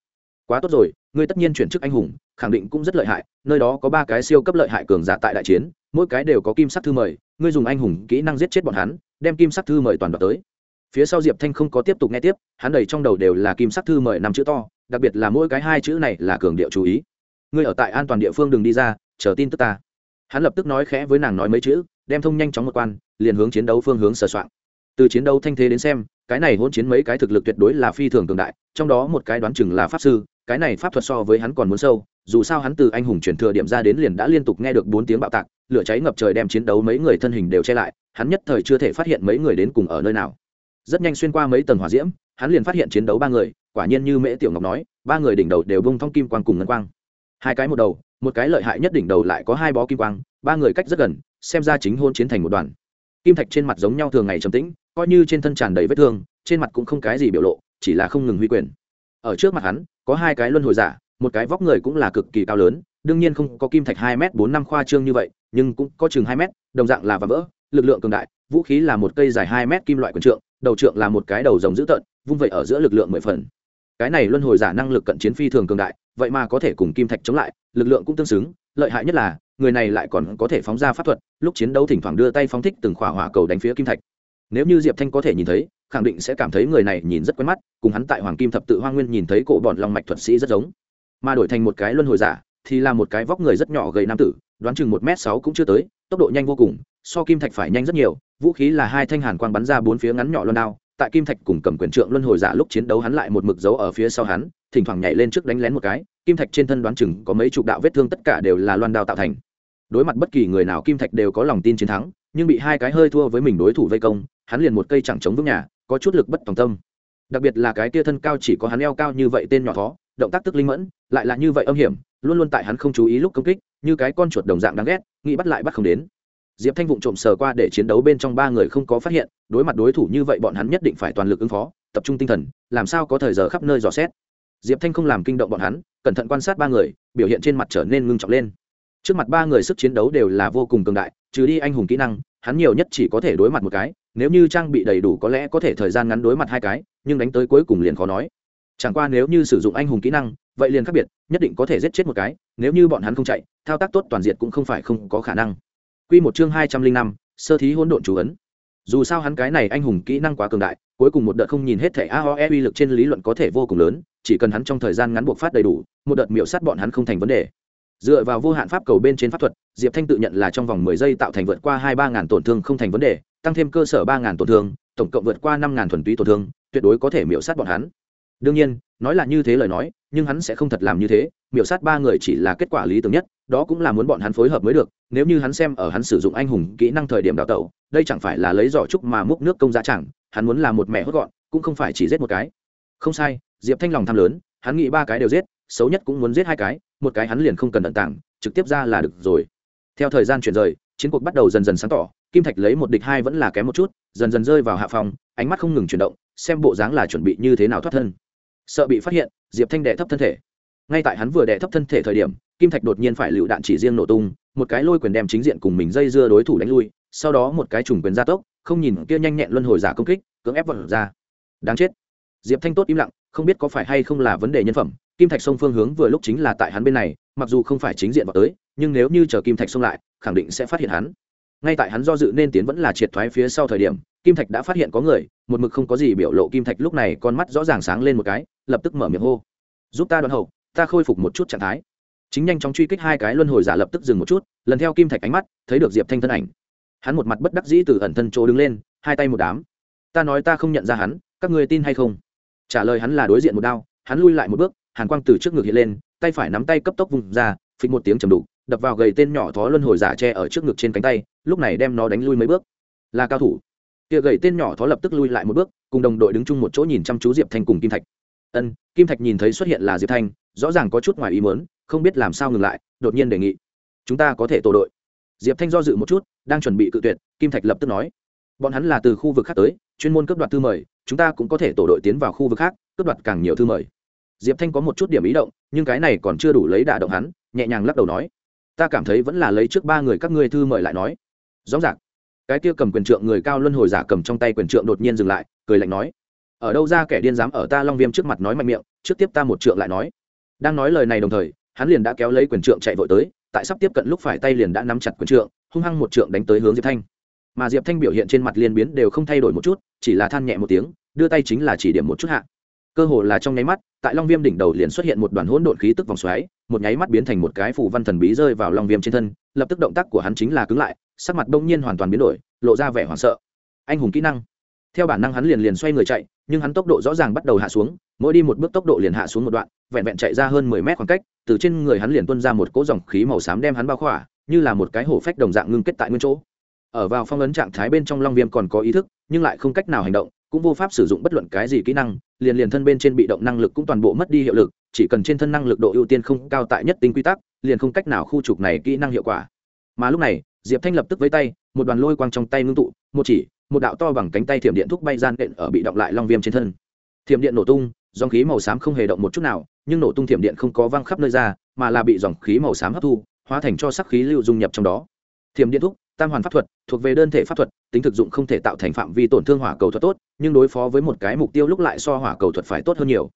Quá tốt rồi, ngươi tất nhiên chuyển chức anh hùng, khẳng định cũng rất lợi hại, nơi đó có ba cái siêu cấp lợi hại cường giả tại đại chiến, mỗi cái đều có kim sắc thư mời, ngươi dùng anh hùng kỹ năng giết chết bọn hắn, đem kim sắc thư mời toàn đoạt tới. Phía sau diệp thanh không có tiếp tục nghe tiếp, hắn đầy trong đầu đều là kim sắc thư mời năm chữ to, đặc biệt là mỗi cái hai chữ này là cường điệu chú ý. Ngươi ở tại an toàn địa phương đừng đi ra, chờ tin tức ta. Hắn lập tức nói khẽ với nàng nói mấy chữ đem thông nhanh chóng một quan, liền hướng chiến đấu phương hướng sờ soạn từ chiến đấu thanh thế đến xem, cái này hôn chiến mấy cái thực lực tuyệt đối là phi thường cường đại, trong đó một cái đoán chừng là pháp sư, cái này pháp thuật so với hắn còn muốn sâu, dù sao hắn từ anh hùng chuyển thừa điểm ra đến liền đã liên tục nghe được bốn tiếng bạo tạc, lửa cháy ngập trời đem chiến đấu mấy người thân hình đều che lại, hắn nhất thời chưa thể phát hiện mấy người đến cùng ở nơi nào. Rất nhanh xuyên qua mấy tầng hỏa diễm, hắn liền phát hiện chiến đấu ba người, quả nhiên như mễ tiểu ngọc nói, ba người đỉnh đầu đều bông thong kim quang cùng ngân quang. Hai cái một đầu, một cái lợi hại nhất đỉnh đầu lại có hai bó kim quang, ba người cách rất gần xem ra chính hôn chiến thành một đoàn. Kim thạch trên mặt giống nhau thường ngày trầm tĩnh, coi như trên thân tràn đầy vết thương, trên mặt cũng không cái gì biểu lộ, chỉ là không ngừng huy quyền. Ở trước mặt hắn, có hai cái luân hồi giả, một cái vóc người cũng là cực kỳ cao lớn, đương nhiên không có kim thạch hai m bốn năm khoa trương như vậy, nhưng cũng có chừng hai m đồng dạng là và vỡ, lực lượng cường đại, vũ khí là một cây dài hai m kim loại quần trượng, đầu trượng là một cái đầu rồng dữ tợn, vung vậy ở giữa lực lượng mười phần. Cái này luân hồi giả năng lực cận chiến phi thường cường đại, vậy mà có thể cùng kim thạch chống lại, lực lượng cũng tương xứng, lợi hại nhất là người này lại còn có thể phóng ra pháp thuật, lúc chiến đấu thỉnh thoảng đưa tay phóng thích từng khỏa hỏa cầu đánh phía kim thạch. Nếu như diệp thanh có thể nhìn thấy, khẳng định sẽ cảm thấy người này nhìn rất quen mắt, cùng hắn tại hoàng kim thập tự hoa nguyên nhìn thấy cổ bọn long mạch thuật sĩ rất giống. Mà đổi thành một cái luân hồi giả, thì là một cái vóc người rất nhỏ gầy nam tử, đoán chừng một m sáu cũng chưa tới, tốc độ nhanh vô cùng, so kim thạch phải nhanh rất nhiều, vũ khí là hai thanh hàn quang bắn ra bốn phía ngắn nhỏ luân đao, tại kim thạch cùng cầm quyền trượng luân hồi giả lúc chiến đấu hắn lại một mực dấu ở phía sau hắn, thỉnh thoảng nhảy lên trước đánh lén một cái kim thạch trên thân đoán chừng có mấy chục đạo vết thương tất cả đều là loan đao tạo thành. Đối mặt bất kỳ người nào, kim thạch đều có lòng tin chiến thắng, nhưng bị hai cái hơi thua với mình đối thủ vây công, hắn liền một cây chẳng chống vững nhà, có chút lực bất tòng tâm. Đặc biệt là cái kia thân cao chỉ có hắn eo cao như vậy tên nhỏ khó động tác tức linh mẫn, lại là như vậy âm hiểm, luôn luôn tại hắn không chú ý lúc công kích, như cái con chuột đồng dạng đáng ghét, nghĩ bắt lại bắt không đến. Diệp thanh vụng trộm sờ qua để chiến đấu bên trong ba người không có phát hiện, đối mặt đối thủ như vậy bọn hắn nhất định phải toàn lực ứng phó, tập trung tinh thần, làm sao có thời giờ khắp nơi dò xét diệp thanh không làm kinh động bọn hắn, cẩn thận quan sát ba người, biểu hiện trên mặt trở nên ngưng trọng lên. Trước mặt ba người sức chiến đấu đều là vô cùng cường đại, trừ đi anh hùng kỹ năng, hắn nhiều nhất chỉ có thể đối mặt một cái, nếu như trang bị đầy đủ có lẽ có thể thời gian ngắn đối mặt hai cái, nhưng đánh tới cuối cùng liền khó nói. Chẳng qua nếu như sử dụng anh hùng kỹ năng, vậy liền khác biệt, nhất định có thể giết chết một cái, nếu như bọn hắn không chạy, thao tác tốt toàn diện cũng không phải không có khả năng. Quy một chương hai trăm linh năm, sơ thí hỗn độn chú ấn dù sao hắn cái này anh hùng kỹ năng quá cường đại, cuối cùng một đợt không nhìn hết thẻ aoe uy lực trên lý luận có thể vô cùng lớn, chỉ cần hắn trong thời gian ngắn buộc phát đầy đủ, một đợt miểu sát bọn hắn không thành vấn đề. Dựa vào vô hạn pháp cầu bên trên pháp thuật, diệp thanh tự nhận là trong vòng mười giây tạo thành vượt qua hai ba ngàn tổn thương không thành vấn đề, tăng thêm cơ sở ba ngàn tổn thương, tổng cộng vượt qua năm ngàn thuần túy tổn thương, tuyệt đối có thể miểu sát bọn hắn. Đương nhiên, nói là như thế lời nói, nhưng hắn sẽ không thật làm như thế, miểu sát ba người chỉ là kết quả lý tưởng nhất đó cũng là muốn bọn hắn phối hợp mới được, nếu như hắn xem ở hắn sử dụng anh hùng kỹ năng thời điểm đào tẩu, đây chẳng phải là lấy giỏ trúc mà múc nước công giá chẳng, hắn muốn là một mẹ hốt gọn, cũng không phải chỉ giết một cái. Không sai, diệp thanh lòng tham lớn, hắn nghĩ ba cái đều giết, xấu nhất cũng muốn giết hai cái, một cái hắn liền không cần tận tảng trực tiếp ra là được rồi. Theo thời gian chuyển rời, chiến cuộc bắt đầu dần dần sáng tỏ, kim thạch lấy một địch hai vẫn là kém một chút, dần dần rơi vào hạ phòng, ánh mắt không ngừng chuyển động, xem bộ dáng là chuẩn bị như thế nào thoát thân. Sợ bị phát hiện, diệp thanh đệ thấp thân thể ngay tại hắn vừa đệ thấp thân thể thời điểm, kim thạch đột nhiên phải lựu đạn chỉ riêng nổ tung, một cái lôi quyền đem chính diện cùng mình dây dưa đối thủ đánh lui, sau đó một cái trùng quyền gia tốc, không nhìn kia nhanh nhẹn luân hồi giả công kích, cưỡng ép vận ra. Đáng chết. Diệp thanh tốt im lặng, không biết có phải hay không là vấn đề nhân phẩm, kim thạch sông phương hướng vừa lúc chính là tại hắn bên này, mặc dù không phải chính diện vào tới, nhưng nếu như chờ kim thạch sông lại, khẳng định sẽ phát hiện hắn. Ngay tại hắn do dự nên tiến vẫn là triệt thoái phía sau thời điểm, kim thạch đã phát hiện có người, một mực không có gì biểu lộ kim thạch lúc này con mắt rõ ràng sáng lên một cái, lập tức mở miệng hô. Giúp ta đoạn hậu ta khôi phục một chút trạng thái. Chính nhanh chóng truy kích hai cái luân hồi giả lập tức dừng một chút, lần theo kim thạch ánh mắt, thấy được diệp thanh thân ảnh. Hắn một mặt bất đắc dĩ từ ẩn thân chỗ đứng lên, hai tay một đám. Ta nói ta không nhận ra hắn, các người tin hay không? Trả lời hắn là đối diện một đao, hắn lui lại một bước, hàn quang từ trước ngực hiện lên, tay phải nắm tay cấp tốc vùng ra, phịch một tiếng chầm đục, đập vào gầy tên nhỏ thó luân hồi giả tre ở trước ngực trên cánh tay, lúc này đem nó đánh lui mấy bước. Là cao thủ. Kia gầy tên nhỏ thó lập tức lui lại một bước, cùng đồng đội đứng chung một chỗ nhìn chăm chú diệp thanh cùng kim thạch. Ân, kim thạch nhìn thấy xuất hiện là diệp thanh rõ ràng có chút ngoài ý mớn không biết làm sao ngừng lại, đột nhiên đề nghị. Chúng ta có thể tổ đội. Diệp thanh do dự một chút, đang chuẩn bị cự tuyệt, kim thạch lập tức nói. Bọn hắn là từ khu vực khác tới, chuyên môn cấp đoạt thư mời, chúng ta cũng có thể tổ đội tiến vào khu vực khác cấp đoạt càng nhiều thư mời. Diệp thanh có một chút điểm ý động, nhưng cái này còn chưa đủ lấy đả động hắn, nhẹ nhàng lắc đầu nói. Ta cảm thấy vẫn là lấy trước ba người các ngươi thư mời lại nói. Rõ ràng. Cái kia cầm quyền trượng người cao luân hồi giả cầm trong tay quyền trượng đột nhiên dừng lại, cười lạnh nói. Ở đâu ra kẻ điên dám ở ta long viêm trước mặt nói mạnh miệng, trước tiếp ta một trượng lại nói đang nói lời này đồng thời, hắn liền đã kéo lấy quyền trượng chạy vội tới, tại sắp tiếp cận lúc phải tay liền đã nắm chặt quyền trượng, hung hăng một trượng đánh tới hướng diệp thanh. Mà diệp thanh biểu hiện trên mặt liên biến đều không thay đổi một chút, chỉ là than nhẹ một tiếng, đưa tay chính là chỉ điểm một chút hạ. Cơ hồ là trong nháy mắt, tại long viêm đỉnh đầu liền xuất hiện một đoàn hỗn độn khí tức vòng xoáy, một nháy mắt biến thành một cái phủ văn thần bí rơi vào long viêm trên thân, lập tức động tác của hắn chính là cứng lại, sắc mặt đông nhiên hoàn toàn biến đổi, lộ ra vẻ hoảng sợ. Anh hùng kỹ năng. Theo bản năng hắn liền liền xoay người chạy, nhưng hắn tốc độ rõ ràng bắt đầu hạ xuống mỗi đi một bước tốc độ liền hạ xuống một đoạn, vẹn vẹn chạy ra hơn mười mét khoảng cách, từ trên người hắn liền tuân ra một cỗ dòng khí màu xám đem hắn bao khỏa, như là một cái hổ phách đồng dạng ngưng kết tại nguyên chỗ. Ở vào phong ấn trạng thái bên trong long viêm còn có ý thức, nhưng lại không cách nào hành động, cũng vô pháp sử dụng bất luận cái gì kỹ năng, liền liền thân bên trên bị động năng lực cũng toàn bộ mất đi hiệu lực, chỉ cần trên thân năng lực độ ưu tiên không cao tại nhất tính quy tắc, liền không cách nào khu trục này kỹ năng hiệu quả. Mà lúc này, diệp thanh lập tức với tay, một đoàn lôi quang trong tay ngưng tụ, một chỉ, một đạo to bằng cánh tay thiểm điện thúc bay gian đện ở bị động lại long viêm trên thân. Thiểm điện nổ tung dòng khí màu xám không hề động một chút nào, nhưng nổ tung thiểm điện không có văng khắp nơi ra, mà là bị dòng khí màu xám hấp thu, hóa thành cho sắc khí lưu dung nhập trong đó. Thiểm điện thúc, tam hoàn pháp thuật, thuộc về đơn thể pháp thuật, tính thực dụng không thể tạo thành phạm vi tổn thương hỏa cầu thuật tốt, nhưng đối phó với một cái mục tiêu lúc lại so hỏa cầu thuật phải tốt hơn nhiều.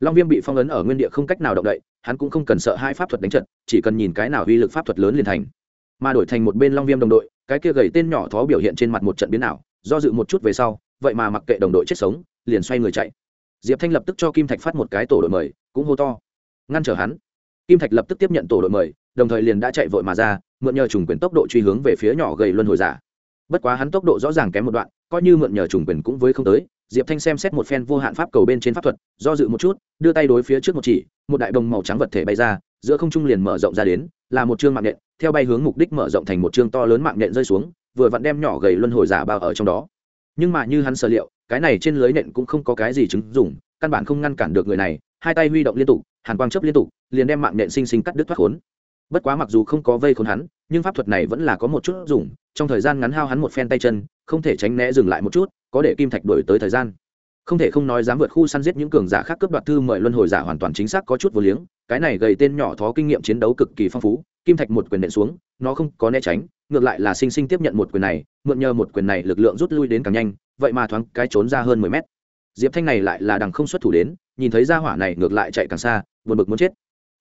Long viêm bị phong ấn ở nguyên địa không cách nào động đậy, hắn cũng không cần sợ hai pháp thuật đánh trận, chỉ cần nhìn cái nào uy lực pháp thuật lớn liền thành. Mà đổi thành một bên long viêm đồng đội, cái kia gầy tên nhỏ thó biểu hiện trên mặt một trận biến ảo, do dự một chút về sau, vậy mà mặc kệ đồng đội chết sống, liền xoay người chạy diệp thanh lập tức cho kim thạch phát một cái tổ đội mời, cũng hô to. Ngăn trở hắn. Kim thạch lập tức tiếp nhận tổ đội mời, đồng thời liền đã chạy vội mà ra, mượn nhờ trùng quyền tốc độ truy hướng về phía nhỏ gầy luân hồi giả. Bất quá hắn tốc độ rõ ràng kém một đoạn, coi như mượn nhờ trùng quyền cũng với không tới, diệp thanh xem xét một phen vô hạn pháp cầu bên trên pháp thuật, do dự một chút, đưa tay đối phía trước một chỉ, một đại đồng màu trắng vật thể bay ra, giữa không trung liền mở rộng ra đến, là một chương mạng nhện, theo bay hướng mục đích mở rộng thành một chương to lớn mạng nhện rơi xuống, vừa vặn đem nhỏ gầy luân hồi giả bao ở trong đó nhưng mà như hắn sở liệu, cái này trên lưới nện cũng không có cái gì chứng dùng căn bản không ngăn cản được người này, hai tay huy động liên tục, hàn quang chấp liên tục, liền đem mạng nện sinh sinh cắt đứt thoát khốn. Bất quá mặc dù không có vây khốn hắn, nhưng pháp thuật này vẫn là có một chút dùng trong thời gian ngắn hao hắn một phen tay chân, không thể tránh né dừng lại một chút, có để kim thạch đổi tới thời gian. Không thể không nói dám vượt khu săn giết những cường giả khác cướp đoạt thư mời luân hồi giả hoàn toàn chính xác có chút vô liếng, cái này gầy tên nhỏ thó kinh nghiệm chiến đấu cực kỳ phong phú kim thạch một quyền nện xuống, nó không có né tránh, ngược lại là sinh sinh tiếp nhận một quyền này, mượn nhờ một quyền này lực lượng rút lui đến càng nhanh, vậy mà thoáng cái trốn ra hơn mười mét. Diệp thanh này lại là đằng không xuất thủ đến, nhìn thấy ra hỏa này ngược lại chạy càng xa, buồn bực muốn chết.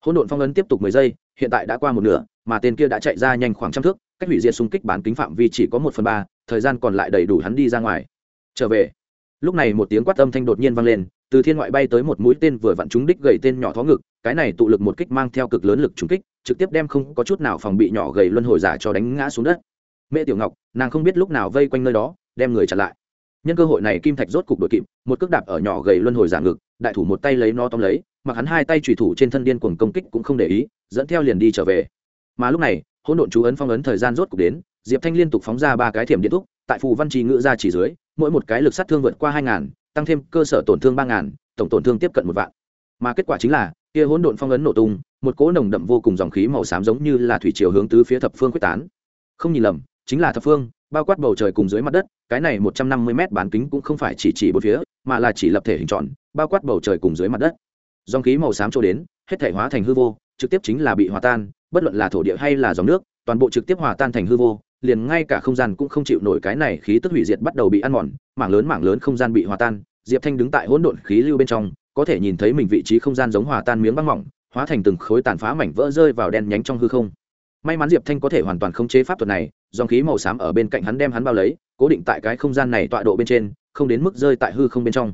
Hỗn độn phong ấn tiếp tục mười giây, hiện tại đã qua một nửa, mà tên kia đã chạy ra nhanh khoảng trăm thước, cách hủy diệt xung kích bán kính phạm vi chỉ có một phần ba, thời gian còn lại đầy đủ hắn đi ra ngoài. Trở về. Lúc này một tiếng quát âm thanh đột nhiên vang lên, từ thiên ngoại bay tới một mũi tên vừa vặn trúng đích gầy tên nhỏ thó ngực, cái này tụ lực một kích mang theo cực lớn lực trúng kích trực tiếp đem không có chút nào phòng bị nhỏ gầy luân hồi giả cho đánh ngã xuống đất. Mẹ tiểu ngọc, nàng không biết lúc nào vây quanh nơi đó, đem người chặn lại. Nhân cơ hội này kim thạch rốt cục đội kịp, một cước đạp ở nhỏ gầy luân hồi giả ngực, đại thủ một tay lấy nó tóm lấy, mặc hắn hai tay trùy thủ trên thân điên cuồng công kích cũng không để ý, dẫn theo liền đi trở về. Mà lúc này, hỗn độn chú ấn phong ấn thời gian rốt cục đến, diệp thanh liên tục phóng ra ba cái thiểm điện thúc, tại phù văn trì ngự ra chỉ dưới, mỗi một cái lực sát thương vượt qua hai ngàn, tăng thêm cơ sở tổn thương ba ngàn, tổng tổn thương tiếp cận một vạn. Mà kết quả chính là, kia hỗn độn phong ấn nổ tung một cỗ nồng đậm vô cùng dòng khí màu xám giống như là thủy chiều hướng tứ phía thập phương quyết tán. Không nhìn lầm, chính là thập phương, bao quát bầu trời cùng dưới mặt đất, cái này một trăm năm mươi mét bán kính cũng không phải chỉ chỉ bốn phía, mà là chỉ lập thể hình tròn, bao quát bầu trời cùng dưới mặt đất. Dòng khí màu xám trôi đến, hết thể hóa thành hư vô, trực tiếp chính là bị hòa tan, bất luận là thổ địa hay là dòng nước, toàn bộ trực tiếp hòa tan thành hư vô, liền ngay cả không gian cũng không chịu nổi cái này khí tức hủy diệt bắt đầu bị ăn mòn, mảng lớn mảng lớn không gian bị hòa tan. Diệp thanh đứng tại hỗn độn khí lưu bên trong, có thể nhìn thấy mình vị trí không gian giống hòa tan miếng băng mỏng hóa thành từng khối tàn phá mảnh vỡ rơi vào đen nhánh trong hư không. May mắn diệp thanh có thể hoàn toàn khống chế pháp thuật này, dòng khí màu xám ở bên cạnh hắn đem hắn bao lấy, cố định tại cái không gian này tọa độ bên trên, không đến mức rơi tại hư không bên trong.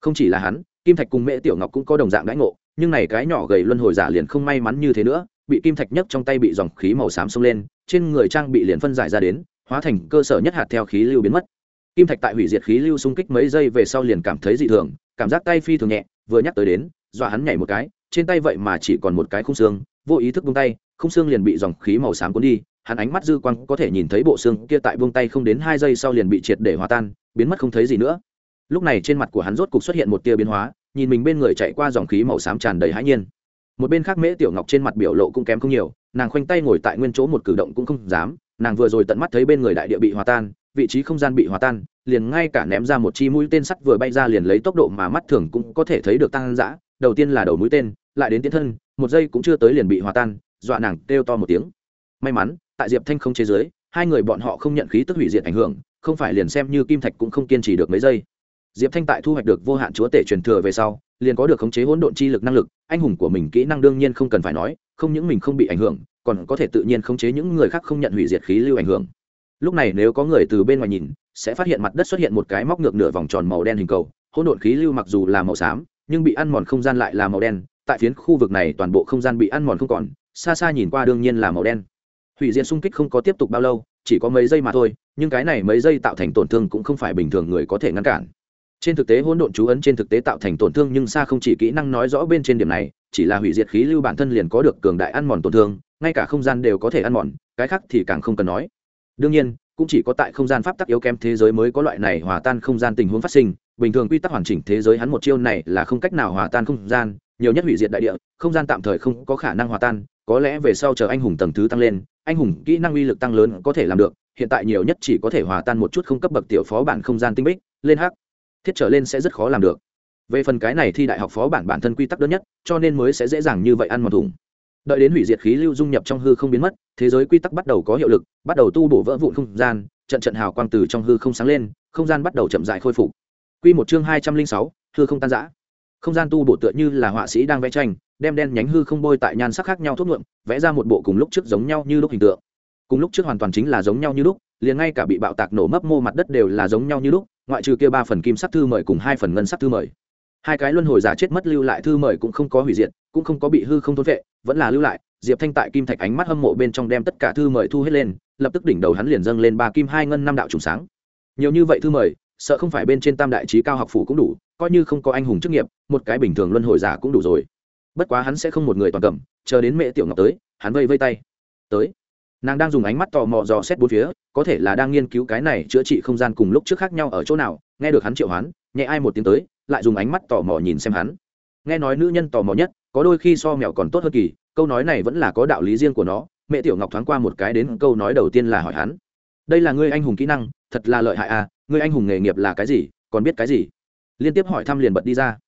Không chỉ là hắn, kim thạch cùng mễ tiểu ngọc cũng có đồng dạng đãi ngộ, nhưng này cái nhỏ gầy luân hồi giả liền không may mắn như thế nữa, bị kim thạch nhấc trong tay bị dòng khí màu xám xông lên, trên người trang bị liền phân giải ra đến, hóa thành cơ sở nhất hạt theo khí lưu biến mất. Kim thạch tại hủy diệt khí lưu xung kích mấy giây về sau liền cảm thấy dị thường, cảm giác tay phi thường nhẹ, vừa nhắc tới đến, dọa hắn nhảy một cái trên tay vậy mà chỉ còn một cái khung xương, vô ý thức buông tay, khung xương liền bị dòng khí màu xám cuốn đi, hắn ánh mắt dư quang có thể nhìn thấy bộ xương kia tại buông tay không đến hai giây sau liền bị triệt để hòa tan, biến mất không thấy gì nữa. Lúc này trên mặt của hắn rốt cục xuất hiện một tia biến hóa, nhìn mình bên người chạy qua dòng khí màu xám tràn đầy hãi nhiên. Một bên khác mễ tiểu ngọc trên mặt biểu lộ cũng kém không nhiều, nàng khoanh tay ngồi tại nguyên chỗ một cử động cũng không dám, nàng vừa rồi tận mắt thấy bên người đại địa bị hòa tan, vị trí không gian bị hòa tan, liền ngay cả ném ra một chi mũi tên sắt vừa bay ra liền lấy tốc độ mà mắt thường cũng có thể thấy được tăng dã đầu tiên là đầu mũi tên, lại đến tiến thân, một giây cũng chưa tới liền bị hòa tan, dọa nàng kêu to một tiếng. May mắn, tại diệp thanh không chế giới, hai người bọn họ không nhận khí tức hủy diệt ảnh hưởng, không phải liền xem như kim thạch cũng không kiên trì được mấy giây. Diệp thanh tại thu hoạch được vô hạn chúa tể truyền thừa về sau, liền có được khống chế hỗn độn chi lực năng lực, anh hùng của mình kỹ năng đương nhiên không cần phải nói, không những mình không bị ảnh hưởng, còn có thể tự nhiên khống chế những người khác không nhận hủy diệt khí lưu ảnh hưởng. Lúc này nếu có người từ bên ngoài nhìn, sẽ phát hiện mặt đất xuất hiện một cái móc ngược nửa vòng tròn màu đen hình cầu, hỗn độn khí lưu mặc dù là màu xám nhưng bị ăn mòn không gian lại là màu đen, tại phiến khu vực này toàn bộ không gian bị ăn mòn không còn, xa xa nhìn qua đương nhiên là màu đen. Hủy diệt xung kích không có tiếp tục bao lâu, chỉ có mấy giây mà thôi, nhưng cái này mấy giây tạo thành tổn thương cũng không phải bình thường người có thể ngăn cản. Trên thực tế hỗn độn chú ấn trên thực tế tạo thành tổn thương nhưng xa không chỉ kỹ năng nói rõ bên trên điểm này, chỉ là hủy diệt khí lưu bản thân liền có được cường đại ăn mòn tổn thương, ngay cả không gian đều có thể ăn mòn, cái khác thì càng không cần nói. Đương nhiên cũng chỉ có tại không gian pháp tắc yếu kém thế giới mới có loại này hòa tan không gian tình huống phát sinh. Bình thường quy tắc hoàn chỉnh thế giới hắn một chiêu này là không cách nào hòa tan không gian, nhiều nhất hủy diệt đại địa, không gian tạm thời không có khả năng hòa tan, có lẽ về sau chờ anh hùng tầng thứ tăng lên, anh hùng kỹ năng uy lực tăng lớn có thể làm được, hiện tại nhiều nhất chỉ có thể hòa tan một chút không cấp bậc tiểu phó bản không gian tinh bích, lên hắc, thiết trở lên sẽ rất khó làm được. Về phần cái này thì đại học phó bản bản thân quy tắc đơn nhất, cho nên mới sẽ dễ dàng như vậy ăn một thùng đợi đến hủy diệt khí lưu dung nhập trong hư không biến mất, thế giới quy tắc bắt đầu có hiệu lực, bắt đầu tu bổ vỡ vụn không gian, trận trận hào quang từ trong hư không sáng lên, không gian bắt đầu chậm dại khôi phục. Q một chương hai trăm linh sáu, hư không tan giã không gian tu bổ tựa như là họa sĩ đang vẽ tranh, đem đen nhánh hư không bôi tại nhan sắc khác nhau thuốc nhuộm, vẽ ra một bộ cùng lúc trước giống nhau như lúc hình tượng. Cùng lúc trước hoàn toàn chính là giống nhau như lúc, liền ngay cả bị bạo tạc nổ mấp mô mặt đất đều là giống nhau như lúc, ngoại trừ kia ba phần kim sắc thư mời cùng hai phần ngân sắc thư mời hai cái luân hồi giả chết mất lưu lại thư mời cũng không có hủy diệt, cũng không có bị hư không thôn vệ, vẫn là lưu lại, diệp thanh tại kim thạch ánh mắt hâm mộ bên trong đem tất cả thư mời thu hết lên, lập tức đỉnh đầu hắn liền dâng lên ba kim hai ngân năm đạo trùng sáng. Nhiều như vậy thư mời, sợ không phải bên trên tam đại trí cao học phủ cũng đủ, coi như không có anh hùng chức nghiệp, một cái bình thường luân hồi giả cũng đủ rồi. Bất quá hắn sẽ không một người toàn cầm, chờ đến mẹ tiểu ngọc tới, hắn vây vây tay. Tới. Nàng đang dùng ánh mắt tò mò dò xét bốn phía, có thể là đang nghiên cứu cái này chữa trị không gian cùng lúc trước khác nhau ở chỗ nào, nghe được hắn triệu hoán, nhẹ ai một tiếng tới lại dùng ánh mắt tò mò nhìn xem hắn. Nghe nói nữ nhân tò mò nhất, có đôi khi so mèo còn tốt hơn kỳ, câu nói này vẫn là có đạo lý riêng của nó, mẹ tiểu ngọc thoáng qua một cái đến câu nói đầu tiên là hỏi hắn. Đây là ngươi anh hùng kỹ năng, thật là lợi hại à ngươi anh hùng nghề nghiệp là cái gì, còn biết cái gì? Liên tiếp hỏi thăm liền bật đi ra.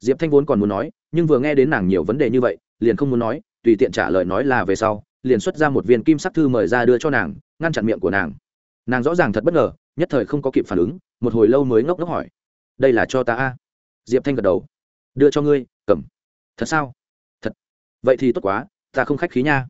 Diệp thanh vốn còn muốn nói, nhưng vừa nghe đến nàng nhiều vấn đề như vậy, liền không muốn nói, tùy tiện trả lời nói là về sau, liền xuất ra một viên kim sắc thư mời ra đưa cho nàng, ngăn chặn miệng của nàng. Nàng rõ ràng thật bất ngờ, nhất thời không có kịp phản ứng, một hồi lâu mới ngốc ngốc hỏi, đây là cho ta a? Diệp thanh gật đầu. Đưa cho ngươi, cầm. Thật sao? Thật. Vậy thì tốt quá, ta không khách khí nha.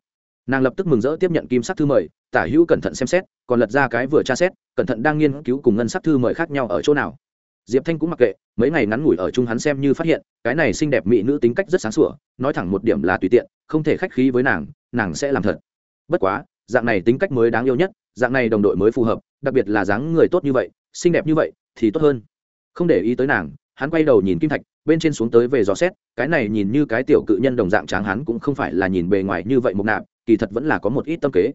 Nàng lập tức mừng rỡ tiếp nhận kim sắc thư mời, tả hữu cẩn thận xem xét, còn lật ra cái vừa tra xét, cẩn thận đang nghiên cứu cùng ngân sắc thư mời khác nhau ở chỗ nào. Diệp thanh cũng mặc kệ, mấy ngày ngắn ngủi ở chung hắn xem như phát hiện, cái này xinh đẹp mỹ nữ tính cách rất sáng sủa, nói thẳng một điểm là tùy tiện, không thể khách khí với nàng nàng sẽ làm thật. Bất quá, dạng này tính cách mới đáng yêu nhất, dạng này đồng đội mới phù hợp, đặc biệt là dáng người tốt như vậy, xinh đẹp như vậy thì tốt hơn. Không để ý tới nàng hắn quay đầu nhìn kim thạch, bên trên xuống tới về dò xét, cái này nhìn như cái tiểu cự nhân đồng dạng tráng hắn cũng không phải là nhìn bề ngoài như vậy mục nạp, kỳ thật vẫn là có một ít tâm kế.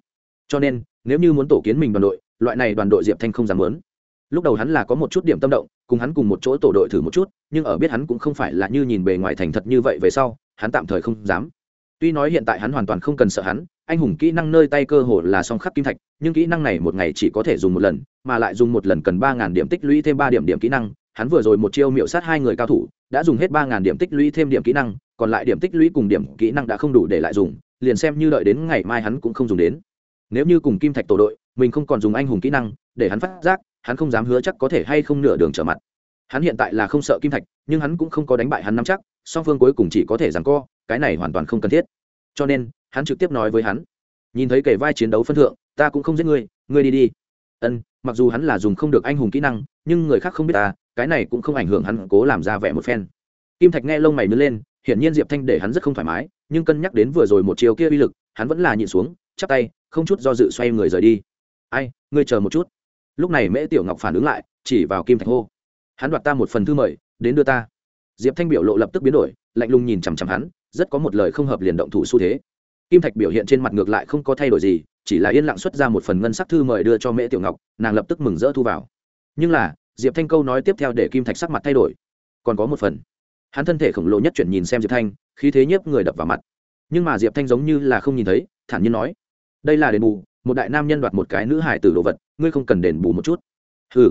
Cho nên, nếu như muốn tổ kiến mình đoàn đội, loại này đoàn đội diệp thanh không dám lớn lúc đầu hắn là có một chút điểm tâm động, cùng hắn cùng một chỗ tổ đội thử một chút, nhưng ở biết hắn cũng không phải là như nhìn bề ngoài thành thật như vậy về sau, hắn tạm thời không dám. Tuy nói hiện tại hắn hoàn toàn không cần sợ hắn, anh hùng kỹ năng nơi tay cơ hồ là song khắc kim thạch, nhưng kỹ năng này một ngày chỉ có thể dùng một lần, mà lại dùng một lần cần ba ngàn điểm tích lũy thêm ba điểm điểm kỹ năng hắn vừa rồi một chiêu miệu sát hai người cao thủ, đã dùng hết ba ngàn điểm tích lũy thêm điểm kỹ năng, còn lại điểm tích lũy cùng điểm kỹ năng đã không đủ để lại dùng, liền xem như đợi đến ngày mai hắn cũng không dùng đến. Nếu như cùng kim thạch tổ đội, mình không còn dùng anh hùng kỹ năng, để hắn phát giác, hắn không dám hứa chắc có thể hay không nửa đường trở mặt. Hắn hiện tại là không sợ kim thạch, nhưng hắn cũng không có đánh bại hắn nắm chắc, song phương cuối cùng chỉ có thể rằng co, cái này hoàn toàn không cần thiết. Cho nên, hắn trực tiếp nói với hắn, nhìn thấy kể vai chiến đấu phân thượng, ta cũng không giết ngươi ngươi đi đi. Ân, mặc dù hắn là dùng không được anh hùng kỹ năng nhưng người khác không biết ta, cái này cũng không ảnh hưởng hắn cố làm ra vẻ một phen. Kim thạch nghe lông mày nứt lên, hiển nhiên diệp thanh để hắn rất không thoải mái, nhưng cân nhắc đến vừa rồi một chiều kia uy lực, hắn vẫn là nhịn xuống, chắp tay, không chút do dự xoay người rời đi. Ai, ngươi chờ một chút. Lúc này mễ tiểu ngọc phản ứng lại, chỉ vào kim thạch hô. Hắn đoạt ta một phần thư mời, đến đưa ta. Diệp thanh biểu lộ lập tức biến đổi, lạnh lùng nhìn chằm chằm hắn, rất có một lời không hợp liền động thủ xu thế. Kim thạch biểu hiện trên mặt ngược lại không có thay đổi gì, chỉ là yên lặng xuất ra một phần ngân sắc thư mời đưa cho mễ tiểu ngọc, nàng lập tức mừng rỡ thu vào nhưng là, diệp thanh câu nói tiếp theo để kim thạch sắc mặt thay đổi. Còn có một phần. Hắn thân thể khổng lồ nhất chuyển nhìn xem diệp thanh, khí thế nhiếp người đập vào mặt. Nhưng mà diệp thanh giống như là không nhìn thấy, thản nhiên nói, đây là đền bù, một đại nam nhân đoạt một cái nữ hải tử đồ vật, ngươi không cần đền bù một chút. Hừ.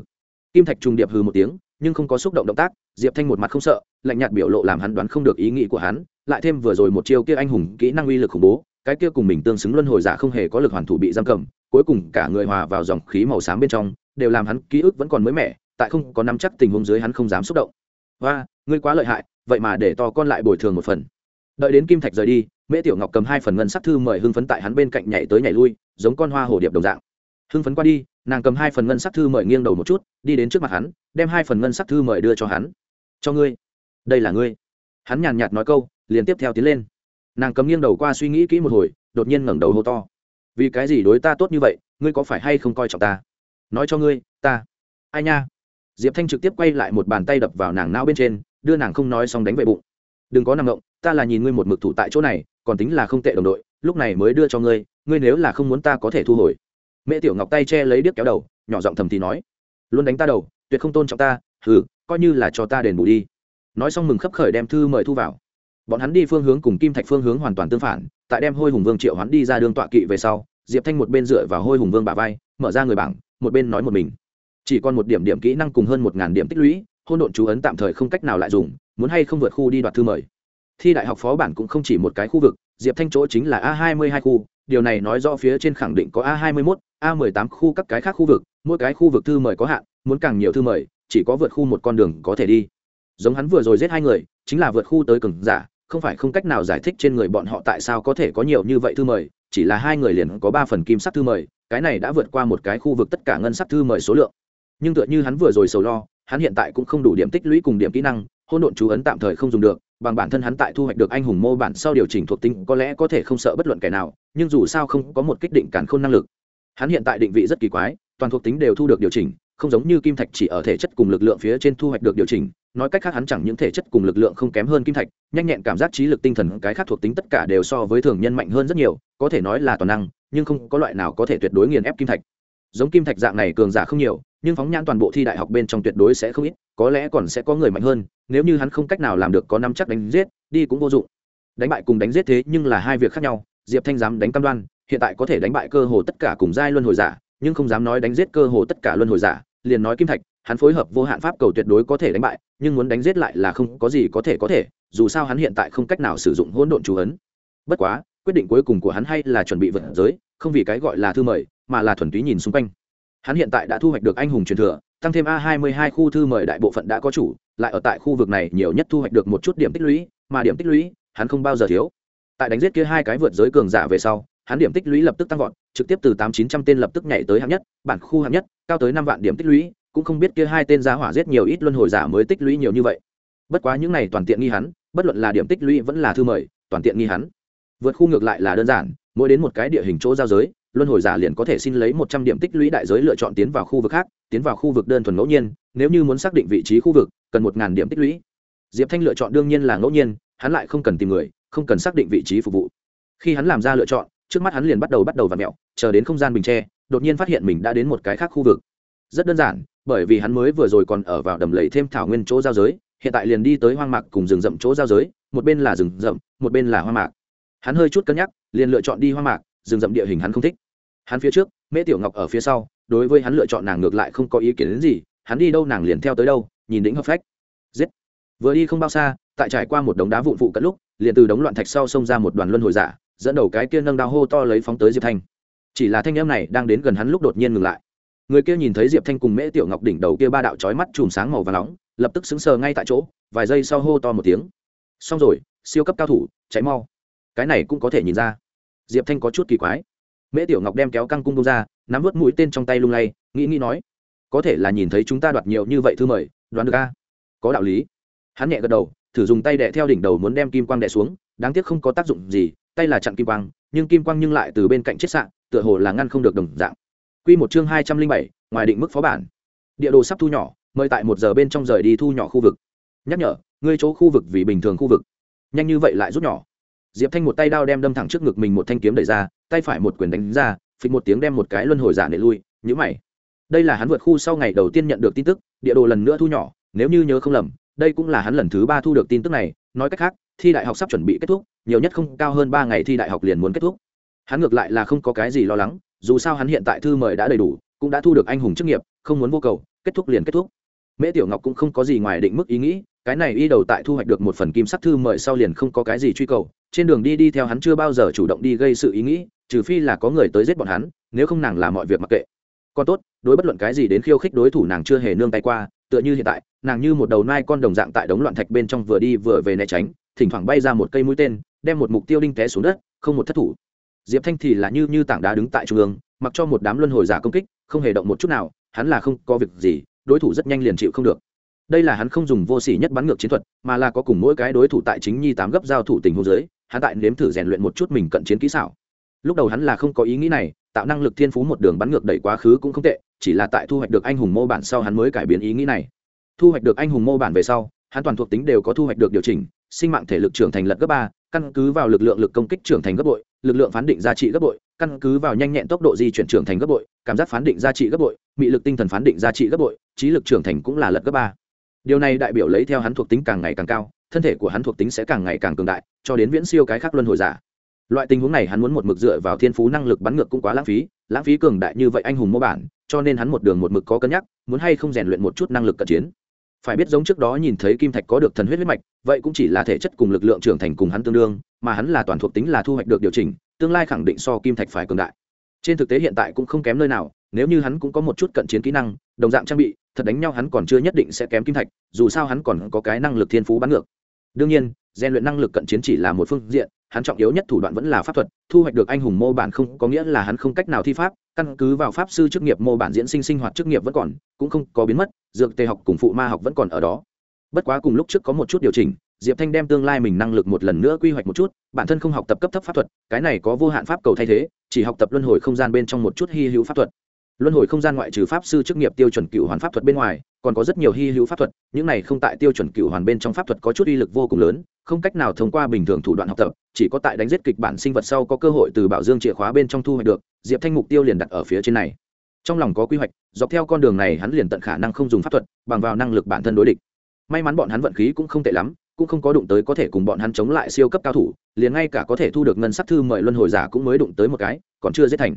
Kim thạch trùng điệp hừ một tiếng, nhưng không có xúc động động tác, diệp thanh một mặt không sợ, lạnh nhạt biểu lộ làm hắn đoán không được ý nghĩ của hắn, lại thêm vừa rồi một chiêu kia anh hùng kỹ năng uy lực khủng bố, cái kia cùng mình tương xứng luân hồi giả không hề có lực hoàn thủ bị giam cầm, cuối cùng cả người hòa vào dòng khí màu xám bên trong đều làm hắn ký ức vẫn còn mới mẻ, tại không có nắm chắc tình huống dưới hắn không dám xúc động. Và ngươi quá lợi hại, vậy mà để to con lại bồi thường một phần. Đợi đến kim thạch rời đi, mễ tiểu ngọc cầm hai phần ngân sắc thư mời hưng phấn tại hắn bên cạnh nhảy tới nhảy lui, giống con hoa hồ điệp đồng dạng. Hưng phấn qua đi, nàng cầm hai phần ngân sắc thư mời nghiêng đầu một chút, đi đến trước mặt hắn, đem hai phần ngân sắc thư mời đưa cho hắn. Cho ngươi. Đây là ngươi. Hắn nhàn nhạt nói câu, liền tiếp theo tiến lên. Nàng cầm nghiêng đầu qua suy nghĩ kỹ một hồi, đột nhiên ngẩng đầu hô to. Vì cái gì đối ta tốt như vậy, ngươi có phải hay không coi trọng ta? Nói cho ngươi, ta. Ai nha? Diệp thanh trực tiếp quay lại một bàn tay đập vào nàng não bên trên, đưa nàng không nói xong đánh về bụng. Đừng có nằm ngộng, ta là nhìn ngươi một mực thủ tại chỗ này, còn tính là không tệ đồng đội, lúc này mới đưa cho ngươi ngươi nếu là không muốn ta có thể thu hồi. Mẹ tiểu ngọc tay che lấy điếc kéo đầu, nhỏ giọng thầm thì nói. Luôn đánh ta đầu, tuyệt không tôn trọng ta, hừ, coi như là cho ta đền bù đi. Nói xong mừng khấp khởi đem thư mời thu vào. Bọn hắn đi phương hướng cùng kim thạch phương hướng hoàn toàn tương phản, tại đem hôi hùng vương triệu hắn đi ra đường tọa kỵ về sau, diệp thanh một bên dựa vào hôi hùng vương bà vai, mở ra người bảng một bên nói một mình. Chỉ còn một điểm điểm kỹ năng cùng hơn một ngàn điểm tích lũy, hôn độn chú ấn tạm thời không cách nào lại dùng, muốn hay không vượt khu đi đoạt thư mời. Thi đại học phó bản cũng không chỉ một cái khu vực, diệp thanh chỗ chính là a hai mươi hai khu, điều này nói rõ phía trên khẳng định có a hai mươi mốt, a mười tám khu các cái khác khu vực, mỗi cái khu vực thư mời có hạn, muốn càng nhiều thư mời, chỉ có vượt khu một con đường có thể đi. Giống hắn vừa rồi giết hai người, chính là vượt khu tới cừng giả, không phải không cách nào giải thích trên người bọn họ tại sao có thể có nhiều như vậy thư mời, chỉ là hai người liền có ba phần kim sắc thư mời cái này đã vượt qua một cái khu vực tất cả ngân sắc thư mời số lượng. Nhưng tựa như hắn vừa rồi sầu lo, hắn hiện tại cũng không đủ điểm tích lũy cùng điểm kỹ năng, hôn độn chú ấn tạm thời không dùng được, bằng bản thân hắn tại thu hoạch được anh hùng mô bản sau điều chỉnh thuộc tính có lẽ có thể không sợ bất luận kẻ nào, nhưng dù sao không có một kích định cản khôn năng lực. Hắn hiện tại định vị rất kỳ quái, toàn thuộc tính đều thu được điều chỉnh, không giống như kim thạch chỉ ở thể chất cùng lực lượng phía trên thu hoạch được điều chỉnh, nói cách khác hắn chẳng những thể chất cùng lực lượng không kém hơn kim thạch, nhanh nhẹn cảm giác trí lực tinh thần cái khác thuộc tính tất cả đều so với thường nhân mạnh hơn rất nhiều, có thể nói là toàn năng nhưng không có loại nào có thể tuyệt đối nghiền ép kim thạch. Giống kim thạch dạng này cường giả không nhiều, nhưng phóng nhãn toàn bộ thi đại học bên trong tuyệt đối sẽ không ít, có lẽ còn sẽ có người mạnh hơn, nếu như hắn không cách nào làm được có năm chắc đánh giết, đi cũng vô dụng. Đánh bại cùng đánh giết thế nhưng là hai việc khác nhau, diệp thanh dám đánh cam đoan, hiện tại có thể đánh bại cơ hồ tất cả cùng giai luân hồi giả, nhưng không dám nói đánh giết cơ hồ tất cả luân hồi giả, liền nói kim thạch, hắn phối hợp vô hạn pháp cầu tuyệt đối có thể đánh bại, nhưng muốn đánh giết lại là không có gì có thể có thể, dù sao hắn hiện tại không cách nào sử dụng hỗn độn chú ấn. Bất quá quyết định cuối cùng của hắn hay là chuẩn bị vượt giới, không vì cái gọi là thư mời, mà là thuần túy nhìn xung quanh. Hắn hiện tại đã thu hoạch được anh hùng truyền thừa, tăng thêm a 22 khu thư mời đại bộ phận đã có chủ, lại ở tại khu vực này nhiều nhất thu hoạch được một chút điểm tích lũy, mà điểm tích lũy, hắn không bao giờ thiếu. Tại đánh giết kia hai cái vượt giới cường giả về sau, hắn điểm tích lũy lập tức tăng vọt, trực tiếp từ tám chín trăm tên lập tức nhảy tới hạng nhất, bản khu hạng nhất, cao tới năm vạn điểm tích lũy, cũng không biết kia hai tên giá hỏa giết nhiều ít luân hồi giả mới tích lũy nhiều như vậy. Bất quá những này toàn tiện nghi hắn, bất luận là điểm tích lũy vẫn là thư mời, toàn tiện nghi hắn vượt khu ngược lại là đơn giản, mỗi đến một cái địa hình chỗ giao giới, luân hồi giả liền có thể xin lấy một trăm điểm tích lũy đại giới lựa chọn tiến vào khu vực khác, tiến vào khu vực đơn thuần ngẫu nhiên, nếu như muốn xác định vị trí khu vực, cần một ngàn điểm tích lũy. Diệp thanh lựa chọn đương nhiên là ngẫu nhiên, hắn lại không cần tìm người, không cần xác định vị trí phục vụ. Khi hắn làm ra lựa chọn, trước mắt hắn liền bắt đầu bắt đầu v ặ mẹo, chờ đến không gian bình tre đột nhiên phát hiện mình đã đến một cái khác khu vực. Rất đơn giản, bởi vì hắn mới vừa rồi còn ở vào đầm lầy thêm thảo nguyên chỗ giao giới, hiện tại liền đi tới hoang mạc cùng rừng rậm chỗ giao giới, một bên là rừng rậm, một bên là hoang mạc hắn hơi chút cân nhắc, liền lựa chọn đi hoang mạc, rừng rậm địa hình hắn không thích. Hắn phía trước, mễ tiểu ngọc ở phía sau, đối với hắn lựa chọn nàng ngược lại không có ý kiến đến gì, hắn đi đâu nàng liền theo tới đâu, nhìn đĩnh hợp phách. Giết. Vừa đi không bao xa, tại trải qua một đống đá vụn phụ cận lúc, liền từ đống loạn thạch sau xông ra một đoàn luân hồi giả, dẫn đầu cái kia nâng đao hô to lấy phóng tới diệp thanh. Chỉ là thanh em này đang đến gần hắn lúc đột nhiên ngừng lại. Người kia nhìn thấy diệp thanh cùng mễ tiểu ngọc đỉnh đầu kia ba đạo trói mắt chùm sáng màu và nóng, lập tức xứng sờ ngay tại chỗ, vài giây sau hô to một tiếng. Xong rồi, siêu cấp cao thủ cháy mau cái này cũng có thể nhìn ra. Diệp thanh có chút kỳ quái. Mễ tiểu ngọc đem kéo căng cung bông ra, nắm vớt mũi tên trong tay lung lay, nghĩ nghĩ nói, có thể là nhìn thấy chúng ta đoạt nhiều như vậy thư mời, đoán được a? Có đạo lý. Hắn nhẹ gật đầu, thử dùng tay đẻ theo đỉnh đầu muốn đem kim quang đẻ xuống, đáng tiếc không có tác dụng gì, tay là chặn kim quang, nhưng kim quang nhưng lại từ bên cạnh chết sạn tựa hồ là ngăn không được đồng dạng. Q một chương hai trăm linh bảy, ngoài định mức phó bản. Địa đồ sắp thu nhỏ, mời tại một giờ bên trong rời đi thu nhỏ khu vực. Nhắc nhở, ngươi chỗ khu vực vì bình thường khu vực. Nhanh như vậy lại rút nhỏ diệp thanh một tay đao đem đâm thẳng trước ngực mình một thanh kiếm đẩy ra, tay phải một quyền đánh ra, phịch một tiếng đem một cái luân hồi giả để lui nhữ mày. Đây là hắn vượt khu sau ngày đầu tiên nhận được tin tức, địa đồ lần nữa thu nhỏ, nếu như nhớ không lầm, đây cũng là hắn lần thứ ba thu được tin tức này, nói cách khác, thi đại học sắp chuẩn bị kết thúc, nhiều nhất không cao hơn ba ngày thi đại học liền muốn kết thúc. Hắn ngược lại là không có cái gì lo lắng, dù sao hắn hiện tại thư mời đã đầy đủ, cũng đã thu được anh hùng chức nghiệp, không muốn vô cầu, kết thúc liền kết thúc. Mễ tiểu ngọc cũng không có gì ngoài định mức ý nghĩ cái này y đầu tại thu hoạch được một phần kim sắc thư mời sau liền không có cái gì truy cầu, trên đường đi đi theo hắn chưa bao giờ chủ động đi gây sự ý nghĩ, trừ phi là có người tới giết bọn hắn, nếu không nàng làm mọi việc mặc kệ. Còn tốt, đối bất luận cái gì đến khiêu khích đối thủ nàng chưa hề nương tay qua, tựa như hiện tại, nàng như một đầu nai con đồng dạng tại đống loạn thạch bên trong vừa đi vừa về né tránh, thỉnh thoảng bay ra một cây mũi tên, đem một mục tiêu đinh té xuống đất, không một thất thủ. Diệp thanh thì là như như tảng đá đứng tại trung ương, mặc cho một đám luân hồi giả công kích, không hề động một chút nào, hắn là không có việc gì, đối thủ rất nhanh liền chịu không được đây là hắn không dùng vô sỉ nhất bắn ngược chiến thuật, mà là có cùng mỗi cái đối thủ tại chính nhi tám gấp giao thủ tình hô giới hắn tại nếm thử rèn luyện một chút mình cận chiến kỹ xảo. Lúc đầu hắn là không có ý nghĩ này, tạo năng lực thiên phú một đường bắn ngược đẩy quá khứ cũng không tệ, chỉ là tại thu hoạch được anh hùng mô bản sau hắn mới cải biến ý nghĩ này. Thu hoạch được anh hùng mô bản về sau, hắn toàn thuộc tính đều có thu hoạch được điều chỉnh, sinh mạng thể lực trưởng thành lật gấp ba, căn cứ vào lực lượng lực công kích trưởng thành gấp bội, lực lượng phán định giá trị gấp bội, căn cứ vào nhanh nhẹn tốc độ di chuyển trưởng thành gấp bội, cảm giác phán định giá trị gấp bội, mị lực tinh thần phán định giá trị gấp bội, trí lực trưởng thành cũng là lật gấp ba điều này đại biểu lấy theo hắn thuộc tính càng ngày càng cao, thân thể của hắn thuộc tính sẽ càng ngày càng cường đại, cho đến viễn siêu cái khác luân hồi giả. Loại tình huống này hắn muốn một mực dựa vào thiên phú năng lực bắn ngược cũng quá lãng phí lãng phí cường đại như vậy anh hùng mô bản, cho nên hắn một đường một mực có cân nhắc, muốn hay không rèn luyện một chút năng lực cận chiến. Phải biết giống trước đó nhìn thấy kim thạch có được thần huyết huyết mạch, vậy cũng chỉ là thể chất cùng lực lượng trưởng thành cùng hắn tương đương, mà hắn là toàn thuộc tính là thu hoạch được điều chỉnh, tương lai khẳng định so kim thạch phải cường đại. Trên thực tế hiện tại cũng không kém nơi nào, nếu như hắn cũng có một chút cận chiến kỹ năng, đồng dạng trang bị thật đánh nhau hắn còn chưa nhất định sẽ kém kim thạch, dù sao hắn còn có cái năng lực thiên phú bắn ngược. Đương nhiên gian luyện năng lực cận chiến chỉ là một phương diện, hắn trọng yếu nhất thủ đoạn vẫn là pháp thuật, thu hoạch được anh hùng mô bản không có nghĩa là hắn không cách nào thi pháp, căn cứ vào pháp sư chức nghiệp mô bản diễn sinh sinh hoạt chức nghiệp vẫn còn, cũng không có biến mất, dược tề học cùng phụ ma học vẫn còn ở đó. Bất quá cùng lúc trước có một chút điều chỉnh, diệp thanh đem tương lai mình năng lực một lần nữa quy hoạch một chút, bản thân không học tập cấp thấp pháp thuật, cái này có vô hạn pháp cầu thay thế, chỉ học tập luân hồi không gian bên trong một chút hy hữu pháp thuật luân hồi không gian ngoại trừ pháp sư chức nghiệp tiêu chuẩn cựu hoàn pháp thuật bên ngoài, còn có rất nhiều hy hữu pháp thuật, những này không tại tiêu chuẩn cựu hoàn bên trong pháp thuật có chút uy lực vô cùng lớn, không cách nào thông qua bình thường thủ đoạn học tập, chỉ có tại đánh giết kịch bản sinh vật sau có cơ hội từ bảo dương chìa khóa bên trong thu hoạch được, diệp thanh mục tiêu liền đặt ở phía trên này. Trong lòng có quy hoạch, dọc theo con đường này hắn liền tận khả năng không dùng pháp thuật, bằng vào năng lực bản thân đối địch. May mắn bọn hắn vận khí cũng không tệ lắm, cũng không có đụng tới có thể cùng bọn hắn chống lại siêu cấp cao thủ, liền ngay cả có thể thu được ngân sắc thư mời luân hồi giả cũng mới đụng tới một cái, còn chưa giết thành.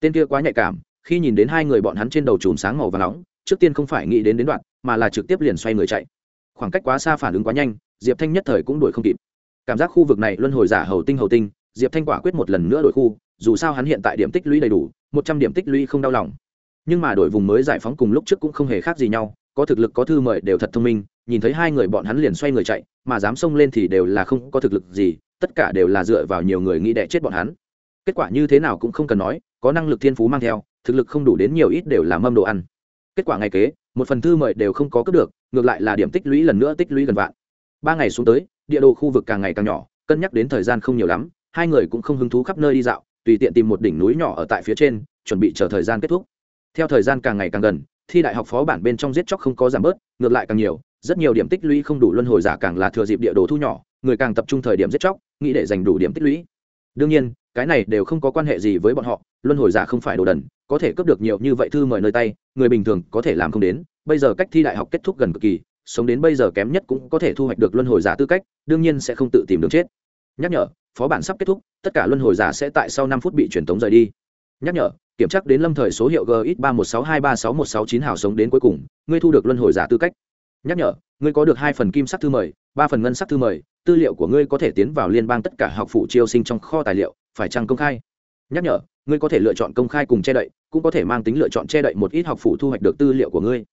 Tên kia quá nhạy cảm khi nhìn đến hai người bọn hắn trên đầu chùm sáng màu và nóng, trước tiên không phải nghĩ đến đến đoạn, mà là trực tiếp liền xoay người chạy. Khoảng cách quá xa phản ứng quá nhanh, diệp thanh nhất thời cũng đuổi không kịp. Cảm giác khu vực này luân hồi giả hầu tinh hầu tinh, diệp thanh quả quyết một lần nữa đổi khu, dù sao hắn hiện tại điểm tích lũy đầy đủ, một trăm điểm tích lũy không đau lòng. Nhưng mà đổi vùng mới giải phóng cùng lúc trước cũng không hề khác gì nhau, có thực lực có thư mời đều thật thông minh, nhìn thấy hai người bọn hắn liền xoay người chạy, mà dám xông lên thì đều là không có thực lực gì, tất cả đều là dựa vào nhiều người nghĩ đẻ chết bọn hắn. Kết quả như thế nào cũng không cần nói, có năng lực thiên phú mang theo thực lực không đủ đến nhiều ít đều là mâm đồ ăn. Kết quả ngày kế, một phần thư mời đều không có cướp được, ngược lại là điểm tích lũy lần nữa tích lũy gần vạn. Ba ngày xuống tới, địa đồ khu vực càng ngày càng nhỏ, cân nhắc đến thời gian không nhiều lắm, hai người cũng không hứng thú khắp nơi đi dạo, tùy tiện tìm một đỉnh núi nhỏ ở tại phía trên, chuẩn bị chờ thời gian kết thúc. Theo thời gian càng ngày càng gần, thi đại học phó bản bên trong giết chóc không có giảm bớt, ngược lại càng nhiều, rất nhiều điểm tích lũy không đủ luân hồi giả càng là thừa dịp địa đồ thu nhỏ, người càng tập trung thời điểm giết chóc, nghĩ để giành đủ điểm tích lũy. Đương nhiên, cái này đều không có quan hệ gì với bọn họ luân hồi giả không phải đồ đần, có thể cướp được nhiều như vậy thư mời nơi tay, người bình thường có thể làm không đến, bây giờ cách thi đại học kết thúc gần cực kỳ, sống đến bây giờ kém nhất cũng có thể thu hoạch được luân hồi giả tư cách, đương nhiên sẽ không tự tìm đường chết. Nhắc nhở, phó bản sắp kết thúc, tất cả luân hồi giả sẽ tại sau năm phút bị truyền tống rời đi. Nhắc nhở, kiểm tra đến lâm thời số hiệu gx ba một sáu hai ba sáu một sáu chín hào sống đến cuối cùng, ngươi thu được luân hồi giả tư cách. Nhắc nhở, ngươi có được hai phần kim sắc thư mời, ba phần ngân sắc thư mời, tư liệu của ngươi có thể tiến vào liên bang tất cả học phụ chiêu sinh trong kho tài liệu, phải chăng công khai? Nhắc nhở ngươi có thể lựa chọn công khai cùng che đậy, cũng có thể mang tính lựa chọn che đậy một ít học phụ thu hoạch được tư liệu của ngươi.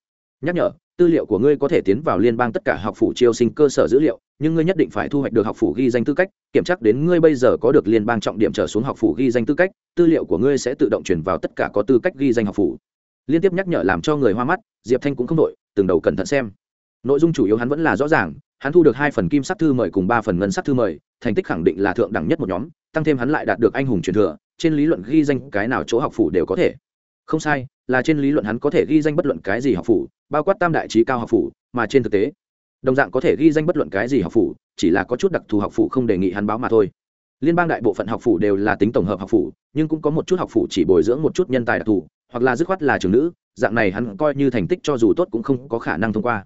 Nhắc nhở, tư liệu của ngươi có thể tiến vào liên bang tất cả học phủ chiêu sinh cơ sở dữ liệu, nhưng ngươi nhất định phải thu hoạch được học phủ ghi danh tư cách, kiểm tra đến ngươi bây giờ có được liên bang trọng điểm trở xuống học phủ ghi danh tư cách, tư liệu của ngươi sẽ tự động chuyển vào tất cả có tư cách ghi danh học phủ. Liên tiếp nhắc nhở làm cho người hoa mắt, diệp thanh cũng không đội từng đầu cẩn thận xem. Nội dung chủ yếu hắn vẫn là rõ ràng, hắn thu được hai phần kim sắc thư mời cùng ba phần ngân sắc thư mời, thành tích khẳng định là thượng đẳng nhất một nhóm, tăng thêm hắn lại đạt được anh hùng truyền thừa trên lý luận ghi danh cái nào chỗ học phủ đều có thể. Không sai, là trên lý luận hắn có thể ghi danh bất luận cái gì học phủ, bao quát tam đại trí cao học phủ, mà trên thực tế, đồng dạng có thể ghi danh bất luận cái gì học phủ, chỉ là có chút đặc thù học phủ không đề nghị hắn báo mà thôi. Liên bang đại bộ phận học phủ đều là tính tổng hợp học phủ, nhưng cũng có một chút học phủ chỉ bồi dưỡng một chút nhân tài đặc thù, hoặc là dứt khoát là trường nữ, dạng này hắn coi như thành tích cho dù tốt cũng không có khả năng thông qua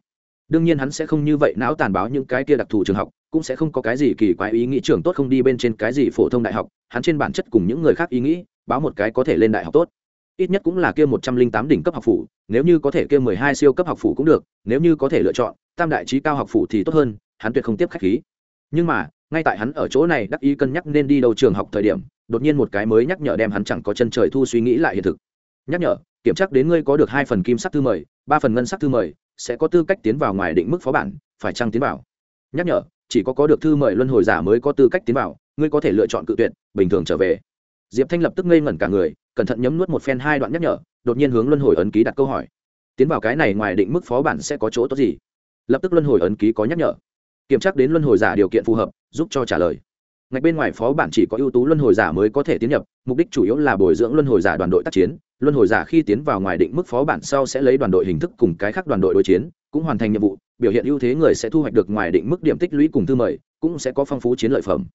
đương nhiên hắn sẽ không như vậy não tàn báo những cái kia đặc thù trường học, cũng sẽ không có cái gì kỳ quái ý nghĩ trường tốt không đi bên trên cái gì phổ thông đại học, hắn trên bản chất cùng những người khác ý nghĩ, báo một cái có thể lên đại học tốt. Ít nhất cũng là kia một trăm linh tám đỉnh cấp học phủ, nếu như có thể kia mười hai siêu cấp học phủ cũng được, nếu như có thể lựa chọn, tam đại trí cao học phủ thì tốt hơn, hắn tuyệt không tiếp khách khí. Nhưng mà, ngay tại hắn ở chỗ này đắc ý cân nhắc nên đi đầu trường học thời điểm, đột nhiên một cái mới nhắc nhở đem hắn chẳng có chân trời thu suy nghĩ lại hiện thực. Nhắc nhở, kiểm tra đến ngươi có được hai phần kim sắc thư mời, ba phần ngân sắc thư mời sẽ có tư cách tiến vào ngoài định mức phó bản, phải chăng tiến vào? Nhắc nhở, chỉ có có được thư mời luân hồi giả mới có tư cách tiến vào, ngươi có thể lựa chọn cự tuyệt, bình thường trở về. Diệp thanh lập tức ngây ngẩn cả người, cẩn thận nhấm nuốt một phen hai đoạn nhắc nhở, đột nhiên hướng luân hồi ấn ký đặt câu hỏi. Tiến vào cái này ngoài định mức phó bản sẽ có chỗ tốt gì? Lập tức luân hồi ấn ký có nhắc nhở. Kiểm tra đến luân hồi giả điều kiện phù hợp, giúp cho trả lời. Ngạch bên ngoài phó bản chỉ có ưu tú luân hồi giả mới có thể tiến nhập, mục đích chủ yếu là bồi dưỡng luân hồi giả đoàn đội tác chiến luân hồi giả khi tiến vào ngoài định mức phó bản sau sẽ lấy đoàn đội hình thức cùng cái khác đoàn đội đối chiến, cũng hoàn thành nhiệm vụ, biểu hiện ưu thế người sẽ thu hoạch được ngoài định mức điểm tích lũy cùng thư mời, cũng sẽ có phong phú chiến lợi phẩm.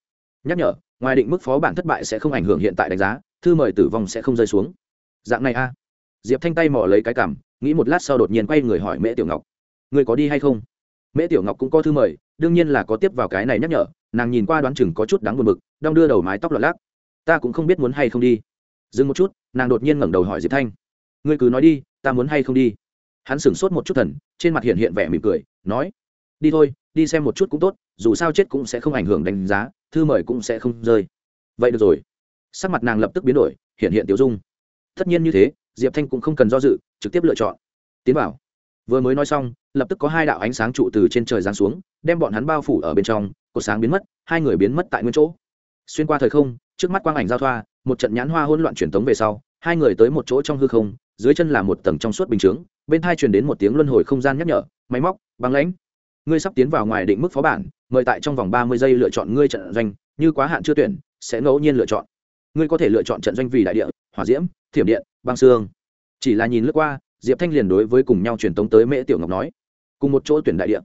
Nhắc nhở, ngoài định mức phó bản thất bại sẽ không ảnh hưởng hiện tại đánh giá, thư mời tử vong sẽ không rơi xuống. Dạng này a. Diệp thanh tay mỏ lấy cái cảm, nghĩ một lát sau đột nhiên quay người hỏi mễ tiểu ngọc. Người có đi hay không? Mễ tiểu ngọc cũng có thư mời, đương nhiên là có tiếp vào cái này nhắc nhở, nàng nhìn qua đoán chừng có chút đáng buồn bực, đong đưa đầu mái tóc lọt lác. Ta cũng không biết muốn hay không đi dừng một chút, nàng đột nhiên ngẩng đầu hỏi diệp thanh. Ngươi cứ nói đi, ta muốn hay không đi? Hắn sửng sốt một chút thần, trên mặt hiện hiện vẻ mỉm cười, nói, đi thôi, đi xem một chút cũng tốt, dù sao chết cũng sẽ không ảnh hưởng đánh giá, thư mời cũng sẽ không rơi. Vậy được rồi. Sắc mặt nàng lập tức biến đổi, hiện hiện tiểu dung. Tất nhiên như thế, diệp thanh cũng không cần do dự, trực tiếp lựa chọn. Tiến vào. Vừa mới nói xong, lập tức có hai đạo ánh sáng trụ từ trên trời giáng xuống, đem bọn hắn bao phủ ở bên trong cột sáng biến mất, hai người biến mất tại nguyên chỗ. Xuyên qua thời không, trước mắt quang ảnh giao thoa một trận nhãn hoa hỗn loạn truyền tống về sau, hai người tới một chỗ trong hư không, dưới chân là một tầng trong suốt bình chướng, bên thai truyền đến một tiếng luân hồi không gian nhắc nhở, máy móc, băng lãnh. Ngươi sắp tiến vào ngoài định mức phó bản, mời tại trong vòng ba mươi giây lựa chọn ngươi trận doanh, như quá hạn chưa tuyển, sẽ ngẫu nhiên lựa chọn. Ngươi có thể lựa chọn trận doanh vì đại địa, hỏa diễm, thiểm điện, băng xương. Chỉ là nhìn lướt qua, diệp thanh liền đối với cùng nhau truyền tống tới mễ tiểu ngọc nói, cùng một chỗ tuyển đại địa.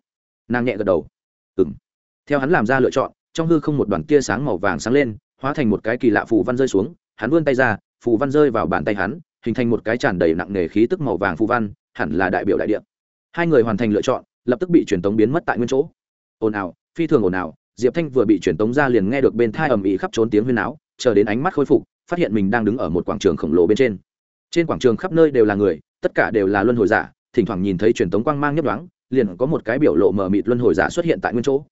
Nàng nhẹ gật đầu. Ừng theo hắn làm ra lựa chọn, trong hư không một đoàn tia sáng màu vàng sáng lên hóa thành một cái kỳ lạ phù văn rơi xuống, hắn vươn tay ra, phù văn rơi vào bàn tay hắn, hình thành một cái tràn đầy nặng nề khí tức màu vàng phù văn, hẳn là đại biểu đại địa. Hai người hoàn thành lựa chọn, lập tức bị truyền tống biến mất tại nguyên chỗ. Ồn ào, phi thường ồn ào, diệp thanh vừa bị truyền tống ra liền nghe được bên thai ầm ĩ khắp trốn tiếng huyên áo chờ đến ánh mắt khôi phục, phát hiện mình đang đứng ở một quảng trường khổng lồ bên trên. Trên quảng trường khắp nơi đều là người, tất cả đều là luân hồi giả, thỉnh thoảng nhìn thấy truyền tống quang mang nhấp đoáng liền có một cái biểu lộ mờ mịt luân hồi giả xuất hiện tại nguyên chỗ.